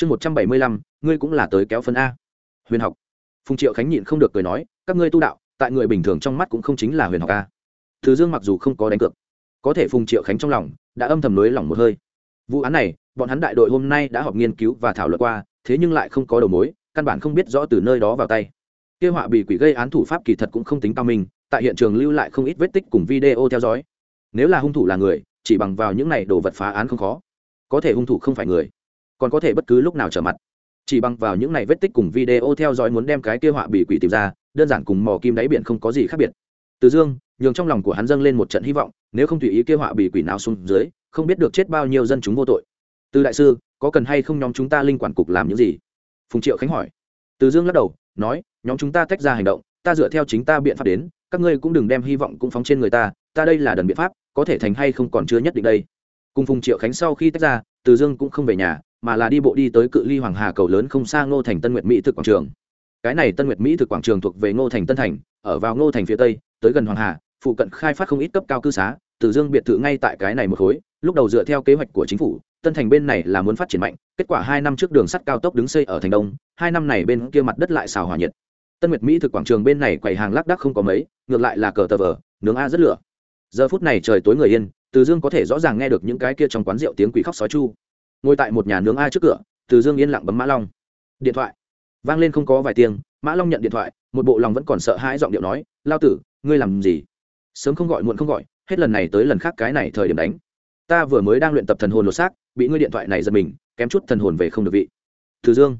chương một trăm bảy mươi lăm, ngươi cũng là tới kéo phân a. Huyền học. Phùng triệu khánh nhịn không được cười nói, các ngươi tu đạo, tại người bình thường trong mắt cũng không chính là huyền học a. Thứ dương mặc dù không có đánh cược, có thể phùng triệu khánh trong lòng đã âm thầm nới lỏng một hơi. Vụ án này, bọn hắn đại đội hôm nay đã họp nghiên cứu và thảo luận qua, thế nhưng lại không có đầu mối, căn bản không biết rõ từ nơi đó vào tay. Kế họa bị quỷ gây án thủ pháp kỳ thật cũng không tính cao minh, tại hiện trường lưu lại không ít vết tích cùng video theo dõi. Nếu là hung thủ là người, chỉ bằng vào những này đồ vật phá án không khó. Có thể hung thủ không phải người còn có thể bất cứ lúc nào trở mặt. Chỉ bằng vào những này vết tích cùng video theo dõi muốn đem cái kia họa bị quỷ tìm ra, đơn giản cùng mò kim đáy biển không có gì khác biệt. Từ dương, nhường trong lòng của hắn dâng lên một trận hy vọng, nếu không tùy ý kia họa bị quỷ nào xuống dưới, không biết được chết bao nhiêu dân chúng vô tội. Từ đại sư, có cần hay không nhóm chúng ta linh quản cục làm những gì? Phùng triệu khánh hỏi. Từ dương lắc đầu, nói, nhóm chúng ta tách ra hành động, ta dựa theo chính ta biện pháp đến, các ngươi cũng đừng đem hy vọng cũng phóng trên người ta ta đây là đần biện pháp, có thể thành hay không còn chưa nhất định đây. Cùng phùng triệu khánh sau khi tách ra, từ dương cũng không về nhà mà là đi bộ đi tới cự ly hoàng hà cầu lớn không xa ngô thành tân nguyệt mỹ thực quảng trường. Cái này tân nguyệt mỹ thực quảng trường thuộc về ngô thành tân thành, ở vào ngô thành phía tây, tới gần hoàng hà, phụ cận khai phát không ít cấp cao cư xá, từ dương biệt thự ngay tại cái này một khối, lúc đầu dựa theo kế hoạch của chính phủ, tân thành bên này là muốn phát triển mạnh, kết quả hai năm trước đường sắt cao tốc đứng xây ở thành đông, hai năm này bên kia mặt đất lại xào hòa nhiệt. Tân nguyệt mỹ thực quảng trường bên này quầy hàng lác đác không có mấy, ngược lại là cờ tờ vờ, nướng a rất lửa. Giờ phút này trời tối người yên, từ dương có thể rõ ràng nghe được những cái kia trong quán rượu tiếng quỷ khóc sói chu ngồi tại một nhà nướng ai trước cửa, từ dương yên lặng bấm mã long. Điện thoại. Vang lên không có vài tiếng, mã long nhận điện thoại, một bộ lòng vẫn còn sợ hãi giọng điệu nói, lao tử, ngươi làm gì? Sớm không gọi, muộn không gọi, hết lần này tới lần khác cái này thời điểm đánh. Ta vừa mới đang luyện tập thần hồn lột xác, bị ngươi điện thoại này giật mình, kém chút thần hồn về không được vị. Từ dương.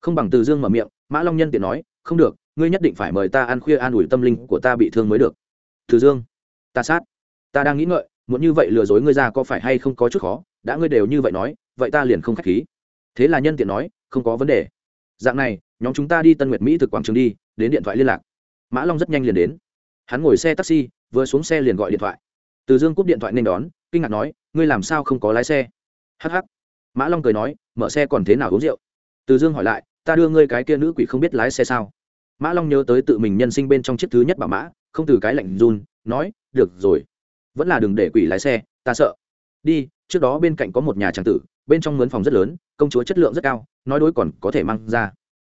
Không bằng từ dương mở miệng, mã long nhân tiện nói, không được, ngươi nhất định phải mời ta ăn khuya an ủi tâm linh của ta bị thương mới được. Từ dương. Ta sát. Ta đang nghĩ ngợi muốn như vậy lừa dối ngươi ra có phải hay không có chút khó, đã ngươi đều như vậy nói vậy ta liền không k h á c h khí. Thế là nhân tiện nói, không có vấn đề. Dạng này, nhóm chúng ta đi tân nguyệt mỹ thực quảng trường đi, đến điện thoại liên lạc. Mã long rất nhanh liền đến. Hắn ngồi xe taxi, vừa xuống xe liền gọi điện thoại. Từ dương cúp điện thoại nên đón, kinh ngạc nói, ngươi làm sao không có lái xe? Hh mã long cười nói, mở xe còn thế nào uống rượu? Từ dương hỏi lại, ta đưa ngươi cái kia nữ quỷ không biết lái xe sao? Mã long nhớ tới tự mình nhân sinh bên trong chiếc thứ nhất bảo mã, không từ cái lạnh run, nói, được rồi. Vẫn là đừng để quỷ lái xe, ta sợ. Đi, trước đó bên cạnh có một nhà tràng tử bên trong mướn phòng rất lớn, công chúa chất lượng rất cao, nói đối còn có thể mang ra.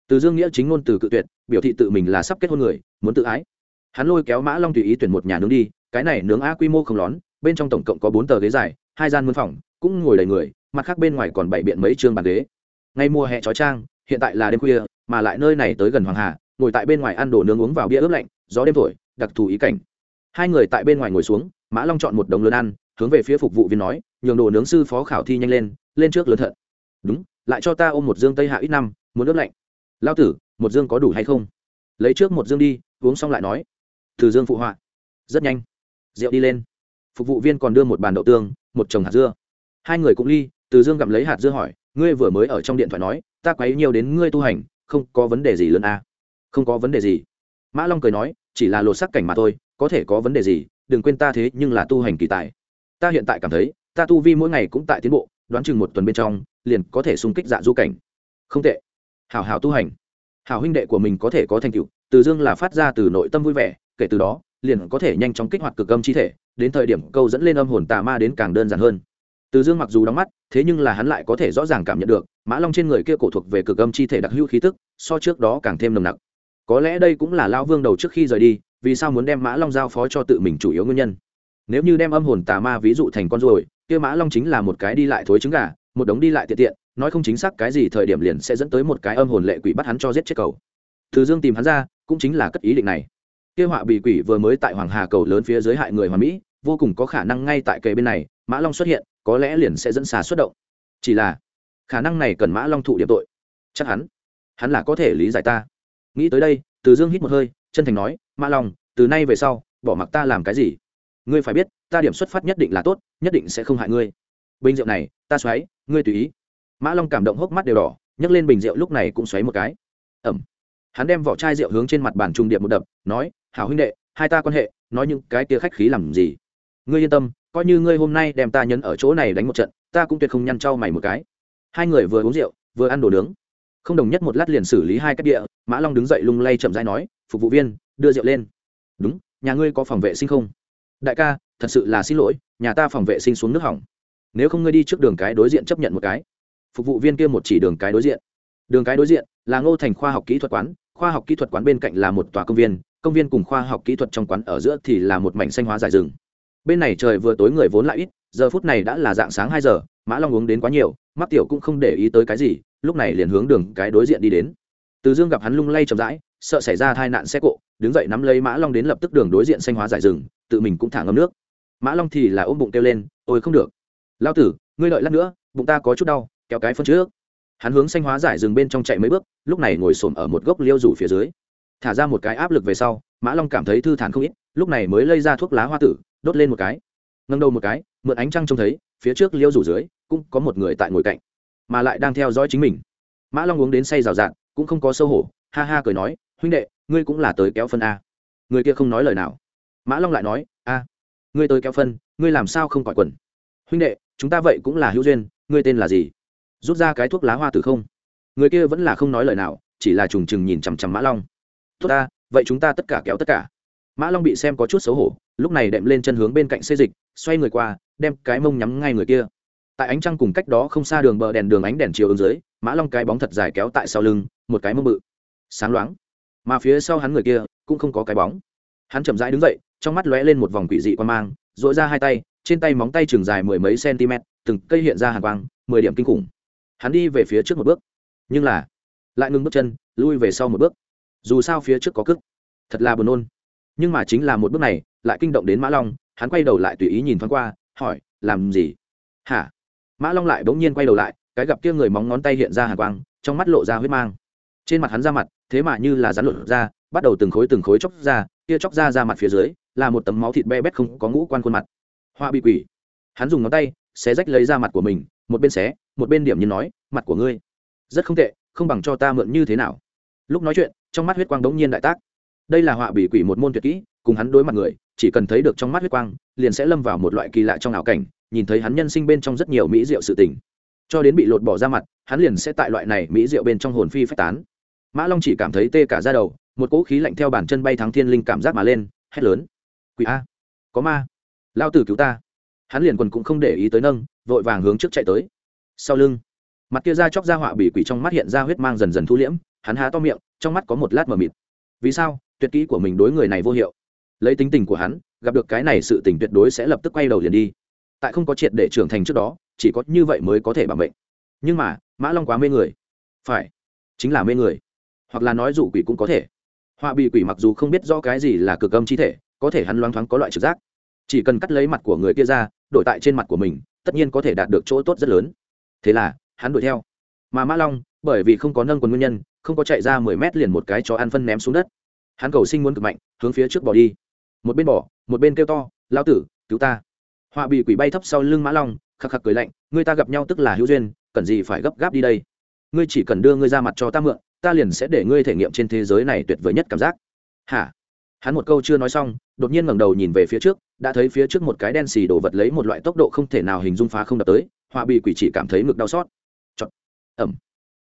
Từ dương nghĩa chính ngôn từ cự tuyệt, biểu thị tự mình là sắp kết hôn người, muốn tự ái. Hắn lôi kéo mã long tùy ý tuyển một nhà nướng đi, cái này nướng a quy mô không lón bên trong tổng cộng có bốn tờ ghế dài, hai gian mướn phòng, cũng ngồi đầy người, mặt khác bên ngoài còn bảy biện mấy chương bàn ghế. Ngay mùa hè trói trang hiện tại là đêm khuya, mà lại nơi này tới gần hoàng hà, ngồi tại bên ngoài ăn đồ nướng uống vào bia ướp lạnh, gió đêm thổi, đặc thù ý cảnh. Hai người tại bên ngoài ngồi xuống, mã long chọn một đống lớn ăn, hướng về phía phục vụ viên nói, nhường đồ nướng sư phó khảo thi nhanh lên lên trước lớn thận. Đúng, lại cho ta ôm một dương tây hạ ít năm, muốn nước lạnh. Lao tử, một dương có đủ hay không? Lấy trước một dương đi, uống xong lại nói. Từ dương phụ họa. Rất nhanh. Rượu đi lên. Phục vụ viên còn đưa một bàn đậu tương, một chồng hạt dưa. Hai người cũng ly, từ dương gặm lấy hạt dưa hỏi, ngươi vừa mới ở trong điện thoại nói, ta quấy nhiều đến ngươi tu hành, không có vấn đề gì lớn à? không có vấn đề gì. Mã long cười nói, chỉ là lột sắc cảnh mà thôi, có thể có vấn đề gì, đừng quên ta thế nhưng là tu hành kỳ tài. Ta hiện tại cảm thấy, ta tu vi mỗi ngày cũng tại tiến bộ đoán chừng một tuần bên trong, liền có thể xung kích dạ du cảnh. Không tệ. Hảo hảo tu hành. Hảo huynh đệ của mình có thể có thành tựu, từ dương là phát ra từ nội tâm vui vẻ, kể từ đó, liền có thể nhanh chóng kích hoạt cực âm chi thể, đến thời điểm câu dẫn lên âm hồn tà ma đến càng đơn giản hơn. Từ dương mặc dù đóng mắt, thế nhưng là hắn lại có thể rõ ràng cảm nhận được, mã long trên người kia cổ thuộc về cực âm chi thể đặc hữu khí tức, so trước đó càng thêm nồng nặc. Có lẽ đây cũng là lao vương đầu trước khi rời đi, vì sao muốn đem mã long giao phó cho tự mình chủ yếu nguyên nhân. Nếu như đem âm hồn tà ma ví dụ thành con ruồi kia mã long chính là một cái đi lại thối trứng gà, một đống đi lại tiện tiện, nói không chính xác cái gì thời điểm liền sẽ dẫn tới một cái âm hồn lệ quỷ bắt hắn cho giết chết cầu. Từ dương tìm hắn ra, cũng chính là cất ý định này. Kia họa bị quỷ vừa mới tại hoàng hà cầu lớn phía dưới hại người hoàn mỹ, vô cùng có khả năng ngay tại kề bên này, mã long xuất hiện, có lẽ liền sẽ dẫn xà xuất động. Chỉ là, khả năng này cần mã long thụ điểm tội. Chắc hắn hắn là có thể lý giải ta. Nghĩ tới đây, từ dương hít một hơi, chân thành nói, mã long, từ nay về sau, bỏ mặc ta làm cái gì? Ngươi phải biết, ta điểm xuất phát nhất định là tốt, nhất định sẽ không hại ngươi. Bình rượu này, ta xoáy, ngươi tùy ý. Mã long cảm động hốc mắt đều đỏ, nhấc lên bình rượu lúc này cũng xoáy một cái. Ẩm. Hắn đem vỏ chai rượu hướng trên mặt bàn trung điệp một đập, nói, hảo huynh đệ, hai ta quan hệ, nói những cái tia khách khí làm gì? Ngươi yên tâm, coi như ngươi hôm nay đem ta nhấn ở chỗ này đánh một trận, ta cũng tuyệt không nhăn trao mày một cái. Hai người vừa uống rượu, vừa ăn đồ nướng. Không đồng nhất một lát liền xử lý hai cách địa mã long đứng dậy lung lay chậm rãi nói, phục vụ viên, đưa rượu lên. Đúng, nhà ngươi có phòng vệ sinh không? Đại ca, thật sự là xin lỗi, nhà ta phòng vệ sinh xuống nước hỏng. Nếu không ngươi đi trước đường cái đối diện chấp nhận một cái. Phục vụ viên kia một chỉ đường cái đối diện. Đường cái đối diện là ngô thành khoa học kỹ thuật quán, khoa học kỹ thuật quán bên cạnh là một tòa công viên công viên cùng khoa học kỹ thuật trong quán ở giữa thì là một mảnh xanh hóa dài rừng. Bên này trời vừa tối người vốn lại ít, giờ phút này đã là dạng sáng hai giờ, mã long uống đến quá nhiều mắt tiểu cũng không để ý tới cái gì, lúc này liền hướng đường cái đối diện đi đến. Từ dương gặp hắn lung lay chậm rãi, sợ xảy ra tai nạn xe cộ, đứng dậy nắm lấy mã long đến lập tức đường đối diện xanh hóa giải rừng tự mình cũng thả ngâm nước. Mã long thì là ôm bụng kêu lên, ôi, không được. Lao tử, ngươi lợi lát nữa, bụng ta có chút đau, kéo cái phân trước. Hắn hướng xanh hóa giải rừng bên trong chạy mấy bước, lúc này ngồi xổm ở một gốc liêu rủ phía dưới. Thả ra một cái áp lực về sau, mã long cảm thấy thư thản không ít, lúc này mới lây ra thuốc lá hoa tử, đốt lên một cái. Nâng đầu một cái, mượn ánh trăng trông thấy, phía trước liêu rủ dưới, cũng có một người tại ngồi cạnh, mà lại đang theo dõi chính mình. Mã long uống đến say rào rạt, cũng không có sâu hổ, ha ha cười nói, huynh đệ, ngươi cũng là tới kéo phân a. Người kia không nói lời nào mã long lại nói, a, ngươi tới kéo phân, ngươi làm sao không cỏi quần? Huynh đệ, chúng ta vậy cũng là hữu duyên, ngươi tên là gì? Rút ra cái thuốc lá hoa từ không? Người kia vẫn là không nói lời nào, chỉ là trùng trừng nhìn chằm chằm mã long. Tốt ta, vậy chúng ta tất cả kéo tất cả. Mã long bị xem có chút xấu hổ, lúc này đệm lên chân hướng bên cạnh xê dịch, xoay người qua, đem cái mông nhắm ngay người kia. Tại ánh trăng cùng cách đó không xa đường bờ đèn đường ánh đèn chiều ứng dưới, mã long cái bóng thật dài kéo tại sau lưng, một cái mông bự. Sáng loáng. Mà phía sau hắn người kia cũng không có cái bóng. Hắn chậm rãi đứng dậy trong mắt lóe lên một vòng quỷ dị quan mang dội ra hai tay, trên tay móng tay chừng dài mười mấy cm, từng cây hiện ra hàng quang, mười điểm kinh khủng. Hắn đi về phía trước một bước, nhưng là lại ngưng bước chân, lui về sau một bước. Dù sao phía trước có cức thật là buồn nôn. Nhưng mà chính là một bước này, lại kinh động đến mã long, hắn quay đầu lại tùy ý nhìn thoáng qua, hỏi, làm gì? Hả? Mã long lại bỗng nhiên quay đầu lại, cái gặp kia người móng ngón tay hiện ra hàng quang, trong mắt lộ ra huyết mang. Trên mặt hắn ra mặt, thế mà như là rắn lột ra, bắt đầu từng khối từng khối chóc ra, kia chóc ra ra mặt phía dưới là một tấm máu thịt be bét không có ngũ quan khuôn mặt. Hoa bị quỷ. Hắn dùng ngón tay, xé rách lấy ra mặt của mình, một bên xé, một bên điểm như nói, mặt của ngươi, rất không tệ, không bằng cho ta mượn như thế nào? Lúc nói chuyện, trong mắt huyết quang đống nhiên đại tác. Đây là họa bị quỷ một môn tuyệt kỹ, cùng hắn đối mặt người, chỉ cần thấy được trong mắt huyết quang, liền sẽ lâm vào một loại kỳ lạ trong ảo cảnh, nhìn thấy hắn nhân sinh bên trong rất nhiều mỹ diệu sự tình. Cho đến bị lột bỏ ra mặt, hắn liền sẽ tại loại này mỹ diệu bên trong hồn phi phách tán. Mã long chỉ cảm thấy tê cả ra đầu, một cỗ khí lạnh theo bàn chân bay thắng thiên linh cảm giác mà lên, hét lớn quỷ a. Có ma. Lao tử cứu ta. Hắn liền quần cũng không để ý tới nâng, vội vàng hướng trước chạy tới. Sau lưng, mặt kia ra chóc ra họa bị quỷ trong mắt hiện ra huyết mang dần dần thu liễm, hắn há to miệng, trong mắt có một lát mờ mịt. Vì sao? Tuyệt kỹ của mình đối người này vô hiệu. Lấy tính tình của hắn, gặp được cái này sự tình tuyệt đối sẽ lập tức quay đầu liền đi. Tại không có triệt để trưởng thành trước đó, chỉ có như vậy mới có thể bảo mệnh. Nhưng mà, mã long quá mê người. Phải, chính là mê người. Hoặc là nói dụ quỷ cũng có thể. Họa bị quỷ mặc dù không biết rõ cái gì là cực âm chi thể có thể hắn loáng thoáng có loại trực giác. Chỉ cần cắt lấy mặt của người kia ra, đổi tại trên mặt của mình, tất nhiên có thể đạt được chỗ tốt rất lớn. Thế là, hắn đuổi theo. Mà mã long, bởi vì không có nâng quần nguyên nhân, không có chạy ra mười mét liền một cái chó ăn phân ném xuống đất. Hắn cầu sinh muốn cực mạnh, hướng phía trước bỏ đi. Một bên bỏ, một bên kêu to lao tử, cứu ta. Họa bị quỷ bay thấp sau lưng mã long, khắc khắc cười lạnh người ta gặp nhau tức là hữu duyên, cần gì phải gấp gáp đi đây? Ngươi chỉ cần đưa ngươi ra mặt cho ta mượn, ta liền sẽ để ngươi thể nghiệm trên thế giới này tuyệt vời nhất cảm giác. Hả? Hắn một câu chưa nói xong, đột nhiên ngẩng đầu nhìn về phía trước, đã thấy phía trước một cái đen xì đổ vật lấy một loại tốc độ không thể nào hình dung phá không đập tới, họa bị quỷ chỉ cảm thấy ngực đau xót. Chọt. ẩm.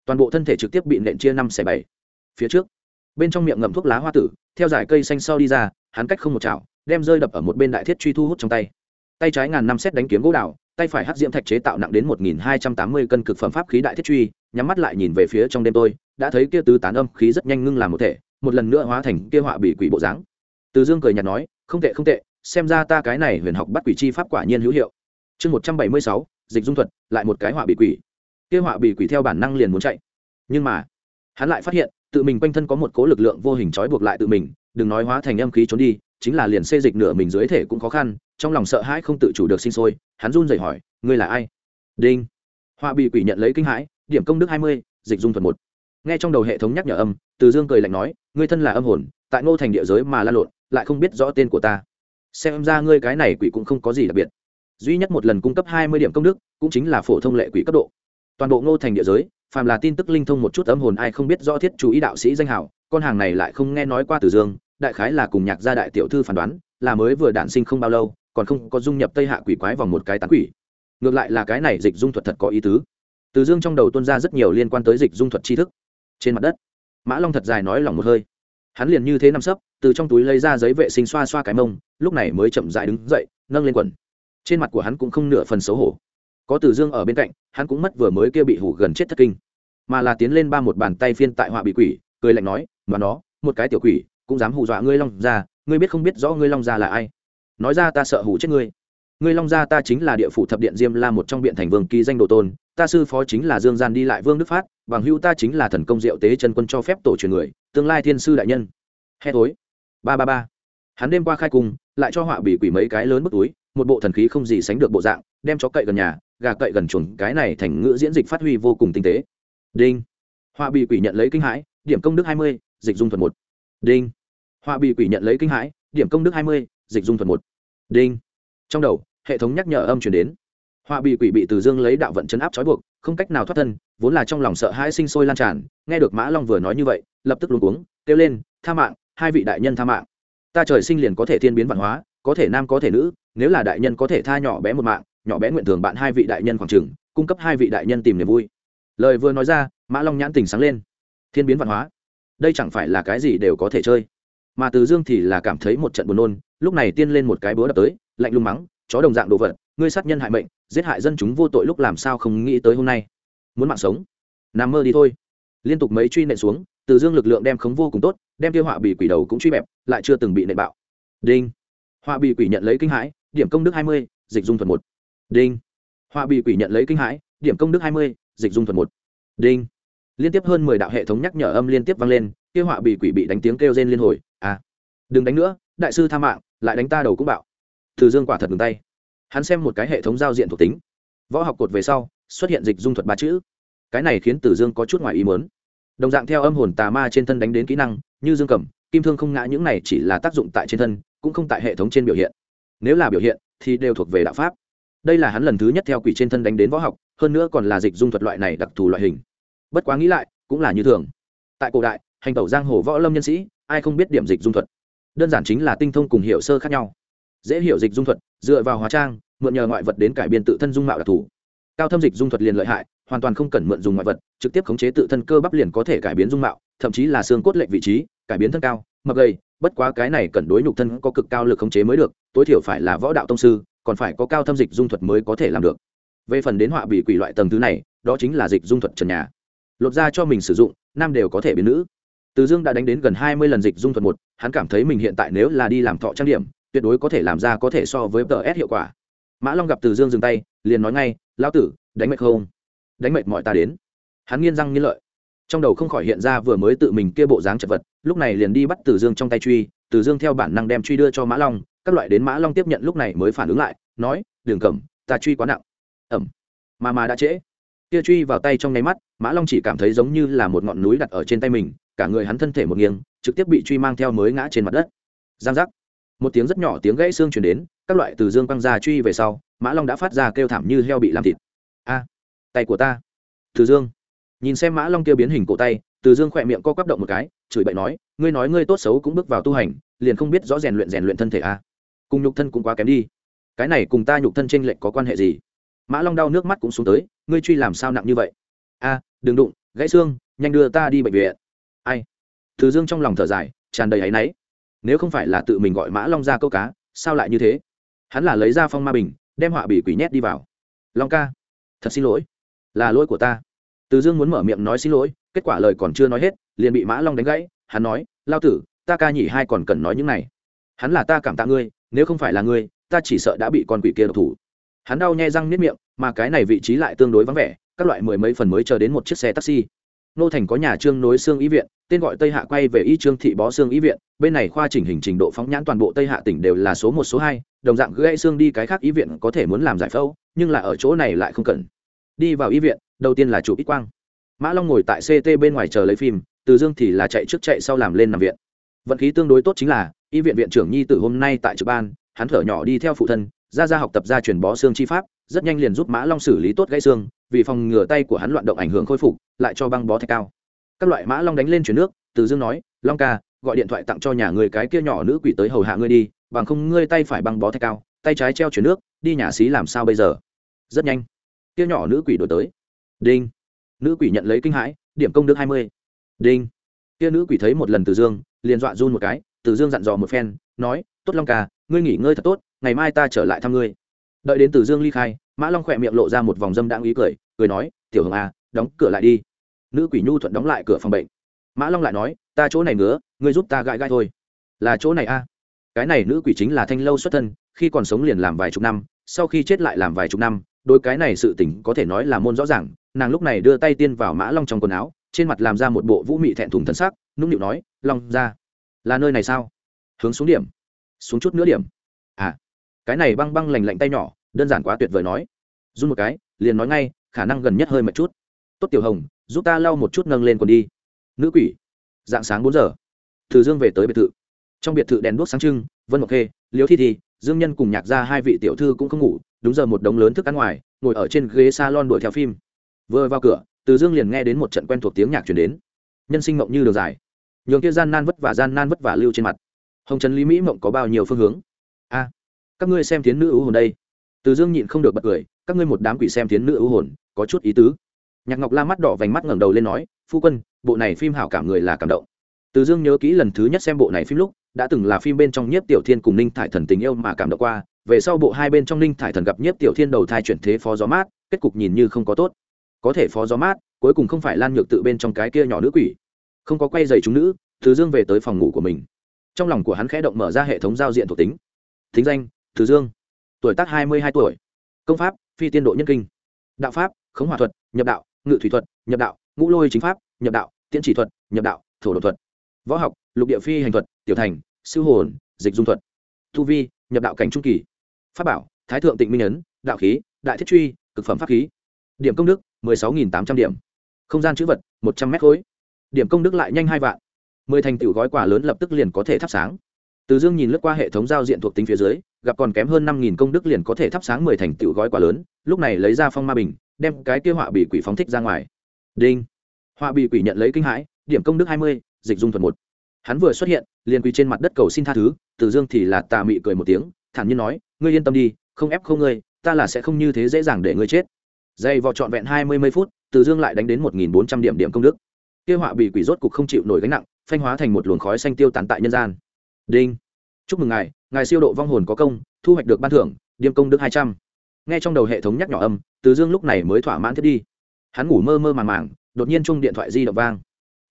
Toàn bộ thân thể trực tiếp bị nện chia năm xẻ bảy. Phía trước. Bên trong miệng ngậm thuốc lá hoa tử, theo dải cây xanh sau đi ra, hắn cách không một chảo, đem rơi đập ở một bên đại thiết truy thu hút trong tay. Tay trái ngàn năm xét đánh kiếm gỗ đào, tay phải hắc diễm thạch chế tạo nặng đến một nghìn hai trăm tám mươi cân cực phẩm pháp khí đại thiết truy, nhắm mắt lại nhìn về phía trong đêm tôi, đã thấy kia tứ tán âm khí rất nhanh ngưng làm một thể, một lần nữa hóa thành kia họa bị quỷ bộ dáng từ dương cười nhạt nói, không tệ không tệ, xem ra ta cái này huyền học bắt quỷ chi pháp quả nhiên hữu hiệu. Chương một trăm bảy mươi sáu, dịch dung thuật, lại một cái họa bị quỷ. Kia họa bị quỷ theo bản năng liền muốn chạy. Nhưng mà, hắn lại phát hiện, tự mình quanh thân có một cố lực lượng vô hình trói buộc lại tự mình, đừng nói hóa thành âm khí trốn đi, chính là liền xê dịch nửa mình dưới thể cũng khó khăn, trong lòng sợ hãi không tự chủ được sinh sôi, hắn run rẩy hỏi, ngươi là ai? Đinh. Họa bị quỷ nhận lấy kinh hãi, điểm công đức hai mươi, dịch dung thuật một. Nghe trong đầu hệ thống nhắc nhở âm, từ dương cười lạnh nói, ngươi thân là âm hồn, tại ngô thành địa giới mà la lộn lại không biết rõ tên của ta. Xem ra ngươi cái này quỷ cũng không có gì đặc biệt. Duy nhất một lần cung cấp hai mươi điểm công đức, cũng chính là phổ thông lệ quỷ cấp độ. Toàn bộ ngô thành địa giới, phàm là tin tức linh thông một chút âm hồn ai không biết rõ thiết chú ý đạo sĩ danh hảo con hàng này lại không nghe nói qua từ dương, đại khái là cùng nhạc gia đại tiểu thư phán đoán, là mới vừa đản sinh không bao lâu, còn không có dung nhập tây hạ quỷ quái vào một cái tán quỷ. Ngược lại là cái này dịch dung thuật thật có ý tứ. Từ dương trong đầu tuân ra rất nhiều liên quan tới dịch dung thuật tri thức. Trên mặt đất, mã long thật dài nói lòng một hơi. Hắn liền như thế nằm sấp từ trong túi lấy ra giấy vệ sinh xoa xoa cái mông, lúc này mới chậm dại đứng dậy, nâng lên quần. Trên mặt của hắn cũng không nửa phần xấu hổ. Có từ dương ở bên cạnh, hắn cũng mất vừa mới kia bị hủ gần chết thất kinh. Mà là tiến lên ba một bàn tay phiên tại họa bị quỷ, cười lạnh nói, mà nó, một cái tiểu quỷ, cũng dám hù dọa ngươi long ra ngươi biết không biết rõ ngươi long gia là ai. Nói ra ta sợ hủ chết ngươi. Ngươi long gia ta chính là địa phủ thập điện diêm la một trong biện thành vương ký danh đồ tôn, ta sư phó chính là dương gian đi lại vương đức phát, bằng hữu ta chính là thần công diệu tế chân quân cho phép tổ truyền người, tương lai thiên sư đại nhân. He thối ba ba ba. Hắn đêm qua khai cung, lại cho họa bị quỷ mấy cái lớn bức túi, một bộ thần khí không gì sánh được bộ dạng, đem chó cậy gần nhà, gà cậy gần chuồng, cái này thành ngữ diễn dịch phát huy vô cùng tinh tế. Đinh. Họa bị quỷ nhận lấy kinh hãi, điểm công đức hai mươi, dịch dung thuật một. Đinh. Họa bị quỷ nhận lấy kinh hãi, điểm công đức hai mươi, dịch dung thuật một. Đinh. Trong đầu, hệ thống nhắc nhở âm chuyển đến. Họa bị quỷ bị từ dương lấy đạo vận chấn áp trói buộc, không cách nào thoát thân, vốn là trong lòng sợ hãi sinh sôi lan tràn, nghe được mã long vừa nói như vậy, lập tức luống cuống, kêu lên, tha mạng hai vị đại nhân tha mạng. Ta trời sinh liền có thể thiên biến văn hóa, có thể nam có thể nữ, nếu là đại nhân có thể tha nhỏ bé một mạng, nhỏ bé nguyện thường bạn hai vị đại nhân khoảng trừng cung cấp hai vị đại nhân tìm niềm vui. Lời vừa nói ra, mã long nhãn tình sáng lên. Thiên biến văn hóa, đây chẳng phải là cái gì đều có thể chơi. Mà từ dương thì là cảm thấy một trận buồn nôn, lúc này tiên lên một cái búa đập tới, lạnh lùng mắng, chó đồng dạng đồ vật, ngươi sát nhân hại mệnh, giết hại dân chúng vô tội lúc làm sao không nghĩ tới hôm nay? Muốn mạng sống, nằm mơ đi thôi. Liên tục mấy truy nện xuống từ dương lực lượng đem khống vô cùng tốt, đem tiêu họa bị quỷ đầu cũng truy bẹp, lại chưa từng bị nệ bạo. Đinh. Họa bị quỷ nhận lấy kinh hãi, điểm công đức hai mươi, dịch dung thuật một. Đinh. Họa bị quỷ nhận lấy kinh hãi, điểm công đức hai mươi, dịch dung thuật một. Đinh. Liên tiếp hơn mười đạo hệ thống nhắc nhở âm liên tiếp vang lên kêu họa bị quỷ bị đánh tiếng kêu rên liên hồi à. Đừng đánh nữa, đại sư tha mạng, lại đánh ta đầu cũng bạo. Từ dương quả thật ngừng tay. Hắn xem một cái hệ thống giao diện thuộc tính. Võ học cột về sau, xuất hiện dịch dung thuật ba chữ. Cái này khiến tử dương có chút ngoài ý mớn đồng dạng theo âm hồn tà ma trên thân đánh đến kỹ năng như dương cầm, kim thương không ngã, những này chỉ là tác dụng tại trên thân, cũng không tại hệ thống trên biểu hiện. Nếu là biểu hiện, thì đều thuộc về đạo pháp. Đây là hắn lần thứ nhất theo quỷ trên thân đánh đến võ học, hơn nữa còn là dịch dung thuật loại này đặc thù loại hình. Bất quá nghĩ lại, cũng là như thường. Tại cổ đại, hành tẩu giang hồ võ lâm nhân sĩ, ai không biết điểm dịch dung thuật? Đơn giản chính là tinh thông cùng hiểu sơ khác nhau. Dễ hiểu dịch dung thuật, dựa vào hóa trang, mượn nhờ ngoại vật đến cải biên tự thân dung mạo đặc thù. Cao thâm dịch dung thuật liền lợi hại hoàn toàn không cần mượn dùng ngoại vật, trực tiếp khống chế tự thân cơ bắp liền có thể cải biến dung mạo, thậm chí là xương cốt lệnh vị trí, cải biến thân cao mập gầy, bất quá cái này cần đối nhục thân có cực cao lực khống chế mới được, tối thiểu phải là võ đạo tông sư, còn phải có cao thâm dịch dung thuật mới có thể làm được. Về phần đến họa bị quỷ loại tầng thứ này, đó chính là dịch dung thuật trần nhà. Lột ra cho mình sử dụng, nam đều có thể biến nữ. Từ dương đã đánh đến gần hai mươi lần dịch dung thuật một, hắn cảm thấy mình hiện tại nếu là đi làm thọ trang điểm, tuyệt đối có thể làm ra có thể so với S hiệu quả. Mã long gặp từ dương dừng tay, liền nói ngay lao tử, đánh mệt không? Đánh mệt mọi ta đến. Hắn nghiên răng nghiên lợi. Trong đầu không khỏi hiện ra vừa mới tự mình kia bộ dáng chật vật, lúc này liền đi bắt từ dương trong tay truy, từ dương theo bản năng đem truy đưa cho mã long, các loại đến mã long tiếp nhận lúc này mới phản ứng lại, nói, đường cầm ta truy quá nặng. Ẩm. Mà mà đã trễ. Kia truy vào tay trong nháy mắt, mã long chỉ cảm thấy giống như là một ngọn núi đặt ở trên tay mình, cả người hắn thân thể một nghiêng, trực tiếp bị truy mang theo mới ngã trên mặt đất. Giang giác. Một tiếng rất nhỏ tiếng gãy xương chuyển đến, các loại từ dương quăng ra truy về sau, mã long đã phát ra kêu thảm như heo bị làm thịt. A tay của ta. Từ dương. Nhìn xem mã long kia biến hình cổ tay, từ dương khỏe miệng co quắp động một cái, chửi bậy nói, ngươi nói ngươi tốt xấu cũng bước vào tu hành, liền không biết rõ rèn luyện rèn luyện thân thể a cùng nhục thân cũng quá kém đi. Cái này cùng ta nhục thân tranh lệch có quan hệ gì? Mã long đau nước mắt cũng xuống tới, ngươi truy làm sao nặng như vậy? A, đừng đụng, gãy xương, nhanh đưa ta đi bệnh viện. Ai? Từ dương trong lòng thở dài, tràn đầy áy náy. Nếu không phải là tự mình gọi mã long ra câu cá, sao lại như thế? Hắn là lấy ra phong ma bình, đem họa bị quỷ nhét đi vào. Long ca, thật xin lỗi là lỗi của ta. Từ dương muốn mở miệng nói xin lỗi, kết quả lời còn chưa nói hết, liền bị mã long đánh gãy, hắn nói, lao tử, ta ca nhỉ hai còn cần nói những này. Hắn là ta cảm tạ ngươi, nếu không phải là ngươi, ta chỉ sợ đã bị con quỷ kia độc thủ. Hắn đau nhai răng nếp miệng, mà cái này vị trí lại tương đối vắng vẻ, các loại mười mấy phần mới chờ đến một chiếc xe taxi. Nô thành có nhà trương nối xương ý viện, tên gọi tây hạ quay về y trương thị bó xương ý viện, bên này khoa chỉnh hình trình độ phóng nhãn toàn bộ tây hạ tỉnh đều là số một, số hai, đồng dạng gãy xương đi cái khác ý viện có thể muốn làm giải phẫu, nhưng là ở chỗ này lại không cần đi vào y viện, đầu tiên là chụp ít quang. Mã long ngồi tại ct bên ngoài chờ lấy phim, từ dương thì là chạy trước chạy sau làm lên nằm viện. Vận khí tương đối tốt chính là, y viện viện trưởng nhi tử hôm nay tại trực ban, hắn thở nhỏ đi theo phụ thân, ra ra học tập ra truyền bó xương chi pháp, rất nhanh liền giúp mã long xử lý tốt gãy xương, vì phòng ngừa tay của hắn loạn động ảnh hưởng khôi phục, lại cho băng bó thạch cao. Các loại mã long đánh lên chuyển nước, từ dương nói, long ca, gọi điện thoại tặng cho nhà người cái kia nhỏ nữ quỷ tới hầu hạ ngươi đi, bằng không ngươi tay phải băng bó thạch cao, tay trái treo chuyển nước, đi nhà xí làm sao bây giờ? Rất nhanh kia nhỏ nữ quỷ đổi tới. Đinh. Nữ quỷ nhận lấy kinh hãi, điểm công đức hai mươi. Đinh. Kia nữ quỷ thấy một lần từ dương, liền dọa run một cái, từ dương dặn dò một phen, nói, tốt long ca, ngươi nghỉ ngơi thật tốt, ngày mai ta trở lại thăm ngươi. Đợi đến từ dương ly khai, mã long khỏe miệng lộ ra một vòng dâm đãng ý cười cười nói, tiểu hồng à đóng cửa lại đi. Nữ quỷ nhu thuận đóng lại cửa phòng bệnh. Mã long lại nói, ta chỗ này ngứa, ngươi giúp ta gãi gãi thôi. Là chỗ này a à. cái này nữ quỷ chính là thanh lâu xuất thân, khi còn sống liền làm vài chục năm, sau khi chết lại làm vài chục năm đôi cái này sự tình có thể nói là môn rõ ràng, nàng lúc này đưa tay tiên vào mã long trong quần áo, trên mặt làm ra một bộ vũ mị thẹn thùng thân xác nũng nịu nói, long ra, là nơi này sao? Hướng xuống điểm, xuống chút nữa điểm. À. Cái này băng băng lành lạnh tay nhỏ, đơn giản quá tuyệt vời nói. Run một cái, liền nói ngay, khả năng gần nhất hơi một chút. Tốt tiểu hồng, giúp ta lau một chút nâng lên còn đi. Nữ quỷ. Dạng sáng bốn giờ, từ dương về tới biệt thự. Trong biệt thự đèn đuốc sáng trưng, vân ngọc khê, liễu thi thi, dương nhân cùng nhạc ra hai vị tiểu thư cũng không ngủ đúng giờ một đống lớn thức ăn ngoài, ngồi ở trên ghế salon đuổi theo phim. Vừa vào cửa, từ dương liền nghe đến một trận quen thuộc tiếng nhạc chuyển đến. Nhân sinh mộng như đường dài. Nhường kia gian nan vất vả gian nan vất vả lưu trên mặt. Hồng trần lý mỹ mộng có bao nhiêu phương hướng? A, các ngươi xem tiến nữ ưu hồn đây. Từ dương nhịn không được bật cười, các ngươi một đám quỷ xem tiến nữ ưu hồn, có chút ý tứ. Nhạc ngọc la mắt đỏ vành mắt ngẩng đầu lên nói, phu quân, bộ này phim hảo cảm người là cảm động. Từ dương nhớ kỹ lần thứ nhất xem bộ này phim lúc, đã từng là phim bên trong nhiếp tiểu thiên cùng ninh thải thần tình yêu mà cảm động qua về sau bộ hai bên trong ninh thải thần gặp nhiếp tiểu thiên đầu thai chuyển thế phó gió mát, kết cục nhìn như không có tốt. Có thể phó gió mát, cuối cùng không phải lan nhược tự bên trong cái kia nhỏ nữ quỷ. Không có quay dày chúng nữ, thứ dương về tới phòng ngủ của mình. Trong lòng của hắn khẽ động mở ra hệ thống giao diện thuộc tính. Thính danh, thứ dương. Tuổi tác hai mươi hai tuổi. Công pháp, phi tiên độ nhân kinh. Đạo pháp, khống hòa thuật, nhập đạo, ngự thủy thuật, nhập đạo, ngũ lôi chính pháp, nhập đạo, tiễn chỉ thuật, nhập đạo, thổ độ thuật. Võ học, lục địa phi hành thuật, tiểu thành siêu hồn, dịch dung thuật. Thu vi, nhập đạo cảnh trung kỳ pháp bảo, thái thượng tịnh minh ấn, đạo khí, đại thiết truy, cực phẩm pháp khí. Điểm công đức, mười sáu nghìn tám trăm điểm. Không gian chữ vật, một trăm mét khối. Điểm công đức lại nhanh hai vạn. Mười thành tựu gói quà lớn lập tức liền có thể thắp sáng. Từ dương nhìn lướt qua hệ thống giao diện thuộc tính phía dưới, gặp còn kém hơn năm nghìn công đức liền có thể thắp sáng mười thành tựu gói quà lớn, lúc này lấy ra phong ma bình, đem cái kia họa bị quỷ phóng thích ra ngoài. Đinh. Họa bị quỷ nhận lấy kinh hãi, điểm công đức hai mươi, dịch dung thuật một. Hắn vừa xuất hiện, liền quỳ trên mặt đất cầu xin tha thứ, từ dương thì là tà mị cười một tiếng thản nhiên nói, ngươi yên tâm đi, không ép không ngươi, ta là sẽ không như thế dễ dàng để ngươi chết. Dây vò trọn vẹn hai mươi mấy phút, từ dương lại đánh đến một nghìn bốn trăm điểm điểm công đức. Kia họa bị quỷ rốt cục không chịu nổi gánh nặng, phanh hóa thành một luồng khói xanh tiêu tán tại nhân gian. Đinh. Chúc mừng ngài ngài siêu độ vong hồn có công, thu hoạch được ban thưởng, điểm công đức hai trăm. Nghe trong đầu hệ thống nhắc nhỏ âm, từ dương lúc này mới thỏa mãn thiết đi. Hắn ngủ mơ mơ màng màng, đột nhiên chung điện thoại di động vang.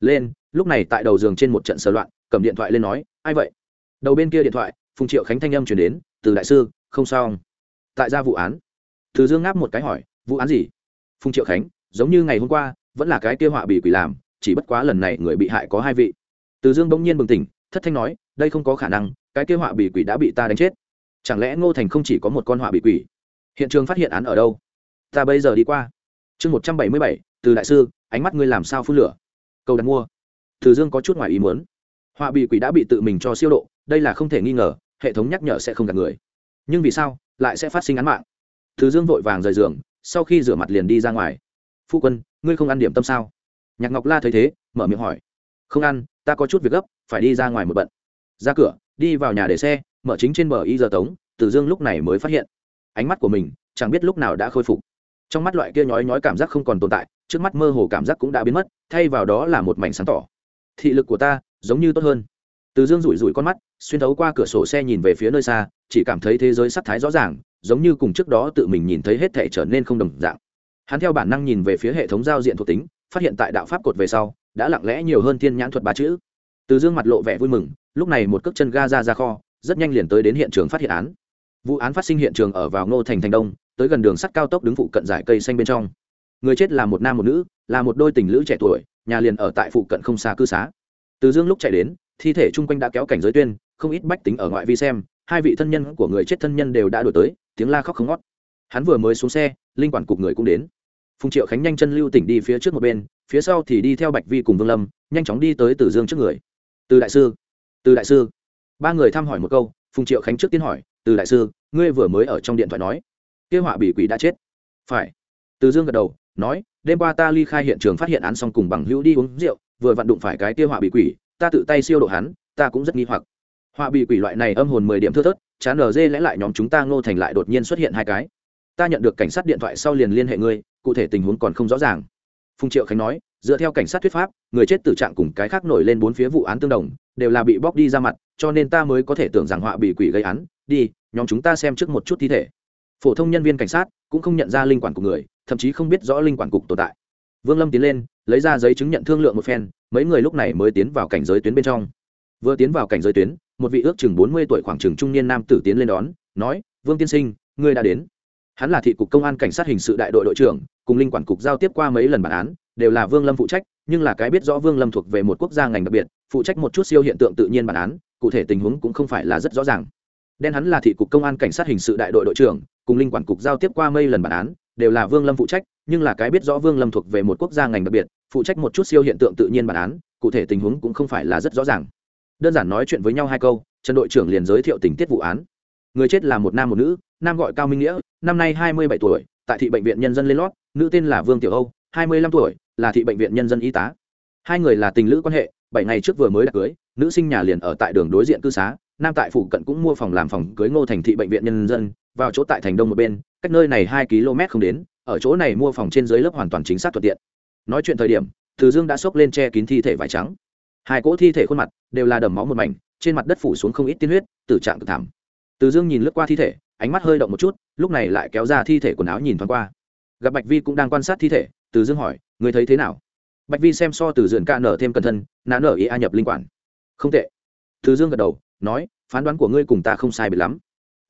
Lên, lúc này tại đầu giường trên một trận sờ loạn, cầm điện thoại lên nói, ai vậy? Đầu bên kia điện thoại, phùng triệu khánh thanh âm chuyển đến từ đại sư, không sao tại ra vụ án. Từ dương ngáp một cái hỏi, vụ án gì? Phùng triệu khánh, giống như ngày hôm qua, vẫn là cái kia họa bị quỷ làm, chỉ bất quá lần này người bị hại có hai vị. Từ dương bỗng nhiên bừng tỉnh, thất thanh nói, đây không có khả năng, cái kia họa bị quỷ đã bị ta đánh chết. Chẳng lẽ ngô thành không chỉ có một con họa bị quỷ? Hiện trường phát hiện án ở đâu? Ta bây giờ đi qua. Chương một trăm bảy mươi bảy, từ đại sư, ánh mắt ngươi làm sao phun lửa? Cầu đặt mua. Từ dương có chút ngoài ý muốn. Họa bị quỷ đã bị tự mình cho siêu độ, đây là không thể nghi ngờ hệ thống nhắc nhở sẽ không gạt người. Nhưng vì sao, lại sẽ phát sinh án mạng? Từ dương vội vàng rời giường, sau khi rửa mặt liền đi ra ngoài. Phu quân, ngươi không ăn điểm tâm sao? Nhạc ngọc la thấy thế, mở miệng hỏi. Không ăn, ta có chút việc gấp, phải đi ra ngoài một bận. Ra cửa, đi vào nhà để xe, mở chính trên bờ y giờ tống, từ dương lúc này mới phát hiện. Ánh mắt của mình, chẳng biết lúc nào đã khôi phục. Trong mắt loại kia nhói nhói cảm giác không còn tồn tại, trước mắt mơ hồ cảm giác cũng đã biến mất, thay vào đó là một mảnh sáng tỏ. Thị lực của ta giống như tốt hơn từ dương rủi rủi con mắt, xuyên thấu qua cửa sổ xe nhìn về phía nơi xa, chỉ cảm thấy thế giới sắc thái rõ ràng, giống như cùng trước đó tự mình nhìn thấy hết thể trở nên không đồng dạng. Hắn theo bản năng nhìn về phía hệ thống giao diện thuộc tính, phát hiện tại đạo pháp cột về sau, đã lặng lẽ nhiều hơn thiên nhãn thuật ba chữ. Từ dương mặt lộ vẻ vui mừng, lúc này một cước chân ga ra ra kho, rất nhanh liền tới đến hiện trường phát hiện án. Vụ án phát sinh hiện trường ở vào ngô thành thành đông, tới gần đường sắt cao tốc đứng phụ cận giải cây xanh bên trong. Người chết là một nam một nữ, là một đôi tình lữ trẻ tuổi, nhà liền ở tại phụ cận không xa cư xá. Từ dương lúc chạy đến thi thể chung quanh đã kéo cảnh giới tuyên, không ít bách tính ở ngoại vi xem, hai vị thân nhân của người chết thân nhân đều đã đổi tới, tiếng la khóc không ngót. Hắn vừa mới xuống xe, linh quản cục người cũng đến. Phùng triệu khánh nhanh chân lưu tỉnh đi phía trước một bên, phía sau thì đi theo bạch vi cùng vương lâm, nhanh chóng đi tới từ dương trước người. Từ đại sư, từ đại sư. Ba người thăm hỏi một câu, phùng triệu khánh trước tiên hỏi, từ đại sư, ngươi vừa mới ở trong điện thoại nói, kia họa bị quỷ đã chết. Phải. Từ dương gật đầu, nói, đêm qua ta ly khai hiện trường phát hiện án xong cùng bằng hữu đi uống rượu, vừa vặn đụng phải cái kia họa bị quỷ ta tự tay siêu độ hắn, ta cũng rất nghi hoặc. Họa bị quỷ loại này âm hồn mười điểm thưa thớt chán ở dê lẽ lại nhóm chúng ta ngô thành lại đột nhiên xuất hiện hai cái. Ta nhận được cảnh sát điện thoại sau liền liên hệ ngươi, cụ thể tình huống còn không rõ ràng. Phùng triệu khánh nói, dựa theo cảnh sát thuyết pháp, người chết tử trạng cùng cái khác nổi lên bốn phía vụ án tương đồng, đều là bị bóc đi ra mặt, cho nên ta mới có thể tưởng rằng họa bị quỷ gây án. Đi, nhóm chúng ta xem trước một chút thi thể. Phổ thông nhân viên cảnh sát cũng không nhận ra linh quản cục người, thậm chí không biết rõ linh quản cục tồn tại. Vương lâm tiến lên, lấy ra giấy chứng nhận thương lượng một phen mấy người lúc này mới tiến vào cảnh giới tuyến bên trong. Vừa tiến vào cảnh giới tuyến, một vị ước chừng bốn mươi tuổi khoảng chừng trung niên nam tử tiến lên đón, nói, vương tiên sinh, ngươi đã đến. Hắn là thị cục công an cảnh sát hình sự đại đội đội trưởng, cùng linh quản cục giao tiếp qua mấy lần bản án, đều là vương lâm phụ trách, nhưng là cái biết rõ vương lâm thuộc về một quốc gia ngành đặc biệt, phụ trách một chút siêu hiện tượng tự nhiên bản án, cụ thể tình huống cũng không phải là rất rõ ràng. Đen hắn là thị cục công an cảnh sát hình sự đại đội đội trưởng, cùng linh quản cục giao tiếp qua mấy lần bản án, đều là vương lâm phụ trách, nhưng là cái biết rõ vương lâm thuộc về một quốc gia ngành đặc biệt phụ trách một chút siêu hiện tượng tự nhiên bản án, cụ thể tình huống cũng không phải là rất rõ ràng. Đơn giản nói chuyện với nhau hai câu, trần đội trưởng liền giới thiệu tình tiết vụ án. Người chết là một nam một nữ, nam gọi cao minh nghĩa, năm nay hai mươi bảy tuổi, tại thị bệnh viện nhân dân lên lót, nữ tên là vương tiểu âu, hai mươi lăm tuổi, là thị bệnh viện nhân dân y tá. Hai người là tình lữ quan hệ, bảy ngày trước vừa mới đặt cưới, nữ sinh nhà liền ở tại đường đối diện cư xá, nam tại phủ cận cũng mua phòng làm phòng cưới ngô thành thị bệnh viện nhân dân, vào chỗ tại thành đông một bên, cách nơi này hai km không đến, ở chỗ này mua phòng trên dưới lớp hoàn toàn chính xác thuận tiện nói chuyện thời điểm, từ dương đã xốc lên che kín thi thể vải trắng. Hai cỗ thi thể khuôn mặt đều là đầm máu một mảnh, trên mặt đất phủ xuống không ít tiên huyết, tử trạng cực thảm. Từ dương nhìn lướt qua thi thể, ánh mắt hơi động một chút, lúc này lại kéo ra thi thể quần áo nhìn thoáng qua. Gặp bạch vi cũng đang quan sát thi thể, từ dương hỏi người thấy thế nào? Bạch vi xem so từ dườn ca nở thêm cẩn thân nã nở ý a nhập linh quản. Không tệ. Từ dương gật đầu, nói, phán đoán của ngươi cùng ta không sai biệt lắm.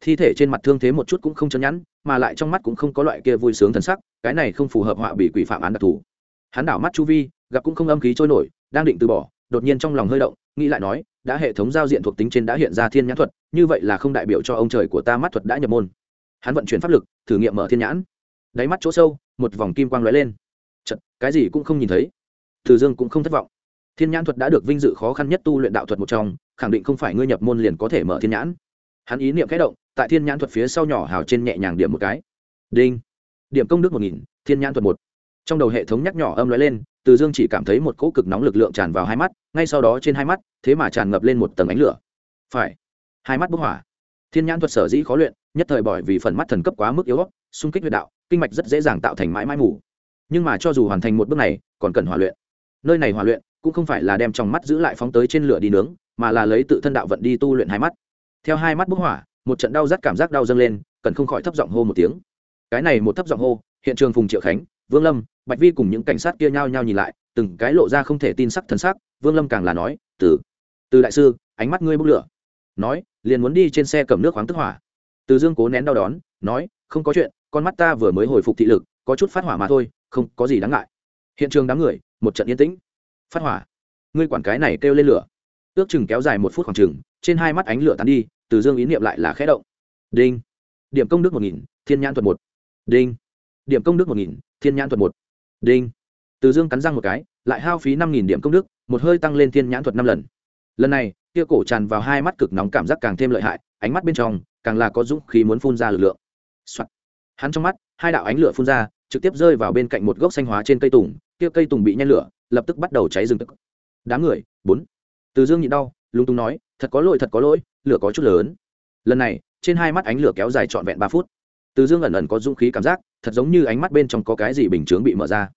Thi thể trên mặt thương thế một chút cũng không chân nhẵn, mà lại trong mắt cũng không có loại kia vui sướng thần sắc, cái này không phù hợp họa bị quỷ phạm án đặc thù hắn đảo mắt chu vi gặp cũng không âm khí trôi nổi đang định từ bỏ đột nhiên trong lòng hơi động nghĩ lại nói đã hệ thống giao diện thuộc tính trên đã hiện ra thiên nhãn thuật như vậy là không đại biểu cho ông trời của ta mắt thuật đã nhập môn. Hắn vận chuyển pháp lực thử nghiệm mở thiên nhãn. Đáy mắt chỗ sâu một vòng kim quang lóe lên. Chật, cái gì cũng không nhìn thấy. Từ dương cũng không thất vọng. Thiên nhãn thuật đã được vinh dự khó khăn nhất tu luyện đạo thuật một trong khẳng định không phải ngươi nhập môn liền có thể mở thiên nhãn. Hắn ý niệm khẽ động tại thiên nhãn thuật phía sau nhỏ hào trên nhẹ nhàng điểm một cái. Đinh. Điểm công đức một nghìn thiên nhãn thuật một trong đầu hệ thống nhắc nhỏ âm nói lên, từ dương chỉ cảm thấy một cỗ cực nóng lực lượng tràn vào hai mắt, ngay sau đó trên hai mắt, thế mà tràn ngập lên một tầng ánh lửa. Phải, hai mắt bốc hỏa. Thiên nhãn thuật sở dĩ khó luyện, nhất thời bởi vì phần mắt thần cấp quá mức yếu xung kích huyệt đạo, kinh mạch rất dễ dàng tạo thành mãi mãi mù. Nhưng mà cho dù hoàn thành một bước này, còn cần hòa luyện. Nơi này hòa luyện cũng không phải là đem trong mắt giữ lại phóng tới trên lửa đi nướng, mà là lấy tự thân đạo vận đi tu luyện hai mắt. Theo hai mắt bốc hỏa, một trận đau rát cảm giác đau dâng lên, cần không khỏi thấp giọng hô một tiếng. Cái này một thấp giọng hô, hiện trường phùng triệu khánh, vương lâm bạch vi cùng những cảnh sát kia nhao nhao nhìn lại, từng cái lộ ra không thể tin sắc thần sắc, vương lâm càng là nói, từ từ đại sư, ánh mắt ngươi bốc lửa. Nói, liền muốn đi trên xe cầm nước khoáng tức hỏa. Từ dương cố nén đau đón nói, không có chuyện, con mắt ta vừa mới hồi phục thị lực, có chút phát hỏa mà thôi, không có gì đáng ngại. Hiện trường đám người, một trận yên tĩnh. Phát hỏa? Ngươi quản cái này kêu lên lửa. Ước chừng kéo dài một phút khoảng chừng, trên hai mắt ánh lửa tắn đi, từ dương ý niệm lại là khẽ động. Đinh. Điểm công đức một nghìn, thiên nhãn thuật một. Đinh. Điểm công đức một nghìn, thiên nhãn thuật một đinh. Từ dương cắn răng một cái, lại hao phí năm nghìn điểm công đức, một hơi tăng lên thiên nhãn thuật năm lần. Lần này, kia cổ tràn vào hai mắt cực nóng cảm giác càng thêm lợi hại, ánh mắt bên trong, càng là có dũng khí muốn phun ra lực lượng、Soạn. hắn trong mắt, hai đạo ánh lửa phun ra, trực tiếp rơi vào bên cạnh một gốc xanh hóa trên cây tùng, kia cây tùng bị nhen lửa, lập tức bắt đầu cháy rừng. Tức đám người, bốn. Từ dương nhịn đau, lúng túng nói, thật có lỗi, thật có lỗi, lửa có chút lớn. Lần này, trên hai mắt ánh lửa kéo dài trọn vẹn ba phút. Từ dương ẩn ẩn có dũng khí cảm giác thật giống như ánh mắt bên trong có cái gì bình chướng bị mở ra.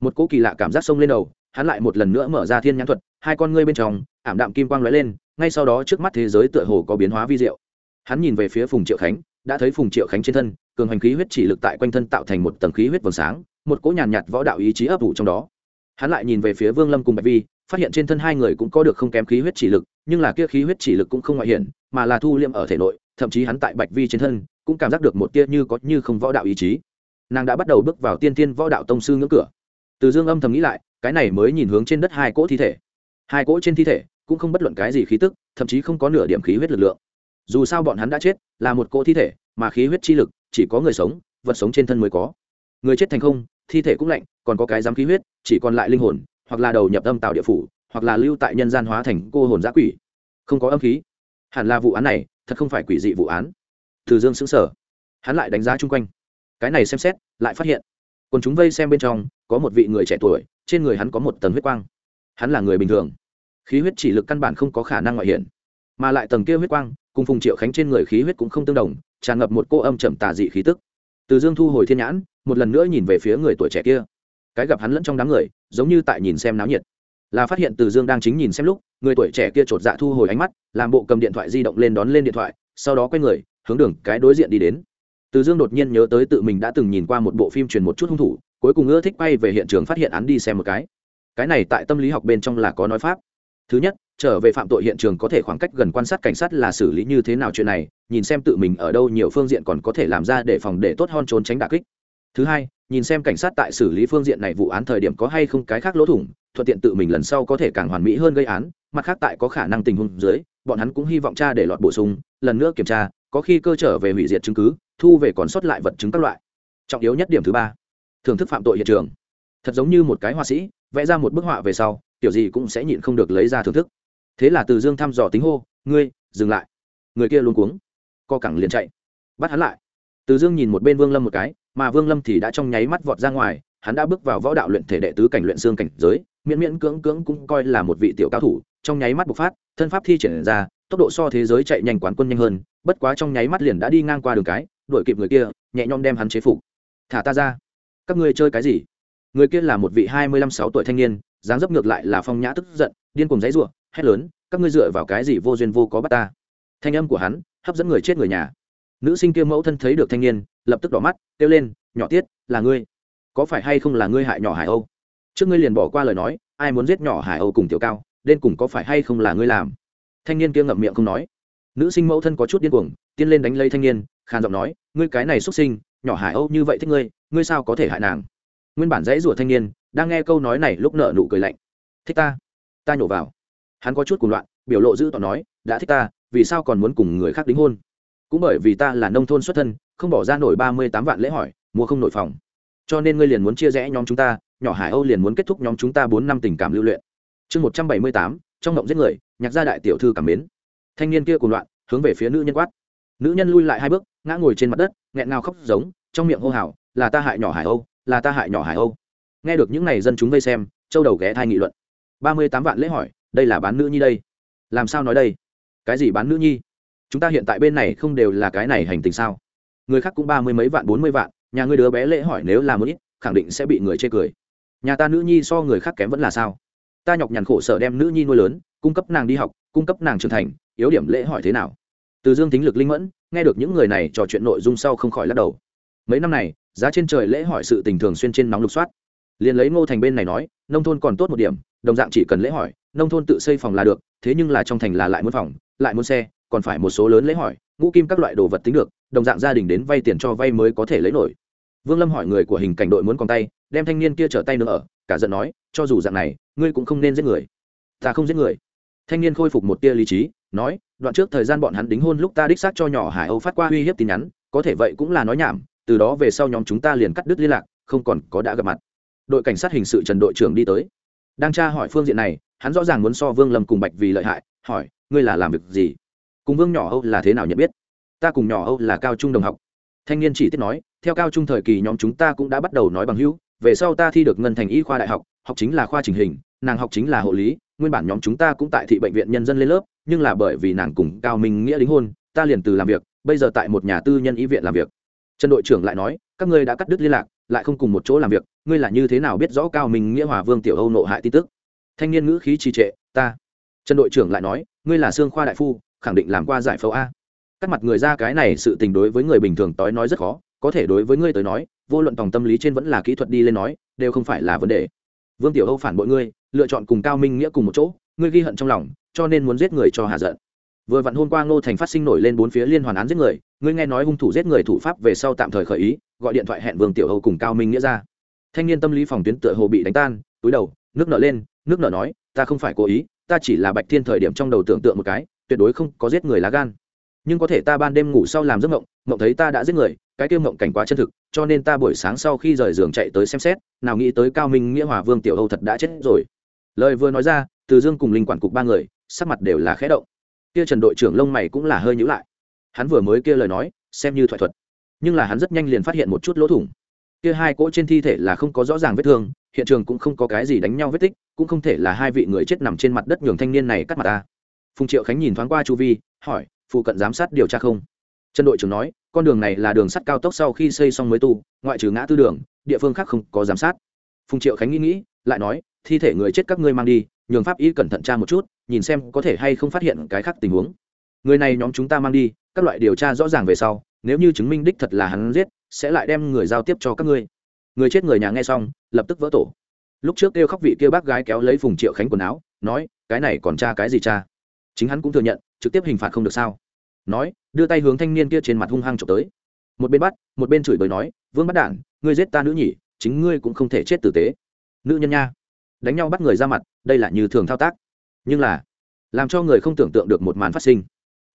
Một cỗ kỳ lạ cảm giác sông lên đầu hắn lại một lần nữa mở ra thiên nhãn thuật hai con ngươi bên trong ảm đạm kim quang lóe lên ngay sau đó trước mắt thế giới tựa hồ có biến hóa vi diệu. Hắn nhìn về phía phùng triệu khánh đã thấy phùng triệu khánh trên thân cường hành khí huyết chỉ lực tại quanh thân tạo thành một tầng khí huyết vầng sáng một cỗ nhàn nhạt, nhạt võ đạo ý chí ấp ủ trong đó. Hắn lại nhìn về phía vương lâm cùng bạch vi phát hiện trên thân hai người cũng có được không kém khí huyết chỉ lực nhưng là kia khí huyết chỉ lực cũng không ngoại hiển mà là thu liêm ở thể nội thậm chí hắn tại bạch vi trên thân cũng cảm giác được một tia như có như không võ đạo ý chí nàng đã bắt đầu bước vào tiên tiên võ đạo tông sư ngưỡng cửa. Từ dương âm thầm nghĩ lại, cái này mới nhìn hướng trên đất hai cỗ thi thể. Hai cỗ trên thi thể cũng không bất luận cái gì khí tức, thậm chí không có nửa điểm khí huyết lực lượng. Dù sao bọn hắn đã chết là một cỗ thi thể, mà khí huyết chi lực chỉ có người sống, vật sống trên thân mới có. Người chết thành không, thi thể cũng lạnh, còn có cái dám khí huyết, chỉ còn lại linh hồn, hoặc là đầu nhập âm tạo địa phủ, hoặc là lưu tại nhân gian hóa thành cô hồn giã quỷ. Không có âm khí. Hẳn là vụ án này thật không phải quỷ dị vụ án. Từ dương xứng sở hắn lại đánh giá chung quanh cái này xem xét, lại phát hiện còn chúng vây xem bên trong, có một vị người trẻ tuổi, trên người hắn có một tầng huyết quang. Hắn là người bình thường. Khí huyết chỉ lực căn bản không có khả năng ngoại hiện, mà lại tầng kia huyết quang, cùng phùng triệu khánh trên người khí huyết cũng không tương đồng, tràn ngập một cô âm trầm tà dị khí tức. Từ dương thu hồi thiên nhãn, một lần nữa nhìn về phía người tuổi trẻ kia. Cái gặp hắn lẫn trong đám người, giống như tại nhìn xem náo nhiệt. Là phát hiện từ dương đang chính nhìn xem lúc, người tuổi trẻ kia chột dạ thu hồi ánh mắt, làm bộ cầm điện thoại di động lên đón lên điện thoại, sau đó quay người, hướng đường cái đối diện đi đến từ dương đột nhiên nhớ tới tự mình đã từng nhìn qua một bộ phim truyền một chút hung thủ, cuối cùng ưa thích quay về hiện trường phát hiện án đi xem một cái. Cái này tại tâm lý học bên trong là có nói pháp. Thứ nhất, trở về phạm tội hiện trường có thể khoảng cách gần quan sát cảnh sát là xử lý như thế nào chuyện này, nhìn xem tự mình ở đâu nhiều phương diện còn có thể làm ra để phòng để tốt hơn trốn tránh đà kích. Thứ hai, nhìn xem cảnh sát tại xử lý phương diện này vụ án thời điểm có hay không cái khác lỗ thủng, thuận tiện tự mình lần sau có thể càng hoàn mỹ hơn gây án, mặt khác tại có khả năng tình huống dưới, bọn hắn cũng hy vọng tra để lọt bổ sung, lần nữa kiểm tra, có khi cơ trở về hủy diệt chứng cứ thu về còn sót lại vật chứng các loại. Trọng yếu nhất điểm thứ ba, thưởng thức phạm tội hiện trường. Thật giống như một cái họa sĩ, vẽ ra một bức họa về sau kiểu gì cũng sẽ nhịn không được lấy ra thưởng thức. Thế là từ dương thăm dò tính hô, ngươi, dừng lại. Người kia luôn cuống, co cẳng liền chạy. Bắt hắn lại. Từ dương nhìn một bên vương lâm một cái, mà vương lâm thì đã trong nháy mắt vọt ra ngoài, hắn đã bước vào võ đạo luyện thể đệ tứ cảnh luyện xương cảnh giới, miễn miễn cưỡng cưỡng cũng coi là một vị tiểu cao thủ, trong nháy mắt bộc phát, thân pháp thi triển ra, tốc độ so thế giới chạy nhanh quán quân nhanh hơn, bất quá trong nháy mắt liền đã đi ngang qua đường cái đuổi kịp người kia, nhẹ nhõm đem hắn chế phục. Thả ta ra. Các ngươi chơi cái gì? Người kia là một vị hai mươi lăm sáu tuổi thanh niên, dáng dấp ngược lại là phong nhã tức giận, điên cùng giấy ruộng hét lớn, các ngươi dựa vào cái gì vô duyên vô có bắt ta? Thanh âm của hắn hấp dẫn người chết người nhà. Nữ sinh kia mẫu thân thấy được thanh niên, lập tức đỏ mắt, kêu lên, nhỏ tiết, là ngươi. Có phải hay không là ngươi hại nhỏ hải âu? Trước ngươi liền bỏ qua lời nói, ai muốn giết nhỏ hải âu cùng tiểu cao, đến cùng có phải hay không là ngươi làm? Thanh niên kia ngậm miệng không nói. Nữ sinh mẫu thân có chút điên cuồng tiên lên đánh lấy thanh niên khàn giọng nói, ngươi cái này xuất sinh, nhỏ hải âu như vậy thích ngươi ngươi sao có thể hại nàng? Nguyên bản dãy rủa thanh niên, đang nghe câu nói này lúc nợ nụ cười lạnh. Thích ta? Ta nhổ vào. Hắn có chút cuồng loạn, biểu lộ giữ tỏ nói, đã thích ta, vì sao còn muốn cùng người khác đính hôn? Cũng bởi vì ta là nông thôn xuất thân, không bỏ ra nổi ba mươi tám vạn lễ hỏi, mua không nổi phòng. Cho nên ngươi liền muốn chia rẽ nhóm chúng ta, nhỏ hải âu liền muốn kết thúc nhóm chúng ta bốn năm tình cảm lưu luyện. Chương một trăm bảy mươi tám, trong động giết người, nhạc gia đại tiểu thư cảm mến. Thanh niên kia cùng loạn, hướng về phía nữ nhân quát nữ nhân lui lại hai bước, ngã ngồi trên mặt đất, nghẹn ngào khóc giống, trong miệng hô hào, là ta hại nhỏ hải âu, là ta hại nhỏ hải âu. Nghe được những n à y dân chúng vây xem, châu đầu ghé thai nghị luận. Ba mươi tám vạn lễ hỏi, đây là bán nữ nhi đây? Làm sao nói đây? Cái gì bán nữ nhi? Chúng ta hiện tại bên này không đều là cái này hành tình sao? Người khác cũng ba mươi mấy vạn, bốn mươi vạn, nhà ngươi đứa bé lễ hỏi nếu là một ít, khẳng định sẽ bị người chê cười. Nhà ta nữ nhi so người khác kém vẫn là sao? Ta nhọc nhằn khổ sở đem nữ nhi nuôi lớn, cung cấp nàng đi học, cung cấp nàng trưởng thành, yếu điểm lễ hỏi thế nào? Từ dương tính lực linh mẫn, nghe được những người này trò chuyện nội dung sau không khỏi lắc đầu. Mấy năm này, giá trên trời lễ hỏi sự tình thường xuyên trên nóng lục soát. Liền lấy ngô thành bên này nói, nông thôn còn tốt một điểm, đồng dạng chỉ cần lễ hỏi, nông thôn tự xây phòng là được, thế nhưng là trong thành là lại muốn phòng, lại muốn xe, còn phải một số lớn lễ hỏi, ngũ kim các loại đồ vật tính được, đồng dạng gia đình đến vay tiền cho vay mới có thể lấy nổi. Vương lâm hỏi người của hình cảnh đội muốn còn tay, đem thanh niên kia trở tay nữa ở, cả giận nói, cho dù dạng này, ngươi cũng không nên giết người. Ta không giết người. Thanh niên khôi phục một tia lý trí nói, đoạn trước thời gian bọn hắn đính hôn lúc ta đích xác cho nhỏ hải âu phát qua uy hiếp tin nhắn, có thể vậy cũng là nói nhảm, từ đó về sau nhóm chúng ta liền cắt đứt liên lạc, không còn có đã gặp mặt. Đội cảnh sát hình sự trần đội trưởng đi tới. Đang tra hỏi phương diện này, hắn rõ ràng muốn so vương lâm cùng bạch vì lợi hại, hỏi, ngươi là làm việc gì? Cùng vương nhỏ âu là thế nào nhận biết? Ta cùng nhỏ âu là cao trung đồng học. Thanh niên chỉ tiết nói, theo cao trung thời kỳ nhóm chúng ta cũng đã bắt đầu nói bằng hữu, về sau ta thi được ngân thành y khoa đại học học chính là khoa trình hình, nàng học chính là hộ lý nguyên bản nhóm chúng ta cũng tại thị bệnh viện nhân dân lên lớp, nhưng là bởi vì nàng cùng cao minh nghĩa đính hôn, ta liền từ làm việc, bây giờ tại một nhà tư nhân y viện làm việc. Trần đội trưởng lại nói, các ngươi đã cắt đứt liên lạc, lại không cùng một chỗ làm việc, ngươi là như thế nào biết rõ cao minh nghĩa hòa vương tiểu âu nộ hại tin tức? Thanh niên ngữ khí trì trệ, ta. Trần đội trưởng lại nói, ngươi là xương khoa đại phu, khẳng định làm qua giải phẫu a. Cắt mặt người ra cái này sự tình đối với người bình thường tối nói rất khó, có thể đối với ngươi tới nói, vô luận tòng tâm lý trên vẫn là kỹ thuật đi lên nói, đều không phải là vấn đề. Vương tiểu âu phản bội ngươi lựa chọn cùng cao minh nghĩa cùng một chỗ, ngươi ghi hận trong lòng, cho nên muốn giết người cho hạ giận. Vừa vặn hôm qua ngô thành phát sinh nổi lên bốn phía liên hoàn án giết người, ngươi nghe nói hung thủ giết người thủ pháp về sau tạm thời khởi ý, gọi điện thoại hẹn vương tiểu âu cùng cao minh nghĩa ra. Thanh niên tâm lý phòng tuyến tựa hồ bị đánh tan, túi đầu, nước nợ lên, nước nợ nói, ta không phải cố ý, ta chỉ là bạch thiên thời điểm trong đầu tưởng tượng một cái, tuyệt đối không có giết người lá gan. Nhưng có thể ta ban đêm ngủ sau làm giấc mộng mộng thấy ta đã giết người, cái kêu mộng cảnh quá chân thực, cho nên ta buổi sáng sau khi rời giường chạy tới xem xét, nào nghĩ tới cao minh nghĩa hòa vương tiểu âu thật đã chết rồi lời vừa nói ra, từ dương cùng linh quản cục ba người, sắc mặt đều là khẽ động. Kia trần đội trưởng lông mày cũng là hơi nhữ lại. Hắn vừa mới kia lời nói, xem như thoại thuật, nhưng là hắn rất nhanh liền phát hiện một chút lỗ thủng. Kia hai cỗ trên thi thể là không có rõ ràng vết thương, hiện trường cũng không có cái gì đánh nhau vết tích, cũng không thể là hai vị người chết nằm trên mặt đất nhường thanh niên này cắt mặt ta. Phùng triệu khánh nhìn thoáng qua chu vi, hỏi, phụ cận giám sát điều tra không? Trần đội trưởng nói, con đường này là đường sắt cao tốc sau khi xây xong mới tu, ngoại trừ ngã tư đường, địa phương khác không có giám sát. Phùng triệu khánh nghĩ nghĩ, lại nói thi thể người chết các ngươi mang đi, nhường pháp y cẩn thận tra một chút, nhìn xem có thể hay không phát hiện cái khác tình huống. Người này nhóm chúng ta mang đi, các loại điều tra rõ ràng về sau, nếu như chứng minh đích thật là hắn giết, sẽ lại đem người giao tiếp cho các ngươi. Người chết người nhà nghe xong, lập tức vỡ tổ. Lúc trước kêu khóc vị kêu bác gái kéo lấy phùng triệu khánh quần áo, nói, cái này còn cha cái gì cha chính hắn cũng thừa nhận, trực tiếp hình phạt không được sao. Nói, đưa tay hướng thanh niên kia trên mặt hung hăng trộm tới. Một bên bắt, một bên chửi bới nói, vương bắt đản, ngươi giết ta nữ nhỉ, chính ngươi cũng không thể chết tử tế. Nữ nhân nha đánh nhau bắt người ra mặt, đây là như thường thao tác. Nhưng là, làm cho người không tưởng tượng được một màn phát sinh.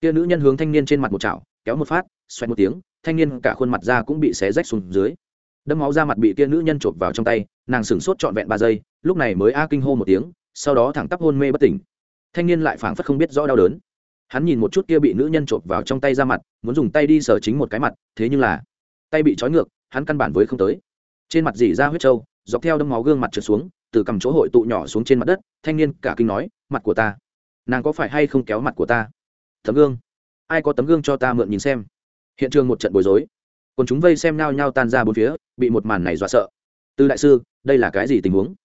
Kia nữ nhân hướng thanh niên trên mặt một chảo, kéo một phát, xoẹt một tiếng, thanh niên cả khuôn mặt ra cũng bị xé rách xuống dưới. Đâm máu ra mặt bị kia nữ nhân chộp vào trong tay, nàng sửng sốt trọn vẹn ba giây, lúc này mới a kinh hô một tiếng, sau đó thẳng tắp hôn mê bất tỉnh. Thanh niên lại phảng phất không biết rõ đau đớn. Hắn nhìn một chút kia bị nữ nhân chộp vào trong tay ra mặt, muốn dùng tay đi sờ chính một cái mặt, thế nhưng là, tay bị trói ngược, hắn căn bản với không tới. Trên mặt dỉ ra huyết trâu, dọc theo đâm máu gương mặt trượt xuống từ cầm chỗ hội tụ nhỏ xuống trên mặt đất, thanh niên cả kinh nói, mặt của ta, nàng có phải hay không kéo mặt của ta? Tấm gương. Ai có tấm gương cho ta mượn nhìn xem? Hiện trường một trận bối rối. Còn chúng vây xem nhau nhau tan ra bốn phía, bị một màn này dọa sợ. Từ đại sư, đây là cái gì tình huống?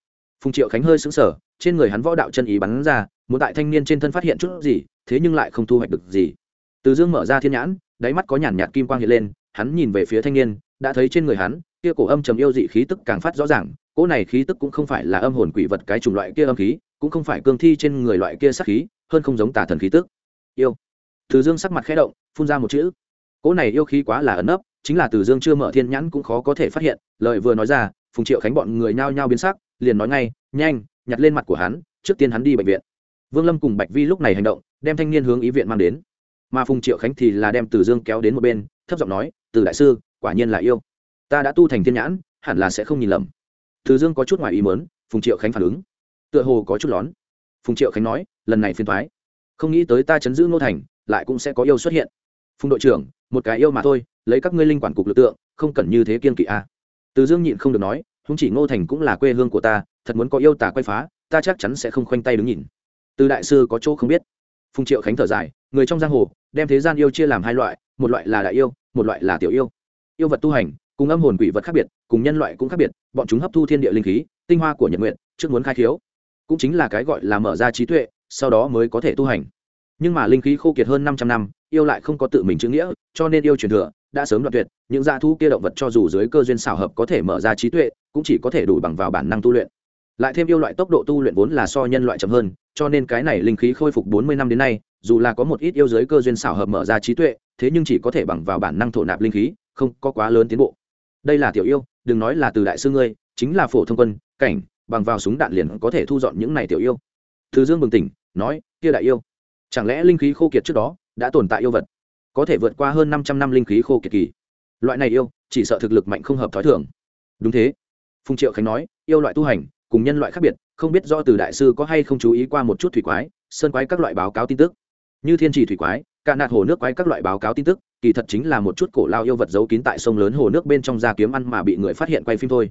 Phùng triệu khánh hơi sững sờ, trên người hắn võ đạo chân ý bắn ra, muốn tại thanh niên trên thân phát hiện chút gì, thế nhưng lại không thu hoạch được gì. Từ dương mở ra thiên nhãn, đáy mắt có nhàn nhạt kim quang hiện lên, hắn nhìn về phía thanh niên, đã thấy trên người hắn kia cổ âm trầm yêu dị khí tức càng phát rõ ràng, cỗ này khí tức cũng không phải là âm hồn quỷ vật cái chủng loại kia âm khí, cũng không phải cương thi trên người loại kia sắc khí, hơn không giống tà thần khí tức. Yêu. Từ dương sắc mặt khẽ động, phun ra một chữ. Cỗ này yêu khí quá là ẩn ấp chính là từ dương chưa mở thiên nhãn cũng khó có thể phát hiện, lời vừa nói ra, phùng triệu khánh bọn người nhao nhao biến sắc, liền nói ngay, nhanh, nhặt lên mặt của hắn, trước tiên hắn đi bệnh viện. Vương lâm cùng bạch vi lúc này hành động, đem thanh niên hướng ý viện mang đến. Mà phùng triệu khánh thì là đem từ dương kéo đến một bên, thấp giọng nói, từ đại sư, quả nhiên là yêu ta đã tu thành thiên nhãn, hẳn là sẽ không nhìn lầm. Từ dương có chút ngoài ý mớn phùng triệu khánh phản ứng. Tựa hồ có chút lón. Phùng triệu khánh nói, lần này phiền thoái không nghĩ tới ta chấn giữ ngô thành, lại cũng sẽ có yêu xuất hiện. Phùng đội trưởng, một cái yêu mà thôi, lấy các ngươi linh quản cục lực tượng, không cần như thế kiên kỵ a. À. từ dương nhịn không được nói không chỉ ngô thành cũng là quê hương của ta, thật muốn có yêu tả quay phá, ta chắc chắn sẽ không khoanh tay đứng nhìn. Từ đại sư có chỗ không biết. Phùng triệu khánh thở dài, người trong giang hồ, đem thế gian yêu chia làm hai loại, một loại là đại yêu, một loại là tiểu yêu. Yêu vật tu hành cùng âm hồn quỷ vật khác biệt, cùng nhân loại cũng khác biệt, bọn chúng hấp thu thiên địa linh khí, tinh hoa của nhật nguyện, trước muốn khai khiếu. Cũng chính là cái gọi là mở ra trí tuệ, sau đó mới có thể tu hành. Nhưng mà linh khí khô kiệt hơn 500 năm, yêu lại không có tự mình chữ nghĩa, cho nên yêu truyền thừa, đã sớm đoạn tuyệt, những gia thú kia động vật cho dù dưới cơ duyên xảo hợp có thể mở ra trí tuệ, cũng chỉ có thể đủ bằng vào bản năng tu luyện. Lại thêm yêu loại tốc độ tu luyện vốn là so nhân loại chậm hơn, cho nên cái này linh khí khôi phục 40 năm đến nay, dù là có một ít yêu giới cơ duyên xảo hợp mở ra trí tuệ, thế nhưng chỉ có thể bằng vào bản năng thổ nạp linh khí, không có quá lớn tiến bộ đây là tiểu yêu, đừng nói là từ đại sư ngươi, chính là phổ thông quân, cảnh, bằng vào súng đạn liền có thể thu dọn những này tiểu yêu. Thứ dương bừng tỉnh, nói, kia đại yêu, chẳng lẽ linh khí khô kiệt trước đó đã tồn tại yêu vật? Có thể vượt qua hơn 500 năm linh khí khô kiệt kỳ. Loại này yêu, chỉ sợ thực lực mạnh không hợp thói thường. Đúng thế. Phùng triệu khánh nói, yêu loại tu hành, cùng nhân loại khác biệt, không biết do từ đại sư có hay không chú ý qua một chút thủy quái, sơn quái các loại báo cáo tin tức. Như thiên trì thủy quái cả nạt hồ nước quái các loại báo cáo tin tức kỳ thật chính là một chút cổ lao yêu vật giấu kín tại sông lớn hồ nước bên trong da kiếm ăn mà bị người phát hiện quay phim thôi.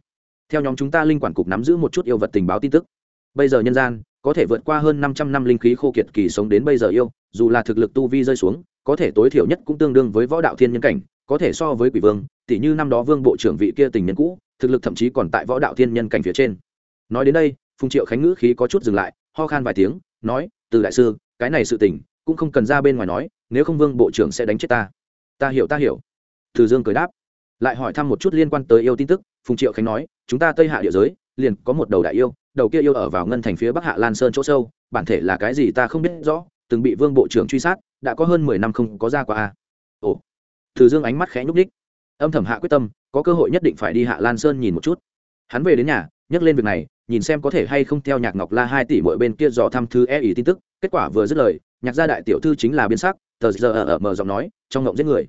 Theo nhóm chúng ta linh quản cục nắm giữ một chút yêu vật tình báo tin tức. Bây giờ nhân gian, có thể vượt qua hơn 500 năm linh khí khô kiệt kỳ sống đến bây giờ yêu, dù là thực lực tu vi rơi xuống, có thể tối thiểu nhất cũng tương đương với võ đạo thiên nhân cảnh, có thể so với quỷ vương tỷ như năm đó vương bộ trưởng vị kia tình nhân cũ, thực lực thậm chí còn tại võ đạo thiên nhân cảnh phía trên. Nói đến đây, phùng triệu khánh ngữ khí có chút dừng lại, ho khan vài tiếng, nói, từ đại sư, cái này sự tình, cũng không cần ra bên ngoài nói, nếu không vương bộ trưởng sẽ đánh chết ta ta hiểu ta hiểu. Từ dương cười đáp. Lại hỏi thăm một chút liên quan tới yêu tin tức, phùng triệu khánh nói, chúng ta tây hạ địa giới, liền có một đầu đại yêu, đầu kia yêu ở vào ngân thành phía bắc hạ lan sơn chỗ sâu, bản thể là cái gì ta không biết rõ, từng bị vương bộ trưởng truy sát, đã có hơn mười năm không có ra qua a. Ồ. Từ dương ánh mắt khẽ nhúc ních âm thầm hạ quyết tâm, có cơ hội nhất định phải đi hạ lan sơn nhìn một chút. Hắn về đến nhà, nhắc lên việc này, nhìn xem có thể hay không theo nhạc ngọc la hai tỷ mỗi bên kia dò thăm thư e ý tin tức, kết quả vừa dứt lời, nhạc gia đại tiểu thư chính là biên sắc tờ giờ ở mở giọng nói, trong ngộng giết người.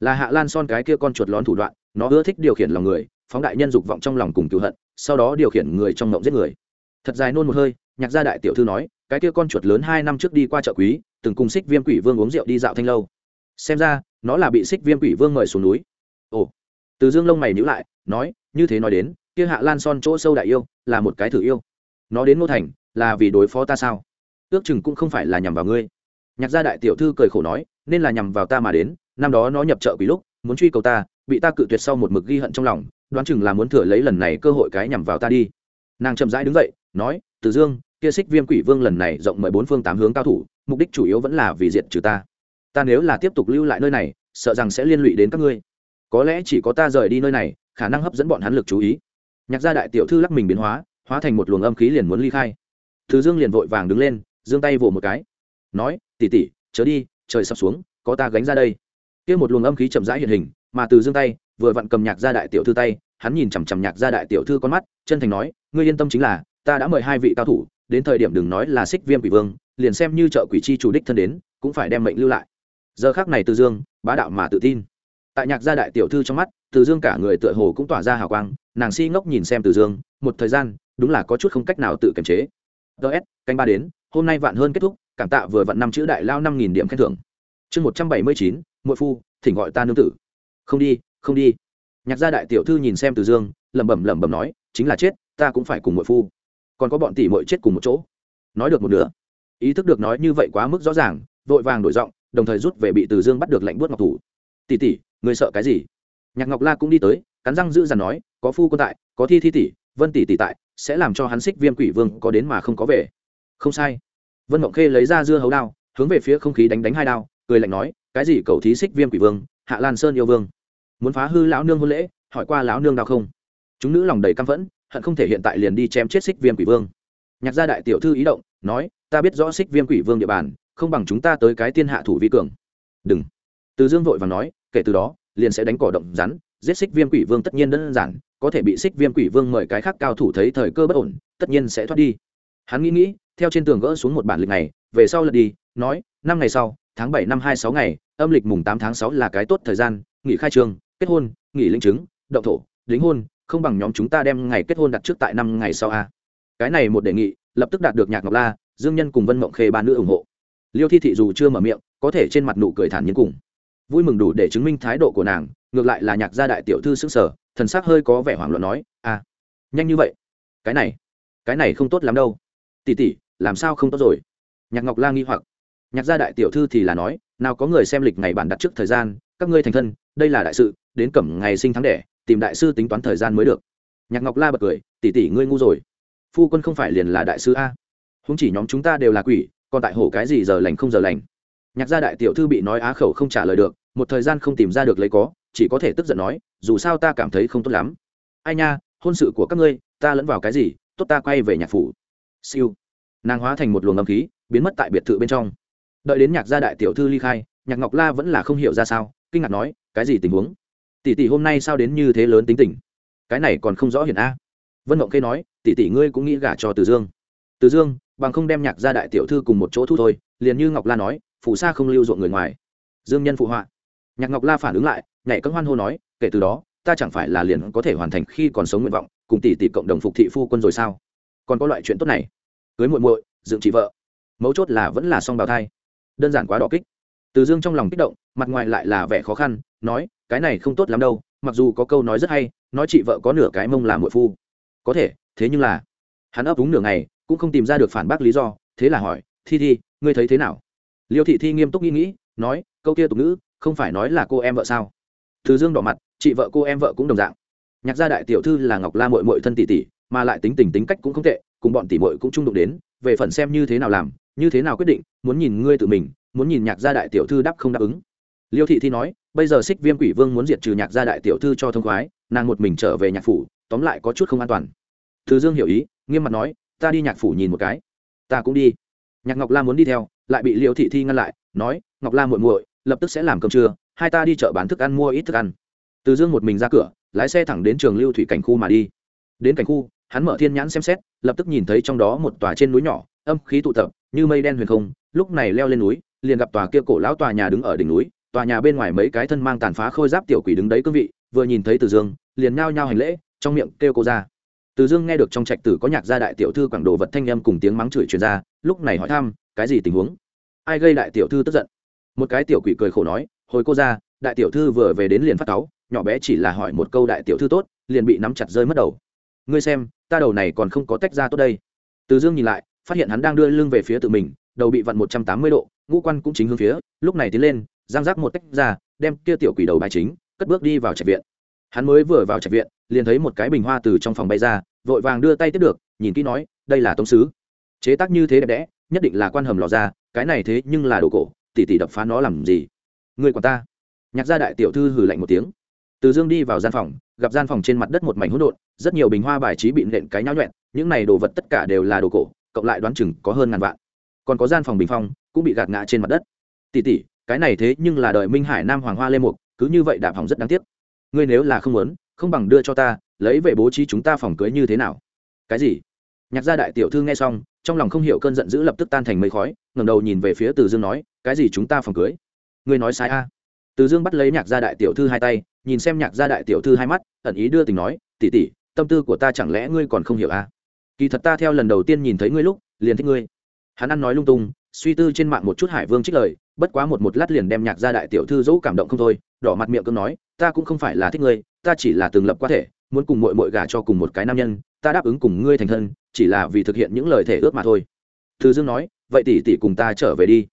Là hạ lan son cái kia con chuột lón thủ đoạn, nó ưa thích điều khiển lòng người, phóng đại nhân dục vọng trong lòng cùng cựu hận, sau đó điều khiển người trong ngộng giết người. Thật dài nôn một hơi, nhạc gia đại tiểu thư nói, cái kia con chuột lớn hai năm trước đi qua chợ quý, từng cùng xích viêm quỷ vương uống rượu đi dạo thanh lâu. Xem ra, nó là bị xích viêm quỷ vương mời xuống núi. Ồ. Từ dương lông mày nhữ lại, nói, như thế nói đến, kia hạ lan son chỗ sâu đại yêu, là một cái thử yêu. Nó đến ngô thành, là vì đối phó ta sao? Ước chừng cũng không phải là nhằm vào ngươi nhạc gia đại tiểu thư cười khổ nói, nên là nhằm vào ta mà đến, năm đó nó nhập chợ quý lúc, muốn truy cầu ta, bị ta cự tuyệt sau một mực ghi hận trong lòng, đoán chừng là muốn thừa lấy lần này cơ hội cái nhằm vào ta đi. Nàng chậm rãi đứng dậy, nói, từ dương, kia xích viêm quỷ vương lần này rộng mười bốn phương tám hướng cao thủ, mục đích chủ yếu vẫn là vì diệt trừ ta. Ta nếu là tiếp tục lưu lại nơi này, sợ rằng sẽ liên lụy đến các ngươi. Có lẽ chỉ có ta rời đi nơi này, khả năng hấp dẫn bọn hắn lực chú ý. Nhạc gia đại tiểu thư lắc mình biến hóa hóa thành một luồng âm khí liền muốn ly khai. Thứ dương liền vội vàng đứng lên, giương tay vỗ một cái nói tỉ tỉ chớ đi, trời sắp xuống, có ta gánh ra đây. Kia một luồng âm khí chậm rãi hiện hình, mà từ dương tay, vừa vặn cầm nhạc gia đại tiểu thư tay, hắn nhìn chằm chằm nhạc gia đại tiểu thư con mắt, chân thành nói, ngươi yên tâm chính là, ta đã mời hai vị cao thủ, đến thời điểm đừng nói là xích viêm quỷ vương, liền xem như trợ quỷ chi chủ đích thân đến, cũng phải đem mệnh lưu lại. Giờ khác này từ dương, bá đạo mà tự tin. Tại nhạc gia đại tiểu thư trong mắt, từ dương cả người tựa hồ cũng tỏa ra hào quang, nàng si ngốc nhìn xem từ dương, một thời gian, đúng là có chút không cách nào tự kiềm chế. Ts canh ba đến, hôm nay vạn hơn kết thúc cảm tạ vừa vặn năm chữ đại lao năm nghìn điểm khen thưởng. Chương một trăm bảy mươi chín mỗi phu, thỉnh gọi ta nương tử. Không đi không đi. Nhạc gia đại tiểu thư nhìn xem từ dương, lẩm bẩm lẩm bẩm nói, chính là chết, ta cũng phải cùng mỗi phu. Còn có bọn tỷ muội chết cùng một chỗ. Nói được một nửa. Ý thức được nói như vậy quá mức rõ ràng, vội vàng đổi giọng, đồng thời rút về bị từ dương bắt được lạnh buốt ngọc thủ. Tỷ tỷ người sợ cái gì? Nhạc ngọc la cũng đi tới, cắn răng giữ dằn nói, có phu quân tại, có thi thi tỷ, vân tỷ tỷ tại, sẽ làm cho hắn xích viêm quỷ vương có đến mà không có về. Không sai vân mộng khê lấy ra dưa hấu đao, hướng về phía không khí đánh đánh hai đao, cười lạnh nói, cái gì cầu thí xích viêm quỷ vương, hạ lan sơn yêu vương? Muốn phá hư lão nương hôn lễ, hỏi qua lão nương đao không? Chúng nữ lòng đầy căm phẫn, hận không thể hiện tại liền đi chém chết xích viêm quỷ vương. Nhạc gia đại tiểu thư ý động, nói, ta biết rõ xích viêm quỷ vương địa bàn, không bằng chúng ta tới cái tiên hạ thủ vi cường. Đừng. Từ dương vội và nói, kể từ đó, liền sẽ đánh cỏ động rắn, giết xích viêm quỷ vương tất nhiên đơn giản, có thể bị xích viêm quỷ vương mời cái khác cao thủ thấy thời cơ bất ổn, tất nhiên sẽ thoát đi hắn nghĩ nghĩ, theo trên tường gỡ xuống một bản lịch này, về sau lật đi, nói, năm ngày sau, tháng bảy năm hai sáu ngày, âm lịch mùng tám tháng sáu là cái tốt thời gian, nghỉ khai trương kết hôn, nghỉ linh chứng, động thổ, đính hôn, không bằng nhóm chúng ta đem ngày kết hôn đặt trước tại năm ngày sau a. Cái này một đề nghị, lập tức đạt được nhạc ngọc la, dương nhân cùng vân mộng khê ba nữ ủng hộ. Liêu thi thị dù chưa mở miệng, có thể trên mặt nụ cười thản nhiên cùng. Vui mừng đủ để chứng minh thái độ của nàng, ngược lại là nhạc gia đại tiểu thư sức sở thần sắc hơi có vẻ hoảng loạn nói à nhanh như vậy. Cái này cái này không tốt lắm đâu. Tỷ tỷ, làm sao không tốt rồi? Nhạc ngọc la nghi hoặc. Nhạc gia đại tiểu thư thì là nói nào có người xem lịch ngày bản đặt trước thời gian các ngươi thành thân đây là đại sự đến cẩm ngày sinh tháng đẻ tìm đại sư tính toán thời gian mới được. Nhạc ngọc la bật cười tỷ tỷ ngươi ngu rồi. Phu quân không phải liền là đại sư a? Không chỉ nhóm chúng ta đều là quỷ còn tại hổ cái gì giờ lành không giờ lành? Nhạc gia đại tiểu thư bị nói á khẩu không trả lời được một thời gian không tìm ra được lấy có chỉ có thể tức giận nói dù sao ta cảm thấy không tốt lắm. Ai nha hôn sự của các ngươi ta lẫn vào cái gì tốt ta quay về nhạc phủ siêu. Nàng hóa thành một luồng âm khí, biến mất tại biệt thự bên trong. Đợi đến nhạc gia đại tiểu thư ly khai, nhạc ngọc la vẫn là không hiểu ra sao, kinh ngạc nói, cái gì tình huống? Tỷ tỷ hôm nay sao đến như thế lớn tính tình? Cái này còn không rõ hiển a. Vân mộng kê nói, tỷ tỷ ngươi cũng nghĩ gả cho từ dương. Từ dương, bằng không đem nhạc gia đại tiểu thư cùng một chỗ thu thôi, liền như ngọc la nói phủ xa không lưu ruộng người ngoài. Dương nhân phụ họa. Nhạc ngọc la phản ứng lại, nhảy cấm hoan hô nói, kể từ đó, ta chẳng phải là liền có thể hoàn thành khi còn sống nguyện vọng, cùng tỷ tỷ cộng đồng phục thị phu quân rồi sao? Còn có loại chuyện tốt này. Cưới muội muội, dựng chị vợ. Mấu chốt là vẫn là song bào thai. Đơn giản quá đỏ kích. Từ dương trong lòng kích động, mặt ngoài lại là vẻ khó khăn, nói, cái này không tốt lắm đâu, mặc dù có câu nói rất hay, nói chị vợ có nửa cái mông là muội phu. Có thể, thế nhưng là hắn ấp úng nửa ngày, cũng không tìm ra được phản bác lý do, thế là hỏi, thi thi, ngươi thấy thế nào? Liêu thị thi nghiêm túc nghĩ nghĩ, nói, câu kia tục ngữ, không phải nói là cô em vợ sao? Từ dương đỏ mặt, chị vợ cô em vợ cũng đồng dạng. Nhạc gia đại tiểu thư là ngọc la mội mội thân tỷ tỷ mà lại tính tình tính cách cũng không tệ, cùng bọn tỷ mội cũng trung đụng đến, về phần xem như thế nào làm, như thế nào quyết định, muốn nhìn ngươi tự mình, muốn nhìn nhạc gia đại tiểu thư đáp không đáp ứng. Liêu thị thi nói, bây giờ xích viêm quỷ vương muốn diệt trừ nhạc gia đại tiểu thư cho thông khoái, nàng một mình trở về nhạc phủ, tóm lại có chút không an toàn. Thứ dương hiểu ý, nghiêm mặt nói, ta đi nhạc phủ nhìn một cái. Ta cũng đi. Nhạc ngọc la muốn đi theo, lại bị liêu thị thi ngăn lại, nói, ngọc la muội muội, lập tức sẽ làm cơm trưa, hai ta đi chợ bán thức ăn mua ít thức ăn. Từ dương một mình ra cửa, lái xe thẳng đến trường lưu thủy cảnh khu mà đi đến cảnh khu, hắn mở thiên nhãn xem xét, lập tức nhìn thấy trong đó một tòa trên núi nhỏ, âm khí tụ tập, như mây đen huyền không, lúc này leo lên núi, liền gặp tòa kia cổ lão tòa nhà đứng ở đỉnh núi, tòa nhà bên ngoài mấy cái thân mang tàn phá khôi giáp tiểu quỷ đứng đấy cương vị, vừa nhìn thấy từ dương, liền nao nhao hành lễ, trong miệng kêu cô ra. Từ dương nghe được trong trạch tử có nhạc gia đại tiểu thư quảng đồ vật thanh em cùng tiếng mắng chửi truyền ra, lúc này hỏi thăm, cái gì tình huống? Ai gây đại tiểu thư tức giận? Một cái tiểu quỷ cười khổ nói, hồi cô ra, đại tiểu thư vừa về đến liền phát cáu, nhỏ bé chỉ là hỏi một câu đại tiểu thư tốt, liền bị nắm chặt rơi mất đầu ngươi xem, ta đầu này còn không có tách ra tốt đây. Từ dương nhìn lại, phát hiện hắn đang đưa lưng về phía tự mình, đầu bị vặn một trăm tám mươi độ, ngũ quan cũng chính hướng phía, lúc này tiến lên, giang giác một tách ra, đem kia tiểu quỷ đầu bài chính, cất bước đi vào trạch viện. Hắn mới vừa vào trạch viện, liền thấy một cái bình hoa từ trong phòng bay ra, vội vàng đưa tay tiếp được, nhìn kỹ nói, đây là tông sứ. Chế tác như thế đẹp đẽ, nhất định là quan hầm lò ra, cái này thế nhưng là đồ cổ, tỷ tỷ đập phá nó làm gì? Người quản ta. Nhạc gia đại tiểu thư hử lạnh một tiếng. Từ dương đi vào gian phòng gặp gian phòng trên mặt đất một mảnh hỗn độn, rất nhiều bình hoa bài trí bị nện cái nhão nhuẹn, những này đồ vật tất cả đều là đồ cổ, cộng lại đoán chừng có hơn ngàn vạn. Còn có gian phòng bình phong, cũng bị gạt ngã trên mặt đất. Tỷ tỷ, cái này thế nhưng là đời minh hải nam hoàng hoa lê mục, cứ như vậy đạp hỏng rất đáng tiếc. Ngươi nếu là không muốn, không bằng đưa cho ta, lấy về bố trí chúng ta phòng cưới như thế nào? Cái gì? Nhạc gia đại tiểu thư nghe xong, trong lòng không hiểu cơn giận dữ lập tức tan thành mây khói, ngẩng đầu nhìn về phía từ dương nói, cái gì chúng ta phòng cưới? Ngươi nói sai a. Từ dương bắt lấy nhạc gia đại tiểu thư hai tay nhìn xem nhạc gia đại tiểu thư hai mắt, ẩn ý đưa tình nói tỉ tỉ tâm tư của ta chẳng lẽ ngươi còn không hiểu à? kỳ thật ta theo lần đầu tiên nhìn thấy ngươi lúc, liền thích ngươi. Hắn ăn nói lung tung, suy tư trên mạng một chút hải vương trích lời, bất quá một một lát liền đem nhạc gia đại tiểu thư dỗ cảm động không thôi, đỏ mặt miệng cưng nói, ta cũng không phải là thích ngươi, ta chỉ là từng lập quá thể, muốn cùng mội mội gả cho cùng một cái nam nhân, ta đáp ứng cùng ngươi thành thân, chỉ là vì thực hiện những lời thể ước mà thôi. Thư dương nói, vậy tỷ tỷ cùng ta trở về đi.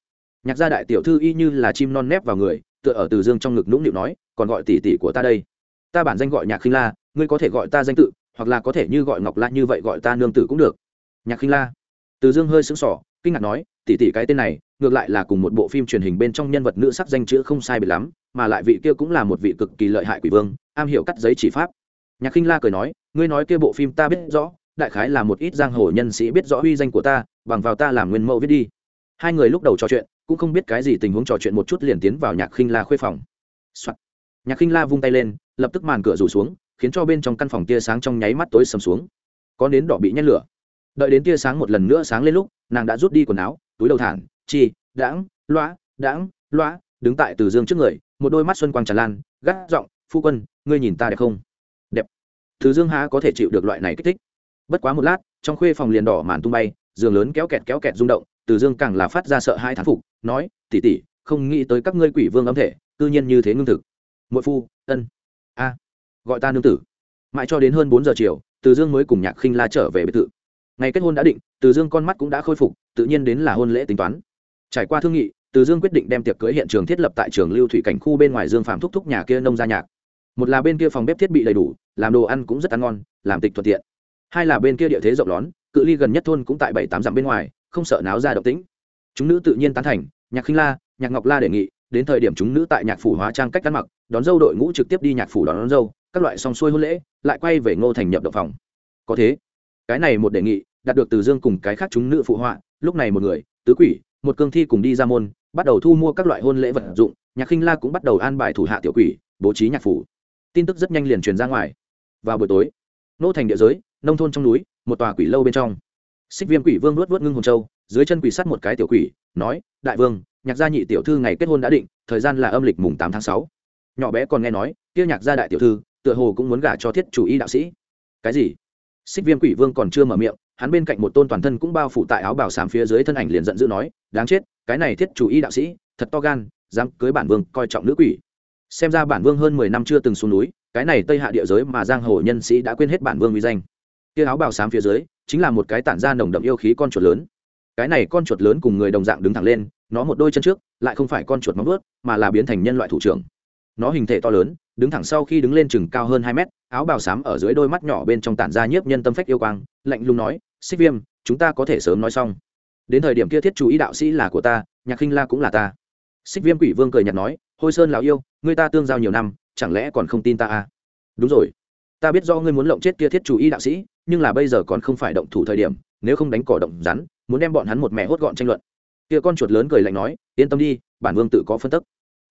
Nhạc gia đại tiểu thư y như là chim non nép vào người tựa ở từ dương trong ngực nũng nịu nói, còn gọi tỷ tỷ của ta đây? Ta bản danh gọi nhạc khinh la, ngươi có thể gọi ta danh tự, hoặc là có thể như gọi ngọc la như vậy gọi ta nương tử cũng được. Nhạc khinh la. Từ dương hơi sững sỏ kinh ngạc nói, tỷ tỷ cái tên này, ngược lại là cùng một bộ phim truyền hình bên trong nhân vật nữ sắc danh chữ không sai biệt lắm, mà lại vị kia cũng là một vị cực kỳ lợi hại quỷ vương, am hiểu cắt giấy chỉ pháp. Nhạc khinh la cười nói, ngươi nói kia bộ phim ta biết rõ, đại khái là một ít giang hồ nhân sĩ biết rõ uy danh của ta, bằng vào ta làm nguyên mẫu viết đi. Hai người lúc đầu trò chuyện cũng không biết cái gì tình huống trò chuyện một chút liền tiến vào nhạc khinh la khuê phòng、Soạn. nhạc khinh la vung tay lên, lập tức màn cửa rủ xuống, khiến cho bên trong căn phòng tia sáng trong nháy mắt tối sầm xuống. Có nến đỏ bị nhét lửa. Đợi đến tia sáng một lần nữa sáng lên lúc, nàng đã rút đi quần áo, túi đầu thản, chi, đãng, loa đãng, loa, đứng tại từ dương trước người, một đôi mắt xuân quang tràn lan, gắt giọng, phu quân, ngươi nhìn ta đẹp không? Đẹp. Từ dương há có thể chịu được loại này kích thích. Bất quá một lát, trong khuê phòng liền đỏ màn tung bay, giường lớn kéo kẹt kéo kẹt rung động từ dương càng là phát ra sợ hai thán phục, nói tỉ tỉ không nghĩ tới các ngươi quỷ vương âm thể, cư nhiên như thế ngưng thực. Mỗi phu, ân. A, gọi ta nương tử. Mãi cho đến hơn bốn giờ chiều, từ dương mới cùng nhạc khinh la trở về biệt thự. Ngày kết hôn đã định, từ dương con mắt cũng đã khôi phục, tự nhiên đến là hôn lễ tính toán. Trải qua thương nghị, từ dương quyết định đem tiệc cưới hiện trường thiết lập tại trường lưu thủy cảnh khu bên ngoài dương phạm thúc thúc nhà kia nông gia nhạc. Một là bên kia phòng bếp thiết bị đầy đủ, làm đồ ăn cũng rất ăn ngon, làm tịch thuận tiện. Hai là bên kia địa thế rộng lón, cự ly gần nhất thôn cũng tại bảy tám dặm bên ngoài không sợ náo ra động tĩnh. Chúng nữ tự nhiên tán thành nhạc khinh la nhạc ngọc la đề nghị đến thời điểm chúng nữ tại nhạc phủ hóa trang cách ăn mặc đón dâu đội ngũ trực tiếp đi nhạc phủ đón, đón dâu các loại xong xuôi hôn lễ lại quay về ngô thành nhập động phòng. Có thế cái này một đề nghị đạt được từ dương cùng cái khác chúng nữ phụ họa lúc này một người tứ quỷ một cương thi cùng đi ra môn bắt đầu thu mua các loại hôn lễ vật dụng nhạc khinh la cũng bắt đầu an bài thủ hạ tiểu quỷ bố trí nhạc phủ. Tin tức rất nhanh liền truyền ra ngoài. Vào buổi tối nô thành địa giới nông thôn trong núi một tòa quỷ lâu bên trong xích viêm quỷ vương luốt vớt ngưng hồn châu, dưới chân quỷ sắt một cái tiểu quỷ, nói, đại vương, nhạc gia nhị tiểu thư ngày kết hôn đã định, thời gian là âm lịch mùng tám tháng sáu. Nhỏ bé còn nghe nói tiêu nhạc gia đại tiểu thư, tựa hồ cũng muốn gả cho thiết chủ y đạo sĩ. Cái gì? Xích viêm quỷ vương còn chưa mở miệng, hắn bên cạnh một tôn toàn thân cũng bao phủ tại áo bảo sám phía dưới thân ảnh liền giận dữ nói, đáng chết, cái này thiết chủ y đạo sĩ, thật to gan, dám cưới bản vương coi trọng nữ quỷ. Xem ra bản vương hơn mười năm chưa từng xuống núi, cái này tây hạ địa giới mà giang hồ nhân sĩ đã quên hết bản vương uy danh kia áo bào xám phía dưới, chính là một cái tản ra nồng đậm yêu khí con chuột lớn. Cái này con chuột lớn cùng người đồng dạng đứng thẳng lên, nó một đôi chân trước, lại không phải con chuột móng vớt mà là biến thành nhân loại thủ trưởng. Nó hình thể to lớn, đứng thẳng sau khi đứng lên chừng cao hơn hai mét, áo bào xám ở dưới đôi mắt nhỏ bên trong tản ra nhiếp nhân tâm phách yêu quang, lạnh lùng nói, xích viêm, chúng ta có thể sớm nói xong. Đến thời điểm kia thiết chú ý đạo sĩ là của ta, nhạc khinh la cũng là ta. Xích viêm quỷ vương cười nhạt nói, hôi sơn lão yêu, người ta tương giao nhiều năm, chẳng lẽ còn không tin ta à? Đúng rồi ta biết do ngươi muốn lộng chết kia thiết chủ y đạo sĩ, nhưng là bây giờ còn không phải động thủ thời điểm, nếu không đánh cỏ động rắn, muốn đem bọn hắn một mẹ hốt gọn tranh luận. Kia con chuột lớn cười lạnh nói, yên tâm đi, bản vương tự có phân tức.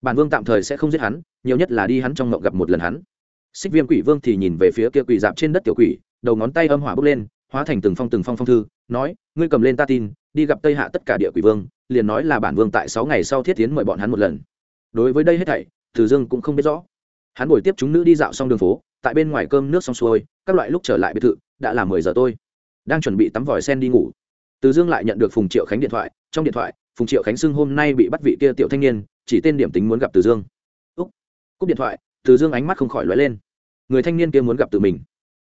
Bản vương tạm thời sẽ không giết hắn, nhiều nhất là đi hắn trong mộng gặp một lần hắn. Xích viêm quỷ vương thì nhìn về phía kia quỷ dạp trên đất tiểu quỷ, đầu ngón tay âm hỏa bốc lên, hóa thành từng phong từng phong phong thư, nói, ngươi cầm lên ta tin, đi gặp tây hạ tất cả địa quỷ vương, liền nói là bản vương tại sáu ngày sau thiết tiến mời bọn hắn một lần. Đối với đây hết thảy, từ dương cũng không biết rõ. Hắn buổi tiếp chúng nữ đi dạo xong đường phố tại bên ngoài cơm nước xong xuôi, các loại lúc trở lại biệt thự, đã là mười giờ tôi. Đang chuẩn bị tắm vòi sen đi ngủ. Từ dương lại nhận được phùng triệu khánh điện thoại, trong điện thoại, phùng triệu khánh xưng hôm nay bị bắt vị kia tiểu thanh niên, chỉ tên điểm tính muốn gặp từ dương. Úc. Cúp điện thoại, từ dương ánh mắt không khỏi lóe lên. Người thanh niên kia muốn gặp tự mình.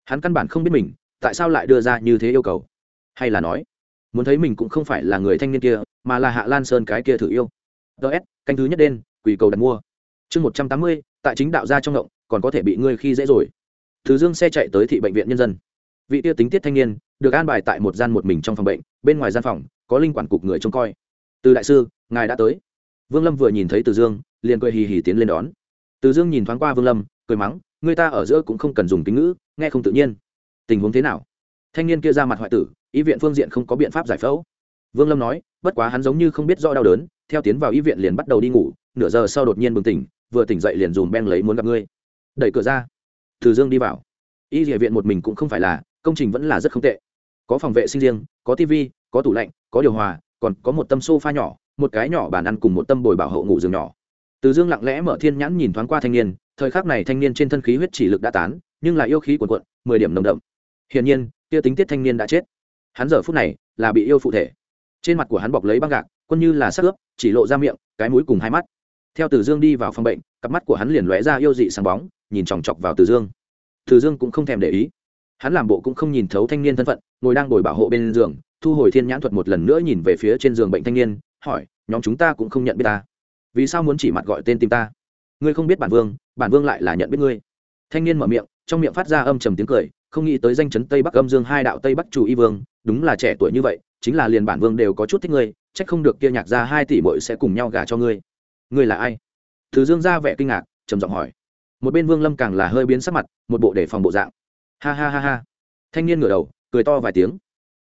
Hắn căn bản không biết mình, tại sao lại đưa ra như thế yêu cầu. Hay là nói, muốn thấy mình cũng không phải là người thanh niên kia, mà là hạ lan sơn cái kia thử yêu. Ts canh thứ nhất đen quỳ cầu đặt mua. Chương một trăm tám mươi, tại chính đạo gia trong ngộng còn có thể bị ngươi khi dễ rồi. Thứ dương xe chạy tới thị bệnh viện nhân dân. Vị tiêu tính tiết thanh niên, được an bài tại một gian một mình trong phòng bệnh, bên ngoài gian phòng, có linh quản cục người trông coi. Từ đại sư, ngài đã tới. Vương lâm vừa nhìn thấy từ dương, liền cười hì hì tiến lên đón. Từ dương nhìn thoáng qua vương lâm, cười mắng, người ta ở giữa cũng không cần dùng kính ngữ, nghe không tự nhiên. Tình huống thế nào? Thanh niên kia ra mặt hoại tử y viện phương diện không có biện pháp giải phẫu. Vương lâm nói, bất quá hắn giống như không biết rõ đau đớn, theo tiến vào y viện liền bắt đầu đi ngủ, nửa giờ sau đột nhiên bừng tỉnh, vừa tỉnh dậy liền dùm beng lấy muốn gặp ngươi đẩy cửa ra. Từ dương đi vào. Y địa viện một mình cũng không phải là, công trình vẫn là rất không tệ. Có phòng vệ sinh riêng, có tv có tủ lạnh, có điều hòa, còn có một tâm sofa nhỏ, một cái nhỏ bàn ăn cùng một tâm bồi bảo hộ ngủ giường nhỏ. Từ dương lặng lẽ mở thiên nhãn nhìn thoáng qua thanh niên, thời khắc này thanh niên trên thân khí huyết chỉ lực đã tán, nhưng là yêu khí cuồn cuộn, mười điểm nồng đậm. Hiển nhiên, kia tính tiết thanh niên đã chết. Hắn giờ phút này là bị yêu phụ thể. Trên mặt của hắn bọc lấy băng gạc, quân như là sắc ướp, chỉ lộ ra miệng, cái mũi cùng hai mắt. Theo từ dương đi vào phòng bệnh, cặp mắt của hắn liền lóe ra yêu dị sáng bóng nhìn chòng chọc vào từ dương. Từ dương cũng không thèm để ý. Hắn làm bộ cũng không nhìn thấu thanh niên thân phận, ngồi đang ngồi bảo hộ bên giường, thu hồi thiên nhãn thuật một lần nữa nhìn về phía trên giường bệnh thanh niên, hỏi, nhóm chúng ta cũng không nhận biết ta. Vì sao muốn chỉ mặt gọi tên tìm ta? Ngươi không biết bản vương bản vương lại là nhận biết ngươi. Thanh niên mở miệng, trong miệng phát ra âm trầm tiếng cười, không nghĩ tới danh chấn tây bắc âm dương hai đạo tây bắc chủ y vương, đúng là trẻ tuổi như vậy, chính là liền bản vương đều có chút thích ngươi trách không được kia nhạc ra hai tỷ bội sẽ cùng nhau gả cho ngươi. Ngươi là ai? Thứ dương ra vẻ kinh ngạc, trầm giọng hỏi một bên vương lâm càng là hơi biến sắc mặt, một bộ để phòng bộ dạng. Ha ha ha ha. Thanh niên ngửa đầu, cười to vài tiếng.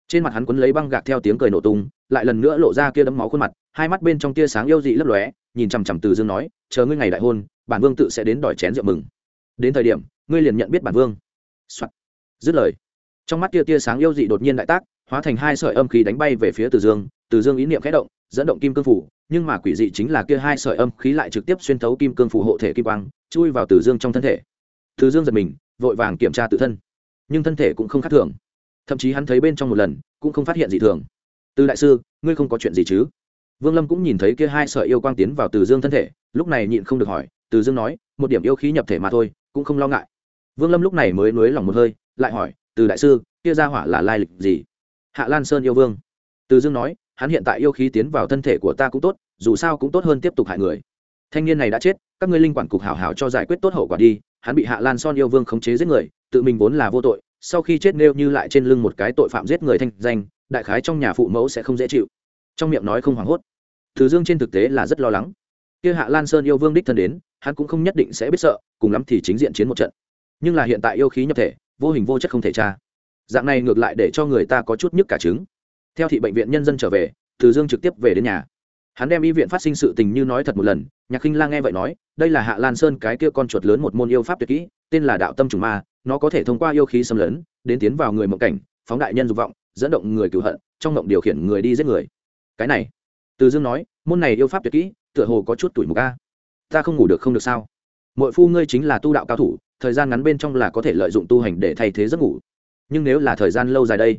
Trên mặt hắn quấn lấy băng gạc theo tiếng cười nổ tung, lại lần nữa lộ ra kia đấm máu khuôn mặt, hai mắt bên trong tia sáng yêu dị lấp lóe, nhìn chằm chằm từ dương nói, chờ ngươi ngày đại hôn, bản vương tự sẽ đến đòi chén rượu mừng. Đến thời điểm, ngươi liền nhận biết bản vương、Soạn. dứt lời, trong mắt tia tia sáng yêu dị đột nhiên đại tác, hóa thành hai sợi âm khí đánh bay về phía từ dương. Từ dương ý niệm khẽ động, dẫn động kim cương phủ, nhưng mà quỷ dị chính là kia hai sợi âm khí lại trực tiếp xuyên thấu kim cương phủ hộ thể kim quang chui vào từ dương trong thân thể. Từ dương giật mình, vội vàng kiểm tra tự thân. Nhưng thân thể cũng không khác thường. Thậm chí hắn thấy bên trong một lần, cũng không phát hiện gì thường. Từ đại sư, ngươi không có chuyện gì chứ? Vương lâm cũng nhìn thấy kia hai sợi yêu quang tiến vào từ dương thân thể, lúc này nhịn không được hỏi, từ dương nói, một điểm yêu khí nhập thể mà thôi, cũng không lo ngại. Vương lâm lúc này mới nới lòng một hơi, lại hỏi, từ đại sư, kia ra hỏa là lai lịch gì? Hạ lan sơn yêu vương. Từ dương nói, hắn hiện tại yêu khí tiến vào thân thể của ta cũng tốt, dù sao cũng tốt hơn tiếp tục hại người thanh niên này đã chết, các ngươi linh quản cục hảo hảo cho giải quyết tốt hậu quả đi, hắn bị hạ lan son yêu vương khống chế giết người, tự mình vốn là vô tội, sau khi chết nêu như lại trên lưng một cái tội phạm giết người thanh danh, đại khái trong nhà phụ mẫu sẽ không dễ chịu. Trong miệng nói không hoảng hốt. Thứ dương trên thực tế là rất lo lắng. Kia hạ lan sơn yêu vương đích thân đến, hắn cũng không nhất định sẽ biết sợ, cùng lắm thì chính diện chiến một trận. Nhưng là hiện tại yêu khí nhập thể, vô hình vô chất không thể tra. Dạng này ngược lại để cho người ta có chút nhức cả trứng. Theo thị bệnh viện nhân dân trở về từ dương trực tiếp về đến nhà hắn đem y viện phát sinh sự tình như nói thật một lần, nhạc khinh la nghe vậy nói, đây là hạ lan sơn cái kia con chuột lớn một môn yêu pháp tuyệt kỹ, tên là đạo tâm trùng ma, nó có thể thông qua yêu khí xâm lấn, đến tiến vào người mộng cảnh, phóng đại nhân dục vọng, dẫn động người cựu hận, trong mộng điều khiển người đi giết người. Cái này, từ dương nói, môn này yêu pháp tuyệt kỹ, tựa hồ có chút tuổi mục a. Ta không ngủ được không được sao? Mỗi phu ngươi chính là tu đạo cao thủ, thời gian ngắn bên trong là có thể lợi dụng tu hành để thay thế giấc ngủ. Nhưng nếu là thời gian lâu dài đây,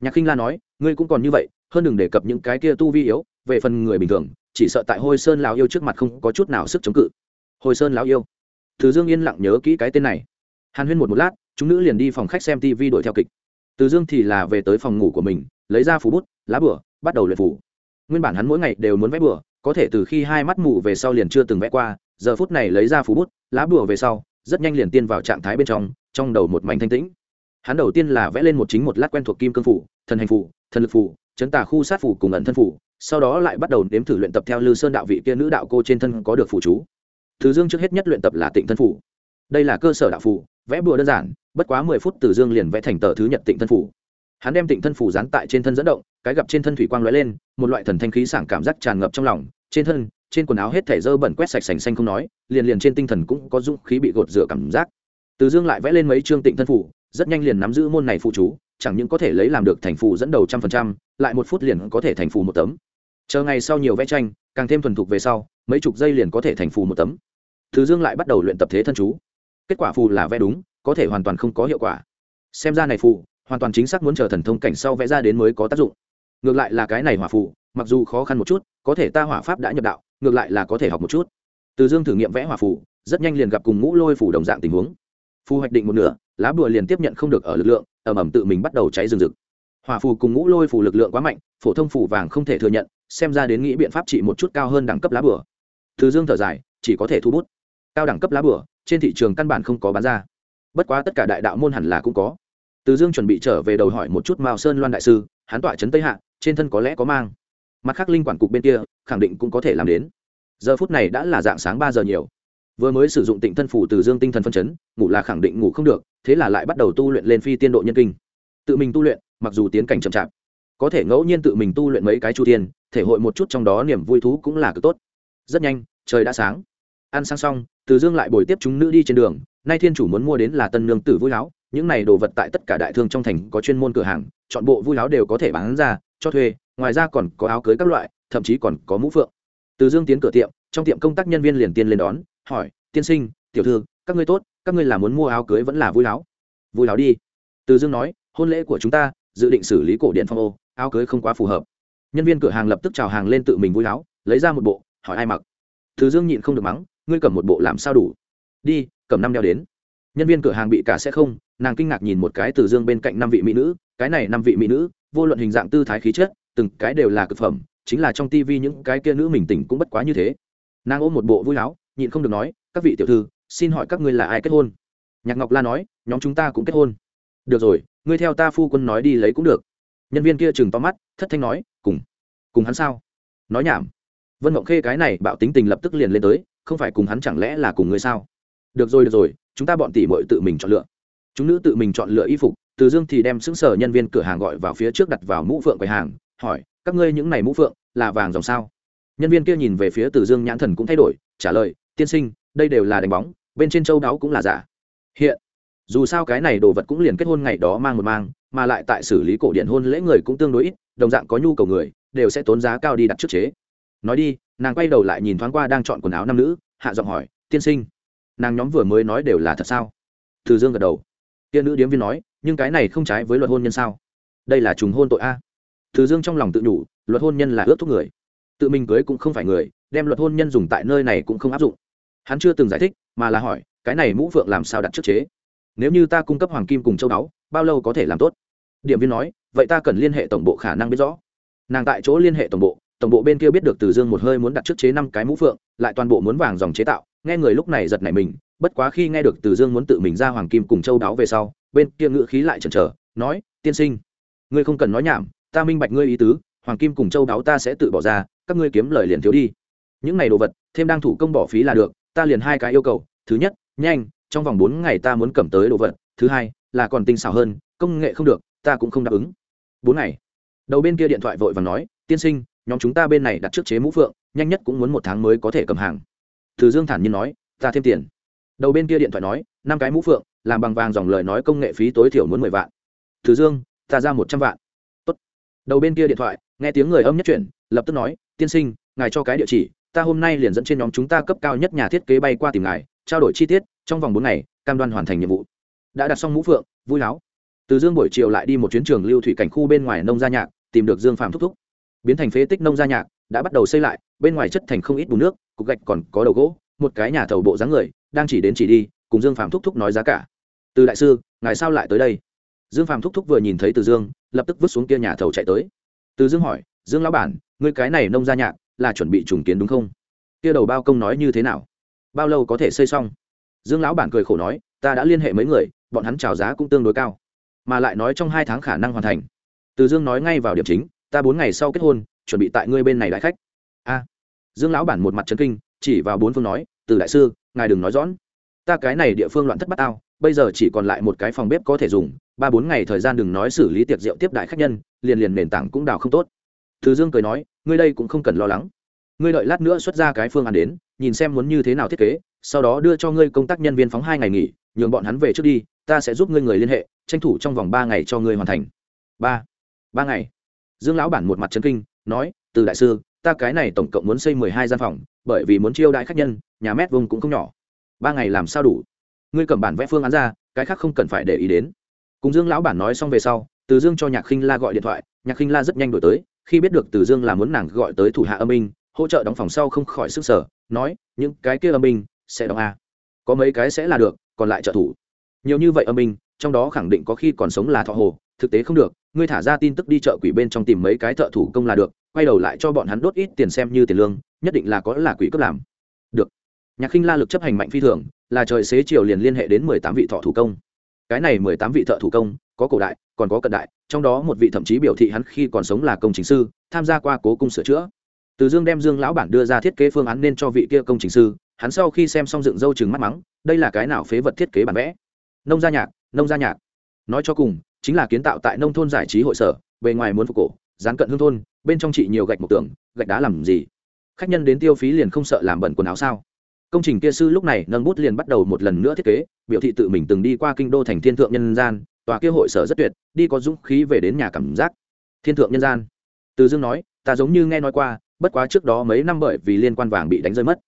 nhạc khinh la nói, ngươi cũng còn như vậy, hơn đừng đề cập những cái kia tu vi yếu về phần người bình thường, chỉ sợ tại hôi sơn lão yêu trước mặt không có chút nào sức chống cự. Hồi sơn lão yêu. Từ dương yên lặng nhớ kỹ cái tên này. Hàn huyên một một lát, chúng nữ liền đi phòng khách xem tv đuổi theo kịch. Từ dương thì là về tới phòng ngủ của mình, lấy ra phú bút, lá bửa, bắt đầu luyện phủ nguyên bản hắn mỗi ngày đều muốn vẽ bửa, có thể từ khi hai mắt mù về sau liền chưa từng vẽ qua, giờ phút này lấy ra phú bút, lá bửa về sau, rất nhanh liền tiên vào trạng thái bên trong trong đầu một mảnh thanh tĩnh. Hắn đầu tiên là vẽ lên một chính một lát quen thuộc kim cương phủ thần hành phủ thần lực phủ chấn tà khu sát phủ cùng ẩn thân phủ sau đó lại bắt đầu nếm thử luyện tập theo lư sơn đạo vị kia nữ đạo cô trên thân có được phụ chú. Từ dương trước hết nhất luyện tập là tịnh thân phủ đây là cơ sở đạo phủ vẽ bùa đơn giản, bất quá mười phút từ dương liền vẽ thành tờ thứ nhật tịnh thân phủ hắn đem tịnh thân phủ dán tại trên thân dẫn động, cái gặp trên thân thủy quang lóe lên, một loại thần thanh khí sảng cảm giác tràn ngập trong lòng. Trên thân, trên quần áo hết thể dơ bẩn quét sạch sành xanh không nói, liền liền trên tinh thần cũng có dũng khí bị gột rửa cảm giác. Từ dương lại vẽ lên mấy chương tịnh thân phủ rất nhanh liền nắm giữ môn này phụ chú, chẳng những có thể lấy làm được thành phù dẫn đầu trăm phần trăm, lại một phút liền có thể thành phù một tấm chờ ngày sau nhiều vẽ tranh, càng thêm thuần thục về sau, mấy chục giây liền có thể thành phù một tấm. Thứ dương lại bắt đầu luyện tập thế thân chú. Kết quả phù là vẽ đúng, có thể hoàn toàn không có hiệu quả. Xem ra này phù, hoàn toàn chính xác muốn chờ thần thông cảnh sau vẽ ra đến mới có tác dụng. Ngược lại là cái này hỏa phù, mặc dù khó khăn một chút, có thể ta hỏa pháp đã nhập đạo, ngược lại là có thể học một chút. Từ dương thử nghiệm vẽ hỏa phù, rất nhanh liền gặp cùng ngũ lôi phủ đồng dạng tình huống. Phù hoạch định một nửa, lá bùa liền tiếp nhận không được ở lực lượng ẩm ẩm tự mình bắt đầu cháy rừng rực. Hỏa phù cùng ngũ lôi phù lực lượng quá mạnh, phổ thông phù vàng không thể thừa nhận xem ra đến nghĩ biện pháp trị một chút cao hơn đẳng cấp lá bửa, thứ dương thở dài chỉ có thể thu bút. Cao đẳng cấp lá bửa trên thị trường căn bản không có bán ra. Bất quá tất cả đại đạo môn hẳn là cũng có. Từ dương chuẩn bị trở về đầu hỏi một chút mao sơn loan đại sư hắn tọa trấn tây hạ trên thân có lẽ có mang. Mặt khác linh quản cục bên kia khẳng định cũng có thể làm đến. Giờ phút này đã là dạng sáng ba giờ nhiều. Vừa mới sử dụng tịnh thân phủ từ dương tinh thần phân chấn ngủ là khẳng định ngủ không được thế là lại bắt đầu tu luyện lên phi tiên độ nhân kinh. Tự mình tu luyện mặc dù tiến cảnh chậm chạp có thể ngẫu nhiên tự mình tu luyện mấy cái chu tiên thể hội một chút trong đó niềm vui thú cũng là cực tốt. Rất nhanh, trời đã sáng. Ăn sáng xong, từ dương lại bồi tiếp chúng nữ đi trên đường. Nay thiên chủ muốn mua đến là tân nương tử vui láo. Những này đồ vật tại tất cả đại thương trong thành có chuyên môn cửa hàng, chọn bộ vui láo đều có thể bán ra, cho thuê. Ngoài ra còn có áo cưới các loại, thậm chí còn có mũ phượng. Từ dương tiến cửa tiệm, trong tiệm công tác nhân viên liền tiên lên đón, hỏi, tiên sinh, tiểu thư, các ngươi tốt, các ngươi là muốn mua áo cưới vẫn là vui láo? Vui láo đi. Từ dương nói, hôn lễ của chúng ta, dự định xử lý cổ điện phong ô, áo cưới không quá phù hợp nhân viên cửa hàng lập tức chào hàng lên tự mình vui láo, lấy ra một bộ, hỏi ai mặc. Từ dương nhịn không được mắng, ngươi cầm một bộ làm sao đủ? Đi, cầm năm đeo đến. Nhân viên cửa hàng bị cả sẽ không, nàng kinh ngạc nhìn một cái từ dương bên cạnh năm vị mỹ nữ, cái này năm vị mỹ nữ, vô luận hình dạng tư thái khí chất, từng cái đều là cực phẩm, chính là trong tivi những cái kia nữ mình tỉnh cũng bất quá như thế. Nàng ôm một bộ vui láo, nhịn không được nói, các vị tiểu thư, xin hỏi các ngươi là ai kết hôn? Nhạc ngọc la nói, nhóm chúng ta cũng kết hôn. Được rồi, ngươi theo ta phu quân nói đi lấy cũng được nhân viên kia chừng to mắt, thất thanh nói, cùng cùng hắn sao? Nói nhảm. Vân mộng khê cái này bạo tính tình lập tức liền lên tới, không phải cùng hắn chẳng lẽ là cùng người sao? Được rồi được rồi, chúng ta bọn tỷ bội tự mình chọn lựa. Chúng nữ tự mình chọn lựa y phục, từ dương thì đem xứng sở nhân viên cửa hàng gọi vào phía trước đặt vào mũ phượng quầy hàng, hỏi, các ngươi những này mũ phượng, là vàng dòng sao? Nhân viên kia nhìn về phía từ dương nhãn thần cũng thay đổi, trả lời, tiên sinh, đây đều là đánh bóng, bên trên châu đáo cũng là giả. Hiện, dù sao cái này đồ vật cũng liền kết hôn ngày đó mang một mang mà lại tại xử lý cổ điện hôn lễ người cũng tương đối ít, đồng dạng có nhu cầu người, đều sẽ tốn giá cao đi đặt trước chế. Nói đi, nàng quay đầu lại nhìn thoáng qua đang chọn quần áo nam nữ, hạ giọng hỏi, tiên sinh, nàng nhóm vừa mới nói đều là thật sao? Từ dương gật đầu. Tiên nữ điếm viên nói, nhưng cái này không trái với luật hôn nhân sao? Đây là trùng hôn tội a. Từ dương trong lòng tự nhủ, luật hôn nhân là ước thúc người. Tự mình cưới cũng không phải người, đem luật hôn nhân dùng tại nơi này cũng không áp dụng. Hắn chưa từng giải thích, mà là hỏi, cái này mũ phượng làm sao đặt trước chế? Nếu như ta cung cấp hoàng kim cùng châu đáo bao lâu có thể làm tốt? Điểm viên nói, vậy ta cần liên hệ tổng bộ khả năng biết rõ. Nàng tại chỗ liên hệ tổng bộ tổng bộ bên kia biết được từ dương một hơi muốn đặt trước chế năm cái mũ phượng, lại toàn bộ muốn vàng dòng chế tạo. Nghe người lúc này giật nảy mình, bất quá khi nghe được từ dương muốn tự mình ra hoàng kim cùng châu đáo về sau, bên kia ngự khí lại chần chờ, nói, tiên sinh, ngươi không cần nói nhảm, ta minh bạch ngươi ý tứ, hoàng kim cùng châu đáo ta sẽ tự bỏ ra, các ngươi kiếm lời liền thiếu đi. Những này đồ vật, thêm đang thủ công bỏ phí là được, ta liền hai cái yêu cầu, thứ nhất, nhanh, trong vòng bốn ngày ta muốn cầm tới đồ vật, thứ hai là còn tinh xảo hơn, công nghệ không được, ta cũng không đáp ứng. Bốn ngày, đầu bên kia điện thoại vội và nói, tiên sinh, nhóm chúng ta bên này đặt trước chế mũ phượng, nhanh nhất cũng muốn một tháng mới có thể cầm hàng. Thử dương thản nhiên nói, ta thêm tiền. Đầu bên kia điện thoại nói, năm cái mũ phượng, làm bằng vàng dòng lời nói công nghệ phí tối thiểu muốn mười vạn. Thử dương, ta ra một trăm vạn. Tốt. đầu bên kia điện thoại, nghe tiếng người âm nhất chuyển, lập tức nói, tiên sinh, ngài cho cái địa chỉ, ta hôm nay liền dẫn trên nhóm chúng ta cấp cao nhất nhà thiết kế bay qua tìm ngài, trao đổi chi tiết, trong vòng bốn ngày, cam đoan hoàn thành nhiệm vụ đã đặt xong mũ phượng, vui láo. Từ dương buổi chiều lại đi một chuyến trường lưu thủy cảnh khu bên ngoài nông gia nhạc, tìm được dương Phạm thúc thúc. Biến thành phế tích nông gia nhạc, đã bắt đầu xây lại, bên ngoài chất thành không ít bùn nước, cục gạch còn có đầu gỗ, một cái nhà thầu bộ dáng người, đang chỉ đến chỉ đi, cùng dương Phạm thúc thúc nói giá cả. Từ đại sư, ngài sao lại tới đây? Dương Phạm thúc thúc vừa nhìn thấy từ dương, lập tức vứt xuống kia nhà thầu chạy tới. Từ dương hỏi, dương lão bản người cái này nông gia nhạc, là chuẩn bị trùng kiến đúng không? Kia đầu bao công nói như thế nào? Bao lâu có thể xây xong? Dương lão bản cười khổ nói ta đã liên hệ mấy người, bọn hắn trào giá cũng tương đối cao. Mà lại nói trong hai tháng khả năng hoàn thành. Từ dương nói ngay vào điểm chính, ta bốn ngày sau kết hôn, chuẩn bị tại ngươi bên này đại khách. A. Dương lão bản một mặt trấn kinh, chỉ vào bốn phương nói, từ đại sư, ngài đừng nói rõ ta cái này địa phương loạn thất bát ao bây giờ chỉ còn lại một cái phòng bếp có thể dùng, ba bốn ngày thời gian đừng nói xử lý tiệc rượu tiếp đại khách nhân, liền liền nền tảng cũng đào không tốt. Từ dương cười nói, ngươi đây cũng không cần lo lắng. Ngươi đợi lát nữa xuất ra cái phương án đến, nhìn xem muốn như thế nào thiết kế sau đó đưa cho ngươi công tác nhân viên phóng hai ngày nghỉ, nhường bọn hắn về trước đi, ta sẽ giúp ngươi người liên hệ, tranh thủ trong vòng ba ngày cho ngươi hoàn thành. Ba ba ngày. Dương lão bản một mặt trấn kinh, nói, từ đại sư, ta cái này tổng cộng muốn xây mười hai gian phòng, bởi vì muốn chiêu đãi khách nhân, nhà mét vùng cũng không nhỏ. Ba ngày làm sao đủ? Ngươi cầm bản vẽ phương án ra, cái khác không cần phải để ý đến. Cùng dương lão bản nói xong về sau, từ dương cho nhạc khinh la gọi điện thoại, nhạc khinh la rất nhanh đổi tới, khi biết được từ dương là muốn nàng gọi tới thủ hạ âm minh hỗ trợ đóng phòng sau không khỏi sức sở nói, những cái kia âm minh sẽ đóng a. Có mấy cái sẽ là được, còn lại trợ thủ. Nhiều như vậy âm minh trong đó khẳng định có khi còn sống là thọ hồ, thực tế không được, ngươi thả ra tin tức đi chợ quỷ bên trong tìm mấy cái thợ thủ công là được, quay đầu lại cho bọn hắn đốt ít tiền xem như tiền lương, nhất định là có là quỷ cấp làm. Được. Nhạc khinh la lực chấp hành mạnh phi thường, là trời xế chiều liền liên hệ đến mười tám vị thợ thủ công. Cái này mười tám vị thợ thủ công, có cổ đại, còn có cận đại, trong đó một vị thậm chí biểu thị hắn khi còn sống là công chính sư, tham gia qua cố cung sửa chữa. Từ dương đem dương lão bản đưa ra thiết kế phương án nên cho vị kia công trình sư hắn sau khi xem xong dựng râu chừng mắt mắng, đây là cái nào phế vật thiết kế bản vẽ? Nông gia nhạc, nông gia nhạc. Nói cho cùng, chính là kiến tạo tại nông thôn giải trí hội sở, bề ngoài muốn phục cổ, dán cận hương thôn, bên trong chị nhiều gạch một tường, gạch đá làm gì? Khách nhân đến tiêu phí liền không sợ làm bẩn quần áo sao? Công trình kia sư lúc này nâng bút liền bắt đầu một lần nữa thiết kế, biểu thị tự mình từng đi qua kinh đô thành thiên thượng nhân gian, tòa kia hội sở rất tuyệt, đi có dũng khí về đến nhà cảm giác. Thiên thượng nhân gian. Từ dương nói, ta giống như nghe nói qua, bất quá trước đó mấy năm bởi vì liên quan vàng bị đánh rơi mất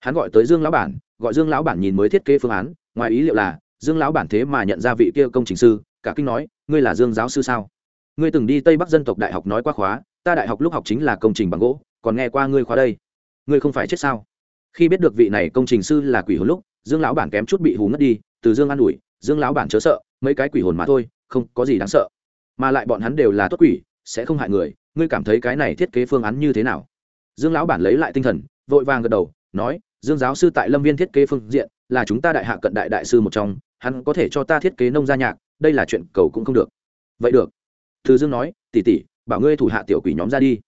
hắn gọi tới dương lão bản, gọi dương lão bản nhìn mới thiết kế phương án, ngoài ý liệu là, dương lão bản thế mà nhận ra vị kia công trình sư, cả kinh nói, ngươi là dương giáo sư sao? Ngươi từng đi tây bắc dân tộc đại học nói qua khóa, ta đại học lúc học chính là công trình bằng gỗ, còn nghe qua ngươi khóa đây. Ngươi không phải chết sao? Khi biết được vị này công trình sư là quỷ hồn lúc, dương lão bản kém chút bị hù ngất đi, từ dương an ủi, dương lão bản chớ sợ, mấy cái quỷ hồn mà thôi, không có gì đáng sợ. Mà lại bọn hắn đều là tốt quỷ, sẽ không hại người, ngươi cảm thấy cái này thiết kế phương án như thế nào? Dương lão bản lấy lại tinh thần, vội vàng gật đầu, nói dương giáo sư tại lâm viên thiết kế phương diện là chúng ta đại hạ cận đại đại sư một trong, hắn có thể cho ta thiết kế nông gia nhạc, đây là chuyện cầu cũng không được. Vậy được. Từ dương nói tỉ tỉ bảo ngươi thủ hạ tiểu quỷ nhóm ra đi.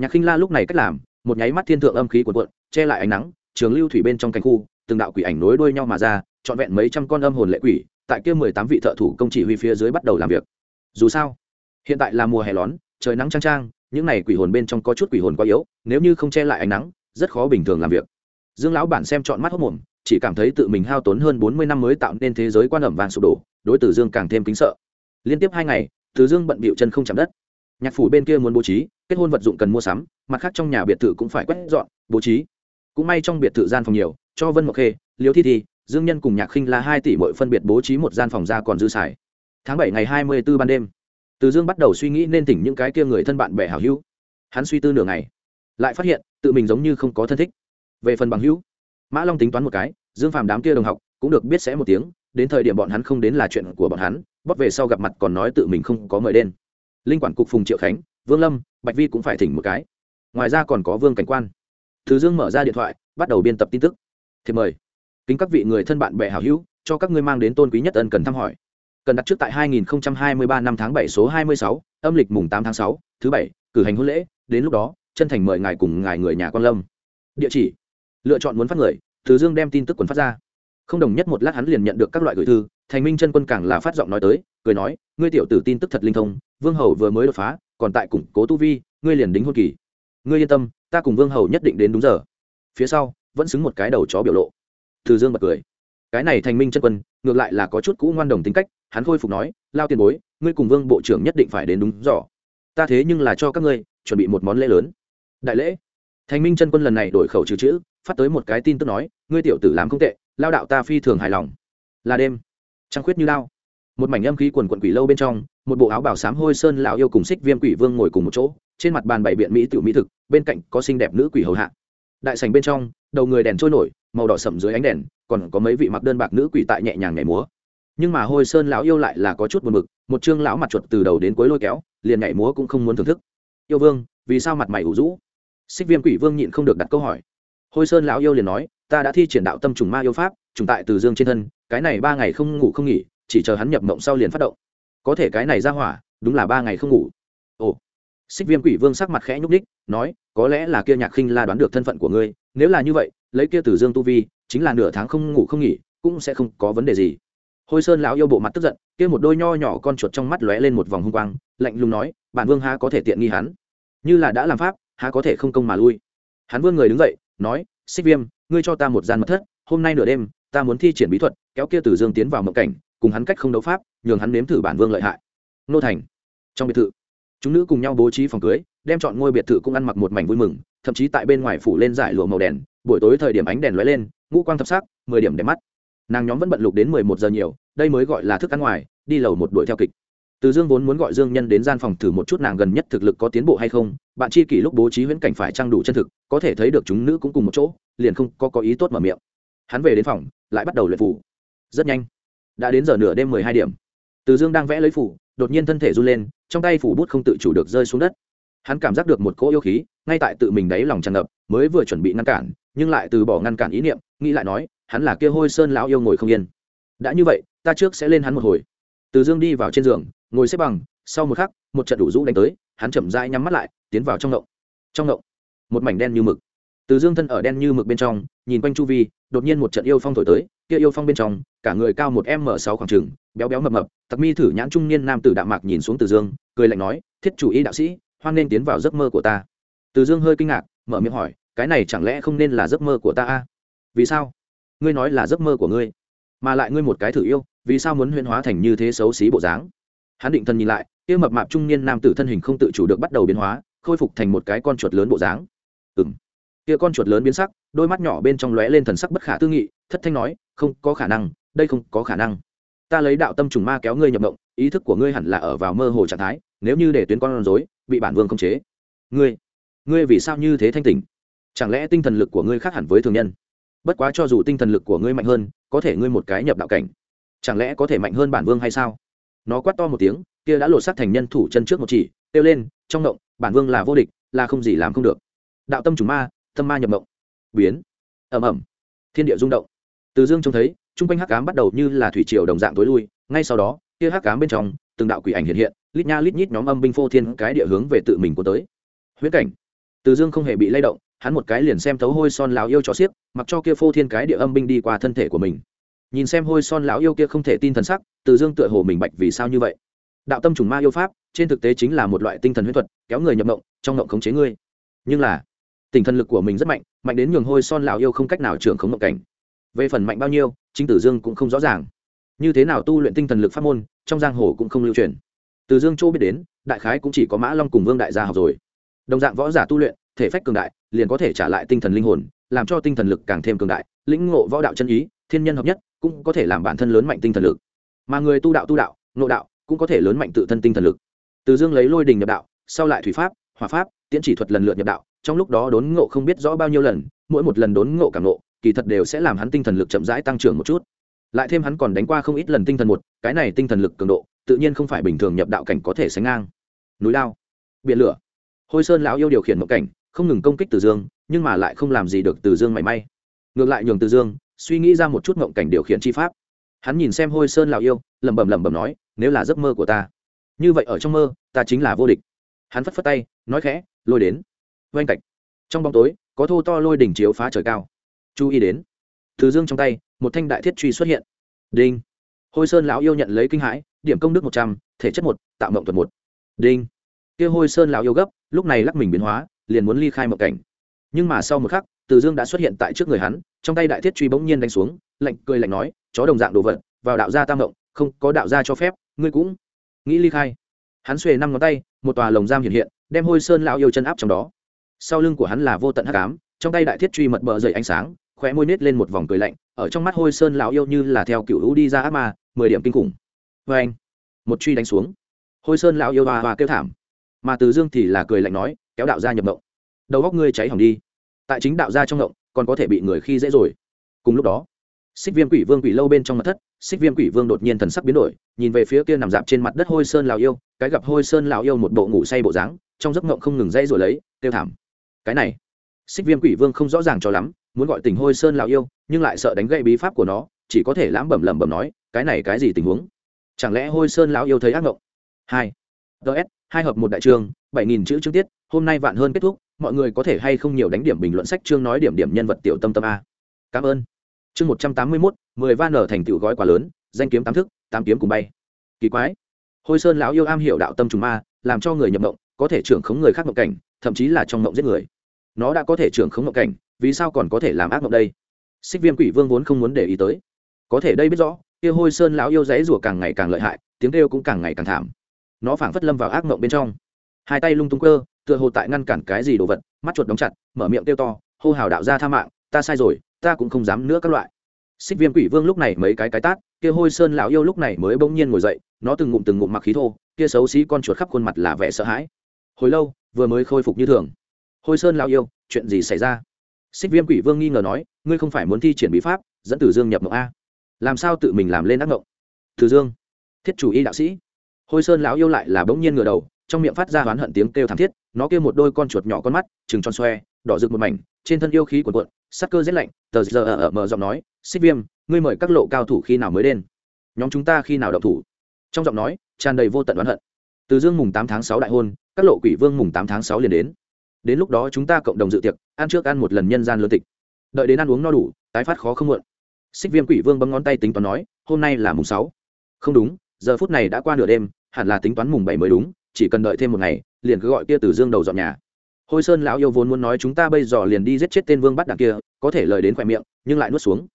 Nhạc khinh la lúc này cách làm, một nháy mắt thiên thượng âm khí cuộn cuộn, che lại ánh nắng, trường lưu thủy bên trong cánh khu, từng đạo quỷ ảnh nối đuôi nhau mà ra, trọn vẹn mấy trăm con âm hồn lệ quỷ, tại kia mười tám vị thợ thủ công chỉ huy phía dưới bắt đầu làm việc. Dù sao, hiện tại là mùa hè lón, trời nắng trang trang những này quỷ hồn bên trong có chút quỷ hồn quá yếu, nếu như không che lại ánh nắng, rất khó bình thường làm việc dương lão bản xem chọn mắt hốc mồm, chỉ cảm thấy tự mình hao tốn hơn bốn mươi năm mới tạo nên thế giới quan ẩm vàng sụp đổ, đối tử dương càng thêm kính sợ. Liên tiếp hai ngày, từ dương bận bịu chân không chạm đất. Nhạc phủ bên kia muốn bố trí, kết hôn vật dụng cần mua sắm, mặt khác trong nhà biệt thự cũng phải quét dọn, bố trí. Cũng may trong biệt thự gian phòng nhiều, cho vân mộc khê, liêu thi thi, dương nhân cùng nhạc khinh là hai tỷ mỗi phân biệt bố trí một gian phòng ra còn dư xài. Tháng bảy ngày hai mươi b ố ban đêm, từ dương bắt đầu suy nghĩ nên tỉnh những cái kia người thân bạn bè hảo hữu. Hắn suy tư nửa ngày, lại phát hiện tự mình giống như không có thân thích về phần bằng hữu. Mã long tính toán một cái dương phàm đám kia đồng học cũng được biết sẽ một tiếng đến thời điểm bọn hắn không đến là chuyện của bọn hắn bóp về sau gặp mặt còn nói tự mình không có mời đen. Linh quản cục phùng triệu khánh vương lâm bạch vi cũng phải thỉnh một cái. Ngoài ra còn có vương cảnh quan. Thứ dương mở ra điện thoại bắt đầu biên tập tin tức. Thiệp mời. Kính các vị người thân bạn bè hảo hữu cho các ngươi mang đến tôn quý nhất ân cần thăm hỏi. Cần đặt trước tại 2023 năm tháng 7 số 26, âm lịch mùng 8 tháng 6, thứ bảy cử hành hôn lễ. Đến lúc đó chân thành mời ngài cùng ngài người nhà quan lâm. Địa chỉ lựa chọn muốn phát người thứ dương đem tin tức quần phát ra. Không đồng nhất một lát hắn liền nhận được các loại gửi thư, thành minh chân quân càng là phát giọng nói tới, cười nói, ngươi tiểu tử tin tức thật linh thông, vương hầu vừa mới đột phá, còn tại củng cố tu vi, ngươi liền đính hôn kỳ. Ngươi yên tâm, ta cùng vương hầu nhất định đến đúng giờ. Phía sau, vẫn xứng một cái đầu chó biểu lộ. Từ dương bật cười. Cái này thành minh chân quân, ngược lại là có chút cũ ngoan đồng tính cách, hắn khôi phục nói, lao tiền bối, ngươi cùng vương bộ trưởng nhất định phải đến đúng giỏ ta thế nhưng là cho các ngươi chuẩn bị một món lễ lớn. Đại lễ. Thành minh chân quân lần này đổi khẩu trừ chữ phát tới một cái tin tức nói, ngươi tiểu tử làm không tệ, lao đạo ta phi thường hài lòng. Là đêm, trăng khuyết như lao. Một mảnh âm khí quần quận quỷ lâu bên trong, một bộ áo bảo sám hôi sơn lão yêu cùng xích viêm quỷ vương ngồi cùng một chỗ, trên mặt bàn bày biện mỹ tiểu mỹ thực, bên cạnh có xinh đẹp nữ quỷ hầu hạ. Đại sành bên trong, đầu người đèn trôi nổi, màu đỏ sậm dưới ánh đèn, còn có mấy vị mặc đơn bạc nữ quỷ tại nhẹ nhàng nhảy múa. Nhưng mà hôi sơn lão yêu lại là có chút buồn bực, một chương lão mặt chuột từ đầu đến cuối lôi kéo, liền nhảy múa cũng không muốn thưởng thức. Yêu vương, vì sao mặt mày ủ rũ? Xích viêm quỷ vương nhịn không được đặt câu hỏi hôi sơn lão yêu liền nói, ta đã thi triển đạo tâm trùng ma yêu pháp, trùng tại từ dương trên thân, cái này ba ngày không ngủ không nghỉ, chỉ chờ hắn nhập mộng sau liền phát động. Có thể cái này ra hỏa, đúng là ba ngày không ngủ. Ồ. Xích viêm quỷ vương sắc mặt khẽ nhúc ních nói, có lẽ là kia nhạc khinh la đoán được thân phận của ngươi, nếu là như vậy, lấy kia từ dương tu vi, chính là nửa tháng không ngủ không nghỉ, cũng sẽ không có vấn đề gì. Hôi sơn lão yêu bộ mặt tức giận, kia một đôi nho nhỏ con chuột trong mắt lóe lên một vòng hung quang, lạnh lùng nói, bản vương há có thể tiện nghi hắn? Như là đã làm pháp, há có thể không công mà lui? Hắn vương người đứng dậy nói, xích viêm, ngươi cho ta một gian mật thất, hôm nay nửa đêm, ta muốn thi triển bí thuật, kéo kia từ dương tiến vào mộng cảnh, cùng hắn cách không đấu pháp, nhường hắn nếm thử bản vương lợi hại. Nô thành, trong biệt thự, chúng nữ cùng nhau bố trí phòng cưới, đem chọn ngôi biệt thự cũng ăn mặc một mảnh vui mừng, thậm chí tại bên ngoài phủ lên giải lụa màu đèn buổi tối thời điểm ánh đèn lóe lên, ngũ quang thập sắc, mười điểm đẹp mắt. Nàng nhóm vẫn bận lục đến mười một giờ nhiều, đây mới gọi là thức ăn ngoài, đi lầu một đuổi theo kịch từ dương vốn muốn gọi dương nhân đến gian phòng thử một chút nàng gần nhất thực lực có tiến bộ hay không, bạn chi kỷ lúc bố trí huyễn cảnh phải trang đủ chân thực, có thể thấy được chúng nữ cũng cùng một chỗ, liền không có có ý tốt mở miệng. Hắn về đến phòng, lại bắt đầu luyện phủ. Rất nhanh. Đã đến giờ nửa đêm mười hai điểm. Từ dương đang vẽ lấy phủ, đột nhiên thân thể run lên, trong tay phủ bút không tự chủ được rơi xuống đất. Hắn cảm giác được một cỗ yêu khí, ngay tại tự mình đáy lòng tràn ngập, mới vừa chuẩn bị ngăn cản, nhưng lại từ bỏ ngăn cản ý niệm, nghĩ lại nói, hắn là kia hôi sơn lão yêu ngồi không yên. Đã như vậy, ta trước sẽ lên hắn một hồi. Từ dương đi vào trên giường ngồi xếp bằng, sau một khắc, một trận đủ rũ đánh tới, hắn chậm rãi nhắm mắt lại, tiến vào trong ngộng. Trong ngộng, một mảnh đen như mực. Từ dương thân ở đen như mực bên trong, nhìn quanh chu vi, đột nhiên một trận yêu phong thổi tới, kia yêu phong bên trong, cả người cao một m sáu khoảng trừng, béo béo mập mập, tặc mi thử nhãn trung niên nam tử đạm mạc nhìn xuống từ dương, cười lạnh nói, thiết chủ y đạo sĩ, hoan nên tiến vào giấc mơ của ta. Từ dương hơi kinh ngạc, mở miệng hỏi, cái này chẳng lẽ không nên là giấc mơ của ta a? Vì sao? Ngươi nói là giấc mơ của ngươi, mà lại ngươi một cái thử yêu, vì sao muốn huyễn hóa thành như thế xấu xí bộ dáng? Hắn định thân nhìn lại, kia mập mạp trung niên nam tử thân hình không tự chủ được bắt đầu biến hóa, khôi phục thành một cái con chuột lớn bộ dáng. Ừng kia con chuột lớn biến sắc, đôi mắt nhỏ bên trong lóe lên thần sắc bất khả tư nghị, thất thanh nói, không có khả năng, đây không có khả năng. Ta lấy đạo tâm trùng ma kéo ngươi nhập động ý thức của ngươi hẳn là ở vào mơ hồ trạng thái, nếu như để tuyến con rối, bị bản vương khống chế. Ngươi ngươi vì sao như thế thanh tỉnh? Chẳng lẽ tinh thần lực của ngươi khác hẳn với thường nhân? Bất quá cho dù tinh thần lực của ngươi mạnh hơn, có thể ngươi một cái nhập đạo cảnh, chẳng lẽ có thể mạnh hơn bản vương hay sao? Nó quát to một tiếng, kia đã lột xác thành nhân thủ chân trước một chỉ, kêu lên, trong động bản vương là vô địch, là không gì làm không được. Đạo tâm trùng ma, tâm ma nhập động biến. Ẩm ẩm thiên địa rung động. Từ dương trông thấy chung quanh hắc cám bắt đầu như là thủy triều đồng dạng tối lui, ngay sau đó, kia hắc cám bên trong, từng đạo quỷ ảnh hiện hiện, lít nha lít nhít nhóm âm binh phô thiên cái địa hướng về tự mình của tới. Huyết cảnh. Từ dương không hề bị lay động, hắn một cái liền xem thấu hôi son lão yêu chó xiếc, mặc cho kia phô thiên cái địa âm binh đi qua thân thể của mình nhìn xem hôi son lão yêu kia không thể tin thần sắc, từ dương tựa hồ mình bạch vì sao như vậy. Đạo tâm trùng ma yêu pháp, trên thực tế chính là một loại tinh thần huyết thuật, kéo người nhập mộng, trong mộng khống chế ngươi. Nhưng là tinh thần lực của mình rất mạnh mạnh đến nhường hôi son lão yêu không cách nào trưởng khống mộng cảnh. Về phần mạnh bao nhiêu, chính tử dương cũng không rõ ràng. Như thế nào tu luyện tinh thần lực pháp môn, trong giang hồ cũng không lưu truyền. Từ dương châu biết đến, đại khái cũng chỉ có mã long cùng vương đại gia học rồi. Đồng dạng võ giả tu luyện, thể phách cường đại, liền có thể trả lại tinh thần linh hồn, làm cho tinh thần lực càng thêm cường đại, lĩnh ngộ võ đạo chân ý, thiên nhân hợp nhất cũng có thể làm bản thân lớn mạnh tinh thần lực. Mà người tu đạo tu đạo, nội đạo, cũng có thể lớn mạnh tự thân tinh thần lực. Từ dương lấy lôi đình nhập đạo, sau lại thủy pháp, hỏa pháp, tiễn chỉ thuật lần lượt nhập đạo, trong lúc đó đốn ngộ không biết rõ bao nhiêu lần, mỗi một lần đốn ngộ cảm ngộ, kỳ thật đều sẽ làm hắn tinh thần lực chậm rãi tăng trưởng một chút. Lại thêm hắn còn đánh qua không ít lần tinh thần một, cái này tinh thần lực cường độ, tự nhiên không phải bình thường nhập đạo cảnh có thể sánh ngang. Núi lao, biển lửa. Hôi sơn lão yêu điều khiển một cảnh, không ngừng công kích từ dương, nhưng mà lại không làm gì được từ dương mảy may. Ngược lại nhường từ dương suy nghĩ ra một chút mộng cảnh điều khiển chi pháp. Hắn nhìn xem hôi sơn lão yêu, lẩm bẩm lẩm bẩm nói, nếu là giấc mơ của ta, như vậy ở trong mơ, ta chính là vô địch. Hắn phất phất tay, nói khẽ, lôi đến. Oanh cạch trong bóng tối, có thô to lôi đỉnh chiếu phá trời cao. Chú ý đến, thứ dương trong tay, một thanh đại thiết truy xuất hiện. Đinh. Hôi sơn lão yêu nhận lấy kinh hãi, điểm công đức một trăm, thể chất một, tạo mộng thuật một. Đinh. Kia hôi sơn lão yêu gấp, lúc này lắc mình biến hóa, liền muốn ly khai mộng cảnh. Nhưng mà sau một khắc từ dương đã xuất hiện tại trước người hắn trong tay đại thiết truy bỗng nhiên đánh xuống lạnh cười lạnh nói chó đồng dạng đồ vật vào đạo gia tam động, không có đạo gia cho phép ngươi cũng nghĩ ly khai. Hắn xuề năm ngón tay một tòa lồng giam hiện hiện đem hôi sơn lão yêu chân áp trong đó. Sau lưng của hắn là vô tận hắc ám trong tay đại thiết truy mật bờ dậy ánh sáng khóe môi nết lên một vòng cười lạnh ở trong mắt hôi sơn lão yêu như là theo cựu hữu đi ra ác ma mười điểm kinh khủng. Vê anh một truy đánh xuống. Hôi sơn lão yêu hoa hoa kêu thảm mà từ dương thì là cười lạnh nói kéo đạo gia nhập mộng. Đầu góc ngươi cháy hỏng đi tại chính đạo gia trong động, còn có thể bị người khi dễ rồi. Cùng lúc đó xích viêm quỷ vương quỷ lâu bên trong mặt thất xích viêm quỷ vương đột nhiên thần sắc biến đổi nhìn về phía kia nằm dạp trên mặt đất hôi sơn lào yêu cái gặp hôi sơn lào yêu một bộ ngủ say bộ dáng trong giấc ngộng không ngừng dây rồi lấy tiêu thảm. Cái này xích viêm quỷ vương không rõ ràng cho lắm muốn gọi tình hôi sơn lào yêu nhưng lại sợ đánh gậy bí pháp của nó chỉ có thể lãm bẩm lẩm bẩm nói cái này cái gì tình huống? Chẳng lẽ hôi sơn lão yêu thấy ác ngộng? Hai ts hai hợp một đại trường bảy nghìn chữ chương tiết hôm nay vạn hơn kết thúc mọi người có thể hay không nhiều đánh điểm bình luận sách chương nói điểm điểm nhân vật tiểu tâm tâm a. Cảm ơn. Chương một trăm tám mươi mốt, mười van nở thành tựu gói quá lớn, danh kiếm tám thức, tám kiếm cùng bay. Kỳ quái. Hôi sơn lão yêu am hiểu đạo tâm trùng ma, làm cho người nhập mộng, có thể trưởng khống người khác mộng cảnh, thậm chí là trong mộng giết người. Nó đã có thể trưởng khống mộng cảnh, vì sao còn có thể làm ác mộng đây? Xích viêm quỷ vương vốn không muốn để ý tới. Có thể đây biết rõ, kia hôi sơn lão yêu dãy rủa càng ngày càng lợi hại, tiếng kêu cũng càng ngày càng thảm. Nó phảng phất lâm vào ác mộng bên trong. Hai tay lung tung cơ tựa hồ tại ngăn cản cái gì đồ vật, mắt chuột đóng chặt, mở miệng kêu to, hô hào đạo ra tha mạng, ta sai rồi, ta cũng không dám nữa các loại. Xích viêm quỷ vương lúc này mấy cái cái tát, kia hôi sơn lão yêu lúc này mới bỗng nhiên ngồi dậy, nó từng ngụm từng ngụm mặc khí thô, kia xấu xí con chuột khắp khuôn mặt là vẻ sợ hãi. Hồi lâu, vừa mới khôi phục như thường. Hôi sơn lão yêu, chuyện gì xảy ra? Xích viêm quỷ vương nghi ngờ nói, ngươi không phải muốn thi triển bí pháp, dẫn tử dương nhập mộng a? Làm sao tự mình làm lên ác mộng? Tử dương, thiết chủ y đạo sĩ. Hôi sơn lão yêu lại là bỗng nhiên ngửa đầu trong miệng phát ra oán hận tiếng kêu thảm thiết, nó kêu một đôi con chuột nhỏ con mắt, trừng tròn xoe, đỏ rực một mảnh, trên thân yêu khí cuộn cuộn, sắc cơ rét lạnh, tờ giờ ở mở giọng nói, xích viêm, ngươi mời các lộ cao thủ khi nào mới đến? Nhóm chúng ta khi nào động thủ? Trong giọng nói, tràn đầy vô tận oán hận. Từ dương mùng tám tháng sáu đại hôn, các lộ quỷ vương mùng tám tháng sáu liền đến. Đến lúc đó chúng ta cộng đồng dự tiệc, ăn trước ăn một lần nhân gian lớn tịch. Đợi đến ăn uống no đủ, tái phát khó không muộn. Xích viêm quỷ vương bấm ngón tay tính toán nói, hôm nay là mùng sáu. Không đúng, giờ phút này đã qua nửa đêm, hẳn là tính toán mùng bảy mới đúng chỉ cần đợi thêm một ngày, liền cứ gọi kia từ dương đầu dọn nhà. Hôi sơn lão yêu vốn muốn nói chúng ta bây giờ liền đi giết chết tên vương bắt đằng kia, có thể lời đến khoe miệng, nhưng lại nuốt xuống.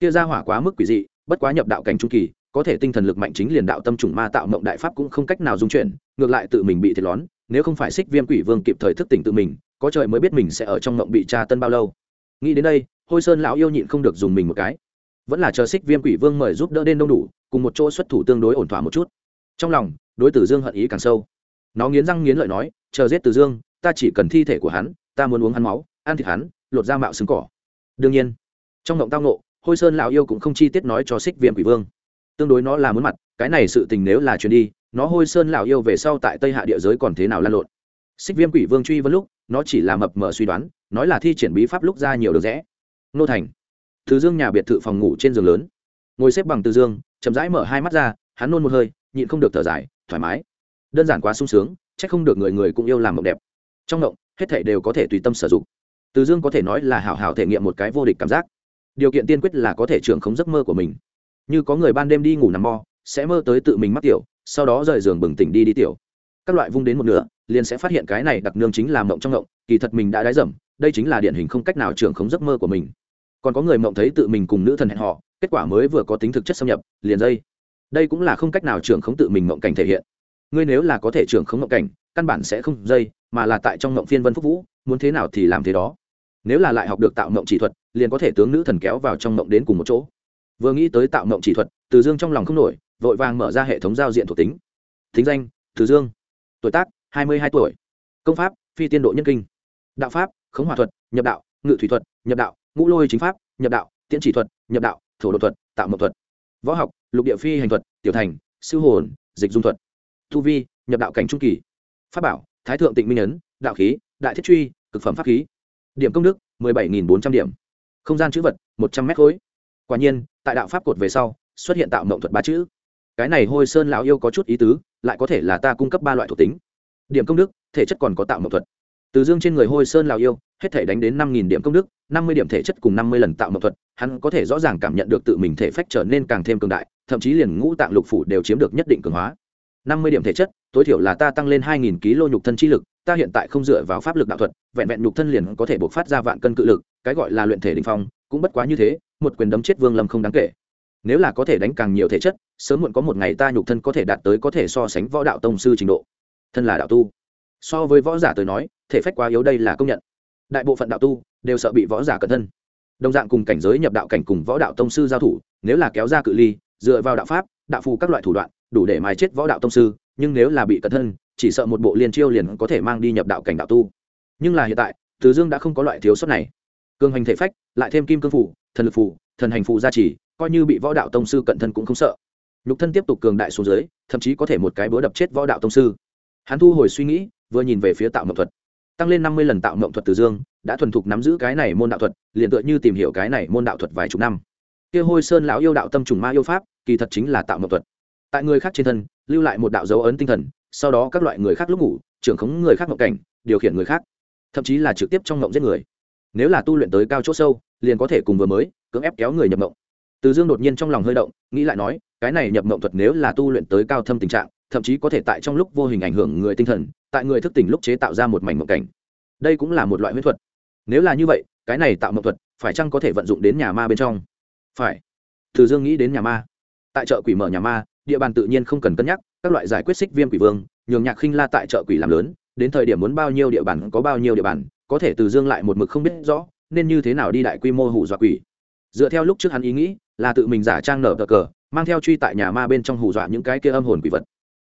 Kia ra hỏa quá mức quỷ dị, bất quá nhập đạo cảnh trung kỳ, có thể tinh thần lực mạnh chính liền đạo tâm trùng ma tạo mộng đại pháp cũng không cách nào dung chuyển, ngược lại tự mình bị thiệt lón, nếu không phải xích viêm quỷ vương kịp thời thức tỉnh tự mình, có trời mới biết mình sẽ ở trong mộng bị tra tân bao lâu. Nghĩ đến đây, hôi sơn lão yêu nhịn không được dùng mình một cái. Vẫn là chờ xích viêm quỷ vương mời giúp đỡ đen đông đủ, cùng một chỗ xuất thủ tương đối ổn thỏa một chút. Trong lòng, đối tử dương hận ý càng sâu nó nghiến răng nghiến lợi nói, chờ giết Từ dương, ta chỉ cần thi thể của hắn, ta muốn uống hắn máu, ăn thịt hắn, lột da mạo xứng cỏ. Đương nhiên, trong động tao nộ hôi sơn lão yêu cũng không chi tiết nói cho xích viêm quỷ vương. Tương đối nó là muốn mặt, cái này sự tình nếu là chuyền đi, nó hôi sơn lão yêu về sau tại tây hạ địa giới còn thế nào lan lộn? Xích viêm quỷ vương truy vấn lúc, nó chỉ là mập mờ suy đoán, nói là thi triển bí pháp lúc ra nhiều được rẽ. Nô thành, từ dương nhà biệt thự phòng ngủ trên giường lớn. Ngồi xếp bằng từ dương, chậm rãi mở hai mắt ra, hắn nôn một hơi, nhịn không được thở dài, thoải mái đơn giản quá sung sướng, c h ắ c không được người người cũng yêu làm mộng đẹp. Trong mộng, hết thể đều có thể tùy tâm sử dụng. Từ dương có thể nói là hảo hảo thể nghiệm một cái vô địch cảm giác. Điều kiện tiên quyết là có thể trưởng khống giấc mơ của mình. Như có người ban đêm đi ngủ nằm mo sẽ mơ tới tự mình mắc tiểu, sau đó rời giường bừng tỉnh đi đi tiểu. Các loại vung đến một nửa, liền sẽ phát hiện cái này đặc nương chính là mộng trong mộng, kỳ thật mình đã đái dầm, đây chính là điển hình không cách nào trưởng khống giấc mơ của mình. Còn có người mộng thấy tự mình cùng nữ thần hẹn họ kết quả mới vừa có tính thực chất xâm nhập, liền dây. Đây cũng là không cách nào trưởng khống tự mình mộng cảnh thể hiện ngươi nếu là có thể trưởng khống ngộng cảnh, căn bản sẽ không dây, mà là tại trong ngộng phiên vân phúc vũ, muốn thế nào thì làm thế đó. Nếu là lại học được tạo ngộng chỉ thuật, liền có thể tướng nữ thần kéo vào trong ngộng đến cùng một chỗ. Vừa nghĩ tới tạo ngộng chỉ thuật, từ dương trong lòng không nổi, vội vàng mở ra hệ thống giao diện thuộc tính. Thính danh, từ dương. Tuổi tác, hai mươi hai tuổi. Công pháp, phi tiên độ nhân kinh. Đạo pháp, khống hòa thuật, nhập đạo, ngự thủy thuật, nhập đạo, ngũ lôi chính pháp, nhập đạo, tiễn chỉ thuật, nhập đạo, thổ độ thuật, tạo mộng thuật. Võ học, lục địa phi hành thuật, tiểu thành, sư hồn, dịch dung thuật thu vi, nhập đạo cảnh trung kỳ. Pháp bảo, thái thượng tịnh minh ấn, đạo khí, đại thiết truy, cực phẩm pháp khí. Điểm công đức, mười bảy nghìn bốn trăm điểm. Không gian chữ vật, một trăm mét khối. Quả nhiên, tại đạo pháp cột về sau, xuất hiện tạo mộng thuật ba chữ. Cái này hôi sơn lão yêu có chút ý tứ, lại có thể là ta cung cấp ba loại thuộc tính. Điểm công đức, thể chất còn có tạo mộng thuật. Từ dương trên người hôi sơn lão yêu, hết thể đánh đến năm nghìn điểm công đức, năm mươi điểm thể chất cùng năm mươi lần tạo mộng thuật, hắn có thể rõ ràng cảm nhận được tự mình thể phách trở nên càng thêm cường đại, thậm chí liền ngũ tạng lục phủ đều chiếm được nhất định cường hóa năm mươi điểm thể chất, tối thiểu là ta tăng lên hai nghìn kg nhục thân chi lực, ta hiện tại không dựa vào pháp lực đạo thuật, vẹn vẹn nhục thân liền có thể buộc phát ra vạn cân cự lực, cái gọi là luyện thể đình phong, cũng bất quá như thế, một quyền đấm chết vương lâm không đáng kể. Nếu là có thể đánh càng nhiều thể chất, sớm muộn có một ngày ta nhục thân có thể đạt tới có thể so sánh võ đạo tông sư trình độ. Thân là đạo tu. So với võ giả tới nói, thể phách quá yếu đây là công nhận. Đại bộ phận đạo tu đều sợ bị võ giả cẩn thân. Đồng dạng cùng cảnh giới nhập đạo cảnh cùng võ đạo tông sư giao thủ, nếu là kéo ra cự ly, dựa vào đạo pháp, đạo phù các loại thủ đoạn đủ để mài chết võ đạo tông sư, nhưng nếu là bị cẩn thân, chỉ sợ một bộ liên chiêu liền có thể mang đi nhập đạo cảnh đạo tu. Nhưng là hiện tại, từ dương đã không có loại thiếu sót này. Cường hành thể phách, lại thêm kim cương phủ, thần lực phủ, thần hành phù gia trì, coi như bị võ đạo tông sư cận thân cũng không sợ. Nhục thân tiếp tục cường đại xuống dưới, thậm chí có thể một cái búa đập chết võ đạo tông sư. Hắn thu hồi suy nghĩ, vừa nhìn về phía tạo mộng thuật. Tăng lên năm mươi lần tạo mộng thuật từ dương, đã thuần thục nắm giữ cái này môn đạo thuật, liền tựa như tìm hiểu cái này môn đạo thuật vài chục năm. Kia hôi sơn lão yêu đạo tâm trùng ma yêu pháp, kỳ thật chính là tạo mộng thuật tại người khác trên thân, lưu lại một đạo dấu ấn tinh thần, sau đó các loại người khác lúc ngủ, trưởng khống người khác mộng cảnh, điều khiển người khác, thậm chí là trực tiếp trong mộng giết người. Nếu là tu luyện tới cao chỗ sâu, liền có thể cùng vừa mới, cưỡng ép kéo người nhập mộng từ dương đột nhiên trong lòng hơi động, nghĩ lại nói, cái này nhập mộng thuật nếu là tu luyện tới cao thâm tình trạng, thậm chí có thể tại trong lúc vô hình ảnh hưởng người tinh thần, tại người thức tỉnh lúc chế tạo ra một mảnh mộng cảnh. Đây cũng là một loại huyết thuật. Nếu là như vậy, cái này tạo mộng thuật, phải chăng có thể vận dụng đến nhà ma bên trong? Phải. Từ dương nghĩ đến nhà ma. Tại chợ quỷ mở nhà ma địa bàn tự nhiên không cần cân nhắc, các loại giải quyết xích viêm quỷ vương, nhường nhạc khinh la tại chợ quỷ làm lớn, đến thời điểm muốn bao nhiêu địa bàn có bao nhiêu địa bàn, có thể từ dương lại một mực không biết rõ, nên như thế nào đi đại quy mô hù dọa quỷ. Dựa theo lúc trước hắn ý nghĩ, là tự mình giả trang nở cờ cờ, mang theo truy tại nhà ma bên trong hù dọa những cái kia âm hồn quỷ vật.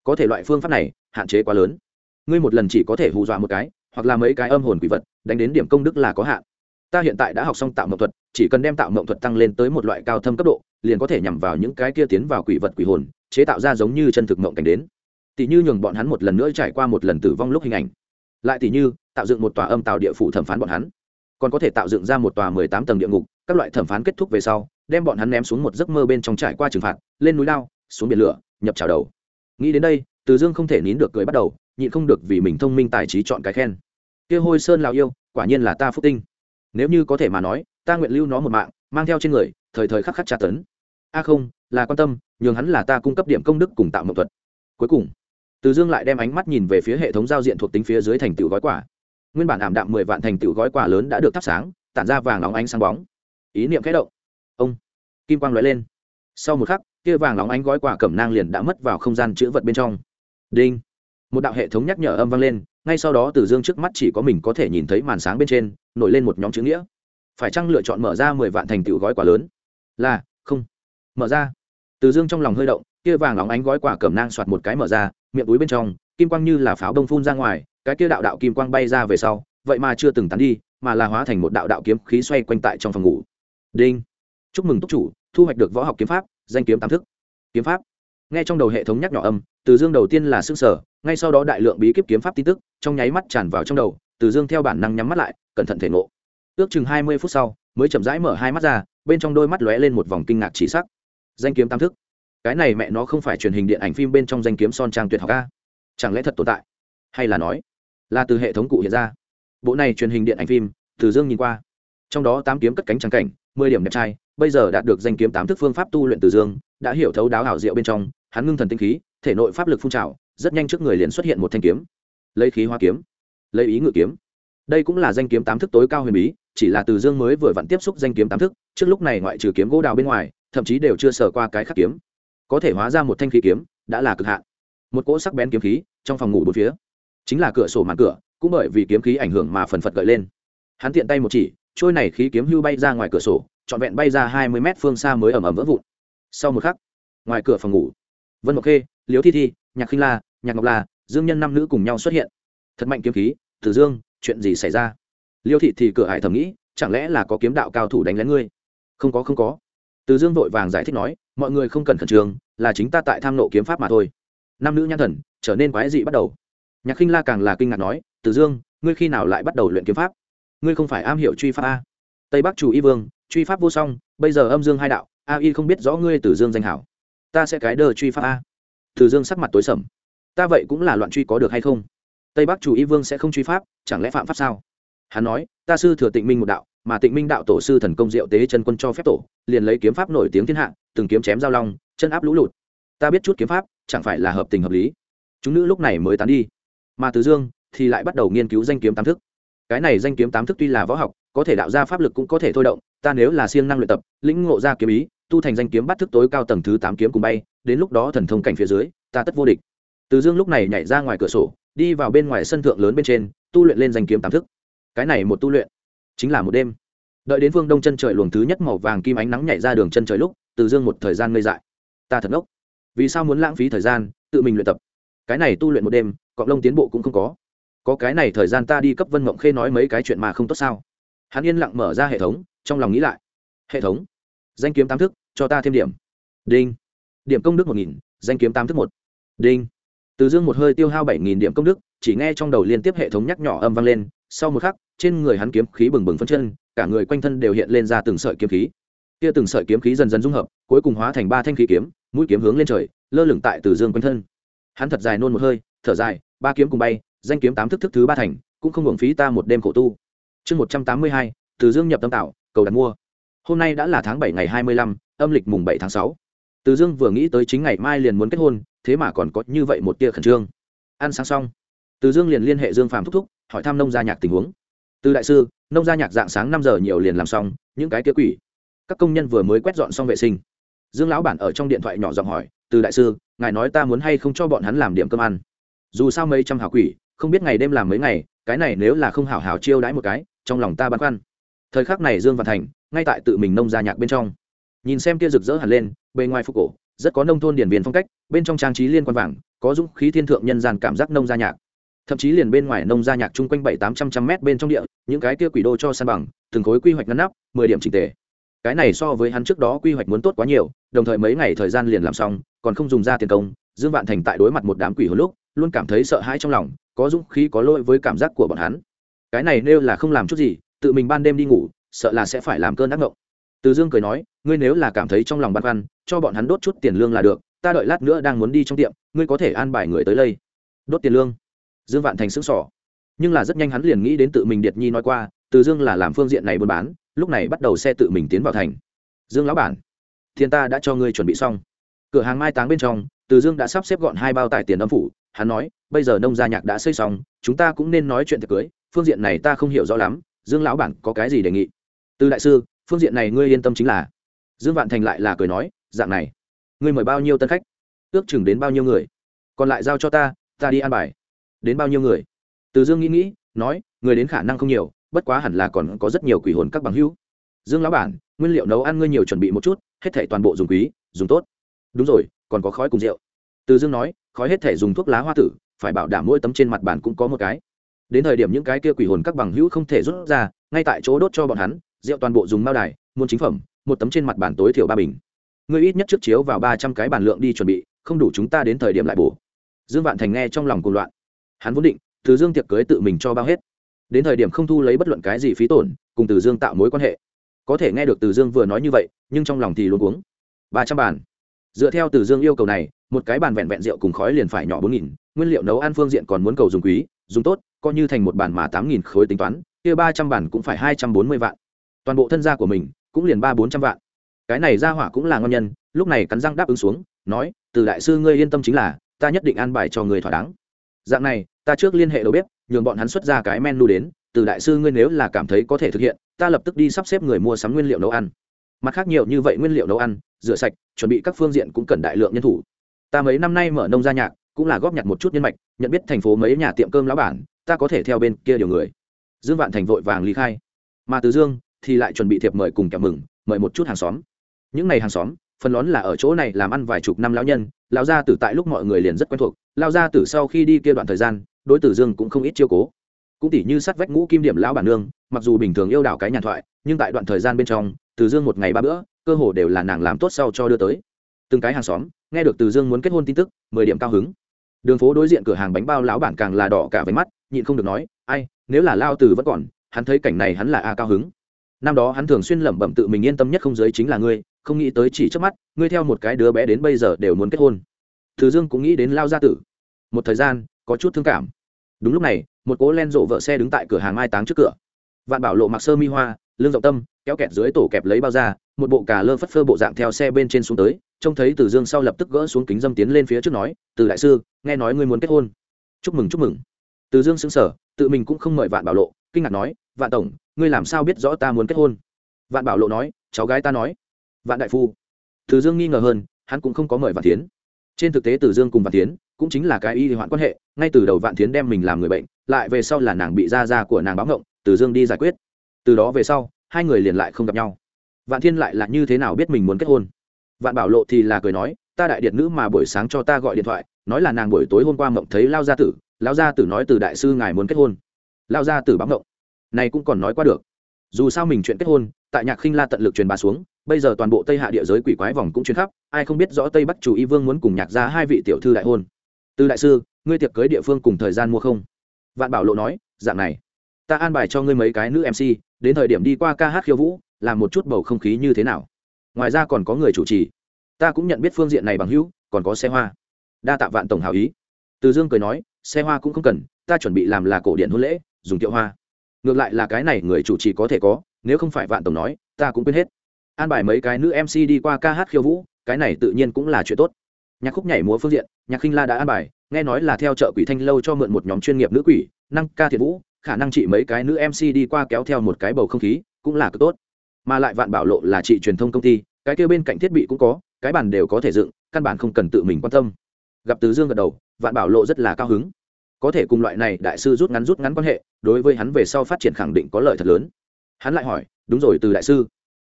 Có thể loại phương pháp này, hạn chế quá lớn. Ngươi một lần chỉ có thể hù dọa một cái, hoặc là mấy cái âm hồn quỷ vật, đánh đến điểm công đức là có hạn. Ta hiện tại đã học xong tạo mậu thuật chỉ cần đem tạo mộng thuật tăng lên tới một loại cao thâm cấp độ, liền có thể nhằm vào những cái kia tiến vào quỷ vật quỷ hồn, chế tạo ra giống như chân thực mộng cảnh đến. Tỷ như nhường bọn hắn một lần nữa trải qua một lần tử vong lúc hình ảnh. Lại tỷ như, tạo dựng một tòa âm tạo địa phủ thẩm phán bọn hắn. Còn có thể tạo dựng ra một tòa mười tám tầng địa ngục, các loại thẩm phán kết thúc về sau, đem bọn hắn ném xuống một giấc mơ bên trong trải qua trừng phạt, lên núi lao, xuống biển lửa, nhập trào đầu. Nghĩ đến đây, từ dương không thể nín được cười bắt đầu, nhịn không được vì mình thông minh tài trí chọn cái khen. Kia hôi sơn lào yêu, quả nhiên là ta phúc tinh. Nếu như có thể mà nói ta nguyện lưu nó một mạng, mang theo trên người, thời thời khắc khắc tra tấn. A không, là quan tâm, nhường hắn là ta cung cấp điểm công đức cùng tạo mậu thuật. Cuối cùng, từ dương lại đem ánh mắt nhìn về phía hệ thống giao diện thuộc tính phía dưới thành tựu gói quả nguyên bản ảm đạm mười vạn thành tựu gói quả lớn đã được thắp sáng, tản ra vàng óng ánh sáng bóng. Ý niệm kẽ động. Ông, kim quang lóe lên. Sau một khắc, kia vàng óng ánh gói quả cẩm nang liền đã mất vào không gian chữ vật bên trong. Đinh. Một đạo hệ thống nhắc nhở âm vang lên, ngay sau đó từ dương trước mắt chỉ có mình có thể nhìn thấy màn sáng bên trên, nổi lên một nhóm chữ nghĩa phải chăng lựa chọn mở ra mười vạn thành tựu gói quả lớn? Là, không. Mở ra. Từ dương trong lòng hơi động, kia vàng óng ánh gói quả cẩm nang soạt một cái mở ra, miệng túi bên trong, kim quang như là pháo đông phun ra ngoài, cái kia đạo đạo kim quang bay ra về sau, vậy mà chưa từng tán đi, mà là hóa thành một đạo đạo kiếm khí xoay quanh tại trong phòng ngủ. Đinh. Chúc mừng túc chủ, thu hoạch được võ học kiếm pháp, danh kiếm tám thức. Kiếm pháp. Nghe trong đầu hệ thống nhắc nhỏ âm, từ dương đầu tiên là xương sở ngay sau đó đại lượng bí kíp kiếm pháp tin tức, trong nháy mắt tràn vào trong đầu, từ dương theo bản năng nhắm mắt lại, cẩn thận thể ngộ ước chừng hai mươi phút sau, mới chậm rãi mở hai mắt ra, bên trong đôi mắt lóe lên một vòng kinh ngạc chỉ sắc. Danh kiếm tam thức. Cái này mẹ nó không phải truyền hình điện ảnh phim bên trong danh kiếm son trang tuyệt học a. Chẳng lẽ thật tồn tại? Hay là nói, là từ hệ thống cụ hiện ra? Bộ này truyền hình điện ảnh phim, từ dương nhìn qua. Trong đó tám kiếm cất cánh trắng cảnh, mười điểm đẹp trai, bây giờ đạt được danh kiếm tám thức phương pháp tu luyện từ dương, đã hiểu thấu đáo hảo diệu bên trong, hắn ngưng thần tinh khí, thể nội pháp lực phun trào, rất nhanh trước người liền xuất hiện một thanh kiếm. Lấy khí hoa kiếm, lấy ý ngự kiếm đây cũng là danh kiếm tám thức tối cao huyền bí, chỉ là từ dương mới vừa vặn tiếp xúc danh kiếm tám thức, trước lúc này ngoại trừ kiếm gỗ đào bên ngoài, thậm chí đều chưa sờ qua cái khắc kiếm. Có thể hóa ra một thanh khí kiếm, đã là cực hạn. Một cỗ sắc bén kiếm khí trong phòng ngủ bốn phía. Chính là cửa sổ màn cửa, cũng bởi vì kiếm khí ảnh hưởng mà phần phật gợi lên. Hắn tiện tay một chỉ, trôi này khí kiếm hưu bay ra ngoài cửa sổ, trọn vẹn bay ra hai mươi mét phương xa mới ẩm ẩm vỡ vụn. Sau một khắc, ngoài cửa phòng ngủ, vân ngọc khê, liễu thi thi, nhạc khinh la, nhạc ngọc la, dương nhân năm nữ cùng nhau xuất hiện. Thật mạnh kiếm khí tử dương chuyện gì xảy ra? Liêu thị thì cửa hải thầm nghĩ, chẳng lẽ là có kiếm đạo cao thủ đánh lén ngươi? Không có không có. Từ dương vội vàng giải thích nói, mọi người không cần khẩn trương, là chính ta tại tham nộ kiếm pháp mà thôi. Nam nữ nhan thần, trở nên quái dị bắt đầu. Nhạc khinh la càng là kinh ngạc nói, từ dương, ngươi khi nào lại bắt đầu luyện kiếm pháp? Ngươi không phải am hiểu truy pháp a? Tây bắc chủ y vương, truy pháp vô song, bây giờ âm dương hai đạo, a y không biết rõ ngươi từ dương danh hảo. Ta sẽ cái đờ truy pháp a. Từ dương sắc mặt tối sầm. Ta vậy cũng là loạn truy có được hay không? Tây bắc chủ y vương sẽ không truy pháp, chẳng lẽ phạm pháp sao? Hắn nói, ta sư thừa tịnh minh một đạo, mà tịnh minh đạo tổ sư thần công diệu tế chân quân cho phép tổ, liền lấy kiếm pháp nổi tiếng thiên hạ, từng kiếm chém giao long, chân áp lũ lụt. Ta biết chút kiếm pháp, chẳng phải là hợp tình hợp lý. Chúng nữ lúc này mới tán đi. Mà từ dương thì lại bắt đầu nghiên cứu danh kiếm tám thức. Cái này danh kiếm tám thức tuy là võ học, có thể đạo ra pháp lực cũng có thể thôi động, ta nếu là siêng năng luyện tập, lĩnh ngộ ra kiếm ý, tu thành danh kiếm bắt thức tối cao tầng thứ tám kiếm cùng bay, đến lúc đó thần thông cảnh phía dưới, ta tất vô địch. Từ dương lúc này nhảy ra ngoài cửa sổ đi vào bên ngoài sân thượng lớn bên trên, tu luyện lên danh kiếm tám thức. Cái này một tu luyện chính là một đêm. Đợi đến phương đông chân trời luồng thứ nhất màu vàng kim ánh nắng nhảy ra đường chân trời lúc, từ dương một thời gian ngây dại. Ta thật ngốc. Vì sao muốn lãng phí thời gian, tự mình luyện tập? Cái này tu luyện một đêm cọng lông tiến bộ cũng không có. Có cái này thời gian ta đi cấp vân mộng khê nói mấy cái chuyện mà không tốt sao? Hắn yên lặng mở ra hệ thống, trong lòng nghĩ lại. Hệ thống. Danh kiếm tám thức, cho ta thêm điểm. Đinh. Điểm công đức một nghìn, danh kiếm tám thức một. Đinh từ dương một hơi tiêu hao bảy nghìn điểm công đức, chỉ nghe trong đầu liên tiếp hệ thống nhắc nhỏ âm vang lên, sau một khắc, trên người hắn kiếm khí bừng bừng phân chân, cả người quanh thân đều hiện lên ra từng sợi kiếm khí. Kia từng sợi kiếm khí dần dần dung hợp, cuối cùng hóa thành ba thanh khí kiếm, mũi kiếm hướng lên trời, lơ lửng tại từ dương quanh thân. Hắn thật dài nôn một hơi, thở dài, ba kiếm cùng bay, danh kiếm tám thức thức thứ ba thành, cũng không hưởng phí ta một đêm khổ tu. Chương một trăm tám mươi hai, từ dương nhập tâm tạo, cầu đặt mua. Hôm nay đã là tháng bảy ngày hai mươi lăm, âm lịch mùng bảy tháng sáu. Từ dương vừa nghĩ tới chính ngày mai liền muốn kết hôn thế mà còn có như vậy một tia khẩn trương. Ăn sáng xong, từ dương liền liên hệ dương phàm thúc thúc, hỏi thăm nông gia nhạc tình huống. Từ đại sư, nông gia nhạc dạng sáng năm giờ nhiều liền làm xong, những cái kia quỷ. Các công nhân vừa mới quét dọn xong vệ sinh. Dương lão bản ở trong điện thoại nhỏ giọng hỏi, từ đại sư, ngài nói ta muốn hay không cho bọn hắn làm điểm cơm ăn? Dù sao mấy trăm hảo quỷ, không biết ngày đêm làm mấy ngày, cái này nếu là không hảo hảo chiêu đãi một cái, trong lòng ta băn khoăn. Thời khắc này dương văn thành, ngay tại tự mình nông gia nhạc bên trong. Nhìn xem kia rực rỡ hẳn lên, bề ngoài phục cổ rất có nông thôn điển viên phong cách, bên trong trang trí liên quan vàng, có dũng khí thiên thượng nhân gian cảm giác nông gia nhạc. Thậm chí liền bên ngoài nông gia nhạc chung quanh bảy tám trăm trăm mét bên trong địa, những cái kia quỷ đô cho san bằng, từng khối quy hoạch ngăn nắp, mười điểm trình tề. Cái này so với hắn trước đó quy hoạch muốn tốt quá nhiều, đồng thời mấy ngày thời gian liền làm xong, còn không dùng ra tiền công, dương vạn thành tại đối mặt một đám quỷ hồi lúc, luôn cảm thấy sợ hãi trong lòng, có dũng khí có lỗi với cảm giác của bọn hắn. Cái này nêu là không làm chút gì, tự mình ban đêm đi ngủ, sợ là sẽ phải làm cơn ác ngộng từ dương cười nói, ngươi nếu là cảm thấy trong lòng băn khoăn cho bọn hắn đốt chút tiền lương là được, ta đợi lát nữa đang muốn đi trong tiệm, ngươi có thể an bài người tới lây. Đốt tiền lương. Dương vạn thành xứng sỏ nhưng là rất nhanh hắn liền nghĩ đến tự mình điệt nhi nói qua, từ dương là làm phương diện này buôn bán, lúc này bắt đầu xe tự mình tiến vào thành. Dương lão bản thiên ta đã cho ngươi chuẩn bị xong. Cửa hàng mai táng bên trong, từ dương đã sắp xếp gọn hai bao tải tiền âm phủ, hắn nói, bây giờ nông gia nhạc đã xây xong, chúng ta cũng nên nói chuyện tiệc cưới, phương diện này ta không hiểu rõ lắm, dương lão bản có cái gì đề nghị? Từ đại sư, phương diện này ngươi yên tâm chính là. Dương vạn thành lại là cười nói dạng này. Ngươi mời bao nhiêu tân khách? Ước chừng đến bao nhiêu người? Còn lại giao cho ta ta đi an bài. Đến bao nhiêu người? Từ dương nghĩ nghĩ, nói, người đến khả năng không nhiều, bất quá hẳn là còn có rất nhiều quỷ hồn các bằng hữu. Dương lão bản, nguyên liệu nấu ăn ngươi nhiều chuẩn bị một chút, hết thể toàn bộ dùng quý, dùng tốt. Đúng rồi, còn có khói cùng rượu. Từ dương nói, khói hết thể dùng thuốc lá hoa tử, phải bảo đảm mỗi tấm trên mặt bàn cũng có một cái. Đến thời điểm những cái kia quỷ hồn các bằng hữu không thể rút ra, ngay tại chỗ đốt cho bọn hắn, rượu toàn bộ dùng mao đài, muôn chính phẩm, một tấm trên mặt bàn tối thiểu ba bình ngươi ít nhất trước chiếu vào ba trăm cái bản lượng đi chuẩn bị, không đủ chúng ta đến thời điểm lại bổ. Dương vạn thành nghe trong lòng cuồng loạn. Hắn vốn định, từ dương tiệc cưới tự mình cho bao hết. Đến thời điểm không thu lấy bất luận cái gì phí tổn, cùng từ dương tạo mối quan hệ. Có thể nghe được từ dương vừa nói như vậy, nhưng trong lòng thì luôn uống ba trăm bàn. Dựa theo từ dương yêu cầu này, một cái bàn vẹn vẹn rượu cùng khói liền phải nhỏ bốn nghìn, nguyên liệu nấu ăn phương diện còn muốn cầu dùng quý, dùng tốt, coi như thành một bàn mà tám nghìn khối tính toán, kia ba trăm bàn cũng phải hai trăm bốn mươi vạn. Toàn bộ thân gia của mình cũng liền ba bốn trăm vạn cái này ra hỏa cũng là ngon nhân, lúc này cắn răng đáp ứng xuống, nói, từ đại sư ngươi yên tâm chính là, ta nhất định an bài cho người thỏa đáng. Dạng này, ta trước liên hệ đầu bếp, nhường bọn hắn xuất ra cái menu đến, từ đại sư ngươi nếu là cảm thấy có thể thực hiện, ta lập tức đi sắp xếp người mua sắm nguyên liệu nấu ăn. Mặt khác nhiều như vậy nguyên liệu nấu ăn, rửa sạch, chuẩn bị các phương diện cũng cần đại lượng nhân thủ. Ta mấy năm nay mở nông gia nhạc, cũng là góp nhặt một chút nhân mạch, nhận biết thành phố mấy nhà tiệm cơm lão bản, ta có thể theo bên kia điều người. Dương vạn thành vội vàng ly khai. Mà từ dương thì lại chuẩn bị thiệp mời cùng kẻ mừng, mời một chút hàng xóm những ngày hàng xóm, phần lớn là ở chỗ này làm ăn vài chục năm lão nhân, lão gia tử tại lúc mọi người liền rất quen thuộc, lão gia tử sau khi đi kia đoạn thời gian, đối tử dương cũng không ít chiêu cố. Cũng tỉ như sát vách ngũ kim điểm lão bản nương, mặc dù bình thường yêu đảo cái nhàn thoại, nhưng tại đoạn thời gian bên trong từ dương một ngày ba bữa, cơ hồ đều là nàng làm tốt sau cho đưa tới. Từng cái hàng xóm, nghe được từ dương muốn kết hôn tin tức, mười điểm cao hứng. Đường phố đối diện cửa hàng bánh bao lão bản càng là đỏ cả váy mắt, nhịn không được nói, ai, nếu là lao từ vẫn còn, hắn thấy cảnh này hắn là a cao hứng. Năm đó hắn thường xuyên lẩm bẩm tự mình yên tâm nhất không giới chính là ngươi không nghĩ tới chỉ trước mắt, ngươi theo một cái đứa bé đến bây giờ đều muốn kết hôn. Từ dương cũng nghĩ đến lao gia tử. Một thời gian, có chút thương cảm. Đúng lúc này, một cố len rộ vợ xe đứng tại cửa hàng mai táng trước cửa. Vạn bảo lộ mặc sơ mi hoa lương rộng tâm, kéo kẹt dưới tổ kẹp lấy bao da, một bộ cà lơ phất phơ bộ dạng theo xe bên trên xuống tới, trông thấy từ dương sau lập tức gỡ xuống kính dâm tiến lên phía trước nói, từ đại sư, nghe nói ngươi muốn kết hôn. Chúc mừng chúc mừng. Từ dương xứng sở tự mình cũng không mời vạn bảo lộ, kinh ngạc nói, vạn tổng, ngươi làm sao biết rõ ta muốn kết hôn? Vạn bảo lộ nói, cháu gái ta nói vạn đại phu. Từ dương nghi ngờ hơn, hắn cũng không có mời vạn tiến trên thực tế từ dương cùng vạn tiến cũng chính là cái y hoạn quan hệ, ngay từ đầu vạn tiến đem mình làm người bệnh, lại về sau là nàng bị ra ra của nàng báo ngộng, từ dương đi giải quyết. Từ đó về sau, hai người liền lại không gặp nhau. Vạn thiên lại là như thế nào biết mình muốn kết hôn? Vạn bảo lộ thì là cười nói, ta đại điện nữ mà buổi sáng cho ta gọi điện thoại, nói là nàng buổi tối hôm qua mộng thấy lao gia tử, lao gia tử nói từ đại sư ngài muốn kết hôn. Lao gia tử báo ngộng. Này cũng còn nói qua được dù sao mình chuyện kết hôn, tại nhạc khinh la tận lực truyền bá xuống, bây giờ toàn bộ tây hạ địa giới quỷ quái vòng cũng truyền khắp, ai không biết rõ tây bắc chủ y vương muốn cùng nhạc ra hai vị tiểu thư đại hôn. Từ đại sư, ngươi tiệc cưới địa phương cùng thời gian mua không? Vạn bảo lộ nói, dạng này, ta an bài cho ngươi mấy cái nữ mc đến thời điểm đi qua ca hát khiêu vũ, làm một chút bầu không khí như thế nào? Ngoài ra còn có người chủ trì. Ta cũng nhận biết phương diện này bằng hữu, còn có xe hoa. Đa tạ vạn tổng hào ý. Từ dương cười nói, xe hoa cũng không cần, ta chuẩn bị làm là cổ điện hôn lễ, dùng kiệu hoa ngược lại là cái này người chủ trì có thể có, nếu không phải vạn tổng nói, ta cũng quên hết. An bài mấy cái nữ mc đi qua ca hát khiêu vũ, cái này tự nhiên cũng là chuyện tốt. Nhạc khúc nhảy múa phương diện, nhạc khinh la đã an bài, nghe nói là theo chợ quỷ thanh lâu cho mượn một nhóm chuyên nghiệp nữ quỷ, năng ca thiện vũ, khả năng chị mấy cái nữ mc đi qua kéo theo một cái bầu không khí, cũng là cực tốt. Mà lại vạn bảo lộ là chị truyền thông công ty, cái kêu bên cạnh thiết bị cũng có, cái bàn đều có thể dựng, căn bản không cần tự mình quan tâm. Gặp tứ dương gật đầu, vạn bảo lộ rất là cao hứng có thể cùng loại này đại sư rút ngắn rút ngắn quan hệ, đối với hắn về sau phát triển khẳng định có lợi thật lớn. Hắn lại hỏi, đúng rồi, từ đại sư,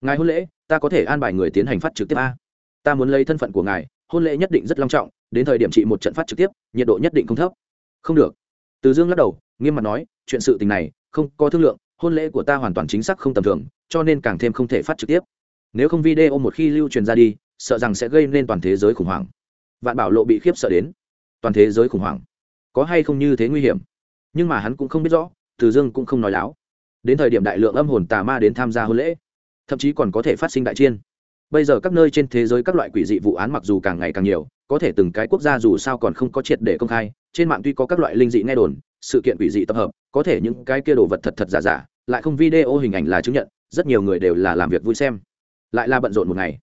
ngài hôn lễ, ta có thể an bài người tiến hành phát trực tiếp a? Ta muốn lấy thân phận của ngài, hôn lễ nhất định rất long trọng, đến thời điểm trị một trận phát trực tiếp, nhiệt độ nhất định không thấp. Không được. Từ dương lắc đầu, nghiêm mặt nói, chuyện sự tình này, không có thương lượng, hôn lễ của ta hoàn toàn chính xác không tầm thường, cho nên càng thêm không thể phát trực tiếp. Nếu không video một khi lưu truyền ra đi, sợ rằng sẽ gây nên toàn thế giới khủng hoảng. Vạn bảo lộ bị khiếp sợ đến. Toàn thế giới khủng hoảng có hay không như thế nguy hiểm? Nhưng mà hắn cũng không biết rõ, từ dương cũng không nói láo. Đến thời điểm đại lượng âm hồn tà ma đến tham gia hôn lễ, thậm chí còn có thể phát sinh đại chiên. Bây giờ các nơi trên thế giới các loại quỷ dị vụ án mặc dù càng ngày càng nhiều, có thể từng cái quốc gia dù sao còn không có triệt để công khai, trên mạng tuy có các loại linh dị nghe đồn, sự kiện quỷ dị tập hợp, có thể những cái kia đồ vật thật thật giả giả, lại không video hình ảnh là chứng nhận, rất nhiều người đều là làm việc vui xem. Lại là bận rộn một ngày.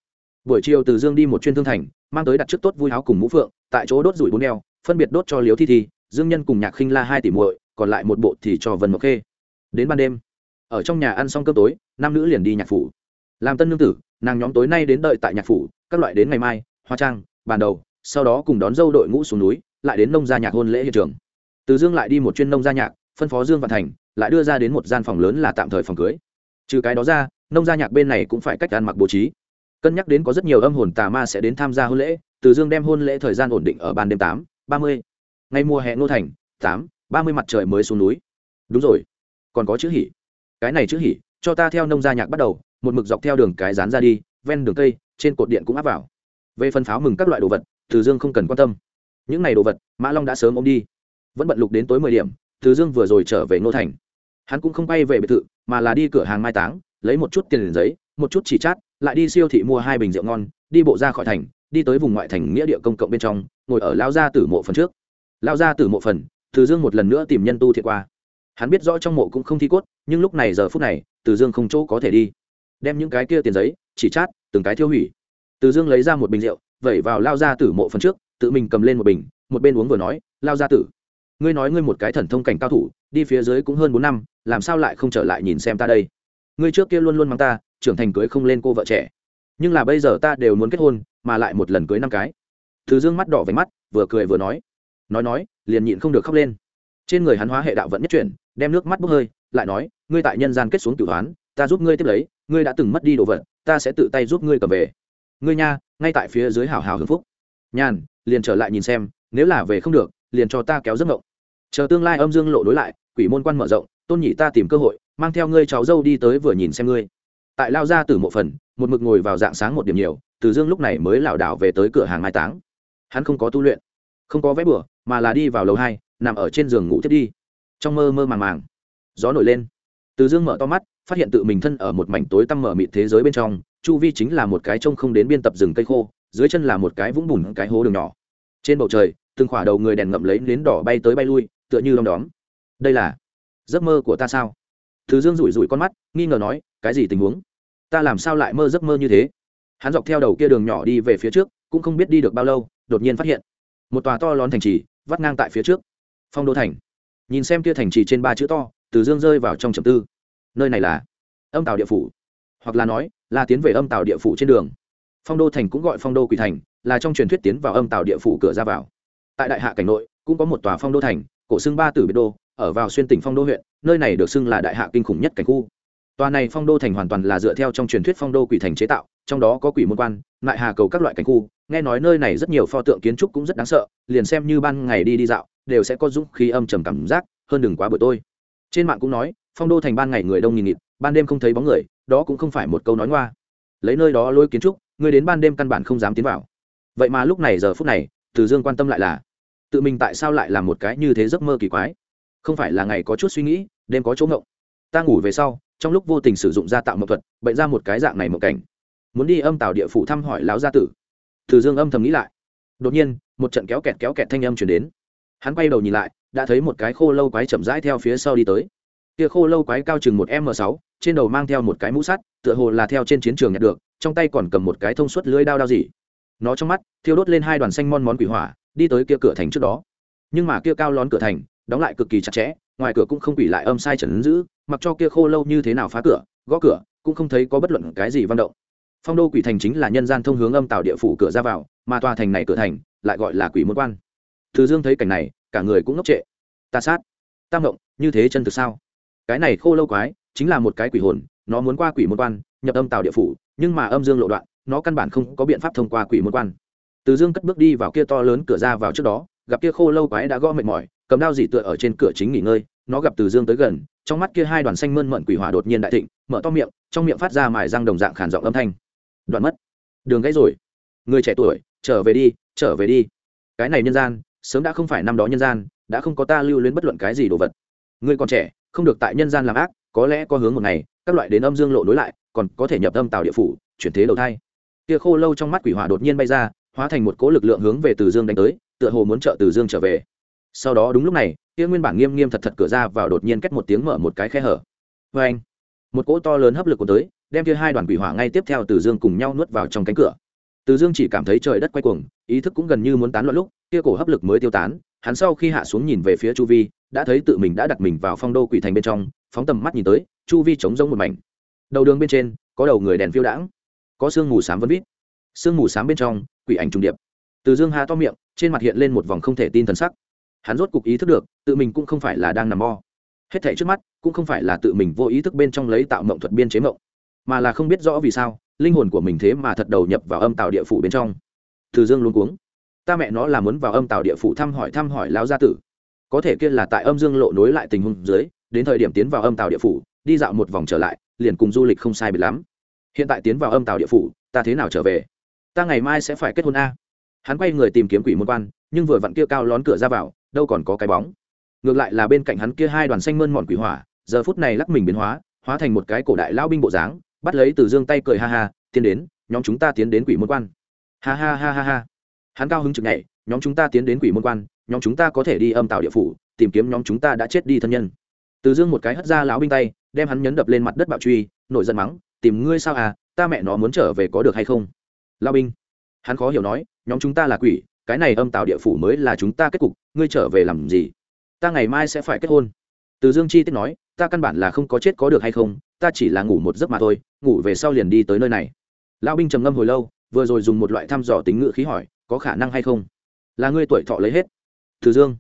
Buổi chiều từ dương đi một chuyên thương thành, mang tới đặt trước tốt vui áo cùng mũ phượng, tại chỗ đốt rủi bốn đeo phân biệt đốt cho liếu thi thi dương nhân cùng nhạc khinh la hai tỷ muội, còn lại một bộ thì cho vân mộc khê. Đến ban đêm, ở trong nhà ăn xong cơm tối, nam nữ liền đi nhạc phủ. Làm tân nương tử, nàng nhóm tối nay đến đợi tại nhạc phủ, các loại đến ngày mai hoa trang, bàn đầu, sau đó cùng đón dâu đội ngũ xuống núi, lại đến nông gia nhạc hôn lễ hiện trường. Từ dương lại đi một chuyên nông gia nhạc, phân phó dương Vạn thành, lại đưa ra đến một gian phòng lớn là tạm thời phòng cưới. Trừ cái đó ra, nông gia nhạc bên này cũng phải cách ăn mặc bố trí. Cân nhắc đến có rất nhiều âm hồn tà ma sẽ đến tham gia hôn lễ, từ dương đem hôn lễ thời gian ổn định ở ban đêm tám ba mươi ngày mùa hè ngô thành, tám, ba mươi mặt trời mới xuống núi. Đúng rồi. Còn có chữ hỉ. Cái này chữ hỉ, cho ta theo nông gia nhạc bắt đầu, một mực dọc theo đường cái dán ra đi, ven đường cây, trên cột điện cũng áp vào. Về phân pháo mừng các loại đồ vật, từ dương không cần quan tâm. Những này đồ vật, mã long đã sớm ôm đi. Vẫn bận lục đến tối mười điểm, từ dương vừa rồi trở về ngô thành. Hắn cũng không bay về biệt thự, mà là đi cửa hàng mai táng, lấy một chút tiền giấy, một chút chỉ chát, lại đi siêu thị mua hai bình rượu ngon, đi bộ ra khỏi thành, đi tới vùng ngoại thành nghĩa địa công cộng bên trong, ngồi ở lao gia tử mộ phần trước lao ra từ mộ phần, từ dương một lần nữa tìm nhân tu thiệt qua. Hắn biết rõ trong mộ cũng không thi cốt, nhưng lúc này giờ phút này, từ dương không chỗ có thể đi. Đem những cái kia tiền giấy, chỉ chát, từng cái thiêu hủy. Từ dương lấy ra một bình rượu, vẩy vào lao ra tử mộ phần trước, tự mình cầm lên một bình, một bên uống vừa nói lao ra tử, ngươi nói ngươi một cái thần thông cảnh cao thủ, đi phía dưới cũng hơn bốn năm, làm sao lại không trở lại nhìn xem ta đây? Ngươi trước kia luôn luôn mắng ta, trưởng thành cưới không lên cô vợ trẻ. Nhưng là bây giờ ta đều muốn kết hôn, mà lại một lần cưới năm cái. Từ dương mắt đỏ váy mắt, vừa cười vừa nói nói nói, liền nhịn không được khóc lên. Trên người hắn hóa hệ đạo vẫn nhất chuyển, đem nước mắt bốc hơi, lại nói, ngươi tại nhân gian kết xuống cửu hoán ta giúp ngươi tiếp lấy, ngươi đã từng mất đi đồ vật, ta sẽ tự tay giúp ngươi cầm về. Ngươi nha, ngay tại phía dưới hảo hảo hưng phúc. Nhàn, liền trở lại nhìn xem, nếu là về không được, liền cho ta kéo giấc ngộng chờ tương lai âm dương lộ đối lại, quỷ môn quan mở rộng, tôn nhị ta tìm cơ hội, mang theo ngươi cháu dâu đi tới vừa nhìn xem ngươi. Tại lao ra từ mộ phần, một mực ngồi vào dạng sáng một điểm nhiều, từ dương lúc này mới lảo đảo về tới cửa hàng mai táng. Hắn không có tu luyện không có vẽ bửa mà là đi vào lầu hai, nằm ở trên giường ngủ thiết đi. Trong mơ mơ màng màng, gió nổi lên. Từ dương mở to mắt, phát hiện tự mình thân ở một mảnh tối tăm mở mịt thế giới bên trong, chu vi chính là một cái trông không đến biên tập rừng cây khô, dưới chân là một cái vũng bùn, cái hố đường nhỏ. Trên bầu trời, từng khỏa đầu người đèn ngậm lấy nến đỏ bay tới bay lui, tựa như đom đóm. Đây là giấc mơ của ta sao? Thứ dương rủi rủi con mắt, nghi ngờ nói, cái gì tình huống? Ta làm sao lại mơ giấc mơ như thế? Hắn dọc theo đầu kia đường nhỏ đi về phía trước, cũng không biết đi được bao lâu, đột nhiên phát hiện một tòa to lón thành trì, vắt ngang tại phía trước. Phong đô thành. Nhìn xem kia thành trì trên ba chữ to, từ dương rơi vào trong trầm tư. Nơi này là âm tàu địa phủ, hoặc là nói, là tiến về âm tàu địa phủ trên đường. Phong đô thành cũng gọi phong đô quỷ thành, là trong truyền thuyết tiến vào âm tàu địa phủ cửa ra vào. Tại đại hạ cảnh nội, cũng có một tòa phong đô thành, cổ xưng ba tử biệt đô, ở vào xuyên tỉnh phong đô huyện, nơi này được xưng là đại hạ kinh khủng nhất cảnh khu tòa này phong đô thành hoàn toàn là dựa theo trong truyền thuyết phong đô quỷ thành chế tạo, trong đó có quỷ môn quan, lại hà cầu các loại cảnh khu. Nghe nói nơi này rất nhiều pho tượng kiến trúc cũng rất đáng sợ, liền xem như ban ngày đi đi dạo, đều sẽ có dũng khí âm trầm cảm giác, hơn đừng quá bởi tôi. Trên mạng cũng nói, phong đô thành ban ngày người đông nghìn nghịt, ban đêm không thấy bóng người, đó cũng không phải một câu nói ngoa. Lấy nơi đó lôi kiến trúc, người đến ban đêm căn bản không dám tiến vào. Vậy mà lúc này giờ phút này, từ dương quan tâm lại là, tự mình tại sao lại làm một cái như thế giấc mơ kỳ quái? Không phải là ngày có chút suy nghĩ, đêm có chỗ ngộng. Ta ngủ về sau trong lúc vô tình sử dụng gia tạo mậu thuật bệnh ra một cái dạng này mộng cảnh. Muốn đi âm tạo địa phủ thăm hỏi lão gia tử. Từ dương âm thầm nghĩ lại. Đột nhiên, một trận kéo kẹt kéo kẹt thanh âm chuyển đến. Hắn quay đầu nhìn lại, đã thấy một cái khô lâu quái chậm rãi theo phía sau đi tới. Kia khô lâu quái cao chừng một m sáu, trên đầu mang theo một cái mũ sắt, tựa hồ là theo trên chiến trường nhặt được, trong tay còn cầm một cái thông suất lưới đao đao gì. Nó trong mắt, thiêu đốt lên hai đoàn xanh mon món quỷ hỏa, đi tới kia cửa thành trước đó. Nhưng mà kia cao lón cửa thành, đóng lại cực kỳ chặt chẽ, ngoài cửa cũng không quỷ lại âm sai trần ứng giữ mặc cho kia khô lâu như thế nào phá cửa gõ cửa cũng không thấy có bất luận cái gì vang động. Phong đô quỷ thành chính là nhân gian thông hướng âm tạo địa phủ cửa ra vào mà tòa thành này cửa thành lại gọi là quỷ môn quan. Thứ dương thấy cảnh này cả người cũng ngốc trệ. Ta sát. Tam động, như thế chân thực sao? Cái này khô lâu quái chính là một cái quỷ hồn nó muốn qua quỷ môn quan nhập âm tạo địa phủ nhưng mà âm dương lộ đoạn nó căn bản không có biện pháp thông qua quỷ môn quan. Từ dương cất bước đi vào kia to lớn cửa ra vào trước đó gặp kia khô lâu quái đã gõ mệt mỏi cầm đao dị tựa ở trên cửa chính nghỉ ngơi nó gặp từ dương tới gần, trong mắt kia hai đoàn xanh mơn mận quỷ hỏa đột nhiên đại thịnh, mở to miệng, trong miệng phát ra mài răng đồng dạng khản giọng âm thanh. Đoạn mất. Đường gãy rồi. Người trẻ tuổi, trở về đi, trở về đi. Cái này nhân gian, sớm đã không phải năm đó nhân gian, đã không có ta lưu luyến bất luận cái gì đồ vật. Ngươi còn trẻ, không được tại nhân gian làm ác, có lẽ có hướng một ngày, các loại đến âm dương lộ đối lại, còn có thể nhập âm tàu địa phủ, chuyển thế đầu thai. Kia khô lâu trong mắt quỷ hỏa đột nhiên bay ra, hóa thành một cỗ lực lượng hướng về từ dương đánh tới, tựa hồ muốn trợ từ dương trở về. Sau đó đúng lúc này kia nguyên bản nghiêm nghiêm thật thật cửa ra vào đột nhiên cách một tiếng mở một cái khe hở. Vê anh, một cỗ to lớn hấp lực của tới, đem kia hai đoàn quỷ hỏa ngay tiếp theo từ dương cùng nhau nuốt vào trong cánh cửa. Từ dương chỉ cảm thấy trời đất quay cuồng, ý thức cũng gần như muốn tán loạn lúc, kia cổ hấp lực mới tiêu tán, hắn sau khi hạ xuống nhìn về phía chu vi, đã thấy tự mình đã đặt mình vào phong đô quỷ thành bên trong, phóng tầm mắt nhìn tới, chu vi trống rỗng một mảnh. Đầu đường bên trên, có đầu người đèn phiêu đãng, có sương mù s á m vân vít. Sương mù s á m bên trong, quỷ ảnh trùng điệp. Từ dương hà to miệng, trên mặt hiện lên một vòng không thể tin t h ầ n sắc hắn rốt cục ý thức được, tự mình cũng không phải là đang nằm mo hết thảy trước mắt, cũng không phải là tự mình vô ý thức bên trong lấy tạo mộng thuật biên chế mộng, mà là không biết rõ vì sao, linh hồn của mình thế mà thật đầu nhập vào âm tạo địa phủ bên trong. Từ dương luôn cuống. Ta mẹ nó là muốn vào âm tạo địa phủ thăm hỏi thăm hỏi lao gia tử. Có thể kia là tại âm dương lộ nối lại tình huống dưới, đến thời điểm tiến vào âm tạo địa phủ, đi dạo một vòng trở lại, liền cùng du lịch không sai biệt lắm. Hiện tại tiến vào âm tạo địa phủ, ta thế nào trở về? Ta ngày mai sẽ phải kết hôn a. Hắn quay người tìm kiếm quỷ môn quan, nhưng vừa vặn kia cao lón cửa ra vào đâu còn có cái bóng. Ngược lại là bên cạnh hắn kia hai đoàn xanh mơn mòn quỷ hỏa, giờ phút này lắc mình biến hóa hóa thành một cái cổ đại lao binh bộ dáng, bắt lấy từ dương tay cười ha ha, tiến đến, nhóm chúng ta tiến đến quỷ môn quan. Ha ha ha ha ha. Hắn cao hứng chực nhảy, nhóm chúng ta tiến đến quỷ môn quan, nhóm chúng ta có thể đi âm tạo địa phủ, tìm kiếm nhóm chúng ta đã chết đi thân nhân. Từ dương một cái hất ra lão binh tay, đem hắn nhấn đập lên mặt đất bạo truy, nổi giận mắng, tìm ngươi sao à ta mẹ nó muốn trở về có được hay không? Lao binh, hắn khó hiểu nói, nhóm chúng ta là quỷ cái này âm tạo địa phủ mới là chúng ta kết cục, ngươi trở về làm gì? Ta ngày mai sẽ phải kết hôn. Từ dương chi tiết nói, ta căn bản là không có chết có được hay không, ta chỉ là ngủ một giấc mà thôi, ngủ về sau liền đi tới nơi này. Lão binh trầm ngâm hồi lâu, vừa rồi dùng một loại thăm dò tính ngự khí hỏi, có khả năng hay không? Là ngươi tuổi thọ lấy hết. Từ dương.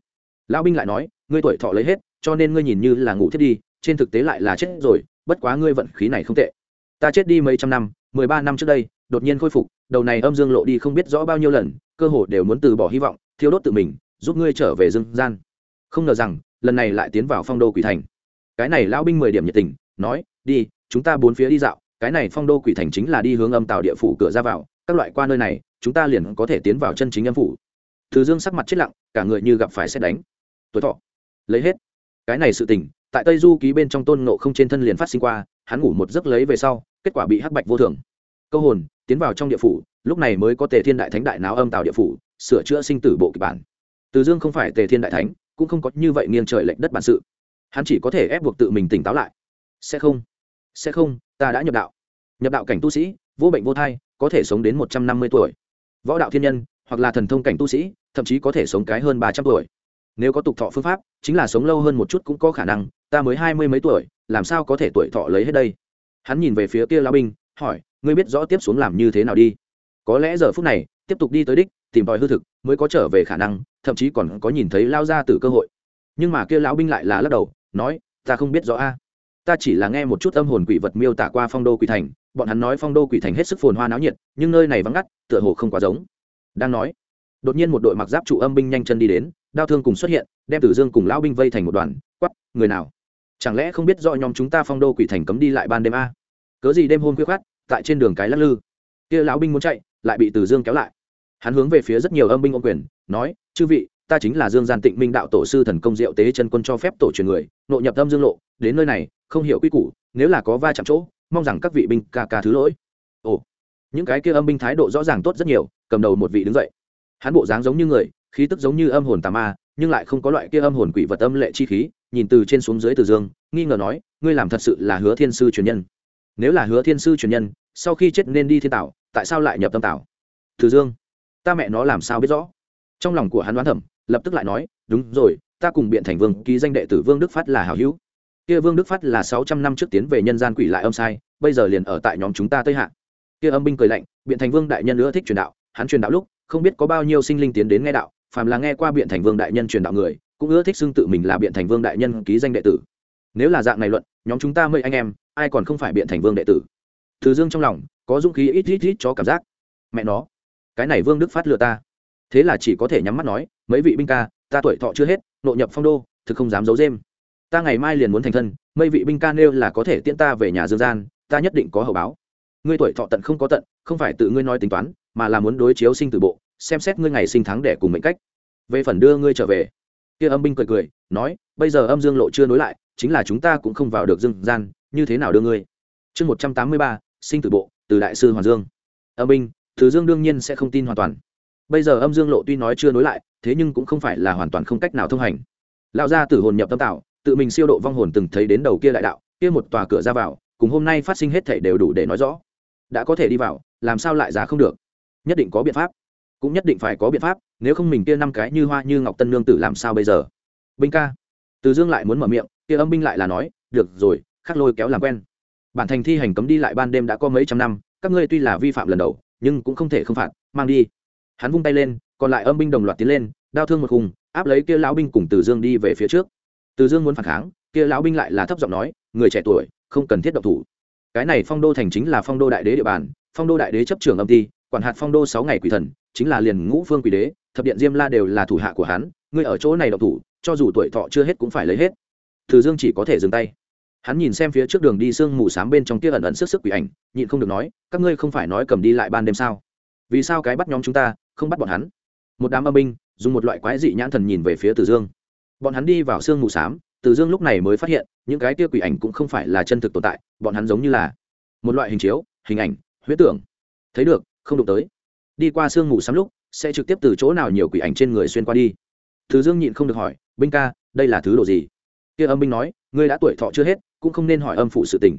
Lão binh lại nói, ngươi tuổi thọ lấy hết, cho nên ngươi nhìn như là ngủ thiết đi, trên thực tế lại là chết rồi, bất quá ngươi vận khí này không tệ. Ta chết đi mấy trăm năm, mười ba năm trước đây, đột nhiên khôi phục, đầu này âm dương lộ đi không biết rõ bao nhiêu lần cơ hồ đều muốn từ bỏ hy vọng, thiêu đốt tự mình, giúp ngươi trở về dương gian. Không ngờ rằng, lần này lại tiến vào phong đô quỷ thành. Cái này lão binh mười điểm nhiệt tình, nói, đi, chúng ta bốn phía đi dạo, cái này phong đô quỷ thành chính là đi hướng âm tạo địa phủ cửa ra vào, các loại qua nơi này, chúng ta liền có thể tiến vào chân chính âm phủ. Thứ dương sắc mặt chết lặng, cả người như gặp phải xét đánh. Tuổi thọ, lấy hết. Cái này sự tình, tại tây du ký bên trong tôn nộ không trên thân liền phát sinh qua, hắn ngủ một giấc lấy về sau, kết quả bị hắc bạch vô thường. Câu hồn, tiến vào trong địa phủ lúc này mới có tề thiên đại thánh đại náo âm tạo địa phủ, sửa chữa sinh tử bộ kịch bản. Từ dương không phải tề thiên đại thánh, cũng không có như vậy nghiêng trời lệnh đất bản sự. Hắn chỉ có thể ép buộc tự mình tỉnh táo lại. Sẽ không sẽ không, ta đã nhập đạo. Nhập đạo cảnh tu sĩ, vô bệnh vô thai, có thể sống đến một trăm năm mươi tuổi. Võ đạo thiên nhân, hoặc là thần thông cảnh tu sĩ, thậm chí có thể sống cái hơn ba trăm tuổi. Nếu có tục thọ phương pháp, chính là sống lâu hơn một chút cũng có khả năng, ta mới hai mươi mấy tuổi, làm sao có thể tuổi thọ lấy hết đây? Hắn nhìn về phía kia lao binh, hỏi, ngươi biết rõ tiếp xuống làm như thế nào đi? Có lẽ giờ phút này, tiếp tục đi tới đích, tìm tòi hư thực, mới có trở về khả năng, thậm chí còn có nhìn thấy lao ra từ cơ hội. Nhưng mà kia lão binh lại là lắc đầu, nói, ta không biết rõ a. Ta chỉ là nghe một chút âm hồn quỷ vật miêu tả qua phong đô quỷ thành, bọn hắn nói phong đô quỷ thành hết sức phồn hoa náo nhiệt, nhưng nơi này vắng ngắt, tựa hồ không quá giống. Đang nói, đột nhiên một đội mặc giáp trụ âm binh nhanh chân đi đến, đao thương cùng xuất hiện, đem tử dương cùng lão binh vây thành một đoàn quắp người nào? Chẳng lẽ không biết do nhóm chúng ta phong đô quỷ thành cấm đi lại ban đêm a? Cớ gì đêm hôm khuya khoát tại trên đường cái lắc lư? Kia lão binh muốn chạy lại bị Từ dương kéo lại. Hắn hướng về phía rất nhiều âm binh ô quyền, nói, chư vị, ta chính là dương gian tịnh minh đạo tổ sư thần công diệu tế chân quân cho phép tổ truyền người, nội nhập âm dương lộ, đến nơi này, không hiểu quy củ, nếu là có va chạm chỗ, mong rằng các vị binh ca ca thứ lỗi. Ồ, những cái kia âm binh thái độ rõ ràng tốt rất nhiều, cầm đầu một vị đứng dậy. Hắn bộ dáng giống như người, khí tức giống như âm hồn tà ma, nhưng lại không có loại kia âm hồn quỷ vật âm lệ chi khí, nhìn từ trên xuống dưới từ dương, nghi ngờ nói, ngươi làm thật sự là hứa thiên sư truyền nhân. Nếu là hứa thiên sư truyền nhân, sau khi chết nên đi thiên tạo." Tại sao lại nhập tâm tảo? Từ dương, ta mẹ nó làm sao biết rõ? Trong lòng của hắn đoán thẩm lập tức lại nói, đúng rồi, ta cùng biện thành vương ký danh đệ tử vương đức phát là hảo hữu. Kia vương đức phát là sáu trăm năm trước tiến về nhân gian quỷ lại âm sai, bây giờ liền ở tại nhóm chúng ta tây hạ. Kia âm binh cười lạnh, biện thành vương đại nhân nữa thích truyền đạo, hắn truyền đạo lúc, không biết có bao nhiêu sinh linh tiến đến nghe đạo, phàm là nghe qua biện thành vương đại nhân truyền đạo người, cũng ưa thích xưng tự mình là biện thành vương đại nhân ký danh đệ tử. Nếu là dạng này luận, nhóm chúng ta mời anh em, ai còn không phải biện thành vương đệ tử? Thứ dương trong lòng, có dũng khí ít ít ít cho cảm giác. Mẹ nó, cái này vương đức phát lừa ta. Thế là chỉ có thể nhắm mắt nói, mấy vị binh ca, ta tuổi thọ chưa hết, nội nhập phong đô, thực không dám giấu dêm ta ngày mai liền muốn thành thân, mấy vị binh ca nêu là có thể tiễn ta về nhà dương gian, ta nhất định có hậu báo. Ngươi tuổi thọ tận không có tận, không phải tự ngươi nói tính toán, mà là muốn đối chiếu sinh từ bộ, xem xét ngươi ngày sinh tháng để cùng mệnh cách. Về phần đưa ngươi trở về, kia âm binh cười cười, nói, bây giờ âm dương lộ chưa nối lại, chính là chúng ta cũng không vào được dương gian, như thế nào đưa ngươi? Chương một trăm tám mươi ba sinh tử bộ, từ đại sư hoàng dương. Âm binh, thứ dương đương nhiên sẽ không tin hoàn toàn. Bây giờ âm dương lộ tuy nói chưa nối lại, thế nhưng cũng không phải là hoàn toàn không cách nào thông hành. Lão gia tử hồn nhập tâm tạo, tự mình siêu độ vong hồn từng thấy đến đầu kia đại đạo, kia một tòa cửa ra vào, cùng hôm nay phát sinh hết thảy đều đủ để nói rõ. Đã có thể đi vào, làm sao lại ra không được? Nhất định có biện pháp. Cũng nhất định phải có biện pháp, nếu không mình kia năm cái như hoa như ngọc tân nương tử làm sao bây giờ? Binh ca. Từ dương lại muốn mở miệng, kia âm binh lại là nói, được rồi, khắc lôi kéo làm quen bản thành thi hành cấm đi lại ban đêm đã có mấy trăm năm các ngươi tuy là vi phạm lần đầu nhưng cũng không thể không phạt mang đi. Hắn vung tay lên còn lại âm binh đồng loạt tiến lên đao thương một hùng, áp lấy kia lão binh cùng từ dương đi về phía trước. Từ dương muốn phản kháng kia lão binh lại là thấp giọng nói người trẻ tuổi không cần thiết động thủ. Cái này phong đô thành chính là phong đô đại đế địa bàn phong đô đại đế chấp trưởng âm ty quản hạt phong đô sáu ngày quỷ thần chính là liền ngũ phương quỷ đế thập điện diêm la đều là thủ hạ của hắn ngươi ở chỗ này động thủ cho dù tuổi thọ chưa hết cũng phải lấy hết. Từ dương chỉ có thể dừng tay hắn nhìn xem phía trước đường đi sương mù s á m bên trong kia ẩn ẩn sức sức quỷ ảnh, nhịn không được nói, các ngươi không phải nói cầm đi lại ban đêm sao? Vì sao cái bắt nhóm chúng ta không bắt bọn hắn? Một đám âm binh, dùng một loại quái dị nhãn thần nhìn về phía từ dương. Bọn hắn đi vào sương mù s á m từ dương lúc này mới phát hiện, những cái kia quỷ ảnh cũng không phải là chân thực tồn tại, bọn hắn giống như là một loại hình chiếu, hình ảnh, huyết tưởng. Thấy được, không đụng tới. Đi qua sương mù s á m lúc, sẽ trực tiếp từ chỗ nào nhiều quỷ ảnh trên người xuyên qua đi? Tử dương nhịn không được hỏi, binh ca, đây là thứ đồ gì? Kia âm binh nói, ngươi đã tuổi thọ chưa hết cũng không nên hỏi âm phụ sự tình.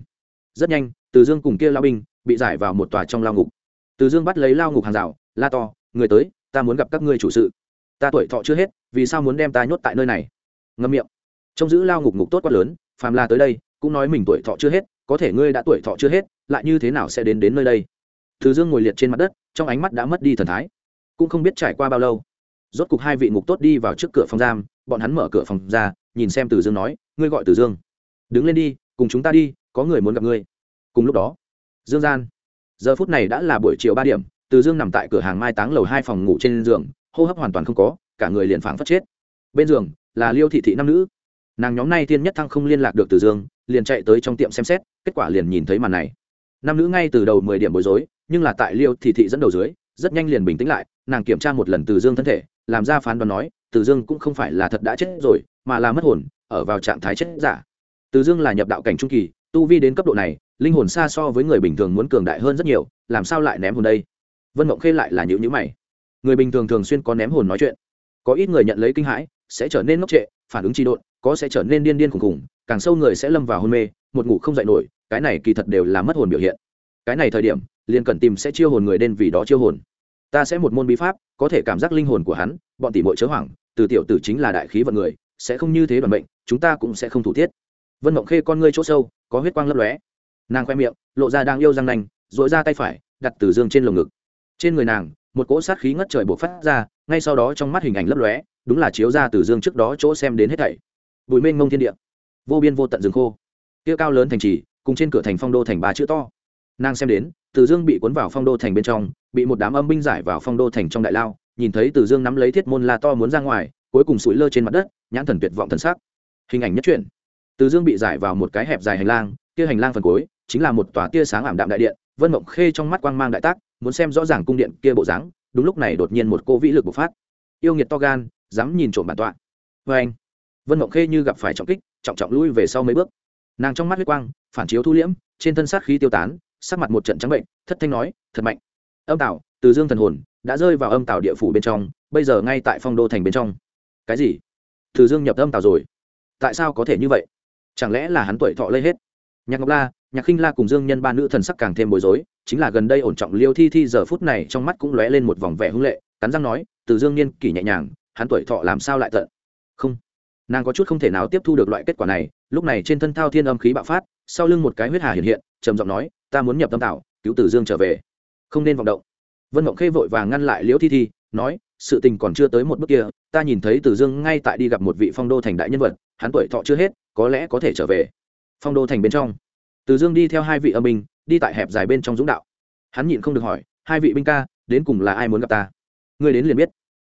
Rất nhanh, từ dương cùng kia lao binh bị giải vào một tòa trong lao ngục. Từ dương bắt lấy lao ngục hàng rào, la to, người tới, ta muốn gặp các ngươi chủ sự. Ta tuổi thọ chưa hết, vì sao muốn đem ta nhốt tại nơi này? Ngâm miệng. Trông giữ lao ngục ngục tốt quá lớn, phàm la tới đây, cũng nói mình tuổi thọ chưa hết, có thể ngươi đã tuổi thọ chưa hết, lại như thế nào sẽ đến đến nơi đây? Từ dương ngồi liệt trên mặt đất, trong ánh mắt đã mất đi thần thái. Cũng không biết trải qua bao lâu, rốt cục hai vị ngục tốt đi vào trước cửa phòng giam, bọn hắn mở cửa phòng ra, nhìn xem từ dương nói, ngươi gọi từ dương đứng lên đi, cùng chúng ta đi, có người muốn gặp ngươi. Cùng lúc đó, dương gian. Giờ phút này đã là buổi chiều ba điểm, từ dương nằm tại cửa hàng mai táng lầu hai phòng ngủ trên giường, hô hấp hoàn toàn không có, cả người liền phảng phất chết. Bên giường là liêu thị thị nam nữ. Nàng nhóm này tiên nhất thăng không liên lạc được từ dương, liền chạy tới trong tiệm xem xét, kết quả liền nhìn thấy màn này. Nam nữ ngay từ đầu mười điểm bối rối, nhưng là tại liêu thị thị dẫn đầu dưới, rất nhanh liền bình tĩnh lại, nàng kiểm tra một lần từ dương thân thể, làm ra phán đoán nói, từ dương cũng không phải là thật đã chết rồi, mà là mất hồn, ở vào trạng thái chết giả từ dương là nhập đạo cảnh trung kỳ, tu vi đến cấp độ này, linh hồn xa so với người bình thường muốn cường đại hơn rất nhiều, làm sao lại ném hồn đây? Vân mộng khê lại là nhữ nhữ mày. Người bình thường thường xuyên có ném hồn nói chuyện. Có ít người nhận lấy kinh hãi, sẽ trở nên ngốc trệ, phản ứng trị độn, có sẽ trở nên điên điên khùng khùng càng sâu người sẽ lâm vào hôn mê, một ngủ không dậy nổi, cái này kỳ thật đều là mất hồn biểu hiện. Cái này thời điểm, liền cần tìm sẽ chiêu hồn người đen vì đó chiêu hồn. Ta sẽ một môn bí pháp, có thể cảm giác linh hồn của hắn, bọn tỷ mội chớ hoảng, từ tiểu tử chính là đại khí vận người, sẽ không như thế đoàn bệnh chúng ta cũng sẽ không thủ thiết vân mộng khê con ngươi chỗ sâu có huyết quang lấp lóe. Nàng khoe miệng lộ ra đang yêu răng nành, dội ra tay phải đặt từ dương trên lồng ngực. Trên người nàng một cỗ sát khí ngất trời bộc phát ra ngay sau đó trong mắt hình ảnh lấp lóe đúng là chiếu ra từ dương trước đó chỗ xem đến hết thảy. Bùi mênh mông thiên địa. Vô biên vô tận rừng khô. Kia cao lớn thành trì cùng trên cửa thành phong đô thành ba chữ to. Nàng xem đến từ dương bị cuốn vào phong đô thành bên trong bị một đám âm binh giải vào phong đô thành trong đại lao nhìn thấy từ dương nắm lấy thiết môn la to muốn ra ngoài cuối cùng sủi lơ trên mặt đất nhãn thần tuyệt vọng thần sắc. Hình ảnh nhất truyện từ dương bị giải vào một cái hẹp dài hành lang, kia hành lang phần cuối chính là một tòa tia sáng ảm đạm đại điện, vân mộng khê trong mắt quang mang đại tác, muốn xem rõ ràng cung điện kia bộ dáng, đúng lúc này đột nhiên một cô vĩ lực bộc phát. Yêu nghiệt to gan, dám nhìn trộm bản tọa. Vê anh, vân mộng khê như gặp phải trọng kích, trọng trọng lui về sau mấy bước. Nàng trong mắt huyết quang, phản chiếu thu liễm, trên thân sát khí tiêu tán, sắc mặt một trận trắng bệnh, thất thanh nói, thật mạnh. Âm tạo từ dương thần hồn, đã rơi vào âm tạo địa phủ bên trong, bây giờ ngay tại phong đô thành bên trong. Cái gì? Từ dương nhập âm tạo rồi. Tại sao có thể như vậy? Chẳng lẽ là hắn tuổi thọ lây hết? Nhạc ngọc la, nhạc khinh la cùng dương nhân ba nữ thần sắc càng thêm bối rối, chính là gần đây ổn trọng liêu thi thi giờ phút này trong mắt cũng lóe lên một vòng vẻ hưng lệ, cắn răng nói, từ dương niên kỷ nhẹ nhàng, hắn tuổi thọ làm sao lại tận? Không. Nàng có chút không thể nào tiếp thu được loại kết quả này, lúc này trên thân thao thiên âm khí bạo phát, sau lưng một cái huyết hà hiện hiện, trầm giọng nói, ta muốn nhập tâm tạo, cứu tử dương trở về. Không nên vọng động. Vân mộng khê vội vàng ngăn lại liễu thi thi, nói sự tình còn chưa tới một bước kia, ta nhìn thấy Từ dương ngay tại đi gặp một vị phong đô thành đại nhân vật, hắn tuổi thọ chưa hết, có lẽ có thể trở về. Phong đô thành bên trong. Từ dương đi theo hai vị âm binh, đi tại hẹp dài bên trong dũng đạo. Hắn nhịn không được hỏi, hai vị binh ca, đến cùng là ai muốn gặp ta? Ngươi đến liền biết.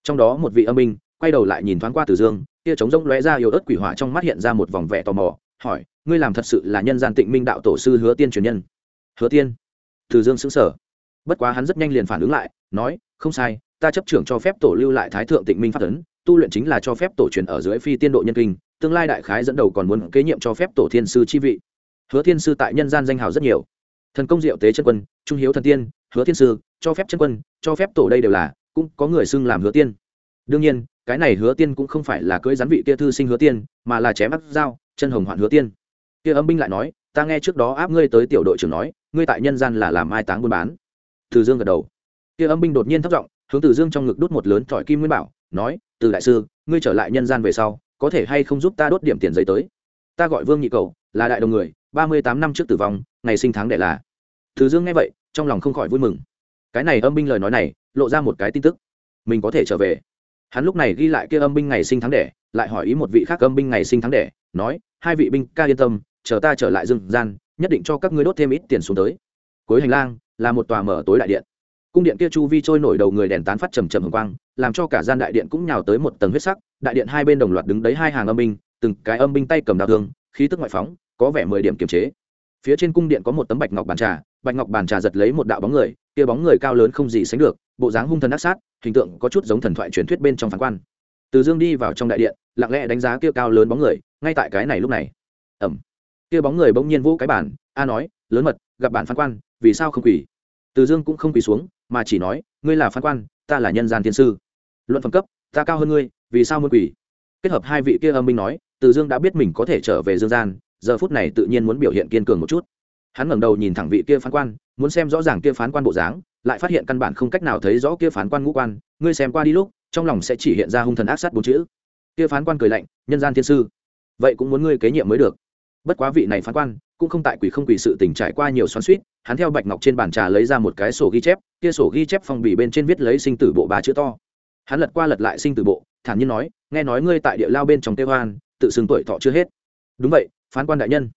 Trong đó một vị âm binh, quay đầu lại nhìn thoáng qua Từ dương, kia trống rỗng lóe ra yếu ớt quỷ hỏa trong mắt hiện ra một vòng vẻ tò mò, hỏi, ngươi làm thật sự là nhân gian tịnh minh đạo tổ sư hứa tiên truyền nhân? Hứa tiên? Từ dương xứng sở bất quá hắn rất nhanh liền phản ứng lại, nói, không sai ta chấp trưởng cho phép tổ lưu lại thái thượng tịnh minh pháp tấn, tu luyện chính là cho phép tổ truyền ở dưới phi tiên độ nhân kinh, tương lai đại khái dẫn đầu còn muốn kế nhiệm cho phép tổ thiên sư chi vị. Hứa thiên sư tại nhân gian danh hào rất nhiều. Thần công diệu tế chân quân, trung hiếu thần tiên, hứa thiên sư, cho phép chân quân, cho phép tổ đây đều là, cũng có người xưng làm hứa tiên. Đương nhiên, cái này hứa tiên cũng không phải là cưỡi rắn vị kia thư sinh hứa tiên, mà là chém áp dao, chân hồng hoạn hứa tiên. Kia âm binh lại nói, ta nghe trước đó áp ngươi tới tiểu đội trưởng nói, ngươi tại nhân gian là làm mai táng buôn bán. Từ dương gật đầu. Kia âm binh đột nhiên thất giọng hướng từ dương trong ngực đốt một lớn thỏi kim nguyên bảo, nói, từ đại sư, ngươi trở lại nhân gian về sau, có thể hay không giúp ta đốt điểm tiền giấy tới? Ta gọi vương nhị cầu, là đại đồng người, ba mươi tám năm trước tử vong, ngày sinh tháng đệ là. Từ dương nghe vậy, trong lòng không khỏi vui mừng. Cái này âm binh lời nói này, lộ ra một cái tin tức. Mình có thể trở về. Hắn lúc này ghi lại kia âm binh ngày sinh tháng đẻ, lại hỏi ý một vị khác âm binh ngày sinh tháng đẻ, nói, hai vị binh ca yên tâm, chờ ta trở lại dương gian, nhất định cho các ngươi đốt thêm ít tiền xuống tới. Cuối hành lang, là một tòa mở tối đại điện cung điện kia chu vi trôi nổi đầu người đèn tán phát trầm trầm hồng quang, làm cho cả gian đại điện cũng nhào tới một tầng huyết sắc. Đại điện hai bên đồng loạt đứng đấy hai hàng âm binh, từng cái âm binh tay cầm đào thương, khí tức ngoại phóng, có vẻ mười điểm kiềm chế. Phía trên cung điện có một tấm bạch ngọc bàn trà, bạch ngọc bàn trà giật lấy một đạo bóng người, kia bóng người cao lớn không gì sánh được, bộ dáng hung thần ác sát, hình tượng có chút giống thần thoại truyền thuyết bên trong phán quan. Từ dương đi vào trong đại điện, lặng lẽ đánh giá kia cao lớn bóng người, ngay tại cái này lúc này. Ẩm. Kia bóng người bỗng nhiên vỗ cái bản a nói, lớn mật, gặp bản phán quan, vì sao không quỳ? Từ dương cũng không quỳ xuống mà chỉ nói, ngươi là phán quan, ta là nhân gian thiên sư. Luận phẩm cấp, ta cao hơn ngươi, vì sao muốn quỳ? Kết hợp hai vị kia âm minh nói, từ dương đã biết mình có thể trở về dương gian, giờ phút này tự nhiên muốn biểu hiện kiên cường một chút. Hắn ngẩng đầu nhìn thẳng vị kia phán quan, muốn xem rõ ràng kia phán quan bộ dáng, lại phát hiện căn bản không cách nào thấy rõ kia phán quan ngũ quan. Ngươi xem qua đi lúc, trong lòng sẽ chỉ hiện ra hung thần ác sát bốn chữ. Kia phán quan cười lạnh, nhân gian thiên sư, vậy cũng muốn ngươi kế nhiệm mới được bất quá vị này phán quan cũng không tại quỷ không quỷ sự tình trải qua nhiều xoắn suýt hắn theo bạch ngọc trên bàn trà lấy ra một cái sổ ghi chép kia sổ ghi chép phong bì bên trên viết lấy sinh tử bộ ba chữ to. Hắn lật qua lật lại sinh tử bộ thản nhiên nói nghe nói ngươi tại địa lao bên trong tê hoan tự xưng tuổi thọ chưa hết. Đúng vậy phán quan đại nhân.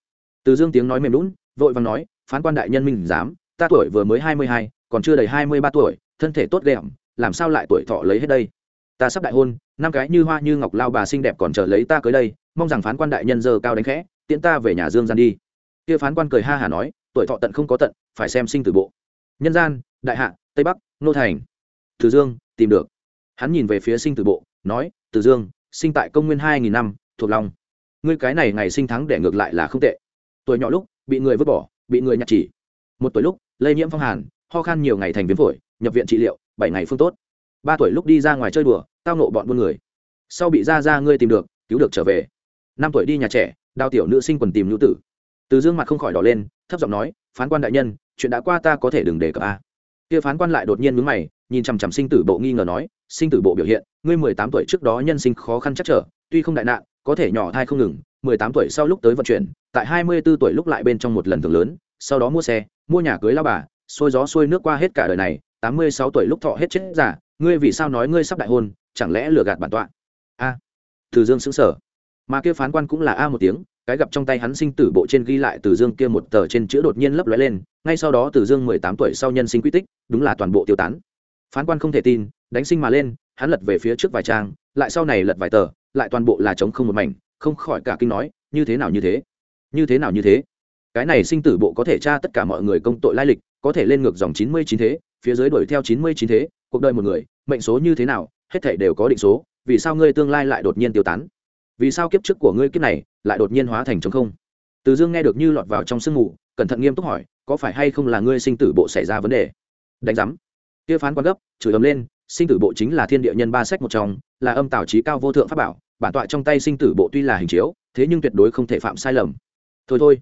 Từ dương tiếng nói mềm lún vội vàng nói phán quan đại nhân minh dám ta tuổi vừa mới hai mươi hai còn chưa đầy hai mươi ba tuổi thân thể tốt đẹp, làm sao lại tuổi thọ lấy hết đây? Ta sắp đại hôn năm cái như hoa như ngọc lao bà xinh đẹp còn chờ lấy ta cưới đây mong rằng phán quan đại nhân giờ cao đánh khẽ tiễn ta về nhà dương gian đi. Kia phán quan cười ha hả nói, tuổi thọ tận không có tận, phải xem sinh tử bộ. Nhân gian, đại hạ, tây bắc, nô thành. Từ dương, tìm được. Hắn nhìn về phía sinh tử bộ, nói, từ dương, sinh tại công nguyên hai nghìn năm, thuộc long. ngươi cái này ngày sinh tháng để ngược lại là không tệ. Tuổi nhỏ lúc, bị người vứt bỏ, bị người nhặt chỉ. Một tuổi lúc, lây nhiễm phong hàn, ho khan nhiều ngày thành viêm phổi, nhập viện trị liệu, bảy ngày phương tốt. Ba tuổi lúc đi ra ngoài chơi đùa, tao nộ bọn buôn người. Sau bị ra ra ngươi tìm được, cứu được trở về. Năm tuổi đi nhà trẻ đào tiểu nữ sinh quần tìm nữ tử. Từ dương mặt không khỏi đỏ lên, thấp giọng nói, phán quan đại nhân, chuyện đã qua ta có thể đừng đề cập a. Kia phán quan lại đột nhiên mướn mày, nhìn chằm chằm sinh tử bộ nghi ngờ nói, sinh tử bộ biểu hiện, ngươi mười tám tuổi trước đó nhân sinh khó khăn chắc trở, tuy không đại nạn, có thể nhỏ thai không ngừng, mười tám tuổi sau lúc tới vận chuyển, tại hai mươi bốn tuổi lúc lại bên trong một lần thường lớn, sau đó mua xe, mua nhà cưới lao bà xôi gió xuôi nước qua hết cả đời này, tám mươi sáu tuổi lúc thọ hết chết giả ngươi vì sao nói ngươi sắp đại hôn, chẳng lẽ lừa gạt bản tọa? A. Từ dương xứng sở mà kia phán quan cũng là a một tiếng, cái gặp trong tay hắn sinh tử bộ trên ghi lại từ dương kia một tờ trên chữ đột nhiên lấp lóe lên, ngay sau đó từ dương mười tám tuổi sau nhân sinh quy tích, đúng là toàn bộ tiêu tán. Phán quan không thể tin, đánh sinh mà lên, hắn lật về phía trước vài trang, lại sau này lật vài tờ, lại toàn bộ là trống không một mảnh, không khỏi cả kinh nói, như thế nào như thế? Như thế nào như thế? Cái này sinh tử bộ có thể tra tất cả mọi người công tội lai lịch, có thể lên ngược dòng chín mươi chín thế, phía dưới đuổi theo chín mươi chín thế, cuộc đời một người, mệnh số như thế nào, hết thể đều có định số, vì sao ngươi tương lai lại đột nhiên tiêu tán? Vì sao kiếp trước của ngươi kiếp này lại đột nhiên hóa thành trống không? Từ dương nghe được như lọt vào trong sương mù, cẩn thận nghiêm túc hỏi, có phải hay không là ngươi sinh tử bộ xảy ra vấn đề? Đánh giám. Kia phán quan gấp, chửi ấm lên, sinh tử bộ chính là thiên địa nhân ba sách một trong, là âm tào trí cao vô thượng pháp bảo, bản tọa trong tay sinh tử bộ tuy là hình chiếu, thế nhưng tuyệt đối không thể phạm sai lầm. Thôi thôi.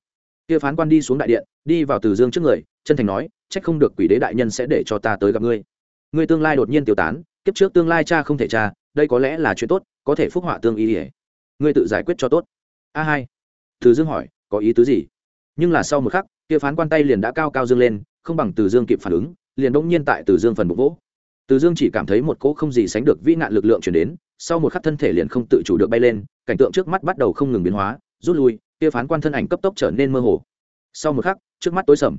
Kia phán quan đi xuống đại điện, đi vào từ dương trước người, chân thành nói trách không được quỷ đế đại nhân sẽ để cho ta tới gặp ngươi. Ngươi tương lai đột nhiên tiêu tán, kiếp trước tương lai cha không thể cha, đây có lẽ là chuyện tốt, có thể phúc họa tương ý ỉa ngươi tự giải quyết cho tốt. A hai. Từ dương hỏi, có ý tứ gì? Nhưng là sau một khắc, kia phán quan tay liền đã cao cao dương lên, không bằng từ dương kịp phản ứng, liền đ nhiên tại từ dương phần bụng vỗ. Từ dương chỉ cảm thấy một cỗ không gì sánh được vĩ nạn lực lượng chuyển đến, sau một khắc thân thể liền không tự chủ được bay lên, cảnh tượng trước mắt bắt đầu không ngừng biến hóa, rút lui, kia phán quan thân ảnh cấp tốc trở nên mơ hồ. Sau một khắc, trước mắt tối sầm.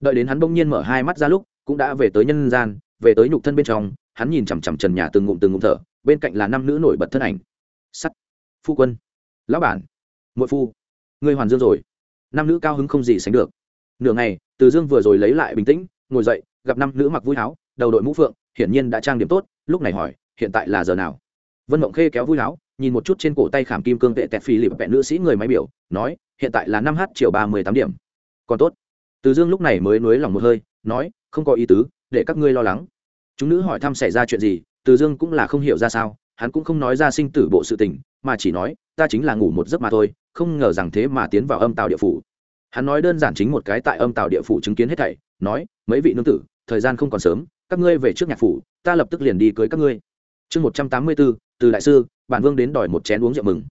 Đợi đến hắn bỗng nhiên mở hai mắt ra lúc, cũng đã về tới nhân gian, về tới nhục thân bên trong, hắn nhìn chằm chằm trần nhà từng ngụm từng ngụm thở, bên cạnh là năm nữ nổi bật thân ảnh. Sắt phu quân. Lão bản. Muội phu. Ngươi hoàn dương rồi. Nam nữ cao hứng không gì sánh được. Nửa ngày, từ dương vừa rồi lấy lại bình tĩnh, ngồi dậy, gặp năm nữ mặc vui áo, đầu đội mũ phượng, hiển nhiên đã trang điểm tốt, lúc này hỏi, hiện tại là giờ nào? Vân mộng khê kéo vui áo, nhìn một chút trên cổ tay khảm kim cương vệ tẹt phi lịp vẹn nữ sĩ người máy biểu, nói, hiện tại là năm h chiều ba mươi tám điểm. Còn tốt. Từ dương lúc này mới nối lòng một hơi, nói, không có ý tứ, để các ngươi lo lắng. Chúng nữ hỏi thăm xảy ra chuyện gì, từ dương cũng là không hiểu ra sao, hắn cũng không nói ra sinh tử bộ sự tình mà chỉ nói, ta chính là ngủ một giấc mà thôi, không ngờ rằng thế mà tiến vào âm tàu địa phủ. Hắn nói đơn giản chính một cái tại âm tàu địa phủ chứng kiến hết thảy, nói, mấy vị nương tử, thời gian không còn sớm, các ngươi về trước nhạc phủ, ta lập tức liền đi cưới các ngươi. Chương một trăm tám mươi bốn, từ đại sư, bản vương đến đòi một chén uống rượu mừng.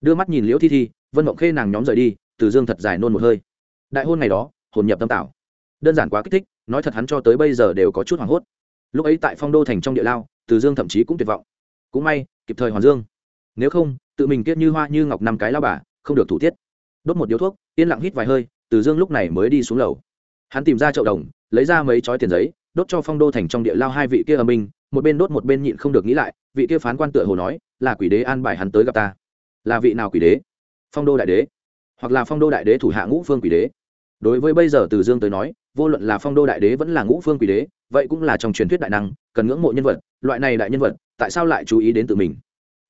Đưa mắt nhìn liễu thi thi, vân mộng khê nàng nhóm rời đi, từ dương thật dài nôn một hơi. Đại hôn ngày đó, hồn nhập tâm tạo đơn giản quá kích thích, nói thật hắn cho tới bây giờ đều có chút hoảng hốt. Lúc ấy tại phong đô thành trong địa lao, từ dương thậm chí cũng tuyệt vọng. Cũng may, kịp thời hoàn dương nếu không, tự mình kết như hoa như ngọc năm cái lao bà, không được thủ tiết. Đốt một điếu thuốc, yên lặng hít vài hơi, từ dương lúc này mới đi xuống lầu. Hắn tìm ra chậu đồng, lấy ra mấy chói tiền giấy, đốt cho phong đô thành trong địa lao hai vị kia ở mình một bên đốt một bên nhịn không được nghĩ lại, vị kia phán quan tựa hồ nói, là quỷ đế an bài hắn tới gặp ta. Là vị nào quỷ đế? Phong đô đại đế. Hoặc là phong đô đại đế thủ hạ ngũ phương quỷ đế. Đối với bây giờ từ dương tới nói, vô luận là phong đô đại đế vẫn là ngũ phương quỷ đế, vậy cũng là trong truyền thuyết đại năng, cần ngưỡng mộ nhân vật, loại này đại nhân vật, tại sao lại chú ý đến tự mình?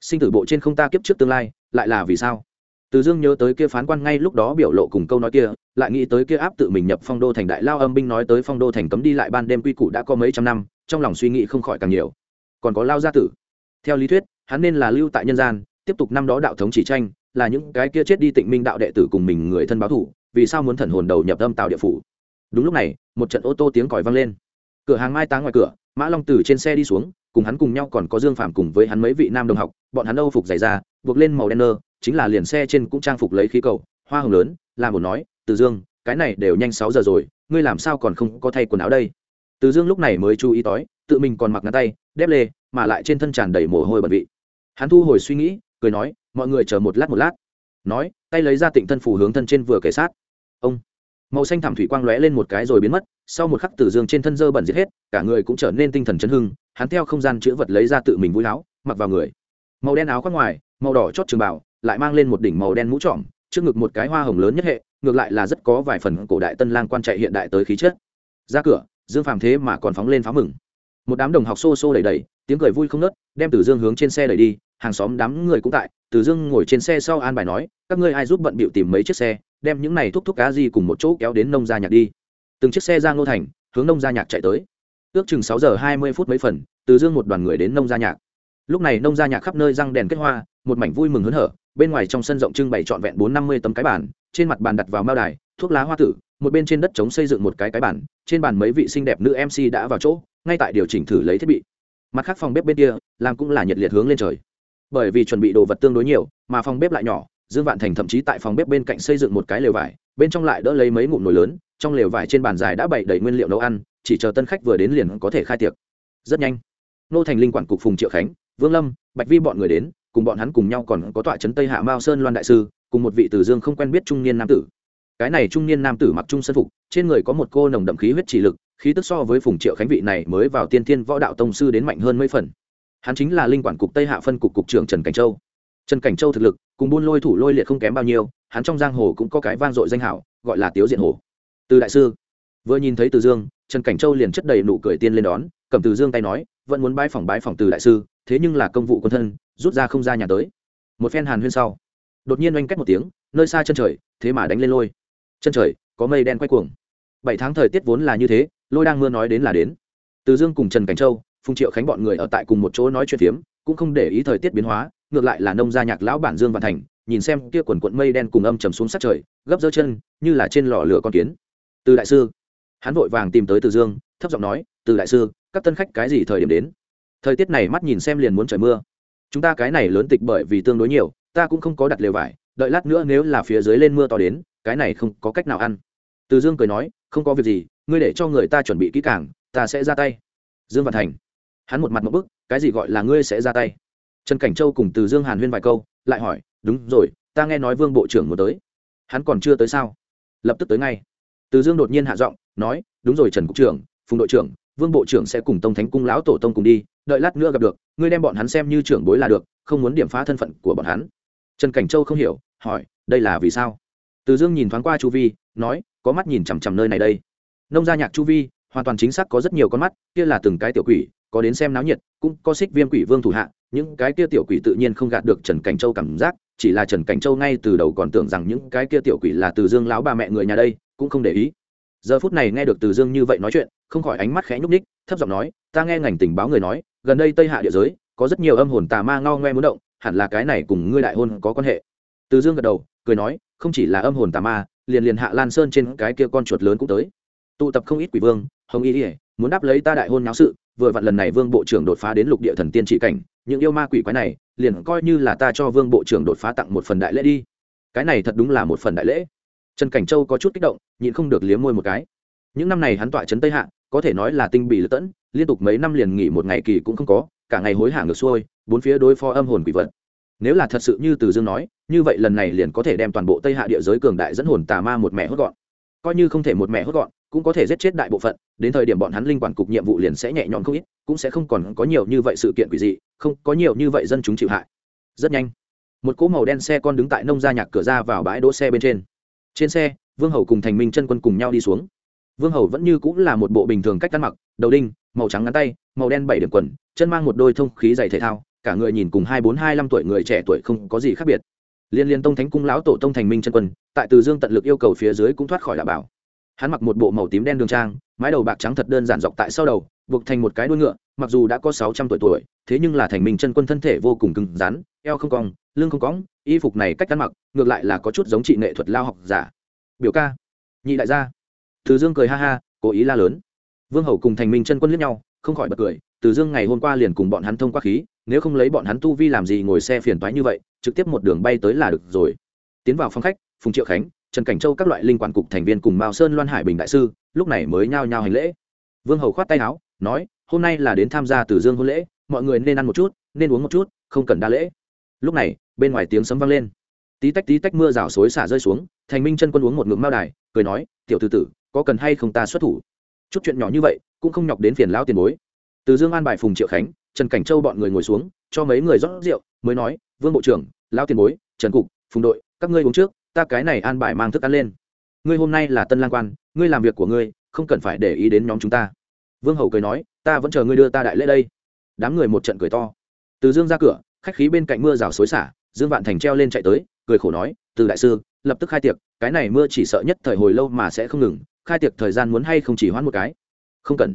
Sinh tử bộ trên không ta kiếp trước tương lai, lại là vì sao? Từ dương nhớ tới kia phán quan ngay lúc đó biểu lộ cùng câu nói kia, lại nghĩ tới kia áp tự mình nhập phong đô thành đại lao âm binh nói tới phong đô thành cấm đi lại ban đêm quy củ đã có mấy trăm năm, trong lòng suy nghĩ không khỏi càng nhiều. Còn có lao gia tử. Theo lý thuyết, hắn nên là lưu tại nhân gian, tiếp tục năm đó đạo thống chỉ tranh, là những cái kia chết đi tịnh minh đạo đệ tử cùng mình người thân báo thủ, vì sao muốn thần hồn đầu nhập âm tạo địa phủ? Đúng lúc này, một trận ô tô tiếng còi vang lên. Cửa hàng mai táng ngoài cửa, mã long từ trên xe đi xuống cùng hắn cùng nhau còn có dương phạm cùng với hắn mấy vị nam đồng học, bọn hắn âu phục dày ra buộc lên màu đen nơ, chính là liền xe trên cũng trang phục lấy khí cầu, hoa hồng lớn, làm một nói, từ dương, cái này đều nhanh sáu giờ rồi, ngươi làm sao còn không có thay quần áo đây? Từ dương lúc này mới chú ý tói tự mình còn mặc ngắn tay, đép lê, mà lại trên thân tràn đầy mồ hôi bẩn vị. Hắn thu hồi suy nghĩ, cười nói, mọi người chờ một lát một lát. Nói, tay lấy ra tịnh thân phủ hướng thân trên vừa kể sát. Ông màu xanh thảm thủy quang lóe lên một cái rồi biến mất, sau một khắc từ dương trên thân dơ bẩn giết hết, cả người cũng trở nên tinh thần chấn hưng, hắn theo không gian chữ vật lấy ra tự mình vui láo, mặc vào người. Màu đen áo khoác ngoài, màu đỏ chót trường bảo lại mang lên một đỉnh màu đen mũ trọm trước ngực một cái hoa hồng lớn nhất hệ, ngược lại là rất có vài phần cổ đại tân lang quan chạy hiện đại tới khí chất. Ra cửa, dương phàm thế mà còn phóng lên pháo mừng. Một đám đồng học xô xô đẩy đẩy, tiếng cười vui không nớt đem từ dương hướng trên xe đẩy đi, hàng xóm đám người cũng tại, từ dương ngồi trên xe sau an bài nói, các ngươi ai giúp bận bịu tìm mấy chiếc xe? Đem những này thúc thúc cá di cùng một chỗ kéo đến nông gia nhạc đi. Từng chiếc xe ra ngô thành, hướng nông gia nhạc chạy tới. Ước chừng sáu giờ hai mươi phút mấy phần, từ dương một đoàn người đến nông gia nhạc. Lúc này nông gia nhạc khắp nơi răng đèn kết hoa, một mảnh vui mừng hớn hở, bên ngoài trong sân rộng trưng bày trọn vẹn bốn năm mươi tấm cái bàn, trên mặt bàn đặt vào mao đài, thuốc lá hoa tử, một bên trên đất trống xây dựng một cái cái bàn, trên bàn mấy vị xinh đẹp nữ mc đã vào chỗ, ngay tại điều chỉnh thử lấy thiết bị. Mặt khác phòng bếp bên kia làm cũng là nhiệt liệt hướng lên trời. Bởi vì chuẩn bị đồ vật tương đối nhiều, mà phòng bếp lại nhỏ dương vạn thành thậm chí tại phòng bếp bên cạnh xây dựng một cái lều vải, bên trong lại đỡ lấy mấy ngụm nồi lớn, trong lều vải trên bàn dài đã bày đầy nguyên liệu nấu ăn, chỉ chờ tân khách vừa đến liền có thể khai tiệc. Rất nhanh, nô thành linh quản cục phùng triệu khánh, vương lâm, bạch vi bọn người đến, cùng bọn hắn cùng nhau còn có tọa trấn tây hạ mao sơn loan đại sư, cùng một vị từ dương không quen biết trung niên nam tử. Cái này trung niên nam tử mặc trung sân phục, trên người có một cô nồng đậm khí huyết chỉ lực, khí tức so với phùng triệu khánh vị này mới vào tiên thiên võ đạo tông sư đến mạnh hơn mấy phần. Hắn chính là linh quản cục tây hạ phân cục cục trưởng trần cảnh châu. Trần cảnh châu thực lực cùng buôn lôi thủ lôi liệt không kém bao nhiêu, hắn trong giang hồ cũng có cái vang dội danh hảo, gọi là tiếu diện hồ. Từ đại sư, vừa nhìn thấy từ dương, trần cảnh châu liền chất đầy nụ cười tiên lên đón, cầm từ dương tay nói, vẫn muốn bãi phòng bãi phòng từ đại sư, thế nhưng là công vụ quân thân, rút ra không ra nhà tới. Một phen hàn huyên sau, đột nhiên oanh cách một tiếng, nơi xa chân trời, thế mà đánh lên lôi. Chân trời, có mây đen quay cuồng. Bảy tháng thời tiết vốn là như thế, lôi đang mưa nói đến là đến. Từ dương cùng trần cảnh châu, phùng triệu khánh bọn người ở tại cùng một chỗ nói chuyện phiếm, cũng không để ý thời tiết biến hóa ngược lại là nông gia nhạc lão bản dương văn thành, nhìn xem kia quần quận mây đen cùng âm trầm xuống sát trời, gấp giơ chân, như là trên lò lửa con kiến. Từ đại sư, hắn vội vàng tìm tới từ dương, thấp giọng nói, từ đại sư, các tân khách cái gì thời điểm đến? Thời tiết này mắt nhìn xem liền muốn trời mưa. Chúng ta cái này lớn tịch bởi vì tương đối nhiều, ta cũng không có đặt lều vải, đợi lát nữa nếu là phía dưới lên mưa to đến, cái này không có cách nào ăn. Từ dương cười nói, không có việc gì, ngươi để cho người ta chuẩn bị kỹ càng, ta sẽ ra tay. Dương văn thành, hắn một mặt một bức, cái gì gọi là ngươi sẽ ra tay? Trần cảnh châu cùng từ dương hàn huyên vài câu, lại hỏi, đúng rồi, ta nghe nói vương bộ trưởng muốn tới. Hắn còn chưa tới sao? Lập tức tới ngay. Từ dương đột nhiên hạ giọng, nói, đúng rồi, trần cục trưởng, phùng đội trưởng, vương bộ trưởng sẽ cùng tông thánh cung lão tổ tông cùng đi, đợi lát nữa gặp được, ngươi đem bọn hắn xem như trưởng bối là được, không muốn điểm phá thân phận của bọn hắn. Trần cảnh châu không hiểu, hỏi, đây là vì sao? Từ dương nhìn thoáng qua chu vi, nói, có mắt nhìn chằm chằm nơi này đây. Nông gia nhạc chu vi, hoàn toàn chính xác có rất nhiều con mắt, kia là từng cái tiểu quỷ có đến xem náo nhiệt, cũng có xích viêm quỷ vương thủ hạ, những cái kia tiểu quỷ tự nhiên không gạt được trần cảnh châu cảm giác, chỉ là trần cảnh châu ngay từ đầu còn tưởng rằng những cái kia tiểu quỷ là từ dương lão ba mẹ người nhà đây, cũng không để ý. Giờ phút này nghe được từ dương như vậy nói chuyện, không khỏi ánh mắt khẽ nhúc ních thấp giọng nói, ta nghe ngành tình báo người nói, gần đây tây hạ địa giới, có rất nhiều âm hồn tà ma ngao ngoe muốn động, hẳn là cái này cùng ngươi đại hôn có quan hệ. Từ dương gật đầu, cười nói, không chỉ là âm hồn tà ma, liền liền hạ lan sơn trên cái kia con chuột lớn cũng tới. Tụ tập không ít quỷ vương, hồng y ỉa muốn đáp lấy ta đại hôn náo sự vừa vặn lần này vương bộ trưởng đột phá đến lục địa thần tiên trị cảnh, những yêu ma quỷ quái này liền coi như là ta cho vương bộ trưởng đột phá tặng một phần đại lễ đi. Cái này thật đúng là một phần đại lễ. Trần cảnh châu có chút kích động, nhịn không được liếm môi một cái. Những năm này hắn tọa trấn tây hạ, có thể nói là tinh bị lật tẫn, liên tục mấy năm liền nghỉ một ngày kỳ cũng không có, cả ngày hối hả ngược xuôi, bốn phía đối phó âm hồn quỷ vật. Nếu là thật sự như từ dương nói, như vậy lần này liền có thể đem toàn bộ tây hạ địa giới cường đại dẫn hồn tà ma một mẹ hốt gọn. Coi như không thể một mẹ hốt gọn cũng có thể giết chết đại bộ phận, đến thời điểm bọn hắn linh quản cục nhiệm vụ liền sẽ nhẹ nhõm không ít, cũng sẽ không còn có nhiều như vậy sự kiện quỷ dị, không, có nhiều như vậy dân chúng chịu hại. Rất nhanh, một cỗ màu đen xe con đứng tại nông gia nhạc cửa ra vào bãi đỗ xe bên trên. Trên xe, vương hầu cùng thành minh chân quân cùng nhau đi xuống. Vương hầu vẫn như cũng là một bộ bình thường cách ăn mặc, đầu đinh, màu trắng ngắn tay, màu đen bảy điểm quần, chân mang một đôi thông khí dày thể thao, cả người nhìn cùng hai bốn hai năm tuổi người trẻ tuổi không có gì khác biệt. Liên liên tông thánh cung lão tổ tông thành minh chân quân, tại từ dương tận lực yêu cầu phía dưới cũng thoát khỏi đảm bảo hắn mặc một bộ màu tím đen đường trang, mái đầu bạc trắng thật đơn giản dọc tại sau đầu, buộc thành một cái đuôi ngựa, mặc dù đã có sáu trăm tuổi tuổi, thế nhưng là thành minh chân quân thân thể vô cùng cứng rắn, eo không cong, lưng không cong, y phục này cách ăn mặc, ngược lại là có chút giống trị nghệ thuật lao học giả. Biểu ca, nhị đại gia. Từ dương cười ha ha, cố ý la lớn. Vương hầu cùng thành minh chân quân liếc nhau, không khỏi bật cười, từ dương ngày hôm qua liền cùng bọn hắn thông qua khí, nếu không lấy bọn hắn tu vi làm gì ngồi xe phiền toái như vậy, trực tiếp một đường bay tới là được rồi. Tiến vào phòng khách, phùng triệu khánh trần cảnh châu các loại linh quản cục thành viên cùng mao sơn loan hải bình đại sư, lúc này mới nhao nhao hành lễ. Vương hầu khoát tay áo, nói, hôm nay là đến tham gia từ dương hôn lễ, mọi người nên ăn một chút, nên uống một chút, không cần đa lễ. Lúc này, bên ngoài tiếng sấm vang lên. Tí tách tí tách mưa rào xối xả rơi xuống, thành minh chân quân uống một ngụm mao đài, cười nói, tiểu thư tử, có cần hay không ta xuất thủ? Chút chuyện nhỏ như vậy, cũng không nhọc đến phiền lão tiền bối. Từ dương an bài phùng triệu khánh, trần cảnh châu bọn người ngồi xuống, cho mấy người rót rượu, mới nói, vương bộ trưởng, lão tiền bối, trần cục, phùng đội, các ngươi uống trước ta cái này an bài mang thức ăn lên. Ngươi hôm nay là tân lang quan, ngươi làm việc của ngươi, không cần phải để ý đến nhóm chúng ta. Vương hầu cười nói, ta vẫn chờ ngươi đưa ta đại lễ đây. Đám người một trận cười to. Từ dương ra cửa, khách khí bên cạnh mưa rào xối xả, dương vạn thành treo lên chạy tới, cười khổ nói, từ đại sư, lập tức khai tiệc, cái này mưa chỉ sợ nhất thời hồi lâu mà sẽ không ngừng, khai tiệc thời gian muốn hay không chỉ hoãn một cái? Không cần.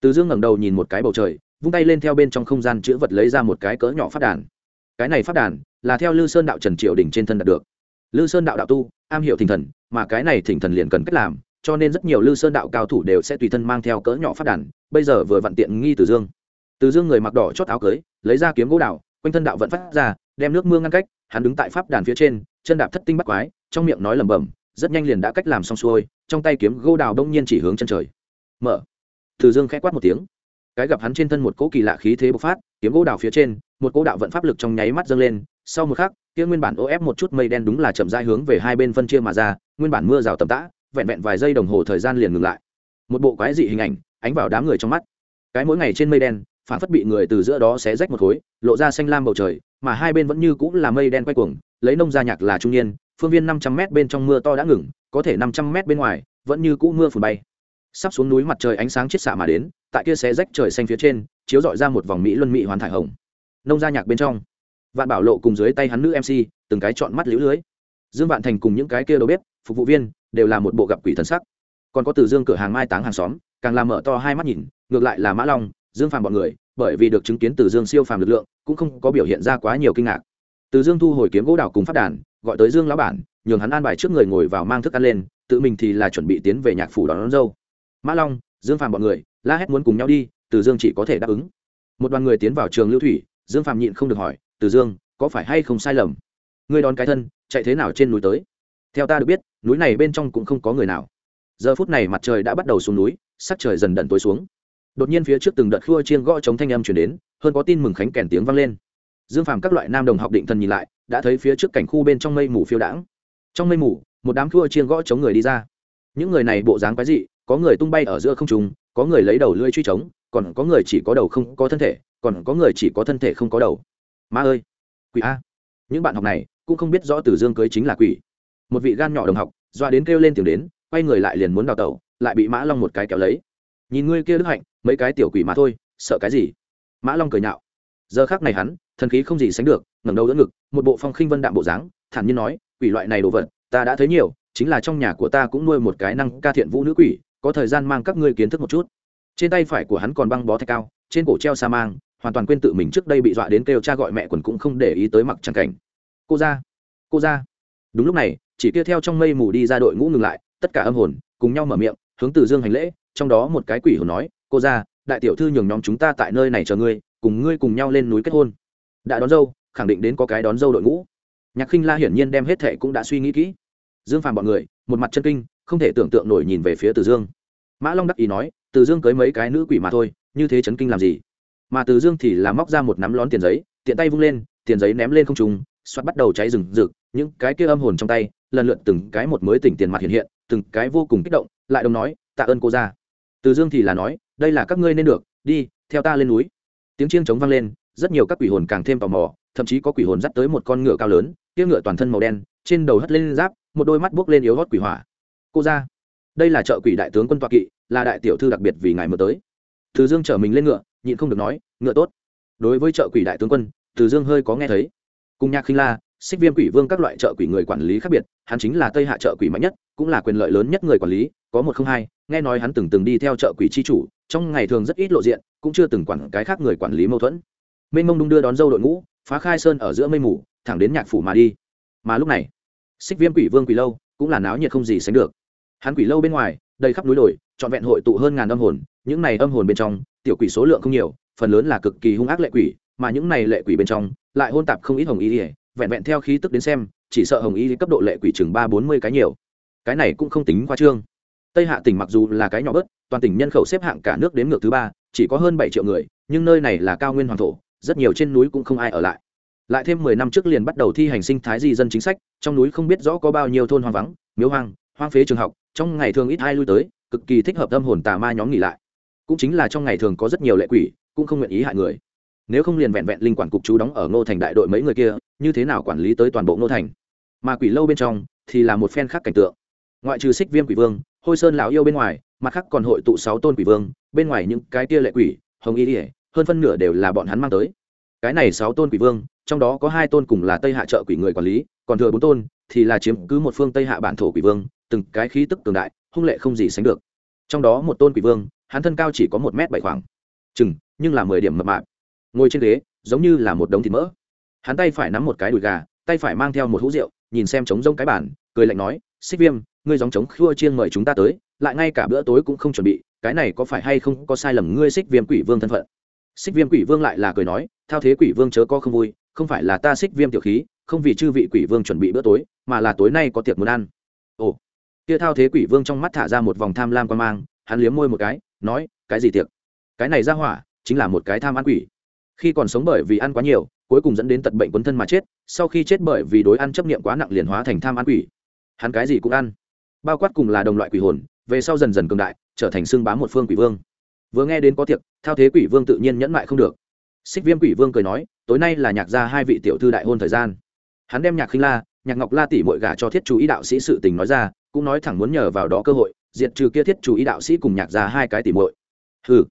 Từ dương ngẩng đầu nhìn một cái bầu trời, vung tay lên theo bên trong không gian chữ vật lấy ra một cái cỡ nhỏ phát đàn. Cái này phát đàn là theo lư sơn đạo trần triều đình trên thân đạt được lư sơn đạo đạo tu, am hiểu thỉnh thần, mà cái này thỉnh thần liền cần cách làm, cho nên rất nhiều lư sơn đạo cao thủ đều sẽ tùy thân mang theo cỡ nhỏ phát đàn, bây giờ vừa vặn tiện nghi từ dương. Từ dương người mặc đỏ chót áo cưới, lấy ra kiếm gỗ đạo quanh thân đạo vận phát ra, đem nước mưa ngăn cách, hắn đứng tại pháp đàn phía trên, chân đạp thất tinh bắt quái, trong miệng nói lẩm bẩm, rất nhanh liền đã cách làm xong xuôi, trong tay kiếm gỗ đào đông nhiên chỉ hướng chân trời. Mở. Từ dương khẽ quát một tiếng. Cái gặp hắn trên thân một cỗ kỳ lạ khí thế bộc phát, kiếm gỗ đào phía trên, một cỗ đạo vận pháp lực trong nháy mắt dâng lên, sau một khắc kia nguyên bản ô ép một chút mây đen đúng là chậm rãi hướng về hai bên phân chia mà ra, nguyên bản mưa rào tầm tã, vẹn vẹn vài giây đồng hồ thời gian liền ngừng lại. Một bộ quái dị hình ảnh ánh vào đám người trong mắt. Cái mỗi ngày trên mây đen, phản phất bị người từ giữa đó xé rách một khối, lộ ra xanh lam bầu trời, mà hai bên vẫn như cũng là mây đen quay cuồng, lấy nông gia nhạc là trung niên, phương viên năm trăm m bên trong mưa to đã ngừng, có thể năm trăm m bên ngoài, vẫn như cũ mưa phùn bay. Sắp xuống núi mặt trời ánh sáng chiết xạ mà đến, tại kia xé rách trời xanh phía trên, chiếu dọi ra một vòng mỹ luân mỹ hoàn thải hồng. Nông gia nhạc bên trong vạn bảo lộ cùng dưới tay hắn nữ mc từng cái chọn mắt lũ lưới dương vạn thành cùng những cái kia đầu bếp phục vụ viên đều là một bộ gặp quỷ thần sắc còn có từ dương cửa hàng mai táng hàng xóm càng làm mở to hai mắt nhìn ngược lại là mã long dương phàm bọn người bởi vì được chứng kiến từ dương siêu phàm lực lượng cũng không có biểu hiện ra quá nhiều kinh ngạc từ dương thu hồi kiếm gỗ đào cùng phát đàn gọi tới dương lão bản nhường hắn an bài trước người ngồi vào mang thức ăn lên tự mình thì là chuẩn bị tiến về nhạc phủ đón, đón dâu mã long dương phàm bọn người la hét muốn cùng nhau đi từ dương chỉ có thể đáp ứng một đoàn người tiến vào trường lưu thủy dương phàm nhịn không được hỏi từ dương, có phải hay không sai lầm? Ngươi đón cái thân, chạy thế nào trên núi tới? Theo ta được biết, núi này bên trong cũng không có người nào. Giờ phút này mặt trời đã bắt đầu xuống núi, sắc trời dần dần tối xuống. Đột nhiên phía trước từng đợt khua chiên gõ chống thanh âm chuyển đến, hơn có tin mừng khánh kèn tiếng vang lên. Dương phàm các loại nam đồng học định thần nhìn lại, đã thấy phía trước cảnh khu bên trong mây mù phiêu đãng. Trong mây mù, một đám khua chiên gõ chống người đi ra. Những người này bộ dáng quái dị, có người tung bay ở giữa không trùng có người lấy đầu lưỡi truy trống, còn có người chỉ có đầu không có thân thể, còn có người chỉ có thân thể không có đầu ma ơi, quỷ a. Những bạn học này cũng không biết rõ từ dương cưới chính là quỷ. Một vị gan nhỏ đồng học doa đến kêu lên tiếng đến, quay người lại liền muốn đào tẩu, lại bị mã long một cái kéo lấy. Nhìn ngươi kia đức hạnh, mấy cái tiểu quỷ mà thôi, sợ cái gì? Mã long cười nhạo. Giờ khác này hắn, thần khí không gì sánh được, ngẩng đầu đỡ ngực, một bộ phong khinh vân đạm bộ dáng, thản nhiên nói, quỷ loại này đồ vật, ta đã thấy nhiều, chính là trong nhà của ta cũng nuôi một cái năng ca thiện vũ nữ quỷ, có thời gian mang các ngươi kiến thức một chút. Trên tay phải của hắn còn băng bó thạch cao, trên cổ treo sa mang hoàn toàn quên tự mình trước đây bị dọa đến kêu cha gọi mẹ quần cũng không để ý tới mặc trăng cảnh. Cô ra cô ra. Đúng lúc này, chỉ kia theo trong mây mù đi ra đội ngũ ngừng lại, tất cả âm hồn, cùng nhau mở miệng, hướng từ dương hành lễ, trong đó một cái quỷ hồn nói, cô ra, đại tiểu thư nhường nhóm chúng ta tại nơi này chờ ngươi, cùng ngươi cùng nhau lên núi kết hôn. Đã đón dâu, khẳng định đến có cái đón dâu đội ngũ. Nhạc khinh la hiển nhiên đem hết thệ cũng đã suy nghĩ kỹ. Dương phàm bọn người, một mặt chân kinh, không thể tưởng tượng nổi nhìn về phía từ dương. Mã long đắc ý nói, từ dương cưới mấy cái nữ quỷ mà thôi, như thế chấn kinh làm gì? Mà từ dương thì là móc ra một nắm lón tiền giấy, tiện tay vung lên, tiền giấy ném lên không trùng xoát bắt đầu cháy rừng rực, những cái kia âm hồn trong tay, lần lượt từng cái một mới tỉnh tiền mặt hiện hiện, từng cái vô cùng kích động, lại đồng nói, tạ ơn cô ra từ dương thì là nói, đây là các ngươi nên được, đi, theo ta lên núi. Tiếng chiêng trống vang lên, rất nhiều các quỷ hồn càng thêm tò mò, thậm chí có quỷ hồn dắt tới một con ngựa cao lớn tiếng ngựa toàn thân màu đen, trên đầu hất lên giáp, một đôi mắt buốc lên yếu hót quỷ hỏa. Cô ra đây là trợ quỷ đại tướng quân toa kỵ, là đại tiểu thư đặc biệt vì ngài mới tới. Từ dương chở mình lên ngựa nhịn không được nói, ngựa tốt. Đối với trợ quỷ đại tướng quân, từ dương hơi có nghe thấy. Cùng nhạc khinh la, xích viêm quỷ vương các loại trợ quỷ người quản lý khác biệt, hắn chính là tây hạ trợ quỷ mạnh nhất, cũng là quyền lợi lớn nhất người quản lý, có một không hai, nghe nói hắn từng từng đi theo trợ quỷ chi chủ, trong ngày thường rất ít lộ diện, cũng chưa từng quản cái khác người quản lý mâu thuẫn. Mênh mông đung đưa đón dâu đội ngũ, phá khai sơn ở giữa mây mù, thẳng đến nhạc phủ mà đi. Mà lúc này, xích viêm quỷ vương quỷ lâu cũng là náo nhiệt không gì sánh được. Hắn quỷ lâu bên ngoài, đầy khắp núi đồi, trọn vẹn hội tụ hơn ngàn âm hồn, những này âm hồn bên trong tiểu quỷ số lượng không nhiều, phần lớn là cực kỳ hung ác lệ quỷ, mà những này lệ quỷ bên trong lại hôn tạp không ít hồng y ỉa vẹn vẹn theo khí tức đến xem, chỉ sợ hồng y cấp độ lệ quỷ chừng ba bốn mươi cái nhiều. Cái này cũng không tính khoa trương. Tây hạ tỉnh mặc dù là cái nhỏ bớt, toàn tỉnh nhân khẩu xếp hạng cả nước đến ngược thứ ba, chỉ có hơn bảy triệu người, nhưng nơi này là cao nguyên hoàng thổ, rất nhiều trên núi cũng không ai ở lại. Lại thêm mười năm trước liền bắt đầu thi hành sinh thái di dân chính sách, trong núi không biết rõ có bao nhiêu thôn hoang vắng, miếu hoang hoang phế trường học, trong ngày thường ít ai lui tới, cực kỳ thích hợp tâm hồn tà ma nhóm nghỉ lại cũng chính là trong ngày thường có rất nhiều lệ quỷ, cũng không nguyện ý hại người. Nếu không liền vẹn vẹn linh quản cục chú đóng ở ngô thành đại đội mấy người kia, như thế nào quản lý tới toàn bộ ngô thành? Mà quỷ lâu bên trong thì là một phen khác cảnh tượng. Ngoại trừ xích viêm quỷ vương, hôi sơn lão yêu bên ngoài, mặt khác còn hội tụ sáu tôn quỷ vương, bên ngoài những cái kia lệ quỷ, hồng y ỉa hơn phân nửa đều là bọn hắn mang tới. Cái này sáu tôn quỷ vương, trong đó có hai tôn cùng là tây hạ trợ quỷ người quản lý, còn thừa bốn tôn thì là chiếm cứ một phương tây hạ bản thổ quỷ vương, từng cái khí tức cường đại, hung lệ không gì sánh được trong đó một tôn quỷ vương, hắn thân cao chỉ có một m bảy khoảng. Chừng, nhưng là mười điểm mập mạp. Ngồi trên ghế, giống như là một đống thịt mỡ. Hắn tay phải nắm một cái đùi gà, tay phải mang theo một hũ rượu, nhìn xem trống rông cái bản cười lạnh nói, xích viêm, ngươi dòng trống khua chiên mời chúng ta tới, lại ngay cả bữa tối cũng không chuẩn bị, cái này có phải hay không có sai lầm ngươi xích viêm quỷ vương thân phận? Xích viêm quỷ vương lại là cười nói, thao thế quỷ vương chớ có không vui, không phải là ta xích viêm tiểu khí, không vì chư vị quỷ vương chuẩn bị bữa tối, mà là tối nay có tiệc muốn ăn. Ồ kia thao thế quỷ vương trong mắt thả ra một vòng tham lam quan mang, hắn liếm môi một cái, nói, cái gì tiệc? Cái này ra hỏa chính là một cái tham ăn quỷ. Khi còn sống bởi vì ăn quá nhiều, cuối cùng dẫn đến tật bệnh quấn thân mà chết, sau khi chết bởi vì đối ăn chấp niệm quá nặng liền hóa thành tham ăn quỷ. Hắn cái gì cũng ăn. Bao quát cùng là đồng loại quỷ hồn, về sau dần dần cường đại, trở thành xương bám một phương quỷ vương. Vừa nghe đến có tiệc, thao thế quỷ vương tự nhiên nhẫn mại không được. Xích viêm quỷ vương cười nói, tối nay là nhạc gia hai vị tiểu thư đại hôn thời gian. Hắn đem nhạc khinh la nhạc ngọc la tỷ mội gả cho thiết chú ý đạo sĩ sự tình nói ra, cũng nói thẳng muốn nhờ vào đó cơ hội, diệt trừ kia thiết chú ý đạo sĩ cùng nhạc ra hai cái tỷ mội hừ.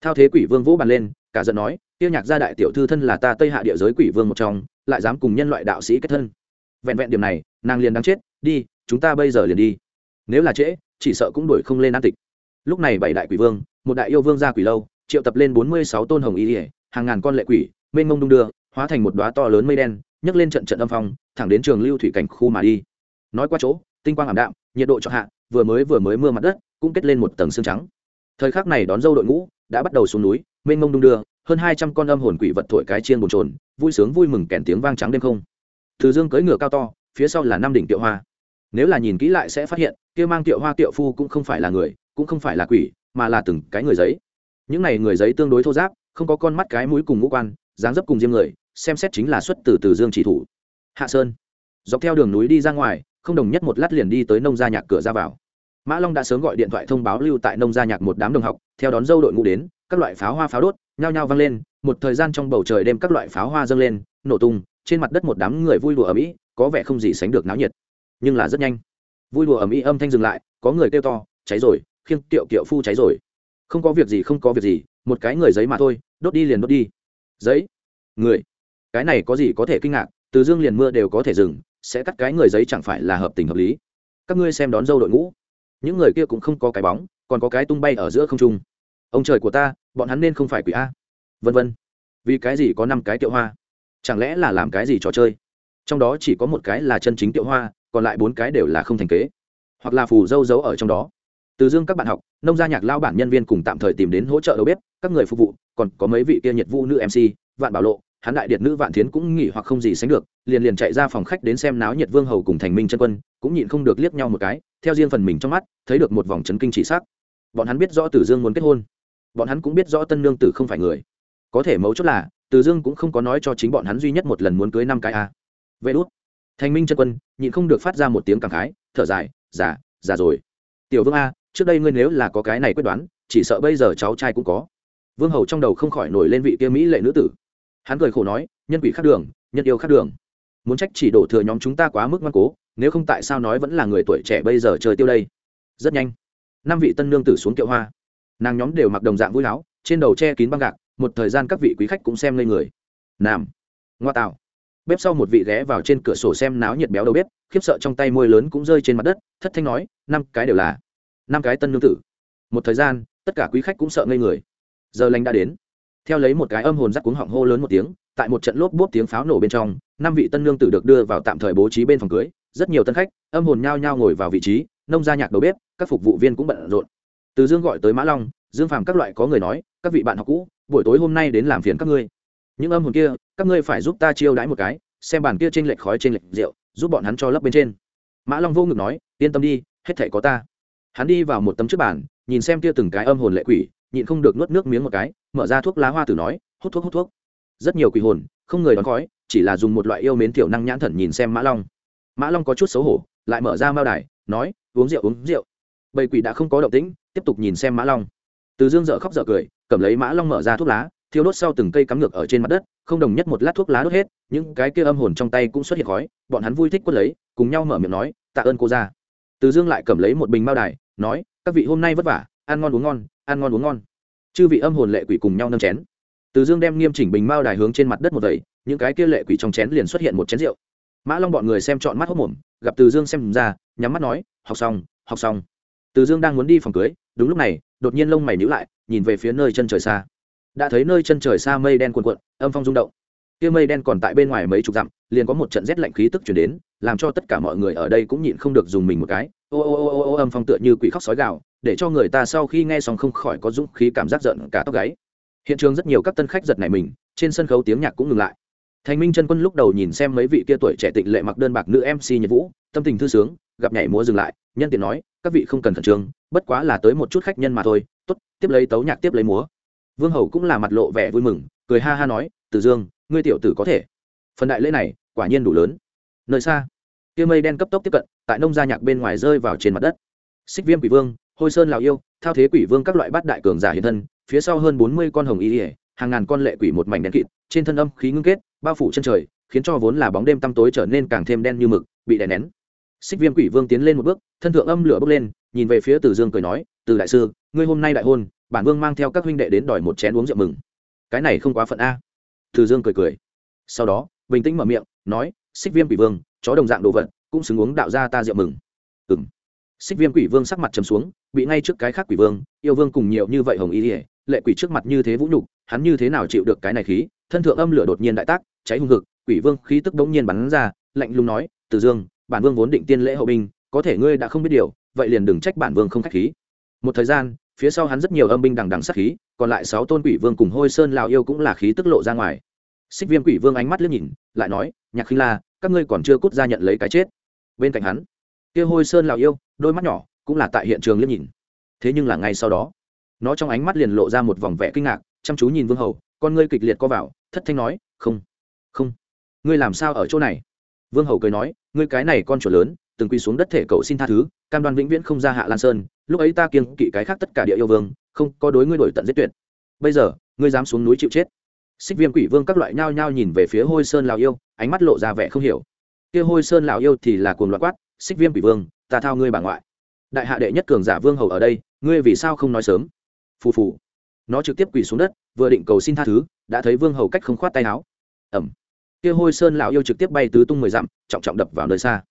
Thao thế quỷ vương vũ bàn lên, cả giận nói, kia nhạc gia đại tiểu thư thân là ta tây hạ địa giới quỷ vương một trong, lại dám cùng nhân loại đạo sĩ kết thân. Vẹn vẹn điểm này, nàng liền đáng chết, đi, chúng ta bây giờ liền đi. Nếu là trễ, chỉ sợ cũng đuổi không lên an tịch. Lúc này bảy đại quỷ vương, một đại yêu vương ra quỷ lâu, triệu tập lên bốn mươi sáu tôn hồng y ỉa hàng ngàn con lệ quỷ, mênh mông đung đưa, hóa thành một đoá to lớn mây đen nhấc lên trận trận âm phong, thẳng đến trường lưu thủy cảnh khu mà đi. Nói qua chỗ, tinh quang ảm đạm, nhiệt độ chọn hạ, vừa mới vừa mới mưa mặt đất, cũng kết lên một tầng xương trắng. Thời khắc này đón dâu đội ngũ đã bắt đầu xuống núi, mênh mông đung đưa, hơn hai trăm con âm hồn quỷ vật thổi cái chiên bồn trồn vui sướng vui mừng kèn tiếng vang trắng đêm không. Từ dương cưỡi ngựa cao to, phía sau là năm đỉnh tiệu hoa. Nếu là nhìn kỹ lại sẽ phát hiện, kia mang tiệu hoa tiệu phu cũng không phải là người, cũng không phải là quỷ, mà là từng cái người giấy. Những này người giấy tương đối thô giáp, không có con mắt cái mũi cùng ngũ quan, dáng dấp cùng diêm người xem xét chính là xuất từ từ dương chỉ thủ. Hạ sơn. Dọc theo đường núi đi ra ngoài, không đồng nhất một lát liền đi tới nông gia nhạc cửa ra vào. Mã long đã sớm gọi điện thoại thông báo lưu tại nông gia nhạc một đám đồng học, theo đón dâu đội ngũ đến, các loại pháo hoa pháo đốt, nhao nhao vang lên, một thời gian trong bầu trời đêm các loại pháo hoa dâng lên, nổ tung, trên mặt đất một đám người vui đùa ở mỹ có vẻ không gì sánh được náo nhiệt. Nhưng là rất nhanh. Vui đùa ở mỹ âm thanh dừng lại, có người kêu to, cháy rồi, khiêng tiệu kiệu phu cháy rồi. Không có việc gì, không có việc gì, một cái người giấy mà thôi, đốt đi liền đốt đi. Giấy? Người cái này có gì có thể kinh ngạc, từ dương liền mưa đều có thể dừng, sẽ cắt cái người giấy chẳng phải là hợp tình hợp lý. Các ngươi xem đón dâu đội ngũ. Những người kia cũng không có cái bóng, còn có cái tung bay ở giữa không trung. Ông trời của ta, bọn hắn nên không phải quỷ a. Vân vân. Vì cái gì có năm cái tiệu hoa? Chẳng lẽ là làm cái gì trò chơi? Trong đó chỉ có một cái là chân chính tiệu hoa, còn lại bốn cái đều là không thành kế. Hoặc là phù dâu dấu ở trong đó. Từ dương các bạn học, nông gia nhạc lao bản nhân viên cùng tạm thời tìm đến hỗ trợ đầu bếp, các người phục vụ, còn có mấy vị kia nhiệt vũ nữ mc vạn bảo lộ hắn đại điệt nữ vạn thiến cũng nghỉ hoặc không gì sánh được, liền liền chạy ra phòng khách đến xem náo nhiệt vương hầu cùng thành minh chân quân, cũng nhịn không được liếc nhau một cái, theo riêng phần mình trong mắt, thấy được một vòng chấn kinh chỉ sắc. Bọn hắn biết rõ tử dương muốn kết hôn. Bọn hắn cũng biết rõ tân nương tử không phải người. Có thể mấu chốt là, tử dương cũng không có nói cho chính bọn hắn duy nhất một lần muốn cưới năm cái a. Vậy đốt thành minh chân quân, nhịn không được phát ra một tiếng cảm khái, thở dài, già già rồi. Tiểu vương a, trước đây ngươi nếu là có cái này quyết đoán, chỉ sợ bây giờ cháu trai cũng có. Vương hầu trong đầu không khỏi nổi lên vị kia mỹ lệ nữ tử hắn cười khổ nói, nhân quỷ khác đường, nhân yêu khác đường. Muốn trách chỉ đổ thừa nhóm chúng ta quá mức ngoan cố, nếu không tại sao nói vẫn là người tuổi trẻ bây giờ chơi tiêu đây? Rất nhanh, năm vị tân nương tử xuống kiệu hoa. Nàng nhóm đều mặc đồng dạng vui láo, trên đầu che kín băng gạc, một thời gian các vị quý khách cũng xem lên người. Nam, ngoa tạo. Bếp sau một vị ghé vào trên cửa sổ xem náo nhiệt béo đầu bếp, khiếp sợ trong tay môi lớn cũng rơi trên mặt đất, thất thanh nói, năm cái đều là năm cái tân nương tử. Một thời gian, tất cả quý khách cũng sợ ngây người. Giờ lành đã đến theo lấy một cái âm hồn rắc cuống họng hô lớn một tiếng, tại một trận lốp bốp tiếng pháo nổ bên trong, năm vị tân nương tử được đưa vào tạm thời bố trí bên phòng cưới, rất nhiều tân khách, âm hồn nhao nhao ngồi vào vị trí, nông gia nhạc đầu bếp, các phục vụ viên cũng bận rộn. Từ dương gọi tới mã long, dương phàm các loại có người nói, các vị bạn học cũ, buổi tối hôm nay đến làm phiền các ngươi. Những âm hồn kia, các ngươi phải giúp ta chiêu đãi một cái, xem bàn kia trên lệch khói trên lệch rượu, giúp bọn hắn cho lấp bên trên. Mã long vô ngực nói, yên tâm đi, hết thể có ta. Hắn đi vào một tấm trước bàn, nhìn xem kia từng cái âm hồn lệ quỷ nhịn không được nuốt nước miếng một cái, mở ra thuốc lá hoa tử nói, hút thuốc hút thuốc. Rất nhiều quỷ hồn, không người đón khói, chỉ là dùng một loại yêu mến tiểu năng nhãn thần nhìn xem mã long. Mã long có chút xấu hổ, lại mở ra mao đài, nói, uống rượu uống rượu. Bầy quỷ đã không có động tĩnh, tiếp tục nhìn xem mã long. Từ dương dợ khóc dợ cười, cầm lấy mã long mở ra thuốc lá, thiêu đốt sau từng cây cắm ngược ở trên mặt đất, không đồng nhất một lát thuốc lá đốt hết, những cái kia âm hồn trong tay cũng xuất hiện khói, bọn hắn vui thích quất lấy, cùng nhau mở miệng nói, tạ ơn cô ra từ dương lại cầm lấy một bình mao đài, nói, các vị hôm nay vất vả, ăn ngon uống ngon ăn ngon uống ngon. Chư vị âm hồn lệ quỷ cùng nhau nâng chén. Từ dương đem nghiêm chỉnh bình mao đài hướng trên mặt đất một vẩy, những cái kia lệ quỷ trong chén liền xuất hiện một chén rượu. Mã long bọn người xem trọn mắt hốc mồm, gặp từ dương xem ra, nhắm mắt nói, học xong học xong. Từ dương đang muốn đi phòng cưới, đúng lúc này, đột nhiên lông mày nhíu lại, nhìn về phía nơi chân trời xa. Đã thấy nơi chân trời xa mây đen cuồn cuộn, âm phong rung động. Kia mây đen còn tại bên ngoài mấy chục dặm, liền có một trận rét lạnh khí tức chuyển đến, làm cho tất cả mọi người ở đây cũng nhịn không được dùng mình một cái. Ô ô ô ô ô, âm phong tựa như quỷ khóc sói gạo để cho người ta sau khi nghe xong không khỏi có dũng khí cảm giác giận cả tóc gáy. Hiện trường rất nhiều các tân khách giật này mình, trên sân khấu tiếng nhạc cũng ngừng lại. Thành minh chân quân lúc đầu nhìn xem mấy vị kia tuổi trẻ tịnh lệ mặc đơn bạc nữ mc nhật vũ, tâm tình thư sướng, gặp nhảy múa dừng lại, nhân tiện nói, các vị không cần khẩn trương, bất quá là tới một chút khách nhân mà thôi, tốt, tiếp lấy tấu nhạc tiếp lấy múa. Vương hầu cũng là mặt lộ vẻ vui mừng, cười ha ha nói từ dương, ngươi tiểu tử có thể. Phần đại lễ này, quả nhiên đủ lớn. Nơi xa, kia mây đen cấp tốc tiếp cận, tại nông gia nhạc bên ngoài rơi vào trên mặt đất. Xích viêm quỷ vương hôi sơn lào yêu, thao thế quỷ vương các loại bát đại cường giả hiện thân, phía sau hơn bốn mươi con hồng y ỉa hàng ngàn con lệ quỷ một mảnh đen kịt, trên thân âm khí ngưng kết, bao phủ chân trời, khiến cho vốn là bóng đêm tăm tối trở nên càng thêm đen như mực, bị đè nén. Xích viêm quỷ vương tiến lên một bước, thân thượng âm lửa bốc lên, nhìn về phía từ dương cười nói, từ đại sư, ngươi hôm nay đại hôn, bản vương mang theo các huynh đệ đến đòi một chén uống rượu mừng. Cái này không quá phận a. Từ dương cười cười. Sau đó, bình tĩnh mở miệng, nói, xích viêm quỷ vương, chó đồng dạng đồ vật, cũng xứng uống đạo ra ta rượu mừng. Ừng xích viêm quỷ vương sắc mặt trầm xuống bị ngay trước cái khác quỷ vương, yêu vương cùng nhiều như vậy hồng y ỉa lệ quỷ trước mặt như thế vũ nhục, hắn như thế nào chịu được cái này khí? Thân thượng âm lửa đột nhiên đại tác, cháy hung hực, quỷ vương khí tức đống nhiên bắn ra, lạnh lùng nói, từ dương, bản vương vốn định tiên lễ hậu binh, có thể ngươi đã không biết điều, vậy liền đừng trách bản vương không khách khí. Một thời gian, phía sau hắn rất nhiều âm binh đằng đằng sát khí, còn lại sáu tôn quỷ vương cùng hôi sơn lào yêu cũng là khí tức lộ ra ngoài. Xích viêm quỷ vương ánh mắt liếc nhìn, lại nói, nhạc khinh la, các ngươi còn chưa cút ra nhận lấy cái chết. Bên cạnh hắn, kia hôi sơn lào yêu, đôi mắt nhỏ cũng là tại hiện trường liếc nhìn. Thế nhưng là ngay sau đó, nó trong ánh mắt liền lộ ra một vòng vẻ kinh ngạc, chăm chú nhìn vương hầu, con ngươi kịch liệt co vào, thất thanh nói, không không. Ngươi làm sao ở chỗ này? Vương hầu cười nói, ngươi cái này con chuột lớn, từng quy xuống đất thể cậu xin tha thứ, cam đoan vĩnh viễn không ra hạ lan sơn, lúc ấy ta kiêng kỵ cái khác tất cả địa yêu vương, không có đối ngươi đổi tận giết tuyệt. Bây giờ, ngươi dám xuống núi chịu chết. Xích viêm quỷ vương các loại nhao nhao nhìn về phía hôi sơn lào yêu, ánh mắt lộ ra vẻ không hiểu. Kia hôi sơn lào yêu thì là cuồng loạt quát, xích viêm quỷ vương, ta thao ngươi bà ngoại đại hạ đệ nhất cường giả vương hầu ở đây, ngươi vì sao không nói sớm? Phù phù. Nó trực tiếp quỳ xuống đất, vừa định cầu xin tha thứ, đã thấy vương hầu cách không khoát tay áo. Ẩm kia hôi sơn lão yêu trực tiếp bay tứ tung mười dặm, trọng trọng đập vào nơi xa.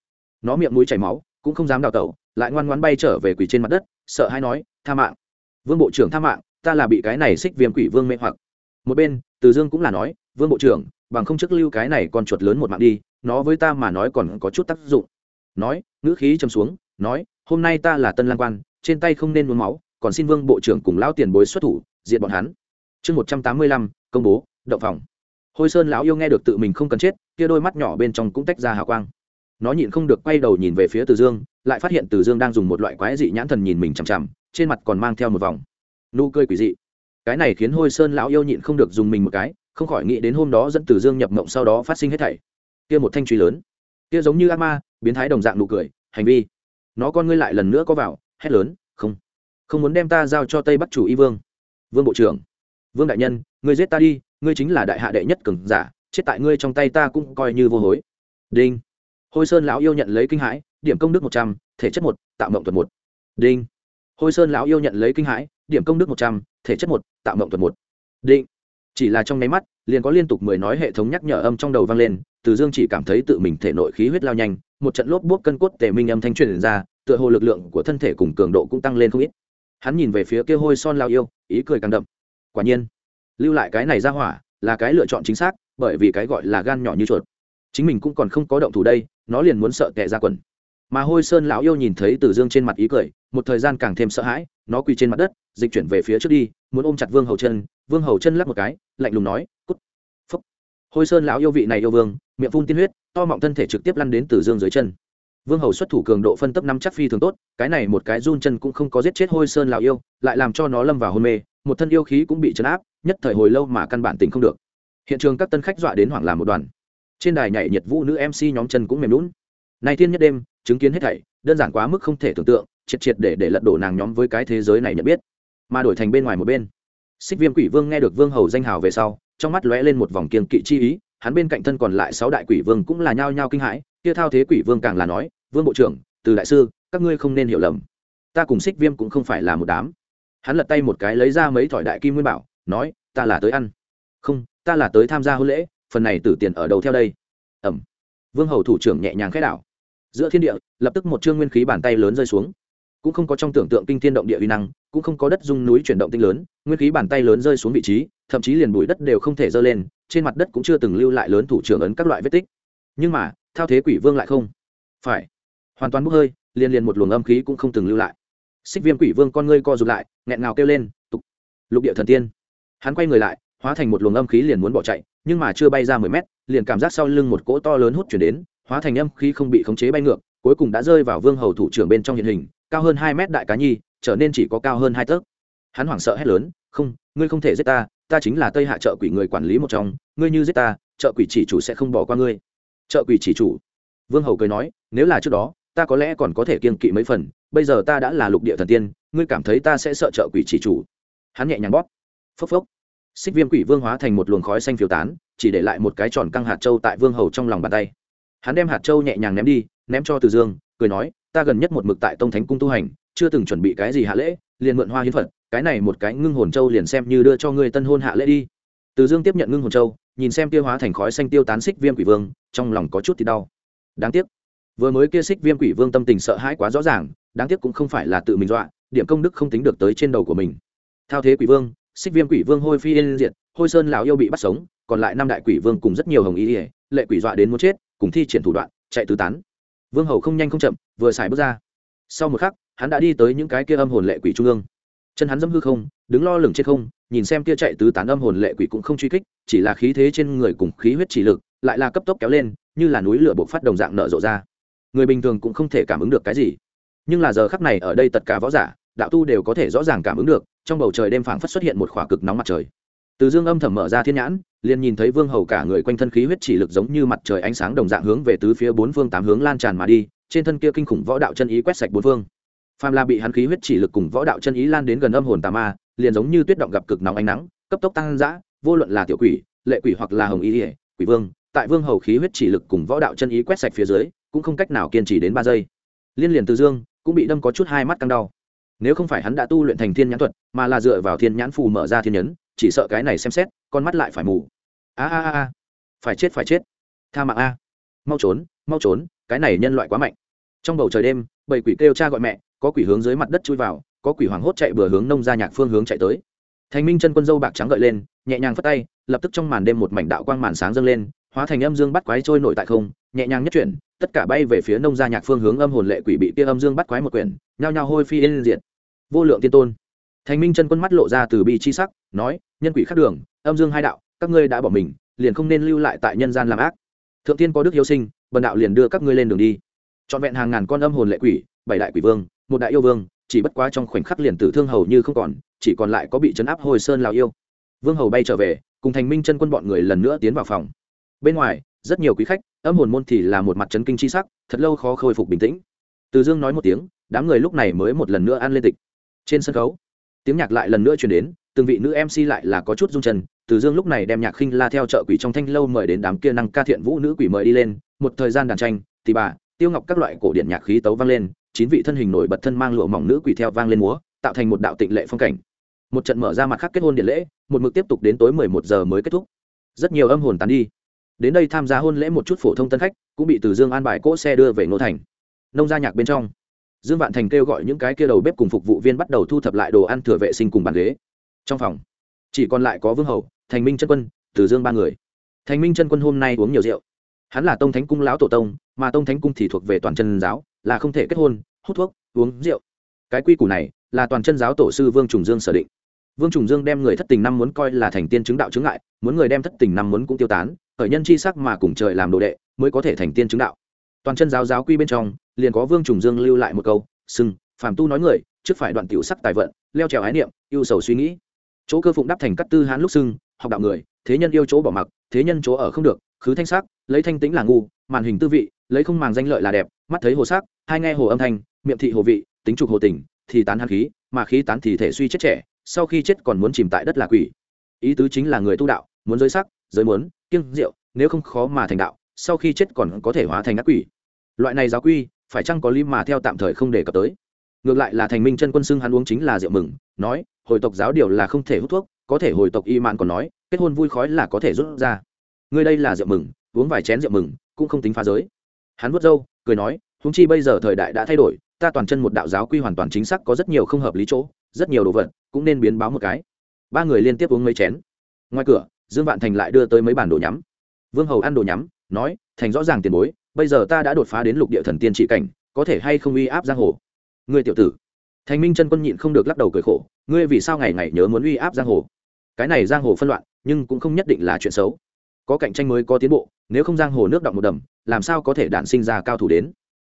Nó miệng mũi chảy máu, cũng không dám đào tẩu, lại ngoan ngoan bay trở về quỳ trên mặt đất, sợ hay nói, tha mạng. Vương bộ trưởng tha mạng, ta là bị cái này xích viêm quỷ vương mê hoặc. Một bên, từ dương cũng là nói, vương bộ trưởng, bằng không chức lưu cái này còn chuột lớn một mạng đi, nó với ta mà nói còn có chút tác dụng. Nói, ngữ khí châm xuống, nói hôm nay ta là tân lang quan, trên tay không nên muốn máu, còn xin vương bộ trưởng cùng lão tiền bối xuất thủ diện bọn hắn. Chương một trăm tám mươi lăm, công bố, động phòng. Hôi sơn lão yêu nghe được tự mình không cần chết, kia đôi mắt nhỏ bên trong cũng tách ra hào quang. Nó nhịn không được quay đầu nhìn về phía từ dương, lại phát hiện từ dương đang dùng một loại quái dị nhãn thần nhìn mình chằm chằm, trên mặt còn mang theo một vòng nụ cười quỷ dị. Cái này khiến hôi sơn lão yêu nhịn không được dùng mình một cái, không khỏi nghĩ đến hôm đó dẫn từ dương nhập mộng sau đó phát sinh hết thảy. Kia một thanh truy lớn, kia giống như ác ma, biến thái đồng dạng nụ cười, hành vi nó con ngươi lại lần nữa có vào, hét lớn, không không muốn đem ta giao cho tây bắc chủ y vương. Vương bộ trưởng, vương đại nhân, ngươi giết ta đi, ngươi chính là đại hạ đệ nhất cường giả, chết tại ngươi trong tay ta cũng coi như vô hối. Đinh. Hôi sơn lão yêu nhận lấy kinh hãi, điểm công đức một trăm, thể chất một, tạo mộng thuật một. Đinh. Hôi sơn lão yêu nhận lấy kinh hãi, điểm công đức một trăm, thể chất một, tạo mộng thuật một. Định chỉ là trong nháy mắt, liền có liên tục mười nói hệ thống nhắc nhở âm trong đầu vang lên từ dương chỉ cảm thấy tự mình thể nội khí huyết lao nhanh, một trận lốp bút cân cốt tề minh âm thanh truyền ra, tựa hồ lực lượng của thân thể cùng cường độ cũng tăng lên không ít. Hắn nhìn về phía kia hôi son lao yêu, ý cười càng đậm. Quả nhiên, lưu lại cái này ra hỏa, là cái lựa chọn chính xác, bởi vì cái gọi là gan nhỏ như chuột. Chính mình cũng còn không có động thủ đây, nó liền muốn sợ tệ ra quần. Mà hôi sơn lão yêu nhìn thấy từ dương trên mặt ý cười, một thời gian càng thêm sợ hãi, nó quỳ trên mặt đất, dịch chuyển về phía trước đi, muốn ôm chặt vương hầu chân, vương hầu chân lắc một cái, lạnh lùng nói hôi sơn lão yêu vị này yêu vương, miệng phun tiên huyết, to mọng thân thể trực tiếp lăn đến từ dương dưới chân. Vương hầu xuất thủ cường độ phân tấp năm chắc phi thường tốt, cái này một cái run chân cũng không có giết chết hôi sơn lão yêu, lại làm cho nó lâm vào hôn mê, một thân yêu khí cũng bị chấn áp, nhất thời hồi lâu mà căn bản tình không được. Hiện trường các tân khách dọa đến hoảng làm một đoàn. Trên đài nhảy nhiệt vũ nữ mc nhóm chân cũng mềm lún nay thiên nhất đêm, chứng kiến hết thảy, đơn giản quá mức không thể tưởng tượng, triệt triệt để để lật đổ nàng nhóm với cái thế giới này nhận biết. Mà đổi thành bên ngoài một bên, xích viêm quỷ vương nghe được vương hầu danh hào về sau trong mắt lóe lên một vòng kiên kỵ chi ý, hắn bên cạnh thân còn lại sáu đại quỷ vương cũng là nhao nhao kinh hãi, kia thao thế quỷ vương càng là nói, vương bộ trưởng, từ đại sư, các ngươi không nên hiểu lầm. Ta cùng xích viêm cũng không phải là một đám. Hắn lật tay một cái lấy ra mấy thỏi đại kim nguyên bảo, nói, ta là tới ăn. Không, ta là tới tham gia hôn lễ, phần này tử tiền ở đầu theo đây? Ẩm. Vương hầu thủ trưởng nhẹ nhàng khẽ đảo. Giữa thiên địa, lập tức một chương nguyên khí bàn tay lớn rơi xuống cũng không có trong tưởng tượng kinh thiên động địa uy năng, cũng không có đất dung núi chuyển động tinh lớn, nguyên khí bàn tay lớn rơi xuống vị trí, thậm chí liền bụi đất đều không thể dơ lên, trên mặt đất cũng chưa từng lưu lại lớn thủ trưởng ấn các loại vết tích. Nhưng mà, thao thế quỷ vương lại không phải. Hoàn toàn bốc hơi, liền liền một luồng âm khí cũng không từng lưu lại. Xích viêm quỷ vương con ngươi co rụt lại, nghẹn ngào kêu lên, tục, lục địa thần tiên. Hắn quay người lại, hóa thành một luồng âm khí liền muốn bỏ chạy, nhưng mà chưa bay ra mười mét, liền cảm giác sau lưng một cỗ to lớn hút chuyển đến, hóa thành âm khí không bị khống chế bay ngược cuối cùng đã rơi vào vương hầu thủ trưởng bên trong hiện hình, cao hơn hai mét đại cá nhi, trở nên chỉ có cao hơn hai tấc. Hắn hoảng sợ hét lớn, không, ngươi không thể giết ta ta chính là tây hạ trợ quỷ người quản lý một trong, ngươi như giết ta, trợ quỷ chỉ chủ sẽ không bỏ qua ngươi. Trợ quỷ chỉ chủ? Vương hầu cười nói, nếu là trước đó, ta có lẽ còn có thể kiên kỵ mấy phần, bây giờ ta đã là lục địa thần tiên, ngươi cảm thấy ta sẽ sợ trợ quỷ chỉ chủ? Hắn nhẹ nhàng bóp. Phốc phốc. Xích viêm quỷ vương hóa thành một luồng khói xanh phiêu tán, chỉ để lại một cái tròn căng hạt trâu tại vương hầu trong lòng bàn tay hắn đem hạt châu nhẹ nhàng ném đi, ném cho từ dương, cười nói, ta gần nhất một mực tại tông thánh cung tu hành, chưa từng chuẩn bị cái gì hạ lễ, liền mượn hoa hiến phật, cái này một cái ngưng hồn châu liền xem như đưa cho ngươi tân hôn hạ lễ đi. Từ dương tiếp nhận ngưng hồn châu nhìn xem tiêu hóa thành khói xanh tiêu tán xích viêm quỷ vương, trong lòng có chút thì đau. Đáng tiếc, vừa mới kia xích viêm quỷ vương tâm tình sợ hãi quá rõ ràng, đáng tiếc cũng không phải là tự mình dọa, điểm công đức không tính được tới trên đầu của mình. Thao thế quỷ vương, xích viêm quỷ vương hôi phi yên diệt, hôi sơn lão yêu bị bắt sống, còn lại năm đại quỷ vương cùng rất nhiều hồng ý ỉa lệ quỷ dọa đến muốn chết cùng thi triển thủ đoạn, chạy tứ tán. Vương hầu không nhanh không chậm, vừa xài bước ra. Sau một khắc, hắn đã đi tới những cái kia âm hồn lệ quỷ trung ương. Chân hắn dâm hư không, đứng lo lửng trên không, nhìn xem kia chạy tứ tán âm hồn lệ quỷ cũng không truy kích, chỉ là khí thế trên người cùng khí huyết chỉ lực, lại là cấp tốc kéo lên, như là núi lửa bộc phát đồng dạng nở rộ ra. Người bình thường cũng không thể cảm ứng được cái gì. Nhưng là giờ khắc này ở đây tất cả võ giả, đạo tu đều có thể rõ ràng cảm ứng được, trong bầu trời đêm phảng phất xuất hiện một khỏa cực nóng mặt trời từ dương âm thầm mở ra thiên nhãn, liền nhìn thấy vương hầu cả người quanh thân khí huyết chỉ lực giống như mặt trời ánh sáng đồng dạng hướng về tứ phía bốn phương tám hướng lan tràn mà đi, trên thân kia kinh khủng võ đạo chân ý quét sạch bốn phương. Phàm la bị hắn khí huyết chỉ lực cùng võ đạo chân ý lan đến gần âm hồn tà ma, liền giống như tuyết động gặp cực nóng ánh nắng, cấp tốc tăng dã, vô luận là tiểu quỷ, lệ quỷ hoặc là hồng ý ỉa quỷ vương, tại vương hầu khí huyết chỉ lực cùng võ đạo chân ý quét sạch phía dưới, cũng không cách nào kiên trì đến ba giây. Liên liền từ dương, cũng bị đâm có chút hai mắt căng đau. Nếu không phải hắn đã tu luyện thành thiên nhãn thuật, mà là dựa vào thiên nhãn phù mở ra thiên nhấn chỉ sợ cái này xem xét, con mắt lại phải mù. A a a phải chết phải chết. Tha mạng a. Mau trốn mau trốn, cái này nhân loại quá mạnh. Trong bầu trời đêm, bảy quỷ kêu cha gọi mẹ, có quỷ hướng dưới mặt đất chui vào, có quỷ hoảng hốt chạy bừa hướng nông gia nhạc phương hướng chạy tới. Thành minh chân quân dâu bạc trắng gợi lên, nhẹ nhàng phất tay, lập tức trong màn đêm một mảnh đạo quang màn sáng dâng lên, hóa thành âm dương bắt quái trôi nổi tại không, nhẹ nhàng nhất chuyển, tất cả bay về phía nông gia nhạc phương hướng âm hồn lệ quỷ bị kia âm dương bắt quái một quyển, nhao nhao hôi phi yên diệt. Vô lượng tiên tôn thành minh chân quân mắt lộ ra từ bi chi sắc, nói, nhân quỷ khắc đường, âm dương hai đạo, các ngươi đã bỏ mình, liền không nên lưu lại tại nhân gian làm ác. Thượng tiên có đức hiếu sinh, bần đạo liền đưa các ngươi lên đường đi. Trọn vẹn hàng ngàn con âm hồn lệ quỷ, bảy đại quỷ vương, một đại yêu vương, chỉ bất quá trong khoảnh khắc liền tử thương hầu như không còn, chỉ còn lại có bị chấn áp hồi sơn lào yêu. Vương hầu bay trở về, cùng thành minh chân quân bọn người lần nữa tiến vào phòng. Bên ngoài, rất nhiều quý khách, âm hồn môn thì là một mặt chấn kinh chi sắc, thật lâu khó khôi phục bình tĩnh. Từ dương nói một tiếng, đám người lúc này mới một lần nữa ăn lên tịch. Trên sân khấu tiếng nhạc lại lần nữa chuyển đến, từng vị nữ mc lại là có chút rung chân, từ dương lúc này đem nhạc khinh la theo chợ quỷ trong thanh lâu mời đến đám kia năng ca thiện vũ nữ quỷ mời đi lên, một thời gian đàn tranh, thì bà, tiêu ngọc các loại cổ điện nhạc khí tấu vang lên, chín vị thân hình nổi bật thân mang lụa mỏng nữ quỷ theo vang lên múa, tạo thành một đạo tịnh lệ phong cảnh. Một trận mở ra mặt khác kết hôn điện lễ, một mực tiếp tục đến tối mười một giờ mới kết thúc. Rất nhiều âm hồn tán đi. Đến đây tham gia hôn lễ một chút phổ thông tân khách, cũng bị từ dương an bài cỗ xe đưa về ngô thành. Nông gia nhạc bên trong dương vạn thành kêu gọi những cái kia đầu bếp cùng phục vụ viên bắt đầu thu thập lại đồ ăn thừa vệ sinh cùng bàn ghế. Trong phòng, chỉ còn lại có vương hầu, thành minh chân quân, từ dương ba người. Thành minh chân quân hôm nay uống nhiều rượu. Hắn là tông thánh cung lão tổ tông, mà tông thánh cung thì thuộc về toàn chân giáo, là không thể kết hôn, hút thuốc, uống rượu. Cái quy củ này là toàn chân giáo tổ sư vương trùng dương sở định. Vương trùng dương đem người thất tình năm muốn coi là thành tiên chứng đạo chứng ngại, muốn người đem thất tình năm muốn cũng tiêu tán ở nhân chi sắc mà cùng trời làm đồ đệ, mới có thể thành tiên chứng đạo toàn chân giáo giáo quy bên trong, liền có vương trùng dương lưu lại một câu sưng phàm tu nói người, trước phải đoạn tiểu sắc tài vận, leo trèo ái niệm yêu sầu suy nghĩ. Chỗ cơ phụng đắp thành cắt tư hán lúc sưng, học đạo người, thế nhân yêu chỗ bỏ mặc, thế nhân chỗ ở không được, khứ thanh sắc, lấy thanh tĩnh là ngu, màn hình tư vị, lấy không màng danh lợi là đẹp, mắt thấy hồ sắc, hai nghe hồ âm thanh, miệng thị hồ vị, tính trục hồ tình, thì tán hàn khí, mà khí tán thì thể suy chết trẻ, sau khi chết còn muốn chìm tại đất là quỷ. Ý tứ chính là người tu đạo, muốn giới sắc, giới muốn, kiêng rượu, nếu không khó mà thành đạo, sau khi chết còn có thể hóa thành ác quỷ loại này giáo quy, phải chăng có lý mà theo tạm thời không đề cập tới? Ngược lại là thành minh chân quân xưng hắn uống chính là rượu mừng, nói, hồi tộc giáo điều là không thể hút thuốc, có thể hồi tộc y mạn còn nói, kết hôn vui khói là có thể rút ra. Ngươi đây là rượu mừng, uống vài chén rượu mừng, cũng không tính phá giới. Hắn vớt râu, cười nói húng chi bây giờ thời đại đã thay đổi, ta toàn chân một đạo giáo quy hoàn toàn chính xác có rất nhiều không hợp lý chỗ, rất nhiều đồ vật cũng nên biến báo một cái. Ba người liên tiếp uống mấy chén. Ngoài cửa, dương vạn thành lại đưa tới mấy bản đồ nhắm. Vương hầu ăn đồ nhắm, nói, thành rõ ràng tiền bối bây giờ ta đã đột phá đến lục địa thần tiên trị cảnh, có thể hay không uy áp giang hồ? Ngươi tiểu tử. Thành minh chân quân nhịn không được lắc đầu cười khổ, ngươi vì sao ngày ngày nhớ muốn uy áp giang hồ? Cái này giang hồ phân loạn, nhưng cũng không nhất định là chuyện xấu. Có cạnh tranh mới có tiến bộ, nếu không giang hồ nước động một đầm, làm sao có thể đản sinh ra cao thủ đến?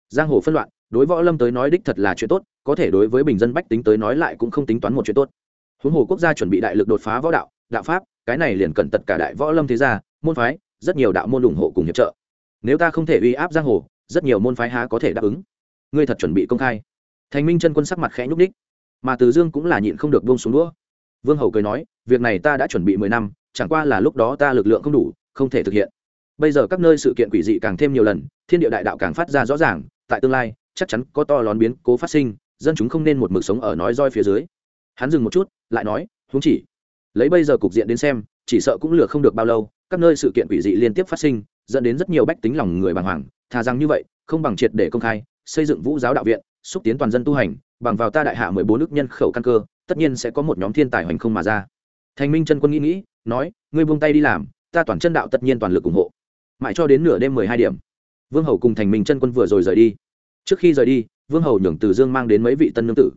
Giang hồ phân loạn, đối võ lâm tới nói đích thật là chuyện tốt, có thể đối với bình dân bách tính tới nói lại cũng không tính toán một chuyện tốt. Huống hồ quốc gia chuẩn bị đại lực đột phá võ đạo đạo pháp, cái này liền cần tất cả đại võ lâm thế gia, môn phái, rất nhiều đạo môn ủng hộ cùng hiệp trợ nếu ta không thể uy áp giang hồ, rất nhiều môn phái há có thể đáp ứng. Ngươi thật chuẩn bị công khai. Thành minh chân quân sắc mặt khẽ nhúc ních mà từ dương cũng là nhịn không được buông xuống đũa. Vương hầu cười nói, việc này ta đã chuẩn bị mười năm, chẳng qua là lúc đó ta lực lượng không đủ, không thể thực hiện. Bây giờ các nơi sự kiện quỷ dị càng thêm nhiều lần, thiên địa đại đạo càng phát ra rõ ràng, tại tương lai, chắc chắn có to lón biến cố phát sinh, dân chúng không nên một mực sống ở nói roi phía dưới. Hắn dừng một chút, lại nói, huống chỉ, lấy bây giờ cục diện đến xem, chỉ sợ cũng lừa không được bao lâu, các nơi sự kiện quỷ dị liên tiếp phát sinh dẫn đến rất nhiều bách tính lòng người bàng hoàng, thà rằng như vậy, không bằng triệt để công khai, xây dựng vũ giáo đạo viện, xúc tiến toàn dân tu hành, bằng vào ta đại hạ mười bốn nước nhân khẩu căn cơ, tất nhiên sẽ có một nhóm thiên tài hoành không mà ra. Thành minh chân quân nghĩ nghĩ, nói, ngươi buông tay đi làm, ta toàn chân đạo tất nhiên toàn lực ủng hộ. Mãi cho đến nửa đêm mười hai điểm, vương hầu cùng thành minh chân quân vừa rồi rời đi. Trước khi rời đi, vương hầu nhường từ dương mang đến mấy vị tân nương tử,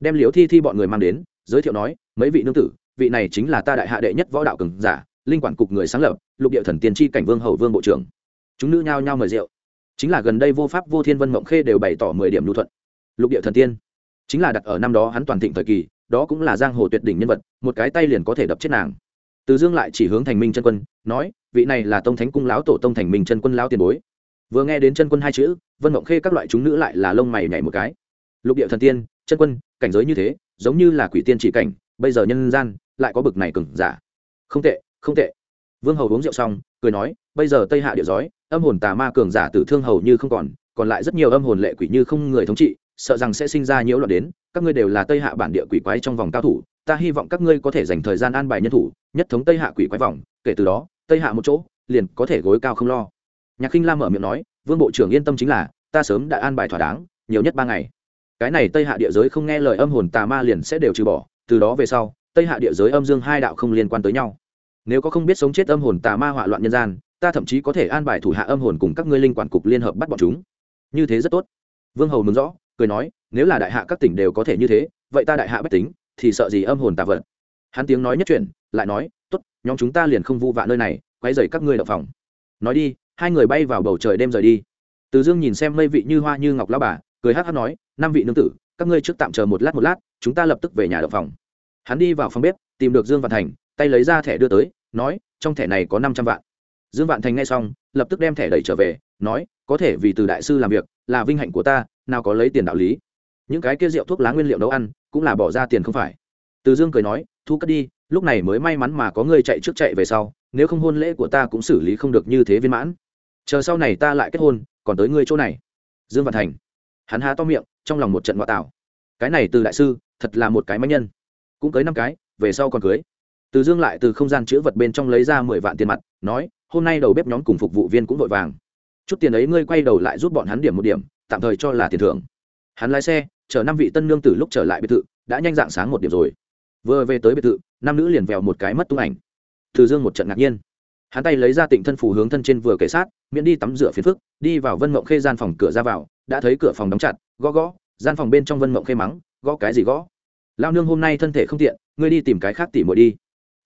đem liễu thi thi bọn người mang đến, giới thiệu nói, mấy vị nương tử, vị này chính là ta đại hạ đệ nhất võ đạo cường giả linh quản cục người sáng lập, lục địa thần tiên tri cảnh vương hầu vương bộ trưởng. Chúng nữ nhao nhao mời rượu. Chính là gần đây vô pháp vô thiên vân mộng khê đều bày tỏ mười điểm lưu thuận. Lục địa thần tiên. Chính là đặt ở năm đó hắn toàn thịnh thời kỳ, đó cũng là giang hồ tuyệt đỉnh nhân vật, một cái tay liền có thể đập chết nàng. Từ dương lại chỉ hướng thành minh chân quân, nói, vị này là tông thánh cung lão tổ tông thành minh chân quân lão tiền bối. Vừa nghe đến chân quân hai chữ, vân mộng khê các loại chúng nữ lại là lông mày nhảy một cái. Lục địa thần tiên, chân quân, cảnh giới như thế, giống như là quỷ tiên chỉ cảnh, bây giờ nhân gian, lại có bực này cừng giả. Không tệ không tệ. Vương hầu uống rượu xong, cười nói, bây giờ tây hạ địa giói, âm hồn tà ma cường giả tử thương hầu như không còn còn lại rất nhiều âm hồn lệ quỷ như không người thống trị, sợ rằng sẽ sinh ra nhiễu loạn đến, các ngươi đều là tây hạ bản địa quỷ quái trong vòng cao thủ, ta hy vọng các ngươi có thể dành thời gian an bài nhân thủ, nhất thống tây hạ quỷ quái vòng, kể từ đó, tây hạ một chỗ, liền có thể gối cao không lo. Nhạc khinh lam mở miệng nói, vương bộ trưởng yên tâm chính là, ta sớm đã an bài thỏa đáng, nhiều nhất ba ngày. Cái này tây hạ địa giới không nghe lời âm hồn tà ma liền sẽ đều trừ bỏ, từ đó về sau, tây hạ địa giới âm dương hai đạo không liên quan tới nhau nếu có không biết sống chết âm hồn tà ma họa loạn nhân gian, ta thậm chí có thể an bài thủ hạ âm hồn cùng các ngươi linh quản cục liên hợp bắt bọn chúng. Như thế rất tốt. Vương hầu mừng rõ, cười nói, nếu là đại hạ các tỉnh đều có thể như thế, vậy ta đại hạ bách tính, thì sợ gì âm hồn tà vật? Hắn tiếng nói nhất chuyển, lại nói, tốt, nhóm chúng ta liền không vu vạ nơi này quay dày các ngươi đậu phòng. Nói đi, hai người bay vào bầu trời đêm rời đi. Từ dương nhìn xem mây vị như hoa như ngọc lao bà, cười hát hát nói, năm vị nương tử, các ngươi trước tạm chờ một lát một lát, chúng ta lập tức về nhà đậu phòng. Hắn đi vào phòng bếp, tìm được dương và thành, tay lấy ra thẻ đưa tới nói, trong thẻ này có năm trăm vạn. Dương vạn thành nghe xong, lập tức đem thẻ đẩy trở về, nói, có thể vì từ đại sư làm việc, là vinh hạnh của ta, nào có lấy tiền đạo lý. Những cái kia rượu thuốc lá nguyên liệu nấu ăn, cũng là bỏ ra tiền không phải. Từ dương cười nói, thu cất đi, lúc này mới may mắn mà có người chạy trước chạy về sau, nếu không hôn lễ của ta cũng xử lý không được như thế viên mãn. Chờ sau này ta lại kết hôn, còn tới ngươi chỗ này. Dương vạn thành, hắn há to miệng, trong lòng một trận ngoại tạo cái này từ đại sư, thật là một cái manh nhân. Cũng cưới năm cái, về sau còn cưới từ dương lại từ không gian chữ vật bên trong lấy ra mười vạn tiền mặt, nói, hôm nay đầu bếp nhóm cùng phục vụ viên cũng vội vàng. Chút tiền ấy ngươi quay đầu lại giúp bọn hắn điểm một điểm, tạm thời cho là tiền thưởng. Hắn lái xe, chở năm vị tân nương từ lúc trở lại biệt thự, đã nhanh dạng sáng một điểm rồi. Vừa về tới biệt thự, nam nữ liền vèo một cái mất tung ảnh. Từ dương một trận ngạc nhiên. Hắn tay lấy ra tịnh thân phủ hướng thân trên vừa kể sát, miễn đi tắm rửa phiền phức, đi vào vân mộng khê gian phòng cửa ra vào, đã thấy cửa phòng đóng chặt, gõ gõ, gian phòng bên trong vân mộng khê mắng, gõ cái gì gõ? Lao nương hôm nay thân thể không tiện, ngươi đi tìm cái khác tỉ muội đi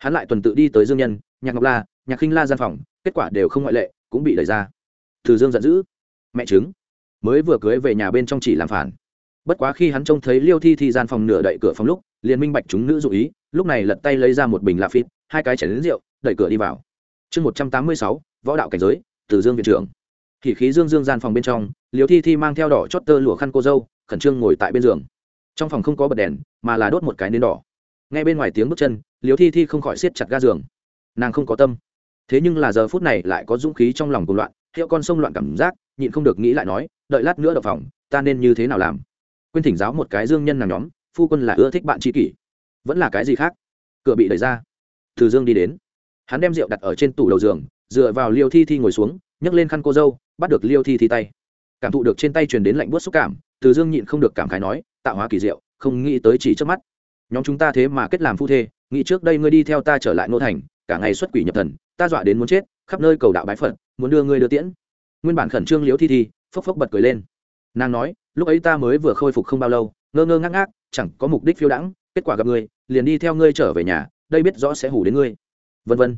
hắn lại tuần tự đi tới dương nhân, nhạc ngọc la, nhạc khinh la gian phòng, kết quả đều không ngoại lệ, cũng bị đẩy ra. Từ dương giận dữ. Mẹ chứng mới vừa cưới về nhà bên trong chỉ làm phản. Bất quá khi hắn trông thấy liêu thi thi gian phòng nửa đậy cửa phòng lúc, liền minh bạch chúng nữ dụ ý, lúc này lật tay lấy ra một bình lạ phít hai cái chảy đến rượu, đẩy cửa đi vào. Chương một trăm tám mươi sáu, võ đạo cảnh giới, từ dương viện trưởng. Thì khí dương dương gian phòng bên trong, liêu thi thi mang theo đỏ chót tơ lụa khăn cô dâu, khẩn trương ngồi tại bên giường. Trong phòng không có bật đèn, mà là đốt một cái nến đỏ. Ngay bên ngoài tiếng bước chân liêu thi thi không khỏi siết chặt ga giường. Nàng không có tâm. Thế nhưng là giờ phút này lại có dũng khí trong lòng cùng loạn, hiệu con sông loạn cảm giác, nhịn không được nghĩ lại nói, đợi lát nữa đậu phòng, ta nên như thế nào làm? Quyên thỉnh giáo một cái dương nhân nàng nhóm, phu quân là ưa thích bạn tri kỷ, vẫn là cái gì khác? Cửa bị đẩy ra. Từ dương đi đến. Hắn đem rượu đặt ở trên tủ đầu giường, dựa vào liêu thi thi ngồi xuống, nhấc lên khăn cô dâu, bắt được liêu thi thi tay. Cảm thụ được trên tay truyền đến lạnh buốt xúc cảm, từ dương nhịn không được cảm khái nói, tạo hóa kỳ diệu, không nghĩ tới chỉ trước mắt. Nhóm chúng ta thế mà kết làm phu thê nghĩ trước đây ngươi đi theo ta trở lại nô thành, cả ngày xuất quỷ nhập thần, ta dọa đến muốn chết, khắp nơi cầu đạo bái phật, muốn đưa ngươi đưa tiễn. Nguyên bản khẩn trương liễu thi thi, phốc phốc bật cười lên. Nàng nói, lúc ấy ta mới vừa khôi phục không bao lâu, ngơ ngơ ngác ngác, chẳng có mục đích phiêu đãng, kết quả gặp ngươi, liền đi theo ngươi trở về nhà, đây biết rõ sẽ hủ đến ngươi. Vân vân.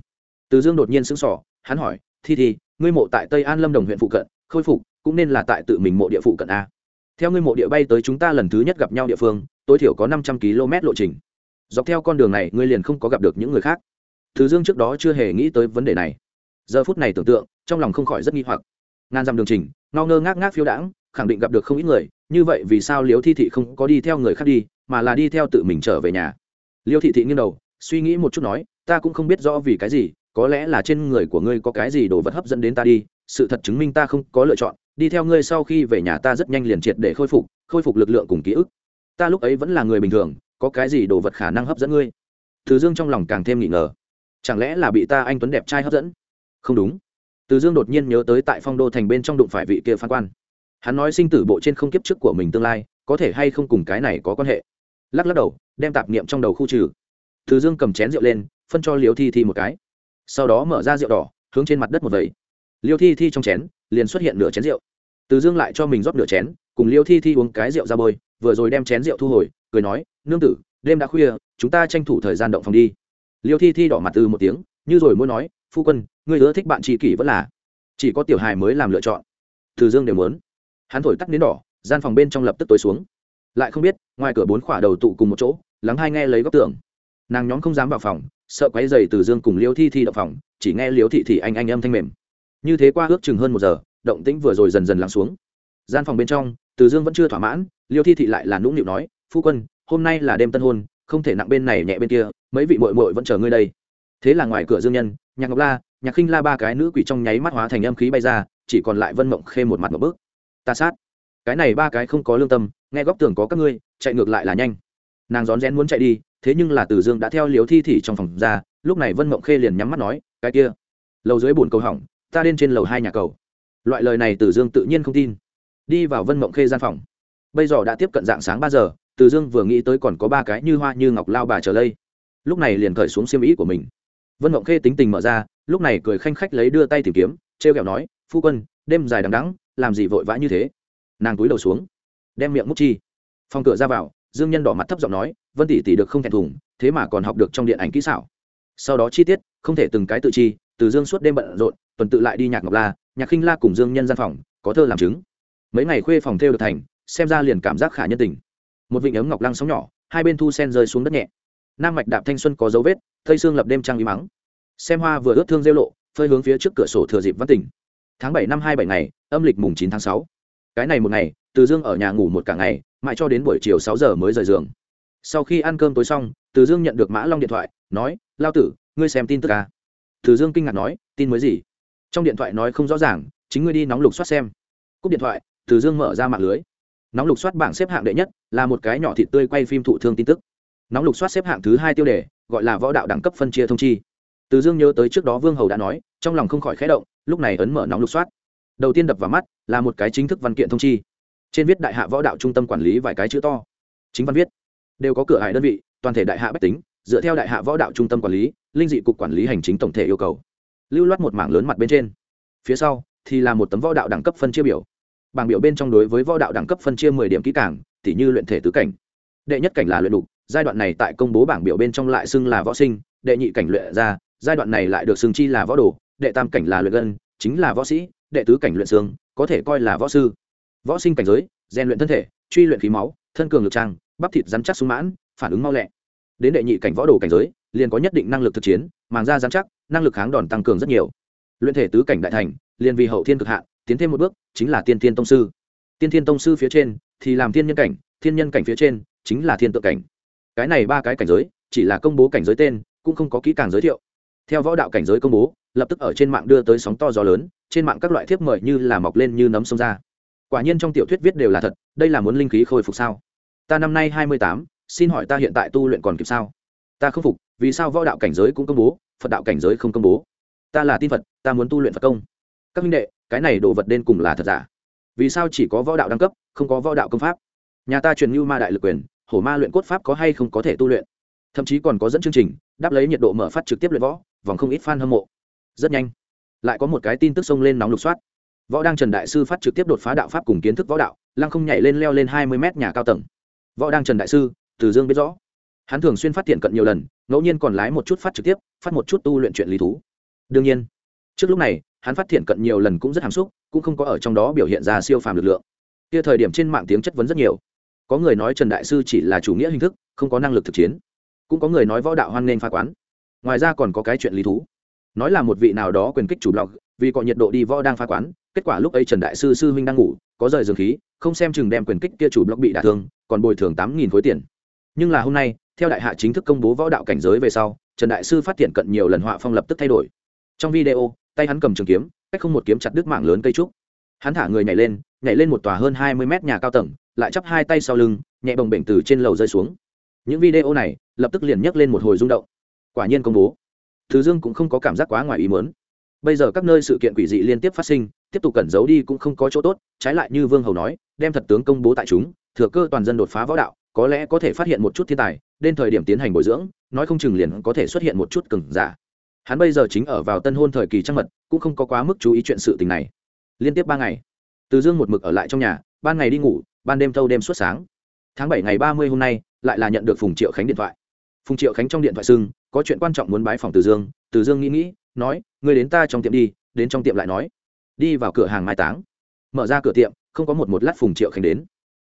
Từ dương đột nhiên sững sỏ hắn hỏi, thi thi, ngươi mộ tại tây an lâm đồng huyện phụ cận, khôi phục, cũng nên là tại tự mình mộ địa phụ cận a? Theo ngươi mộ địa bay tới chúng ta lần thứ nhất gặp nhau địa phương, tối thiểu có năm trăm km lộ trình dọc theo con đường này, ngươi liền không có gặp được những người khác. Thứ dương trước đó chưa hề nghĩ tới vấn đề này. Giờ phút này tưởng tượng, trong lòng không khỏi rất nghi hoặc. Ngàn dặm đường trình, ngao ngơ ngác ngác phiêu đãng, khẳng định gặp được không ít người, như vậy vì sao liễu thi thị không có đi theo người khác đi, mà là đi theo tự mình trở về nhà? Liêu thị thị nghiêng đầu, suy nghĩ một chút nói, ta cũng không biết rõ vì cái gì, có lẽ là trên người của ngươi có cái gì đồ vật hấp dẫn đến ta đi, sự thật chứng minh ta không có lựa chọn, đi theo ngươi sau khi về nhà ta rất nhanh liền triệt để khôi phục khôi phục lực lượng cùng ký ức. Ta lúc ấy vẫn là người bình thường có cái gì đồ vật khả năng hấp dẫn ngươi? Từ dương trong lòng càng thêm nghi ngờ. Chẳng lẽ là bị ta anh tuấn đẹp trai hấp dẫn? Không đúng. Từ dương đột nhiên nhớ tới tại phong đô thành bên trong đụng phải vị kia phán quan. Hắn nói sinh tử bộ trên không kiếp trước của mình tương lai, có thể hay không cùng cái này có quan hệ? Lắc lắc đầu, đem tạp niệm trong đầu khu trừ. Từ dương cầm chén rượu lên, phân cho liêu thi thi một cái. Sau đó mở ra rượu đỏ, hướng trên mặt đất một vẩy. Liêu thi thi trong chén, liền xuất hiện nửa chén rượu. Từ dương lại cho mình rót nửa chén, cùng liêu thi thi uống cái rượu ra bôi, vừa rồi đem chén rượu thu hồi cười nói, nương tử, đêm đã khuya, chúng ta tranh thủ thời gian động phòng đi. Liêu thi thi đỏ mặt từ một tiếng, như rồi muốn nói, phu quân người ưa thích bạn chị kỷ vẫn là chỉ có tiểu hài mới làm lựa chọn. Từ dương đều muốn. Hắn thổi tắt đến đỏ, gian phòng bên trong lập tức tối xuống. Lại không biết, ngoài cửa bốn khỏa đầu tụ cùng một chỗ, lắng hai nghe lấy góc tường. Nàng nhóm không dám vào phòng, sợ quấy dày từ dương cùng liêu thi thi động phòng, chỉ nghe liêu thị thì anh anh âm thanh mềm. Như thế qua ước chừng hơn một giờ, động tĩnh vừa rồi dần dần lắng xuống. Gian phòng bên trong, từ dương vẫn chưa thỏa mãn, liêu thi thị lại là nũng nịu nói phu quân, hôm nay là đêm tân hôn, không thể nặng bên này nhẹ bên kia, mấy vị mội mội vẫn chờ ngươi đây. Thế là ngoài cửa dương nhân, nhạc ngọc la, nhạc khinh la ba cái nữ quỷ trong nháy mắt hóa thành âm khí bay ra, chỉ còn lại vân mộng khê một mặt một bước. Ta sát. Cái này ba cái không có lương tâm, nghe góc tường có các ngươi, chạy ngược lại là nhanh. Nàng rón rén muốn chạy đi, thế nhưng là từ dương đã theo liếu thi thị trong phòng ra, lúc này vân mộng khê liền nhắm mắt nói, cái kia, lầu dưới bùn cầu hỏng, ta lên trên lầu hai nhà cầu. Loại lời này từ dương tự nhiên không tin. Đi vào vân mộng khê gian phòng. Bây giờ đã tiếp cận dạng sáng ba giờ từ dương vừa nghĩ tới còn có ba cái như hoa như ngọc lao bà trở lây. Lúc này liền cởi xuống xiêm ý của mình. Vân mộng khê tính tình mở ra, lúc này cười khanh khách lấy đưa tay tìm kiếm t r e o kẹo nói, phu quân, đêm dài đằng đắng làm gì vội vã như thế? Nàng túi đầu xuống, đem miệng múc chi. Phòng cửa ra vào, dương nhân đỏ mặt thấp giọng nói, vân tỷ tỷ được không thẹn thùng, thế mà còn học được trong điện ảnh kỹ xảo. Sau đó chi tiết, không thể từng cái tự chi, từ dương suốt đêm bận rộn, tuần tự lại đi nhạc ngọc la, nhạc khinh la cùng dương nhân gian phòng, có thơ làm chứng. Mấy ngày khuê phòng theo được thành, xem ra liền cảm giác khả nhân tình một vịnh ấm ngọc lăng sóng nhỏ, hai bên thu sen rơi xuống đất nhẹ. Nam mạch đạp thanh xuân có dấu vết, thây xương lập đêm trăng y mắng. Xem hoa vừa ướt thương rêu lộ, phơi hướng phía trước cửa sổ thừa dịp văn tỉnh. Tháng bảy năm hai bảy ngày, âm lịch mùng chín tháng sáu. Cái này một ngày, từ dương ở nhà ngủ một cả ngày, mãi cho đến buổi chiều sáu giờ mới rời giường. Sau khi ăn cơm tối xong, từ dương nhận được mã long điện thoại, nói, lao tử, ngươi xem tin tức à? từ dương kinh ngạc nói, tin mới gì? Trong điện thoại nói không rõ ràng, chính ngươi đi nóng lục soát xem. Cúp điện thoại, từ dương mở ra mạng lưới nóng lục soát bảng xếp hạng đệ nhất, là một cái nhỏ thịt tươi quay phim thụ thương tin tức. Nóng lục soát xếp hạng thứ hai tiêu đề, gọi là võ đạo đẳng cấp phân chia thông chi. Từ dương nhớ tới trước đó vương hầu đã nói, trong lòng không khỏi khẽ động, lúc này ấn mở nóng lục soát. Đầu tiên đập vào mắt, là một cái chính thức văn kiện thông chi. Trên viết đại hạ võ đạo trung tâm quản lý vài cái chữ to. Chính văn viết. Đều có cửa hải đơn vị, toàn thể đại hạ bách tính, dựa theo đại hạ võ đạo trung tâm quản lý, linh dị cục quản lý hành chính tổng thể yêu cầu. Lưu loát một mảng lớn mặt bên trên. Phía sau, thì là một tấm võ đạo đẳng cấp phân chia biểu bảng biểu bên trong đối với võ đạo đẳng cấp phân chia mười điểm kỹ càng, tỉ như luyện thể tứ cảnh. Đệ nhất cảnh là luyện đục giai đoạn này tại công bố bảng biểu bên trong lại xưng là võ sinh đệ nhị cảnh luyện ra giai đoạn này lại được xưng chi là võ đồ đệ tam cảnh là luyện gân chính là võ sĩ đệ tứ cảnh luyện xương có thể coi là võ sư. Võ sinh cảnh giới rèn luyện thân thể truy luyện khí máu thân cường lực trang bắp thịt rắn chắc sung mãn phản ứng mau lẹ. Đến đệ nhị cảnh võ đồ cảnh giới liền có nhất định năng lực thực chiến màng da rắn chắc năng lực kháng đòn tăng cường rất nhiều. Luyện thể tứ cảnh đại thành liền vì hậu thiên cực hạn tiến thêm một bước, chính là tiên thiên tông sư. Tiên thiên tông sư phía trên thì làm thiên nhân cảnh, thiên nhân cảnh phía trên chính là thiên tượng cảnh. Cái này ba cái cảnh giới, chỉ là công bố cảnh giới tên, cũng không có kỹ càng giới thiệu. Theo võ đạo cảnh giới công bố, lập tức ở trên mạng đưa tới sóng to gió lớn, trên mạng các loại thiếp mời như là mọc lên như nấm sông ra. Quả nhiên trong tiểu thuyết viết đều là thật, đây là muốn linh khí khôi phục sao? Ta năm nay hai mươi tám, xin hỏi ta hiện tại tu luyện còn kịp sao? Ta không phục, vì sao võ đạo cảnh giới cũng công bố, phật đạo cảnh giới không công bố? Ta là tin phật, ta muốn tu luyện phật công. Các minh đệ cái này đồ vật đen cùng là thật giả? Vì sao chỉ có võ đạo đăng cấp, không có võ đạo công pháp? Nhà ta truyền lưu ma đại lực quyền, hổ ma luyện cốt pháp có hay không có thể tu luyện? Thậm chí còn có dẫn chương trình, đáp lấy nhiệt độ mở phát trực tiếp luyện võ, vòng không ít fan hâm mộ. Rất nhanh, lại có một cái tin tức xông lên nóng lục soát. Võ đăng trần đại sư phát trực tiếp đột phá đạo pháp cùng kiến thức võ đạo, lăng không nhảy lên leo lên hai mươi mét nhà cao tầng. Võ đăng trần đại sư, từ dương biết rõ. Hắn thường xuyên phát triển cận nhiều lần, ngẫu nhiên còn lái một chút phát trực tiếp, phát một chút tu luyện chuyện lý thú. Đương nhiên, trước lúc này hắn phát triển cận nhiều lần cũng rất hàm xúc, cũng không có ở trong đó biểu hiện ra siêu phàm lực lượng. Kia thời điểm trên mạng tiếng chất vấn rất nhiều. Có người nói trần đại sư chỉ là chủ nghĩa hình thức, không có năng lực thực chiến. Cũng có người nói võ đạo hoan nghênh pha quán. Ngoài ra còn có cái chuyện lý thú. Nói là một vị nào đó quyền kích chủ blog, vì có nhiệt độ đi võ đang pha quán, kết quả lúc ấy trần đại sư sư huynh đang ngủ, có rời dường khí, không xem chừng đem quyền kích kia chủ blog bị đả thương, còn bồi thường tám nghìn khối tiền. Nhưng là hôm nay, theo đại hạ chính thức công bố võ đạo cảnh giới về sau, trần đại sư phát hiện cận nhiều lần họa phong lập tức thay đổi. Trong video tay hắn cầm trường kiếm, cách không một kiếm chặt đứt mạng lớn cây trúc. Hắn thả người nhảy lên nhảy lên một tòa hơn hai mươi mét nhà cao tầng, lại chắp hai tay sau lưng, nhẹ bồng bệnh từ trên lầu rơi xuống. Những video này, lập tức liền nhấc lên một hồi rung động. Quả nhiên công bố. Thứ dương cũng không có cảm giác quá ngoài ý mớn bây giờ các nơi sự kiện quỷ dị liên tiếp phát sinh, tiếp tục cẩn giấu đi cũng không có chỗ tốt, trái lại như vương hầu nói, đem thật tướng công bố tại chúng, thừa cơ toàn dân đột phá võ đạo, có lẽ có thể phát hiện một chút thiên tài, đến thời điểm tiến hành bồi dưỡng, nói không chừng liền có thể xuất hiện một chút cừng giả hắn bây giờ chính ở vào tân hôn thời kỳ trăng mật, cũng không có quá mức chú ý chuyện sự tình này. Liên tiếp ba ngày, từ dương một mực ở lại trong nhà, ban ngày đi ngủ, ban đêm thâu đêm suốt sáng. Tháng bảy ngày ba mươi hôm nay, lại là nhận được phùng triệu khánh điện thoại. Phùng triệu khánh trong điện thoại xưng, có chuyện quan trọng muốn bái phòng từ dương. Từ dương nghĩ nghĩ, nói người đến ta trong tiệm đi, đến trong tiệm lại nói. Đi vào cửa hàng mai táng. Mở ra cửa tiệm, không có một một lát phùng triệu khánh đến.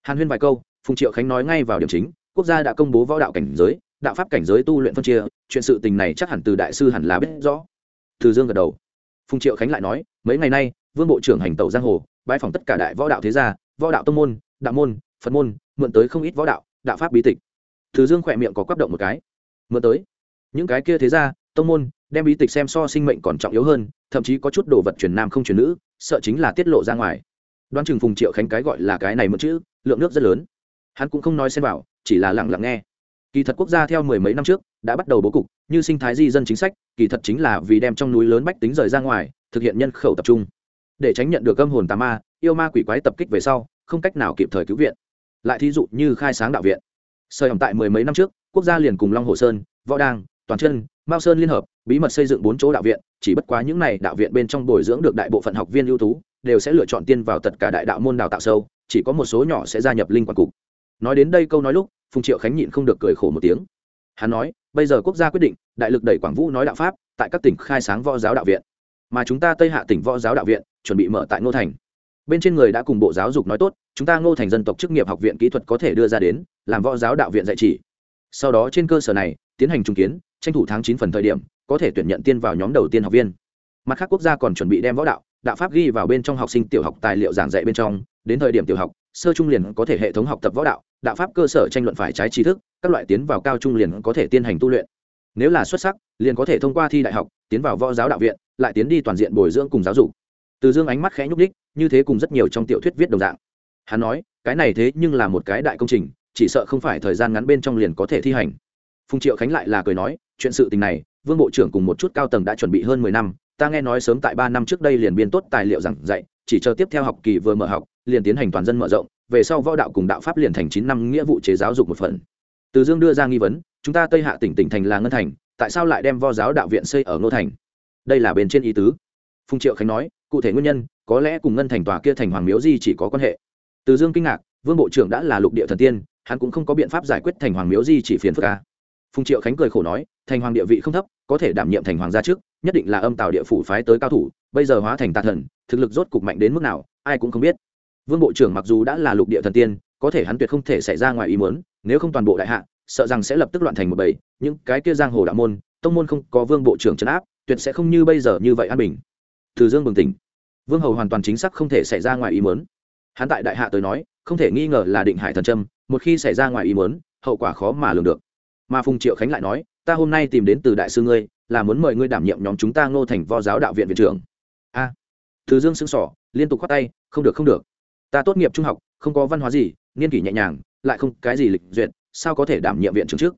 Hàn huyên vài câu, phùng triệu khánh nói ngay vào điểm chính, quốc gia đã công bố võ đạo cảnh giới đạo pháp cảnh giới tu luyện phân chia, chuyện sự tình này chắc hẳn từ đại sư hẳn là biết rõ. Từ dương gật đầu. Phùng triệu khánh lại nói, mấy ngày nay, vương bộ trưởng hành tẩu giang hồ bãi phòng tất cả đại võ đạo thế gia, võ đạo tông môn, đạo môn, phật môn, mượn tới không ít võ đạo đạo pháp bí tịch. Từ dương khỏe miệng có quắp động một cái. Mượn tới. Những cái kia thế gia, tông môn, đem bí tịch xem so sinh mệnh còn trọng yếu hơn, thậm chí có chút đồ vật truyền nam không truyền nữ, sợ chính là tiết lộ ra ngoài. Đoán chừng phùng triệu khánh cái gọi là cái này mượn chữ, lượng nước rất lớn. Hắn cũng không nói xem vào, chỉ là lặng lặng nghe kỳ thật quốc gia theo mười mấy năm trước đã bắt đầu bố cục, như sinh thái di dân chính sách, kỳ thật chính là vì đem trong núi lớn bách tính rời ra ngoài, thực hiện nhân khẩu tập trung. Để tránh nhận được âm hồn tà ma, yêu ma quỷ quái tập kích về sau, không cách nào kịp thời cứu viện. Lại thí dụ như khai sáng đạo viện. Sợi hỏng tại mười mấy năm trước, quốc gia liền cùng long hồ sơn, võ đang toàn chân, mao sơn liên hợp, bí mật xây dựng bốn chỗ đạo viện, chỉ bất quá những này đạo viện bên trong bồi dưỡng được đại bộ phận học viên ưu tú, đều sẽ lựa chọn tiên vào tất cả đại đạo môn đào tạo sâu, chỉ có một số nhỏ sẽ gia nhập linh quản cục. Nói đến đây câu nói lúc phùng triệu khánh nhịn không được cười khổ một tiếng. Hắn nói, bây giờ quốc gia quyết định, đại lực đẩy quảng vũ nói đạo pháp, tại các tỉnh khai sáng võ giáo đạo viện. Mà chúng ta tây hạ tỉnh võ giáo đạo viện, chuẩn bị mở tại ngô thành. Bên trên người đã cùng bộ giáo dục nói tốt, chúng ta ngô thành dân tộc chức nghiệp học viện kỹ thuật có thể đưa ra đến, làm võ giáo đạo viện dạy chỉ. Sau đó trên cơ sở này, tiến hành trung kiến, tranh thủ tháng chín phần thời điểm, có thể tuyển nhận tiên vào nhóm đầu tiên học viên. Mặt khác quốc gia còn chuẩn bị đem võ đạo đạo pháp ghi vào bên trong học sinh tiểu học tài liệu giảng dạy bên trong, đến thời điểm tiểu học sơ trung liền có thể hệ thống học tập võ đạo đạo pháp cơ sở tranh luận phải trái tri thức, các loại tiến vào cao trung liền có thể tiến hành tu luyện. Nếu là xuất sắc, liền có thể thông qua thi đại học, tiến vào võ giáo đạo viện, lại tiến đi toàn diện bồi dưỡng cùng giáo dục. Từ dương ánh mắt khẽ nhúc đích như thế cùng rất nhiều trong tiểu thuyết viết đồng dạng. Hắn nói, cái này thế nhưng là một cái đại công trình, chỉ sợ không phải thời gian ngắn bên trong liền có thể thi hành. Phùng triệu khánh lại là cười nói, chuyện sự tình này, vương bộ trưởng cùng một chút cao tầng đã chuẩn bị hơn mười năm, ta nghe nói sớm tại ba năm trước đây liền biên tốt tài liệu giảng dạy, chỉ chờ tiếp theo học kỳ vừa mở học liền tiến hành toàn dân mở rộng, về sau võ đạo cùng đạo pháp liền thành chín năm nghĩa vụ chế giáo dục một phần. Từ dương đưa ra nghi vấn, chúng ta tây hạ tỉnh tỉnh thành là ngân thành, tại sao lại đem vo giáo đạo viện xây ở ngô thành? Đây là bên trên ý tứ. Phùng triệu khánh nói, cụ thể nguyên nhân, có lẽ cùng ngân thành tòa kia thành hoàng miếu di chỉ có quan hệ. Từ dương kinh ngạc, vương bộ trưởng đã là lục địa thần tiên, hắn cũng không có biện pháp giải quyết thành hoàng miếu di chỉ phiền phức ca phùng triệu khánh cười khổ nói, thành hoàng địa vị không thấp, có thể đảm nhiệm thành hoàng gia trước nhất định là âm tào địa phủ phái tới cao thủ, bây giờ hóa thành tà thần, thực lực rốt cục mạnh đến mức nào, ai cũng không biết vương bộ trưởng mặc dù đã là lục địa thần tiên, có thể hắn tuyệt không thể xảy ra ngoài ý muốn, nếu không toàn bộ đại hạ, sợ rằng sẽ lập tức loạn thành một bầy. Những cái kia giang hồ đạo môn, tông môn không có vương bộ trưởng trấn áp, tuyệt sẽ không như bây giờ như vậy an bình. Từ dương bừng tỉnh. Vương hầu hoàn toàn chính xác không thể xảy ra ngoài ý muốn. Hắn tại đại hạ tới nói, không thể nghi ngờ là định hải thần trâm một khi xảy ra ngoài ý muốn, hậu quả khó mà lường được. Mà phùng triệu khánh lại nói, ta hôm nay tìm đến từ đại sư ngươi, là muốn mời ngươi đảm nhiệm nhóm chúng ta ngô thành vo giáo đạo viện viện trưởng. A. Từ dương sững sỏ liên tục khoát tay, không được không được ta tốt nghiệp trung học, không có văn hóa gì, niên kỷ nhẹ nhàng, lại không cái gì lịch duyệt, sao có thể đảm nhiệm viện trưởng trước?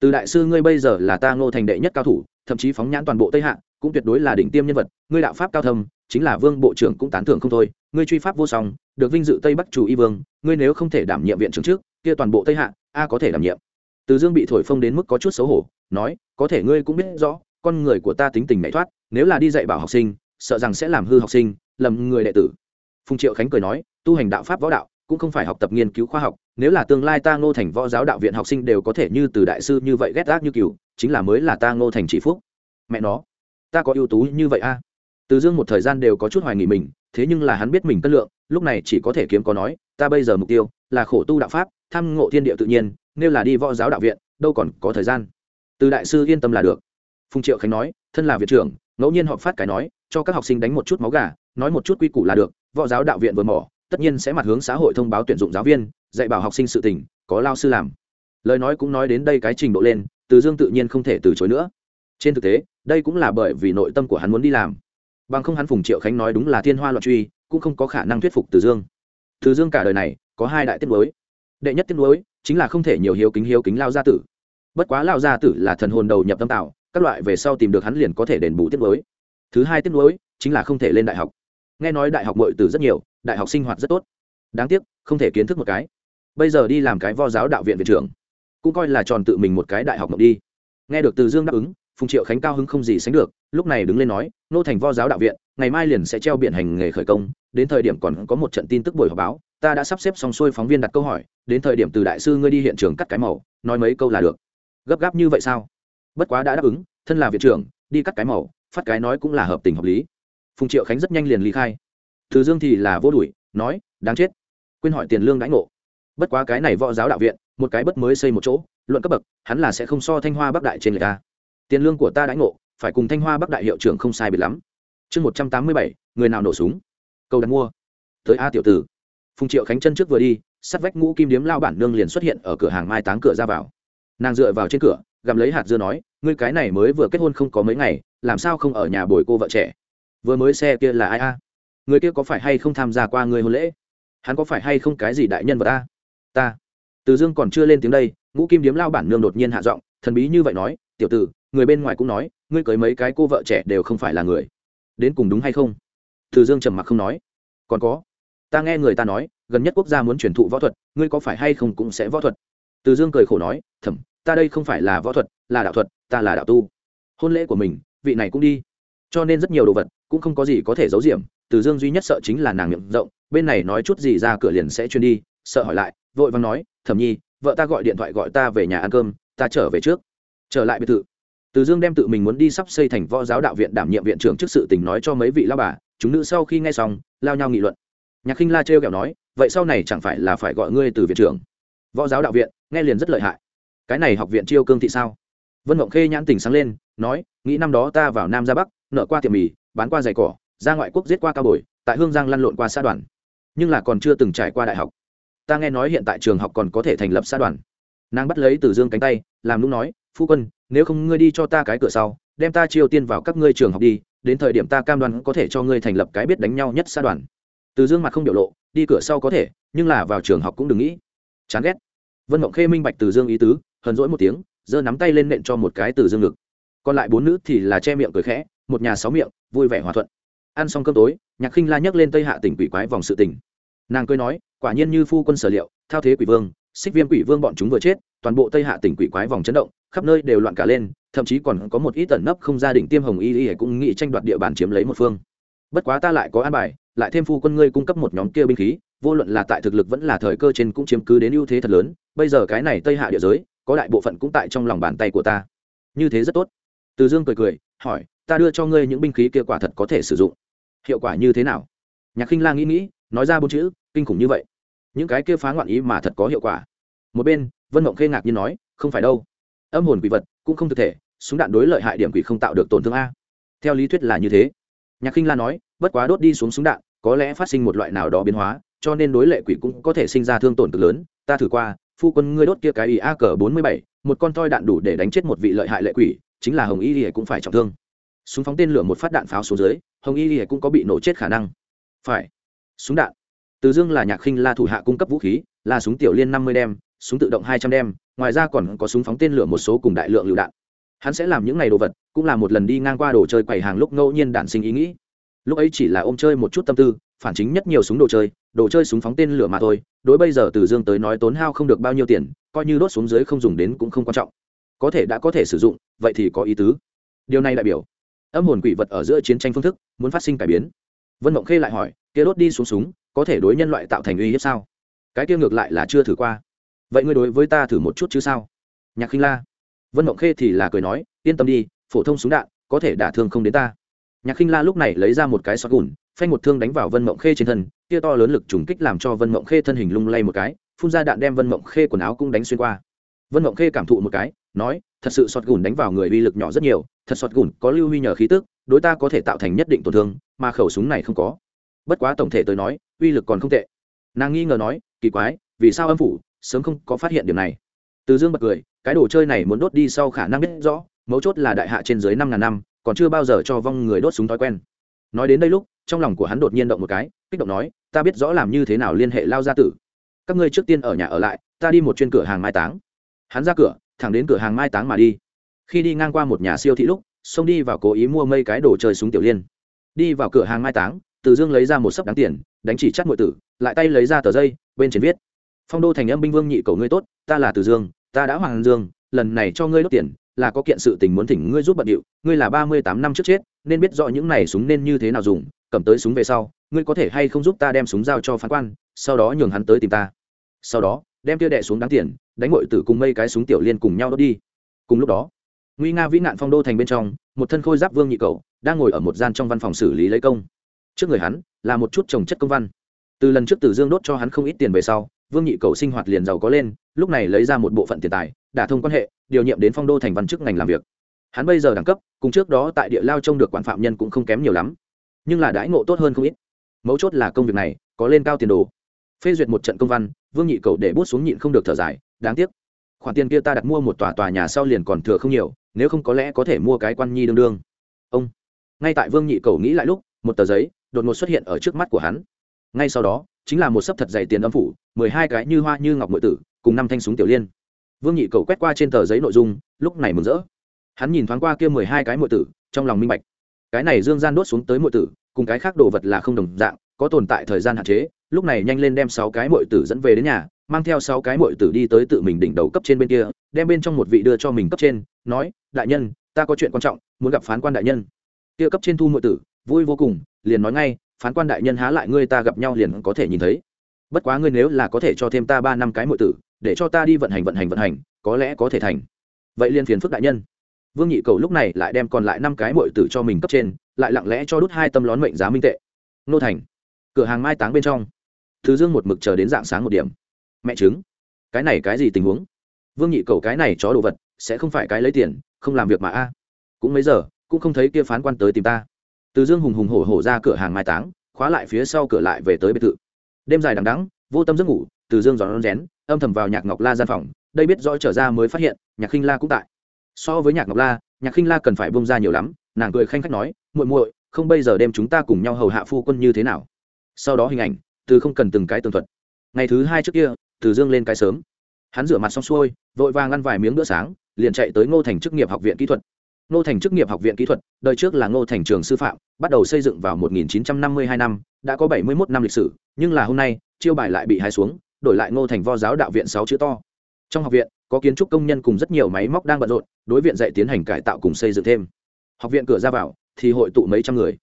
Từ đại sư ngươi bây giờ là ta ngô thành đệ nhất cao thủ, thậm chí phóng nhãn toàn bộ tây hạ, cũng tuyệt đối là đỉnh tiêm nhân vật, ngươi đạo pháp cao thâm, chính là vương bộ trưởng cũng tán thưởng không thôi, ngươi truy pháp vô song, được vinh dự tây bắc chủ y vương, ngươi nếu không thể đảm nhiệm viện trưởng trước, kia toàn bộ tây hạ, a có thể đảm nhiệm. Từ dương bị thổi phông đến mức có chút xấu hổ, nói, có thể ngươi cũng biết rõ, con người của ta tính tình mẹ thoát, nếu là đi dạy bảo học sinh, sợ rằng sẽ làm hư học sinh, lầm người đệ tử phùng triệu khánh cười nói, tu hành đạo pháp võ đạo, cũng không phải học tập nghiên cứu khoa học, nếu là tương lai ta ngô thành võ giáo đạo viện học sinh đều có thể như từ đại sư như vậy ghét gác như cừu chính là mới là ta ngô thành chỉ phúc. Mẹ nó, ta có ưu tú như vậy a? À? từ dương một thời gian đều có chút hoài nghỉ mình, thế nhưng là hắn biết mình cân lượng, lúc này chỉ có thể kiếm có nói, ta bây giờ mục tiêu là khổ tu đạo pháp thăm ngộ thiên địa tự nhiên, nếu là đi võ giáo đạo viện, đâu còn có thời gian. Từ đại sư yên tâm là được. Phùng triệu khánh nói, thân là viện trưởng, ngẫu nhiên họ phát cái nói, cho các học sinh đánh một chút máu gà nói một chút quy củ là được, võ giáo đạo viện vừa mỏ tất nhiên sẽ mặt hướng xã hội thông báo tuyển dụng giáo viên, dạy bảo học sinh sự tình, có lao sư làm. Lời nói cũng nói đến đây cái trình độ lên, từ dương tự nhiên không thể từ chối nữa. Trên thực tế, đây cũng là bởi vì nội tâm của hắn muốn đi làm. Bằng không hắn phùng triệu khánh nói đúng là thiên hoa loạn truy, cũng không có khả năng thuyết phục từ dương. Từ dương cả đời này, có hai đại tiết mới đệ nhất tiết mới chính là không thể nhiều hiếu kính hiếu kính lao gia tử. Bất quá lao gia tử là thần hồn đầu nhập tâm tạo, các loại về sau tìm được hắn liền có thể đền bù tiết mới thứ hai tiết mới chính là không thể lên đại học nghe nói đại học mội từ rất nhiều, đại học sinh hoạt rất tốt. Đáng tiếc, không thể kiến thức một cái. Bây giờ đi làm cái vo giáo đạo viện viện trưởng, cũng coi là tròn tự mình một cái đại học mộng đi. Nghe được từ dương đáp ứng, phùng triệu khánh cao hứng không gì sánh được, lúc này đứng lên nói, nô thành vo giáo đạo viện, ngày mai liền sẽ treo biển hành nghề khởi công, đến thời điểm còn có một trận tin tức buổi họp báo, ta đã sắp xếp xong xuôi phóng viên đặt câu hỏi, đến thời điểm từ đại sư ngươi đi hiện trường cắt cái màu, nói mấy câu là được. Gấp gáp như vậy sao? Bất quá đã đáp ứng, thân là viện trưởng, đi cắt cái màu, phát cái nói cũng là hợp tình hợp lý phùng triệu khánh rất nhanh liền ly khai. Từ dương thì là vô đuổi, nói, đáng chết. Quên hỏi tiền lương đãi ngộ. Bất quá cái này võ giáo đạo viện, một cái bất mới xây một chỗ, luận cấp bậc, hắn là sẽ không so thanh hoa bắc đại trên người ta. Tiền lương của ta đãi ngộ, phải cùng thanh hoa bắc đại hiệu trưởng không sai biệt lắm. Chương một trăm tám mươi bảy, người nào nổ súng? Câu đặt mua. Tới a tiểu tử. Phùng triệu khánh chân trước vừa đi, sắt vách ngũ kim điếm lao bản nương liền xuất hiện ở cửa hàng mai táng cửa ra vào. Nàng dựa vào trên cửa, gặm lấy hạt dưa nói, ngươi cái này mới vừa kết hôn không có mấy ngày, làm sao không ở nhà bồi cô vợ trẻ? Vừa mới xe kia là ai a? Người kia có phải hay không tham gia qua người hôn lễ? Hắn có phải hay không cái gì đại nhân vật ta ta. Từ dương còn chưa lên tiếng đây, ngũ kim điếm lao bản nương đột nhiên hạ giọng, thần bí như vậy nói, tiểu tử, người bên ngoài cũng nói, ngươi cưới mấy cái cô vợ trẻ đều không phải là người. Đến cùng đúng hay không? Từ dương trầm mặc không nói. Còn có, ta nghe người ta nói, gần nhất quốc gia muốn truyền thụ võ thuật, ngươi có phải hay không cũng sẽ võ thuật? Từ dương cười khổ nói thầm ta đây không phải là võ thuật, là đạo thuật, ta là đạo tu. Hôn lễ của mình, vị này cũng đi cho nên rất nhiều đồ vật cũng không có gì có thể giấu diệm từ dương duy nhất sợ chính là nàng miệng rộng, bên này nói chút gì ra cửa liền sẽ chuyên đi, sợ hỏi lại, vội vàng nói, thẩm nhi, vợ ta gọi điện thoại gọi ta về nhà ăn cơm, ta trở về trước. Trở lại biệt thự. Từ dương đem tự mình muốn đi sắp xây thành võ giáo đạo viện đảm nhiệm viện trưởng trước sự tình nói cho mấy vị lao bà, chúng nữ sau khi nghe xong, lao nhau nghị luận. Nhạc khinh la trêu kẹo nói, vậy sau này chẳng phải là phải gọi ngươi từ viện trưởng? Võ giáo đạo viện, nghe liền rất lợi hại. Cái này học viện chiêu cương thị sao? Vân mộng khê nhãn tình sáng lên, nói, nghĩ năm đó ta vào nam ra bắc, nợ qua tiệm mì, bán qua giày cỏ, ra ngoại quốc giết qua cao bồi, tại hương giang lăn lộn qua xã đoàn. Nhưng là còn chưa từng trải qua đại học. Ta nghe nói hiện tại trường học còn có thể thành lập xã đoàn. Nàng bắt lấy từ dương cánh tay, làm lúc nói, phu quân, nếu không ngươi đi cho ta cái cửa sau, đem ta chiêu tiên vào các ngươi trường học đi, đến thời điểm ta cam đoan có thể cho ngươi thành lập cái biết đánh nhau nhất xã đoàn. Từ dương mặt không biểu lộ, đi cửa sau có thể, nhưng là vào trường học cũng đừng nghĩ. Chán ghét. Vân mộng khê minh bạch từ dương ý tứ, hờn rỗi một tiếng giơ nắm tay lên nện cho một cái từ dương ngực. Còn lại bốn nữ thì là che miệng cười khẽ, một nhà sáu miệng, vui vẻ hòa thuận. Ăn xong cơm tối, nhạc khinh la nhấc lên tây hạ tỉnh quỷ quái vòng sự tỉnh nàng cười nói, quả nhiên như phu quân sở liệu, thao thế quỷ vương, xích viêm quỷ vương bọn chúng vừa chết, toàn bộ tây hạ tỉnh quỷ quái vòng chấn động, khắp nơi đều loạn cả lên, thậm chí còn có một ít tẩn nấp không gia đình tiêm hồng y y cũng nghĩ tranh đoạt địa bàn chiếm lấy một phương. Bất quá ta lại có an bài, lại thêm phu quân ngươi cung cấp một nhóm kia binh khí, vô luận là tại thực lực vẫn là thời cơ trên cũng chiếm cứ đến ưu thế thật lớn, bây giờ cái này tây hạ địa giới có đại bộ phận cũng tại trong lòng bàn tay của ta. Như thế rất tốt. Từ dương cười cười, hỏi, ta đưa cho ngươi những binh khí kia quả thật có thể sử dụng. Hiệu quả như thế nào? Nhạc khinh la nghĩ nghĩ, nói ra bốn chữ, kinh khủng như vậy. Những cái kia phá ngoạn ý mà thật có hiệu quả. Một bên, vân mộng khê ngạc nhiên nói, không phải đâu. Âm hồn quỷ vật cũng không thực thể, súng đạn đối lợi hại điểm quỷ không tạo được tổn thương a. Theo lý thuyết là như thế. Nhạc khinh la nói, bất quá đốt đi xuống súng đạn, có lẽ phát sinh một loại nào đó biến hóa, cho nên đối lệ quỷ cũng có thể sinh ra thương tổn cực lớn. Ta thử qua phu quân ngươi đốt kia cái ý a cờ bốn mươi bảy, một con toi đạn đủ để đánh chết một vị lợi hại lệ quỷ, chính là hồng y lìa cũng phải trọng thương. Súng phóng tên lửa một phát đạn pháo xuống dưới, hồng y lìa cũng có bị nổ chết khả năng. Phải. Súng đạn. Từ dương là nhạc khinh la thủ hạ cung cấp vũ khí, là súng tiểu liên năm mươi đem, súng tự động hai trăm đem, ngoài ra còn có súng phóng tên lửa một số cùng đại lượng lựu đạn. Hắn sẽ làm những ngày đồ vật, cũng là một lần đi ngang qua đồ chơi quầy hàng lúc ngẫu nhiên đản sinh ý nghĩ. Lúc ấy chỉ là ôm chơi một chút tâm tư phản chính nhất nhiều súng đồ chơi đồ chơi súng phóng tên lửa mà thôi, đối bây giờ từ dương tới nói tốn hao không được bao nhiêu tiền, coi như đốt xuống dưới không dùng đến cũng không quan trọng. Có thể đã có thể sử dụng, vậy thì có ý tứ. Điều này đại biểu, âm hồn quỷ vật ở giữa chiến tranh phương thức muốn phát sinh cải biến. Vân mộng khê lại hỏi, kia đốt đi xuống súng, có thể đối nhân loại tạo thành uy hiếp sao? Cái kia ngược lại là chưa thử qua. Vậy ngươi đối với ta thử một chút chứ sao? Nhạc khinh la. Vân mộng khê thì là cười nói, yên tâm đi, phổ thông súng đạn có thể đả thương không đến ta. Nhạc khinh la lúc này lấy ra một cái xót gùn phanh một thương đánh vào vân mộng khê trên thân kia to lớn lực trùng kích làm cho vân mộng khê thân hình lung lay một cái, phun ra đạn đem vân mộng khê quần áo cũng đánh xuyên qua. Vân mộng khê cảm thụ một cái, nói, thật sự sọt gùn đánh vào người uy lực nhỏ rất nhiều, thật sọt gùn có lưu huy nhờ khí tức, đối ta có thể tạo thành nhất định tổn thương, mà khẩu súng này không có. Bất quá tổng thể tôi nói, uy lực còn không tệ. Nàng nghi ngờ nói, kỳ quái, vì sao âm phủ, sớm không có phát hiện điều này? Từ dương bật cười, cái đồ chơi này muốn đốt đi sau khả năng biết rõ, mấu chốt là đại hạ trên dưới năm ngàn năm, còn chưa bao giờ cho vong người đốt súng thói quen. Nói đến đây lúc trong lòng của hắn đột nhiên động một cái, kích động nói, ta biết rõ làm như thế nào liên hệ lao gia tử. Các ngươi trước tiên ở nhà ở lại, ta đi một chuyên cửa hàng mai táng. Hắn ra cửa, thẳng đến cửa hàng mai táng mà đi. Khi đi ngang qua một nhà siêu thị lúc, xông đi vào cố ý mua mây cái đồ chơi súng tiểu liên. Đi vào cửa hàng mai táng, từ dương lấy ra một sấp đáng tiền, đánh chỉ chắt mọi tử, lại tay lấy ra tờ dây, bên trên viết, phong đô thành âm binh vương nhị cầu ngươi tốt, ta là từ dương, ta đã hoàng dương, lần này cho ngươi đốt tiền, là có kiện sự tình muốn thỉnh ngươi giúp bận điệu, ngươi là ba mươi tám năm trước chết, nên biết rõ những này súng nên như thế nào dùng cầm tới súng về sau, ngươi có thể hay không giúp ta đem súng giao cho phán quan, sau đó nhường hắn tới tìm ta. Sau đó, đem tia đệ xuống đáng tiền, đánh ngội tử cùng mây cái súng tiểu liên cùng nhau đốt đi. Cùng lúc đó nguy nga vĩ nạn phong đô thành bên trong, một thân khôi giáp vương nhị cầu đang ngồi ở một gian trong văn phòng xử lý lấy công. Trước người hắn, là một chút trồng chất công văn. Từ lần trước tử dương đốt cho hắn không ít tiền về sau, vương nhị cầu sinh hoạt liền giàu có lên, lúc này lấy ra một bộ phận tiền tài, đả thông quan hệ, điều nhiệm đến phong đô thành văn chức ngành làm việc. Hắn bây giờ đẳng cấp, cùng trước đó tại địa lao trông được quản phạm nhân cũng không kém nhiều lắm nhưng là đãi ngộ tốt hơn không ít. Mấu chốt là công việc này có lên cao tiền đồ. Phê duyệt một trận công văn, vương nhị cầu để bút xuống nhịn không được thở dài, đáng tiếc. Khoản tiền kia ta đặt mua một tòa tòa nhà sau liền còn thừa không nhiều, nếu không có lẽ có thể mua cái quan nhi đương đương. Ông, ngay tại vương nhị cầu nghĩ lại lúc, một tờ giấy đột ngột xuất hiện ở trước mắt của hắn. Ngay sau đó, chính là một sấp thật dày tiền âm phủ, mười hai cái như hoa như ngọc nội tử, cùng năm thanh súng tiểu liên. Vương nhị cầu quét qua trên tờ giấy nội dung, lúc này mừng rỡ. Hắn nhìn thoáng qua kia mười hai cái nội tử, trong lòng minh bạch cái này dương gian đốt xuống tới mọi tử, cùng cái khác đồ vật là không đồng dạng, có tồn tại thời gian hạn chế, lúc này nhanh lên đem sáu cái mọi tử dẫn về đến nhà, mang theo sáu cái mọi tử đi tới tự mình đỉnh đầu cấp trên bên kia, đem bên trong một vị đưa cho mình cấp trên, nói, đại nhân, ta có chuyện quan trọng, muốn gặp phán quan đại nhân. Kia cấp trên thu mọi tử, vui vô cùng, liền nói ngay, phán quan đại nhân há lại ngươi ta gặp nhau liền có thể nhìn thấy. Bất quá ngươi nếu là có thể cho thêm ta ba năm cái mọi tử, để cho ta đi vận hành vận hành vận hành, có lẽ có thể thành. Vậy liền phiền phức đại nhân vương nhị cầu lúc này lại đem còn lại năm cái mội tử cho mình cấp trên, lại lặng lẽ cho đút hai tâm lón mệnh giá minh tệ. Nô thành, cửa hàng mai táng bên trong. Thứ dương một mực chờ đến dạng sáng một điểm. Mẹ chứng cái này cái gì tình huống? Vương nhị cầu cái này chó đồ vật, sẽ không phải cái lấy tiền, không làm việc mà a. Cũng mấy giờ, cũng không thấy kia phán quan tới tìm ta. Từ dương hùng hùng hổ hổ ra cửa hàng mai táng, khóa lại phía sau cửa lại về tới biệt thự. Đêm dài đằng đắng vô tâm giấc ngủ, từ dương giòn rén, âm thầm vào nhạc ngọc la gian phòng, đây biết rõ trở ra mới phát hiện, nhạc khinh la cũng tại so với nhạc ngọc la, nhạc khinh la cần phải bông ra nhiều lắm, nàng cười khanh khách nói, muội muội, không bây giờ đem chúng ta cùng nhau hầu hạ phu quân như thế nào? Sau đó hình ảnh, từ không cần từng cái tường thuật. Ngày thứ hai trước kia, từ dương lên cái sớm. Hắn rửa mặt xong xuôi, vội vàng ăn vài miếng bữa sáng, liền chạy tới ngô thành chức nghiệp học viện kỹ thuật. Ngô thành chức nghiệp học viện kỹ thuật, đời trước là ngô thành trường sư phạm, bắt đầu xây dựng vào 1952 năm đã có 71 năm lịch sử, nhưng là hôm nay, chiêu bài lại bị hai xuống, đổi lại ngô thành vo giáo đạo viện sáu chữ to. Trong học viện, có kiến trúc công nhân cùng rất nhiều máy móc đang bận rộn đối viện dạy tiến hành cải tạo cùng xây dựng thêm. Học viện cửa ra vào thì hội tụ mấy trăm người.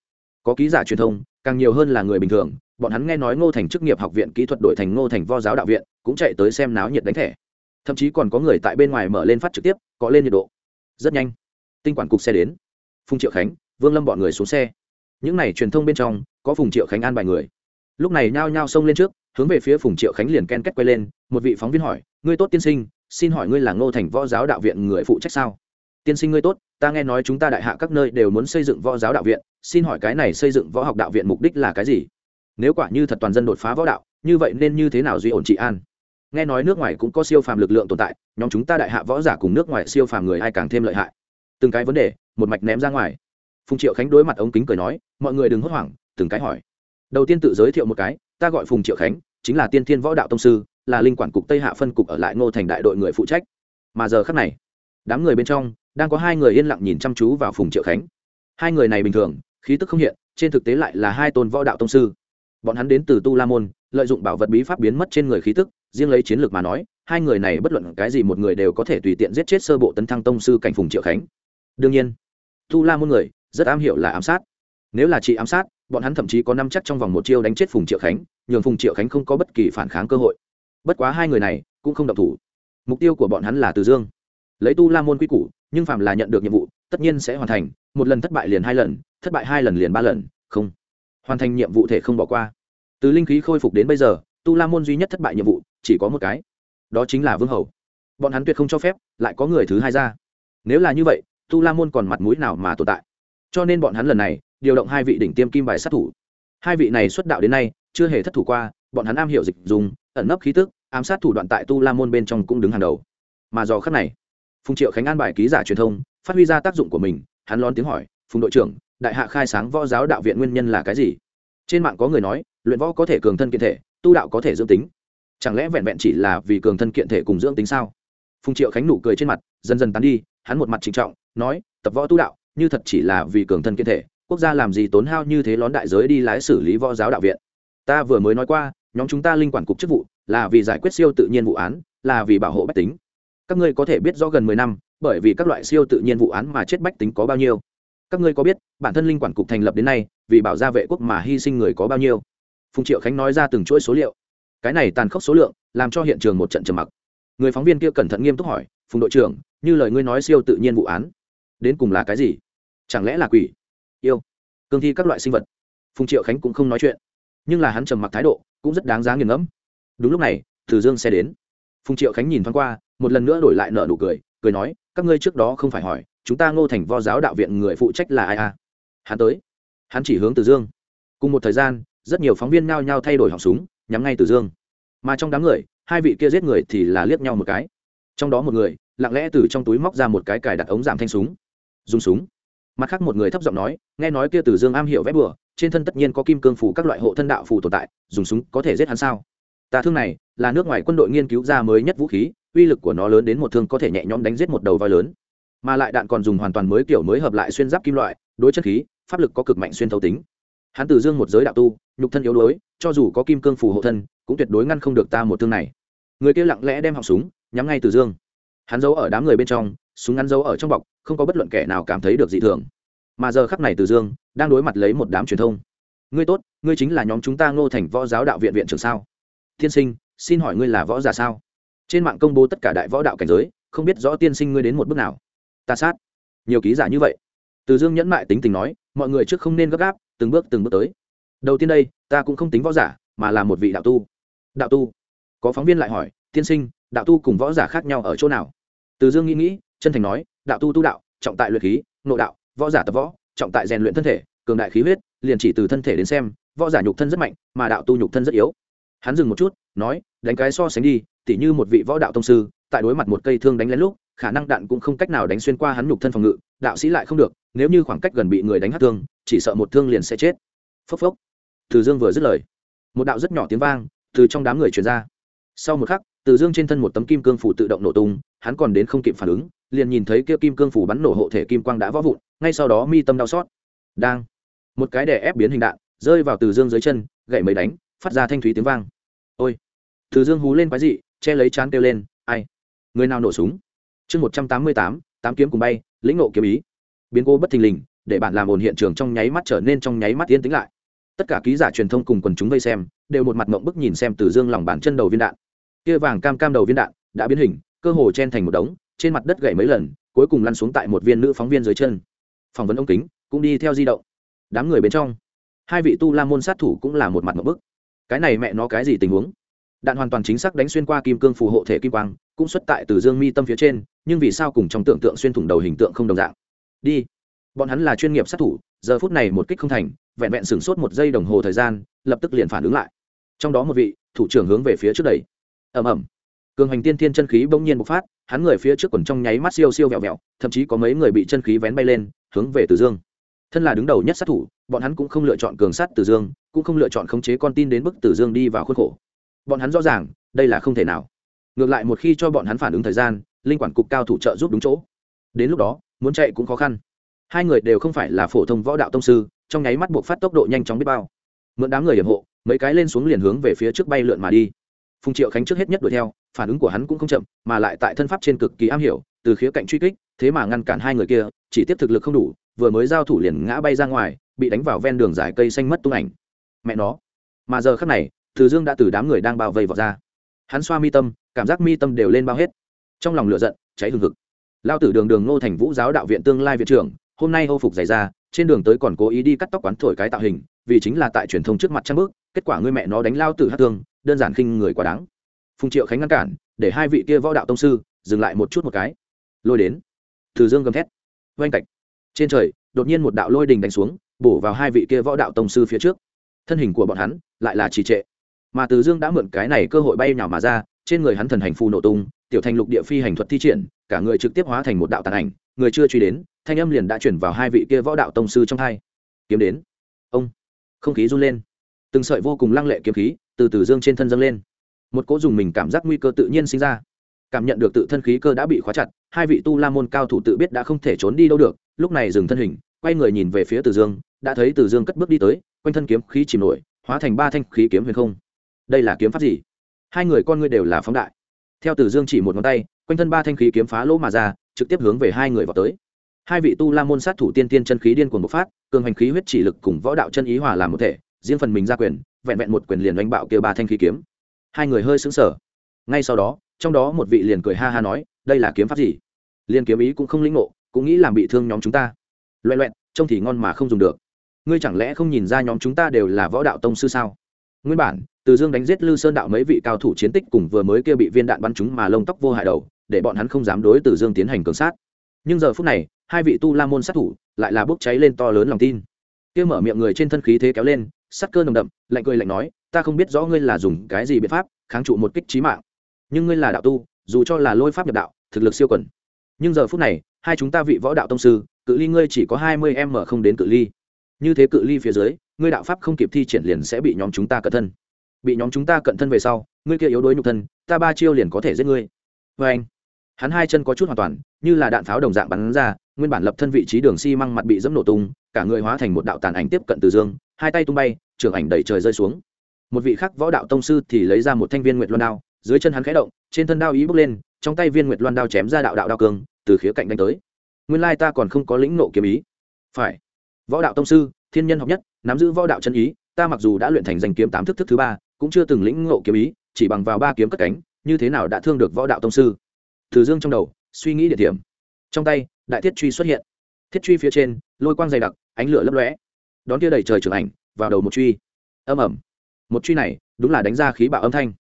Có ký giả truyền thông, càng nhiều hơn là người bình thường. Bọn hắn nghe nói ngô thành chức nghiệp học viện kỹ thuật đổi thành ngô thành vo giáo đạo viện, cũng chạy tới xem náo nhiệt đánh thẻ. Thậm chí còn có người tại bên ngoài mở lên phát trực tiếp, có lên nhiệt độ. Rất nhanh, tinh quản cục xe đến. Phùng triệu khánh, vương lâm bọn người xuống xe. Những n à y truyền thông bên trong, có phùng triệu khánh an bài người. Lúc này nhao nhao xông lên trước, hướng về phía phùng triệu khánh liền ken kết quay lên. Một vị phóng viên hỏi, ngươi tốt tiên sinh xin hỏi ngươi là ngô thành võ giáo đạo viện người phụ trách sao? Tiên sinh ngươi tốt, ta nghe nói chúng ta đại hạ các nơi đều muốn xây dựng võ giáo đạo viện, xin hỏi cái này xây dựng võ học đạo viện mục đích là cái gì? Nếu quả như thật toàn dân đột phá võ đạo, như vậy nên như thế nào duy ổn trị an? Nghe nói nước ngoài cũng có siêu phàm lực lượng tồn tại, nhóm chúng ta đại hạ võ giả cùng nước ngoài siêu phàm người ai càng thêm lợi hại? Từng cái vấn đề, một mạch ném ra ngoài. Phùng triệu khánh đối mặt ống kính cười nói, mọi người đừng hốt hoảng, từng cái hỏi. Đầu tiên tự giới thiệu một cái, ta gọi phùng triệu khánh, chính là tiên thiên võ đạo tông sư là linh quản cục tây hạ phân cục ở lại ngô thành đại đội người phụ trách. Mà giờ khắc này, đám người bên trong, đang có hai người yên lặng nhìn chăm chú vào phùng triệu khánh. Hai người này bình thường, khí tức không hiện, trên thực tế lại là hai tôn võ đạo tông sư. Bọn hắn đến từ tu la môn, lợi dụng bảo vật bí pháp biến mất trên người khí tức, riêng lấy chiến lược mà nói, hai người này bất luận cái gì một người đều có thể tùy tiện giết chết sơ bộ tấn thăng tông sư cảnh phùng triệu khánh. Đương nhiên, tu la môn người, rất am hiểu là ám sát. Nếu là chị ám sát, bọn hắn thậm chí có năm chắc trong vòng một chiêu đánh chết phùng triệu khánh, nhường phùng triệu khánh không có bất kỳ phản kháng cơ hội bất quá hai người này cũng không động thủ. Mục tiêu của bọn hắn là từ dương. Lấy tu la môn quy củ, nhưng phạm là nhận được nhiệm vụ, tất nhiên sẽ hoàn thành, một lần thất bại liền hai lần, thất bại hai lần liền ba lần, không. Hoàn thành nhiệm vụ thể không bỏ qua. Từ linh khí khôi phục đến bây giờ, tu la môn duy nhất thất bại nhiệm vụ chỉ có một cái. Đó chính là vương hầu. Bọn hắn tuyệt không cho phép lại có người thứ hai ra. Nếu là như vậy, tu la môn còn mặt mũi nào mà tồn tại? Cho nên bọn hắn lần này điều động hai vị đỉnh tiêm kim bài sát thủ. Hai vị này xuất đạo đến nay, chưa hề thất thủ qua bọn hắn am hiểu dịch dùng, ẩn nấp khí tức, ám sát thủ đoạn tại tu la môn bên trong cũng đứng hàng đầu. Mà do khắc này, phùng triệu khánh an bài ký giả truyền thông, phát huy ra tác dụng của mình, hắn lón tiếng hỏi, phùng đội trưởng, đại hạ khai sáng võ giáo đạo viện nguyên nhân là cái gì? Trên mạng có người nói, luyện võ có thể cường thân kiện thể, tu đạo có thể dưỡng tính. Chẳng lẽ vẹn vẹn chỉ là vì cường thân kiện thể cùng dưỡng tính sao? Phùng triệu khánh nụ cười trên mặt, dần dần tán đi, hắn một mặt trịnh trọng, nói, tập võ tu đạo, như thật chỉ là vì cường thân kiện thể, quốc gia làm gì tốn hao như thế lón đại giới đi lái xử lý võ giáo đạo viện. Ta vừa mới nói qua nhóm chúng ta linh quản cục chức vụ, là vì giải quyết siêu tự nhiên vụ án, là vì bảo hộ bách tính. Các ngươi có thể biết rõ gần mười năm, bởi vì các loại siêu tự nhiên vụ án mà chết bách tính có bao nhiêu. Các ngươi có biết, bản thân linh quản cục thành lập đến nay, vì bảo gia vệ quốc mà hy sinh người có bao nhiêu? Phùng triệu khánh nói ra từng chuỗi số liệu. Cái này tàn khốc số lượng, làm cho hiện trường một trận trầm mặc. Người phóng viên kia cẩn thận nghiêm túc hỏi, phùng đội trưởng, như lời ngươi nói siêu tự nhiên vụ án, đến cùng là cái gì? Chẳng lẽ là quỷ, yêu, cương thi các loại sinh vật? Phùng triệu khánh cũng không nói chuyện. Nhưng là hắn trầm mặc thái độ cũng rất đáng giá nghiền ngẫm. Đúng lúc này, từ dương xe đến. Phùng triệu khánh nhìn thoáng qua, một lần nữa đổi lại nợ nụ cười cười nói, các ngươi trước đó không phải hỏi, chúng ta ngô thành vo giáo đạo viện người phụ trách là ai à? Hắn tới. Hắn chỉ hướng từ dương. Cùng một thời gian, rất nhiều phóng viên nao nhao thay đổi họng súng, nhắm ngay từ dương. Mà trong đám người, hai vị kia giết người thì là liếc nhau một cái. Trong đó một người, lặng lẽ từ trong túi móc ra một cái cài đặt ống giảm thanh súng. Dùng súng. Mặt khác một người thấp giọng nói, nghe nói kia từ dương am hiểu vét bừa trên thân tất nhiên có kim cương phủ các loại hộ thân đạo phù tồn tại, dùng súng có thể giết hắn sao? Tà thương này là nước ngoài quân đội nghiên cứu ra mới nhất vũ khí, uy lực của nó lớn đến một thương có thể nhẹ nhõm đánh giết một đầu voi lớn. Mà lại đạn còn dùng hoàn toàn mới kiểu mới hợp lại xuyên giáp kim loại, đối chất khí, pháp lực có cực mạnh xuyên thấu tính. Hắn từ dương một giới đạo tu, nhục thân yếu đuối, cho dù có kim cương phù hộ thân, cũng tuyệt đối ngăn không được ta một thương này. Người kia lặng lẽ đem họng súng, nhắm ngay từ dương. Hắn giấu ở đám người bên trong, súng ngắn giấu ở trong bọc, không có bất luận kẻ nào cảm thấy được dị thường mà giờ khắc này từ dương đang đối mặt lấy một đám truyền thông. Ngươi tốt, ngươi chính là nhóm chúng ta ngô thành võ giáo đạo viện viện trưởng sao? Tiên sinh, xin hỏi ngươi là võ giả sao? Trên mạng công bố tất cả đại võ đạo cảnh giới, không biết rõ tiên sinh ngươi đến một bước nào. Ta sát. Nhiều ký giả như vậy. Từ dương nhẫn mại tính tình nói, mọi người trước không nên gấp gáp, từng bước từng bước tới. Đầu tiên đây, ta cũng không tính võ giả, mà là một vị đạo tu. Đạo tu? Có phóng viên lại hỏi, tiên sinh, đạo tu cùng võ giả khác nhau ở chỗ nào? Từ dương nghĩ nghĩ, chân thành nói, đạo tu tu đạo, trọng tại luyện khí, nội đạo võ giả tập võ, trọng tại rèn luyện thân thể, cường đại khí huyết, liền chỉ từ thân thể đến xem, võ giả nhục thân rất mạnh, mà đạo tu nhục thân rất yếu. Hắn dừng một chút, nói, đánh cái so sánh đi, tỉ như một vị võ đạo tông sư, tại đối mặt một cây thương đánh lén lúc, khả năng đạn cũng không cách nào đánh xuyên qua hắn nhục thân phòng ngự, đạo sĩ lại không được, nếu như khoảng cách gần bị người đánh hát thương, chỉ sợ một thương liền sẽ chết. Phốc phốc. Từ dương vừa dứt lời, một đạo rất nhỏ tiếng vang từ trong đám người truyền ra. Sau một khắc, từ dương trên thân một tấm kim cương phủ tự động nổ tung, hắn còn đến không kịp phản ứng, liền nhìn thấy kia kim cương phủ bắn nổ hộ thể kim quang đã vỡ vụn ngay sau đó mi tâm đau xót. Đang, một cái đè ép biến hình đạn, rơi vào từ dương dưới chân, gậy mấy đánh, phát ra thanh thúy tiếng vang. Ôi, từ dương hú lên quái dị, che lấy chán kêu lên, ai, người nào nổ súng? Chương một trăm tám mươi tám tám kiếm cùng bay, lĩnh nộ kiếm ý. Biến cố bất thình lình, để bạn làm ồn hiện trường trong nháy mắt trở nên trong nháy mắt yên tĩnh lại. Tất cả ký giả truyền thông cùng quần chúng vây xem, đều một mặt mộng bức nhìn xem từ dương lòng bàn chân đầu viên đạn. Kia vàng cam cam đầu viên đạn đã biến hình, cơ hồ chen thành một đống, trên mặt đất gậy mấy lần, cuối cùng lăn xuống tại một viên nữ phóng viên dưới chân phỏng vấn ông kính, cũng đi theo di động. Đám người bên trong, hai vị tu la môn sát thủ cũng là một mặt một bức. Cái này mẹ nó cái gì tình huống? Đạn hoàn toàn chính xác đánh xuyên qua kim cương phù hộ thể kim quang, cũng xuất tại từ dương mi tâm phía trên, nhưng vì sao cùng trong tưởng tượng xuyên thủng đầu hình tượng không đồng dạng? Đi. Bọn hắn là chuyên nghiệp sát thủ, giờ phút này một kích không thành, vẹn vẹn sửng sốt một giây đồng hồ thời gian, lập tức liền phản ứng lại. Trong đó một vị, thủ trưởng hướng về phía trước đầy ẩm ẩm cường hành tiên thiên chân khí bỗng nhiên bộc phát, hắn người phía trước quần trong nháy mắt siêu siêu vẹo vẹo, thậm chí có mấy người bị chân khí vén bay lên hướng về từ dương. Thân là đứng đầu nhất sát thủ, bọn hắn cũng không lựa chọn cường sát từ dương, cũng không lựa chọn khống chế con tin đến bức từ dương đi vào khuôn khổ. Bọn hắn rõ ràng, đây là không thể nào. Ngược lại một khi cho bọn hắn phản ứng thời gian, linh quản cục cao thủ trợ giúp đúng chỗ. Đến lúc đó, muốn chạy cũng khó khăn. Hai người đều không phải là phổ thông võ đạo tông sư, trong nháy mắt buộc phát tốc độ nhanh chóng biết bao. Mượn đám người hiểm hộ, mấy cái lên xuống liền hướng về phía trước bay lượn mà đi. Phùng triệu khánh trước hết nhất đuổi theo, phản ứng của hắn cũng không chậm, mà lại tại thân pháp trên cực kỳ am hiểu từ khía cạnh truy kích, thế mà ngăn cản hai người kia, chỉ tiếp thực lực không đủ, vừa mới giao thủ liền ngã bay ra ngoài, bị đánh vào ven đường dài cây xanh mất tung ảnh. Mẹ nó. Mà giờ khắc này, từ dương đã từ đám người đang bao vây vào ra. Hắn xoa mi tâm, cảm giác mi tâm đều lên bao hết. Trong lòng lửa giận, cháy hừng hực. Lao tử đường đường ngô thành vũ giáo đạo viện tương lai viện trưởng, hôm nay hô phục dày ra, trên đường tới còn cố ý đi cắt tóc quán thổi cái tạo hình, vì chính là tại truyền thông trước mặt trang bước, kết quả người mẹ nó đánh lao tử hát tương đơn giản khinh người quá đáng. Phùng triệu khánh ngăn cản, để hai vị kia võ đạo tông sư, dừng lại một chút một cái lôi đến. Từ dương gầm thét. Oanh tạch, trên trời đột nhiên một đạo lôi đình đánh xuống bổ vào hai vị kia võ đạo tông sư phía trước. Thân hình của bọn hắn lại là trì trệ. Mà từ dương đã mượn cái này cơ hội bay nhào mà ra trên người hắn thần hành phù nổ tung tiểu thành lục địa phi hành thuật thi triển cả người trực tiếp hóa thành một đạo tàn ảnh người chưa truy đến thanh âm liền đã chuyển vào hai vị kia võ đạo tông sư trong thai kiếm đến. Ông. Không khí run lên. Từng sợi vô cùng lăng lệ kiếm khí từ từ dương trên thân dâng lên. Một cỗ dùng mình cảm giác nguy cơ tự nhiên sinh ra cảm nhận được tự thân khí cơ đã bị khóa chặt, hai vị tu la môn cao thủ tự biết đã không thể trốn đi đâu được, lúc này dừng thân hình, quay người nhìn về phía từ dương, đã thấy từ dương cất bước đi tới, quanh thân kiếm khí chìm nổi, hóa thành ba thanh khí kiếm huyền không. Đây là kiếm pháp gì? Hai người con ngươi đều là phóng đại. Theo từ dương chỉ một ngón tay, quanh thân ba thanh khí kiếm phá lỗ mà ra, trực tiếp hướng về hai người vào tới. Hai vị tu la môn sát thủ tiên tiên chân khí điên cuồng bộc phát, cường hành khí huyết chỉ lực cùng võ đạo chân ý hòa làm một thể, riêng phần mình ra quyền, vẹn vẹn một quyền liền đánh bạo kia ba thanh khí kiếm. Hai người hơi sững sờ. Ngay sau đó trong đó một vị liền cười ha ha nói, đây là kiếm pháp gì? Liền kiếm ý cũng không lĩnh ngộ, cũng nghĩ làm bị thương nhóm chúng ta. Loẹ loẹn, trông thì ngon mà không dùng được. Ngươi chẳng lẽ không nhìn ra nhóm chúng ta đều là võ đạo tông sư sao? Nguyên bản, từ dương đánh giết lư sơn đạo mấy vị cao thủ chiến tích cùng vừa mới kia bị viên đạn bắn chúng mà lông tóc vô hại đầu, để bọn hắn không dám đối từ dương tiến hành cường sát. Nhưng giờ phút này, hai vị tu la môn sát thủ lại là bốc cháy lên to lớn lòng tin. Kia mở miệng người trên thân khí thế kéo lên sắt cơ nồng đậm, lạnh cười lạnh nói, ta không biết rõ ngươi là dùng cái gì biện pháp kháng trụ một kích trí mạng nhưng ngươi là đạo tu, dù cho là lôi pháp nhập đạo, thực lực siêu quẩn nhưng giờ phút này, hai chúng ta vị võ đạo tông sư, cự ly ngươi chỉ có hai mươi m không đến cự ly. Như thế cự ly phía dưới, ngươi đạo pháp không kịp thi triển liền sẽ bị nhóm chúng ta cận thân. Bị nhóm chúng ta cận thân về sau, ngươi kia yếu đuối nhục thân, ta ba chiêu liền có thể giết ngươi. Vê anh, hắn hai chân có chút hoàn toàn, như là đạn pháo đồng dạng bắn ra, nguyên bản lập thân vị trí đường xi mặt bị dẫm nổ tung, cả người hóa thành một đạo tàn ảnh tiếp cận từ dương, hai tay tung bay, trường ảnh đẩy trời rơi xuống. Một vị khác võ đạo tông sư thì lấy ra một thanh viên nguyệt loan đao dưới chân hắn khẽ động, trên thân đao ý bước lên, trong tay viên nguyệt loan đao chém ra đạo đạo đao cương, từ khía cạnh đánh tới. Nguyên lai ta còn không có lĩnh nộ kiếm ý. Phải. Võ đạo tông sư, thiên nhân học nhất, nắm giữ võ đạo chân ý, ta mặc dù đã luyện thành danh kiếm tám thức thức thứ ba, cũng chưa từng lĩnh ngộ kiếm ý, chỉ bằng vào ba kiếm cất cánh, như thế nào đã thương được võ đạo tông sư? Từ dương trong đầu, suy nghĩ địa điểm. Trong tay, đại thiết truy xuất hiện. Thiết truy phía trên, lôi quang dày đặc, ánh lửa lấp lóe. Đón kia đầy trời trưởng ảnh, vào đầu một truy. Âm ẩm một truy này, đúng là đánh ra khí bạo âm thanh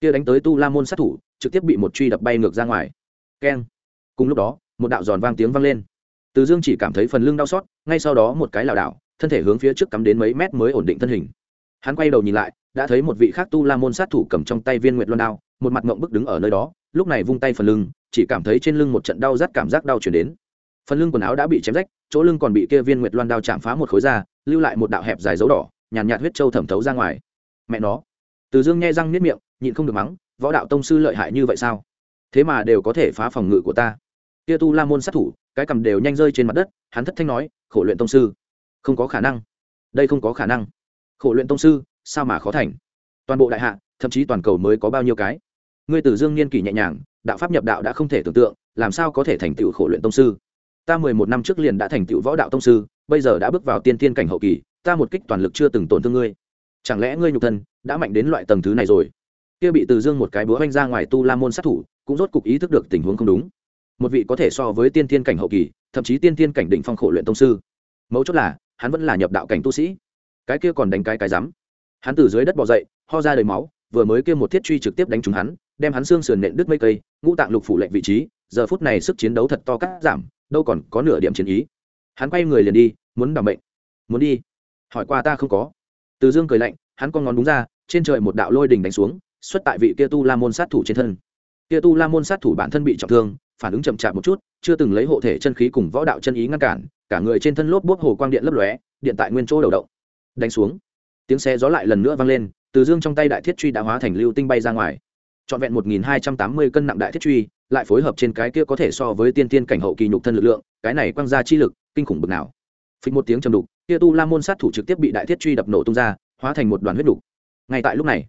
kia đánh tới tu la môn sát thủ trực tiếp bị một truy đập bay ngược ra ngoài. Keng. Cùng lúc đó một đạo giòn vang tiếng vang lên. Từ dương chỉ cảm thấy phần lưng đau xót ngay sau đó một cái lảo đảo thân thể hướng phía trước cắm đến mấy mét mới ổn định thân hình. Hắn quay đầu nhìn lại đã thấy một vị khác tu la môn sát thủ cầm trong tay viên nguyệt loan đao một mặt ngộng bức đứng ở nơi đó lúc này vung tay phần lưng chỉ cảm thấy trên lưng một trận đau rát cảm giác đau chuyển đến. Phần lưng quần áo đã bị chém rách chỗ lưng còn bị kia viên nguyệt loan đao chạm phá một khối da lưu lại một đạo hẹp dài dấu đỏ nhàn nhạt, nhạt huyết trâu thẩm thấu ra ngoài. Mẹ nó. Từ dương nghe răng niết miệng nhịn không được mắng, võ đạo tông sư lợi hại như vậy sao? Thế mà đều có thể phá phòng ngự của ta. Kia tu la môn sát thủ, cái cầm đều nhanh rơi trên mặt đất, hắn thất thanh nói, khổ luyện tông sư. Không có khả năng. Đây không có khả năng. Khổ luyện tông sư, sao mà khó thành? Toàn bộ đại hạ, thậm chí toàn cầu mới có bao nhiêu cái? Ngươi tử dương niên kỷ nhẹ nhàng, đạo pháp nhập đạo đã không thể tưởng tượng, làm sao có thể thành tựu khổ luyện tông sư? Ta mười một năm trước liền đã thành tựu võ đạo tông sư, bây giờ đã bước vào tiên tiên cảnh hậu kỳ, ta một kích toàn lực chưa từng tổn thương ngươi. Chẳng lẽ ngươi nhục thân đã mạnh đến loại tầng thứ này rồi? Kia bị từ dương một cái búa oanh ra ngoài tu la môn sát thủ, cũng rốt cục ý thức được tình huống không đúng. Một vị có thể so với tiên Thiên cảnh hậu kỳ, thậm chí tiên Thiên cảnh đỉnh phong khổ luyện tông sư. Mấu chốt là, hắn vẫn là nhập đạo cảnh tu sĩ. Cái kia còn đánh cái cái rắm hắn từ dưới đất bỏ dậy, ho ra đầy máu, vừa mới kia một thiết truy trực tiếp đánh trúng hắn, đem hắn xương sườn nện đứt mấy cây, ngũ tạng lục phủ lệnh vị trí, giờ phút này sức chiến đấu thật to cắt giảm, đâu còn có nửa điểm chiến ý. Hắn quay người liền đi, muốn đảm bệnh muốn đi. Hỏi qua ta không có. Từ dương cười lạnh, hắn con ngón đúng ra, trên trời một đạo lôi đình đánh xuống xuất tại vị kia tu la môn sát thủ trên thân. Kia tu la môn sát thủ bản thân bị trọng thương, phản ứng chậm chạp một chút, chưa từng lấy hộ thể chân khí cùng võ đạo chân ý ngăn cản, cả người trên thân lốp bốp hồ quang điện lấp lóe, điện tại nguyên chỗ đầu động. Đánh xuống. Tiếng xe gió lại lần nữa vang lên, từ dương trong tay đại thiết truy đã hóa thành lưu tinh bay ra ngoài. Trọn vẹn một nghìn hai trăm tám mươi cân nặng đại thiết truy, lại phối hợp trên cái kia có thể so với tiên tiên cảnh hậu kỳ nhục thân lực lượng, cái này quăng ra chi lực, kinh khủng bực nào. Phịch một tiếng chầm đục, kia tu la môn sát thủ trực tiếp bị đại thiết truy đập nổ tung ra, hóa thành một đoàn huyết đục. Ngay tại lúc này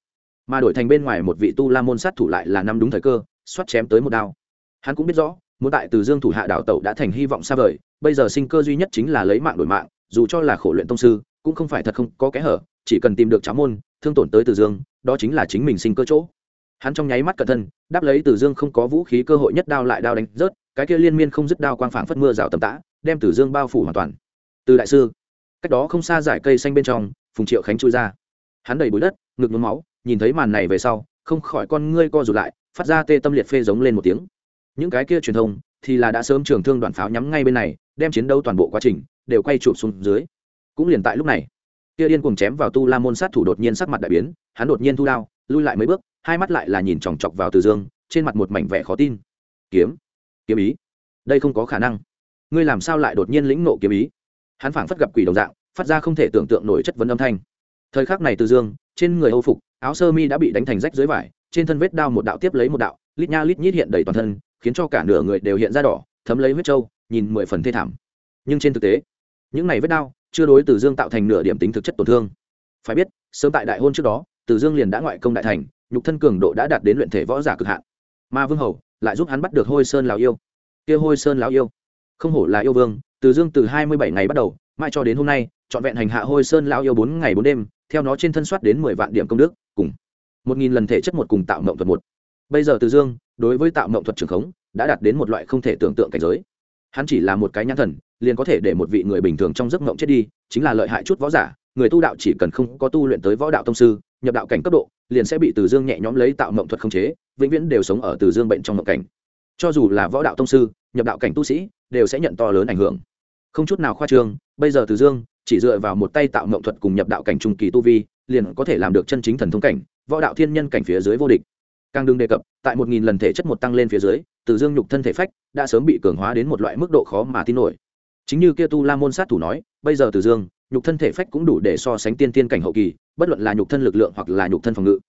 mà đổi thành bên ngoài một vị tu la môn sát thủ lại là năm đúng thời cơ, xoát chém tới một đao. Hắn cũng biết rõ, muốn tại từ dương thủ hạ đảo tẩu đã thành hy vọng xa vời, bây giờ sinh cơ duy nhất chính là lấy mạng đổi mạng, dù cho là khổ luyện tông sư, cũng không phải thật không có kẽ hở, chỉ cần tìm được cháo môn, thương tổn tới từ dương, đó chính là chính mình sinh cơ chỗ. Hắn trong nháy mắt cẩn thân đáp lấy từ dương không có vũ khí cơ hội nhất đao lại đao đánh rớt, cái kia liên miên không dứt đao quang phảng phất mưa rào tầm tã, đem từ dương bao phủ hoàn toàn. Từ đại sư, cách đó không xa giải cây xanh bên trong, phùng triệu khánh chui ra. Hắn đầy bụi đất, ngực nhuốm máu nhìn thấy màn này về sau, không khỏi con ngươi co rụt lại, phát ra tê tâm liệt phê giống lên một tiếng. Những cái kia truyền thông thì là đã sớm trường thương đoàn pháo nhắm ngay bên này, đem chiến đấu toàn bộ quá trình đều quay chụp xuống dưới. Cũng liền tại lúc này, kia điên cuồng chém vào tu la môn sát thủ đột nhiên sắc mặt đại biến, hắn đột nhiên thu đao, lui lại mấy bước, hai mắt lại là nhìn chòng chọc vào từ dương, trên mặt một mảnh vẻ khó tin. Kiếm kiếm ý, đây không có khả năng. Ngươi làm sao lại đột nhiên lĩnh nộ kiếm ý? Hắn phảng phất gặp quỷ đồng dạng, phát ra không thể tưởng tượng nổi chất vấn âm thanh. Thời khắc này từ dương trên người âu phục, áo sơ mi đã bị đánh thành rách dưới vải, trên thân vết đao một đạo tiếp lấy một đạo, lít nha lít nhít hiện đầy toàn thân, khiến cho cả nửa người đều hiện ra đỏ, thấm lấy huyết trâu, nhìn mười phần thê thảm. Nhưng trên thực tế, những này vết đao chưa đối từ dương tạo thành nửa điểm tính thực chất tổn thương. Phải biết, sớm tại đại hôn trước đó, từ dương liền đã ngoại công đại thành, nhục thân cường độ đã đạt đến luyện thể võ giả cực hạn. Mà vương hầu lại giúp hắn bắt được hôi sơn lào yêu. Kia hôi sơn lào yêu, không hổ là yêu vương, từ dương từ hai mươi bảy ngày bắt đầu mai cho đến hôm nay, trọn vẹn hành hạ hôi sơn lao yêu bốn ngày bốn đêm theo nó trên thân soát đến mười vạn điểm công đức, cùng một nghìn lần thể chất một cùng tạo mộng thuật một. Bây giờ từ dương, đối với tạo mộng thuật trường khống, đã đạt đến một loại không thể tưởng tượng cảnh giới. Hắn chỉ là một cái nhãn thần, liền có thể để một vị người bình thường trong giấc mộng chết đi, chính là lợi hại chút võ giả, người tu đạo chỉ cần không có tu luyện tới võ đạo tông sư, nhập đạo cảnh cấp độ, liền sẽ bị từ dương nhẹ nhõm lấy tạo mộng thuật khống chế, vĩnh viễn đều sống ở từ dương bệnh trong mộng cảnh. Cho dù là võ đạo tông sư, nhập đạo cảnh tu sĩ, đều sẽ nhận to lớn ảnh hưởng. Không chút nào khoa trương, bây giờ từ dương chỉ dựa vào một tay tạo mộng thuật cùng nhập đạo cảnh trung kỳ tu vi, liền có thể làm được chân chính thần thông cảnh, võ đạo thiên nhân cảnh phía dưới vô địch. Càng đừng đề cập, tại một nghìn lần thể chất một tăng lên phía dưới, từ dương nhục thân thể phách đã sớm bị cường hóa đến một loại mức độ khó mà tin nổi. Chính như kia tu la môn sát thủ nói, bây giờ từ dương nhục thân thể phách cũng đủ để so sánh tiên tiên cảnh hậu kỳ, bất luận là nhục thân lực lượng hoặc là nhục thân phòng ngự.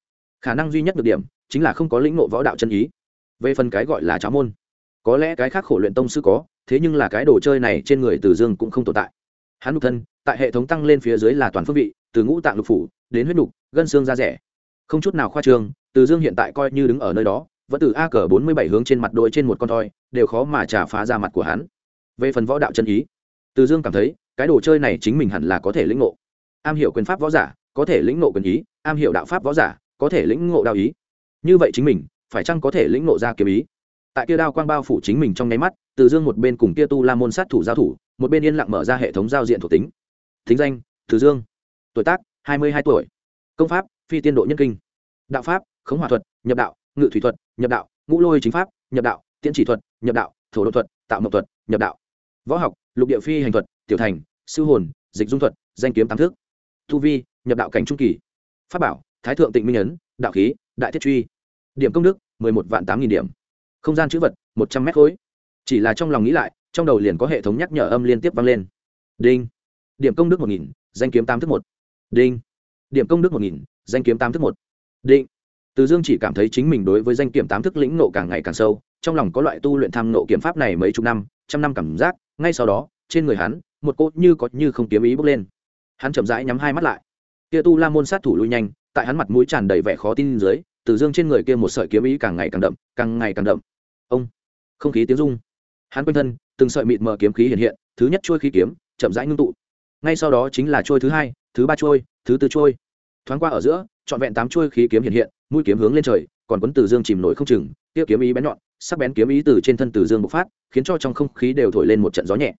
Khả năng duy nhất được điểm chính là không có lĩnh ngộ võ đạo chân ý. Về phần cái gọi là cháo môn, có lẽ cái khác khổ luyện tông sư có, thế nhưng là cái đồ chơi này trên người từ dương cũng không tồn tại hắn nhục thân, tại hệ thống tăng lên phía dưới là toàn phương vị, từ ngũ tạng lục phủ đến huyết nục gân xương da rẻ. Không chút nào khoa trương, từ dương hiện tại coi như đứng ở nơi đó, vẫn từ a cờ bốn mươi bảy hướng trên mặt đôi trên một con thoi, đều khó mà trả phá ra mặt của hắn. Về phần võ đạo chân ý, từ dương cảm thấy, cái đồ chơi này chính mình hẳn là có thể lĩnh ngộ. Am hiểu quyền pháp võ giả, có thể lĩnh ngộ quyền ý, am hiểu đạo pháp võ giả, có thể lĩnh ngộ đạo ý. Như vậy chính mình, phải chăng có thể lĩnh ngộ ra kiếm ý? Tại kia đao quang bao phủ chính mình trong nháy mắt, từ dương một bên cùng kia tu la môn sát thủ giao thủ một bên yên lặng mở ra hệ thống giao diện thuộc tính. Thính danh thứ dương. Tuổi tác, hai mươi hai tuổi. Công pháp, phi tiên độ nhân kinh. Đạo pháp, khống hòa thuật, nhập đạo, ngự thủy thuật, nhập đạo, ngũ lôi chính pháp, nhập đạo, tiễn chỉ thuật, nhập đạo, thổ độ thuật, tạo mậu thuật, nhập đạo. Võ học, lục địa phi hành thuật, tiểu thành, sư hồn, dịch dung thuật, danh kiếm tám thước tu vi, nhập đạo cảnh trung kỳ. Pháp bảo, thái thượng tịnh minh ấn, đạo khí, đại thiết truy. Điểm công đức, mười một vạn tám nghìn điểm. Không gian chữ vật, một trăm mét khối. Chỉ là trong lòng nghĩ lại trong đầu liền có hệ thống nhắc nhở âm liên tiếp vang lên. Đinh. Điểm công đức một nghìn, danh kiếm tám thức một. Đinh. Điểm công đức một nghìn, danh kiếm tám thức một. Định từ dương chỉ cảm thấy chính mình đối với danh kiếm tám thức lĩnh nộ càng ngày càng sâu, trong lòng có loại tu luyện tham nộ kiếm pháp này mấy chục năm, trăm năm cảm giác, ngay sau đó, trên người hắn, một cốt như có như không kiếm ý bốc lên. Hắn chậm rãi nhắm hai mắt lại. Kia tu la môn sát thủ lui nhanh, tại hắn mặt mũi tràn đầy vẻ khó tin dưới, từ dương trên người kia một sợi kiếm ý càng ngày càng đậm, càng ngày càng đậm. Ông. Không khí tiếng rung. Hắn quanh thân từng sợi mịt mờ kiếm khí hiện hiện, thứ nhất trôi khí kiếm, chậm rãi ngưng tụ. Ngay sau đó chính là trôi thứ hai, thứ ba trôi thứ tư trôi thoáng qua ở giữa, trọn vẹn tám trôi khí kiếm hiện hiện, mũi kiếm hướng lên trời, còn quấn từ dương chìm nổi không chừng tiêu kiếm ý bén nhọn, sắc bén kiếm ý từ trên thân từ dương bộc phát, khiến cho trong không khí đều thổi lên một trận gió nhẹ.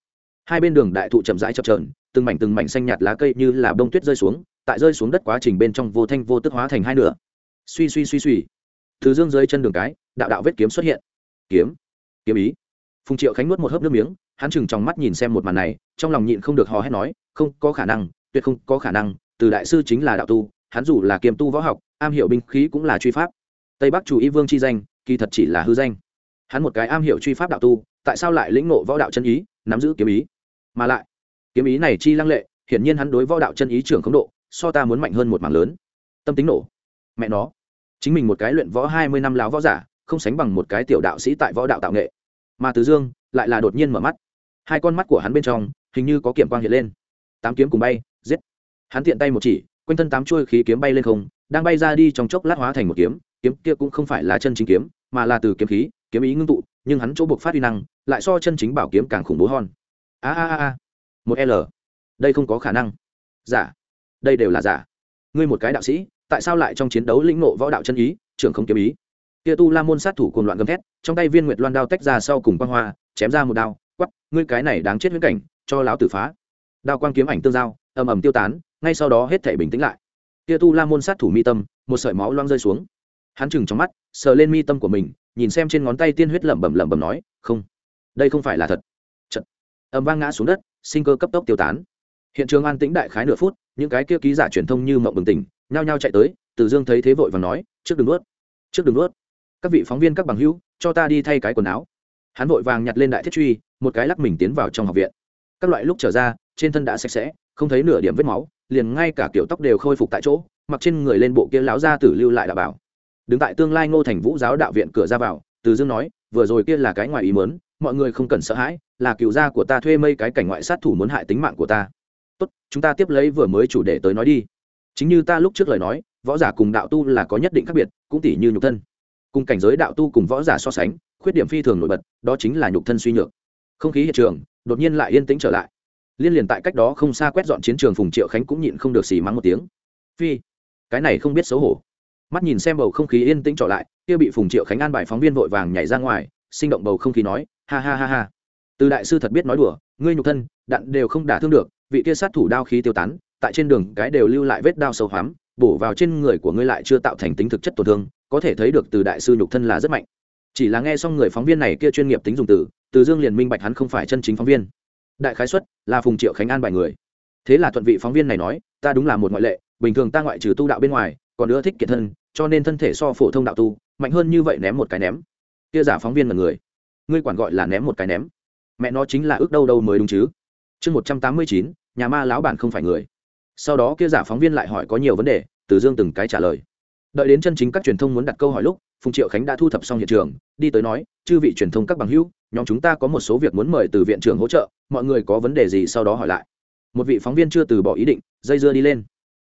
Hai bên đường đại thụ chậm rãi chập trờn từng mảnh từng mảnh xanh nhạt lá cây như là bông tuyết rơi xuống, tại rơi xuống đất quá trình bên trong vô thanh vô tức hóa thành hai nửa. Suy suy suy suy. Từ dương dưới chân đường cái, đạo đạo vết kiếm xuất hiện. Kiếm. Kiếm ý phùng triệu khánh nuốt một hớp nước miếng, hắn chừng trong mắt nhìn xem một màn này, trong lòng nhịn không được hò hét nói, không, có khả năng, tuyệt không có khả năng, từ đại sư chính là đạo tu, hắn dù là kiềm tu võ học, am hiểu binh khí cũng là truy pháp. Tây bắc chủ y vương chi danh, kỳ thật chỉ là hư danh. Hắn một cái am hiểu truy pháp đạo tu, tại sao lại lĩnh ngộ võ đạo chân ý, nắm giữ kiếm ý? Mà lại, kiếm ý này chi lăng lệ, hiển nhiên hắn đối võ đạo chân ý trưởng khống độ, so ta muốn mạnh hơn một mảng lớn. Tâm tính nổ. Mẹ nó. Chính mình một cái luyện võ hai mươi năm láo võ giả, không sánh bằng một cái tiểu đạo sĩ tại võ đạo tạo nghệ mà từ dương lại là đột nhiên mở mắt. Hai con mắt của hắn bên trong hình như có kiểm quang hiện lên. Tám kiếm cùng bay, giết. Hắn tiện tay một chỉ, quanh thân tám chuôi khí kiếm bay lên không, đang bay ra đi trong chốc lát hóa thành một kiếm. Kiếm kia cũng không phải là chân chính kiếm, mà là từ kiếm khí, kiếm ý ngưng tụ, nhưng hắn chỗ buộc phát uy năng, lại so chân chính bảo kiếm càng khủng bố hơn. A a a a. Một l. Đây không có khả năng. Giả. Đây đều là giả. Ngươi một cái đạo sĩ, tại sao lại trong chiến đấu lĩnh nộ võ đạo chân ý, trưởng không kiếm ý? Kia tu la môn sát thủ cuồng loạn gầm thét, trong tay viên nguyệt loan đao tách ra sau cùng quang hoa, chém ra một đao quắp ngươi cái này đáng chết huyễn cảnh, cho lão tử phá. Đao quang kiếm ảnh tương giao, ầm ầm tiêu tán, ngay sau đó hết thể bình tĩnh lại. Kia tu la môn sát thủ mi tâm, một sợi máu loang rơi xuống. Hắn chừng trong mắt, sờ lên mi tâm của mình, nhìn xem trên ngón tay tiên huyết lẩm bẩm lẩm bẩm nói, không, đây không phải là thật. Chật. ầm vang ngã xuống đất, sinh cơ cấp tốc tiêu tán. Hiện trường an tĩnh đại khái nửa phút, những cái kia ký giả truyền thông như mộng bừng tỉnh, nhao nhao chạy tới, từ dương thấy thế vội và nói, trước đừng nuốt, trước đừng nuốt các vị phóng viên các bằng hữu, cho ta đi thay cái quần áo. Hắn vội vàng nhặt lên đại thiết truy, một cái lắc mình tiến vào trong học viện. Các loại lúc trở ra, trên thân đã sạch sẽ, không thấy nửa điểm vết máu, liền ngay cả kiểu tóc đều khôi phục tại chỗ, mặc trên người lên bộ kia láo ra tử lưu lại đạo bảo. Đứng tại tương lai ngô thành vũ giáo đạo viện cửa ra vào, từ dương nói, vừa rồi kia là cái ngoài ý mớn mọi người không cần sợ hãi, là cựu gia của ta thuê mây cái cảnh ngoại sát thủ muốn hại tính mạng của ta. Tốt, chúng ta tiếp lấy vừa mới chủ đề tới nói đi. Chính như ta lúc trước lời nói, võ giả cùng đạo tu là có nhất định khác biệt, cũng tỷ như nhục thân cùng cảnh giới đạo tu cùng võ giả so sánh, khuyết điểm phi thường nổi bật, đó chính là nhục thân suy nhược. Không khí hiện trường, đột nhiên lại yên tĩnh trở lại. Liên liền tại cách đó không xa quét dọn chiến trường phùng triệu khánh cũng nhịn không được xì mắng một tiếng. Phi, cái này không biết xấu hổ. Mắt nhìn xem bầu không khí yên tĩnh trở lại, kia bị phùng triệu khánh an bài phóng viên vội vàng nhảy ra ngoài, sinh động bầu không khí nói, ha ha ha ha. Từ đại sư thật biết nói đùa, ngươi nhục thân, đạn đều không đả thương được, vị kia sát thủ đao khí tiêu tán, tại trên đường cái đều lưu lại vết đao sâu hoắm, bổ vào trên người của ngươi lại chưa tạo thành tính thực chất tổn thương có thể thấy được từ đại sư nhục thân là rất mạnh. Chỉ là nghe xong người phóng viên này kia chuyên nghiệp tính dùng từ từ dương liền minh bạch hắn không phải chân chính phóng viên. Đại khái xuất là phùng triệu khánh an bài người. Thế là thuận vị phóng viên này nói, ta đúng là một ngoại lệ, bình thường ta ngoại trừ tu đạo bên ngoài, còn nữa thích kiệt thân, cho nên thân thể so phổ thông đạo tu, mạnh hơn như vậy ném một cái ném. Kia giả phóng viên là người. Ngươi quản gọi là ném một cái ném. Mẹ nó chính là ước đâu đâu mới đúng chứ. Chương một trăm tám mươi chín, nhà ma lão bản không phải người. Sau đó kia giả phóng viên lại hỏi có nhiều vấn đề, từ dương từng cái trả lời đợi đến chân chính các truyền thông muốn đặt câu hỏi lúc, phùng triệu khánh đã thu thập xong hiện trường, đi tới nói, chư vị truyền thông các bằng hữu, nhóm chúng ta có một số việc muốn mời từ viện trưởng hỗ trợ, mọi người có vấn đề gì sau đó hỏi lại. Một vị phóng viên chưa từ bỏ ý định, dây dưa đi lên.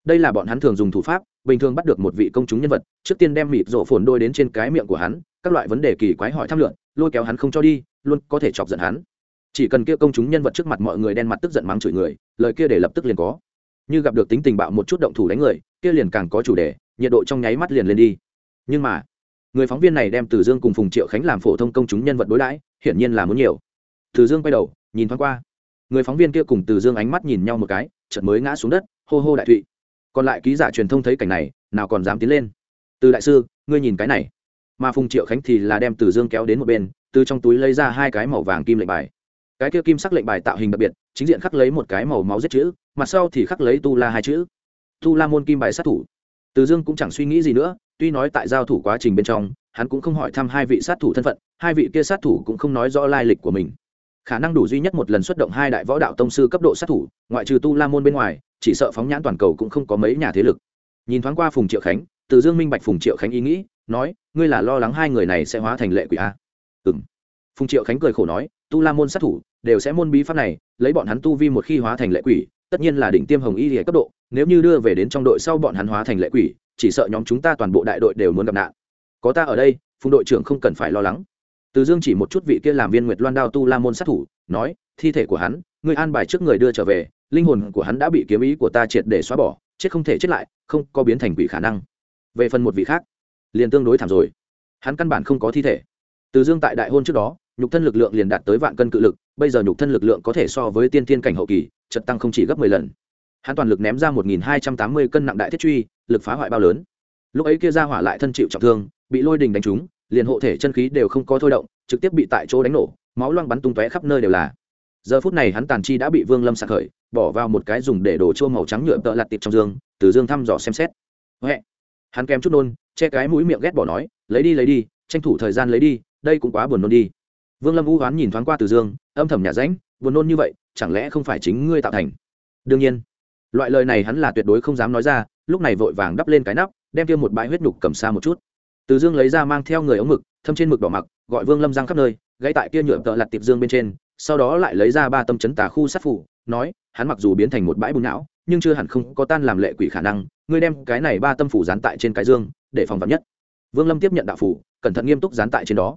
Đây là bọn hắn thường dùng thủ pháp, bình thường bắt được một vị công chúng nhân vật, trước tiên đem mịt rổ phồn đôi đến trên cái miệng của hắn, các loại vấn đề kỳ quái hỏi tham luận lôi kéo hắn không cho đi, luôn có thể chọc giận hắn. Chỉ cần kia công chúng nhân vật trước mặt mọi người đen mặt tức giận mắng chửi người, lời kia để lập tức liền có. Như gặp được tính tình bạo một chút động thủ đánh người, kia liền càng có chủ đề nhiệt độ trong nháy mắt liền lên đi. Nhưng mà, người phóng viên này đem từ dương cùng phùng triệu khánh làm phổ thông công chúng nhân vật đối đãi, hiển nhiên là muốn nhiều. Từ dương quay đầu, nhìn thoáng qua. Người phóng viên kia cùng từ dương ánh mắt nhìn nhau một cái, chợt mới ngã xuống đất, hô hô đại thụy. Còn lại ký giả truyền thông thấy cảnh này, nào còn dám tiến lên. Từ đại sư, ngươi nhìn cái này. Mà phùng triệu khánh thì là đem từ dương kéo đến một bên, từ trong túi lấy ra hai cái màu vàng kim lệnh bài. Cái kia kim sắc lệnh bài tạo hình đặc biệt, chính diện khắc lấy một cái màu máu giết chữ, mặt sau thì khắc lấy tu la hai chữ. Tu la môn kim bài sát thủ từ dương cũng chẳng suy nghĩ gì nữa, tuy nói tại giao thủ quá trình bên trong, hắn cũng không hỏi thăm hai vị sát thủ thân phận, hai vị kia sát thủ cũng không nói rõ lai lịch của mình. Khả năng đủ duy nhất một lần xuất động hai đại võ đạo tông sư cấp độ sát thủ, ngoại trừ tu la môn bên ngoài, chỉ sợ phóng nhãn toàn cầu cũng không có mấy nhà thế lực. Nhìn thoáng qua phùng triệu khánh, từ dương minh bạch phùng triệu khánh ý nghĩ, nói, ngươi là lo lắng hai người này sẽ hóa thành lệ quỷ a? Ừ m phùng triệu khánh cười khổ nói, tu la môn sát thủ đều sẽ môn bí pháp này, lấy bọn hắn tu vi một khi hóa thành lệ quỷ, tất nhiên là đỉnh tiêm hồng y hệ cấp độ nếu như đưa về đến trong đội sau bọn hắn hóa thành lệ quỷ, chỉ sợ nhóm chúng ta toàn bộ đại đội đều muốn gặp nạn. Có ta ở đây, phùng đội trưởng không cần phải lo lắng. Từ dương chỉ một chút vị kia làm viên nguyệt loan đao tu la môn sát thủ, nói, thi thể của hắn, người an bài trước người đưa trở về, linh hồn của hắn đã bị kiếm ý của ta triệt để xóa bỏ, chết không thể chết lại, không có biến thành quỷ khả năng. Về phần một vị khác, liền tương đối thảm rồi. Hắn căn bản không có thi thể. Từ dương tại đại hôn trước đó, nhục thân lực lượng liền đạt tới vạn cân cự lực, bây giờ nhục thân lực lượng có thể so với tiên tiên cảnh hậu kỳ trật tăng không chỉ gấp mười lần hắn toàn lực ném ra một nghìn hai trăm tám mươi cân nặng đại thiết truy, lực phá hoại bao lớn. Lúc ấy kia ra hỏa lại thân chịu trọng thương, bị lôi đình đánh trúng, liền hộ thể chân khí đều không có thôi động, trực tiếp bị tại chỗ đánh nổ, máu loang bắn tung tóe khắp nơi đều là. Giờ phút này hắn tàn chi đã bị vương lâm sạc khởi, bỏ vào một cái dùng để đổ chua màu trắng nhựa tợ lặt tiệp trong dương, từ dương thăm dò xem xét. Huệ. Hắn kém chút nôn, che cái mũi miệng ghét bỏ nói, lấy đi lấy đi, tranh thủ thời gian lấy đi, đây cũng quá buồn nôn đi. Vương lâm u hoán nhìn thoáng qua từ dương, âm thầm nhà ránh buồn nôn như vậy, chẳng lẽ không phải chính ngươi tạo thành? Đương nhiên loại lời này hắn là tuyệt đối không dám nói ra, lúc này vội vàng đắp lên cái nắp, đem kia một bãi huyết nhục cầm xa một chút. Từ dương lấy ra mang theo người ống mực thâm trên mực đỏ mặc, gọi vương lâm giang khắp nơi, gãy tại kia nhựa tợ lặt tiệp dương bên trên, sau đó lại lấy ra ba tâm chấn tà khu sát phủ, nói, hắn mặc dù biến thành một bãi bùn não, nhưng chưa hẳn không có tan làm lệ quỷ khả năng, ngươi đem cái này ba tâm phủ dán tại trên cái dương, để phòng vật nhất. Vương lâm tiếp nhận đạo phủ, cẩn thận nghiêm túc dán tại trên đó.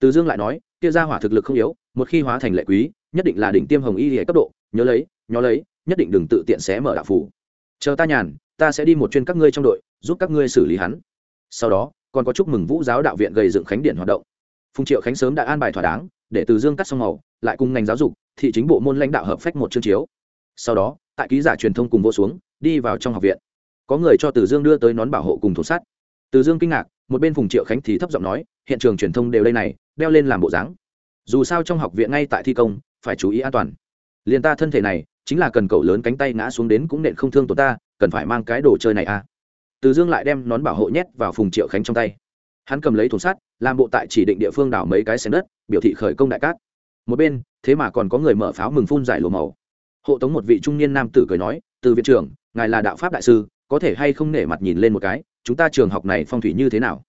Từ dương lại nói, kia ra hỏa thực lực không yếu, một khi hóa thành lệ quý nhất định là đỉnh tiêm hồng y hệ cấp độ, nhớ lấy nhớ lấy nhất định đừng tự tiện xé mở đạo phủ. Chờ ta nhàn, ta sẽ đi một chuyên các ngươi trong đội, giúp các ngươi xử lý hắn. Sau đó, còn có chúc mừng vũ giáo đạo viện gây dựng khánh điện hoạt động. Phùng triệu khánh sớm đã an bài thỏa đáng, để từ dương cắt xong màu, lại cùng ngành giáo dục, thị chính bộ môn lãnh đạo hợp phách một chương chiếu. Sau đó, tại ký giả truyền thông cùng vô xuống, đi vào trong học viện. Có người cho từ dương đưa tới nón bảo hộ cùng thổ sát từ dương kinh ngạc, một bên phùng triệu khánh thì thấp giọng nói, hiện trường truyền thông đều đây này, đeo lên làm bộ dáng. Dù sao trong học viện ngay tại thi công, phải chú ý an toàn. Liền ta thân thể này chính là cần cậu lớn cánh tay ngã xuống đến cũng nện không thương tổn ta, cần phải mang cái đồ chơi này à. Từ dương lại đem nón bảo hộ nhét vào phùng triệu khánh trong tay. Hắn cầm lấy thùng sắt, làm bộ tại chỉ định địa phương đảo mấy cái xén đất, biểu thị khởi công đại cát. Một bên, thế mà còn có người mở pháo mừng phun giải lùa màu. Hộ tống một vị trung niên nam tử cười nói, từ viện trưởng, ngài là đạo pháp đại sư, có thể hay không nể mặt nhìn lên một cái, chúng ta trường học này phong thủy như thế nào?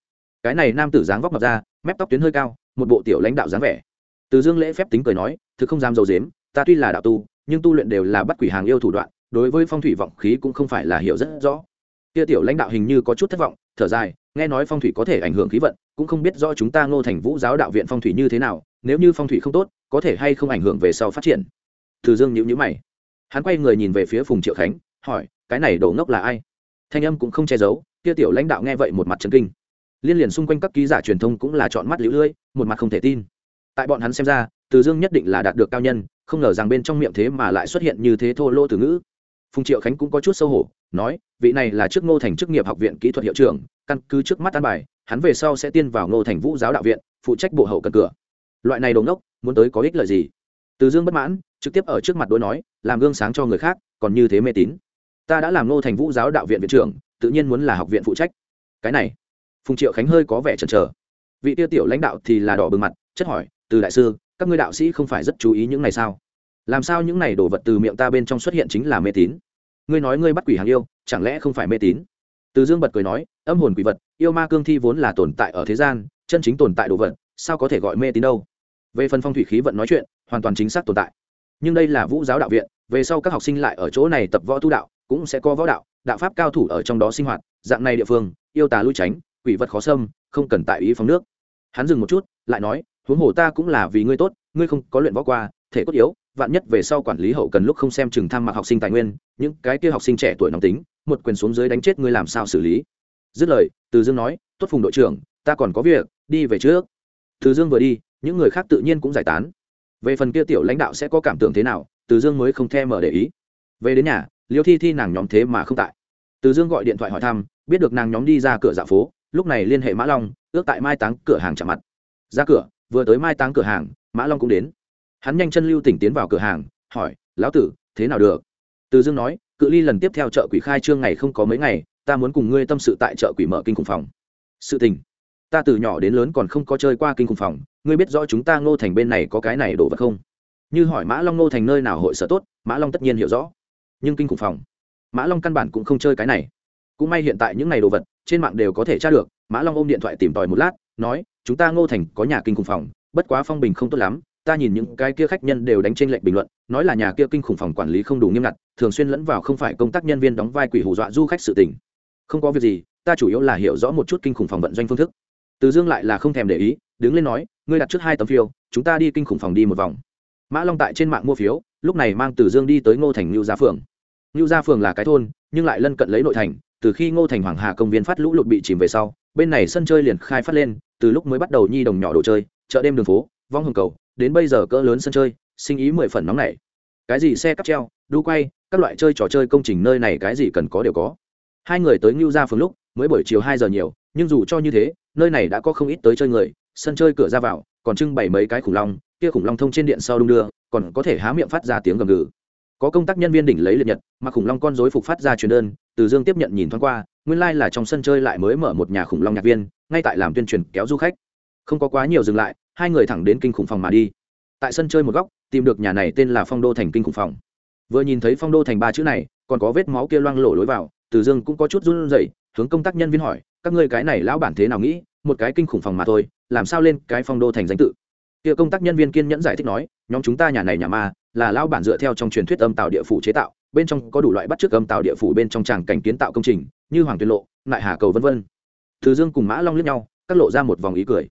Cái này nam tử dáng vóc mặt ra, mép tóc tuyến hơi cao, một bộ tiểu lãnh đạo dáng vẻ. Từ dương lễ phép tính cười nói, thực không dám dầu dếm, ta tuy là đạo tu nhưng tu luyện đều là bắt quỷ hàng yêu thủ đoạn, đối với phong thủy vọng khí cũng không phải là hiểu rất rõ. Kia tiểu lãnh đạo hình như có chút thất vọng, thở dài, nghe nói phong thủy có thể ảnh hưởng khí vận, cũng không biết rõ chúng ta ngô thành vũ giáo đạo viện phong thủy như thế nào, nếu như phong thủy không tốt, có thể hay không ảnh hưởng về sau phát triển? Từ dương nhíu nhíu mày. Hắn quay người nhìn về phía phùng triệu khánh, hỏi, cái này đổ ngốc là ai? Thanh âm cũng không che giấu, kia tiểu lãnh đạo nghe vậy một mặt trấn kinh. Liên liền xung quanh các ký giả truyền thông cũng là chọn mắt lũ lưỡi một mặt không thể tin. Tại bọn hắn xem ra, từ dương nhất định là đạt được cao nhân không ngờ rằng bên trong miệng thế mà lại xuất hiện như thế thô lô từ ngữ. Phùng triệu khánh cũng có chút xấu hổ, nói, vị này là trước ngô thành chức nghiệp học viện kỹ thuật hiệu trưởng, căn cứ trước mắt an bài, hắn về sau sẽ tiên vào ngô thành vũ giáo đạo viện, phụ trách bộ hậu cần cửa. Loại này đồ ngốc, muốn tới có ích lợi gì? Từ dương bất mãn, trực tiếp ở trước mặt đối nói, làm gương sáng cho người khác, còn như thế mê tín. Ta đã làm ngô thành vũ giáo đạo viện viện trưởng, tự nhiên muốn là học viện phụ trách. Cái này, phùng triệu khánh hơi có vẻ chần chờ. Vị tiêu tiểu lãnh đạo thì là đỏ bừng mặt, chất hỏi, từ đại sư các ngươi đạo sĩ không phải rất chú ý những này sao? Làm sao những này đồ vật từ miệng ta bên trong xuất hiện chính là mê tín? Ngươi nói ngươi bắt quỷ hàng yêu, chẳng lẽ không phải mê tín? Từ dương bật cười nói, âm hồn quỷ vật, yêu ma cương thi vốn là tồn tại ở thế gian, chân chính tồn tại đồ vật, sao có thể gọi mê tín đâu? Về phần phong thủy khí vận nói chuyện, hoàn toàn chính xác tồn tại. Nhưng đây là vũ giáo đạo viện, về sau các học sinh lại ở chỗ này tập võ tu đạo, cũng sẽ có võ đạo đạo pháp cao thủ ở trong đó sinh hoạt, dạng này địa phương, yêu tà lui tránh, quỷ vật khó xâm, không cần tại ý phóng nước. Hắn dừng một chút, lại nói huống hồ ta cũng là vì ngươi tốt, ngươi không có luyện võ qua, thể cốt yếu, vạn nhất về sau quản lý hậu cần lúc không xem chừng tham mặc học sinh tài nguyên, những cái kia học sinh trẻ tuổi nóng tính, một quyền xuống dưới đánh chết ngươi làm sao xử lý. Dứt lời, từ dương nói, tốt phùng đội trưởng, ta còn có việc, đi về trước. Từ dương vừa đi, những người khác tự nhiên cũng giải tán. Về phần kia tiểu lãnh đạo sẽ có cảm tưởng thế nào, từ dương mới không thèm mở để ý. Về đến nhà, liêu thi thi nàng nhóm thế mà không tại. Từ dương gọi điện thoại hỏi thăm, biết được nàng nhóm đi ra cửa dạ phố, lúc này liên hệ mã long, ước tại mai táng cửa hàng chạm mặt. Ra cửa vừa tới mai táng cửa hàng, mã long cũng đến. Hắn nhanh chân lưu tỉnh tiến vào cửa hàng, hỏi, lão tử, thế nào được? Từ dương nói, cự ly lần tiếp theo chợ quỷ khai trương ngày không có mấy ngày, ta muốn cùng ngươi tâm sự tại chợ quỷ mở kinh khủng phòng. Sự tình, ta từ nhỏ đến lớn còn không có chơi qua kinh khủng phòng, ngươi biết rõ chúng ta ngô thành bên này có cái này đồ vật không? Như hỏi mã long ngô thành nơi nào hội sở tốt, mã long tất nhiên hiểu rõ. Nhưng kinh khủng phòng, mã long căn bản cũng không chơi cái này. Cũng may hiện tại những ngày đồ vật, trên mạng đều có thể tra được, mã long ôm điện thoại tìm tòi một lát, nói chúng ta ngô thành có nhà kinh khủng phòng, bất quá phong bình không tốt lắm, ta nhìn những cái kia khách nhân đều đánh trên lệnh bình luận, nói là nhà kia kinh khủng phòng quản lý không đủ nghiêm ngặt, thường xuyên lẫn vào không phải công tác nhân viên đóng vai quỷ hù dọa du khách sự tình. Không có việc gì, ta chủ yếu là hiểu rõ một chút kinh khủng phòng vận doanh phương thức. Từ dương lại là không thèm để ý, đứng lên nói, ngươi đặt trước hai tấm phiếu chúng ta đi kinh khủng phòng đi một vòng. Mã long tại trên mạng mua phiếu, lúc này mang từ dương đi tới ngô thành ngưu gia phường. Ngưu gia phường là cái thôn, nhưng lại lân cận lấy nội thành, từ khi ngô thành hoàng hà công viên phát lũ lụt bị chìm về sau bên này sân chơi liền khai phát lên, từ lúc mới bắt đầu nhi đồng nhỏ đồ chơi, chợ đêm đường phố, vong hồng cầu, đến bây giờ cỡ lớn sân chơi, sinh ý mười phần nóng này cái gì xe cắp treo, đu quay, các loại chơi trò chơi công trình nơi này cái gì cần có đều có. Hai người tới ngưu ra phường lúc, mới buổi chiều hai giờ nhiều, nhưng dù cho như thế, nơi này đã có không ít tới chơi người, sân chơi cửa ra vào, còn trưng bày mấy cái khủng long, kia khủng long thông trên điện sau đung đưa, còn có thể há miệng phát ra tiếng gầm gừ. Có công tác nhân viên đỉnh lấy liệt nhật, mà khủng long con dối phục phát ra truyền đơn, từ dương tiếp nhận nhìn thoáng qua nguyên lai là trong sân chơi lại mới mở một nhà khủng long nhạc viên, ngay tại làm tuyên truyền kéo du khách. Không có quá nhiều dừng lại, hai người thẳng đến kinh khủng phòng mà đi. Tại sân chơi một góc, tìm được nhà này tên là phong đô thành kinh khủng phòng. Vừa nhìn thấy phong đô thành ba chữ này, còn có vết máu kia loang lổ lối vào, từ dương cũng có chút run rẩy, hướng công tác nhân viên hỏi, các ngươi cái này lão bản thế nào nghĩ? Một cái kinh khủng phòng mà thôi, làm sao lên cái phong đô thành danh tự? Kia công tác nhân viên kiên nhẫn giải thích nói, nhóm chúng ta nhà này nhà ma, là lão bản dựa theo trong truyền thuyết âm tạo địa phủ chế tạo bên trong có đủ loại bắt chước âm tạo địa phủ bên trong tràng cảnh kiến tạo công trình, như hoàng tuyên lộ, nại hà cầu vân vân. Thứ dương cùng mã long liếc nhau, các lộ ra một vòng ý cười.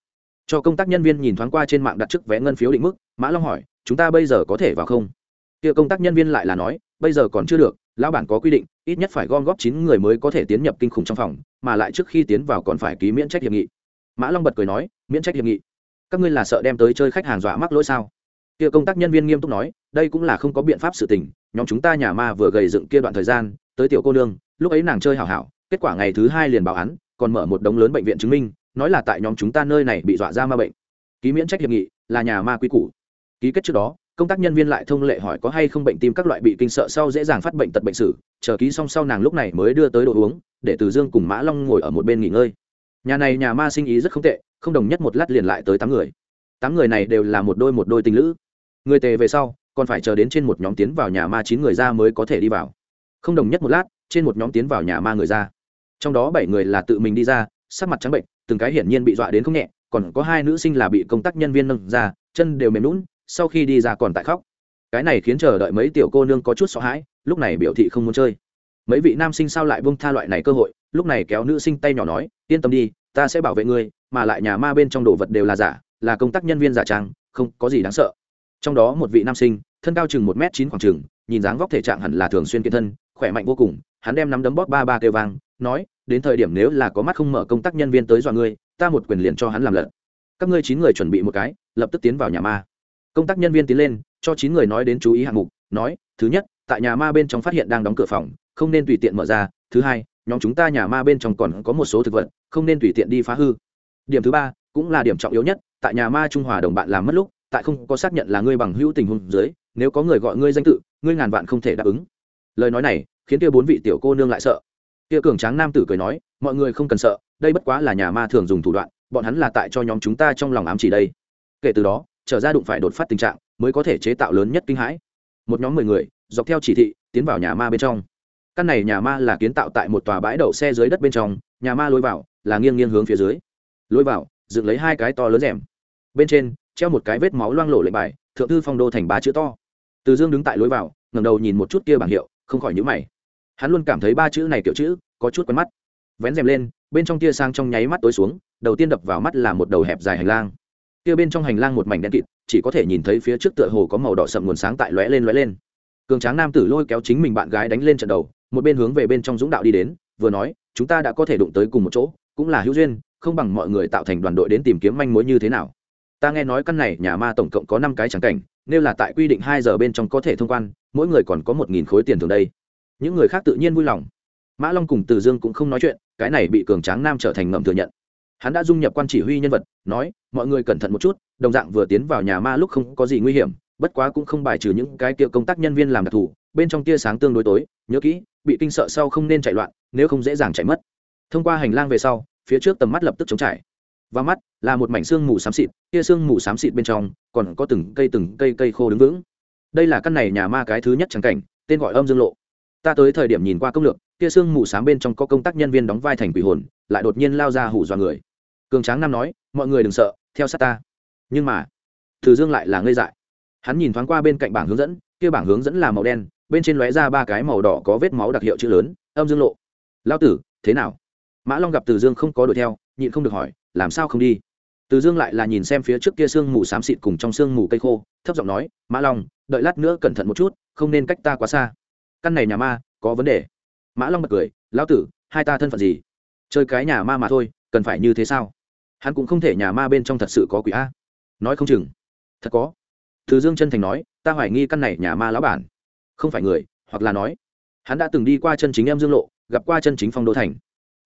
Cho công tác nhân viên nhìn thoáng qua trên mạng đặt trước vé ngân phiếu định mức, mã long hỏi, chúng ta bây giờ có thể vào không? Kia công tác nhân viên lại là nói, bây giờ còn chưa được, lão bản có quy định, ít nhất phải gom góp chín người mới có thể tiến nhập kinh khủng trong phòng, mà lại trước khi tiến vào còn phải ký miễn trách hiệp nghị. Mã long bật cười nói, miễn trách hiệp nghị? Các ngươi là sợ đem tới chơi khách hàng dọa mắc lỗi sao? Kia công tác nhân viên nghiêm túc nói, đây cũng là không có biện pháp sự tình nhóm chúng ta nhà ma vừa gầy dựng kia đoạn thời gian, tới tiểu cô nương, lúc ấy nàng chơi hảo hảo, kết quả ngày thứ hai liền báo án, còn mở một đống lớn bệnh viện chứng minh, nói là tại nhóm chúng ta nơi này bị dọa ra ma bệnh. Ký miễn trách hiệp nghị, là nhà ma quy củ. Ký kết trước đó, công tác nhân viên lại thông lệ hỏi có hay không bệnh tim các loại bị kinh sợ sau dễ dàng phát bệnh tật bệnh sử, chờ ký xong sau nàng lúc này mới đưa tới đồ uống, để từ dương cùng mã long ngồi ở một bên nghỉ ngơi. Nhà này nhà ma sinh ý rất không tệ, không đồng nhất một lát liền lại tới tám người. Tám người này đều là một đôi một đôi tình lữ. Người tề về sau còn phải chờ đến trên một nhóm tiến vào nhà ma chín người ra mới có thể đi vào. Không đồng nhất một lát, trên một nhóm tiến vào nhà ma người ra. Trong đó bảy người là tự mình đi ra, sắc mặt trắng bệnh, từng cái hiển nhiên bị dọa đến không nhẹ, còn có hai nữ sinh là bị công tác nhân viên nâng ra, chân đều mềm lún sau khi đi ra còn tại khóc. Cái này khiến chờ đợi mấy tiểu cô nương có chút sợ hãi, lúc này biểu thị không muốn chơi. Mấy vị nam sinh sao lại bông tha loại này cơ hội, lúc này kéo nữ sinh tay nhỏ nói, yên tâm đi, ta sẽ bảo vệ ngươi, mà lại nhà ma bên trong đồ vật đều là giả, là công tác nhân viên giả trang, không có gì đáng sợ trong đó một vị nam sinh, thân cao chừng một m chín khoảng chừng, nhìn dáng vóc thể trạng hẳn là thường xuyên kiên thân, khỏe mạnh vô cùng, hắn đem nắm đấm bóp ba ba kêu vang, nói, đến thời điểm nếu là có mắt không mở công tác nhân viên tới dọa ngươi, ta một quyền liền cho hắn làm lận các ngươi chín người chuẩn bị một cái, lập tức tiến vào nhà ma. Công tác nhân viên tiến lên, cho chín người nói đến chú ý hạng mục, nói, thứ nhất, tại nhà ma bên trong phát hiện đang đóng cửa phòng, không nên tùy tiện mở ra. Thứ hai, nhóm chúng ta nhà ma bên trong còn có một số thực vật, không nên tùy tiện đi phá hư. Điểm thứ ba, cũng là điểm trọng yếu nhất, tại nhà ma trung hòa đồng bạn làm mất lúc tại không có xác nhận là ngươi bằng hữu tình huống dưới, nếu có người gọi ngươi danh tự, ngươi ngàn vạn không thể đáp ứng. Lời nói này, khiến kia bốn vị tiểu cô nương lại sợ. Kia cường tráng nam tử cười nói, mọi người không cần sợ, đây bất quá là nhà ma thường dùng thủ đoạn, bọn hắn là tại cho nhóm chúng ta trong lòng ám chỉ đây. Kể từ đó, trở ra đụng phải đột phát tình trạng, mới có thể chế tạo lớn nhất kinh hãi. Một nhóm mười người, dọc theo chỉ thị, tiến vào nhà ma bên trong. Căn này nhà ma là kiến tạo tại một tòa bãi đậu xe dưới đất bên trong, nhà ma lối vào là nghiêng nghiêng hướng phía dưới. Lối vào, dựng lấy hai cái to lớn rèm. Bên trên treo một cái vết máu loang lổ lệnh bài, thượng thư phong đô thành ba chữ to. Từ dương đứng tại lối vào, ngẩng đầu nhìn một chút kia bảng hiệu, không khỏi nhữ mày. Hắn luôn cảm thấy ba chữ này kiểu chữ có chút quen mắt. Vén rèm lên, bên trong tia sang trong nháy mắt tối xuống, đầu tiên đập vào mắt là một đầu hẹp dài hành lang. Kia bên trong hành lang một mảnh đen kịt, chỉ có thể nhìn thấy phía trước tựa hồ có màu đỏ sậm nguồn sáng tại lóe lên lóe lên. Cường tráng nam tử lôi kéo chính mình bạn gái đánh lên trận đầu, một bên hướng về bên trong dũng đạo đi đến, vừa nói, chúng ta đã có thể đụng tới cùng một chỗ, cũng là hữu duyên, không bằng mọi người tạo thành đoàn đội đến tìm kiếm manh mối như thế nào ta nghe nói căn này nhà ma tổng cộng có năm cái trắng cảnh nếu là tại quy định hai giờ bên trong có thể thông quan, mỗi người còn có một nghìn khối tiền thường đây. Những người khác tự nhiên vui lòng. Mã long cùng từ dương cũng không nói chuyện, cái này bị cường tráng nam trở thành ngầm thừa nhận. Hắn đã dung nhập quan chỉ huy nhân vật, nói, mọi người cẩn thận một chút, đồng dạng vừa tiến vào nhà ma lúc không có gì nguy hiểm, bất quá cũng không bài trừ những cái kia công tác nhân viên làm đặc thù, bên trong tia sáng tương đối tối, nhớ kỹ, bị kinh sợ sau không nên chạy loạn, nếu không dễ dàng chạy mất. Thông qua hành lang về sau, phía trước tầm mắt lập tức chống trải và mắt là một mảnh xương mù xám xịt, kia xương mù xám xịt bên trong còn có từng cây từng cây cây khô đứng vững. Đây là căn này nhà ma cái thứ nhất trắng cảnh, tên gọi âm dương lộ. Ta tới thời điểm nhìn qua công lược, kia xương mù xám bên trong có công tác nhân viên đóng vai thành quỷ hồn, lại đột nhiên lao ra hủ dọa người. Cường tráng nam nói, mọi người đừng sợ, theo sát ta. Nhưng mà, từ dương lại là ngây dại. Hắn nhìn thoáng qua bên cạnh bảng hướng dẫn, kia bảng hướng dẫn là màu đen, bên trên lóe ra ba cái màu đỏ có vết máu đặc hiệu chữ lớn, âm dương lộ. Lao tử, thế nào? Mã long gặp từ dương không có đuổi theo, nhịn không được hỏi làm sao không đi? Từ dương lại là nhìn xem phía trước kia sương mù xám xịt cùng trong sương mù cây khô, thấp giọng nói, mã long, đợi lát nữa cẩn thận một chút, không nên cách ta quá xa. Căn này nhà ma, có vấn đề. Mã long bật cười, lão tử, hai ta thân phận gì? Chơi cái nhà ma mà thôi, cần phải như thế sao? Hắn cũng không thể nhà ma bên trong thật sự có quỷ a. Nói không chừng. Thật có. Từ dương chân thành nói, ta hoài nghi căn này nhà ma lão bản. Không phải người, hoặc là nói. Hắn đã từng đi qua chân chính em dương lộ, gặp qua chân chính phong đô thành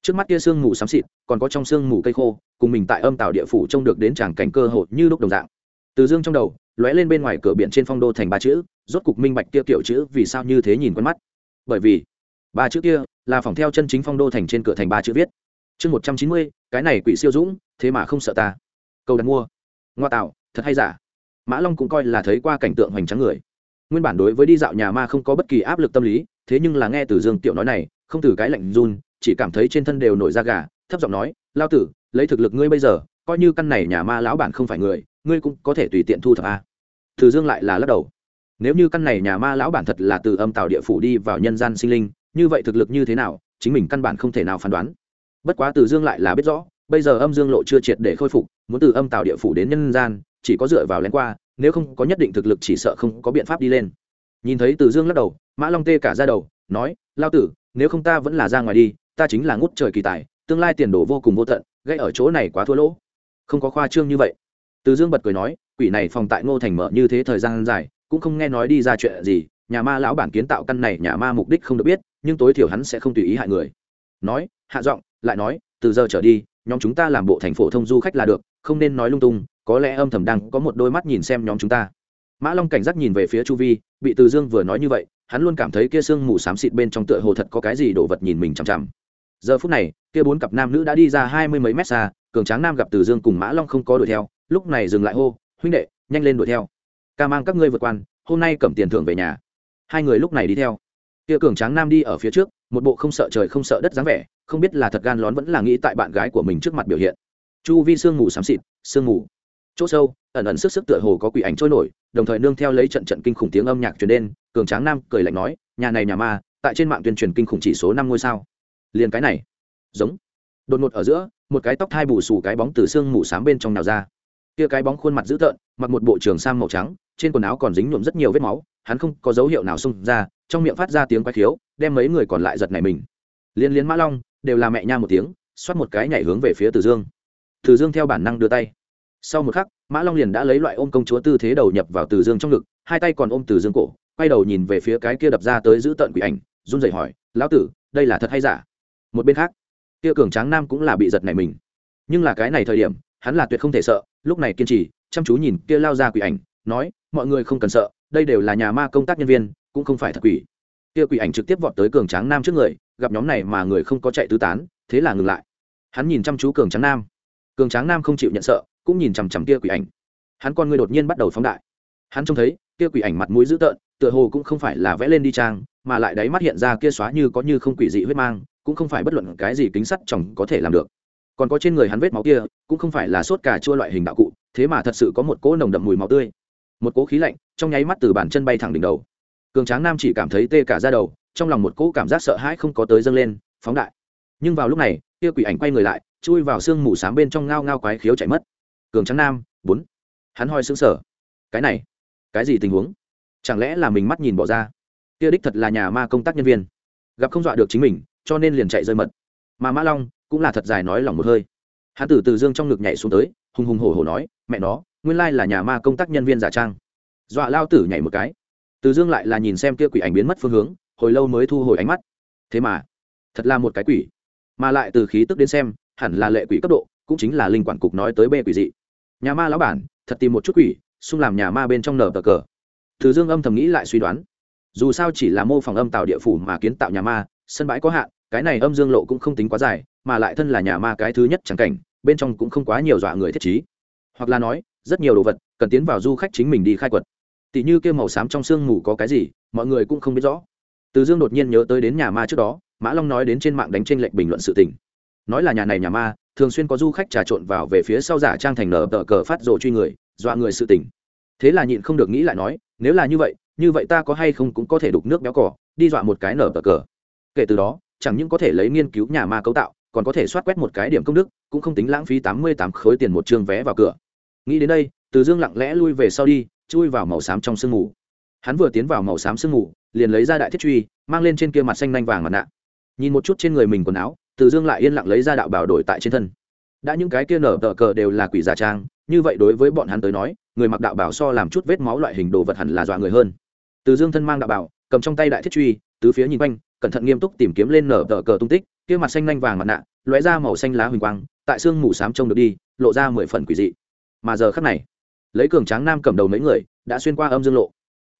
trước mắt kia sương mù xám xịt, còn có trong sương mù cây khô, cùng mình tại âm tàu địa phủ trông được đến tràng cảnh cơ hội như lúc đồng dạng. Từ dương trong đầu, lóe lên bên ngoài cửa biển trên phong đô thành ba chữ, rốt cục minh bạch kia kiểu chữ vì sao như thế nhìn quen mắt. Bởi vì, ba chữ kia là phòng theo chân chính phong đô thành trên cửa thành ba chữ viết. Chương một trăm chín mươi, cái này quỷ siêu dũng, thế mà không sợ ta. Câu đặt mua. Ngoa tạo, thật hay giả? Mã long cũng coi là thấy qua cảnh tượng hoành tráng người. Nguyên bản đối với đi dạo nhà ma không có bất kỳ áp lực tâm lý, thế nhưng là nghe từ dương tiểu nói này, không từ cái lạnh run chỉ cảm thấy trên thân đều nổi da gà, thấp giọng nói, lao tử, lấy thực lực ngươi bây giờ, coi như căn này nhà ma lão bản không phải người, ngươi cũng có thể tùy tiện thu thập a. Từ dương lại là lắc đầu. Nếu như căn này nhà ma lão bản thật là từ âm tạo địa phủ đi vào nhân gian sinh linh, như vậy thực lực như thế nào, chính mình căn bản không thể nào phán đoán. Bất quá từ dương lại là biết rõ, bây giờ âm dương lộ chưa triệt để khôi phục, muốn từ âm tạo địa phủ đến nhân gian, chỉ có dựa vào lén qua, nếu không có nhất định thực lực chỉ sợ không có biện pháp đi lên. Nhìn thấy từ dương lắc đầu, mã long tê cả ra đầu, nói, lao tử, nếu không ta vẫn là ra ngoài đi ta chính là ngút trời kỳ tài, tương lai tiền đồ vô cùng vô tận, gây ở chỗ này quá thua lỗ. Không có khoa trương như vậy. Từ dương bật cười nói, quỷ này phòng tại ngô thành mở như thế thời gian dài, cũng không nghe nói đi ra chuyện gì, nhà ma lão bản kiến tạo căn này nhà ma mục đích không được biết, nhưng tối thiểu hắn sẽ không tùy ý hại người. Nói, hạ giọng, lại nói, từ giờ trở đi, nhóm chúng ta làm bộ thành phổ thông du khách là được, không nên nói lung tung, có lẽ âm thầm đang có một đôi mắt nhìn xem nhóm chúng ta. Mã long cảnh giác nhìn về phía chu vi, bị từ dương vừa nói như vậy, hắn luôn cảm thấy kia sương mù xám xịt bên trong tựa hồ thật có cái gì đổ vật nhìn mình chằm chằm giờ phút này, kia bốn cặp nam nữ đã đi ra hai mươi mấy mét xa, cường tráng nam gặp từ dương cùng mã long không có đuổi theo, lúc này dừng lại hô, huynh đệ, nhanh lên đuổi theo. Ca mang các ngươi vượt quan, hôm nay cầm tiền thưởng về nhà. Hai người lúc này đi theo. Kia cường tráng nam đi ở phía trước, một bộ không sợ trời không sợ đất dáng vẻ, không biết là thật gan lón vẫn là nghĩ tại bạn gái của mình trước mặt biểu hiện. Chu vi sương mù xám xịt, sương mù. Chỗ sâu, ẩn ẩn sức sức tựa hồ có quỷ ảnh trôi nổi, đồng thời nương theo lấy trận trận kinh khủng tiếng âm nhạc truyền đến, cường tráng nam cười lạnh nói, nhà này nhà ma, tại trên mạng tuyên truyền kinh khủng chỉ số năm ngôi sao liền cái này. Giống. Đột ngột ở giữa, một cái tóc thai bù xù cái bóng từ xương mù s bên trong nào ra. Kia cái bóng khuôn mặt dữ tợn, mặc một bộ trường sam màu trắng, trên quần áo còn dính nhuộm rất nhiều vết máu, hắn không có dấu hiệu nào xông ra, trong miệng phát ra tiếng quay khiếu, đem mấy người còn lại giật này mình. Liên liên mã long, đều là mẹ nha một tiếng, xoát một cái nhảy hướng về phía từ dương. Từ dương theo bản năng đưa tay. Sau một khắc, mã long liền đã lấy loại ôm công chúa tư thế đầu nhập vào từ dương trong ngực, hai tay còn ôm từ dương cổ, quay đầu nhìn về phía cái kia đập ra tới giữ tận quỷ ảnh, run rẩy hỏi, lão tử, đây là thật hay giả? Một bên khác, kia cường tráng nam cũng là bị giật này mình. Nhưng là cái này thời điểm, hắn là tuyệt không thể sợ, lúc này kiên trì, chăm chú nhìn kia lao ra quỷ ảnh, nói, mọi người không cần sợ, đây đều là nhà ma công tác nhân viên, cũng không phải thật quỷ. Kia quỷ ảnh trực tiếp vọt tới cường tráng nam trước người, gặp nhóm này mà người không có chạy tứ tán, thế là ngừng lại. Hắn nhìn chăm chú cường tráng nam. Cường tráng nam không chịu nhận sợ, cũng nhìn chằm chằm kia quỷ ảnh. Hắn con người đột nhiên bắt đầu phóng đại. Hắn trông thấy, kia quỷ ảnh mặt mũi dữ tợn, tựa hồ cũng không phải là vẽ lên đi trang, mà lại đáy mắt hiện ra kia xóa như có như không quỷ dị huyết mang cũng không phải bất luận cái gì kính sắt chồng có thể làm được. Còn có trên người hắn vết máu kia, cũng không phải là sốt cà chua loại hình đạo cụ, thế mà thật sự có một cỗ nồng đậm mùi máu tươi. Một cỗ khí lạnh, trong nháy mắt từ bàn chân bay thẳng đỉnh đầu. Cường tráng nam chỉ cảm thấy tê cả ra đầu, trong lòng một cỗ cảm giác sợ hãi không có tới dâng lên, phóng đại. Nhưng vào lúc này, kia quỷ ảnh quay người lại, chui vào sương mù s á m bên trong ngao ngao quái khiếu chạy mất. Cường trắng nam, bốn. Hắn hoi xứng sở cái này, cái gì tình huống? Chẳng lẽ là mình mắt nhìn bỏ ra? Kia đích thật là nhà ma công tác nhân viên. Gặp không dọa được chính mình cho nên liền chạy rơi mật. Mà mã long cũng là thật dài nói lòng một hơi. Hắn từ từ dương trong ngực nhảy xuống tới, hùng hùng hổ hổ nói, mẹ nó, nguyên lai là nhà ma công tác nhân viên giả trang. Dọa lao tử nhảy một cái. Từ dương lại là nhìn xem kia quỷ ảnh biến mất phương hướng, hồi lâu mới thu hồi ánh mắt. Thế mà, thật là một cái quỷ. Mà lại từ khí tức đến xem, hẳn là lệ quỷ cấp độ, cũng chính là linh quản cục nói tới bê quỷ dị. Nhà ma lão bản, thật tìm một chút quỷ, xung làm nhà ma bên trong nở tờ cờ. Từ dương âm thầm nghĩ lại suy đoán. Dù sao chỉ là mô phỏng âm tạo địa phủ mà kiến tạo nhà ma, sân bãi có hạn cái này âm dương lộ cũng không tính quá dài, mà lại thân là nhà ma cái thứ nhất chẳng cảnh, bên trong cũng không quá nhiều dọa người thiết trí. Hoặc là nói, rất nhiều đồ vật, cần tiến vào du khách chính mình đi khai quật. Tỷ như kêu màu xám trong sương mù có cái gì, mọi người cũng không biết rõ. Từ dương đột nhiên nhớ tới đến nhà ma trước đó, mã long nói đến trên mạng đánh trên lệnh bình luận sự tình. Nói là nhà này nhà ma, thường xuyên có du khách trà trộn vào về phía sau giả trang thành nở tờ cờ phát rồ truy người, dọa người sự tình. Thế là nhịn không được nghĩ lại nói, nếu là như vậy như vậy ta có hay không cũng có thể đục nước béo cỏ đi dọa một cái nở tờ cờ. Kể từ đó chẳng những có thể lấy nghiên cứu nhà ma cấu tạo, còn có thể soát quét một cái điểm công đức, cũng không tính lãng phí tám mươi tám khối tiền một chương vé vào cửa. Nghĩ đến đây, từ dương lặng lẽ lui về sau đi, chui vào màu xám trong sương mù. Hắn vừa tiến vào màu xám sương mù, liền lấy ra đại thiết truy, mang lên trên kia mặt xanh nanh vàng mặt nạ. Nhìn một chút trên người mình quần áo, từ dương lại yên lặng lấy ra đạo bảo đổi tại trên thân. Đã những cái kia nở tờ cờ đều là quỷ giả trang, như vậy đối với bọn hắn tới nói, người mặc đạo bảo so làm chút vết máu loại hình đồ vật hẳn là dọa người hơn. Từ dương thân mang đạo bảo, cầm trong tay đại thiết truy, tứ phía nhìn quanh cẩn thận nghiêm túc tìm kiếm lên nở tờ cờ tung tích, kia mặt xanh nhanh vàng mặt nạ, lóe ra màu xanh lá huỳnh quang, tại xương mù xám trông được đi, lộ ra mười phần quỷ dị. Mà giờ khắc này, lấy cường tráng nam cầm đầu mấy người đã xuyên qua âm dương lộ.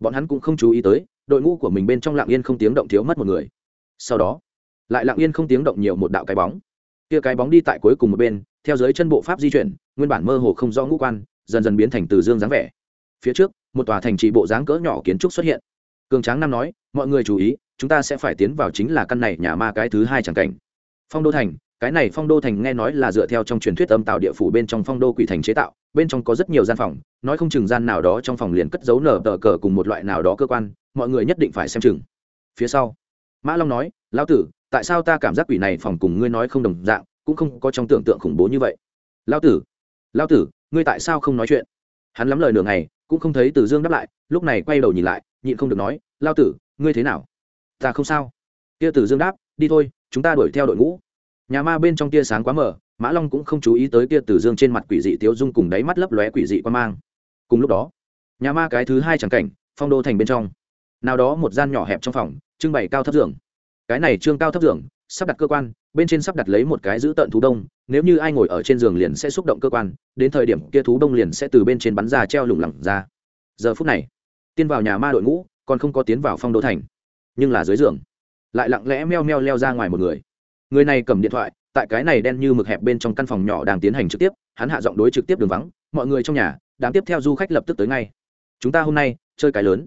Bọn hắn cũng không chú ý tới, đội ngũ của mình bên trong lạng yên không tiếng động thiếu mất một người. Sau đó, lại lạng yên không tiếng động nhiều một đạo cái bóng. Kia cái bóng đi tại cuối cùng một bên, theo dưới chân bộ pháp di chuyển, nguyên bản mơ hồ không rõ ngũ quan, dần dần biến thành từ dương dáng vẻ. Phía trước, một tòa thành trì bộ dáng cỡ nhỏ kiến trúc xuất hiện. Cường tráng nam nói, mọi người chú ý chúng ta sẽ phải tiến vào chính là căn này nhà ma cái thứ hai chẳng cảnh. Phong đô thành, cái này phong đô thành nghe nói là dựa theo trong truyền thuyết âm tạo địa phủ bên trong phong đô quỷ thành chế tạo, bên trong có rất nhiều gian phòng, nói không chừng gian nào đó trong phòng liền cất giấu nở tờ cờ cùng một loại nào đó cơ quan, mọi người nhất định phải xem chừng. Phía sau, mã long nói, lão tử, tại sao ta cảm giác quỷ này phòng cùng ngươi nói không đồng dạng, cũng không có trong tưởng tượng khủng bố như vậy? Lão tử lão tử, ngươi tại sao không nói chuyện? Hắn lắm lời nửa ngày, cũng không thấy từ dương đáp lại, lúc này quay đầu nhìn lại, nhịn không được nói lao tử, ngươi thế nào? Ta không sao. Tia tử dương đáp, đi thôi, chúng ta đuổi theo đội ngũ. Nhà ma bên trong tia sáng quá mờ, mã long cũng không chú ý tới tia tử dương trên mặt quỷ dị tiếu dung cùng đáy mắt lấp lóe quỷ dị quan mang. Cùng lúc đó, nhà ma cái thứ hai chẳng cảnh, phong đô thành bên trong. Nào đó một gian nhỏ hẹp trong phòng, trưng bày cao thấp giường. Cái này trương cao thấp giường, sắp đặt cơ quan, bên trên sắp đặt lấy một cái giữ tận thú đông, nếu như ai ngồi ở trên giường liền sẽ xúc động cơ quan, đến thời điểm kia thú đông liền sẽ từ bên trên bắn ra treo lủng lẳng ra. Giờ phút này, tiên vào nhà ma đội ngũ, còn không có tiến vào phong đô thành nhưng là dưới giường. Lại lặng lẽ meo meo leo ra ngoài một người. Người này cầm điện thoại, tại cái này đen như mực hẹp bên trong căn phòng nhỏ đang tiến hành trực tiếp, hắn hạ giọng đối trực tiếp đường vắng, mọi người trong nhà đang tiếp theo du khách lập tức tới ngay. Chúng ta hôm nay, chơi cái lớn.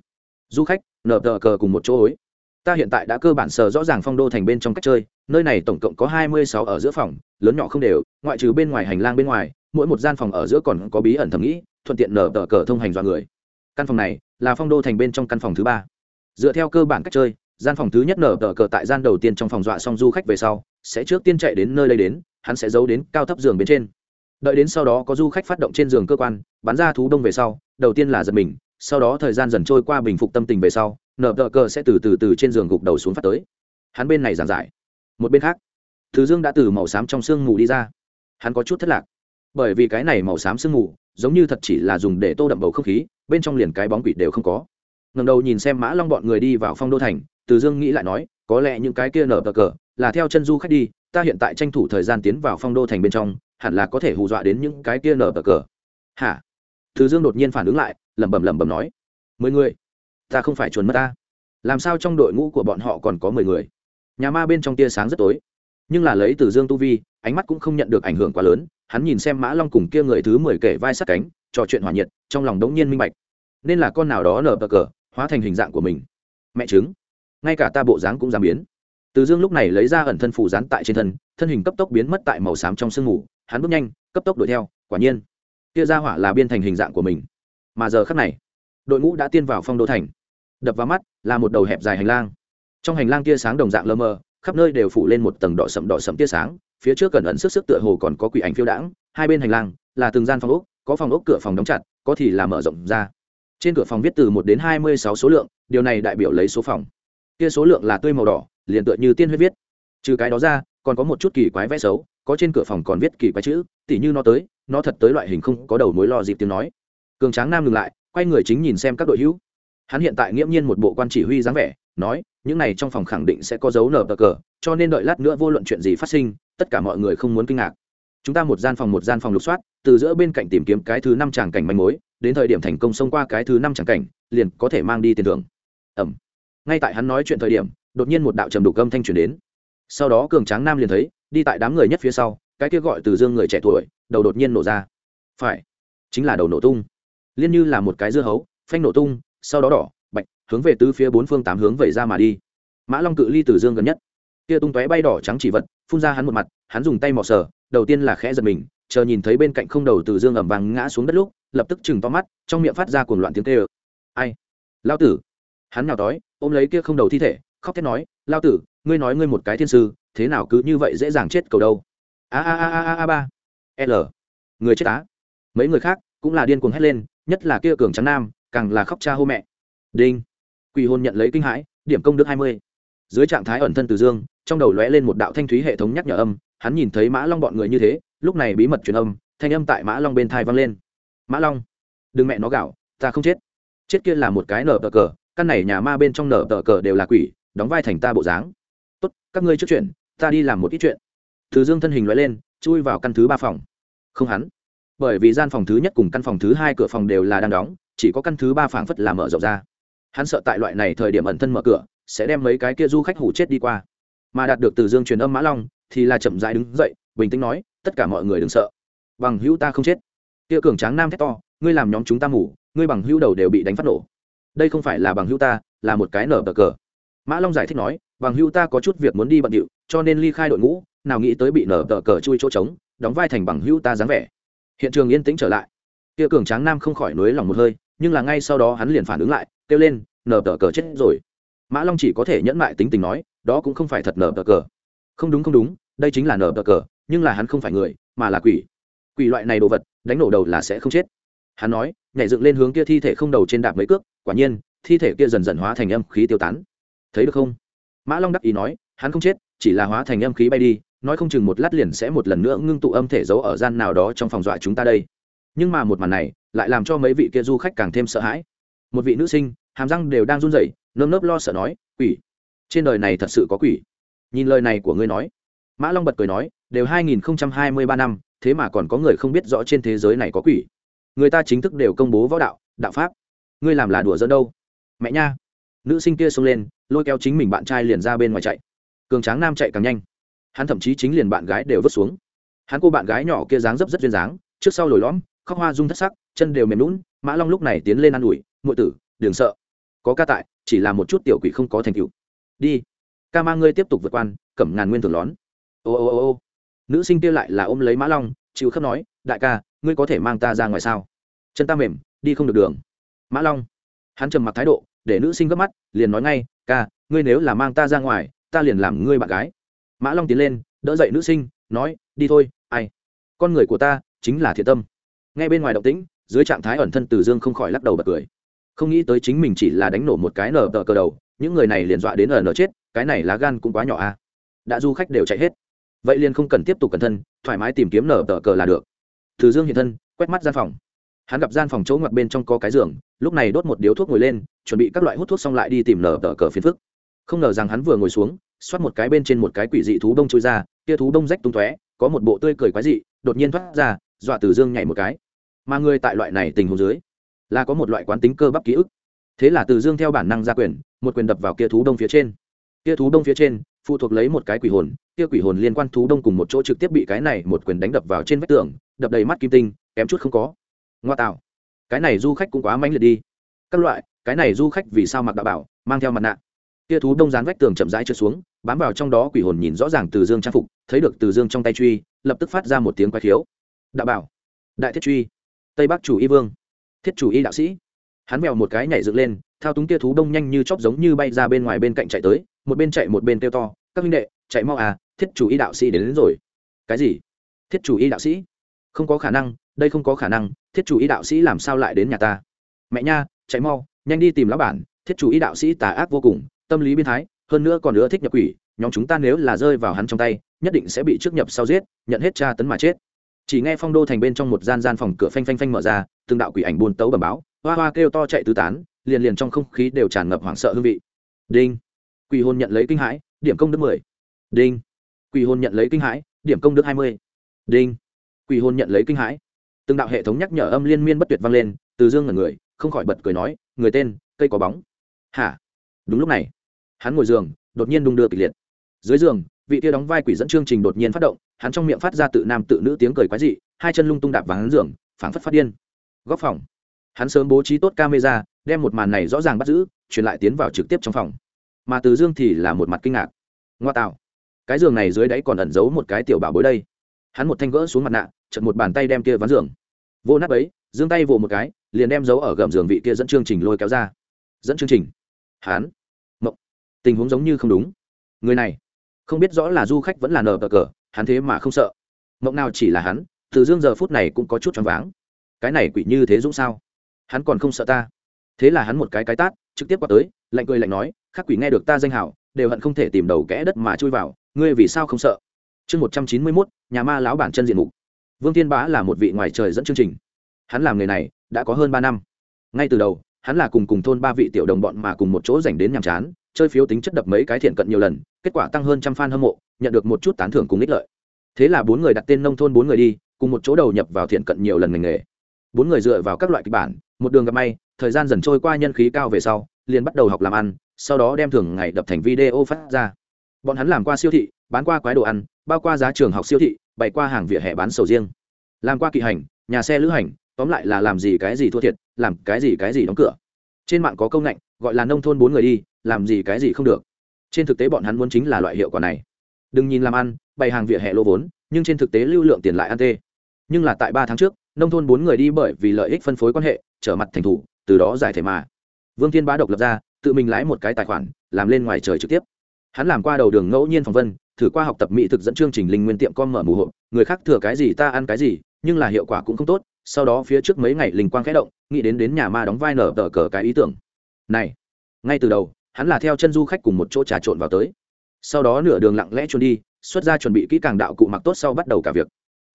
Du khách, nở tờ cờ cùng một chỗ ối. Ta hiện tại đã cơ bản sờ rõ ràng phong đô thành bên trong cách chơi, nơi này tổng cộng có hai mươi sáu ở giữa phòng, lớn nhỏ không đều, ngoại trừ bên ngoài hành lang bên ngoài, mỗi một gian phòng ở giữa còn có bí ẩn thầm nghĩ, thuận tiện nở tờ cờ thông hành dọa người. Căn phòng này là phong đô thành bên trong căn phòng thứ ba dựa theo cơ bản cách chơi, gian phòng thứ nhất nở tờ cờ tại gian đầu tiên trong phòng dọa xong du khách về sau, sẽ trước tiên chạy đến nơi đây đến, hắn sẽ giấu đến cao thấp giường bên trên. Đợi đến sau đó có du khách phát động trên giường cơ quan, bắn ra thú đông về sau, đầu tiên là giật mình, sau đó thời gian dần trôi qua bình phục tâm tình về sau, nở tờ cờ sẽ từ từ từ trên giường gục đầu xuống phát tới. Hắn bên này giảng giải. Một bên khác, thứ dương đã từ màu xám trong sương mù đi ra. Hắn có chút thất lạc. Bởi vì cái này màu xám sương mù, giống như thật chỉ là dùng để tô đậm bầu không khí, bên trong liền cái bóng quỷ đều không có ngầm đầu nhìn xem mã long bọn người đi vào phong đô thành, từ dương nghĩ lại nói, có lẽ những cái kia nở bờ cờ là theo chân du khách đi, ta hiện tại tranh thủ thời gian tiến vào phong đô thành bên trong, hẳn là có thể hù dọa đến những cái kia nở bờ cờ. Hả? Từ dương đột nhiên phản ứng lại, lẩm bẩm lẩm bẩm nói, mười người? Ta không phải chuồn mất ta. Làm sao trong đội ngũ của bọn họ còn có mười người? Nhà ma bên trong tia sáng rất tối. Nhưng là lấy từ dương tu vi, ánh mắt cũng không nhận được ảnh hưởng quá lớn, hắn nhìn xem mã long cùng kia người thứ mười kể vai sát cánh, trò chuyện hòa nhiệt, trong lòng đống nhiên minh bạch. Nên là con nào đó nở bờ cờ hóa thành hình dạng của mình. Mẹ chứng ngay cả ta bộ dáng cũng giảm biến. Từ dương lúc này lấy ra ẩn thân phủ dán tại trên thân thân hình cấp tốc biến mất tại màu xám trong sương mù. Hắn bước nhanh, cấp tốc đuổi theo, quả nhiên. Kia ra hỏa là biên thành hình dạng của mình. Mà giờ khắc này, đội ngũ đã tiên vào phong đô thành. Đập vào mắt, là một đầu hẹp dài hành lang. Trong hành lang tia sáng đồng dạng lơ mơ, khắp nơi đều phủ lên một tầng đỏ sậm đỏ sậm tia sáng. Phía trước cẩn ẩn sức sức tựa hồ còn có quỷ ảnh phiêu đãng. Hai bên hành lang là từng gian phòng ốc, có phòng ốc cửa phòng đóng chặt, có thì là mở rộng ra trên cửa phòng viết từ một đến hai mươi sáu số lượng, điều này đại biểu lấy số phòng. Kia số lượng là tươi màu đỏ, liền tựa như tiên huyết viết. Trừ cái đó ra, còn có một chút kỳ quái vẽ xấu, có trên cửa phòng còn viết kỳ quái chữ, tỉ như nó tới, nó thật tới loại hình không có đầu mối lo dịp tiếng nói. Cường tráng nam ngừng lại, quay người chính nhìn xem các đội hữu. Hắn hiện tại nghiễm nhiên một bộ quan chỉ huy dáng vẻ, nói, những này trong phòng khẳng định sẽ có dấu nở bờ cờ, cho nên đợi lát nữa vô luận chuyện gì phát sinh, tất cả mọi người không muốn kinh ngạc chúng ta một gian phòng một gian phòng lục soát, từ giữa bên cạnh tìm kiếm cái thứ năm tràng cảnh manh mối, đến thời điểm thành công xông qua cái thứ năm tràng cảnh, liền có thể mang đi tiền thưởng. Ẩm ngay tại hắn nói chuyện thời điểm, đột nhiên một đạo trầm đục âm thanh truyền đến. Sau đó cường tráng nam liền thấy, đi tại đám người nhất phía sau, cái kia gọi từ dương người trẻ tuổi, đầu đột nhiên nổ ra. Phải. Chính là đầu nổ tung. Liên như là một cái dưa hấu, phanh nổ tung, sau đó đỏ, bạch, hướng về tứ phía bốn phương tám hướng vẩy ra mà đi. Mã long cự ly từ dương gần nhất. Kia tung tóe bay đỏ trắng chỉ vật, phun ra hắn một mặt, hắn dùng tay mò sờ đầu tiên là khẽ giật mình, chờ nhìn thấy bên cạnh không đầu từ dương ẩm vàng ngã xuống đất lúc, lập tức chừng to mắt, trong miệng phát ra cuồng loạn tiếng kêu. Ai? Lao tử. Hắn nào đói ôm lấy kia không đầu thi thể, khóc thét nói, lao tử, ngươi nói ngươi một cái thiên sư, thế nào cứ như vậy dễ dàng chết cầu đâu? A a a a a a ba. L. Người chết á. Mấy người khác cũng là điên cuồng hét lên, nhất là kia cường trắng nam, càng là khóc cha hô mẹ. Đinh. Quỷ hôn nhận lấy kinh hãi, điểm công đức hai mươi. Dưới trạng thái ẩn thân từ dương, trong đầu lóe lên một đạo thanh thúy hệ thống nhắc nhở âm hắn nhìn thấy mã long bọn người như thế, lúc này bí mật truyền âm, thanh âm tại mã long bên thai vang lên. Mã long, đừng mẹ nó gạo, ta không chết. Chết kia là một cái nở tờ cờ, căn này nhà ma bên trong nở tờ cờ đều là quỷ, đóng vai thành ta bộ dáng. Tốt, các ngươi trước chuyện, ta đi làm một ít chuyện. Từ dương thân hình loại lên, chui vào căn thứ ba phòng. Không hắn. Bởi vì gian phòng thứ nhất cùng căn phòng thứ hai cửa phòng đều là đang đóng, chỉ có căn thứ ba phảng phất là mở rộng ra. Hắn sợ tại loại này thời điểm ẩn thân mở cửa, sẽ đem mấy cái kia du khách hủ chết đi qua. Mà đạt được từ dương truyền âm mã long thì là chậm rãi đứng dậy, bình tĩnh nói, tất cả mọi người đừng sợ. Bằng hữu ta không chết. Kia cường tráng nam thét to, ngươi làm nhóm chúng ta ngủ ngươi bằng hữu đầu đều bị đánh phát nổ. Đây không phải là bằng hữu ta, là một cái nở bờ cờ. Mã long giải thích nói, bằng hữu ta có chút việc muốn đi bận điệu, cho nên ly khai đội ngũ, nào nghĩ tới bị nở bờ cờ chui chỗ trống, đóng vai thành bằng hữu ta dáng vẻ. Hiện trường yên tĩnh trở lại. Kia cường tráng nam không khỏi nới lòng một hơi, nhưng là ngay sau đó hắn liền phản ứng lại, kêu lên, nở bờ cờ chết rồi. Mã long chỉ có thể nhẫn mại tính tình nói, đó cũng không phải thật nở bờ cờ. Không đúng không đúng đây chính là nở tờ cờ, nhưng là hắn không phải người, mà là quỷ. Quỷ loại này đồ vật, đánh nổ đầu là sẽ không chết. Hắn nói, nhảy dựng lên hướng kia thi thể không đầu trên đạp mấy cước, quả nhiên, thi thể kia dần dần hóa thành âm khí tiêu tán. Thấy được không? Mã long đắc ý nói, hắn không chết, chỉ là hóa thành âm khí bay đi, nói không chừng một lát liền sẽ một lần nữa ngưng tụ âm thể giấu ở gian nào đó trong phòng dọa chúng ta đây. Nhưng mà một màn này, lại làm cho mấy vị kia du khách càng thêm sợ hãi. Một vị nữ sinh, hàm răng đều đang run rẩy, nơm nớp lo sợ nói, quỷ? Trên đời này thật sự có quỷ? Nhìn lời này của ngươi nói mã long bật cười nói, đều hai nghìn hai mươi ba năm, thế mà còn có người không biết rõ trên thế giới này có quỷ. Người ta chính thức đều công bố võ đạo đạo pháp. Ngươi làm là đùa dẫn đâu? Mẹ nha. Nữ sinh kia xông lên, lôi kéo chính mình bạn trai liền ra bên ngoài chạy. Cường tráng nam chạy càng nhanh. Hắn thậm chí chính liền bạn gái đều vứt xuống. Hắn cô bạn gái nhỏ kia dáng dấp rất duyên dáng, trước sau lồi lõm, khóc hoa rung thất sắc, chân đều mềm lún mã long lúc này tiến lên ă n ủi ngụy tử, đừng sợ. Có ca tại, chỉ là một chút tiểu quỷ không có thành tựu. Đi. Ca mang ngươi tiếp tục vượt quan, cẩm ngàn nguyên thường lón ô ô ô ô. Nữ sinh kia lại là ôm lấy mã long, chịu khắp nói, đại ca, ngươi có thể mang ta ra ngoài sao? Chân ta mềm, đi không được đường. Mã long, hắn trầm mặc thái độ, để nữ sinh gấp mắt, liền nói ngay, ca, ngươi nếu là mang ta ra ngoài, ta liền làm ngươi bạn gái. Mã long tiến lên, đỡ dậy nữ sinh, nói, đi thôi, ai? Con người của ta chính là thiện tâm. Ngay bên ngoài động tĩnh, dưới trạng thái ẩn thân từ dương không khỏi lắc đầu bật cười. Không nghĩ tới chính mình chỉ là đánh nổ một cái nở tờ cờ đầu, những người này liền dọa đến ở nở chết, cái này lá gan cũng quá nhỏ a à. đã du khách đều chạy hết vậy liền không cần tiếp tục cẩn thân, thoải mái tìm kiếm nở tờ cờ là được. Từ dương hiện thân, quét mắt gian phòng. Hắn gặp gian phòng chỗ ngoặt bên trong có cái giường, lúc này đốt một điếu thuốc ngồi lên, chuẩn bị các loại hút thuốc xong lại đi tìm nở tờ cờ phiền phức. Không ngờ rằng hắn vừa ngồi xuống, xoát một cái bên trên một cái quỷ dị thú đông trôi ra, kia thú đông rách tung tóe, có một bộ tươi cười quái dị, đột nhiên thoát ra, dọa từ dương nhảy một cái. Mà người tại loại này tình huống dưới, là có một loại quán tính cơ bắp ký ức. Thế là từ dương theo bản năng ra quyền, một quyền đập vào kia thú đông phía trên. Kia thú đông phía trên, phụ thuộc lấy một cái quỷ hồn kia quỷ hồn liên quan thú đông cùng một chỗ trực tiếp bị cái này một quyền đánh đập vào trên vách tường, đập đầy mắt kim tinh, kém chút không có. Ngoa tạo. Cái này du khách cũng quá mãnh liệt đi. Các loại, cái này du khách vì sao mặc đạo bảo, mang theo mặt nạ. Kia thú đông dán vách tường chậm rãi trượt xuống, bám vào trong đó quỷ hồn nhìn rõ ràng từ dương trang phục, thấy được từ dương trong tay truy, lập tức phát ra một tiếng quái khiếu. Đạo bảo. Đại thiết truy. Tây bắc chủ y vương. Thiết chủ y đạo sĩ. Hắn mèo một cái nhảy dựng lên, thao túng kia thú đông nhanh như chóp giống như bay ra bên ngoài bên cạnh chạy tới, một bên chạy một bên kêu to các huynh đệ chạy mau à thiết chủ y đạo sĩ đến, đến rồi. Cái gì? Thiết chủ y đạo sĩ? Không có khả năng đây không có khả năng thiết chủ y đạo sĩ làm sao lại đến nhà ta? Mẹ nha chạy mau nhanh đi tìm lão bản thiết chủ y đạo sĩ tà ác vô cùng tâm lý biến thái hơn nữa còn nữa thích nhập quỷ nhóm chúng ta nếu là rơi vào hắn trong tay nhất định sẽ bị trước nhập sau giết nhận hết tra tấn mà chết. Chỉ nghe phong đô thành bên trong một gian gian phòng cửa phanh phanh phanh mở ra từng đạo quỷ ảnh buôn tấu bẩm báo hoa hoa kêu to chạy tứ tán liền liền trong không khí đều tràn ngập hoảng sợ hương vị. Đinh. Quỷ hồn nhận lấy kinh hãi điểm công đức mười. Đinh. Quỷ hồn nhận lấy kinh hãi, điểm công đức hai mươi. Đinh. Quỷ hồn nhận lấy kinh hãi. Từng đạo hệ thống nhắc nhở âm liên miên bất tuyệt vang lên, từ dương ngẩn người, không khỏi bật cười nói, người tên, cây có bóng. Hả? Đúng lúc này, hắn ngồi giường, đột nhiên đung đưa kịch liệt. Dưới giường, vị kia đóng vai quỷ dẫn chương trình đột nhiên phát động, hắn trong miệng phát ra tự nam tự nữ tiếng cười quái dị, hai chân lung tung đạp vào hắn giường, phảng phất phát điên. Góc phòng, hắn sớm bố trí tốt camera, đem một màn này rõ ràng bắt giữ, truyền lại tiến vào trực tiếp trong phòng mà từ dương thì là một mặt kinh ngạc. Ngoa tạo, cái giường này dưới đáy còn ẩn giấu một cái tiểu bảo bối đây. Hắn một thanh gỡ xuống mặt nạ chật một bàn tay đem kia ván giường. Vô nát ấy, giương tay vồ một cái, liền đem giấu ở gầm giường vị kia dẫn chương trình lôi kéo ra. Dẫn chương trình. Hắn. Mộng. Tình huống giống như không đúng. Người này, không biết rõ là du khách vẫn là nờ bờ cờ, hắn thế mà không sợ. Mộng nào chỉ là hắn, từ dương giờ phút này cũng có chút choáng váng. Cái này quỷ như thế dũng sao? Hắn còn không sợ ta. Thế là hắn một cái cái tát trực tiếp qua tới, lạnh cười lạnh nói, khắc quỷ nghe được ta danh hảo đều hận không thể tìm đầu kẽ đất mà chui vào, ngươi vì sao không sợ? Chương một trăm chín mươi mốt, nhà ma lão bản chân diện mục. Vương tiên bá là một vị ngoài trời dẫn chương trình. Hắn làm nghề này đã có hơn ba năm. Ngay từ đầu, hắn là cùng cùng thôn ba vị tiểu đồng bọn mà cùng một chỗ dành đến nhàm chán, chơi phiếu tính chất đập mấy cái thiện cận nhiều lần, kết quả tăng hơn trăm fan hâm mộ, nhận được một chút tán thưởng cùng ích lợi. Thế là bốn người đặt tên nông thôn bốn người đi, cùng một chỗ đầu nhập vào thiện cận nhiều lần ngành nghề. Bốn người dựa vào các loại kịch bản, một đường gặp may, thời gian dần trôi qua nhân khí cao về sau liền bắt đầu học làm ăn, sau đó đem thường ngày đập thành video phát ra. Bọn hắn làm qua siêu thị, bán qua quái đồ ăn, bao qua giá trường học siêu thị, bày qua hàng vỉa hè bán sầu riêng. Làm qua kỵ hành, nhà xe lữ hành, tóm lại là làm gì cái gì thua thiệt, làm cái gì cái gì đóng cửa. Trên mạng có công ngạnh, gọi là nông thôn bốn người đi, làm gì cái gì không được. Trên thực tế bọn hắn muốn chính là loại hiệu quả này. Đừng nhìn làm ăn, bày hàng vỉa hè lô vốn, nhưng trên thực tế lưu lượng tiền lại ăn tê. Nhưng là tại ba tháng trước, nông thôn bốn người đi bởi vì lợi ích phân phối quan hệ, trở mặt thành thủ, từ đó giải thể mà vương thiên bá độc lập ra, tự mình lái một cái tài khoản, làm lên ngoài trời trực tiếp. Hắn làm qua đầu đường ngẫu nhiên phỏng vân, thử qua học tập mỹ thực dẫn chương trình linh nguyên tiệm con mở mù hộ người khác thừa cái gì ta ăn cái gì, nhưng là hiệu quả cũng không tốt, sau đó phía trước mấy ngày linh quang khẽ động, nghĩ đến đến nhà ma đóng vai nở tờ cờ cái ý tưởng. Này, ngay từ đầu, hắn là theo chân du khách cùng một chỗ trà trộn vào tới. Sau đó nửa đường lặng lẽ trốn đi, xuất ra chuẩn bị kỹ càng đạo cụ mặc tốt sau bắt đầu cả việc.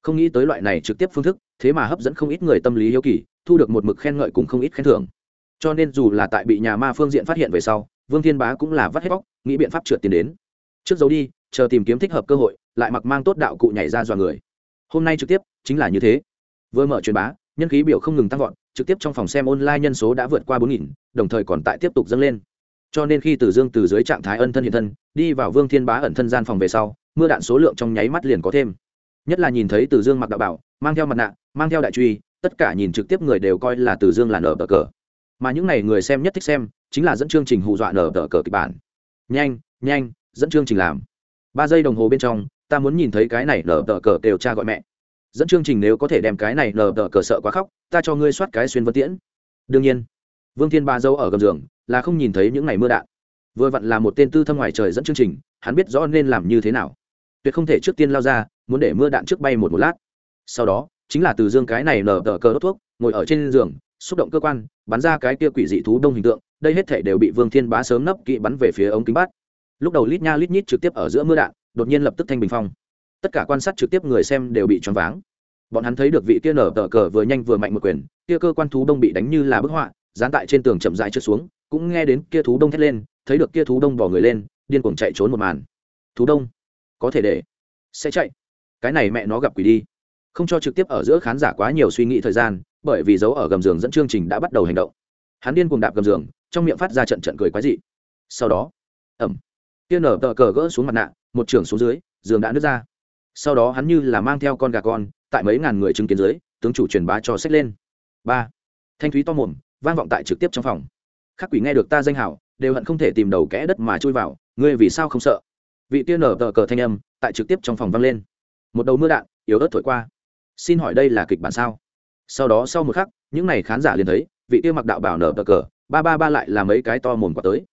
Không nghĩ tới loại này trực tiếp phương thức, thế mà hấp dẫn không ít người tâm lý hiếu kỳ, thu được một mực khen ngợi cùng không ít khen thưởng cho nên dù là tại bị nhà ma phương diện phát hiện về sau, vương thiên bá cũng là vắt hết bóc, nghĩ biện pháp trượt tiền đến. Trước giấu đi, chờ tìm kiếm thích hợp cơ hội, lại mặc mang tốt đạo cụ nhảy ra dọa người. Hôm nay trực tiếp, chính là như thế. Vừa mở truyền bá, nhân khí biểu không ngừng tăng vọt, trực tiếp trong phòng xem online nhân số đã vượt qua bốn nghìn, đồng thời còn tại tiếp tục dâng lên. Cho nên khi từ dương từ dưới trạng thái ân thân hiện thân, đi vào vương thiên bá ẩn thân gian phòng về sau, mưa đạn số lượng trong nháy mắt liền có thêm. Nhất là nhìn thấy từ dương mặc đạo bảo, mang theo mặt nạ, mang theo đại truy, tất cả nhìn trực tiếp người đều coi là từ dương là nở tờ cờ mà những ngày người xem nhất thích xem chính là dẫn chương trình hù dọa nở tờ cờ kịch bản. Nhanh nhanh, dẫn chương trình làm. Ba giây đồng hồ bên trong, ta muốn nhìn thấy cái này nở tờ cờ đều cha gọi mẹ. Dẫn chương trình nếu có thể đem cái này nở tờ cờ sợ quá khóc, ta cho ngươi soát cái xuyên vân tiễn. Đương nhiên, vương thiên ba dâu ở gầm giường, là không nhìn thấy những ngày mưa đạn. Vừa vặn là một tên tư thâm ngoài trời dẫn chương trình, hắn biết rõ nên làm như thế nào. Tuyệt không thể trước tiên lao ra, muốn để mưa đạn trước bay một một lát. Sau đó, chính là từ dương cái này nở tờ cờ đốt thuốc, ngồi ở trên giường xúc động cơ quan, bắn ra cái kia quỷ dị thú đông hình tượng, đây hết thể đều bị vương thiên bá sớm nấp kỹ bắn về phía ống kính bát lúc đầu lít nha lít nhít trực tiếp ở giữa mưa đạn, đột nhiên lập tức thanh bình phong. Tất cả quan sát trực tiếp người xem đều bị choáng váng. Bọn hắn thấy được vị kia nở tờ cờ vừa nhanh vừa mạnh một quyền, kia cơ quan thú đông bị đánh như là bức họa, dán tại trên tường chậm rãi trượt xuống, cũng nghe đến kia thú đông thét lên, thấy được kia thú đông bỏ người lên, điên cuồng chạy trốn một màn. Thú đông, có thể để, sẽ chạy. Cái này mẹ nó gặp quỷ đi không cho trực tiếp ở giữa khán giả quá nhiều suy nghĩ thời gian, bởi vì dấu ở gầm giường dẫn chương trình đã bắt đầu hành động. Hắn điên cuồng đạp gầm giường, trong miệng phát ra trận trận cười quái dị. Sau đó ẩm tiên nở tờ cờ gỡ xuống mặt nạ, một trưởng xuống dưới, giường đã nứt ra. Sau đó hắn như là mang theo con gà con, tại mấy ngàn người chứng kiến dưới, tướng chủ truyền bá cho sách lên. Ba. Thanh thúy to mồm, vang vọng tại trực tiếp trong phòng. Khắc quỷ nghe được ta danh hảo, đều hận không thể tìm đầu kẽ đất mà chui vào, ngươi vì sao không sợ? Vị tiên nở tờ cờ thanh âm, tại trực tiếp trong phòng vang lên. Một đầu mưa đạn, yếu ớt thổi qua xin hỏi đây là kịch bản sao? Sau đó sau một khắc, những n à y khán giả liền thấy, vị tiêu mặc đạo bảo nở bờ cờ, ba ba ba lại là mấy cái to mồm quả tới.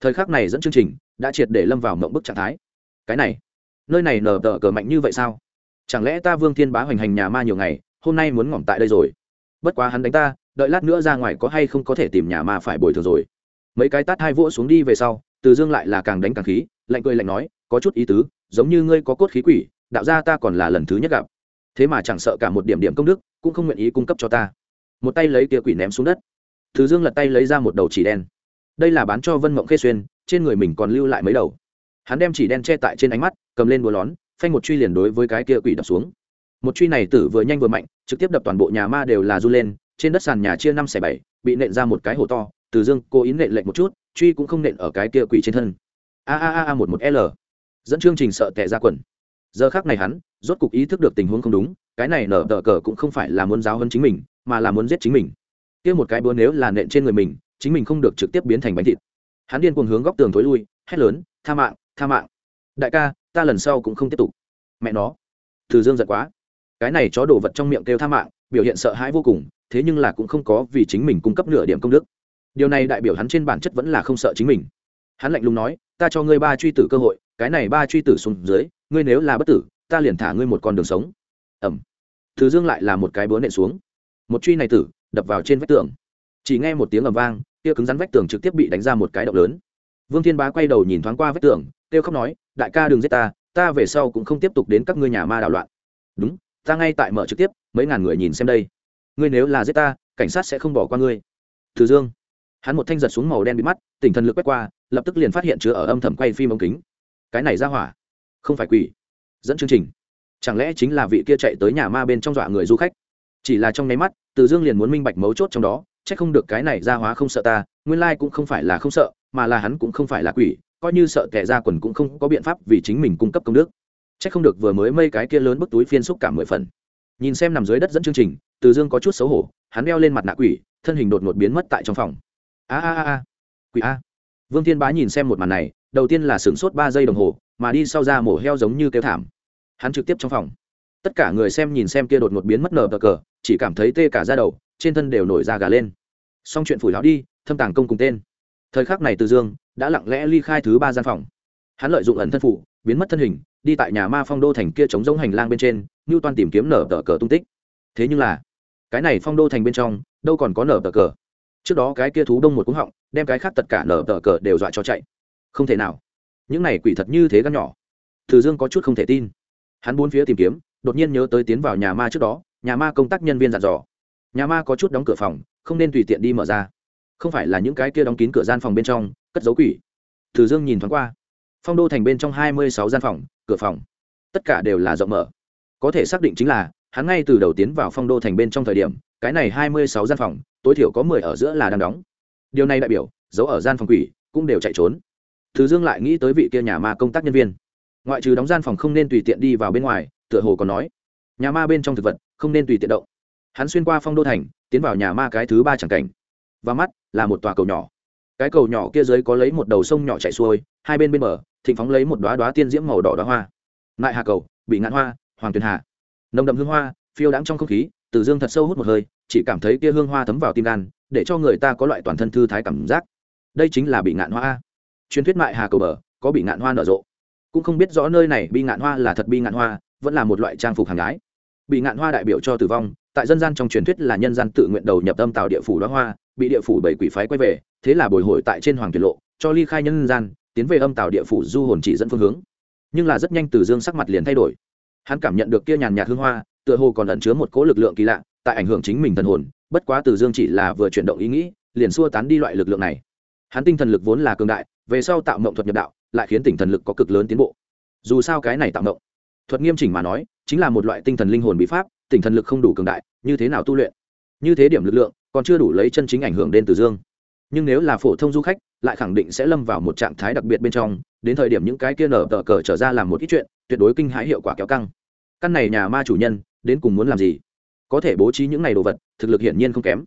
Thời khắc này dẫn chương trình đã triệt để lâm vào mộng bức trạng thái. Cái này, nơi này nở tờ cờ mạnh như vậy sao? Chẳng lẽ ta vương thiên bá hoành hành nhà ma nhiều ngày, hôm nay muốn ngỏm tại đây rồi? Bất quá hắn đánh ta, đợi lát nữa ra ngoài có hay không có thể tìm nhà ma phải bồi thường rồi. Mấy cái tát hai vỗ xuống đi về sau, từ dương lại là càng đánh càng khí, lạnh cười lạnh nói, có chút ý tứ, giống như ngươi có cốt khí quỷ, đạo gia ta còn là lần thứ nhất gặp thế mà chẳng sợ cả một điểm điểm công đức, cũng không nguyện ý cung cấp cho ta. Một tay lấy kia quỷ ném xuống đất. Thứ dương lật tay lấy ra một đầu chỉ đen. Đây là bán cho vân mộng khê xuyên, trên người mình còn lưu lại mấy đầu. Hắn đem chỉ đen che tại trên ánh mắt, cầm lên búa lón, phanh một truy liền đối với cái kia quỷ đập xuống. Một truy này tử vừa nhanh vừa mạnh, trực tiếp đập toàn bộ nhà ma đều là r u lên, trên đất sàn nhà chia năm xẻ bảy, bị nện ra một cái hổ to. Từ dương cố ý nện lệnh một chút, truy cũng không nện ở cái kia quỷ trên thân. A a a một một l. Dẫn chương trình sợ tệ ra quần giờ khác này hắn, rốt cục ý thức được tình huống không đúng, cái này nở tờ cờ cũng không phải là muốn giáo hơn chính mình, mà là muốn giết chính mình. Kia một cái búa nếu là nện trên người mình, chính mình không được trực tiếp biến thành bánh thịt. Hắn điên cuồng hướng góc tường thối lui, hét lớn, tha mạng tha mạng. Đại ca, ta lần sau cũng không tiếp tục. Mẹ nó. Từ dương giận quá. Cái này chó đổ vật trong miệng kêu tha mạng, biểu hiện sợ hãi vô cùng, thế nhưng là cũng không có vì chính mình cung cấp nửa điểm công đức. Điều này đại biểu hắn trên bản chất vẫn là không sợ chính mình. Hắn lạnh lùng nói, ta cho ngươi ba truy tử cơ hội cái này ba truy tử xuống dưới, ngươi nếu là bất tử, ta liền thả ngươi một con đường sống. Ẩm. Thứ dương lại là một cái búa nện xuống. Một truy này tử, đập vào trên vách tường. Chỉ nghe một tiếng ầm vang, kia cứng rắn vách tường trực tiếp bị đánh ra một cái động lớn. Vương thiên bá quay đầu nhìn thoáng qua vách tường, kêu khóc nói, đại ca đừng giết ta ta về sau cũng không tiếp tục đến các ngươi nhà ma đảo loạn. Đúng, ta ngay tại mở trực tiếp, mấy ngàn người nhìn xem đây. Ngươi nếu là giết ta, cảnh sát sẽ không bỏ qua ngươi. Thứ dương. Hắn một thanh giật xuống màu đen bị mắt tỉnh thần lực quét qua, lập tức liền phát hiện chứa ở âm thầm quay phim ống kính cái này ra hỏa, không phải quỷ, dẫn chương trình. Chẳng lẽ chính là vị kia chạy tới nhà ma bên trong dọa người du khách? Chỉ là trong nháy mắt, từ dương liền muốn minh bạch mấu chốt trong đó c h ắ c không được cái này ra hóa không sợ ta, nguyên lai cũng không phải là không sợ, mà là hắn cũng không phải là quỷ, coi như sợ kẻ ra quần cũng không có biện pháp vì chính mình cung cấp công đức. C h ắ c không được vừa mới mây cái kia lớn bức túi phiên xúc cả mười phần. Nhìn xem nằm dưới đất dẫn chương trình, từ dương có chút xấu hổ, hắn đeo lên mặt nạ quỷ, thân hình đột ngột biến mất tại trong phòng. A a a a, quỷ a. Vương thiên bá nhìn xem một màn này đầu tiên là sửng sốt ba giây đồng hồ, mà đi sau ra mổ heo giống như kêu thảm. Hắn trực tiếp trong phòng. Tất cả người xem nhìn xem kia đột ngột biến mất nở cờ cờ, chỉ cảm thấy tê cả ra đầu, trên thân đều nổi da gà lên. Xong chuyện phủi lão đi, thâm tàng công cùng tên. Thời khắc này từ dương đã lặng lẽ ly khai thứ ba gian phòng. Hắn lợi dụng ẩn thân phủ, biến mất thân hình, đi tại nhà ma phong đô thành kia chống giống hành lang bên trên, như toàn tìm kiếm nở tờ cờ tung tích. Thế nhưng là, cái này phong đô thành bên trong, đâu còn có nở tờ cờ. Trước đó cái kia thú đông một cúng họng, đem cái khác tất cả nở tờ cờ đều dọa cho chạy không thể nào. Những này quỷ thật như thế gan nhỏ. Từ dương có chút không thể tin. Hắn bốn phía tìm kiếm, đột nhiên nhớ tới tiến vào nhà ma trước đó, nhà ma công tác nhân viên dặn dò. Nhà ma có chút đóng cửa phòng, không nên tùy tiện đi mở ra. Không phải là những cái kia đóng kín cửa gian phòng bên trong, cất dấu quỷ. Thử dương nhìn thoáng qua. Phong đô thành bên trong hai mươi sáu gian phòng, cửa phòng. Tất cả đều là rộng mở. Có thể xác định chính là, hắn ngay từ đầu tiến vào phong đô thành bên trong thời điểm, cái này hai mươi sáu gian phòng, tối thiểu có mười ở giữa là đang đóng. Điều này đại biểu giấu ở gian phòng quỷ cũng đều chạy trốn thứ dương lại nghĩ tới vị kia nhà ma công tác nhân viên. Ngoại trừ đóng gian phòng không nên tùy tiện đi vào bên ngoài, tựa hồ còn nói, nhà ma bên trong thực vật không nên tùy tiện động. Hắn xuyên qua phong đô thành, tiến vào nhà ma cái thứ ba chẳng cảnh. Và mắt là một tòa cầu nhỏ. Cái cầu nhỏ kia dưới có lấy một đầu sông nhỏ chạy xuôi, hai bên bên bờ, thịnh phóng lấy một đoá đoá tiên diễm màu đỏ đóa hoa. Lại hà cầu, bị ngạn hoa, hoàng tuyền hà. Nồng đậm hương hoa, phiêu đãng trong không khí, từ dương thật sâu hút một hơi, chỉ cảm thấy kia hương hoa thấm vào tim gan, để cho người ta có loại toàn thân thư thái cảm giác. Đây chính là bị ngạn hoa truyền thuyết mại hà cầu bờ, có bị ngạn hoa nở rộ. Cũng không biết rõ nơi này bị ngạn hoa là thật bị ngạn hoa, vẫn là một loại trang phục hàng gái. Bị ngạn hoa đại biểu cho tử vong, tại dân gian trong truyền thuyết là nhân gian tự nguyện đầu nhập tâm tạo địa phủ đoá hoa, bị địa phủ bảy quỷ phái quay về, thế là bồi hồi tại trên hoàng tuyệt lộ, cho ly khai nhân gian, tiến về âm tạo địa phủ du hồn chỉ dẫn phương hướng. Nhưng là rất nhanh từ dương sắc mặt liền thay đổi. Hắn cảm nhận được kia nhàn nhạt hương hoa, tựa hồ còn ẩn chứa một cỗ lực lượng kỳ lạ, tại ảnh hưởng chính mình thần hồn, bất quá từ dương chỉ là vừa chuyển động ý nghĩ, liền xua tán đi loại lực lượng này. Hắn tinh thần lực vốn là cường đại về sau tạo mộng thuật nhập đạo, lại khiến tinh thần lực có cực lớn tiến bộ. Dù sao cái này tạo mộng, thuật nghiêm chỉnh mà nói, chính là một loại tinh thần linh hồn bí pháp tinh thần lực không đủ cường đại, như thế nào tu luyện? Như thế điểm lực lượng, còn chưa đủ lấy chân chính ảnh hưởng đến từ dương. Nhưng nếu là phổ thông du khách, lại khẳng định sẽ lâm vào một trạng thái đặc biệt bên trong, đến thời điểm những cái kia nở tờ cờ trở ra làm một ít chuyện, tuyệt đối kinh hãi hiệu quả kéo căng. Căn này nhà ma chủ nhân, đến cùng muốn làm gì? Có thể bố trí những này đồ vật, thực lực hiển nhiên không kém.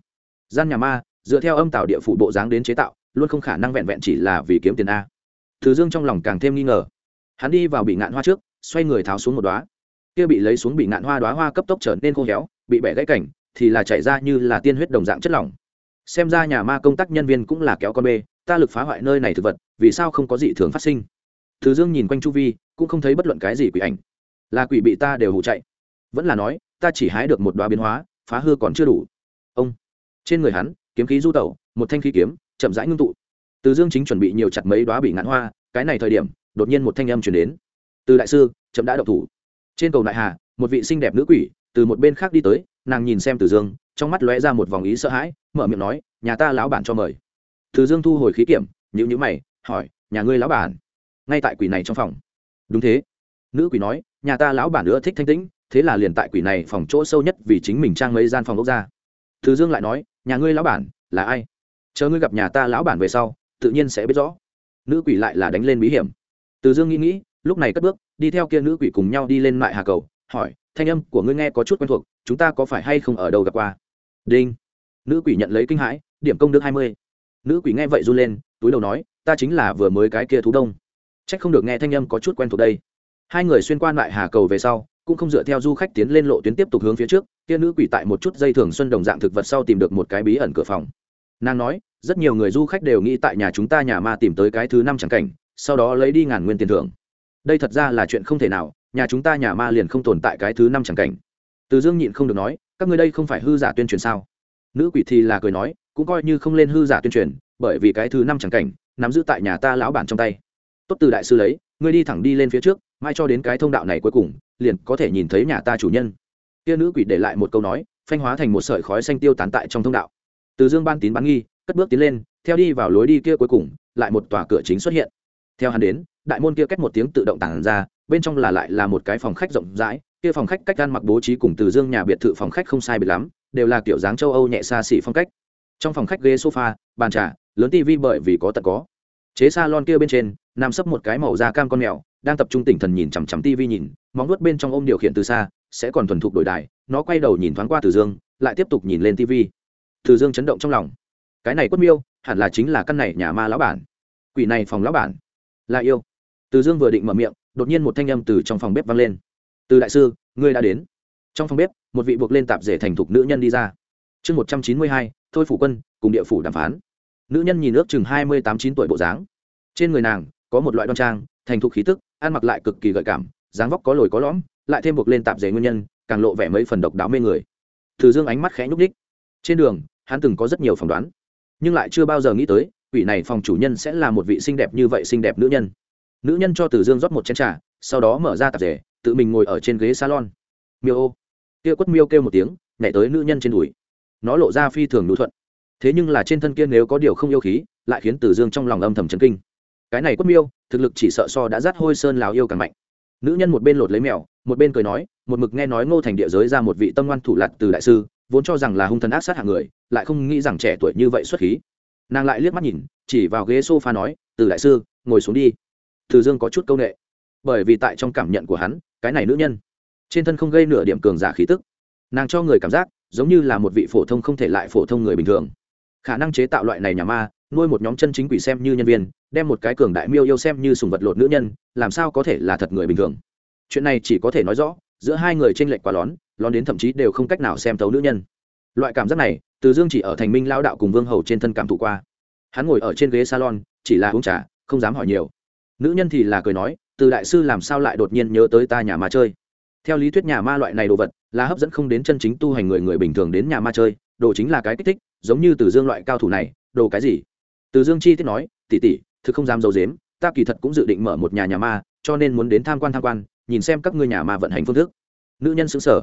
Gian nhà ma, dựa theo âm tạo địa phủ bộ dáng đến chế tạo luôn không khả năng vẹn vẹn chỉ là vì kiếm tiền a. Thứ dương trong lòng càng thêm nghi ngờ. Hắn đi vào bị ngạn hoa trước, xoay người tháo xuống một đoá kia bị lấy xuống bị ngạn hoa đoá hoa cấp tốc trở nên khô héo, bị bẻ gãy cảnh, thì là chảy ra như là tiên huyết đồng dạng chất lỏng. Xem ra nhà ma công tác nhân viên cũng là kéo con bê, ta lực phá hoại nơi này thực vật, vì sao không có gì thường phát sinh? Thứ dương nhìn quanh chu vi, cũng không thấy bất luận cái gì quỷ ảnh. Là quỷ bị ta đều hụ chạy. Vẫn là nói, ta chỉ hái được một đoá biến hóa, phá hư còn chưa đủ. Ông, trên người hắn, kiếm khí du tẩu, một thanh khí kiếm chậm rãi ngưng tụ. Từ dương chính chuẩn bị nhiều chặt mấy đoá bị ngạn hoa, cái này thời điểm, đột nhiên một thanh âm chuyển đến. Từ đại sư, chậm đã độc thủ. Trên cầu đại hà, một vị xinh đẹp nữ quỷ, từ một bên khác đi tới, nàng nhìn xem từ dương, trong mắt lóe ra một vòng ý sợ hãi, mở miệng nói, nhà ta lão bản cho mời. Từ dương thu hồi khí kiểm nhữ nhữ mày, hỏi, nhà ngươi lão bản? Ngay tại quỷ này trong phòng. Đúng thế. Nữ quỷ nói, nhà ta lão bản nữa thích thanh tĩnh, thế là liền tại quỷ này phòng chỗ sâu nhất vì chính mình trang mấy gian phòng ốc ra. Từ dương lại nói, nhà ngươi lão bản là ai? Chờ ngươi gặp nhà ta lão bản về sau, tự nhiên sẽ biết rõ. Nữ quỷ lại là đánh lên bí hiểm. Từ dương nghĩ nghĩ, lúc này cất bước, đi theo kia nữ quỷ cùng nhau đi lên mại hà cầu, hỏi, thanh âm của ngươi nghe có chút quen thuộc, chúng ta có phải hay không ở đâu gặp qua? Đinh. Nữ quỷ nhận lấy kinh hãi, điểm công đức hai mươi. Nữ quỷ nghe vậy run lên, túi đầu nói, ta chính là vừa mới cái kia thú đông. C h ắ c không được nghe thanh âm có chút quen thuộc đây. Hai người xuyên qua lại hà cầu về sau, cũng không dựa theo du khách tiến lên lộ tuyến tiếp tục hướng phía trước, kia nữ quỷ tại một chút dây thường xuân đồng dạng thực vật sau tìm được một cái bí ẩn cửa phòng nàng nói, rất nhiều người du khách đều nghĩ tại nhà chúng ta nhà ma tìm tới cái thứ năm chẳng cảnh, sau đó lấy đi ngàn nguyên tiền thưởng. Đây thật ra là chuyện không thể nào, nhà chúng ta nhà ma liền không tồn tại cái thứ năm chẳng cảnh. Từ dương nhịn không được nói, các ngươi đây không phải hư giả tuyên truyền sao? Nữ quỷ thì là cười nói, cũng coi như không lên hư giả tuyên truyền, bởi vì cái thứ năm chẳng cảnh, nắm giữ tại nhà ta lão bản trong tay. Tốt từ đại sư lấy, ngươi đi thẳng đi lên phía trước, mai cho đến cái thông đạo này cuối cùng, liền có thể nhìn thấy nhà ta chủ nhân. Kia nữ quỷ để lại một câu nói, phanh hóa thành một sợi khói xanh tiêu tán tại trong thông đạo từ dương ban tín bán nghi, cất bước tiến lên, theo đi vào lối đi kia cuối cùng, lại một tòa cửa chính xuất hiện. Theo hắn đến, đại môn kia cách một tiếng tự động tản ra, bên trong là lại là một cái phòng khách rộng rãi, kia phòng khách cách gan mặc bố trí cùng từ dương nhà biệt thự phòng khách không sai biệt lắm, đều là kiểu dáng châu âu nhẹ xa xỉ phong cách. Trong phòng khách ghế sofa, bàn trà, lớn tivi bởi vì có tật có. Chế s a lon kia bên trên, nằm sấp một cái màu da cam con mèo, đang tập trung tỉnh thần nhìn chằm chằm tivi nhìn, móng nuốt bên trong ôm điều khiển từ xa, sẽ còn thuần thục đổi đài, nó quay đầu nhìn thoáng qua từ dương, lại tiếp tục nhìn lên tivi từ dương chấn động trong lòng. Cái này quất miêu, hẳn là chính là căn này nhà ma lão bản. Quỷ này phòng lão bản. Là yêu. Từ dương vừa định mở miệng, đột nhiên một thanh âm từ trong phòng bếp vang lên. Từ đại sư, ngươi đã đến. Trong phòng bếp, một vị buộc lên tạp rể thành thục nữ nhân đi ra. Chương một trăm chín mươi hai, thôi phủ quân, cùng địa phủ đàm phán. Nữ nhân nhìn ước chừng hai mươi tám chín tuổi bộ dáng. Trên người nàng, có một loại đoan trang, thành thục khí tức, ăn mặc lại cực kỳ gợi cảm, dáng vóc có lồi có lõm, lại thêm buộc lên tạp dề nguyên nhân, càng lộ vẻ mấy phần độc đáo mê người. Từ dương ánh mắt khẽ nhúc ních trên đường hắn từng có rất nhiều phỏng đoán, nhưng lại chưa bao giờ nghĩ tới, quỷ này phòng chủ nhân sẽ là một vị xinh đẹp như vậy xinh đẹp nữ nhân. Nữ nhân cho từ dương rót một chén trà, sau đó mở ra tạp rể tự mình ngồi ở trên ghế salon. Miêu ô. Kia quất miêu kêu một tiếng, nhảy tới nữ nhân trên đùi. Nó lộ ra phi thường nụ thuận. Thế nhưng là trên thân kia nếu có điều không yêu khí, lại khiến từ dương trong lòng âm thầm chấn kinh. Cái này quất miêu, thực lực chỉ sợ so đã dắt hôi sơn lào yêu càng mạnh. Nữ nhân một bên lột lấy mèo, một bên cười nói, một mực nghe nói ngô thành địa giới ra một vị tâm ngoan thủ lặt từ đại sư vốn cho rằng là hung thần ác sát hạng người, lại không nghĩ rằng trẻ tuổi như vậy xuất khí. Nàng lại liếc mắt nhìn, chỉ vào ghế s o f a nói, từ đại sư, ngồi xuống đi. Từ dương có chút c â u n ệ bởi vì tại trong cảm nhận của hắn, cái này nữ nhân, trên thân không gây nửa điểm cường giả khí tức. Nàng cho người cảm giác, giống như là một vị phổ thông không thể lại phổ thông người bình thường. Khả năng chế tạo loại này nhà ma, nuôi một nhóm chân chính quỷ xem như nhân viên, đem một cái cường đại miêu yêu xem như sùng vật lột nữ nhân, làm sao có thể là thật người bình thường? Chuyện này chỉ có thể nói rõ, giữa hai người t r ê n lệch quá lón lón đến thậm chí đều không cách nào xem thấu nữ nhân. Loại cảm giác này, từ dương chỉ ở thành minh lao đạo cùng vương hầu trên thân cảm thụ qua. Hắn ngồi ở trên ghế salon, chỉ là uống trà, không dám hỏi nhiều. Nữ nhân thì là cười nói, từ đại sư làm sao lại đột nhiên nhớ tới ta nhà ma chơi? Theo lý thuyết nhà ma loại này đồ vật, là hấp dẫn không đến chân chính tu hành người người bình thường đến nhà ma chơi, đồ chính là cái kích thích, giống như từ dương loại cao thủ này, đồ cái gì? Từ dương chi tiết nói tỉ tỉ thực không dám d i ấ u dếm ta kỳ thật cũng dự định mở một nhà nhà ma, cho nên muốn đến tham quan tham quan, nhìn xem các ngươi nhà ma vận hành phương thức. Nữ nhân xứng sở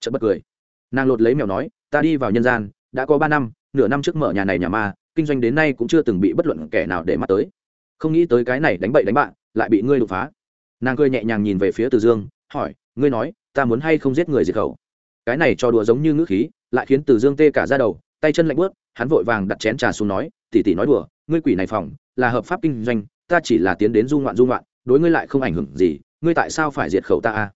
chợt bất cười. Nàng lột lấy mèo nói, ta đi vào nhân gian, đã có ba năm, nửa năm trước mở nhà này nhà ma, kinh doanh đến nay cũng chưa từng bị bất luận kẻ nào để mắt tới. Không nghĩ tới cái này đánh bậy đánh bạn, lại bị ngươi đột phá. Nàng cười nhẹ nhàng nhìn về phía từ dương, hỏi, ngươi nói, ta muốn hay không giết người diệt khẩu? Cái này cho đùa giống như ngữ khí, lại khiến từ dương tê cả ra đầu, tay chân lạnh bớt hắn vội vàng đặt chén trà xuống nói tỉ tỉ nói đùa, ngươi quỷ này phòng, là hợp pháp kinh doanh, ta chỉ là tiến đến du ngoạn du ngoạn, đối ngươi lại không ảnh hưởng gì, ngươi tại sao phải diệt khẩu ta a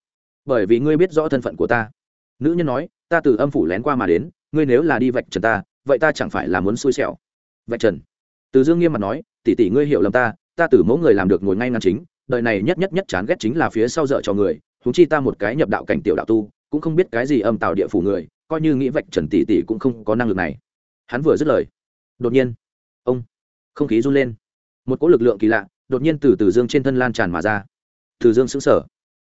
bởi vì ngươi biết rõ thân phận của ta nữ nhân nói, ta từ âm phủ lén qua mà đến, ngươi nếu là đi vạch trần ta, vậy ta chẳng phải là muốn xui xẻo. Vạch trần. Từ dương nghiêm mặt nói, tỷ tỷ ngươi hiểu lầm ta ta từ mẫu người làm được ngồi ngay ngăn chính, đời này nhất nhất nhất chán ghét chính là phía sau dợ cho người húng chi ta một cái nhập đạo cảnh tiểu đạo tu, cũng không biết cái gì âm tạo địa phủ người, coi như nghĩ vạch trần tỷ tỷ cũng không có năng lực này. Hắn vừa dứt lời, đột nhiên, ông, không khí run lên. Một cỗ lực lượng kỳ lạ, đột nhiên từ từ dương trên thân lan tràn mà ra. Từ dương sững sờ.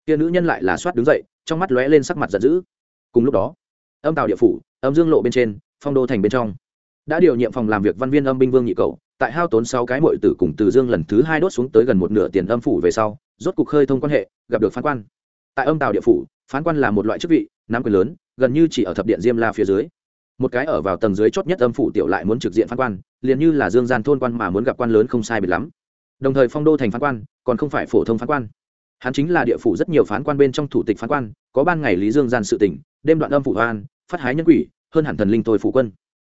Kia nữ nhân lại là soát đứng dậy, trong mắt lóe lên sắc mặt giận dữ cùng lúc đó, âm tàu địa phủ, âm dương lộ bên trên, phong đô thành bên trong. Đã điều nhiệm phòng làm việc văn viên âm binh vương nhị cầu tại hao tốn sáu cái mội tử cùng từ dương lần thứ hai đốt xuống tới gần một nửa tiền âm phủ về sau, rốt cục khơi thông quan hệ, gặp được phán quan. Tại âm tàu địa phủ, phán quan là một loại chức vị, nắm quyền lớn, gần như chỉ ở thập điện diêm la phía dưới. Một cái ở vào tầng dưới chót nhất âm phủ tiểu lại muốn trực diện phán quan, liền như là dương gian thôn quan mà muốn gặp quan lớn không sai biệt lắm. Đồng thời phong đô thành phán quan, còn không phải phổ thông phán quan hắn chính là địa phủ rất nhiều phán quan bên trong thủ tịch phán quan, có ban ngày lý dương gian sự tỉnh đêm đoạn âm phủ hoan, phát hái nhân quỷ, hơn hẳn thần linh tôi phủ quân.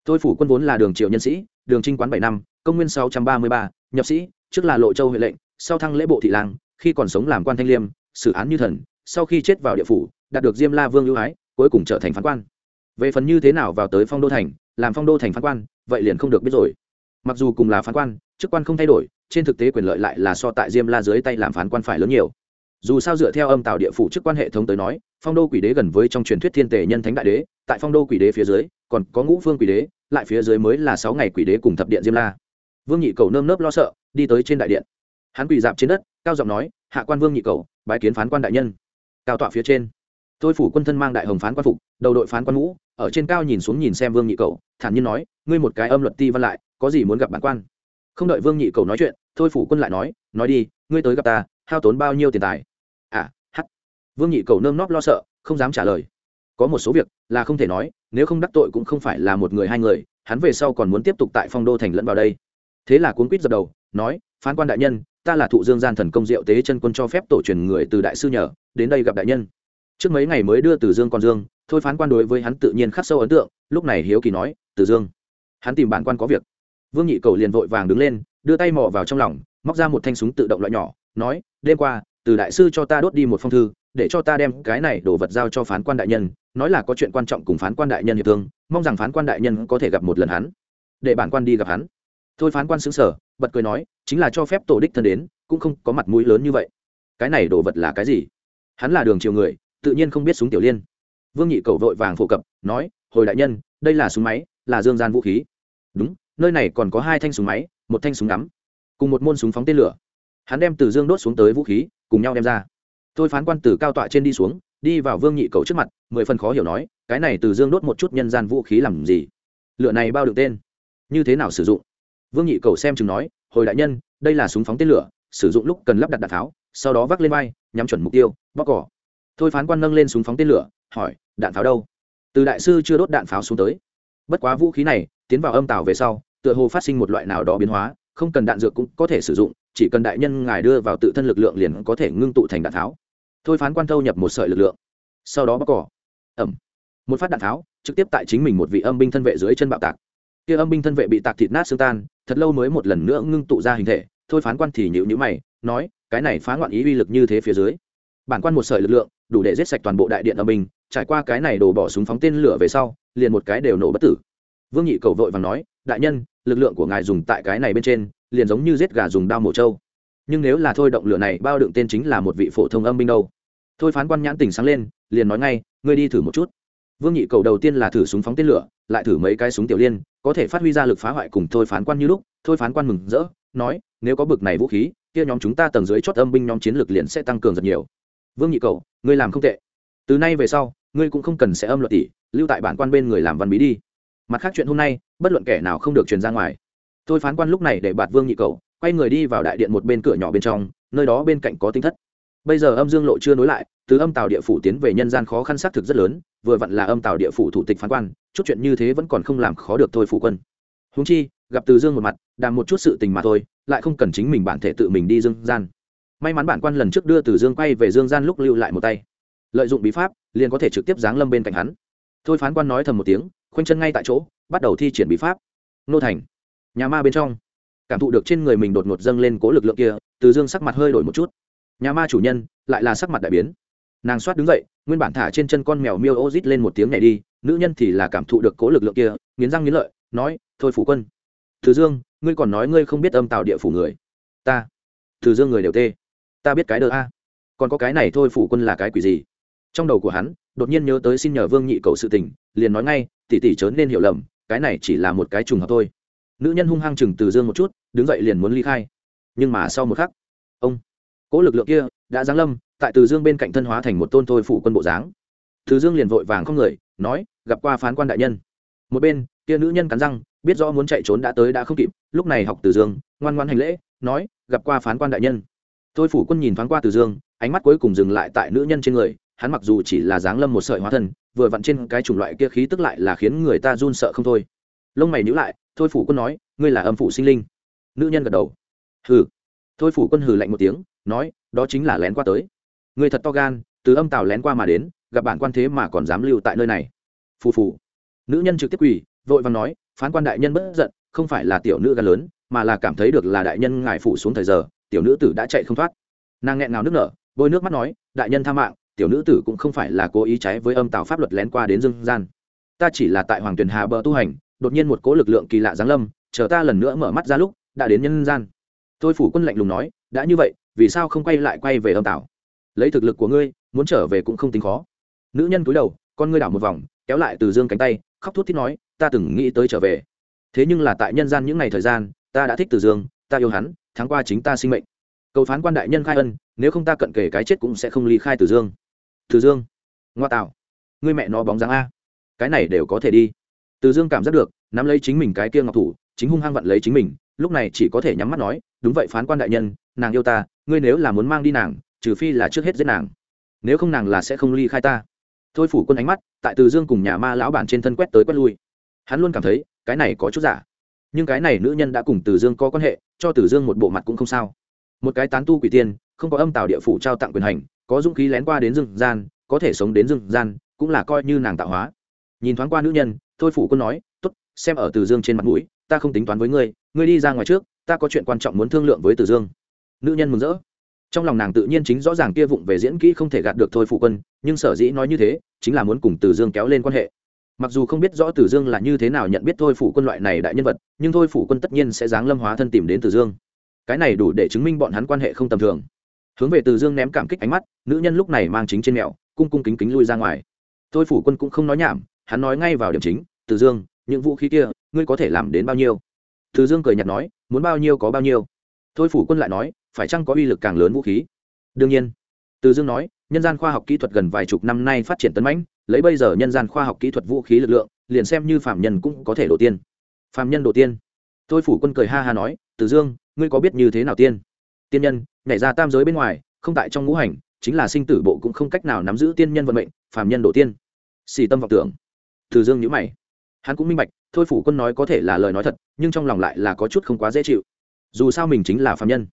Tôi phủ quân vốn là đường triệu nhân sĩ, đường trinh quán bảy năm, công nguyên sáu trăm ba mươi ba, nhập sĩ, trước là lộ châu huệ lệnh, sau thăng lễ bộ thị lang, khi còn sống làm quan thanh liêm, xử án như thần, sau khi chết vào địa phủ, đạt được diêm la vương ưu ái, cuối cùng trở thành phán quan. Về phần như thế nào vào tới phong đô thành, làm phong đô thành phán quan, vậy liền không được biết rồi. Mặc dù cùng là phán quan, chức quan không thay đổi, trên thực tế quyền lợi lại là so tại diêm la dưới tay làm phán quan phải lớn nhiều dù sao dựa theo âm tạo địa phủ chức quan hệ thống tới nói, phong đô quỷ đế gần với trong truyền thuyết thiên tề nhân thánh đại đế, tại phong đô quỷ đế phía dưới, còn có ngũ phương quỷ đế, lại phía dưới mới là sáu ngày quỷ đế cùng thập điện diêm la. Vương nhị cầu nơm nớp lo sợ, đi tới trên đại điện. Hắn quỳ dạp trên đất, cao giọng nói, hạ quan vương nhị cầu, bái kiến phán quan đại nhân. Cao tọa phía trên, tôi phủ quân thân mang đại hồng phán quan phục, đầu đội phán quan ngũ, ở trên cao nhìn xuống nhìn xem vương nhị cầu, thản nhiên nói, ngươi một cái âm luật ti văn lại, có gì muốn gặp bản quan? Không đợi vương nhị cầu nói chuyện thôi phủ quân lại nói nói đi, ngươi tới gặp ta, hao tốn bao nhiêu tiền tài? À hắt vương nhị cầu nơm nóp lo sợ, không dám trả lời. Có một số việc là không thể nói, nếu không đắc tội cũng không phải là một người hai người, hắn về sau còn muốn tiếp tục tại phong đô thành lẫn vào đây. Thế là cuốn quýt dập đầu, nói, phán quan đại nhân, ta là thụ dương gian thần công diệu tế chân quân cho phép tổ truyền người từ đại sư nhờ, đến đây gặp đại nhân. Trước mấy ngày mới đưa từ dương còn dương, thôi phán quan đối với hắn tự nhiên khắc sâu ấn tượng, lúc này hiếu kỳ nói, từ dương, hắn tìm bản quan có việc. Vương nhị cầu liền vội vàng đứng lên, đưa tay mò vào trong lòng, móc ra một thanh súng tự động loại nhỏ, nói, đêm qua từ đại sư cho ta đốt đi một phong thư, để cho ta đem cái này đồ vật giao cho phán quan đại nhân, nói là có chuyện quan trọng cùng phán quan đại nhân hiệp thương, mong rằng phán quan đại nhân có thể gặp một lần hắn, để bản quan đi gặp hắn. Thôi phán quan xứng sở bật cười nói, chính là cho phép tổ đích thân đến, cũng không có mặt mũi lớn như vậy. Cái này đồ vật là cái gì? Hắn là đường chiều người, tự nhiên không biết súng tiểu liên. Vương nhị cầu vội vàng phổ cập, nói, hồi đại nhân, đây là súng máy, là dương gian vũ khí. Đúng, nơi này còn có hai thanh súng máy, một thanh súng ngắm, cùng một môn súng phóng tên lửa. Hắn đem từ dương đốt xuống tới vũ khí cùng nhau đem ra. Thôi phán quan từ cao tọa trên đi xuống, đi vào vương nhị cầu trước mặt, mười phần khó hiểu nói, cái này từ dương đốt một chút nhân gian vũ khí làm gì? Lửa này bao được tên, như thế nào sử dụng? Vương nhị cầu xem chừng nói, hồi đại nhân, đây là súng phóng tên lửa, sử dụng lúc cần lắp đặt đạn tháo, sau đó vác lên vai, nhắm chuẩn mục tiêu, bóc cỏ. Thôi phán quan nâng lên súng phóng tên lửa, hỏi, đạn pháo đâu? Từ đại sư chưa đốt đạn pháo xuống tới. Bất quá vũ khí này, tiến vào âm tàu về sau, tựa hồ phát sinh một loại nào đó biến hóa, không cần đạn dược cũng có thể sử dụng chỉ cần đại nhân ngài đưa vào tự thân lực lượng liền có thể ngưng tụ thành đạn tháo. Thôi phán quan thâu nhập một sợi lực lượng. Sau đó bóc cỏ. Ẩm. Một phát đạn tháo, trực tiếp tại chính mình một vị âm binh thân vệ dưới chân bạo tạc. Kia âm binh thân vệ bị tạc thịt nát xương tan, thật lâu mới một lần nữa ngưng tụ ra hình thể. Thôi phán quan thì nhịu nhữ mày, nói, cái này phá ngoạn ý uy lực như thế phía dưới. Bản quan một sợi lực lượng, đủ để giết sạch toàn bộ đại điện âm binh, trải qua cái này đổ bỏ súng phóng tên lửa về sau, liền một cái đều nổ bất tử. Vương nhị cầu vội và nói, đại nhân, lực lượng của ngài dùng tại cái này bên trên liền giống như giết gà dùng đao mổ trâu. Nhưng nếu là thôi động lửa này, bao đựng tên chính là một vị phổ thông âm binh đâu. Thôi phán quan nhãn tỉnh sáng lên, liền nói ngay, ngươi đi thử một chút. Vương nhị cầu đầu tiên là thử súng phóng tên lửa, lại thử mấy cái súng tiểu liên, có thể phát huy ra lực phá hoại cùng thôi phán quan như lúc, thôi phán quan mừng rỡ, nói, nếu có bực này vũ khí, kia nhóm chúng ta tầng dưới chót âm binh nhóm chiến lược liền sẽ tăng cường rất nhiều. Vương nhị cầu, ngươi làm không tệ. Từ nay về sau, ngươi cũng không cần sẽ âm luật tỷ lưu tại bản quan bên người làm văn bí đi. Mặt khác chuyện hôm nay, bất luận kẻ nào không được truyền ra ngoài thôi phán quan lúc này để bạt vương nhị cầu quay người đi vào đại điện một bên cửa nhỏ bên trong, nơi đó bên cạnh có tinh thất. Bây giờ âm dương lộ chưa nối lại, từ âm tàu địa phủ tiến về nhân gian khó khăn xác thực rất lớn, vừa vặn là âm tàu địa phủ thủ tịch phán quan, chút chuyện như thế vẫn còn không làm khó được thôi phủ quân. Húng chi, gặp từ dương một mặt, đàm một chút sự tình mà thôi, lại không cần chính mình bản thể tự mình đi dương gian. May mắn bản quan lần trước đưa từ dương quay về dương gian lúc lưu lại một tay. Lợi dụng bí pháp, liền có thể trực tiếp giáng lâm bên cạnh hắn. Thôi phán quan nói thầm một tiếng, khoanh chân ngay tại chỗ, bắt đầu thi triển bí pháp. Nô thành nhà ma bên trong. Cảm thụ được trên người mình đột ngột dâng lên cố lực lượng kia, từ dương sắc mặt hơi đổi một chút. Nhà ma chủ nhân, lại là sắc mặt đại biến. Nàng soát đứng dậy, nguyên bản thả trên chân con mèo miêu ô rít lên một tiếng nhảy đi, nữ nhân thì là cảm thụ được cố lực lượng kia, nghiến răng nghiến lợi, nói, thôi phủ quân. Từ dương, ngươi còn nói ngươi không biết âm tạo địa phủ người. Ta. Từ dương người đều tê. Ta biết cái đờ a. Còn có cái này thôi phủ quân là cái quỷ gì? Trong đầu của hắn, đột nhiên nhớ tới xin nhờ vương nhị cầu sự tình, liền nói ngay tỉ tỉ chớ nên hiểu lầm, cái này chỉ là một cái trùng hợp thôi nữ nhân hung hăng chừng từ dương một chút, đứng dậy liền muốn ly khai. Nhưng mà sau một khắc, ông, cỗ lực lượng kia đã giáng lâm, tại từ dương bên cạnh thân hóa thành một tôn thôi phủ quân bộ dáng. Từ dương liền vội vàng không người, nói, gặp qua phán quan đại nhân. Một bên, kia nữ nhân cắn răng, biết rõ muốn chạy trốn đã tới đã không kịp, lúc này học từ dương, ngoan ngoan hành lễ, nói, gặp qua phán quan đại nhân. Thôi phủ quân nhìn thoáng qua từ dương, ánh mắt cuối cùng dừng lại tại nữ nhân trên người, hắn mặc dù chỉ là dáng lâm một sợi hóa thân, vừa vặn trên cái chủng loại kia khí tức lại là khiến người ta run sợ không thôi lông mày nhíu lại, thôi phủ quân nói, ngươi là âm phủ sinh linh. Nữ nhân gật đầu. Hừ. Thôi phủ quân hừ lạnh một tiếng, nói, đó chính là lén qua tới. Ngươi thật to gan, từ âm tàu lén qua mà đến, gặp bản quan thế mà còn dám lưu tại nơi này. Phù phù. Nữ nhân trực tiếp quỳ, vội vàng nói, phán quan đại nhân bất giận, không phải là tiểu nữ gan lớn, mà là cảm thấy được là đại nhân ngài phủ xuống thời giờ, tiểu nữ tử đã chạy không thoát. Nàng nghẹn ngào nước nở, bôi nước mắt nói, đại nhân tha mạng, tiểu nữ tử cũng không phải là cố ý trái với âm tào pháp luật lén qua đến dương gian. Ta chỉ là tại hoàng tuyền hà bờ tu hành đột nhiên một cố lực lượng kỳ lạ giáng lâm, chờ ta lần nữa mở mắt ra lúc, đã đến nhân gian. Tôi phủ quân lạnh lùng nói, đã như vậy, vì sao không quay lại quay về âm tảo? Lấy thực lực của ngươi, muốn trở về cũng không tính khó. Nữ nhân cúi đầu, con ngươi đảo một vòng, kéo lại từ dương cánh tay, khóc thút thít nói, ta từng nghĩ tới trở về. Thế nhưng là tại nhân gian những ngày thời gian, ta đã thích từ dương, ta yêu hắn, tháng qua chính ta sinh mệnh. Cầu phán quan đại nhân khai ân, nếu không ta cận kể cái chết cũng sẽ không ly khai từ dương. Từ dương, ngoa tạo. Ngươi mẹ nó bóng dáng a. Cái này đều có thể đi từ dương cảm giác được, nắm lấy chính mình cái kia ngọc thủ, chính hung hăng vặn lấy chính mình, lúc này chỉ có thể nhắm mắt nói, đúng vậy, phán quan đại nhân, nàng yêu ta, ngươi nếu là muốn mang đi nàng, trừ phi là trước hết giết nàng. Nếu không nàng là sẽ không ly khai ta. Thôi phủ quân ánh mắt, tại từ dương cùng nhà ma lão bản trên thân quét tới quét lui. Hắn luôn cảm thấy, cái này có chút giả. Nhưng cái này nữ nhân đã cùng từ dương có quan hệ, cho từ dương một bộ mặt cũng không sao. Một cái tán tu quỷ tiên, không có âm tào địa phủ trao tặng quyền hành, có dũng khí lén qua đến rừng gian, có thể sống đến rừng gian, cũng là coi như nàng tạo hóa. Nhìn thoáng qua nữ nhân thôi phủ quân nói t ố t xem ở từ dương trên mặt mũi, ta không tính toán với ngươi ngươi đi ra ngoài trước, ta có chuyện quan trọng muốn thương lượng với từ dương. Nữ nhân mừng rỡ. Trong lòng nàng tự nhiên chính rõ ràng kia vụng về diễn kỹ không thể gạt được thôi phủ quân, nhưng sở dĩ nói như thế, chính là muốn cùng từ dương kéo lên quan hệ. Mặc dù không biết rõ từ dương là như thế nào nhận biết thôi phủ quân loại này đại nhân vật, nhưng thôi phủ quân tất nhiên sẽ dáng lâm hóa thân tìm đến từ dương. Cái này đủ để chứng minh bọn hắn quan hệ không tầm thường. Hướng về từ dương ném cảm kích ánh mắt, nữ nhân lúc này mang chính trên mẹo, cung cung kính kính lui ra ngoài. Thôi phủ quân cũng không nói nhảm hắn nói ngay vào điểm chính, từ dương, những vũ khí kia, ngươi có thể làm đến bao nhiêu? Từ dương cười nhạt nói, muốn bao nhiêu có bao nhiêu. Thôi phủ quân lại nói, phải chăng có uy lực càng lớn vũ khí? Đương nhiên. Từ dương nói, nhân gian khoa học kỹ thuật gần vài chục năm nay phát triển tấn mãnh, lấy bây giờ nhân gian khoa học kỹ thuật vũ khí lực lượng, liền xem như phạm nhân cũng có thể đổ tiên. Phạm nhân đổ tiên? Tôi phủ quân cười ha ha nói, từ dương, ngươi có biết như thế nào tiên? Tiên nhân, nhảy ra tam giới bên ngoài, không tại trong ngũ hành, chính là sinh tử bộ cũng không cách nào nắm giữ tiên nhân vận mệnh, phạm nhân đổ tiên. Xì tâm vọng tưởng từ dương nhữ mày. Hắn cũng minh bạch, thôi phủ quân nói có thể là lời nói thật, nhưng trong lòng lại là có chút không quá dễ chịu. Dù sao mình chính là phàm nhân.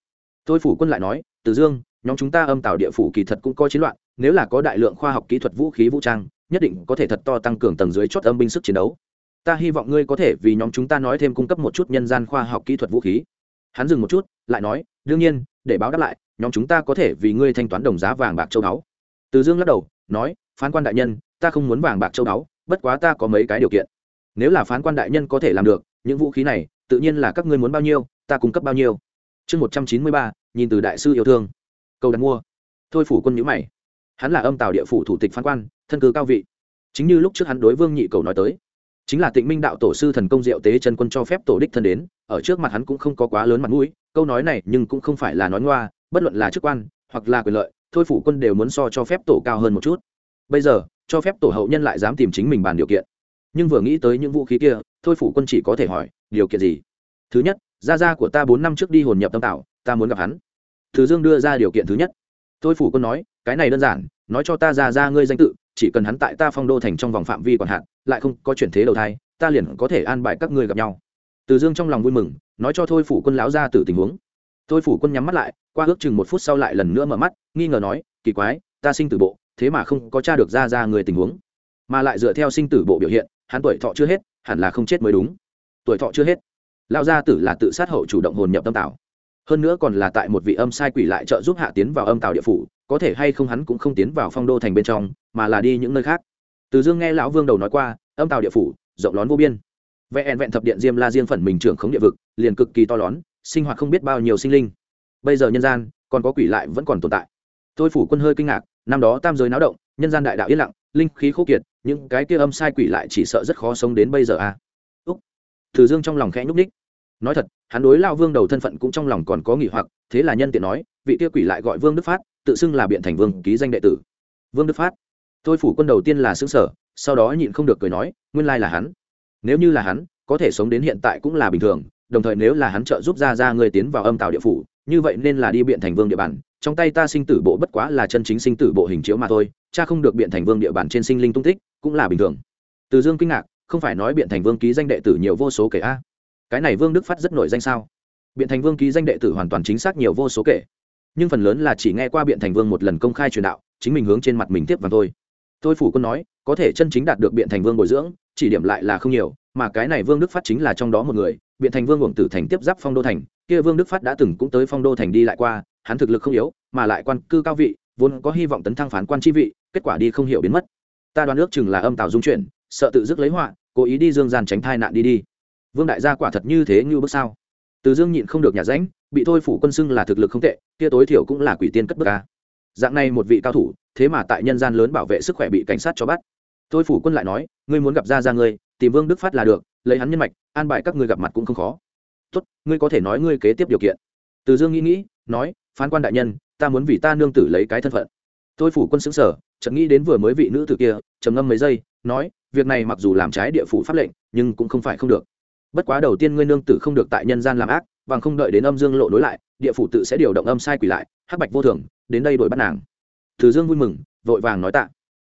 Thôi phủ quân lại nói, từ dương, nhóm chúng ta âm tạo địa phủ kỳ thật cũng có chiến loạn, nếu là có đại lượng khoa học kỹ thuật vũ khí vũ trang, nhất định có thể thật to tăng cường tầng dưới chót âm binh sức chiến đấu. Ta hy vọng ngươi có thể vì nhóm chúng ta nói thêm cung cấp một chút nhân gian khoa học kỹ thuật vũ khí. Hắn dừng một chút, lại nói, đương nhiên, để báo đáp lại, nhóm chúng ta có thể vì ngươi thanh toán đồng giá vàng bạc châu báu. Từ dương lắc đầu, nói, phán quan đại nhân, ta không muốn vàng bạc châu báu bất quá ta có mấy cái điều kiện. Nếu là phán quan đại nhân có thể làm được, những vũ khí này, tự nhiên là các ngươi muốn bao nhiêu, ta cung cấp bao nhiêu. Chương một trăm chín mươi ba, nhìn từ đại sư yêu thương. Câu đặt mua. Thôi phủ quân nhữ mày. Hắn là âm tào địa phủ thủ tịch phán quan, thân cư cao vị. Chính như lúc trước hắn đối vương nhị cầu nói tới, chính là tịnh minh đạo tổ sư thần công diệu tế chân quân cho phép tổ đích thân đến, ở trước mặt hắn cũng không có quá lớn mặt mũi, câu nói này nhưng cũng không phải là nói ngoa, bất luận là chức quan hoặc là quyền lợi, thôi phủ quân đều muốn so cho phép tổ cao hơn một chút. Bây giờ cho phép tổ hậu nhân lại dám tìm chính mình bàn điều kiện. Nhưng vừa nghĩ tới những vũ khí kia, thôi phủ quân chỉ có thể hỏi, điều kiện gì? Thứ nhất, gia gia của ta bốn năm trước đi hồn nhập tâm tạo, ta muốn gặp hắn. Thứ dương đưa ra điều kiện thứ nhất. Thôi phủ quân nói, cái này đơn giản, nói cho ta ra ra ngươi danh tự, chỉ cần hắn tại ta phong đô thành trong vòng phạm vi còn hạn, lại không có chuyển thế đầu thai, ta liền có thể an bài các ngươi gặp nhau. Từ dương trong lòng vui mừng, nói cho thôi phủ quân láo ra từ tình huống. Thôi phủ quân nhắm mắt lại, qua ước chừng một phút sau lại lần nữa mở mắt, nghi ngờ nói, kỳ quái, ta sinh từ bộ thế mà không có t r a được ra ra người tình huống. Mà lại dựa theo sinh tử bộ biểu hiện, hắn tuổi thọ chưa hết, hẳn là không chết mới đúng. Tuổi thọ chưa hết. Lao gia tử là tự sát hậu chủ động hồn nhập tâm tảo. Hơn nữa còn là tại một vị âm sai quỷ lại trợ giúp hạ tiến vào âm tảo địa phủ, có thể hay không hắn cũng không tiến vào phong đô thành bên trong, mà là đi những nơi khác. Từ dương nghe lão vương đầu nói qua, âm tảo địa phủ, rộng lón vô biên. Vẹn vẹn thập điện diêm la diêm phần mình trưởng khống địa vực, liền cực kỳ to lớn, sinh hoạt không biết bao nhiêu sinh linh. Bây giờ nhân gian, còn có quỷ lại vẫn còn tồn tại. Tôi phủ quân hơi kinh ngạc năm đó tam giới náo động, nhân gian đại đạo yên lặng, linh khí khô kiệt, những cái kia âm sai quỷ lại chỉ sợ rất khó sống đến bây giờ à? Úc, thử dương trong lòng khẽ nhúc ních nói thật, hắn đối lao vương đầu thân phận cũng trong lòng còn có nghỉ hoặc, thế là nhân tiện nói, vị kia quỷ lại gọi vương đức phát, tự xưng là biện thành vương ký danh đệ tử. Vương đức phát, tôi phủ quân đầu tiên là xứng sở, sau đó nhịn không được cười nói, nguyên lai là hắn. Nếu như là hắn, có thể sống đến hiện tại cũng là bình thường, đồng thời nếu là hắn trợ giúp ra ra người tiến vào âm tàu địa phủ, như vậy nên là đi biện thành vương địa bàn trong tay ta sinh tử bộ bất quá là chân chính sinh tử bộ hình chiếu mà thôi, cha không được biện thành vương địa bàn trên sinh linh tung tích, cũng là bình thường. Từ dương kinh ngạc, không phải nói biện thành vương ký danh đệ tử nhiều vô số kể a. Cái này vương đức phát rất nổi danh sao? Biện thành vương ký danh đệ tử hoàn toàn chính xác nhiều vô số kể. Nhưng phần lớn là chỉ nghe qua biện thành vương một lần công khai truyền đạo, chính mình hướng trên mặt mình tiếp vào thôi. Tôi phủ quân nói, có thể chân chính đạt được biện thành vương bồi dưỡng, chỉ điểm lại là không nhiều, mà cái này vương đức phát chính là trong đó một người, biện thành vương uổng tử thành tiếp giáp phong đô thành, kia vương đức phát đã từng cũng tới phong đô thành đi lại qua hắn thực lực không yếu, mà lại quan cư cao vị, vốn có hy vọng tấn thăng phán quan chi vị, kết quả đi không hiểu biến mất. Ta đoán ước chừng là âm tạo dung chuyển, sợ tự dứt lấy họa, cố ý đi dương gian tránh thai nạn đi đi. Vương đại gia quả thật như thế như bước sao? Từ dương nhịn không được nhà ránh, bị thôi phủ quân xưng là thực lực không tệ, kia tối thiểu cũng là quỷ tiên cất bậc ca dạng này một vị cao thủ, thế mà tại nhân gian lớn bảo vệ sức khỏe bị cảnh sát cho bắt. Thôi phủ quân lại nói, ngươi muốn gặp ra ra ngươi, tìm vương đức phát là được, lấy hắn nhân mạch, an bài các ngươi gặp mặt cũng không khó. Tốt, ngươi có thể nói ngươi kế tiếp điều kiện. Từ dương nghĩ nghĩ, nói phán quan đại nhân, ta muốn vì ta nương tử lấy cái thân phận. Tôi phủ quân xứng sở, chợt nghĩ đến vừa mới vị nữ tử kia, trầm ngâm mấy giây, nói, việc này mặc dù làm trái địa phủ pháp lệnh, nhưng cũng không phải không được. Bất quá đầu tiên ngươi nương tử không được tại nhân gian làm ác, bằng không đợi đến âm dương lộ nối lại, địa phủ tự sẽ điều động âm sai quỷ lại, hắc bạch vô thường, đến đây đổi bắt nàng. Thử dương vui mừng, vội vàng nói tạ.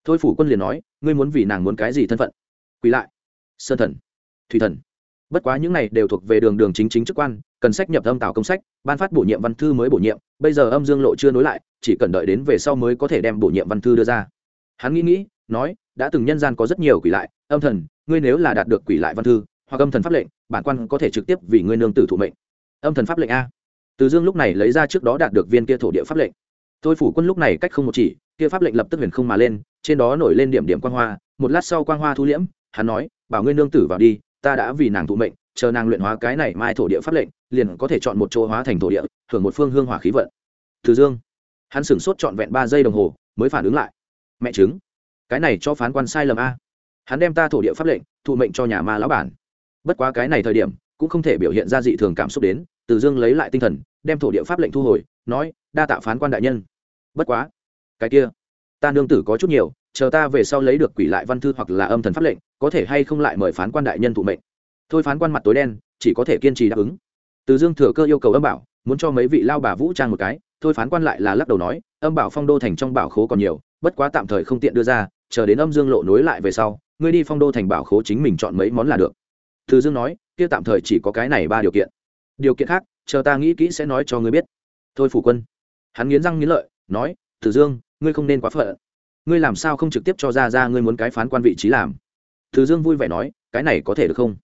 Thôi phủ quân liền nói, ngươi muốn vì nàng muốn cái gì thân phận? Quỷ lại. Sơn thần. Thủy thần bất quá những này đều thuộc về đường đường chính chính chức quan, cần sách nhập âm tạo công sách, ban phát bổ nhiệm văn thư mới bổ nhiệm, bây giờ âm dương lộ chưa nối lại, chỉ cần đợi đến về sau mới có thể đem bổ nhiệm văn thư đưa ra. Hắn nghĩ nghĩ, nói, đã từng nhân gian có rất nhiều quỷ lại, âm thần, ngươi nếu là đạt được quỷ lại văn thư, hoặc âm thần pháp lệnh, bản quan có thể trực tiếp vì ngươi nương tử thụ mệnh. Âm thần pháp lệnh a. Từ dương lúc này lấy ra trước đó đạt được viên kia thổ địa pháp lệnh. Tôi phủ quân lúc này cách không một chỉ, kia pháp lệnh lập tức huyền không mà lên, trên đó nổi lên điểm điểm quang hoa, một lát sau quang hoa thu liễm, hắn nói, bảo ngươi nương tử vào đi ta đã vì nàng thụ mệnh, chờ nàng luyện hóa cái này mai thổ địa pháp lệnh, liền có thể chọn một chỗ hóa thành thổ địa hưởng một phương hương hỏa khí vận. Từ dương, hắn sửng sốt trọn vẹn ba giây đồng hồ, mới phản ứng lại. Mẹ chứng cái này cho phán quan sai lầm a. Hắn đem ta thổ địa pháp lệnh, thụ mệnh cho nhà ma lão bản. Bất quá cái này thời điểm, cũng không thể biểu hiện ra dị thường cảm xúc đến, từ dương lấy lại tinh thần, đem thổ địa pháp lệnh thu hồi, nói, đa tạ phán quan đại nhân. Bất quá, cái kia, ta nương tử có chút nhiều, chờ ta về sau lấy được quỷ lại văn thư hoặc là âm thần pháp lệnh có thể hay không lại mời phán quan đại nhân thụ mệnh? Thôi phán quan mặt tối đen, chỉ có thể kiên trì đáp ứng. Từ dương thừa cơ yêu cầu âm bảo, muốn cho mấy vị lao bà vũ trang một cái, thôi phán quan lại là lắc đầu nói, âm bảo phong đô thành trong bảo khố còn nhiều, bất quá tạm thời không tiện đưa ra, chờ đến âm dương lộ nối lại về sau, ngươi đi phong đô thành bảo khố chính mình chọn mấy món là được. Từ dương nói, kia tạm thời chỉ có cái này ba điều kiện. Điều kiện khác, chờ ta nghĩ kỹ sẽ nói cho ngươi biết. Thôi phủ quân. Hắn nghiến răng nghiến lợi, nói, từ dương, ngươi không nên quá phận. Ngươi làm sao không trực tiếp cho ra ra ngươi muốn cái phán quan vị trí làm? Từ dương vui vẻ nói, cái này có thể được không?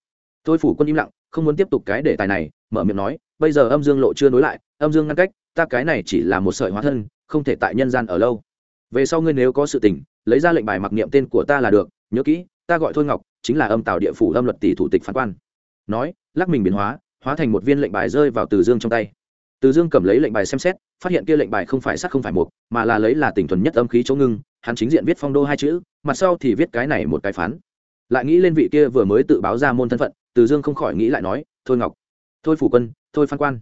Tôi phủ quân im lặng, không muốn tiếp tục cái đề tài này, mở miệng nói, bây giờ âm dương lộ chưa nối lại, âm dương ngăn cách, ta cái này chỉ là một sợi hóa thân, không thể tại nhân gian ở lâu. Về sau ngươi nếu có sự tình, lấy ra lệnh bài mặc niệm tên của ta là được, nhớ kỹ, ta gọi thôi ngọc, chính là âm tạo địa phủ âm luật tỷ thủ tịch phán quan. Nói, lắc mình biến hóa hóa thành một viên lệnh bài rơi vào từ dương trong tay. Từ dương cầm lấy lệnh bài xem xét, phát hiện kia lệnh bài không phải sắc không phải mục, mà là lấy là tỉnh thuần nhất âm khí chỗ ngưng, hắn chính diện viết phong đô hai chữ, mặt sau thì viết cái này một cái phán lại nghĩ lên vị kia vừa mới tự báo ra môn thân phận, từ dương không khỏi nghĩ lại nói, thôi ngọc, thôi phủ quân, thôi phan quan.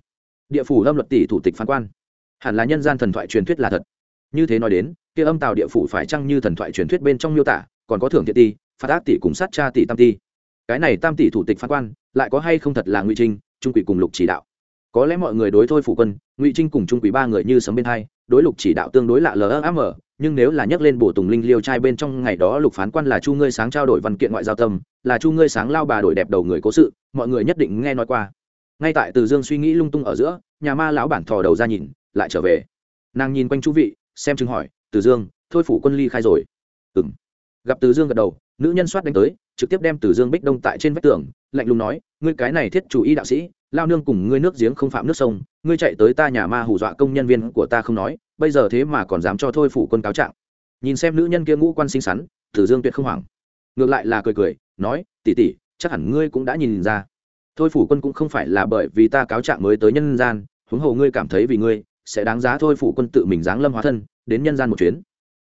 Địa phủ lâm luật tỷ thủ tịch phán quan. Hẳn là nhân gian thần thoại truyền thuyết là thật. Như thế nói đến, kia âm tào địa phủ phải chăng như thần thoại truyền thuyết bên trong miêu tả, còn có thưởng thiện ti phát ác tỷ cùng sát cha tỷ tam ti. Cái này tam tỷ thủ tịch phán quan, lại có hay không thật là ngụy trinh, trung quỷ cùng lục chỉ đạo? Có lẽ mọi người đối thôi phủ quân, ngụy trinh cùng trung quỷ ba người như sấm bên hai đối lục chỉ đạo tương đối lạ lm nhưng nếu là nhắc lên bổ tùng linh liêu trai bên trong ngày đó lục phán quan là chu ngươi sáng trao đổi văn kiện ngoại giao tâm, là chu ngươi sáng lao bà đổi đẹp đầu người cố sự, mọi người nhất định nghe nói qua. Ngay tại từ dương suy nghĩ lung tung ở giữa, nhà ma lão bản thò đầu ra nhìn, lại trở về. Nàng nhìn quanh chú vị, xem chứng hỏi, từ dương, thôi phủ quân ly khai rồi. Ừ m gặp từ dương gật đầu, nữ nhân soát đánh tới trực tiếp đem từ dương bích đông tại trên vách tường, lạnh lùng nói, ngươi cái này thiết chủ y đạo sĩ, lao nương cùng ngươi nước giếng không phạm nước sông, ngươi chạy tới ta nhà ma hù dọa công nhân viên của ta không nói, bây giờ thế mà còn dám cho thôi phủ quân cáo trạng. Nhìn xem nữ nhân kia ngũ quan xinh xắn tử dương tuyệt không hoảng. Ngược lại là cười cười, nói tỉ tỉ chắc hẳn ngươi cũng đã nhìn ra. Thôi phủ quân cũng không phải là bởi vì ta cáo trạng mới tới nhân gian, huống hồ ngươi cảm thấy vì ngươi, sẽ đáng giá thôi phủ quân tự mình giáng lâm hóa thân, đến nhân gian một chuyến.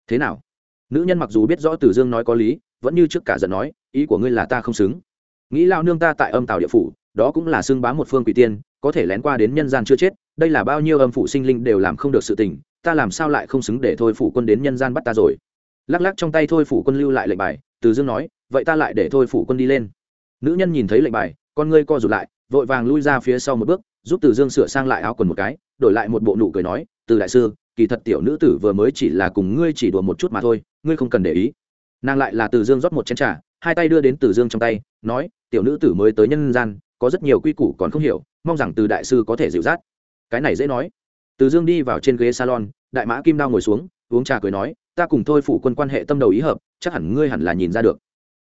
Thế nào? Nữ nhân mặc dù biết rõ tử dương nói có lý vẫn như trước cả giận nói, ý của ngươi là ta không xứng. Nghĩ lao nương ta tại âm tàu địa phủ, đó cũng là xưng bá một phương quỷ tiên, có thể lén qua đến nhân gian chưa chết, đây là bao nhiêu âm phủ sinh linh đều làm không được sự tình, ta làm sao lại không xứng để thôi phủ quân đến nhân gian bắt ta rồi. Lắc lắc trong tay thôi phủ quân lưu lại lệnh bài, từ dương nói, vậy ta lại để thôi phủ quân đi lên. Nữ nhân nhìn thấy lệnh bài, con ngươi co rụt lại, vội vàng lui ra phía sau một bước, giúp từ dương sửa sang lại áo quần một cái, đổi lại một bộ nụ cười nói, từ đại sư, kỳ thật tiểu nữ tử vừa mới chỉ là cùng ngươi chỉ đùa một chút mà thôi, ngươi không cần để ý nàng lại là từ dương rót một chén t r à hai tay đưa đến từ dương trong tay, nói, tiểu nữ tử mới tới nhân gian, có rất nhiều quy củ còn không hiểu, mong rằng từ đại sư có thể dịu dắt. Cái này dễ nói. Từ dương đi vào trên ghế salon, đại mã kim đao ngồi xuống, uống trà cười nói, ta cùng thôi phủ quân quan hệ tâm đầu ý hợp, chắc hẳn ngươi hẳn là nhìn ra được.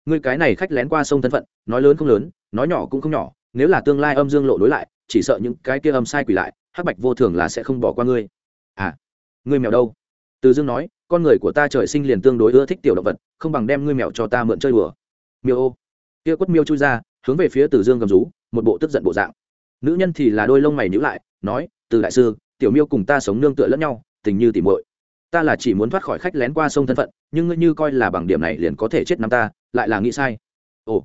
Ngươi cái này khách lén qua sông thân phận, nói lớn không lớn, nói nhỏ cũng không nhỏ, nếu là tương lai âm dương lộ đối lại, chỉ sợ những cái kia âm sai quỷ lại, hắc bạch vô thường là sẽ không bỏ qua ngươi. À ngươi mèo đâu? Từ dương nói con người của ta trời sinh liền tương đối ưa thích tiểu động vật, không bằng đem ngươi mèo cho ta mượn chơi đùa. Miêu ô. Kia quất miêu chui ra, hướng về phía từ dương gầm rú, một bộ tức giận bộ dạng. Nữ nhân thì là đôi lông mày nhíu lại, nói, từ đại sư, tiểu miêu cùng ta sống nương tựa lẫn nhau, tình như tỉ muội. Ta là chỉ muốn thoát khỏi khách lén qua sông thân phận, nhưng ngươi như coi là bằng điểm này liền có thể chết năm ta, lại là nghĩ sai. Ồ.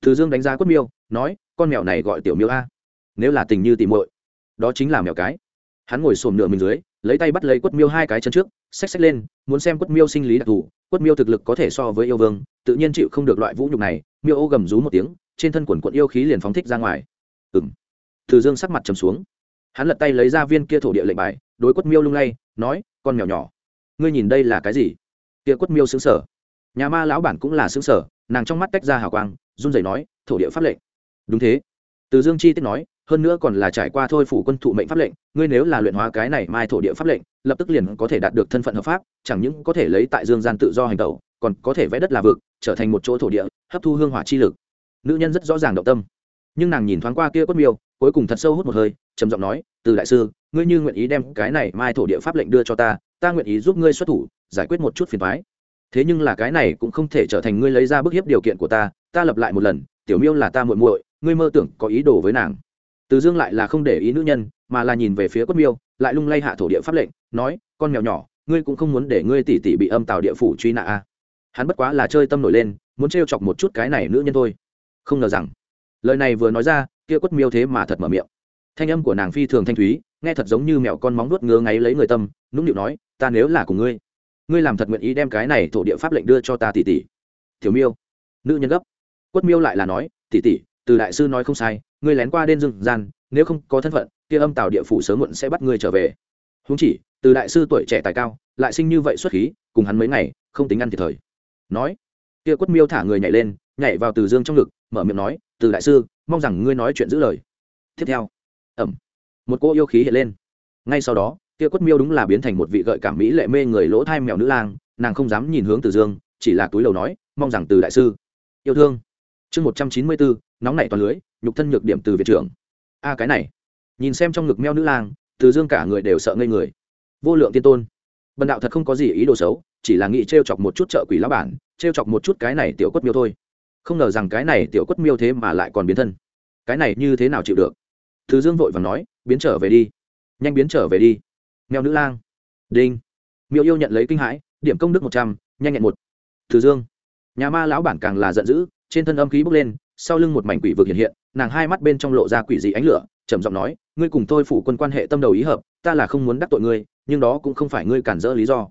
Từ dương đánh giá quất miêu, nói, con mèo này gọi tiểu miêu a, nếu là tình như tỉ muội, đó chính là mèo cái. Hắn ngồi xổm nửa mình dưới lấy tay bắt lấy quất miêu hai cái chân trước, xách xách lên, muốn xem quất miêu sinh lý đặc thù, quất miêu thực lực có thể so với yêu vương, tự nhiên chịu không được loại vũ nhục này, miêu ô gầm rú một tiếng, trên thân quần quận yêu khí liền phóng thích ra ngoài. Ừ m từ dương sắc mặt trầm xuống. Hắn lật tay lấy ra viên kia thổ địa lệnh bài, đối quất miêu lung lay, nói, con mèo nhỏ, ngươi nhìn đây là cái gì? Kia quất miêu xứng sở nhà ma lão bản cũng là xứng sở nàng trong mắt tách ra hào quang, run rẩy nói, thổ địa pháp lệnh. Đúng thế. Từ dương chi tiết nói hơn nữa còn là trải qua thôi phủ quân thụ mệnh pháp lệnh, ngươi nếu là luyện hóa cái này mai thổ địa pháp lệnh, lập tức liền có thể đạt được thân phận hợp pháp, chẳng những có thể lấy tại dương gian tự do hành tẩu, còn có thể vẽ đất là vực, trở thành một chỗ thổ địa, hấp thu hương hỏa chi lực. Nữ nhân rất rõ ràng động tâm. Nhưng nàng nhìn thoáng qua kia quất miêu, cuối cùng thật sâu hút một hơi, trầm giọng nói, từ đại sư, ngươi như nguyện ý đem cái này mai thổ địa pháp lệnh đưa cho ta ta nguyện ý giúp ngươi xuất thủ, giải quyết một chút phiền thoái thế nhưng là cái này cũng không thể trở thành ngươi lấy ra bức hiếp điều kiện của ta ta lập lại một lần, tiểu miêu là ta muội muội, ngươi mơ tưởng có ý đồ với nàng từ dương lại là không để ý nữ nhân, mà là nhìn về phía quất miêu, lại lung lay hạ thổ địa pháp lệnh, nói, con mèo nhỏ, ngươi cũng không muốn để ngươi tỷ tỷ bị âm tào địa phủ truy nã a à. hắn bất quá là chơi tâm nổi lên, muốn trêu chọc một chút cái này nữ nhân thôi. Không ngờ rằng, lời này vừa nói ra, kia quất miêu thế mà thật mở miệng. Thanh âm của nàng phi thường thanh thúy, nghe thật giống như mèo con móng nuốt ngứa ngáy lấy người tâm, nũng nịu nói, ta nếu là của ngươi ngươi làm thật nguyện ý đem cái này thổ địa pháp lệnh đưa cho ta tỷ tỷ thiếu miêu. Nữ nhân gấp. Quất miêu lại là nói tỷ tỷ từ đại sư nói không sai ngươi lén qua đến rừng gian, nếu không có thân phận, kia âm tào địa phủ sớm muộn sẽ bắt ngươi trở về. Huống chỉ, từ đại sư tuổi trẻ tài cao, lại sinh như vậy xuất khí, cùng hắn mấy ngày, không tính ăn thiệt thời. Nói, kia quất miêu thả người nhảy lên, nhảy vào từ dương trong ngực, mở miệng nói, từ đại sư, mong rằng ngươi nói chuyện giữ lời. Tiếp theo ẩm một cô yêu khí hiện lên. Ngay sau đó, kia quất miêu đúng là biến thành một vị gợi cảm mỹ lệ mê người lỗ thai mèo nữ lang, nàng không dám nhìn hướng từ dương, chỉ là túi lầu nói, mong rằng từ đại sư. Yêu thương. Chương một trăm chín mươi bốn nóng nảy toàn lưới, nhục thân nhược điểm từ viện trưởng. A, cái này. Nhìn xem trong ngực meo nữ lang, từ dương cả người đều sợ ngây người. Vô lượng tiên tôn. Bần đạo thật không có gì ý đồ xấu, chỉ là nghĩ t r e o chọc một chút trợ quỷ lão bản t r e o chọc một chút cái này tiểu quất miêu thôi. Không ngờ rằng cái này tiểu quất miêu thế mà lại còn biến thân. Cái này như thế nào chịu được? Từ dương vội và nói, biến trở về đi. Nhanh biến trở về đi. Mèo nữ lang. Đinh. Miêu yêu nhận lấy kinh hãi, điểm công đức một trăm, nhanh nhẹn một. Từ dương. Nhà ma lão bản càng là giận dữ, trên thân âm khí bốc lên sau lưng một mảnh quỷ vực hiện hiện, nàng hai mắt bên trong lộ ra quỷ dị ánh lửa, trầm giọng nói, ngươi cùng tôi phủ quân quan hệ tâm đầu ý hợp, ta là không muốn đắc tội ngươi, nhưng đó cũng không phải ngươi cản rỡ lý do.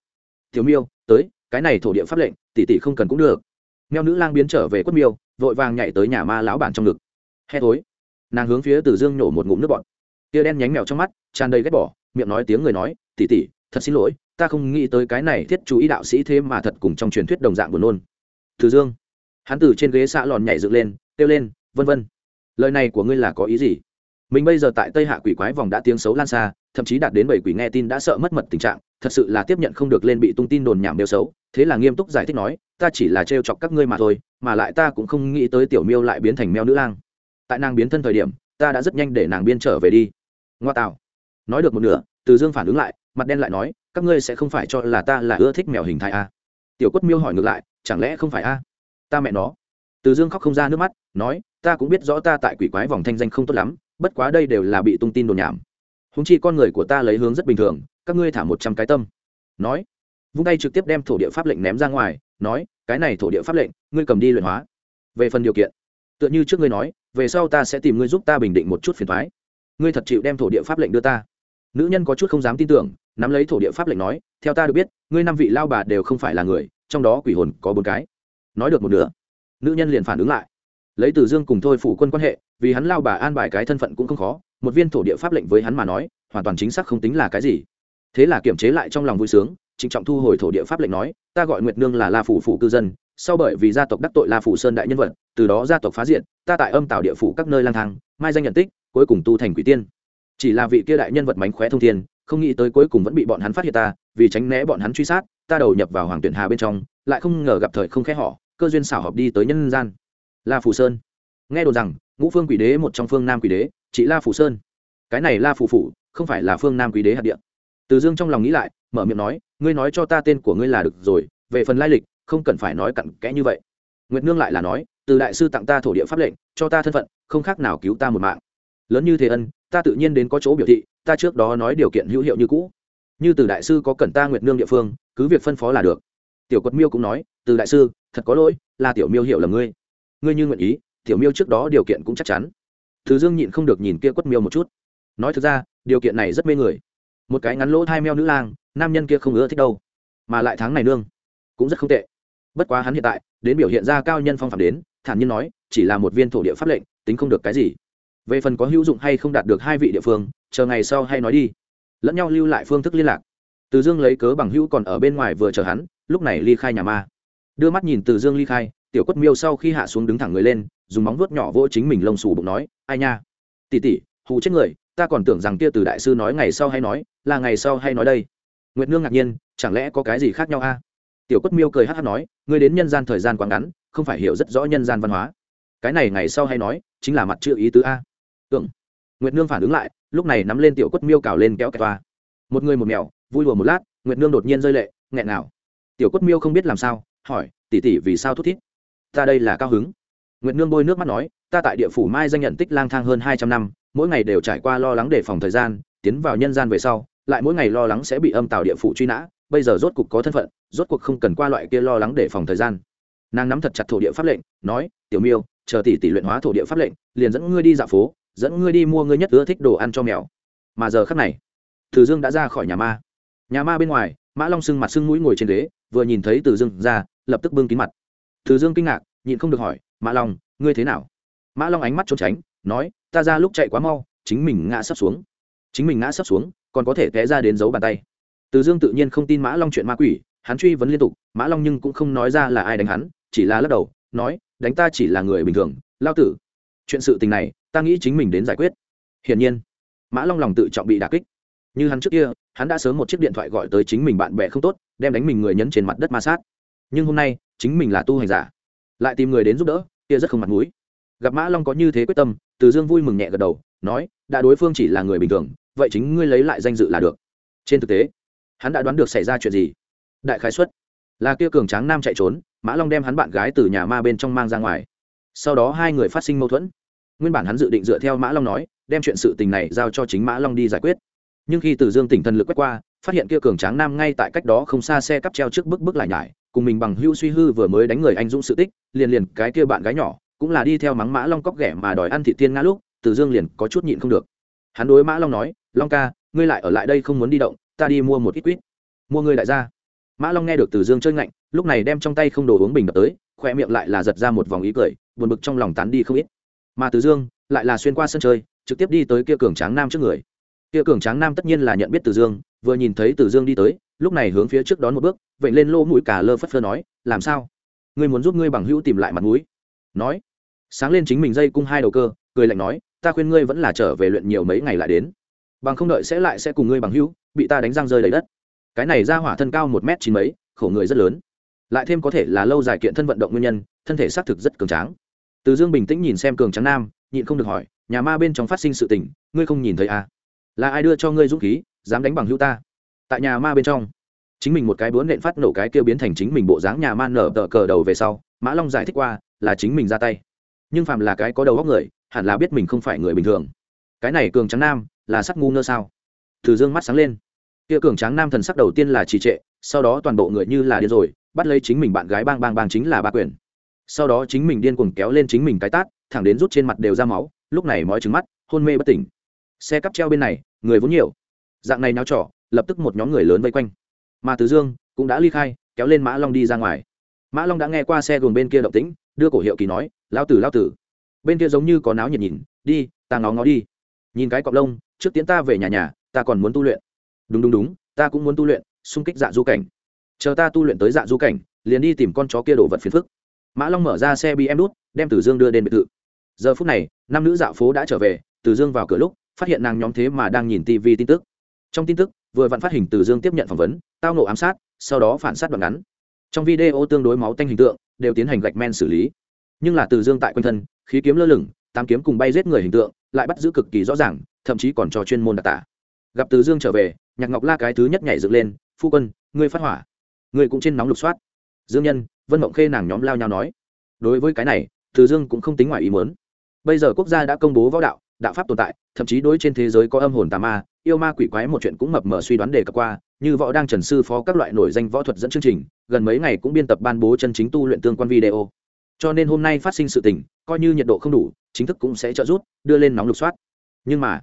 Thiếu miêu, tới, cái này thổ địa pháp lệnh, tỷ tỷ không cần cũng được. Mèo nữ lang biến trở về quất miêu, vội vàng nhảy tới nhà ma lão bản trong ngực. Hét tối nàng hướng phía từ dương nhổ một ngụm nước bọt. Tia đen nhánh mèo trong mắt, tràn đầy ghét bỏ, miệng nói tiếng người nói, tỷ tỷ, thật xin lỗi, ta không nghĩ tới cái này thiết chú ý đạo sĩ thế mà thật cùng trong truyền thuyết đồng dạng buồn nôn. Từ dương hắn từ trên ghế xạ lòn nhảy dựng lên, kêu lên, vân vân, lời này của ngươi là có ý gì? Mình bây giờ tại tây hạ quỷ quái vòng đã tiếng xấu lan xa, thậm chí đạt đến bảy quỷ nghe tin đã sợ mất mật tình trạng, thật sự là tiếp nhận không được lên bị tung tin đồn nhảm nêu xấu, thế là nghiêm túc giải thích nói, ta chỉ là trêu chọc các ngươi mà thôi, mà lại ta cũng không nghĩ tới tiểu miêu lại biến thành mèo nữ lang. Tại nàng biến thân thời điểm, ta đã rất nhanh để nàng biên trở về đi. Ngoa tạo. Nói được một nửa, từ dương phản ứng lại, mặt đen lại nói, các ngươi sẽ không phải cho là ta là ưa thích mèo hình thái a. Tiểu quất miêu hỏi ngược lại, chẳng lẽ không phải a? Ta mẹ nó. Từ dương khóc không ra nước mắt, nói, ta cũng biết rõ ta tại quỷ quái vòng thanh danh không tốt lắm, bất quá đây đều là bị tung tin đồn nhảm. Húng chi con người của ta lấy hướng rất bình thường, các ngươi thả một trăm cái tâm. Nói, vung tay trực tiếp đem thổ địa pháp lệnh ném ra ngoài, nói, cái này thổ địa pháp lệnh, ngươi cầm đi luyện hóa. Về phần điều kiện, tựa như trước ngươi nói, về sau ta sẽ tìm ngươi giúp ta bình định một chút phiền thoái. Ngươi thật chịu đem thổ địa pháp lệnh đưa ta. Nữ nhân có chút không dám tin tưởng, nắm lấy thổ địa pháp lệnh nói, theo ta được biết, ngươi năm vị lao bà đều không phải là người, trong đó quỷ hồn có bốn cái nói được một nửa. Nữ nhân liền phản ứng lại. Lấy từ dương cùng thôi phủ quân quan hệ, vì hắn lao bà an bài cái thân phận cũng không khó, một viên thổ địa pháp lệnh với hắn mà nói, hoàn toàn chính xác không tính là cái gì. Thế là kiểm chế lại trong lòng vui sướng, trịnh trọng thu hồi thổ địa pháp lệnh nói, ta gọi nguyệt nương là la phủ phủ cư dân, sau bởi vì gia tộc đắc tội la phủ sơn đại nhân vật, từ đó gia tộc phá diện ta tại âm tạo địa phủ các nơi lang thang, mai danh nhận tích, cuối cùng tu thành quỷ tiên. Chỉ là vị kia đại nhân vật mánh khóe thông thiên, không nghĩ tới cuối cùng vẫn bị bọn hắn phát hiện ta, vì tránh né bọn hắn truy sát, ta đầu nhập vào hoàng tuyển hà bên trong, lại không ngờ gặp thời không khẽ họ cơ duyên xảo hợp đi tới nhân gian. La phủ sơn. Nghe đồn rằng, ngũ phương quỷ đế một trong phương nam quỷ đế, chị la phủ sơn. Cái này la phủ phủ, không phải là phương nam quỷ đế hạt địa. Từ dương trong lòng nghĩ lại, mở miệng nói, ngươi nói cho ta tên của ngươi là được rồi, về phần lai lịch, không cần phải nói cặn kẽ như vậy. Nguyệt nương lại là nói, từ đại sư tặng ta thổ địa pháp lệnh, cho ta thân phận, không khác nào cứu ta một mạng. Lớn như thế ân, ta tự nhiên đến có chỗ biểu thị, ta trước đó nói điều kiện hữu hiệu như cũ. Như từ đại sư có cần ta nguyệt nương địa phương, cứ việc phân phó là được tiểu quật miêu cũng nói, từ đại sư, thật có lỗi, là tiểu miêu hiểu là ngươi. Ngươi như nguyện ý, tiểu miêu trước đó điều kiện cũng chắc chắn. Thứ dương nhịn không được nhìn kia quất miêu một chút. Nói thực ra, điều kiện này rất mê người. Một cái ngắn lỗ hai meo nữ lang, nam nhân kia không ưa thích đâu, mà lại tháng này nương cũng rất không tệ. Bất quá hắn hiện tại, đến biểu hiện ra cao nhân phong phạm đến, thản nhiên nói, chỉ là một viên thổ địa pháp lệnh, tính không được cái gì. Về phần có hữu dụng hay không đạt được hai vị địa phương, chờ ngày sau hay nói đi. Lẫn nhau lưu lại phương thức liên lạc. Từ dương lấy cớ bằng hữu còn ở bên ngoài vừa chờ hắn lúc này ly khai nhà ma. Đưa mắt nhìn từ dương ly khai, tiểu quất miêu sau khi hạ xuống đứng thẳng người lên, dùng móng vuốt nhỏ vỗ chính mình lông xù bụng nói, ai nha? Tỉ tỉ hù chết người, ta còn tưởng rằng kia từ đại sư nói ngày sau hay nói, là ngày sau hay nói đây. Nguyệt nương ngạc nhiên, chẳng lẽ có cái gì khác nhau a? Tiểu quất miêu cười hát hát nói, ngươi đến nhân gian thời gian quá ngắn, không phải hiểu rất rõ nhân gian văn hóa. Cái này ngày sau hay nói, chính là mặt chữ ý tứ a. Tưởng. Nguyệt nương phản ứng lại, lúc này nắm lên tiểu quất miêu cào lên kéo kẹt toa. Một người một mèo vui đùa một lát, nguyệt nương đột nhiên rơi lệ, nghẹn nào tiểu quất miêu không biết làm sao, hỏi tỉ tỉ vì sao thút thít? Ta đây là cao hứng. Nguyệt nương bôi nước mắt nói, ta tại địa phủ mai danh nhận tích lang thang hơn hai trăm năm, mỗi ngày đều trải qua lo lắng đề phòng thời gian, tiến vào nhân gian về sau, lại mỗi ngày lo lắng sẽ bị âm tạo địa phủ truy nã, bây giờ rốt cục có thân phận, rốt cuộc không cần qua loại kia lo lắng đề phòng thời gian. Nàng nắm thật chặt thổ địa pháp lệnh, nói, tiểu miêu, chờ tỷ tỷ luyện hóa thổ địa pháp lệnh, liền dẫn ngươi đi dạo phố, dẫn ngươi đi mua ngươi nhất ưa thích đồ ăn cho mèo. Mà giờ khắc này thử dương đã ra khỏi nhà ma. Nhà ma bên ngoài mã long sưng mặt sưng mũi ngồi trên ghế, vừa nhìn thấy từ dương ra, lập tức bưng kín mặt. Từ dương kinh ngạc, nhịn không được hỏi, mã long, ngươi thế nào? Mã long ánh mắt trốn tránh, nói, ta ra lúc chạy quá mau, chính mình ngã sắp xuống. Chính mình ngã sắp xuống, còn có thể té ra đến giấu bàn tay. Từ dương tự nhiên không tin mã long chuyện ma quỷ, hắn truy vấn liên tục, mã long nhưng cũng không nói ra là ai đánh hắn, chỉ là lắc đầu, nói, đánh ta chỉ là người bình thường, lao tử. Chuyện sự tình này, ta nghĩ chính mình đến giải quyết. Hiển nhiên, mã long lòng tự trọng bị đà kích như hắn trước kia, hắn đã sớm một chiếc điện thoại gọi tới chính mình bạn bè không tốt, đem đánh mình người nhấn trên mặt đất ma sát. Nhưng hôm nay, chính mình là tu hành giả. Lại tìm người đến giúp đỡ, kia rất không mặt mũi. Gặp mã long có như thế quyết tâm, từ dương vui mừng nhẹ gật đầu, nói, đã đối phương chỉ là người bình thường, vậy chính ngươi lấy lại danh dự là được. Trên thực tế, hắn đã đoán được xảy ra chuyện gì. Đại khái xuất là kia cường tráng nam chạy trốn, mã long đem hắn bạn gái từ nhà ma bên trong mang ra ngoài. Sau đó hai người phát sinh mâu thuẫn. Nguyên bản hắn dự định dựa theo mã long nói, đem chuyện sự tình này giao cho chính mã long đi giải quyết nhưng khi từ dương tỉnh thần lực quét qua, phát hiện kia cường tráng nam ngay tại cách đó không xa xe cắp treo trước bức bức lại nhải, cùng mình bằng hưu suy hư vừa mới đánh người anh dũng sự tích, liền liền cái kia bạn gái nhỏ, cũng là đi theo mắng mã long cóc ghẻ mà đòi ăn thị tiên ngã lúc, từ dương liền có chút nhịn không được. Hắn đối mã long nói, long ca, ngươi lại ở lại đây không muốn đi động, ta đi mua một ít quýt. Mua ngươi đại gia. Mã long nghe được từ dương chơi ngạnh, lúc này đem trong tay không đồ uống bình đập tới khoe miệng lại là giật ra một vòng ý cười, buồn bực trong lòng tán đi không ít. Mà từ dương lại là xuyên qua sân chơi, trực tiếp đi tới kia cường tráng nam trước người kia cường tráng nam tất nhiên là nhận biết từ dương, vừa nhìn thấy từ dương đi tới, lúc này hướng phía trước đón một bước vậy lên lô mũi cả lơ phất phơ nói, làm sao? Ngươi muốn giúp ngươi bằng hữu tìm lại mặt mũi? Nói, sáng lên chính mình dây cung hai đầu cơ, cười lạnh nói, ta khuyên ngươi vẫn là trở về luyện nhiều mấy ngày lại đến. Bằng không đợi sẽ lại sẽ cùng ngươi bằng hữu, bị ta đánh răng rơi đầy đất. Cái này ra hỏa thân cao một m chín mấy, khổ người rất lớn. Lại thêm có thể là lâu dài kiện thân vận động nguyên nhân, thân thể xác thực rất cường tráng. Từ dương bình tĩnh nhìn xem cường tráng nam, nhịn không được hỏi, nhà ma bên trong phát sinh sự tình, ngươi không nhìn thấy à? Là ai đưa cho ngươi dũng khí, dám đánh bằng hữu ta? Tại nhà ma bên trong, chính mình một cái búa nện phát nổ cái kia biến thành chính mình bộ dáng nhà ma nở tờ cờ đầu về sau, mã long giải thích qua, là chính mình ra tay. Nhưng phàm là cái có đầu óc người, hẳn là biết mình không phải người bình thường. Cái này cường trắng nam, là sắc ngu ngơ sao? Từ dương mắt sáng lên. Kia cường tráng nam thần sắc đầu tiên là trì trệ, sau đó toàn bộ người như là điên rồi, bắt lấy chính mình bạn gái bang bang bang chính là ba quyền. Sau đó chính mình điên cuồng kéo lên chính mình cái tát, thẳng đến rút trên mặt đều ra máu, lúc này mói trứng mắt, hôn mê bất tỉnh. Xe cắp treo bên này người vốn nhiều. Dạng này náo trỏ lập tức một nhóm người lớn vây quanh. Mà từ dương cũng đã ly khai, kéo lên mã long đi ra ngoài. Mã long đã nghe qua xe gồm bên kia động tĩnh, đưa cổ hiệu kỳ nói lao tử lao tử. Bên kia giống như có náo nhiệt nhìn, đi, ta ngó ngó đi. Nhìn cái cọc lông, trước tiến ta về nhà nhà, ta còn muốn tu luyện. Đúng đúng đúng, ta cũng muốn tu luyện, xung kích dạ du cảnh. Chờ ta tu luyện tới dạ du cảnh, liền đi tìm con chó kia đổ vật phiền phức. Mã long mở ra xe bm đút đem tử dương đưa đến biệt thự. Giờ phút này, năm nữ dạo phố đã trở về tử dương vào cửa lúc phát hiện nàng nhóm thế mà đang nhìn tv tin tức. Trong tin tức, vừa vặn phát hình từ dương tiếp nhận phỏng vấn, tao nộ ám sát, sau đó phản sát đoạn ngắn. Trong video tương đối máu tanh hình tượng, đều tiến hành gạch men xử lý. Nhưng là từ dương tại quanh thân, khí kiếm lơ lửng, tám kiếm cùng bay giết người hình tượng, lại bắt giữ cực kỳ rõ ràng, thậm chí còn cho chuyên môn đặc tả. Gặp từ dương trở về, nhạc ngọc la cái thứ nhất nhảy dựng lên, phu quân, ngươi phát hỏa. Ngươi cũng trên nóng lục soát. Dương nhân, vân mộng khê nàng nhóm lao nhau nói. Đối với cái này, từ dương cũng không tính ngoài ý muốn. Bây giờ quốc gia đã công bố võ đạo đạo pháp tồn tại, thậm chí đối trên thế giới có âm hồn tà ma, yêu ma quỷ quái một chuyện cũng mập mờ suy đoán đề cập qua, như võ đang trần sư phó các loại nổi danh võ thuật dẫn chương trình, gần mấy ngày cũng biên tập ban bố chân chính tu luyện tương quan video. Cho nên hôm nay phát sinh sự tình, coi như nhiệt độ không đủ, chính thức cũng sẽ trợ rút đưa lên nóng lục soát. Nhưng mà,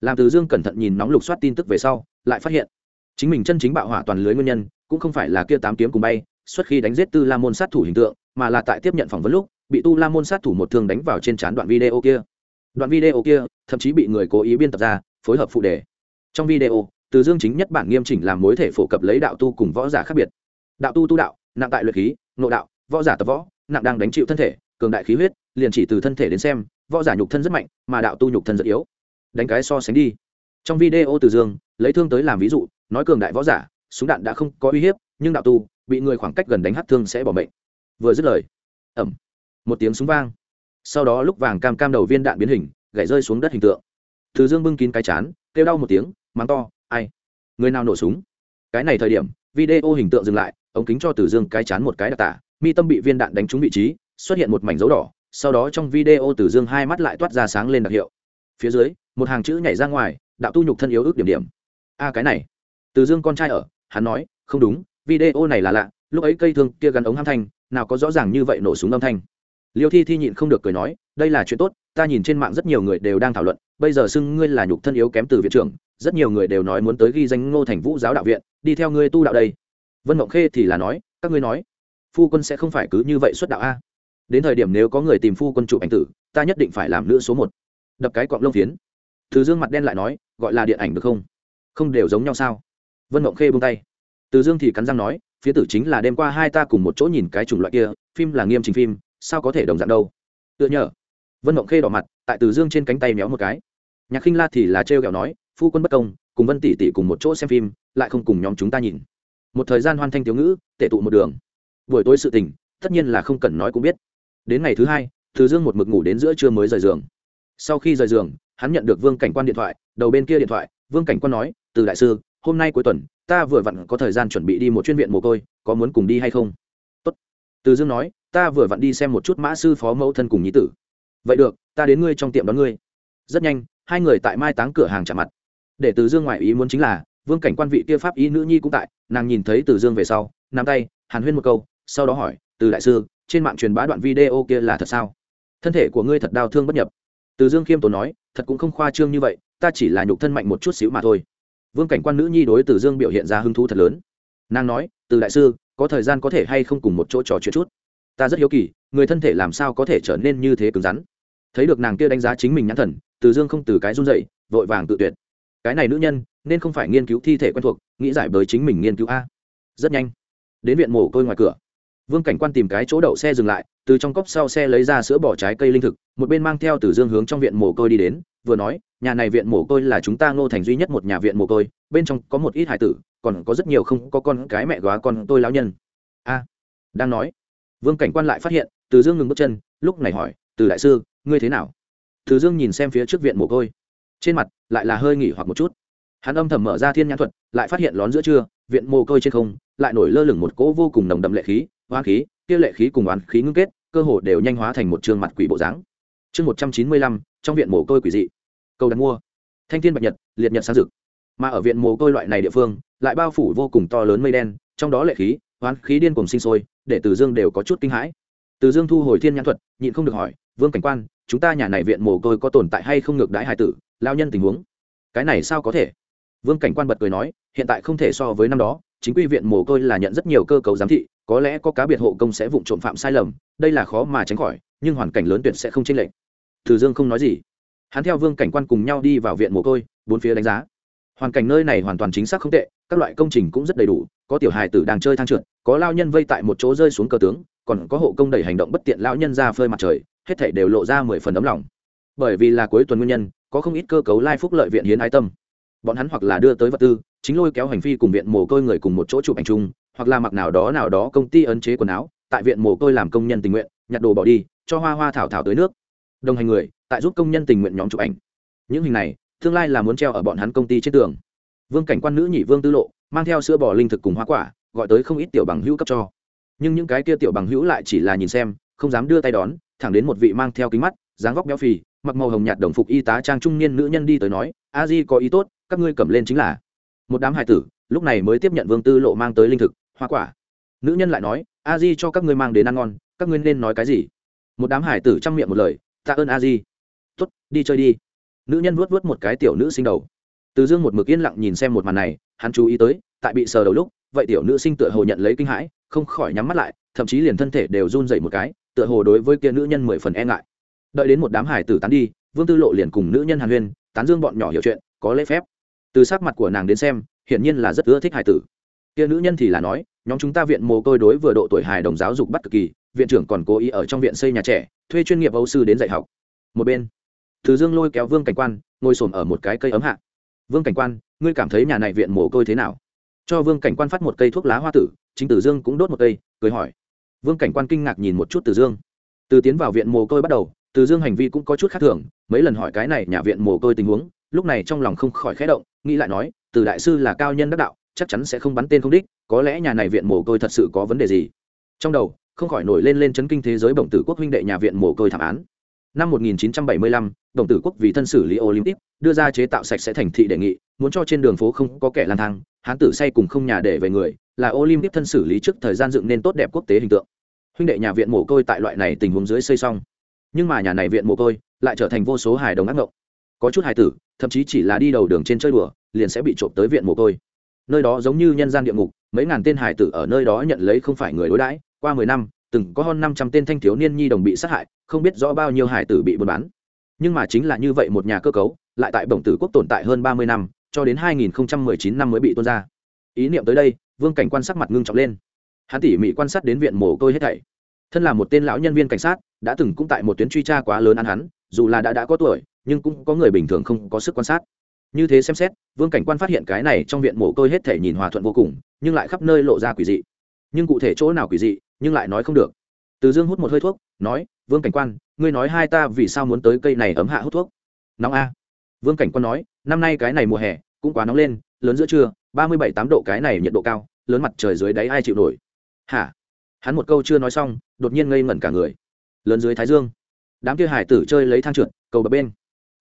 làm từ dương cẩn thận nhìn nóng lục soát tin tức về sau, lại phát hiện, chính mình chân chính bạo hỏa toàn lưới nguyên nhân, cũng không phải là kia tám kiếm cùng bay suốt khi đánh giết tư la môn sát thủ hình tượng, mà là tại tiếp nhận phỏng vấn lúc, bị tu la môn sát thủ một thương đánh vào trên trán đoạn video kia đoạn video kia, thậm chí bị người cố ý biên tập ra, phối hợp phụ đề. Trong video, từ dương chính nhất bản nghiêm chỉnh làm mối thể phổ cập lấy đạo tu cùng võ giả khác biệt. Đạo tu tu đạo, nặng tại luyện khí, nội đạo, võ giả tập võ, nặng đang đánh chịu thân thể, cường đại khí huyết, liền chỉ từ thân thể đến xem, võ giả nhục thân rất mạnh, mà đạo tu nhục thân rất yếu. Đánh cái so sánh đi. Trong video từ dương lấy thương tới làm ví dụ, nói cường đại võ giả, súng đạn đã không có uy hiếp, nhưng đạo tu bị người khoảng cách gần đánh hát thương sẽ bỏ mệnh. Vừa dứt lời ẩm một tiếng súng vang sau đó lúc vàng cam cam đầu viên đạn biến hình, gãy rơi xuống đất hình tượng. Từ dương bưng kín cái chán, kêu đau một tiếng, mắng to, ai? Người nào nổ súng? Cái này thời điểm, video hình tượng dừng lại, ống kính cho từ dương cái chán một cái đặc tả, mi tâm bị viên đạn đánh trúng vị trí, xuất hiện một mảnh dấu đỏ, sau đó trong video từ dương hai mắt lại toát ra sáng lên đặc hiệu. Phía dưới, một hàng chữ nhảy ra ngoài, đạo tu nhục thân yếu ước điểm điểm. A, cái này. Từ dương con trai ở, hắn nói, không đúng, video này là lạ, lúc ấy cây thương kia gắn ống ham thanh, nào có rõ ràng như vậy nổ súng âm thanh liêu thi thi nhịn không được cười nói, đây là chuyện tốt, ta nhìn trên mạng rất nhiều người đều đang thảo luận, bây giờ xưng ngươi là nhục thân yếu kém từ viện trưởng, rất nhiều người đều nói muốn tới ghi danh ngô thành vũ giáo đạo viện, đi theo ngươi tu đạo đây. Vân mộng khê thì là nói, các ngươi nói, phu quân sẽ không phải cứ như vậy xuất đạo a. Đến thời điểm nếu có người tìm phu quân chụp ảnh tử, ta nhất định phải làm nữ số một. Đập cái cọng lông phiến. Từ dương mặt đen lại nói, gọi là điện ảnh được không? Không đều giống nhau sao? Vân mộng khê buông tay. Từ dương thì cắn răng nói, phía tử chính là đêm qua hai ta cùng một chỗ nhìn cái chủng loại kia, phim là nghiêm trình phim sao có thể đồng dạng đâu? Tựa nhờ. Vân mộng khê đỏ mặt, tại từ dương trên cánh tay méo một cái. Nhạc khinh la thì là trêu ghẹo nói, phu quân bất công, cùng vân tỷ tỷ cùng một chỗ xem phim, lại không cùng nhóm chúng ta nhìn. Một thời gian hoan thanh thiếu ngữ, tệ tụ một đường. Buổi tối sự tình, tất nhiên là không cần nói cũng biết. Đến ngày thứ hai, từ dương một mực ngủ đến giữa trưa mới rời giường. Sau khi rời giường, hắn nhận được vương cảnh quan điện thoại, đầu bên kia điện thoại, vương cảnh quan nói, từ đại sư, hôm nay cuối tuần, ta vừa vặn có thời gian chuẩn bị đi một chuyên viện mồ côi, có muốn cùng đi hay không? Tốt. từ dương nói ta vừa vặn đi xem một chút mã sư phó mẫu thân cùng nhí tử. Vậy được, ta đến ngươi trong tiệm đón ngươi. Rất nhanh, hai người tại mai táng cửa hàng chạm mặt. Để từ dương ngoại ý muốn chính là, vương cảnh quan vị kia pháp y nữ nhi cũng tại, nàng nhìn thấy từ dương về sau, nắm tay, hàn huyên một câu, sau đó hỏi, từ đại sư, trên mạng truyền bá đoạn video kia là thật sao? Thân thể của ngươi thật đau thương bất nhập. Từ dương khiêm tốn nói, thật cũng không khoa trương như vậy, ta chỉ là nhục thân mạnh một chút xíu mà thôi. Vương cảnh quan nữ nhi đối từ dương biểu hiện ra hứng thú thật lớn. Nàng nói, từ đại sư, có thời gian có thể hay không cùng một chỗ trò chuyện chút? Ta rất hiếu kỳ, người thân thể làm sao có thể trở nên như thế cứng rắn? Thấy được nàng kia đánh giá chính mình nhãn thần, từ dương không từ cái run dậy vội vàng tự tuyệt. Cái này nữ nhân, nên không phải nghiên cứu thi thể quen thuộc, nghĩ giải bới chính mình nghiên cứu a. Rất nhanh, đến viện mổ côi ngoài cửa. Vương cảnh quan tìm cái chỗ đậu xe dừng lại, từ trong cốc sau xe lấy ra sữa bỏ trái cây linh thực, một bên mang theo từ dương hướng trong viện mồ côi đi đến, vừa nói, nhà này viện mồ côi là chúng ta ngô thành duy nhất một nhà viện mồ côi, bên trong có một ít hải tử, còn có rất nhiều không có con cái mẹ góa con tôi lão nhân. A, đang nói vương cảnh quan lại phát hiện, từ dương ngừng bước chân, lúc này hỏi, từ đại sư, ngươi thế nào? Từ dương nhìn xem phía trước viện mồ côi. Trên mặt lại là hơi nghỉ hoặc một chút. Hắn âm thầm mở ra thiên nhãn thuật, lại phát hiện lón giữa trưa, viện mồ côi trên không, lại nổi lơ lửng một cỗ vô cùng nồng đậm lệ khí hoa khí, kia lệ khí cùng oán khí ngưng kết, cơ hồ đều nhanh hóa thành một trường mặt quỷ bộ dáng. Chương một trăm chín mươi lăm, trong viện mồ côi quỷ dị. Cầu đặt mua. Thanh thiên bạch nhật, liệt nhật sáng rực. Mà ở viện mồ côi loại này địa phương, lại bao phủ vô cùng to lớn mây đen, trong đó lệ khí, oán khí điên cùng sinh sôi để từ dương đều có chút kinh hãi. Từ dương thu hồi thiên nhãn thuật, nhịn không được hỏi, vương cảnh quan, chúng ta nhà này viện mồ côi có tồn tại hay không ngược đãi hải tử, lao nhân tình huống? Cái này sao có thể? Vương cảnh quan bật cười nói, hiện tại không thể so với năm đó, chính quy viện mồ côi là nhận rất nhiều cơ cấu giám thị, có lẽ có cá biệt hộ công sẽ vụ trộm phạm sai lầm, đây là khó mà tránh khỏi, nhưng hoàn cảnh lớn tuyệt sẽ không chênh lệch. Từ dương không nói gì. Hắn theo vương cảnh quan cùng nhau đi vào viện mồ côi, bốn phía đánh giá. Hoàn cảnh nơi này hoàn toàn chính xác không tệ, các loại công trình cũng rất đầy đủ có tiểu hài tử đang chơi thang trượt, có lao nhân vây tại một chỗ rơi xuống cờ tướng, còn có hộ công đẩy hành động bất tiện lão nhân ra phơi mặt trời, hết thảy đều lộ ra mười phần ấm lòng. Bởi vì là cuối tuần nguyên nhân, có không ít cơ cấu lai phúc lợi viện hiến ái tâm. Bọn hắn hoặc là đưa tới vật tư, chính lôi kéo hành vi cùng viện mồ côi người cùng một chỗ chụp ảnh chung, hoặc là mặc nào đó nào đó công ty ấn chế quần áo, tại viện mồ côi làm công nhân tình nguyện, nhặt đồ bỏ đi, cho hoa hoa thảo thảo tới nước. Đồng hành người, tại giúp công nhân tình nguyện nhóm chụp ảnh. Những hình này, tương lai là muốn treo ở bọn hắn công ty trên tường. Vương cảnh quan nữ nhị vương tư lộ mang theo sữa bò linh thực cùng hoa quả, gọi tới không ít tiểu bằng hữu cấp cho. Nhưng những cái kia tiểu bằng hữu lại chỉ là nhìn xem, không dám đưa tay đón, thẳng đến một vị mang theo kính mắt, dáng vóc béo phì, mặc màu hồng nhạt đồng phục y tá trang trung niên nữ nhân đi tới nói, a di có ý tốt, các ngươi cầm lên chính là. Một đám hải tử, lúc này mới tiếp nhận vương tư lộ mang tới linh thực, hoa quả. Nữ nhân lại nói, a di cho các ngươi mang đến ăn ngon, các ngươi nên nói cái gì? Một đám hải tử chăm miệng một lời tạ ơn a di. Tuất đi chơi đi. Nữ nhân vuốt vuốt một cái tiểu nữ sinh đầu. Từ dương một mực yên lặng nhìn xem một màn này hắn chú ý tới, tại bị sờ đầu lúc, vậy tiểu nữ sinh tựa hồ nhận lấy kinh hãi, không khỏi nhắm mắt lại, thậm chí liền thân thể đều run dậy một cái, tựa hồ đối với kia nữ nhân mười phần e ngại. Đợi đến một đám hải tử tán đi, vương tư lộ liền cùng nữ nhân hàn huyên, tán dương bọn nhỏ hiểu chuyện, có lễ phép. Từ sắc mặt của nàng đến xem, hiển nhiên là rất ưa thích hải tử. Kia nữ nhân thì là nói, nhóm chúng ta viện mồ côi đối vừa độ tuổi hài đồng giáo dục bắt cực kỳ, viện trưởng còn cố ý ở trong viện xây nhà trẻ, thuê chuyên nghiệp âu sư đến dạy học. Một bên, từ dương lôi kéo vương cảnh quan, ngồi s ở một cái cây ấm hạ. Vương cảnh quan ngươi cảm thấy nhà này viện mồ côi thế nào? Cho vương cảnh quan phát một cây thuốc lá hoa tử, chính tử dương cũng đốt một cây, cười hỏi. Vương cảnh quan kinh ngạc nhìn một chút Tử dương. Từ tiến vào viện mồ côi bắt đầu, từ dương hành vi cũng có chút khác thường, mấy lần hỏi cái này nhà viện mồ côi tình huống, lúc này trong lòng không khỏi khẽ động, nghĩ lại nói, từ đại sư là cao nhân đắc đạo, chắc chắn sẽ không bắn tên không đích, có lẽ nhà này viện mồ côi thật sự có vấn đề gì? Trong đầu, không khỏi nổi lên lên chấn kinh thế giới bổng tử quốc huynh đệ nhà viện mồ côi thảm án năm 1975, đồng tử quốc vì thân xử lý olympic đưa ra chế tạo sạch sẽ thành thị đề nghị muốn cho trên đường phố không có kẻ lang thang hán tử say cùng không nhà để về người là olympic thân xử lý trước thời gian dựng nên tốt đẹp quốc tế hình tượng. Huynh đệ nhà viện mồ côi tại loại này tình huống dưới xây xong. Nhưng mà nhà này viện mồ côi lại trở thành vô số hài đồng ác ngộng. Có chút hài tử thậm chí chỉ là đi đầu đường trên chơi đùa liền sẽ bị trộm tới viện mồ côi. Nơi đó giống như nhân gian địa ngục mấy ngàn tên hài tử ở nơi đó nhận lấy không phải người đối đãi qua mười năm từng có hơn năm trăm tên thanh thiếu niên nhi đồng bị sát hại, không biết rõ bao nhiêu hải tử bị buôn bán. Nhưng mà chính là như vậy một nhà cơ cấu, lại tại bổng tử quốc tồn tại hơn ba mươi năm, cho đến hai nghìn chín năm mới bị tuôn ra. Ý niệm tới đây, vương cảnh quan sắc mặt ngưng trọng lên. Hắn tỉ mỉ quan sát đến viện mồ côi hết thảy. Thân là một tên lão nhân viên cảnh sát, đã từng cũng tại một tuyến truy tra quá lớn ăn hắn, dù là đã đã có tuổi, nhưng cũng có người bình thường không có sức quan sát. Như thế xem xét, vương cảnh quan phát hiện cái này trong viện mồ côi hết thể nhìn hòa thuận vô cùng, nhưng lại khắp nơi lộ ra quỷ dị. Nhưng cụ thể chỗ nào quỷ dị nhưng lại nói không được. Từ dương hút một hơi thuốc, nói, vương cảnh quan, ngươi nói hai ta vì sao muốn tới cây này ấm hạ hút thuốc? Nóng a. Vương cảnh quan nói, năm nay cái này mùa hè, cũng quá nóng lên, lớn giữa trưa, ba mươi bảy tám độ cái này nhiệt độ cao, lớn mặt trời dưới đáy ai chịu nổi. Hả? Hắn một câu chưa nói xong, đột nhiên ngây ngẩn cả người. Lớn dưới thái dương. Đám kia hải tử chơi lấy thang trượt, cầu bập bên.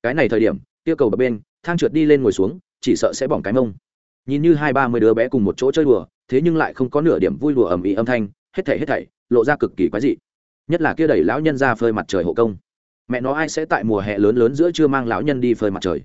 Cái này thời điểm, kia cầu bập bên, thang trượt đi lên ngồi xuống, chỉ sợ sẽ bỏng cái mông. Nhìn như hai ba mươi đứa bé cùng một chỗ chơi đùa, thế nhưng lại không có nửa điểm vui đùa ầm ĩ âm thanh hết thảy hết thảy, lộ ra cực kỳ quái dị. Nhất là kia đẩy lão nhân ra phơi mặt trời hộ công. Mẹ nó ai sẽ tại mùa hè lớn lớn giữa chưa mang lão nhân đi phơi mặt trời?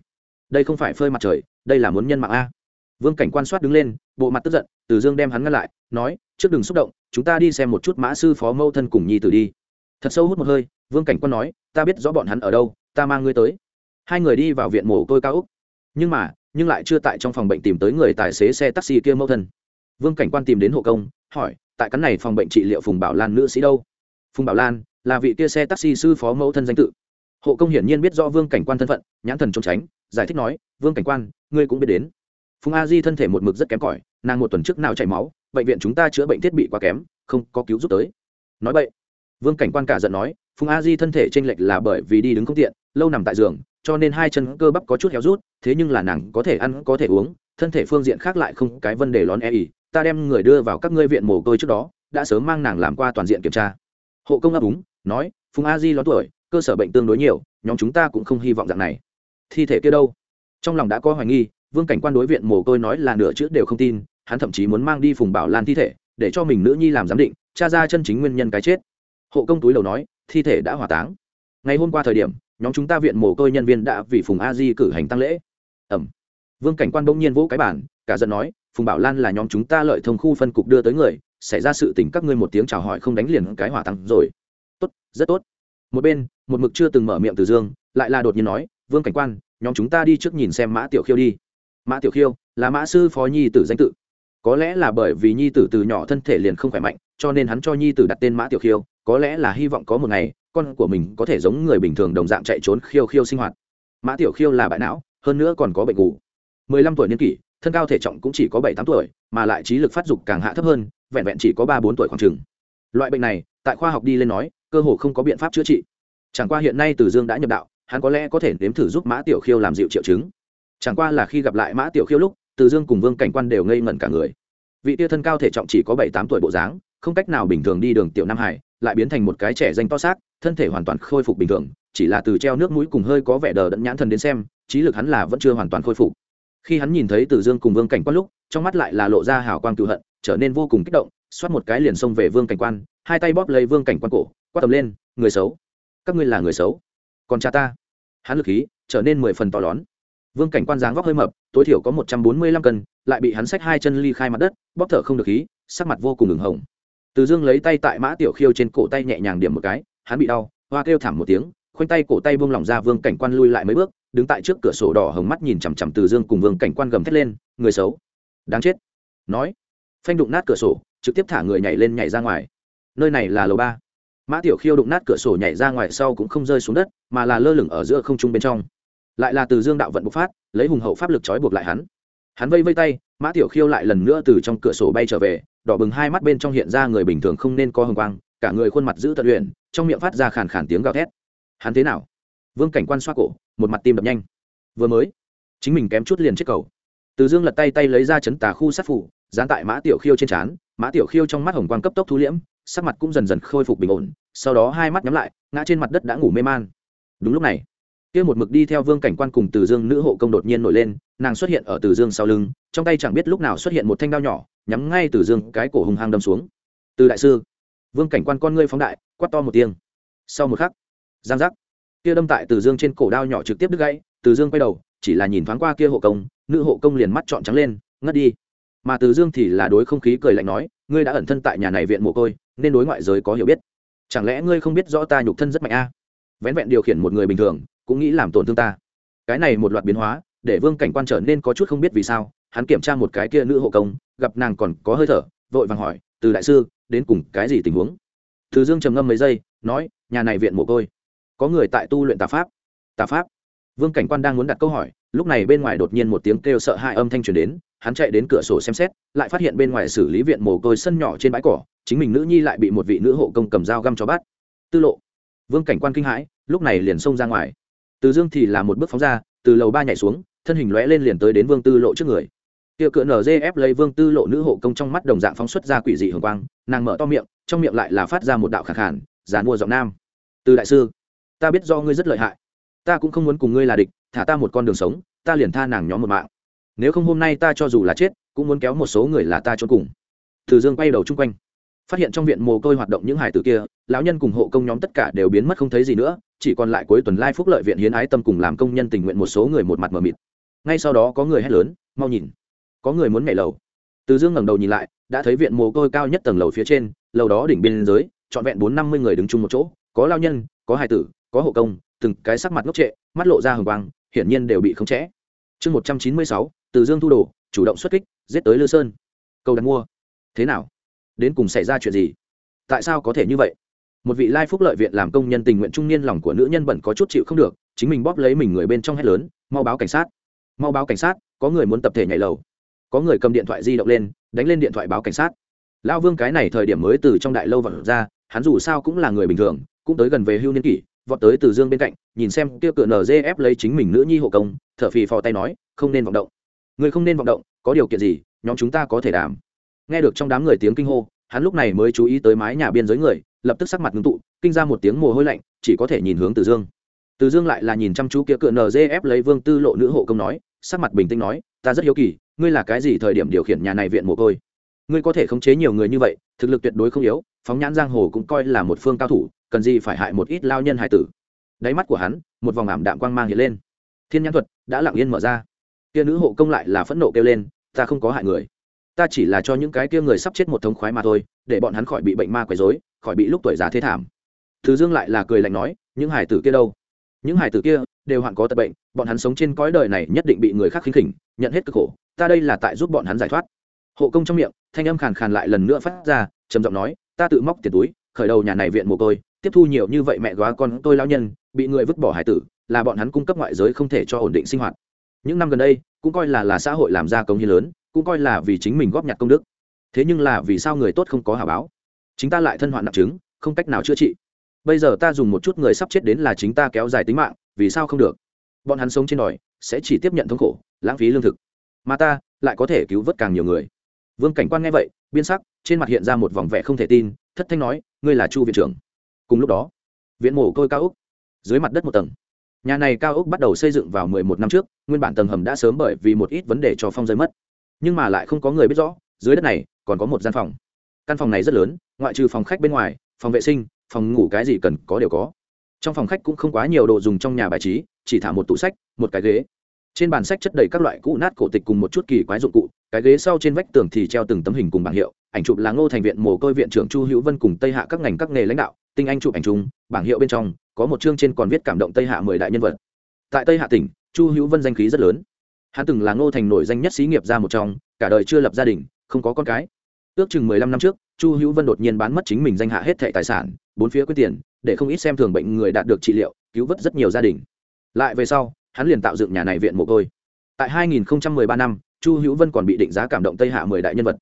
Đây không phải phơi mặt trời, đây là muốn nhân mạng a. Vương cảnh quan soát đứng lên, bộ mặt tức giận, từ dương đem hắn ngăn lại, nói, trước đừng xúc động, chúng ta đi xem một chút mã sư phó mâu thân cùng nhi tử đi. Thật sâu hút một hơi, vương cảnh quan nói, ta biết rõ bọn hắn ở đâu, ta mang ngươi tới. Hai người đi vào viện mổ côi cao úc. Nhưng mà, nhưng lại chưa tại trong phòng bệnh tìm tới người tài xế xe taxi kia mâu thân. Vương cảnh quan tìm đến hộ công hỏi, tại cắn này phòng bệnh trị liệu phùng bảo lan nữ sĩ đâu? Phùng bảo lan là vị kia xe taxi sư phó mẫu thân danh tự. Hộ công hiển nhiên biết rõ vương cảnh quan thân phận, nhãn thần trốn tránh, giải thích nói, vương cảnh quan, ngươi cũng biết đến. Phùng a di thân thể một mực rất kém cỏi, nàng một tuần trước nào chảy máu, bệnh viện chúng ta chữa bệnh thiết bị quá kém, không có cứu giúp tới. Nói vậy, vương cảnh quan cả giận nói, phùng a di thân thể t r ê n lệch là bởi vì đi đứng không tiện, lâu nằm tại giường, cho nên hai chân cơ bắp có chút héo rút, thế nhưng là nàng có thể ăn, có thể uống, thân thể phương diện khác lại không cái vấn đề lón e ỉ ta đem người đưa vào các ngươi viện mồ côi trước đó, đã sớm mang nàng làm qua toàn diện kiểm tra. Hộ công ấp úng, nói, phùng a di ló tuổi, cơ sở bệnh tương đối nhiều, nhóm chúng ta cũng không hy vọng dạng này. Thi thể kia đâu? Trong lòng đã có hoài nghi, vương cảnh quan đối viện mồ côi nói là nửa chữ đều không tin, hắn thậm chí muốn mang đi phùng bảo lan thi thể, để cho mình nữ nhi làm giám định, tra ra chân chính nguyên nhân cái chết. Hộ công túi đầu nói, thi thể đã hỏa táng. Ngày hôm qua thời điểm, nhóm chúng ta viện mồ côi nhân viên đã vì phùng a di cử hành tăng lễ. Ẩm. Vương cảnh quan bỗng nhiên vỗ cái bản cả giận nói, phùng bảo lan là nhóm chúng ta lợi thông khu phân cục đưa tới người, xảy ra sự tình các ngươi một tiếng chào hỏi không đánh liền cái hỏa tăng rồi. Tốt, rất tốt. Một bên, một mực chưa từng mở miệng từ dương, lại là đột nhiên nói, vương cảnh quan, nhóm chúng ta đi trước nhìn xem mã tiểu khiêu đi. Mã tiểu khiêu là mã sư phó nhi tử danh tự. Có lẽ là bởi vì nhi tử từ nhỏ thân thể liền không khỏe mạnh, cho nên hắn cho nhi tử đặt tên mã tiểu khiêu, có lẽ là hy vọng có một ngày, con của mình có thể giống người bình thường đồng dạng chạy trốn khiêu khiêu sinh hoạt. Mã tiểu khiêu là bại não, hơn nữa còn có bệnh ngủ mười lăm tuổi niên kỷ thân cao thể trọng cũng chỉ có bảy tám tuổi, mà lại trí lực phát dục càng hạ thấp hơn, vẹn vẹn chỉ có ba bốn tuổi khoảng chừng. Loại bệnh này, tại khoa học đi lên nói, cơ hồ không có biện pháp chữa trị. Chẳng qua hiện nay từ dương đã nhập đạo, hắn có lẽ có thể nếm thử giúp mã tiểu khiêu làm dịu triệu chứng. Chẳng qua là khi gặp lại mã tiểu khiêu lúc, từ dương cùng vương cảnh quan đều ngây ngẩn cả người. Vị tia thân cao thể trọng chỉ có bảy tám tuổi bộ dáng, không cách nào bình thường đi đường tiểu nam hải, lại biến thành một cái trẻ danh to xác, thân thể hoàn toàn khôi phục bình thường, chỉ là từ treo nước mũi cùng hơi có vẻ đờ đẫn nhãn thần đến xem, trí lực hắn là vẫn chưa hoàn toàn khôi phục khi hắn nhìn thấy từ dương cùng vương cảnh quan lúc, trong mắt lại là lộ ra hào quang cựu hận, trở nên vô cùng kích động, xoát một cái liền xông về vương cảnh quan, hai tay bóp lấy vương cảnh quan cổ, quát tầm lên, người xấu! Các ngươi là người xấu! Còn cha ta! Hắn lực khí trở nên mười phần to lớn. Vương cảnh quan dáng vóc hơi mập, tối thiểu có một trăm bốn mươi lăm cân, lại bị hắn xách hai chân ly khai mặt đất, bóp thở không được khí, sắc mặt vô cùng ửng hồng. Từ dương lấy tay tại mã tiểu khiêu trên cổ tay nhẹ nhàng điểm một cái, hắn bị đau, hoa kêu thảm một tiếng, khoanh tay cổ tay buông lỏng ra vương cảnh quan lui lại mấy bước đứng tại trước cửa sổ đỏ hồng mắt nhìn chằm chằm từ dương cùng vương cảnh quan gầm thét lên, người xấu, đáng chết. Nói, phanh đụng nát cửa sổ, trực tiếp thả người nhảy lên nhảy ra ngoài. Nơi này là lầu ba. Mã tiểu khiêu đụng nát cửa sổ nhảy ra ngoài sau cũng không rơi xuống đất, mà là lơ lửng ở giữa không trung bên trong. Lại là từ dương đạo vận bộc phát, lấy hùng hậu pháp lực trói buộc lại hắn. Hắn vây vây tay, mã tiểu khiêu lại lần nữa từ trong cửa sổ bay trở về, đỏ bừng hai mắt bên trong hiện ra người bình thường không nên có hồng quang, cả người khuôn mặt giữ tận luyện trong miệng phát ra khàn khàn tiếng gào thét. Hắn thế nào? Vương cảnh quan xoa cổ một mặt tim đập nhanh. Vừa mới, chính mình kém chút liền chết cầu. Từ dương lật tay tay lấy ra chấn tà khu sát phủ, dán tại mã tiểu khiêu trên trán, mã tiểu khiêu trong mắt hồng quang cấp tốc thu liễm, sắc mặt cũng dần dần khôi phục bình ổn, sau đó hai mắt nhắm lại, ngã trên mặt đất đã ngủ mê man. Đúng lúc này, kia một mực đi theo vương cảnh quan cùng từ dương nữ hộ công đột nhiên nổi lên, nàng xuất hiện ở từ dương sau lưng, trong tay chẳng biết lúc nào xuất hiện một thanh đao nhỏ, nhắm ngay từ dương, cái cổ hùng hăng đâm xuống. Từ đại sư. Vương cảnh quan con ngươi phóng đại, quát to một tiếng. Sau một khắc, giang giác kia đâm tại từ dương trên cổ đao nhỏ trực tiếp đứt gãy, từ dương quay đầu, chỉ là nhìn thoáng qua kia hộ công, nữ hộ công liền mắt trọn trắng lên, ngất đi. Mà từ dương thì là đối không khí cười lạnh nói, ngươi đã ẩn thân tại nhà này viện mồ côi, nên đối ngoại giới có hiểu biết. Chẳng lẽ ngươi không biết rõ ta nhục thân rất mạnh a? À? vén vẹn điều khiển một người bình thường, cũng nghĩ làm tổn thương ta. Cái này một loạt biến hóa, để vương cảnh quan trở nên có chút không biết vì sao, hắn kiểm tra một cái kia nữ hộ công, gặp nàng còn có hơi thở, vội vàng hỏi, từ đại sư, đến cùng cái gì tình huống? Từ dương trầm ngâm mấy giây, nói, nhà này viện mồ côi có người tại tu luyện tà pháp. Tà pháp? Vương cảnh quan đang muốn đặt câu hỏi, lúc này bên ngoài đột nhiên một tiếng kêu sợ hai âm thanh truyền đến, hắn chạy đến cửa sổ xem xét, lại phát hiện bên ngoài xử lý viện mồ côi sân nhỏ trên bãi cỏ, chính mình nữ nhi lại bị một vị nữ hộ công cầm dao găm cho bắt. Tư lộ. Vương cảnh quan kinh hãi, lúc này liền xông ra ngoài. Từ dương thì là một bước phóng ra, từ lầu ba nhảy xuống, thân hình lóe lên liền tới đến vương tư lộ trước người. Kia cựa nzf lấy vương tư lộ nữ hộ công trong mắt đồng dạng phóng xuất ra quỷ dị hồng quang, nàng mở to miệng, trong miệng lại là phát ra một đạo khả khản giàn mua giọng nam. Từ đại sư ta biết do ngươi rất lợi hại. Ta cũng không muốn cùng ngươi là địch, thả ta một con đường sống, ta liền tha nàng nhóm một mạng. Nếu không hôm nay ta cho dù là chết, cũng muốn kéo một số người là ta cho cùng. Từ dương quay đầu chung quanh, phát hiện trong viện mồ côi hoạt động những hải tử kia, lão nhân cùng hộ công nhóm tất cả đều biến mất không thấy gì nữa, chỉ còn lại cuối tuần lai phúc lợi viện hiến ái tâm cùng làm công nhân tình nguyện một số người một mặt mờ mịt. Ngay sau đó có người hét lớn, mau nhìn, có người muốn nhảy lầu. Từ dương ngẩng đầu nhìn lại, đã thấy viện mồ côi cao nhất tầng lầu phía trên, lầu đó đỉnh biên giới, trọn vẹn bốn năm mươi người đứng chung một chỗ, có lao nhân, có hải tử có hộ công, từng cái sắc mặt ngốc trệ, mắt lộ ra hồng quang, hiển nhiên đều bị khống chế. Chương một trăm chín mươi sáu, từ dương thu đồ, chủ động xuất kích, giết tới lư sơn. Câu đặt mua. Thế nào? Đến cùng xảy ra chuyện gì? Tại sao có thể như vậy? Một vị lai phúc lợi viện làm công nhân tình nguyện trung niên lòng của nữ nhân bẩn có chút chịu không được, chính mình bóp lấy mình người bên trong hét lớn, mau báo cảnh sát! Mau báo cảnh sát, có người muốn tập thể nhảy lầu. Có người cầm điện thoại di động lên, đánh lên điện thoại báo cảnh sát. Lão vương cái này thời điểm mới từ trong đại lâu vận ra, hắn dù sao cũng là người bình thường, cũng tới gần về hưu niên kỷ vọt tới từ dương bên cạnh, nhìn xem kia cửa nzf lấy chính mình nữ nhi hộ công, thở phì phò tay nói, không nên vọng động. Người không nên vọng động, có điều kiện gì, nhóm chúng ta có thể đảm nghe được trong đám người tiếng kinh hô, hắn lúc này mới chú ý tới mái nhà biên giới người, lập tức sắc mặt ngưng tụ, kinh ra một tiếng mồ hôi lạnh, chỉ có thể nhìn hướng từ dương. Từ dương lại là nhìn chăm chú kia cửa nzf lấy vương tư lộ nữ hộ công nói, sắc mặt bình tĩnh nói, ta rất hiếu kỳ, ngươi là cái gì thời điểm điều khiển nhà này viện mồ côi? Ngươi có thể khống chế nhiều người như vậy, thực lực tuyệt đối không yếu, phóng nhãn giang hồ cũng coi là một phương cao thủ cần gì phải hại một ít lao nhân hải tử. Đáy mắt của hắn, một vòng ảm đạm quang mang hiện lên. Thiên nhãn thuật đã lặng yên mở ra. Kia nữ hộ công lại là phẫn nộ kêu lên, ta không có hại người. Ta chỉ là cho những cái kia người sắp chết một thống khoái mà thôi, để bọn hắn khỏi bị bệnh ma quấy rối, khỏi bị lúc tuổi già thế thảm. Thứ dương lại là cười lạnh nói, những hải tử kia đâu? Những hải tử kia đều hoạn có tật bệnh, bọn hắn sống trên cõi đời này nhất định bị người khác khinh khỉnh, nhận hết cực khổ, ta đây là tại giúp bọn hắn giải thoát. Hộ công trong miệng, thanh âm khàn khàn lại lần nữa phát ra, trầm giọng nói, ta tự móc tiền túi, khởi đầu nhà này viện mồ côi tiếp thu nhiều như vậy mẹ góa con tôi lao nhân, bị người vứt bỏ hải tử, là bọn hắn cung cấp ngoại giới không thể cho ổn định sinh hoạt. Những năm gần đây, cũng coi là là xã hội làm ra công hiến lớn, cũng coi là vì chính mình góp nhặt công đức. Thế nhưng là vì sao người tốt không có hả báo? Chính ta lại thân hoạn nặng chứng, không cách nào chữa trị. Bây giờ ta dùng một chút người sắp chết đến là chính ta kéo dài tính mạng, vì sao không được? Bọn hắn sống trên đòi, sẽ chỉ tiếp nhận thống khổ, lãng phí lương thực. Mà ta, lại có thể cứu vớt càng nhiều người. Vương cảnh quan nghe vậy biên sắc, trên mặt hiện ra một vòng vẻ không thể tin, thất thanh nói, ngươi là chu viện trưởng cùng lúc đó, viện mổ côi cao úc dưới mặt đất một tầng. Nhà này cao úc bắt đầu xây dựng vào mười một năm trước, nguyên bản tầng hầm đã sớm bởi vì một ít vấn đề cho phong rơi mất. Nhưng mà lại không có người biết rõ, dưới đất này còn có một gian phòng. Căn phòng này rất lớn, ngoại trừ phòng khách bên ngoài, phòng vệ sinh, phòng ngủ cái gì cần có đều có. Trong phòng khách cũng không quá nhiều đồ dùng trong nhà bài trí, chỉ thả một tủ sách, một cái ghế. Trên bàn sách chất đầy các loại cũ nát cổ tịch cùng một chút kỳ quái dụng cụ, cái ghế sau trên vách tường thì treo từng tấm hình cùng bảng hiệu, ảnh chụp là ngô thành viện mồ côi viện trưởng chu hữu vân cùng tây hạ các ngành các nghề lãnh đạo tinh anh chụp ảnh chung, bảng hiệu bên trong, có một chương trên còn viết cảm động tây hạ mười đại nhân vật. Tại tây hạ tỉnh, chu hữu vân danh khí rất lớn. Hắn từng là ngô thành nổi danh nhất xí nghiệp ra một trong, cả đời chưa lập gia đình, không có con cái. Ước chừng mười lăm năm trước, chu hữu vân đột nhiên bán mất chính mình danh hạ hết thệ tài sản, bốn phía quyết tiền, để không ít xem thường bệnh người đạt được trị liệu, cứu vớt rất nhiều gia đình. Lại về sau, hắn liền tạo dựng nhà này viện mồ côi. Tại 2013 năm, chu hữu vân còn bị định giá cảm động tây hạ mười đại nhân vật.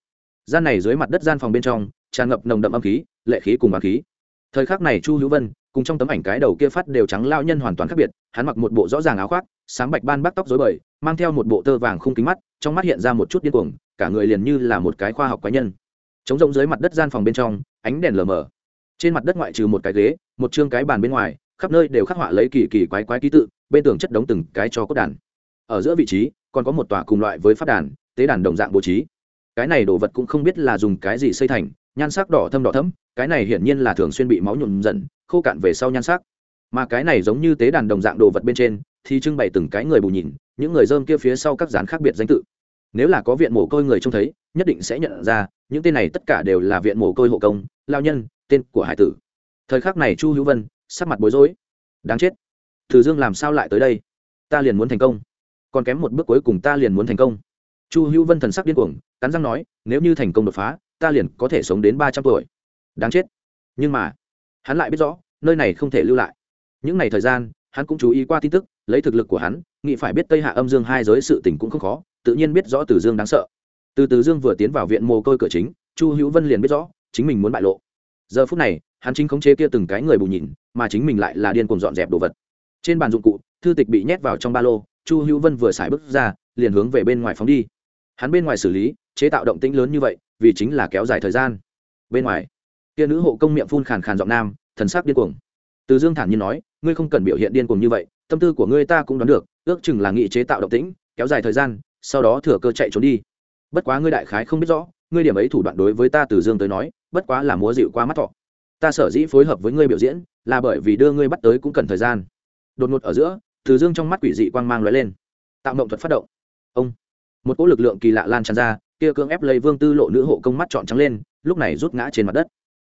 Gian này dưới mặt đất gian phòng bên trong, tràn ngập nồng đậm âm khí, lệ khí cùng bá khí thời khắc này chu hữu vân, cùng trong tấm ảnh cái đầu kia phát đều trắng lao nhân hoàn toàn khác biệt, hắn mặc một bộ rõ ràng áo khoác, sáng bạch ban bắt tóc dối bời, mang theo một bộ tơ vàng khung kính mắt, trong mắt hiện ra một chút điên cuồng, cả người liền như là một cái khoa học cá nhân. Chống rộng dưới mặt đất gian phòng bên trong, ánh đèn lờ mờ. Trên mặt đất ngoại trừ một cái ghế, một chương cái bàn bên ngoài, khắp nơi đều khắc họa lấy kỳ kỳ quái quái ký tự, bên tường chất đống từng cái cho cốt đàn. Ở giữa vị trí, còn có một tòa cùng loại với phát đàn, tế đàn đồng dạng bố trí. Cái này đồ vật cũng không biết là dùng cái gì xây thành, nhan sắc đỏ thâm đỏ thấm cái này hiển nhiên là thường xuyên bị máu nhuộm dần, khô cạn về sau nhan sắc. Mà cái này giống như tế đàn đồng dạng đồ vật bên trên, thì trưng bày từng cái người bù nhìn, những người dơm kia phía sau các dán khác biệt danh tự. Nếu là có viện mồ côi người trông thấy, nhất định sẽ nhận ra, những tên này tất cả đều là viện mồ côi hộ công, lao nhân, tên của hải tử. Thời khắc này chu hữu vân, sắc mặt bối rối. Đáng chết. Thử dương làm sao lại tới đây? Ta liền muốn thành công. Còn kém một bước cuối cùng ta liền muốn thành công. Chu hữu vân thần sắc điên cuồng, cắn răng nói, nếu như thành công đột phá, ta liền có thể sống đến ba trăm tuổi đáng chết. Nhưng mà, hắn lại biết rõ, nơi này không thể lưu lại. Những ngày thời gian, hắn cũng chú ý qua tin tức, lấy thực lực của hắn, nghĩ phải biết tây hạ âm dương hai giới sự tình cũng không khó, tự nhiên biết rõ từ dương đáng sợ. Từ từ dương vừa tiến vào viện mồ côi cửa chính, chu hữu vân liền biết rõ, chính mình muốn bại lộ. Giờ phút này, hắn chính khống chế kia từng cái người bù nhìn, mà chính mình lại là điên cuồng dọn dẹp đồ vật. Trên bàn dụng cụ, thư tịch bị nhét vào trong ba lô, chu hữu vân vừa xài bước ra, liền hướng về bên ngoài phóng đi. Hắn bên ngoài xử lý, chế tạo động tĩnh lớn như vậy, vì chính là kéo dài thời gian. Bên ngoài kia nữ hộ công miệng phun khàn khàn giọng nam, thần sắc điên cuồng. Từ dương thản nhiên nói, ngươi không cần biểu hiện điên cuồng như vậy, tâm tư của ngươi ta cũng đoán được, ước chừng là nghị chế tạo động tĩnh, kéo dài thời gian, sau đó thừa cơ chạy trốn đi. Bất quá ngươi đại khái không biết rõ, ngươi điểm ấy thủ đoạn đối với ta từ dương tới nói, bất quá là múa dịu qua mắt thọ. Ta sở dĩ phối hợp với ngươi biểu diễn, là bởi vì đưa ngươi bắt tới cũng cần thời gian. Đột ngột ở giữa, từ dương trong mắt quỷ dị quang mang lóe lên. Tạo mộng thuật phát động. Ông. Một cỗ lực lượng kỳ lạ lan tràn ra, kia cưỡng ép lấy vương tư lộ nữ hộ công mắt trọn trắng lên, lúc này rút ngã trên mặt đất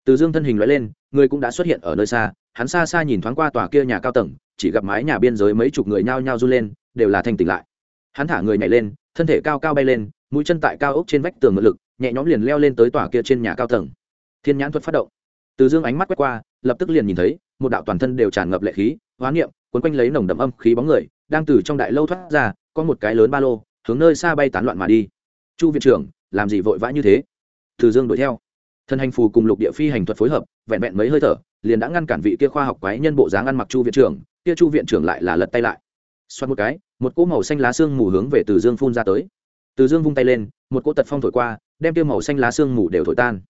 từ dương thân hình loại lên, người cũng đã xuất hiện ở nơi xa, hắn xa xa nhìn thoáng qua tòa kia nhà cao tầng, chỉ gặp mái nhà biên giới mấy chục người nhao nhao run lên, đều là thanh tỉnh lại. Hắn thả người nhảy lên, thân thể cao cao bay lên, mũi chân tại cao ốc trên vách tường ngự lực, nhẹ nhõm liền leo lên tới tòa kia trên nhà cao tầng. Thiên nhãn thuật phát động. Từ dương ánh mắt quét qua, lập tức liền nhìn thấy, một đạo toàn thân đều tràn ngập lệ khí, hóa niệm quấn quanh lấy nồng đậm âm khí bóng người, đang từ trong đại lâu thoát ra, có một cái lớn ba lô, hướng nơi xa bay tán loạn mà đi. Chu viện trưởng, làm gì vội vã như thế? Từ dương đuổi theo. Thần hành phù cùng lục địa phi hành thuật phối hợp, vẹn vẹn mấy hơi thở, liền đã ngăn cản vị kia khoa học quái nhân bộ dáng ăn mặc chu viện trưởng, kia chu viện trưởng lại là lật tay lại. Xoát một cái, một cỗ màu xanh lá xương mù hướng về từ dương phun ra tới. Từ dương vung tay lên, một cỗ tật phong thổi qua, đem kia màu xanh lá xương mù đều thổi tan.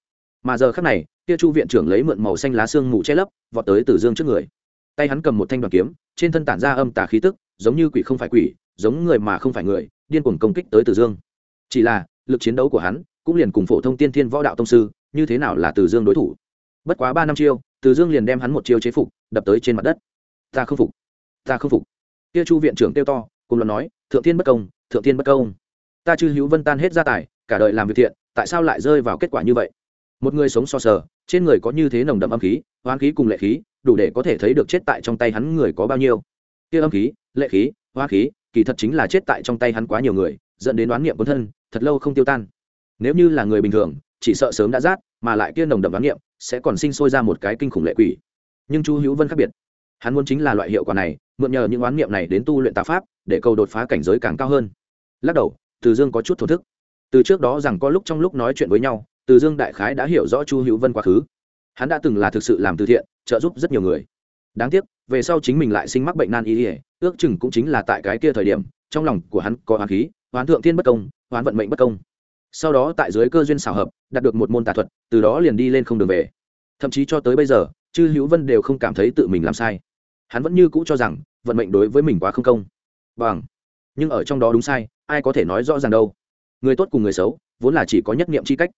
Mà giờ khắc này, kia chu viện trưởng lấy mượn màu xanh lá xương mù che lấp, vọt tới từ dương trước người. Tay hắn cầm một thanh đoàn kiếm, trên thân tản ra âm tà khí tức, giống như quỷ không phải quỷ, giống người mà không phải người, điên cuồng công kích tới từ dương. Chỉ là, lực chiến đấu của hắn, cũng liền cùng phổ thông tiên thiên võ đạo tông sư như thế nào là từ dương đối thủ? Bất quá ba năm chiêu, từ dương liền đem hắn một chiêu chế phục, đập tới trên mặt đất. Ta không phục. Ta không phục. Kia chu viện trưởng kêu to, cùng luận nói, thượng thiên bất công, thượng thiên bất công. Ta chư hữu vân tan hết gia tài, cả đời làm việc thiện, tại sao lại rơi vào kết quả như vậy? Một người sống so sờ, trên người có như thế nồng đậm âm khí hoán khí cùng lệ khí, đủ để có thể thấy được chết tại trong tay hắn người có bao nhiêu. Kia âm khí, lệ khí hoa khí, kỳ thật chính là chết tại trong tay hắn quá nhiều người, dẫn đến đoán niệm quân thân, thật lâu không tiêu tan. Nếu như là người bình thường chỉ sợ sớm đã rát, mà lại kia nồng đậm đoán niệm sẽ còn sinh sôi ra một cái kinh khủng lệ quỷ. Nhưng chu hữu vân khác biệt. Hắn muốn chính là loại hiệu quả này, mượn nhờ những oán niệm này đến tu luyện tà pháp, để cầu đột phá cảnh giới càng cao hơn. Lắc đầu, từ dương có chút thổ thức. Từ trước đó rằng có lúc trong lúc nói chuyện với nhau, từ dương đại khái đã hiểu rõ chu hữu vân quá khứ. Hắn đã từng là thực sự làm từ thiện, trợ giúp rất nhiều người. Đáng tiếc, về sau chính mình lại sinh mắc bệnh nan y ỉa ước chừng cũng chính là tại cái kia thời điểm, trong lòng của hắn có hoán khí hoán thượng thiên bất công hoán vận mệnh bất công sau đó tại dưới cơ duyên xảo hợp, đạt được một môn tà thuật, từ đó liền đi lên không đường về. Thậm chí cho tới bây giờ, chư hữu vân đều không cảm thấy tự mình làm sai. Hắn vẫn như cũ cho rằng, vận mệnh đối với mình quá không công. Bằng. Nhưng ở trong đó đúng sai, ai có thể nói rõ ràng đâu. Người tốt cùng người xấu, vốn là chỉ có nhất niệm c h i cách.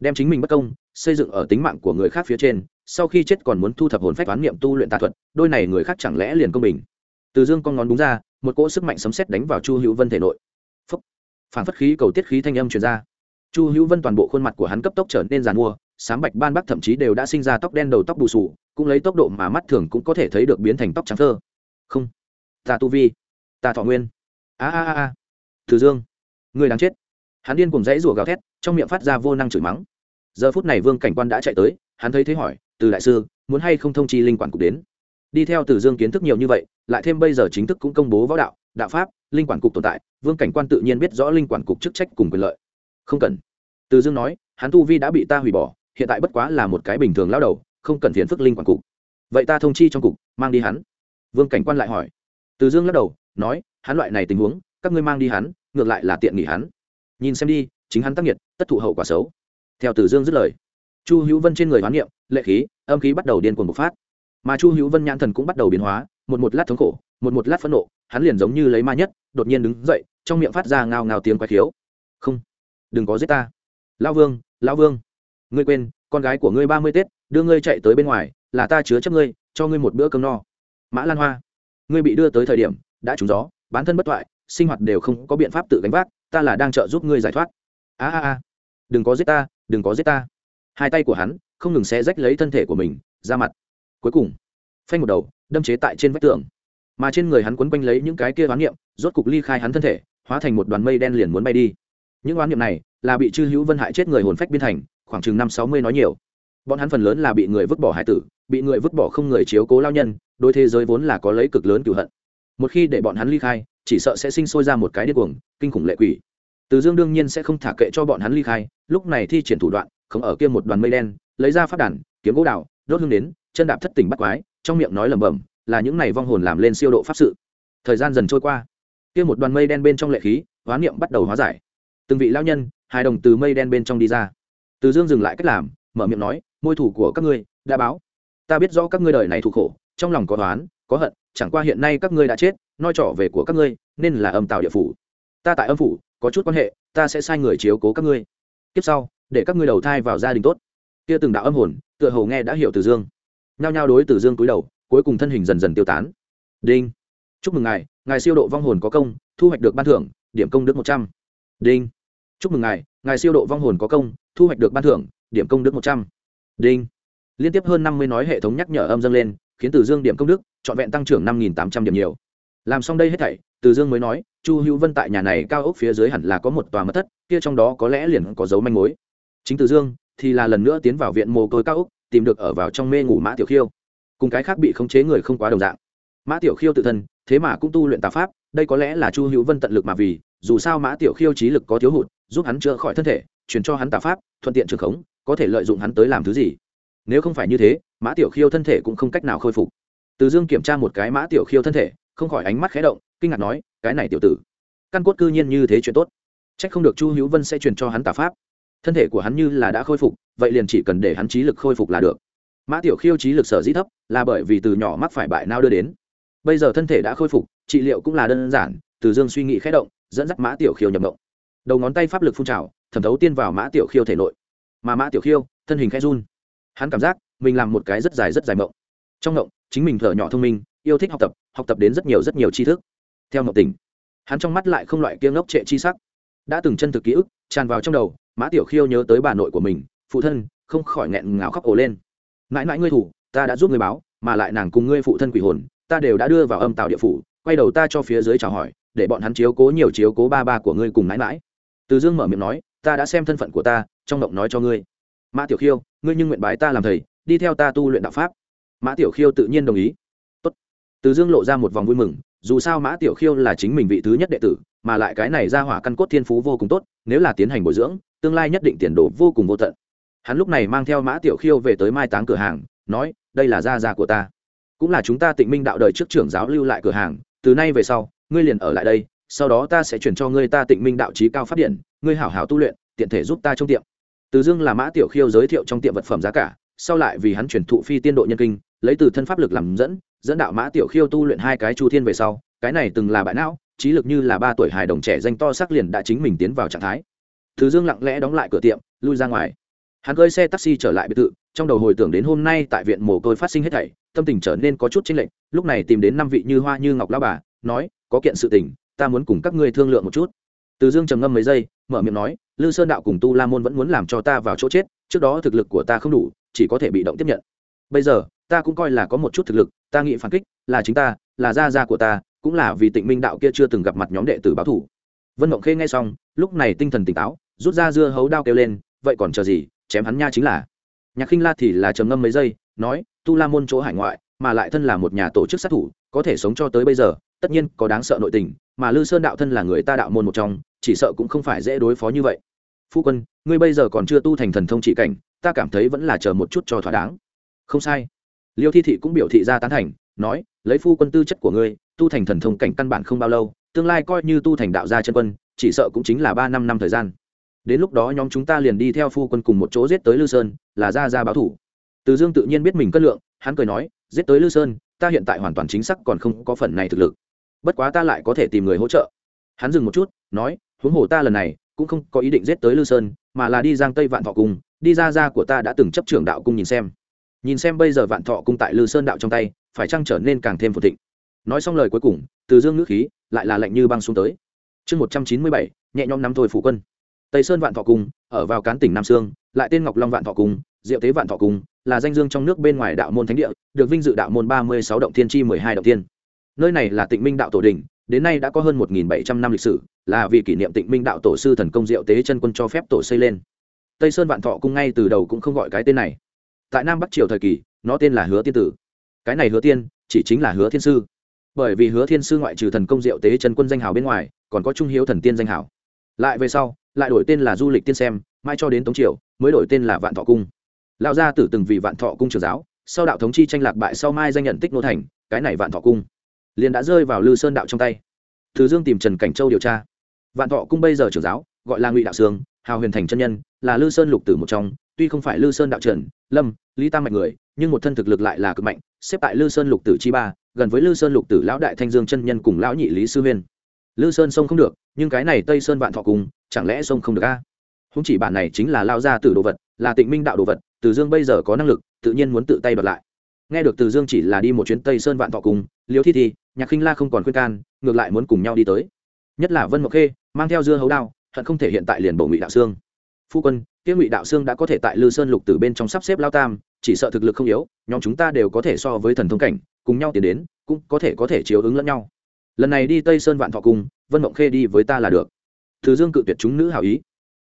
Đem chính mình bất công, xây dựng ở tính mạng của người khác phía trên, sau khi chết còn muốn thu thập hồn phách toán niệm tu luyện tà thuật, đôi này người khác chẳng lẽ liền công bình? Từ dương con ngón đúng ra, một cỗ sức mạnh sấm xét đánh vào chu hữu vân thể nội. Phản phất khí cầu tiết khí thanh âm truyền ra chu hữu vân toàn bộ khuôn mặt của hắn cấp tốc trở nên giàn mua sáng bạch ban bắc thậm chí đều đã sinh ra tóc đen đầu tóc bù sù, cũng lấy tốc độ mà mắt thường cũng có thể thấy được biến thành tóc trắng thơ. Không. Ta tu vi. Ta thọ nguyên. A a a a. Thử dương. Người đáng chết. Hắn điên cùng dãy rủa gào thét, trong miệng phát ra vô năng chửi mắng. Giờ phút này vương cảnh quan đã chạy tới, hắn thấy thế hỏi, từ đại sư, muốn hay không thông chi linh quản cục đến? Đi theo từ dương kiến thức nhiều như vậy, lại thêm bây giờ chính thức cũng công bố võ đạo đạo pháp, linh quản cục tồn tại, vương cảnh quan tự nhiên biết rõ linh quản cục chức trách cùng quyền lợi không cần. Từ dương nói, hắn tu vi đã bị ta hủy bỏ, hiện tại bất quá là một cái bình thường lao đầu, không cần phiền phức linh quản cục. Vậy ta thông chi trong cục, mang đi hắn. Vương cảnh quan lại hỏi. Từ dương lắc đầu, nói, hắn loại này tình huống, các ngươi mang đi hắn, ngược lại là tiện nghỉ hắn. Nhìn xem đi, chính hắn tác nghiệt, tất thụ hậu quả xấu. Theo từ dương dứt lời, chu hữu vân trên người hoán niệm, lệ khí, âm khí bắt đầu điên cuồng bộc phát. Mà chu hữu vân nhãn thần cũng bắt đầu biến hóa, một một lát thống khổ, một một lát phẫn nộ, hắn liền giống như lấy ma nhất, đột nhiên đứng dậy, trong miệng phát ra ngao ngao tiếng quái khiếu. Không đừng có giết ta. Lao vương lao vương, ngươi quên, con gái của ngươi ba mươi tết, đưa ngươi chạy tới bên ngoài, là ta chứa chấp ngươi, cho ngươi một bữa cơm no. Mã lan hoa, ngươi bị đưa tới thời điểm, đã trúng gió, bán thân bất thoại, sinh hoạt đều không có biện pháp tự gánh vác, ta là đang trợ giúp ngươi giải thoát. A a a, đừng có giết ta, đừng có giết ta. Hai tay của hắn, không ngừng xé rách lấy thân thể của mình, ra mặt. Cuối cùng, phanh một đầu, đâm chế tại trên vách tường. Mà trên người hắn quấn quanh lấy những cái kia hoán niệm, rốt cục ly khai hắn thân thể, hóa thành một đoàn mây đen liền muốn bay đi những oán niệm này là bị chư hữu vân hại chết người hồn phách biên thành, khoảng chừng năm sáu mươi nói nhiều. Bọn hắn phần lớn là bị người vứt bỏ hải tử, bị người vứt bỏ không người chiếu cố lao nhân đôi thế giới vốn là có lấy cực lớn cựu hận. Một khi để bọn hắn ly khai, chỉ sợ sẽ sinh sôi ra một cái điên cuồng, kinh khủng lệ quỷ. Từ dương đương nhiên sẽ không thả kệ cho bọn hắn ly khai, lúc này thi triển thủ đoạn không ở kia một đoàn mây đen, lấy ra phát đàn, kiếm gỗ đào, đốt hương đến, chân đạp thất tình bắt quái, trong miệng nói lẩm bẩm, là những này vong hồn làm lên siêu độ pháp sự. Thời gian dần trôi qua, kia một đoàn mây đen bên trong lệ khí hóa niệm bắt đầu hóa giải từng vị lao nhân hài đồng từ mây đen bên trong đi ra. Từ dương dừng lại cách làm, mở miệng nói, môi thủ của các ngươi đã báo. Ta biết rõ các ngươi đời này thủ khổ, trong lòng có toán có hận, chẳng qua hiện nay các ngươi đã chết, noi trỏ về của các ngươi, nên là âm tạo địa phủ. Ta tại âm phủ, có chút quan hệ, ta sẽ sai người chiếu cố các ngươi. Tiếp sau, để các ngươi đầu thai vào gia đình tốt. Kia từng đạo âm hồn, tựa hồ nghe đã hiểu từ dương. Nhao nhao đối từ dương cúi đầu, cuối cùng thân hình dần dần tiêu tán. Đinh, chúc mừng ngài ngài siêu độ vong hồn có công, thu hoạch được ban thưởng, điểm công đức một trăm. Đinh chúc mừng ngài ngài siêu độ vong hồn có công, thu hoạch được ban thưởng, điểm công đức một trăm. Đinh. Liên tiếp hơn năm mươi nói hệ thống nhắc nhở âm dâng lên, khiến từ dương điểm công đức, trọn vẹn tăng trưởng năm nghìn tám trăm điểm nhiều. Làm xong đây hết thảy, từ dương mới nói, chu hữu vân tại nhà này cao ốc phía dưới hẳn là có một tòa mật thất, kia trong đó có lẽ liền có dấu manh mối. Chính từ dương thì là lần nữa tiến vào viện mồ côi cao ốc, tìm được ở vào trong mê ngủ mã tiểu khiêu. Cùng cái khác bị khống chế người không quá đồng dạng. Mã tiểu khiêu tự thân, thế mà cũng tu luyện tà pháp, đây có lẽ là chu hữu vân tận lực mà vì, dù sao mã tiểu khiêu trí lực có thiếu hụt giúp hắn chữa khỏi thân thể, truyền cho hắn tà pháp, thuận tiện trường khống, có thể lợi dụng hắn tới làm thứ gì. Nếu không phải như thế, mã tiểu khiêu thân thể cũng không cách nào khôi phục. Từ dương kiểm tra một cái mã tiểu khiêu thân thể, không khỏi ánh mắt khé động, kinh ngạc nói, cái này tiểu tử, căn cốt cư nhiên như thế chuyện tốt. C h ắ c không được chu hữu vân sẽ truyền cho hắn tà pháp. Thân thể của hắn như là đã khôi phục, vậy liền chỉ cần để hắn trí lực khôi phục là được. Mã tiểu khiêu trí lực sở dĩ thấp, là bởi vì từ nhỏ mắc phải bại nao đưa đến. Bây giờ thân thể đã khôi phục, trị liệu cũng là đơn giản, từ dương suy nghĩ khé động, dẫn dắt mã tiểu khiêu nhập động đầu ngón tay pháp lực phun trào thẩm thấu tiên vào mã tiểu khiêu thể nội. Mà mã tiểu khiêu thân hình khẽ run. Hắn cảm giác mình làm một cái rất dài rất dài mộng. Trong mộng chính mình thở nhỏ thông minh yêu thích học tập học tập đến rất nhiều rất nhiều tri thức. Theo mộng tình, hắn trong mắt lại không loại kia ngốc trệ chi sắc. Đã từng chân thực ký ức tràn vào trong đầu mã tiểu khiêu nhớ tới bà nội của mình phụ thân không khỏi nghẹn ngào khóc ồ lên. Mãi mãi ngươi thủ ta đã giúp người báo mà lại nàng cùng ngươi phụ thân quỷ hồn ta đều đã đưa vào âm tạo địa phủ quay đầu ta cho phía dưới chào hỏi để bọn hắn chiếu cố nhiều chiếu cố ba ba của ngươi cùng mãi mãi từ dương mở miệng nói, ta đã xem thân phận của ta, trong động nói cho ngươi. Mã tiểu khiêu, ngươi nhưng nguyện bái ta làm thầy, đi theo ta tu luyện đạo pháp. Mã tiểu khiêu tự nhiên đồng ý. Tốt. từ dương lộ ra một vòng vui mừng, dù sao mã tiểu khiêu là chính mình vị thứ nhất đệ tử, mà lại cái này ra hỏa căn cốt thiên phú vô cùng tốt, nếu là tiến hành bồi dưỡng, tương lai nhất định tiền đồ vô cùng vô tận. Hắn lúc này mang theo mã tiểu khiêu về tới mai táng cửa hàng, nói, đây là gia gia của ta. Cũng là chúng ta tịnh minh đạo đời trước trưởng giáo lưu lại cửa hàng, từ nay về sau, ngươi liền ở lại đây sau đó ta sẽ chuyển cho ngươi ta tịnh minh đạo trí cao phát điện ngươi hảo hảo tu luyện, tiện thể giúp ta trong tiệm. Từ dương là mã tiểu khiêu giới thiệu trong tiệm vật phẩm giá cả, sau lại vì hắn chuyển thụ phi tiên độ nhân kinh, lấy từ thân pháp lực làm dẫn dẫn đạo mã tiểu khiêu tu luyện hai cái chu thiên về sau, cái này từng là bại não, trí lực như là ba tuổi hài đồng trẻ danh to sắc liền đã chính mình tiến vào trạng thái. Từ dương lặng lẽ đóng lại cửa tiệm, lui ra ngoài. Hắn cơi xe taxi trở lại biệt thự, trong đầu hồi tưởng đến hôm nay tại viện mồ côi phát sinh hết thảy, tâm tình trở nên có chút chênh lệch, lúc này tìm đến năm vị như hoa như ngọc lao bà, nói, có kiện sự tình ta muốn cùng các ngươi thương lượng một chút. Từ dương trầm ngâm mấy giây, mở miệng nói, lư sơn đạo cùng tu la môn vẫn muốn làm cho ta vào chỗ chết, trước đó thực lực của ta không đủ, chỉ có thể bị động tiếp nhận. Bây giờ, ta cũng coi là có một chút thực lực, ta nghĩ phản kích, là chính ta, là gia gia của ta, cũng là vì tịnh minh đạo kia chưa từng gặp mặt nhóm đệ tử báo thủ. Vân mộng khê nghe xong, lúc này tinh thần tỉnh táo, rút ra dưa hấu đao kêu lên, vậy còn chờ gì, chém hắn nha chính là. Nhạc khinh la thì là trầm ngâm mấy giây, nói, tu la môn chỗ hải ngoại, mà lại thân là một nhà tổ chức sát thủ, có thể sống cho tới bây giờ, tất nhiên có đáng sợ nội tình mà lư sơn đạo thân là người ta đạo môn một trong, chỉ sợ cũng không phải dễ đối phó như vậy. Phu quân, ngươi bây giờ còn chưa tu thành thần thông trị cảnh, ta cảm thấy vẫn là chờ một chút cho thỏa đáng. Không sai. Liêu thi thị cũng biểu thị ra tán thành, nói, lấy phu quân tư chất của ngươi, tu thành thần thông cảnh căn bản không bao lâu, tương lai coi như tu thành đạo gia chân quân, chỉ sợ cũng chính là ba năm năm thời gian. Đến lúc đó nhóm chúng ta liền đi theo phu quân cùng một chỗ giết tới lư sơn, là ra ra báo thủ. Từ dương tự nhiên biết mình cân lượng, hắn cười nói, giết tới lư sơn, ta hiện tại hoàn toàn chính xác còn không có phần này thực lực bất quá ta lại có thể tìm người hỗ trợ. Hắn dừng một chút, nói, huống hồ ta lần này cũng không có ý định giết tới lư sơn, mà là đi giang tây vạn thọ cung, đi ra ra của ta đã từng chấp trưởng đạo cung nhìn xem. Nhìn xem bây giờ vạn thọ cung tại lư sơn đạo trong tay, phải chăng trở nên càng thêm phồn thịnh. Nói xong lời cuối cùng, từ dương ngữ khí lại là lạnh như băng xuống tới. Chương một trăm chín mươi bảy, nhẹ nhõm nắm thôi phủ quân. Tây sơn vạn thọ cung, ở vào cán tỉnh nam sương, lại tên ngọc long vạn thọ cung, diệu tế vạn thọ cung, là danh dương trong nước bên ngoài đạo môn thánh địa, được vinh dự đạo môn ba mươi sáu động thiên chi mười hai động thiên nơi này là tịnh minh đạo tổ đình, đến nay đã có hơn một bảy trăm năm lịch sử, là vì kỷ niệm tịnh minh đạo tổ sư thần công diệu tế chân quân cho phép tổ xây lên. Tây sơn vạn thọ cung ngay từ đầu cũng không gọi cái tên này. Tại nam bắc triều thời kỳ, nó tên là hứa tiên tử. Cái này hứa tiên, chỉ chính là hứa thiên sư. Bởi vì hứa thiên sư ngoại trừ thần công diệu tế chân quân danh hào bên ngoài, còn có trung hiếu thần tiên danh hào. Lại về sau, lại đổi tên là du lịch tiên xem mai cho đến tống triều, mới đổi tên là vạn thọ cung. Lão gia tử từng vì vạn thọ cung trường giáo, sau đạo thống chi tranh lạc bại, sau mai danh nhận tích nô thành, cái này vạn thọ cung liền đã rơi vào lư sơn đạo trong tay. Thứ dương tìm trần cảnh châu điều tra. Vạn thọ cung bây giờ trưởng giáo, gọi là ngụy đạo sương, hào huyền thành chân nhân, là lư sơn lục tử một trong, tuy không phải lư sơn đạo trần lâm, lý tam mạnh người, nhưng một thân thực lực lại là cực mạnh, xếp tại lư sơn lục tử chi ba, gần với lư sơn lục tử lão đại thanh dương chân nhân cùng lão nhị lý sư huyên. Lư sơn sông không được, nhưng cái này tây sơn vạn thọ cùng chẳng lẽ sông không được a? À? không chỉ bản này chính là lao ra từ đồ vật, là tịnh minh đạo đồ vật, từ dương bây giờ có năng lực, tự nhiên muốn tự tay bật lại. Nghe được từ dương chỉ là đi một chuyến tây sơn vạn thọ cùng liêu thi thi nhạc khinh la không còn khuyên can ngược lại muốn cùng nhau đi tới. Nhất là vân mộc khê mang theo dưa hấu đao hận không thể hiện tại liền bổ ngụy đạo sương. Phu quân kia ngụy đạo sương đã có thể tại lư sơn lục từ bên trong sắp xếp lao tam chỉ sợ thực lực không yếu nhóm chúng ta đều có thể so với thần thông cảnh cùng nhau tiến đến cũng có thể có thể chiếu ứng lẫn nhau. Lần này đi tây sơn vạn thọ cùng, vân mộng khê đi với ta là được. Thứ dương cự tuyệt chúng nữ hảo ý.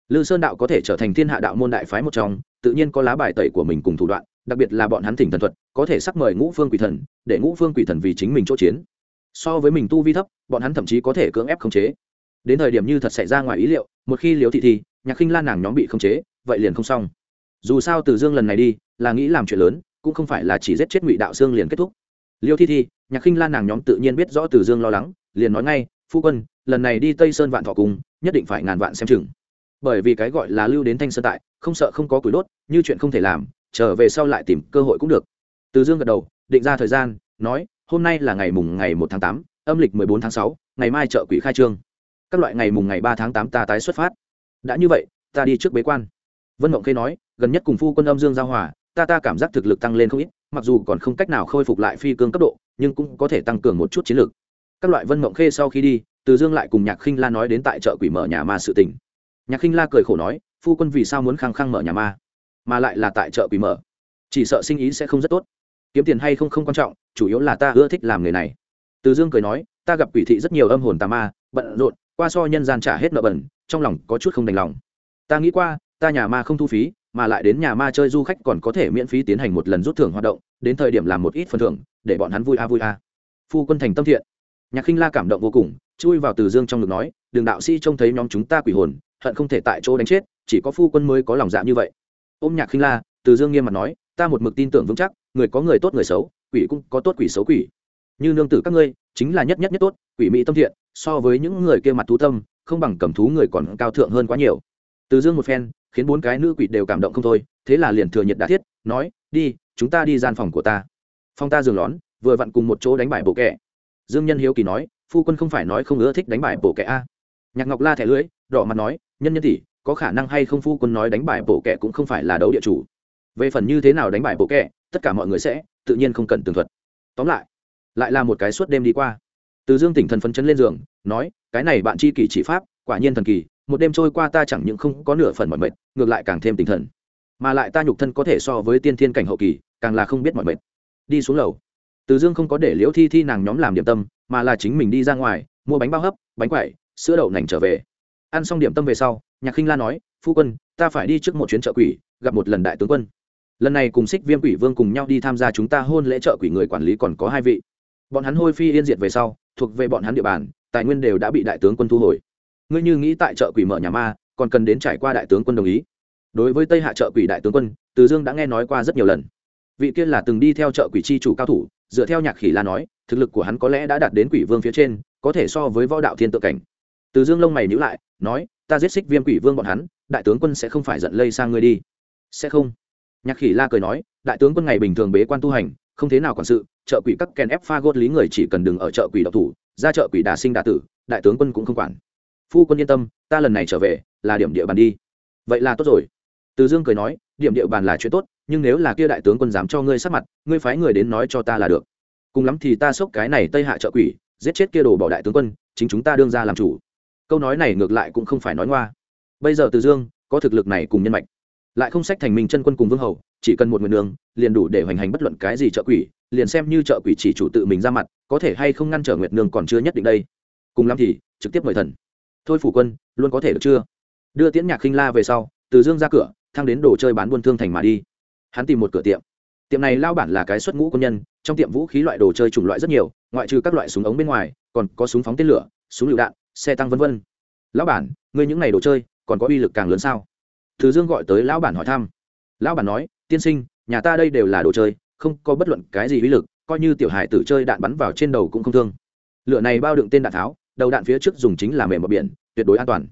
Lư sơn đạo có thể trở thành thiên hạ đạo môn đại phái một trong tự nhiên có lá bài tẩy của mình cùng thủ đoạn đặc biệt là bọn hắn thỉnh thần thuật có thể sắc mời ngũ phương quỷ thần để ngũ phương quỷ thần vì chính mình chỗ chiến so với mình tu vi thấp, bọn hắn thậm chí có thể cưỡng ép khống chế. Đến thời điểm như thật xảy ra ngoài ý liệu, một khi liều thị thì nhạc khinh lan nàng nhóm bị khống chế, vậy liền không xong. Dù sao từ dương lần này đi, là nghĩ làm chuyện lớn, cũng không phải là chỉ giết chết ngụy đạo sương liền kết thúc. Liêu thi thi, nhạc khinh lan nàng nhóm tự nhiên biết rõ từ dương lo lắng, liền nói ngay, phu quân, lần này đi tây sơn vạn thọ cung nhất định phải ngàn vạn xem chừng. Bởi vì cái gọi là lưu đến thanh sơn tại, không sợ không có củi đốt, như chuyện không thể làm, trở về sau lại tìm cơ hội cũng được. Từ dương gật đầu, định ra thời gian, nói hôm nay là ngày mùng ngày một tháng tám, âm lịch mười bốn tháng sáu, ngày mai chợ quỷ khai trương. Các loại ngày mùng ngày ba tháng tám ta tái xuất phát. Đã như vậy, ta đi trước bế quan. Vân mộng khê nói, gần nhất cùng phu quân âm dương giao hòa, ta ta cảm giác thực lực tăng lên không ít, mặc dù còn không cách nào khôi phục lại phi cương cấp độ, nhưng cũng có thể tăng cường một chút chiến lược các loại vân mộng khê sau khi đi, từ dương lại cùng nhạc khinh la nói đến tại chợ quỷ mở nhà ma sự tình. Nhạc khinh la cười khổ nói, phu quân vì sao muốn khăng khăng mở nhà ma, mà lại là tại chợ quỷ mở? Chỉ sợ sinh ý sẽ không rất tốt kiếm tiền hay không không quan trọng, chủ yếu là ta ưa thích làm người này. Từ dương cười nói, ta gặp quỷ thị rất nhiều âm hồn tà ma, bận rộn, qua so nhân gian trả hết nợ bẩn, trong lòng có chút không đành lòng. Ta nghĩ qua, ta nhà ma không thu phí, mà lại đến nhà ma chơi du khách còn có thể miễn phí tiến hành một lần rút thưởng hoạt động, đến thời điểm làm một ít phần thưởng, để bọn hắn vui a vui a. Phu quân thành tâm thiện. Nhạc khinh la cảm động vô cùng, chui vào từ dương trong ngực nói, đường đạo sĩ trông thấy nhóm chúng ta quỷ hồn, hận không thể tại chỗ đánh chết, chỉ có phu quân mới có lòng dạ như vậy. Ôm nhạc khinh la, từ dương nghiêm mặt nói ta một mực tin tưởng vững chắc, người có người tốt người xấu, quỷ cũng có tốt quỷ xấu quỷ. Như nương tử các ngươi, chính là nhất nhất nhất tốt, quỷ mỹ tâm thiện, so với những người kia mặt thú tâm, không bằng cầm thú người còn cao thượng hơn quá nhiều. Từ dương một phen, khiến bốn cái nữ quỷ đều cảm động không thôi, thế là liền thừa nhiệt đã thiết, nói, đi, chúng ta đi gian phòng của ta. Phong ta giường lón, vừa vặn cùng một chỗ đánh bài bộ kẻ dương nhân hiếu kỳ nói, phu quân không phải nói không ưa thích đánh bài bộ kẻ a? Nhạc ngọc la thẻ lưới đỏ mặt nói, nhân nhân tỷ, có khả năng hay không phu quân nói đánh bài bộ kẻ cũng không phải là đấu địa chủ về phần như thế nào đánh bại bộ kẹ tất cả mọi người sẽ tự nhiên không cần tường thuật. Tóm lại lại là một cái suốt đêm đi qua. Từ dương tỉnh thần phấn chấn lên giường, nói, cái này bạn chi kỷ chỉ pháp, quả nhiên thần kỳ, một đêm trôi qua ta chẳng những không có nửa phần mọi mệt, ngược lại càng thêm tinh thần. Mà lại ta nhục thân có thể so với tiên thiên cảnh hậu kỳ, càng là không biết mọi mệt. Đi xuống lầu. Từ dương không có để liễu thi thi nàng nhóm làm điểm tâm, mà là chính mình đi ra ngoài, mua bánh bao hấp, bánh quẩy, sữa đậu nành trở về. Ăn xong điểm tâm về sau, nhạc khinh la nói, phu quân, ta phải đi trước một chuyến chợ quỷ, gặp một lần đại tướng quân lần này cùng xích viêm quỷ vương cùng nhau đi tham gia chúng ta hôn lễ chợ quỷ người quản lý còn có hai vị. Bọn hắn hôi phi yên diệt về sau, thuộc về bọn hắn địa bàn, tài nguyên đều đã bị đại tướng quân thu hồi. Ngươi như nghĩ tại chợ quỷ mở nhà ma, còn cần đến trải qua đại tướng quân đồng ý. Đối với tây hạ chợ quỷ đại tướng quân, từ dương đã nghe nói qua rất nhiều lần. Vị kia là từng đi theo chợ quỷ chi chủ cao thủ, dựa theo nhạc khỉ la nói, thực lực của hắn có lẽ đã đạt đến quỷ vương phía trên, có thể so với võ đạo thiên tự cảnh. Từ dương lông mày nhữ lại, nói, ta giết xích viêm quỷ vương bọn hắn, đại tướng quân sẽ không phải giận lây sang ngươi đi. Sẽ không nhạc khỉ la cười nói, đại tướng quân ngày bình thường bế quan tu hành, không thế nào quản sự chợ quỷ các kèn ép pha gốt lý người chỉ cần đừng ở chợ quỷ độc thủ, ra chợ quỷ đà sinh đà tử, đại tướng quân cũng không quản. Phu quân yên tâm, ta lần này trở về, là điểm địa bàn đi. Vậy là tốt rồi. Từ dương cười nói, điểm địa bàn là chuyện tốt, nhưng nếu là kia đại tướng quân dám cho ngươi sát mặt, ngươi phái người đến nói cho ta là được. Cùng lắm thì ta xốc cái này tây hạ trợ quỷ, giết chết kia đồ bỏ đại tướng quân, chính chúng ta đương ra làm chủ. Câu nói này ngược lại cũng không phải nói ngoa. Bây giờ từ dương có thực lực này cùng nhân mạch lại không sách thành mình chân quân cùng vương hầu, chỉ cần một người đường, liền đủ để hoành hành bất luận cái gì trợ quỷ, liền xem như trợ quỷ chỉ chủ tự mình ra mặt, có thể hay không ngăn trở nguyệt nương còn chưa nhất định đây. Cùng lắm thì, trực tiếp mời thần. Thôi phủ quân, luôn có thể được chưa? Đưa tiễn nhạc khinh la về sau, từ dương ra cửa, thang đến đồ chơi bán buôn thương thành mà đi. Hắn tìm một cửa tiệm. Tiệm này lao bản là cái xuất ngũ quân nhân, trong tiệm vũ khí loại đồ chơi chủng loại rất nhiều, ngoại trừ các loại súng ống bên ngoài, còn có súng phóng tên lửa, súng lựu đạn, xe tăng v v lão bản, ngươi những n à y đồ chơi, còn có uy lực càng lớn sao? Từ dương gọi tới lão bản hỏi thăm. Lão bản nói, tiên sinh, nhà ta đây đều là đồ chơi, không có bất luận cái gì uy lực, coi như tiểu hải tử chơi đạn bắn vào trên đầu cũng không thương. Lửa này bao đựng tên đạn tháo, đầu đạn phía trước dùng chính là mềm bờ biển, tuyệt đối an toàn.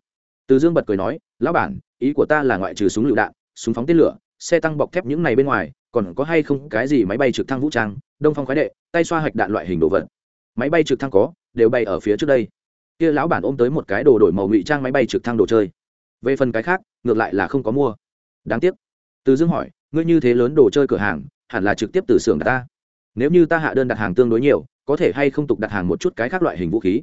Từ dương bật cười nói, lão bản, ý của ta là ngoại trừ súng lựu đạn, súng phóng tên lửa, xe tăng bọc thép những này bên ngoài, còn có hay không cái gì máy bay trực thăng vũ trang, đông phong khoái đệ, tay xoa hạch đạn loại hình đồ vật. Máy bay trực thăng có, đều bay ở phía trước đây. Kia lão bản ôm tới một cái đồ đổi màu ngụy trang máy bay trực thăng đồ chơi về phần cái khác, ngược lại là không có mua. Đáng tiếc. Từ dương hỏi, ngươi như thế lớn đồ chơi cửa hàng, hẳn là trực tiếp từ xưởng đặt ta? Nếu như ta hạ đơn đặt hàng tương đối nhiều, có thể hay không tục đặt hàng một chút cái khác loại hình vũ khí?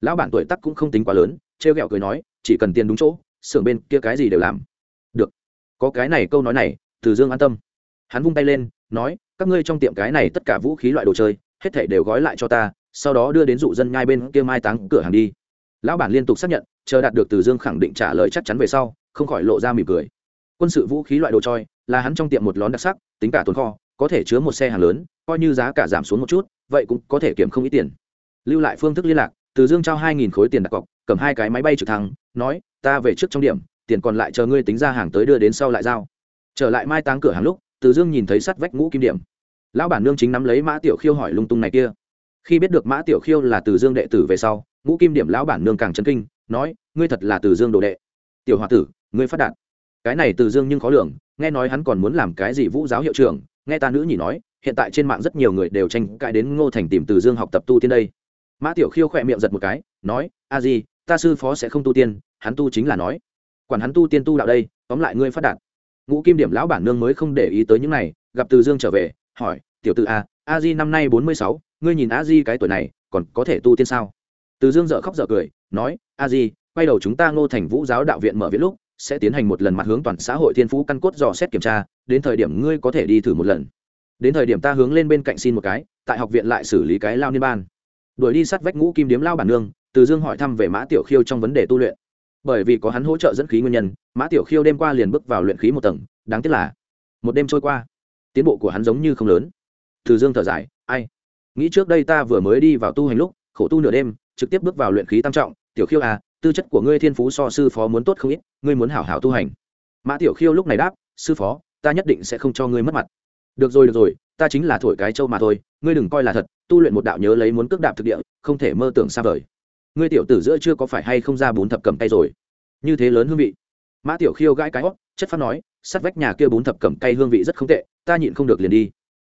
Lão bản tuổi tắc cũng không tính quá lớn, trêu ghẹo cười nói, chỉ cần tiền đúng chỗ, xưởng bên kia cái gì đều làm. Được. Có cái này câu nói này, từ dương an tâm. Hắn vung tay lên, nói, các ngươi trong tiệm cái này tất cả vũ khí loại đồ chơi, hết thể đều gói lại cho ta, sau đó đưa đến dụ dân nhai bên kia mai táng cửa hàng đi. Lão bản liên tục xác nhận chờ đạt được từ dương khẳng định trả lời chắc chắn về sau, không khỏi lộ ra mỉm cười. Quân sự vũ khí loại đồ choi, là hắn trong tiệm một lón đặc sắc, tính cả tồn kho, có thể chứa một xe hàng lớn, coi như giá cả giảm xuống một chút, vậy cũng có thể kiểm không ít tiền. Lưu lại phương thức liên lạc, từ dương trao hai nghìn khối tiền đặt cọc, cầm hai cái máy bay trực thăng, nói, ta về trước trong điểm, tiền còn lại chờ ngươi tính ra hàng tới đưa đến sau lại giao. Trở lại mai táng cửa hàng lúc, từ dương nhìn thấy sắt vách ngũ kim điểm. Lão bản nương chính nắm lấy mã tiểu khiêu hỏi lung tung này kia. Khi biết được mã tiểu khiêu là từ dương đệ tử về sau, ngũ kim điểm lão bản nương càng chấn kinh nói, ngươi thật là từ dương đồ đệ. Tiểu h o a tử, ngươi phát đạt. Cái này từ dương nhưng khó lường, nghe nói hắn còn muốn làm cái gì vũ giáo hiệu trưởng, nghe ta nữ nhỉ nói, hiện tại trên mạng rất nhiều người đều tranh cãi đến ngô thành tìm từ dương học tập tu tiên đây. Mã tiểu khiêu khỏe miệng giật một cái, nói, a di, ta sư phó sẽ không tu tiên, hắn tu chính là nói. Quản hắn tu tiên tu đạo đây, tóm lại ngươi phát đạt. Ngũ kim điểm lão bản nương mới không để ý tới những này, gặp từ dương trở về, hỏi, tiểu t a à, a di năm nay bốn mươi sáu, ngươi nhìn a di cái tuổi này, còn có thể tu tiên sao? Từ dương dợ khóc dợ cười nói, a di, quay đầu chúng ta ngô thành vũ giáo đạo viện mở viện lúc, sẽ tiến hành một lần mặt hướng toàn xã hội thiên phú căn cốt dò xét kiểm tra, đến thời điểm ngươi có thể đi thử một lần. Đến thời điểm ta hướng lên bên cạnh xin một cái, tại học viện lại xử lý cái lao niên ban. Đuổi đi sát vách ngũ kim điếm lao bản nương, từ dương hỏi thăm về mã tiểu khiêu trong vấn đề tu luyện. Bởi vì có hắn hỗ trợ dẫn khí nguyên nhân, mã tiểu khiêu đêm qua liền bước vào luyện khí một tầng, đáng tiếc là, một đêm trôi qua, tiến bộ của hắn giống như không lớn. Từ dương thở dài, ai, nghĩ trước đây ta vừa mới đi vào tu hành lúc, khổ tu nửa đêm trực tiếp bước vào luyện khí tam trọng, tiểu khiêu à tư chất của ngươi thiên phú so sư phó muốn tốt không ít, ngươi muốn hảo hảo tu hành. Mã tiểu khiêu lúc này đáp, sư phó, ta nhất định sẽ không cho ngươi mất mặt. Được rồi được rồi, ta chính là thổi cái trâu mà thôi, ngươi đừng coi là thật, tu luyện một đạo nhớ lấy muốn cước đạp thực địa, không thể mơ tưởng xa vời. Ngươi tiểu tử giữa chưa có phải hay không ra bốn thập cầm tay rồi? Như thế lớn hương vị. Mã tiểu khiêu gãi cái hót, chất phát nói, sắt vách nhà kia bốn thập cầm cây hương vị rất không tệ, ta nhịn không được liền đi.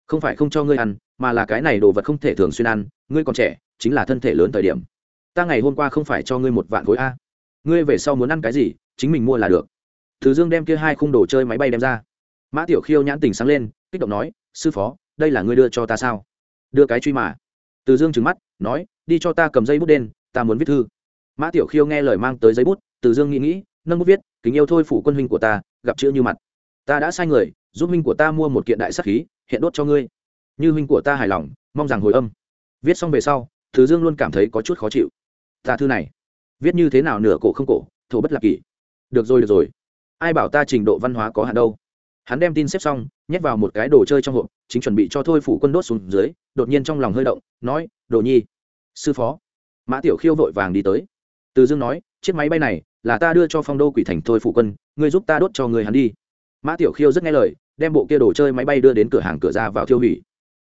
Không phải không cho ngươi ăn, mà là cái này đồ vật không thể thường xuyên ăn, ngươi còn trẻ, chính là thân thể lớn thời điểm ta ngày hôm qua không phải cho ngươi một vạn khối a. Ngươi về sau muốn ăn cái gì, chính mình mua là được. Thứ dương đem kia hai khung đồ chơi máy bay đem ra. Mã tiểu khiêu nhãn tình sáng lên, kích động nói, sư phó, đây là ngươi đưa cho ta sao? Đưa cái truy mà. Từ dương trừng mắt, nói, đi cho ta cầm dây bút đen, ta muốn viết thư. Mã tiểu khiêu nghe lời mang tới giấy bút, từ dương nghĩ nghĩ, nâng bút viết, kính yêu thôi phủ quân huynh của ta, gặp chữ như mặt. Ta đã sai người, giúp huynh của ta mua một kiện đại sắc khí, hiện đốt cho ngươi. Như huynh của ta hài lòng, mong rằng hồi âm. Viết xong về sau, từ dương luôn cảm thấy có chút khó chịu ta thư này. Viết như thế nào nửa cổ không cổ, thổ bất lạc kỷ. Được rồi được rồi. Ai bảo ta trình độ văn hóa có hạn đâu? Hắn đem tin xếp xong, nhét vào một cái đồ chơi trong hộp, chính chuẩn bị cho thôi phủ quân đốt xuống dưới, đột nhiên trong lòng hơi động, nói, đồ nhi, sư phó. Mã tiểu khiêu vội vàng đi tới. Từ dương nói, chiếc máy bay này là ta đưa cho phong đô quỷ thành thôi phủ quân, ngươi giúp ta đốt cho người hắn đi. Mã tiểu khiêu rất nghe lời, đem bộ kia đồ chơi máy bay đưa đến cửa hàng cửa ra vào thiêu hủy.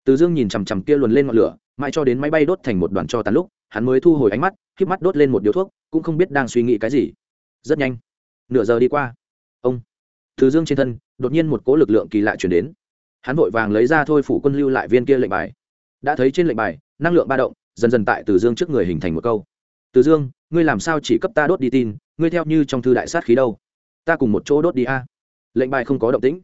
Từ dương nhìn chằm chằm kia luồn lên ngọn lửa, mãi cho đến máy bay đốt thành một đoàn cho tàn lúc hắn mới thu hồi ánh mắt k mắt đốt lên một điếu thuốc, cũng không biết đang suy nghĩ cái gì. Rất nhanh, nửa giờ đi qua. Ông từ dương trên thân, đột nhiên một cỗ lực lượng kỳ lạ chuyển đến. Hắn vội vàng lấy ra thôi phủ quân lưu lại viên kia lệnh bài. Đã thấy trên lệnh bài, năng lượng ba động, dần dần tại từ dương trước người hình thành một câu. Từ dương, ngươi làm sao chỉ cấp ta đốt đi tin, ngươi theo như trong thư đại sát khí đâu? Ta cùng một chỗ đốt đi a. Lệnh bài không có động tĩnh.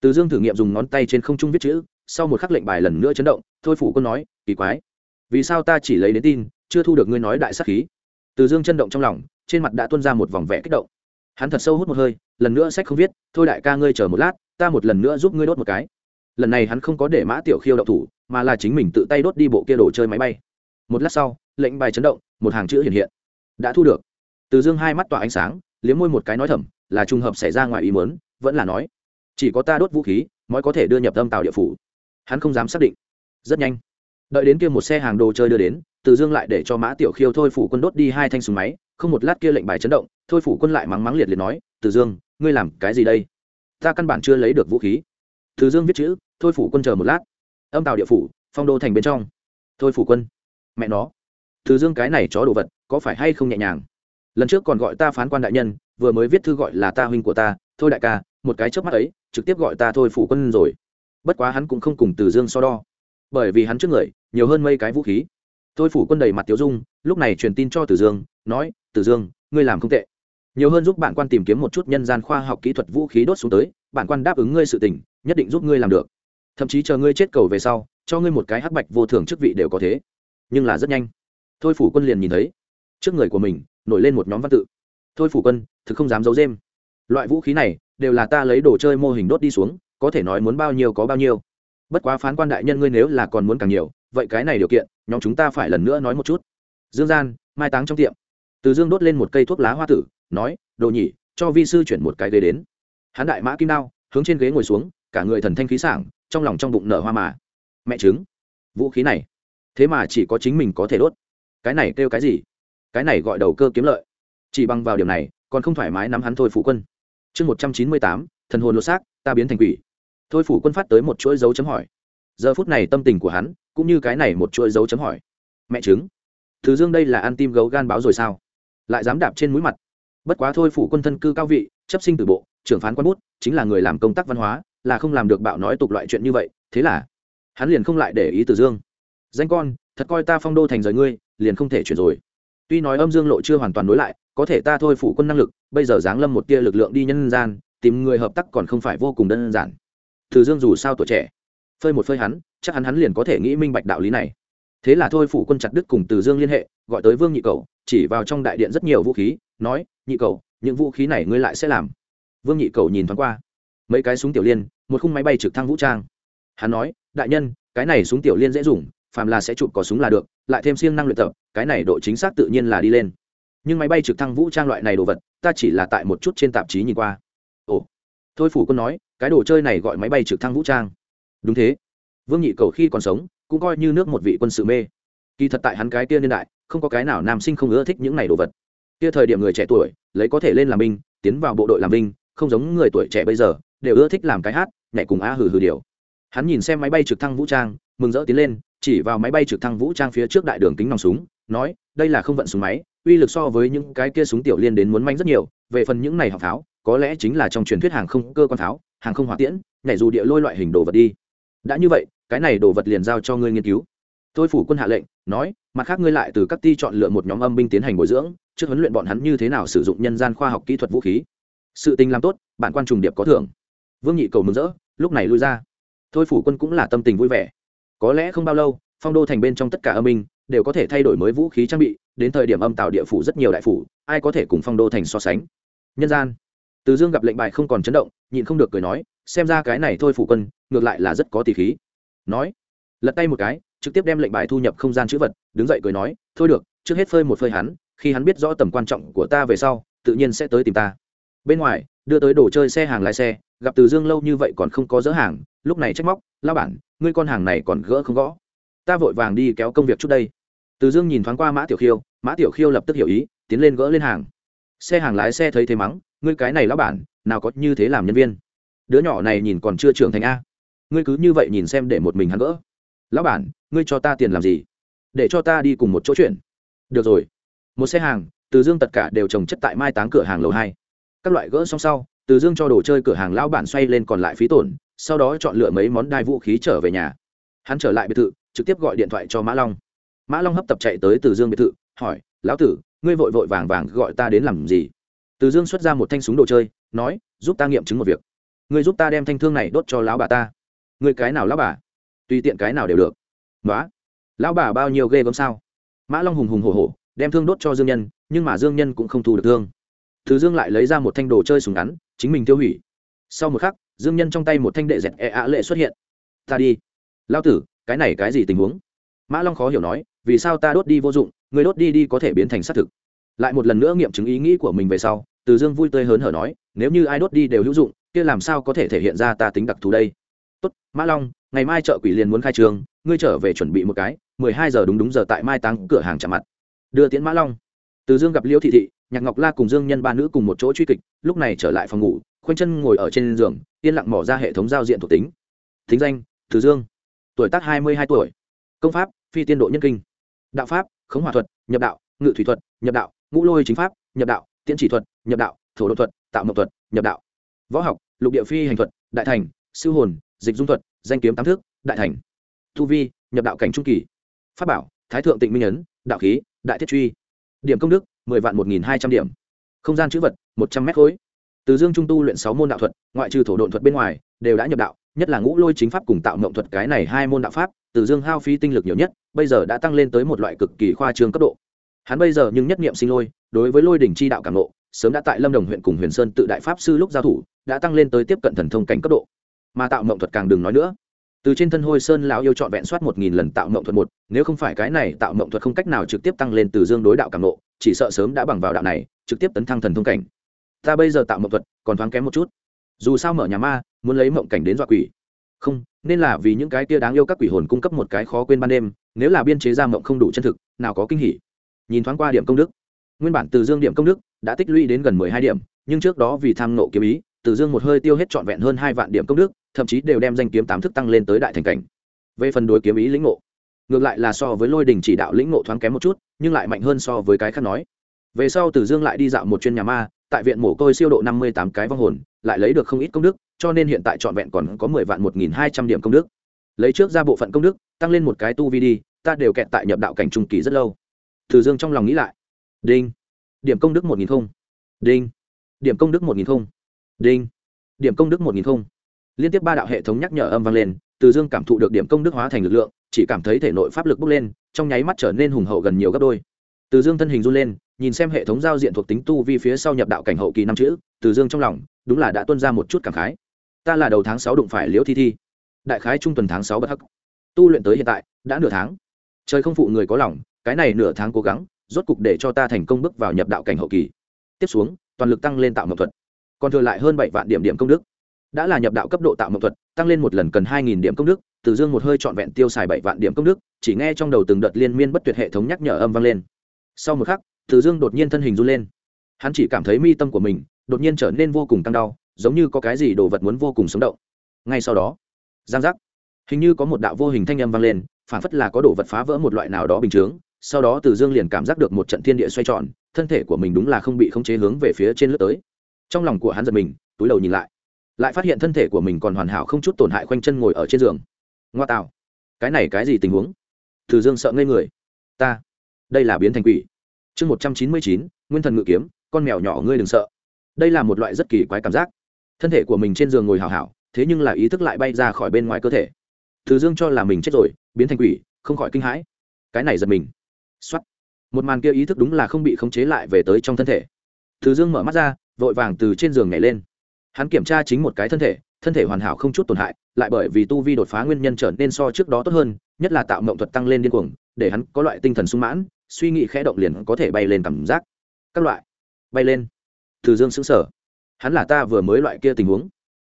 Từ dương thử nghiệm dùng ngón tay trên không trung viết chữ, sau một khắc lệnh bài lần nữa chấn động, thôi phủ quân nói, kỳ quái, vì sao ta chỉ lấy đến tin chưa thu được ngươi nói đại sát khí. Từ dương chân động trong lòng, trên mặt đã tuôn ra một vòng vẻ kích động. Hắn thật sâu hút một hơi, lần nữa sách không viết, thôi đại ca ngươi chờ một lát, ta một lần nữa giúp ngươi đốt một cái. Lần này hắn không có để mã tiểu khiêu đậu thủ, mà là chính mình tự tay đốt đi bộ kia đồ chơi máy bay. Một lát sau, lệnh bài chấn động, một hàng chữ hiện hiện. Đã thu được. Từ dương hai mắt tỏa ánh sáng, liếm môi một cái nói thầm, là trùng hợp xảy ra ngoài ý muốn, vẫn là nói, chỉ có ta đốt vũ khí, mới có thể đưa nhập tâm tàu địa phủ. Hắn không dám xác định. Rất nhanh đợi đến kia một xe hàng đồ chơi đưa đến, từ dương lại để cho mã tiểu khiêu thôi phủ quân đốt đi hai thanh súng máy, không một lát kia lệnh bài chấn động, thôi phủ quân lại mắng mắng liệt liệt nói, từ dương, ngươi làm cái gì đây? Ta căn bản chưa lấy được vũ khí. Từ dương viết chữ, thôi phủ quân chờ một lát. Âm tàu địa phủ, phong đô thành bên trong. Thôi phủ quân. Mẹ nó. Từ dương cái này chó đồ vật, có phải hay không nhẹ nhàng? Lần trước còn gọi ta phán quan đại nhân, vừa mới viết thư gọi là ta huynh của ta, thôi đại ca, một cái trước mắt ấy, trực tiếp gọi ta thôi phủ quân rồi. Bất quá hắn cũng không cùng từ dương so đo bởi vì hắn trước người, nhiều hơn mấy cái vũ khí. Thôi phủ quân đầy mặt tiếu dung, lúc này truyền tin cho Tử dương, nói, Tử dương, ngươi làm không tệ. Nhiều hơn giúp bạn quan tìm kiếm một chút nhân gian khoa học kỹ thuật vũ khí đốt xuống tới, bạn quan đáp ứng ngươi sự tình, nhất định giúp ngươi làm được. Thậm chí chờ ngươi chết cầu về sau, cho ngươi một cái hắc bạch vô thường chức vị đều có thế. Nhưng là rất nhanh. Thôi phủ quân liền nhìn thấy, trước người của mình, nổi lên một nhóm văn tự. Thôi phủ quân, thực không dám giấu dêm loại vũ khí này, đều là ta lấy đồ chơi mô hình đốt đi xuống, có thể nói muốn bao nhiêu có bao nhiêu bất quá phán quan đại nhân ngươi nếu là còn muốn càng nhiều, vậy cái này điều kiện, nhóm chúng ta phải lần nữa nói một chút. Dương gian, mai táng trong tiệm. Từ dương đốt lên một cây thuốc lá hoa tử, nói, đồ nhỉ, cho vi sư chuyển một cái ghế đến. Hắn đại mã kim đao, hướng trên ghế ngồi xuống, cả người thần thanh khí sảng, trong lòng trong bụng nở hoa mà. Mẹ chứng vũ khí này, thế mà chỉ có chính mình có thể đốt. Cái này kêu cái gì? Cái này gọi đầu cơ kiếm lợi. Chỉ bằng vào điều này, còn không thoải mái nắm hắn thôi phụ quân. Chương một trăm chín mươi tám, thần hồn lột xác, ta biến thành quỷ thôi phủ quân phát tới một chuỗi dấu chấm hỏi. Giờ phút này tâm tình của hắn, cũng như cái này một chuỗi dấu chấm hỏi. Mẹ chứng thứ dương đây là ăn tim gấu gan báo rồi sao? Lại dám đạp trên mũi mặt. Bất quá thôi phủ quân thân cư cao vị, chấp sinh từ bộ, trưởng phán quan bút, chính là người làm công tác văn hóa, là không làm được bạo nói tục loại chuyện như vậy, thế là hắn liền không lại để ý từ dương. Danh con, thật coi ta phong đô thành rời ngươi, liền không thể chuyển rồi. Tuy nói âm dương lộ chưa hoàn toàn nối lại, có thể ta thôi phủ quân năng lực, bây giờ giáng lâm một tia lực lượng đi nhân gian, tìm người hợp tác còn không phải vô cùng đơn giản từ dương dù sao tuổi trẻ, phơi một phơi hắn, chắc hắn hắn liền có thể nghĩ minh bạch đạo lý này. Thế là thôi phủ quân chặt đứt cùng từ dương liên hệ, gọi tới vương nhị cầu, chỉ vào trong đại điện rất nhiều vũ khí, nói, nhị cầu, những vũ khí này ngươi lại sẽ làm. Vương nhị cầu nhìn thoáng qua, mấy cái súng tiểu liên, một khung máy bay trực thăng vũ trang. Hắn nói, đại nhân, cái này súng tiểu liên dễ dùng, phàm là sẽ chụp có súng là được, lại thêm siêng năng luyện tập, cái này độ chính xác tự nhiên là đi lên. Nhưng máy bay trực thăng vũ trang loại này đồ vật, ta chỉ là tại một chút trên tạp chí nhìn qua. Ồ. Thôi phủ quân nói cái đồ chơi này gọi máy bay trực thăng vũ trang. Đúng thế. Vương nhị cầu khi còn sống, cũng coi như nước một vị quân sự mê. Kỳ thật tại hắn cái kia niên đại, không có cái nào nam sinh không ưa thích những này đồ vật. Kia thời điểm người trẻ tuổi, lấy có thể lên làm binh, tiến vào bộ đội làm binh, không giống người tuổi trẻ bây giờ, đều ưa thích làm cái hát, nhảy cùng a hừ hừ điều. Hắn nhìn xem máy bay trực thăng vũ trang, mừng rỡ tiến lên, chỉ vào máy bay trực thăng vũ trang phía trước đại đường kính nòng súng, nói, đây là không vận súng máy, uy lực so với những cái kia súng tiểu liên đến muốn manh rất nhiều, về phần những này học pháo, có lẽ chính là trong truyền thuyết hàng không cơ quan pháo hàng không hỏa tiễn, nhảy dù địa lôi loại hình đồ vật đi. Đã như vậy, cái này đồ vật liền giao cho ngươi nghiên cứu. Tôi phủ quân hạ lệnh, nói, mặt khác ngươi lại từ các ty chọn lựa một nhóm âm binh tiến hành bồi dưỡng, trước huấn luyện bọn hắn như thế nào sử dụng nhân gian khoa học kỹ thuật vũ khí. Sự tình làm tốt, bản quan trùng điệp có thưởng. Vương nhị cầu mừng rỡ, lúc này lui ra. Thôi phủ quân cũng là tâm tình vui vẻ. Có lẽ không bao lâu, phong đô thành bên trong tất cả âm binh đều có thể thay đổi mới vũ khí trang bị, đến thời điểm âm tạo địa phủ rất nhiều đại phủ, ai có thể cùng phong đô thành so sánh? Nhân gian từ dương gặp lệnh bài không còn chấn động, nhịn không được cười nói, xem ra cái này thôi phủ quân, ngược lại là rất có tỷ khí. Nói, lật tay một cái, trực tiếp đem lệnh bài thu nhập không gian chữ vật, đứng dậy cười nói, thôi được, trước hết phơi một phơi hắn, khi hắn biết rõ tầm quan trọng của ta về sau, tự nhiên sẽ tới tìm ta. Bên ngoài, đưa tới đồ chơi xe hàng lái xe, gặp từ dương lâu như vậy còn không có dỡ hàng, lúc này trách móc lao bản, ngươi con hàng này còn gỡ không gõ. Ta vội vàng đi kéo công việc chút đây. Từ dương nhìn thoáng qua mã tiểu khiêu, mã tiểu khiêu lập tức hiểu ý, tiến lên gỡ lên hàng. Xe hàng lái xe thấy thế mắng ngươi cái này lão bản, nào có như thế làm nhân viên. Đứa nhỏ này nhìn còn chưa trưởng thành a. Ngươi cứ như vậy nhìn xem để một mình hắn gỡ. Lão bản, ngươi cho ta tiền làm gì? Để cho ta đi cùng một chỗ chuyện. Được rồi. Một xe hàng, từ dương tất cả đều trồng chất tại mai táng cửa hàng lầu hai. Các loại gỡ xong sau, từ dương cho đồ chơi cửa hàng lão bản xoay lên còn lại phí tổn, sau đó chọn lựa mấy món đai vũ khí trở về nhà. Hắn trở lại biệt thự, trực tiếp gọi điện thoại cho mã long. Mã long hấp tập chạy tới từ dương biệt thự, hỏi, lão tử, ngươi vội vội vàng vàng gọi ta đến làm gì? Từ dương xuất ra một thanh súng đồ chơi, nói, giúp ta nghiệm chứng một việc. Ngươi giúp ta đem thanh thương này đốt cho lão bà ta. Ngươi cái nào lão bà? Tùy tiện cái nào đều được. Nói lão bà bao nhiêu ghê gớm sao? Mã long hùng hùng hổ hổ, đem thương đốt cho dương nhân, nhưng mà dương nhân cũng không thu được thương. Từ dương lại lấy ra một thanh đồ chơi súng ngắn, chính mình tiêu hủy. Sau một khắc, dương nhân trong tay một thanh đệ dẹt e ạ lệ xuất hiện. Ta đi. Lao tử, cái này cái gì tình huống? Mã long khó hiểu nói, vì sao ta đốt đi vô dụng người đốt đi đi có thể biến thành xác thực. Lại một lần nữa nghiệm chứng ý nghĩ của mình về sau từ dương vui tươi hớn hở nói, nếu như ai đốt đi đều hữu dụng, kia làm sao có thể thể hiện ra ta tính đặc thù đây? Tốt, mã long, ngày mai chợ quỷ liền muốn khai trường, ngươi trở về chuẩn bị một cái, mười hai giờ đúng đúng giờ tại mai táng cửa hàng chạm mặt. Đưa tiễn mã long. Từ dương gặp Liễu thị thị, nhạc ngọc la cùng dương nhân ba nữ cùng một chỗ truy kịch, lúc này trở lại phòng ngủ, khoanh chân ngồi ở trên giường, yên lặng mỏ ra hệ thống giao diện thuộc tính. Thính danh, từ dương, tuổi tác hai mươi hai tuổi, công pháp, phi tiên độ nhân kinh, đạo pháp, khống hòa thuật, nhập đạo, ngự thủy thuật, nhập đạo, ngũ lôi chính pháp, nhập đạo, tiễn chỉ thuật nhập đạo, thổ độ thuật, tạo mậu thuật, nhập đạo. Võ học, lục địa phi hành thuật, đại thành, sư hồn, dịch dung thuật, danh kiếm tám thước, đại thành. Tu vi, nhập đạo cảnh trung kỳ. Pháp bảo, thái thượng tịnh minh ấn, đạo khí, đại thiết truy. Điểm công đức, mười vạn một nghìn hai trăm điểm. Không gian chữ vật, một trăm mét khối. Từ dương trung tu luyện sáu môn đạo thuật, ngoại trừ thổ độn thuật bên ngoài, đều đã nhập đạo, nhất là ngũ lôi chính pháp cùng tạo mộng thuật cái này hai môn đạo pháp, từ dương hao phí tinh lực nhiều nhất, bây giờ đã tăng lên tới một loại cực kỳ khoa trương cấp độ. Hắn bây giờ nhưng nhất niệm sinh lôi, đối với lôi đỉnh chi đạo cảm nộ sớm đã tại lâm đồng huyện cùng huyền sơn tự đại pháp sư lúc giao thủ, đã tăng lên tới tiếp cận thần thông cảnh cấp độ. Mà tạo mộng thuật càng đừng nói nữa. Từ trên thân hôi sơn lão yêu trọn vẹn soát một nghìn lần tạo mộng thuật một, nếu không phải cái này tạo mộng thuật không cách nào trực tiếp tăng lên từ dương đối đạo cảm nộ chỉ sợ sớm đã bằng vào đạo này, trực tiếp tấn thăng thần thông cảnh. Ta bây giờ tạo mộng thuật, còn thoáng kém một chút. Dù sao mở nhà ma, muốn lấy mộng cảnh đến dọa quỷ. Không, nên là vì những cái tia đáng yêu các quỷ hồn cung cấp một cái khó quên ban đêm, nếu là biên chế ra mộng không đủ chân thực, nào có kinh hỉ. Nhìn thoáng qua điểm công đức nguyên bản từ dương điểm công đức đã tích lũy đến gần mười hai điểm, nhưng trước đó vì tham nộ kiếm ý, từ dương một hơi tiêu hết trọn vẹn hơn hai vạn điểm công đức, thậm chí đều đem danh kiếm tám thức tăng lên tới đại thành cảnh. Về phần đối kiếm ý lĩnh ngộ, ngược lại là so với lôi đình chỉ đạo lĩnh ngộ thoáng kém một chút, nhưng lại mạnh hơn so với cái khác nói. Về sau từ dương lại đi dạo một chuyên nhà ma, tại viện mổ côi siêu độ năm mươi tám cái vong hồn, lại lấy được không ít công đức, cho nên hiện tại trọn vẹn còn có mười vạn một nghìn hai trăm điểm công đức. Lấy trước ra bộ phận công đức, tăng lên một cái tu vi đi, ta đều kẹt tại nhập đạo cảnh trung kỳ rất lâu. Từ dương trong lòng nghĩ lại đinh. Điểm công đức một nghìn không. Đinh. Điểm công đức một nghìn không. Đinh. Điểm công đức một nghìn không. Liên tiếp ba đạo hệ thống nhắc nhở âm vang lên, từ dương cảm thụ được điểm công đức hóa thành lực lượng, chỉ cảm thấy thể nội pháp lực bốc lên, trong nháy mắt trở nên hùng hậu gần nhiều gấp đôi. Từ dương thân hình run lên, nhìn xem hệ thống giao diện thuộc tính tu vi phía sau nhập đạo cảnh hậu kỳ năm chữ, từ dương trong lòng, đúng là đã tuân ra một chút cảm khái. Ta là đầu tháng sáu đụng phải liễu thi thi. Đại khái trung tuần tháng sáu bất hắc. Tu luyện tới hiện tại, đã nửa tháng. Trời không phụ người có lòng, cái này nửa tháng cố gắng rốt cục để cho ta thành công bước vào nhập đạo cảnh hậu kỳ. Tiếp xuống, toàn lực tăng lên tạo mộng thuật. Còn thừa lại hơn bảy vạn điểm điểm công đức. Đã là nhập đạo cấp độ tạo mộng thuật, tăng lên một lần cần hai nghìn điểm công đức, từ dương một hơi trọn vẹn tiêu xài bảy vạn điểm công đức, chỉ nghe trong đầu từng đợt liên miên bất tuyệt hệ thống nhắc nhở âm vang lên. Sau một khắc, từ dương đột nhiên thân hình run lên. Hắn chỉ cảm thấy mi tâm của mình đột nhiên trở nên vô cùng căng đau, giống như có cái gì đồ vật muốn vô cùng sống động. Ngay sau đó, giang giác. Hình như có một đạo vô hình thanh âm vang lên, phản phất là có đồ vật phá vỡ một loại nào đó bình chướng sau đó từ dương liền cảm giác được một trận thiên địa xoay tròn, thân thể của mình đúng là không bị khống chế hướng về phía trên lướt tới. Trong lòng của hắn giật mình, túi đầu nhìn lại lại phát hiện thân thể của mình còn hoàn hảo không chút tổn hại khoanh chân ngồi ở trên giường. Ngoa tạo, cái này cái gì tình huống? Từ dương sợ ngây người. Ta, đây là biến thành quỷ. Chương một trăm chín mươi chín, nguyên thần ngự kiếm, con mèo nhỏ ngươi đừng sợ. Đây là một loại rất kỳ quái cảm giác. Thân thể của mình trên giường ngồi hào hảo, thế nhưng là ý thức lại bay ra khỏi bên ngoài cơ thể. Từ dương cho là mình chết rồi, biến thành quỷ, không khỏi kinh hãi. Cái này giật mình. Soát. một màn kia ý thức đúng là không bị khống chế lại về tới trong thân thể. Từ dương mở mắt ra vội vàng từ trên giường nhảy lên. Hắn kiểm tra chính một cái thân thể thân thể hoàn hảo không chút tổn hại lại bởi vì tu vi đột phá nguyên nhân trở nên so trước đó tốt hơn nhất là tạo mộng thuật tăng lên điên cuồng để hắn có loại tinh thần sung mãn suy nghĩ khẽ động liền có thể bay lên cảm giác. Các loại. Bay lên. Từ dương sững sờ, hắn là ta vừa mới loại kia tình huống.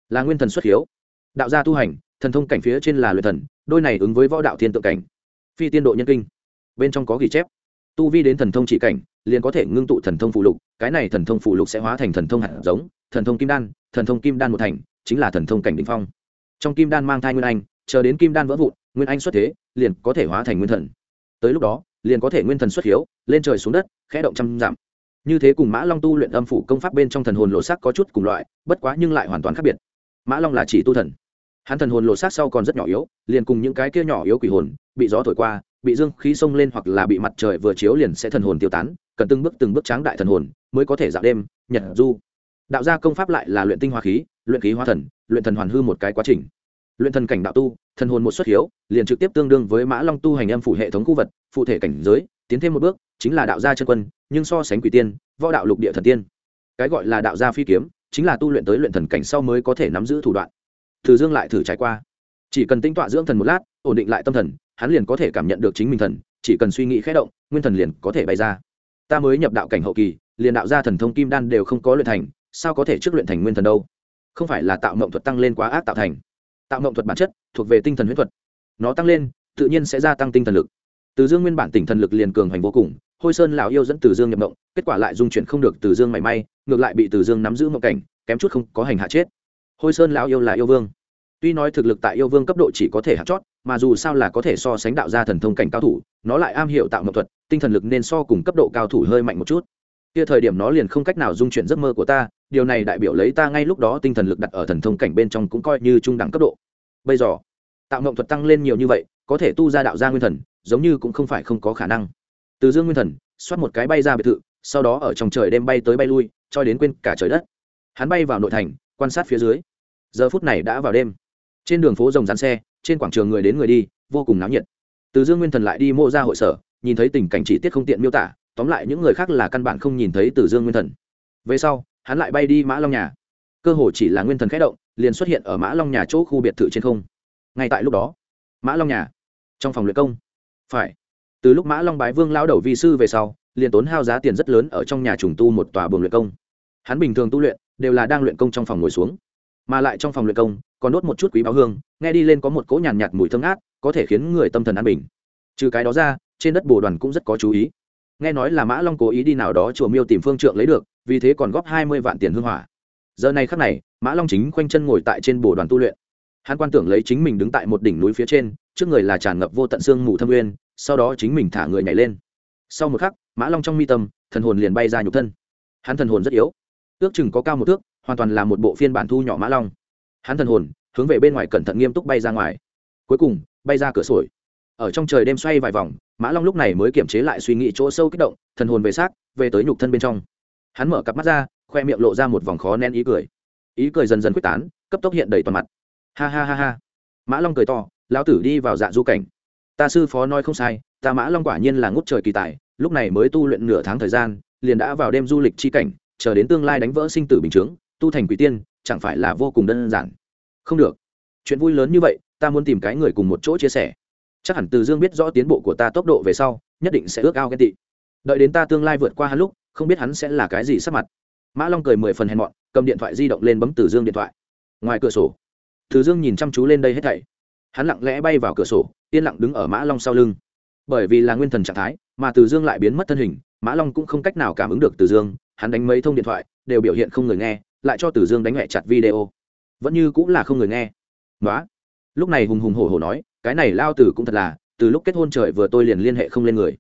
Là nguyên thần xuất hiếu. Đạo gia tu hành thần thông cảnh phía trên là luyện thần đôi này ứng với võ đạo thiên tượng cảnh. Phi tiên độ nhân kinh bên trong có ghi chép. Tu vi đến thần thông chỉ cảnh, liền có thể ngưng tụ thần thông phụ lục, cái này thần thông phụ lục sẽ hóa thành thần thông hạt giống, thần thông kim đan, thần thông kim đan một thành, chính là thần thông cảnh đ ỉ n h phong. Trong kim đan mang thai nguyên anh, chờ đến kim đan vỡ vụn, nguyên anh xuất thế, liền có thể hóa thành nguyên thần. Tới lúc đó, liền có thể nguyên thần xuất hiếu, lên trời xuống đất, khẽ động trăm dặm. Như thế cùng mã long tu luyện âm phủ công pháp bên trong thần hồn lộ sắc có chút cùng loại, bất quá nhưng lại hoàn toàn khác biệt. Mã long là chỉ tu thần. Hắn thần hồn lộ sắc sau còn rất nhỏ yếu, liền cùng những cái kia nhỏ yếu quỷ hồn, bị gió thổi qua bị dương khí xông lên hoặc là bị mặt trời vừa chiếu liền sẽ thần hồn tiêu tán, cần từng bước từng bước tráng đại thần hồn mới có thể dạo đêm, nhật du. Đạo gia công pháp lại là luyện tinh hoa khí, luyện khí hoa thần, luyện thần hoàn hư một cái quá trình. Luyện thần cảnh đạo tu, thần hồn một xuất hiếu, liền trực tiếp tương đương với mã long tu hành âm phủ hệ thống khu vật, phụ thể cảnh giới, tiến thêm một bước, chính là đạo gia chân quân, nhưng so sánh quỷ tiên, võ đạo lục địa thần tiên. Cái gọi là đạo gia phi kiếm, chính là tu luyện tới luyện thần cảnh sau mới có thể nắm giữ thủ đoạn. Thử dương lại thử trải qua. Chỉ cần tinh tọa dưỡng thần một lát, ổn định lại tâm thần hắn liền có thể cảm nhận được chính mình thần, chỉ cần suy nghĩ khẽ động, nguyên thần liền có thể bay ra. Ta mới nhập đạo cảnh hậu kỳ, liền đạo ra thần thông kim đan đều không có luyện thành, sao có thể trước luyện thành nguyên thần đâu? Không phải là tạo mộng thuật tăng lên quá ác tạo thành. Tạo mộng thuật bản chất thuộc về tinh thần huyết thuật. Nó tăng lên, tự nhiên sẽ gia tăng tinh thần lực. Từ dương nguyên bản tỉnh thần lực liền cường hành vô cùng, hôi sơn lão yêu dẫn từ dương nhập mộng, kết quả lại dung chuyển không được từ dương mảy may, ngược lại bị từ dương nắm giữ mộng cảnh, kém chút không có hành hạ chết. Hôi sơn lão yêu là yêu vương. Tuy nói thực lực tại yêu vương cấp độ chỉ có thể hạt chót mà dù sao là có thể so sánh đạo gia thần thông cảnh cao thủ, nó lại am hiểu tạo mộng thuật, tinh thần lực nên so cùng cấp độ cao thủ hơi mạnh một chút. Kia thời điểm nó liền không cách nào dung chuyển giấc mơ của ta, điều này đại biểu lấy ta ngay lúc đó tinh thần lực đặt ở thần thông cảnh bên trong cũng coi như trung đẳng cấp độ. Bây giờ, tạo mộng thuật tăng lên nhiều như vậy, có thể tu ra đạo gia nguyên thần, giống như cũng không phải không có khả năng. Từ dương nguyên thần, xoát một cái bay ra biệt thự, sau đó ở trong trời đêm bay tới bay lui, cho đến quên cả trời đất. Hắn bay vào nội thành, quan sát phía dưới. Giờ phút này đã vào đêm. Trên đường phố rồng rán xe trên quảng trường người đến người đi, vô cùng náo nhiệt. Từ dương nguyên thần lại đi mô ra hội sở, nhìn thấy tình cảnh chi tiết không tiện miêu tả, tóm lại những người khác là căn bản không nhìn thấy từ dương nguyên thần. Về sau, hắn lại bay đi mã long nhà. Cơ hồ chỉ là nguyên thần khẽ động, liền xuất hiện ở mã long nhà chỗ khu biệt thự trên không. Ngay tại lúc đó, mã long nhà, trong phòng luyện công. Phải, từ lúc mã long bái vương lao đầu vi sư về sau, liền tốn hao giá tiền rất lớn ở trong nhà trùng tu một tòa buồng luyện công. Hắn bình thường tu luyện, đều là đang luyện công trong phòng ngồi xuống mà lại trong phòng luyện công còn đốt một chút quý báo hương nghe đi lên có một cỗ nhàn nhạt, nhạt mùi thơm ngát có thể khiến người tâm thần an bình. Trừ cái đó ra trên đất bồ đoàn cũng rất có chú ý. Nghe nói là mã long cố ý đi nào đó chùa miêu tìm phương trượng lấy được vì thế còn góp hai mươi vạn tiền hương hỏa. Giờ này khắc này mã long chính khoanh chân ngồi tại trên bồ đoàn tu luyện. Hắn quan tưởng lấy chính mình đứng tại một đỉnh núi phía trên trước người là tràn ngập vô tận xương mù thâm uyên sau đó chính mình thả người nhảy lên. Sau một khắc mã long trong mi tâm thần hồn liền bay ra nhục thân. Hắn thần hồn rất yếu. Ước chừng có cao một thước hoàn toàn là một bộ phiên bản thu nhỏ mã long. Hắn thần hồn, hướng về bên ngoài cẩn thận nghiêm túc bay ra ngoài. Cuối cùng, bay ra cửa sổi ở trong trời đêm xoay vài vòng, mã long lúc này mới kiểm chế lại suy nghĩ chỗ sâu kích động, thần hồn về xác, về tới nhục thân bên trong. Hắn mở cặp mắt ra, khoe miệng lộ ra một vòng khó nén ý cười. Ý cười dần dần quyết tán, cấp tốc hiện đầy toàn mặt. Ha ha ha ha. Mã long cười to, lão tử đi vào dạ du cảnh. Ta sư phó nói không sai, ta mã long quả nhiên là ngút trời kỳ tài, lúc này mới tu luyện nửa tháng thời gian, liền đã vào đêm du lịch chi cảnh, chờ đến tương lai đánh vỡ sinh tử bình chướng tu thành quỷ tiên, chẳng phải là vô cùng đơn giản. Không được. Chuyện vui lớn như vậy, ta muốn tìm cái người cùng một chỗ chia sẻ. Chắc hẳn từ dương biết rõ tiến bộ của ta tốc độ về sau, nhất định sẽ ước ao ghen tị. Đợi đến ta tương lai vượt qua hắn lúc, không biết hắn sẽ là cái gì sắp mặt. Mã long cười mười phần hèn mọn, cầm điện thoại di động lên bấm từ dương điện thoại. Ngoài cửa sổ, từ dương nhìn chăm chú lên đây hết thảy. Hắn lặng lẽ bay vào cửa sổ, yên lặng đứng ở mã long sau lưng. Bởi vì là nguyên thần trạng thái, mà từ dương lại biến mất thân hình, mã long cũng không cách nào cảm ứng được từ dương. Hắn đánh mấy thông điện thoại, đều biểu hiện không người nghe lại cho Tử dương đánh mẹ chặt video. Vẫn như cũng là không người nghe. Nói lúc này hùng hùng hổ hổ nói, cái này lao tử cũng thật là, từ lúc kết hôn trời vừa tôi liền liên hệ không lên người.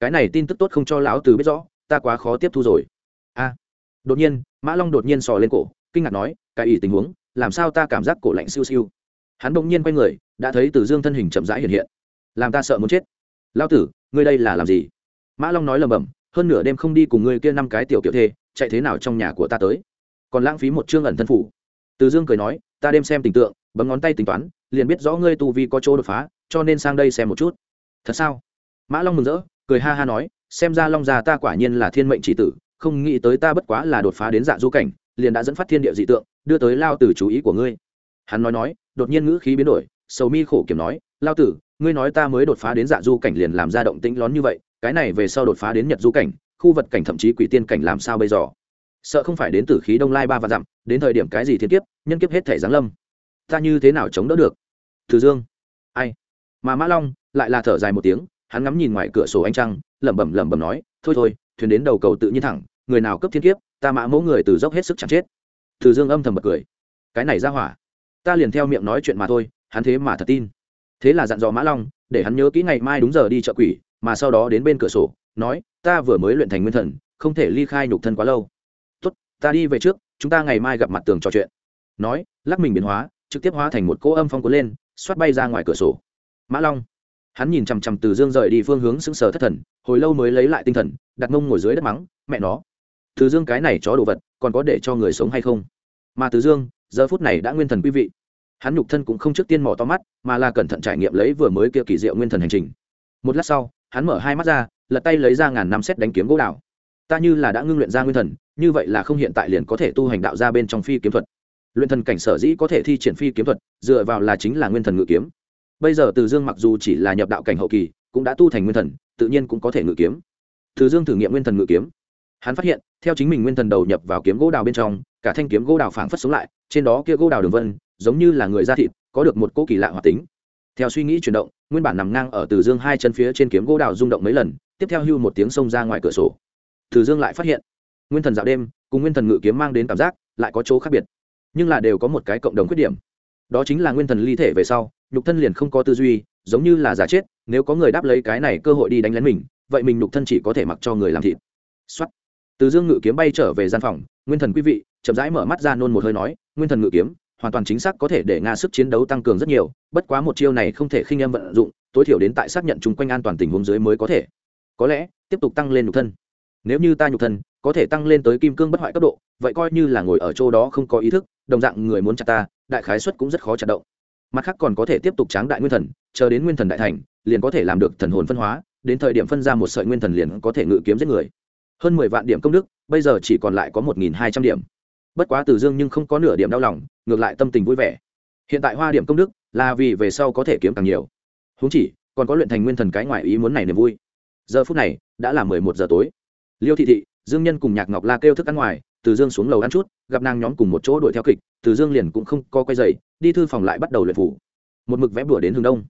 Cái này tin tức tốt không cho lão Tử biết rõ, ta quá khó tiếp thu rồi. A. Đột nhiên, mã long đột nhiên sò lên cổ, kinh ngạc nói, cái ý tình huống, làm sao ta cảm giác cổ lạnh siêu siêu? Hắn bỗng nhiên quay người, đã thấy Tử dương thân hình chậm rãi hiện hiện. Làm ta sợ muốn chết. Lao tử, ngươi đây là làm gì? Mã long nói lầm bầm hơn nửa đêm không đi cùng ngươi kia năm cái tiểu kiểu thê, chạy thế nào trong nhà của ta tới? Còn lãng phí một chương ẩn thân phủ. Từ dương cười nói, ta đêm xem tình tượng, bấm ngón tay tính toán, liền biết rõ ngươi tu vi có chỗ đột phá, cho nên sang đây xem một chút. Thật sao? Mã long mừng rỡ, cười ha ha nói, xem ra long già ta quả nhiên là thiên mệnh chỉ tử, không nghĩ tới ta bất quá là đột phá đến dạ du cảnh, liền đã dẫn phát thiên địa dị tượng, đưa tới lao tử chú ý của ngươi. Hắn nói nói, đột nhiên ngữ khí biến đổi, sầu mi khổ kiểm nói, lao tử, ngươi nói ta mới đột phá đến dạ du cảnh liền làm ra động tĩnh lón như vậy, cái này về sau đột phá đến nhật du cảnh, khu vật cảnh thậm chí quỷ tiên cảnh làm sao bây giờ? Sợ không phải đến từ khí đông lai ba và dặm, đến thời điểm cái gì thiên kiếp, nhân kiếp hết thể giáng lâm. Ta như thế nào chống đỡ được? Từ dương. Ai? Mà mã long lại là thở dài một tiếng, hắn ngắm nhìn ngoài cửa sổ anh trăng, lẩm bẩm lẩm bẩm nói, thôi thôi, thuyền đến đầu cầu tự nhiên thẳng, người nào cấp thiên kiếp, ta mã mỗ người từ dốc hết sức chẳng chết. Từ dương âm thầm bật cười. Cái này ra hỏa, ta liền theo miệng nói chuyện mà thôi, hắn thế mà thật tin. Thế là dặn dò mã long, để hắn nhớ kỹ ngày mai đúng giờ đi chợ quỷ, mà sau đó đến bên cửa sổ, nói, ta vừa mới luyện thành nguyên thần, không thể ly khai nhục thân quá lâu ta đi về trước, chúng ta ngày mai gặp mặt tường trò chuyện. Nói, lắc mình biến hóa, trực tiếp hóa thành một cỗ âm phong cuốn lên, xoát bay ra ngoài cửa sổ. Mã long. Hắn nhìn chằm chằm từ dương rời đi phương hướng sững sờ thất thần, hồi lâu mới lấy lại tinh thần, đặt mông ngồi dưới đất mắng, mẹ nó, từ dương cái này chó đồ vật, còn có để cho người sống hay không? Mà từ dương, giờ phút này đã nguyên thần quý vị. Hắn nhục thân cũng không trước tiên mỏ to mắt, mà là cẩn thận trải nghiệm lấy vừa mới kia kỳ diệu nguyên thần hành trình. Một lát sau, hắn mở hai mắt ra, lật tay lấy ra ngàn năm xét đánh kiếm gỗ đào ta như là đã ngưng luyện ra nguyên thần, như vậy là không hiện tại liền có thể tu hành đạo ra bên trong phi kiếm thuật. Luyện thần cảnh sở dĩ có thể thi triển phi kiếm thuật, dựa vào là chính là nguyên thần ngự kiếm. Bây giờ từ dương mặc dù chỉ là nhập đạo cảnh hậu kỳ, cũng đã tu thành nguyên thần, tự nhiên cũng có thể ngự kiếm. Từ dương thử nghiệm nguyên thần ngự kiếm. Hắn phát hiện, theo chính mình nguyên thần đầu nhập vào kiếm gỗ đào bên trong, cả thanh kiếm gỗ đào phảng phất sống lại, trên đó kia gỗ đào đường vân, giống như là người da thịt, có được một cỗ kỳ lạ hoạt tính. Theo suy nghĩ chuyển động, nguyên bản nằm ngang ở từ dương hai chân phía trên kiếm gỗ đào rung động mấy lần, tiếp theo hưu một tiếng xông ra ngoài cửa sổ từ dương lại phát hiện, nguyên thần dạo đêm cùng nguyên thần ngự kiếm mang đến cảm giác lại có chỗ khác biệt, nhưng là đều có một cái cộng đồng khuyết điểm. Đó chính là nguyên thần ly thể về sau, nhục thân liền không có tư duy, giống như là giả chết, nếu có người đáp lấy cái này cơ hội đi đánh lén mình, vậy mình nhục thân chỉ có thể mặc cho người làm thịt. Xuất từ dương ngự kiếm bay trở về gian phòng, nguyên thần quý vị, chậm rãi mở mắt ra nôn một hơi nói, nguyên thần ngự kiếm, hoàn toàn chính xác có thể để nga sức chiến đấu tăng cường rất nhiều, bất quá một chiêu này không thể khinh em vận dụng, tối thiểu đến tại xác nhận chung quanh an toàn tình huống dưới mới có thể. Có lẽ, tiếp tục tăng lên nhục thân nếu như ta nhục thân, có thể tăng lên tới kim cương bất hoại cấp độ, vậy coi như là ngồi ở chỗ đó không có ý thức, đồng dạng người muốn chặt ta, đại khái xuất cũng rất khó chặt động. Mặt khác còn có thể tiếp tục tráng đại nguyên thần, chờ đến nguyên thần đại thành, liền có thể làm được thần hồn phân hóa, đến thời điểm phân ra một sợi nguyên thần liền có thể ngự kiếm giết người. Hơn mười vạn điểm công đức, bây giờ chỉ còn lại có một nghìn hai trăm điểm. Bất quá từ dương nhưng không có nửa điểm đau lòng, ngược lại tâm tình vui vẻ. Hiện tại hoa điểm công đức là vì về sau có thể kiếm càng nhiều. Húng chỉ, còn có luyện thành nguyên thần cái ngoài ý muốn này niềm vui. Giờ phút này, đã là mười một giờ tối liêu thị thị, dương nhân cùng nhạc ngọc la kêu thức ăn ngoài, từ dương xuống lầu ăn chút, gặp nàng nhóm cùng một chỗ đuổi theo kịch, từ dương liền cũng không co quay dày đi thư phòng lại bắt đầu luyện phủ. Một mực vẽ bửa đến hướng đông.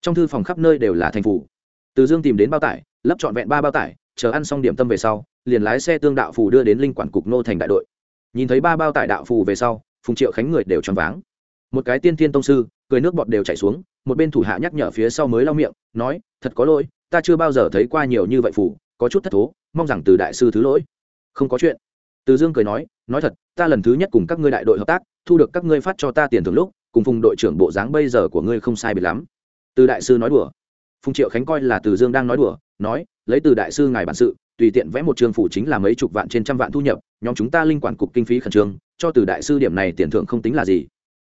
Trong thư phòng khắp nơi đều là thành phủ. Từ dương tìm đến bao tải, lấp trọn vẹn ba bao tải, chờ ăn xong điểm tâm về sau, liền lái xe tương đạo phù đưa đến linh quản cục nô thành đại đội. Nhìn thấy ba bao tải đạo phù về sau, phùng triệu khánh người đều choáng váng. Một cái tiên thiên tông sư, cười nước bọt đều chảy xuống, một bên thủ hạ nhắc nhở phía sau mới lau miệng, nói, thật có lỗi, ta chưa bao giờ thấy qua nhiều như vậy phù, có chút thất thố mong rằng từ đại sư thứ lỗi. Không có chuyện. Từ dương cười nói nói thật, ta lần thứ nhất cùng các ngươi đại đội hợp tác, thu được các ngươi phát cho ta tiền thưởng lúc, cùng phùng đội trưởng bộ dáng bây giờ của ngươi không sai biệt lắm. Từ đại sư nói đùa. Phùng triệu khánh coi là từ dương đang nói đùa, nói, lấy từ đại sư ngài bản sự, tùy tiện vẽ một trường phủ chính là mấy chục vạn trên trăm vạn thu nhập, nhóm chúng ta linh quản cục kinh phí khẩn trương, cho từ đại sư điểm này tiền thưởng không tính là gì.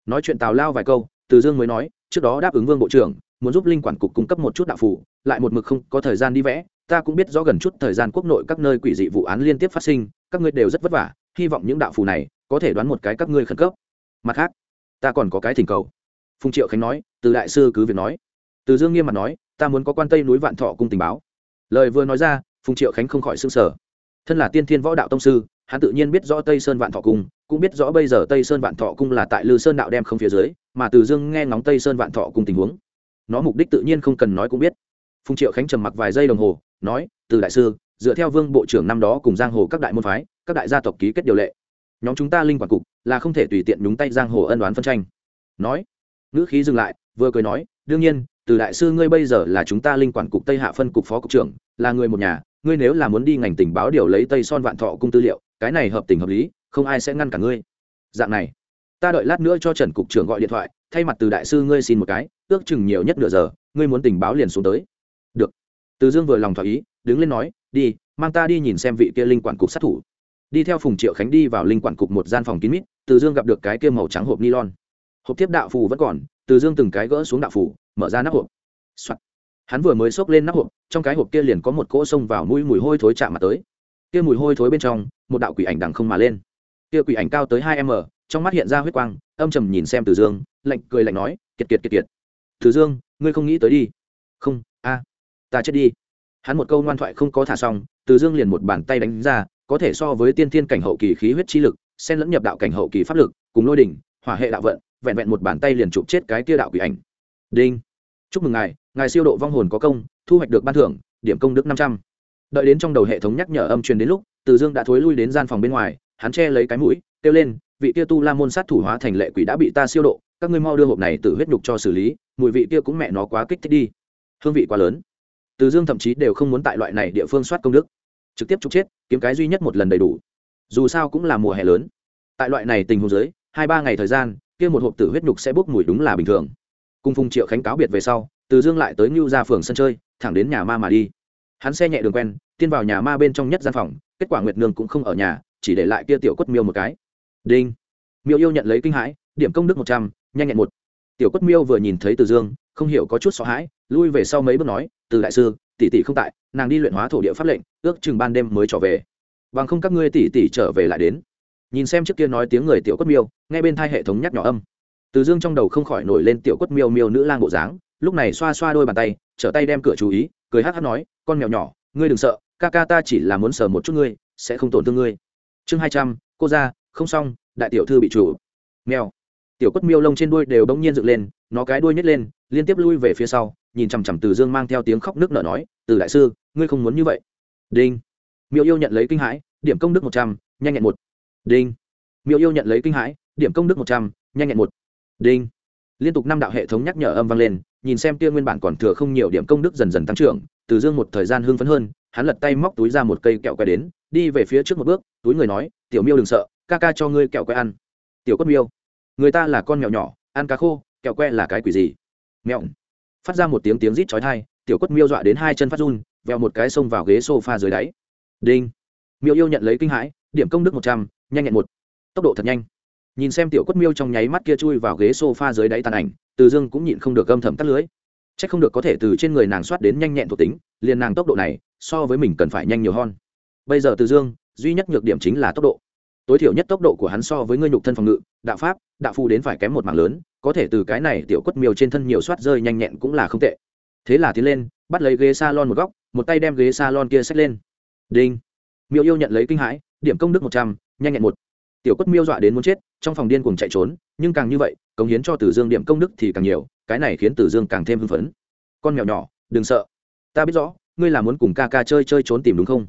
Nói chuyện tào lao vài câu, từ dương mới nói, trước đó đáp ứng vương bộ trưởng muốn giúp linh quản cục cung cấp một chút đạo phủ lại một mực không có thời gian đi vẽ, ta cũng biết rõ gần chút thời gian quốc nội các nơi quỷ dị vụ án liên tiếp phát sinh, các ngươi đều rất vất vả, hy vọng những đạo phù này có thể đoán một cái các ngươi khẩn cấp. Mặt khác, ta còn có cái thỉnh cầu. Phùng triệu khánh nói, từ đại sư cứ việc nói. Từ dương nghiêm mặt nói, ta muốn có quan tây núi vạn thọ cung tình báo. Lời vừa nói ra, phùng triệu khánh không khỏi s ư n g sở thân là tiên thiên võ đạo tông sư, hắn tự nhiên biết rõ tây sơn vạn thọ cung, cũng biết rõ bây giờ tây sơn vạn thọ cung là tại lư sơn đạo đem không phía dưới, mà từ dương nghe ngóng tây sơn vạn thọ cung tình huống nó mục đích tự nhiên không cần nói cũng biết. Phùng triệu khánh trầm mặc vài giây đồng hồ, nói, từ đại sư, dựa theo vương bộ trưởng năm đó cùng giang hồ các đại môn phái, các đại gia tộc ký kết điều lệ. Nhóm chúng ta linh quản cục là không thể tùy tiện đúng tay giang hồ ân đoán phân tranh. Nói, ngữ khí dừng lại, vừa cười nói, đương nhiên, từ đại sư ngươi bây giờ là chúng ta linh quản cục tây hạ phân cục phó cục trưởng, là người một nhà, ngươi nếu là muốn đi ngành tình báo điều lấy tây son vạn thọ cung tư liệu, cái này hợp tình hợp lý, không ai sẽ ngăn cả ngươi. Dạng này, ta đợi lát nữa cho trần cục trưởng gọi điện thoại thay mặt từ đại sư ngươi xin một cái, ước chừng nhiều nhất nửa giờ, ngươi muốn tình báo liền xuống tới. Được. Từ dương vừa lòng thỏa ý, đứng lên nói, đi, mang ta đi nhìn xem vị kia linh quản cục sát thủ. Đi theo phùng triệu khánh đi vào linh quản cục một gian phòng kín mít, từ dương gặp được cái kia màu trắng hộp nylon. Hộp tiếp đạo phù vẫn còn, từ dương từng cái gỡ xuống đạo phù, mở ra nắp hộp、Soạn. hắn vừa mới xốc lên nắp hộp, trong cái hộp kia liền có một cỗ xông vào mũi mùi hôi thối chạm mặt tới. Kia mùi hôi thối bên trong, một đạo quỷ ảnh đằng không mà lên. Kia quỷ ảnh cao tới hai m, trong mắt hiện ra huyết quang âm trầm nhìn xem từ dương, lạnh cười lạnh nói, kiệt kiệt kiệt kiệt. Từ dương, ngươi không nghĩ tới đi. Không, a, ta chết đi. Hắn một câu ngoan thoại không có thả xong, từ dương liền một bàn tay đánh ra, có thể so với tiên thiên cảnh hậu kỳ khí huyết chi lực, xen lẫn nhập đạo cảnh hậu kỳ pháp lực, cùng lôi đỉnh, hỏa hệ đạo vận, vẹn vẹn một bàn tay liền chụp chết cái kia đạo quỷ ảnh. Đinh. Chúc mừng ngài ngài siêu độ vong hồn có công, thu hoạch được ban thưởng, điểm công đức năm trăm. Đợi đến trong đầu hệ thống nhắc nhở âm truyền đến lúc, từ dương đã thối lui đến gian phòng bên ngoài, hắn che lấy cái mũi, kêu lên vị kia tu la môn sát thủ hóa thành lệ quỷ đã bị ta siêu độ, các ngươi mau đưa hộp này từ huyết nhục cho xử lý, mùi vị kia cũng mẹ nó quá kích thích đi. Hương vị quá lớn. Từ dương thậm chí đều không muốn tại loại này địa phương soát công đức. Trực tiếp trục chết, kiếm cái duy nhất một lần đầy đủ. Dù sao cũng là mùa hè lớn. Tại loại này tình huống dưới, hai ba ngày thời gian, kia một hộp tử huyết nhục sẽ bốc mùi đúng là bình thường. Cùng phùng triệu khánh cáo biệt về sau, từ dương lại tới ngưu ra phường sân chơi, thẳng đến nhà ma mà đi. Hắn xe nhẹ đường quen tiên vào nhà ma bên trong nhất gian phòng, kết quả nguyệt nương cũng không ở nhà, chỉ để lại kia tiểu quất miêu một cái đinh. Miêu yêu nhận lấy kinh hãi, điểm công đức một trăm, nhanh nhẹn một. Tiểu quất miêu vừa nhìn thấy từ dương, không hiểu có chút sợ hãi, lui về sau mấy bước nói, từ đại sư, tỷ tỷ không tại, nàng đi luyện hóa thổ địa pháp lệnh, ước chừng ban đêm mới trở về. Bằng không các ngươi tỷ tỷ trở về lại đến. Nhìn xem trước kia nói tiếng người tiểu quất miêu ngay bên thai hệ thống nhắc nhỏ âm. Từ dương trong đầu không khỏi nổi lên tiểu quất miêu miêu nữ lang bộ dáng, lúc này xoa xoa đôi bàn tay, trở tay đem cửa chú ý, cười hát hát nói, con mèo nhỏ, ngươi đừng sợ, ca ca ta chỉ là muốn sờ một chút ngươi, sẽ không tổn thương ngươi. Chương hai trăm, cô ra không xong, đại tiểu thư bị chủ. Mèo. Tiểu quất miêu lông trên đuôi đều bỗng nhiên dựng lên, nó cái đuôi nhét lên, liên tiếp lui về phía sau, nhìn chằm chằm từ dương mang theo tiếng khóc nước nở nói, từ đại sư, ngươi không muốn như vậy. Đinh. Miêu yêu nhận lấy kinh hãi, điểm công đức một trăm, nhanh nhẹn một. Đinh. Miêu yêu nhận lấy kinh hãi, điểm công đức một trăm, nhanh nhẹn một. Đinh. Liên tục năm đạo hệ thống nhắc nhở âm vang lên, nhìn xem tia nguyên bản còn thừa không nhiều điểm công đức dần dần tăng trưởng, từ dương một thời gian hưng phấn hơn, hắn lật tay móc túi ra một cây kẹo que đến, đi về phía trước một bước, túi người nói, tiểu miêu đừng sợ ca ca cho ngươi kẹo que ăn. Tiểu quất miêu, người ta là con mèo nhỏ, ăn cá khô, kẹo que là cái quỷ gì? Mèo. Phát ra một tiếng tiếng rít chói tai, tiểu quất miêu dọa đến hai chân phát run vẹo một cái xông vào ghế sofa dưới đáy. Đinh. Miêu yêu nhận lấy kinh hãi, điểm công đức một trăm, nhanh nhẹn một. Tốc độ thật nhanh. Nhìn xem tiểu quất miêu trong nháy mắt kia chui vào ghế sofa dưới đáy tàn ảnh, từ dương cũng nhịn không được gâm thầm tắt lưới. C h ắ c không được có thể từ trên người nàng soát đến nhanh nhẹn thuộc tính, liền nàng tốc độ này, so với mình cần phải nhanh nhiều hơn. Bây giờ từ dương, duy nhất nhược điểm chính là tốc độ tối thiểu nhất tốc độ của hắn so với ngươi nhục thân phòng ngự, đạo pháp, đạo phu đến phải kém một mạng lớn, có thể từ cái này tiểu quất miêu trên thân nhiều soát rơi nhanh nhẹn cũng là không tệ. Thế là tiến lên, bắt lấy ghế s a lon một góc, một tay đem ghế s a lon kia xách lên. Đinh. Miêu yêu nhận lấy kinh hãi, điểm công đức một trăm, nhanh nhẹn một. Tiểu quất miêu dọa đến muốn chết, trong phòng điên cùng chạy trốn, nhưng càng như vậy, cống hiến cho tử dương điểm công đức thì càng nhiều, cái này khiến tử dương càng thêm hưng phấn. Con mèo nhỏ, đừng sợ. Ta biết rõ, ngươi là muốn cùng ca ca chơi chơi trốn tìm đúng không?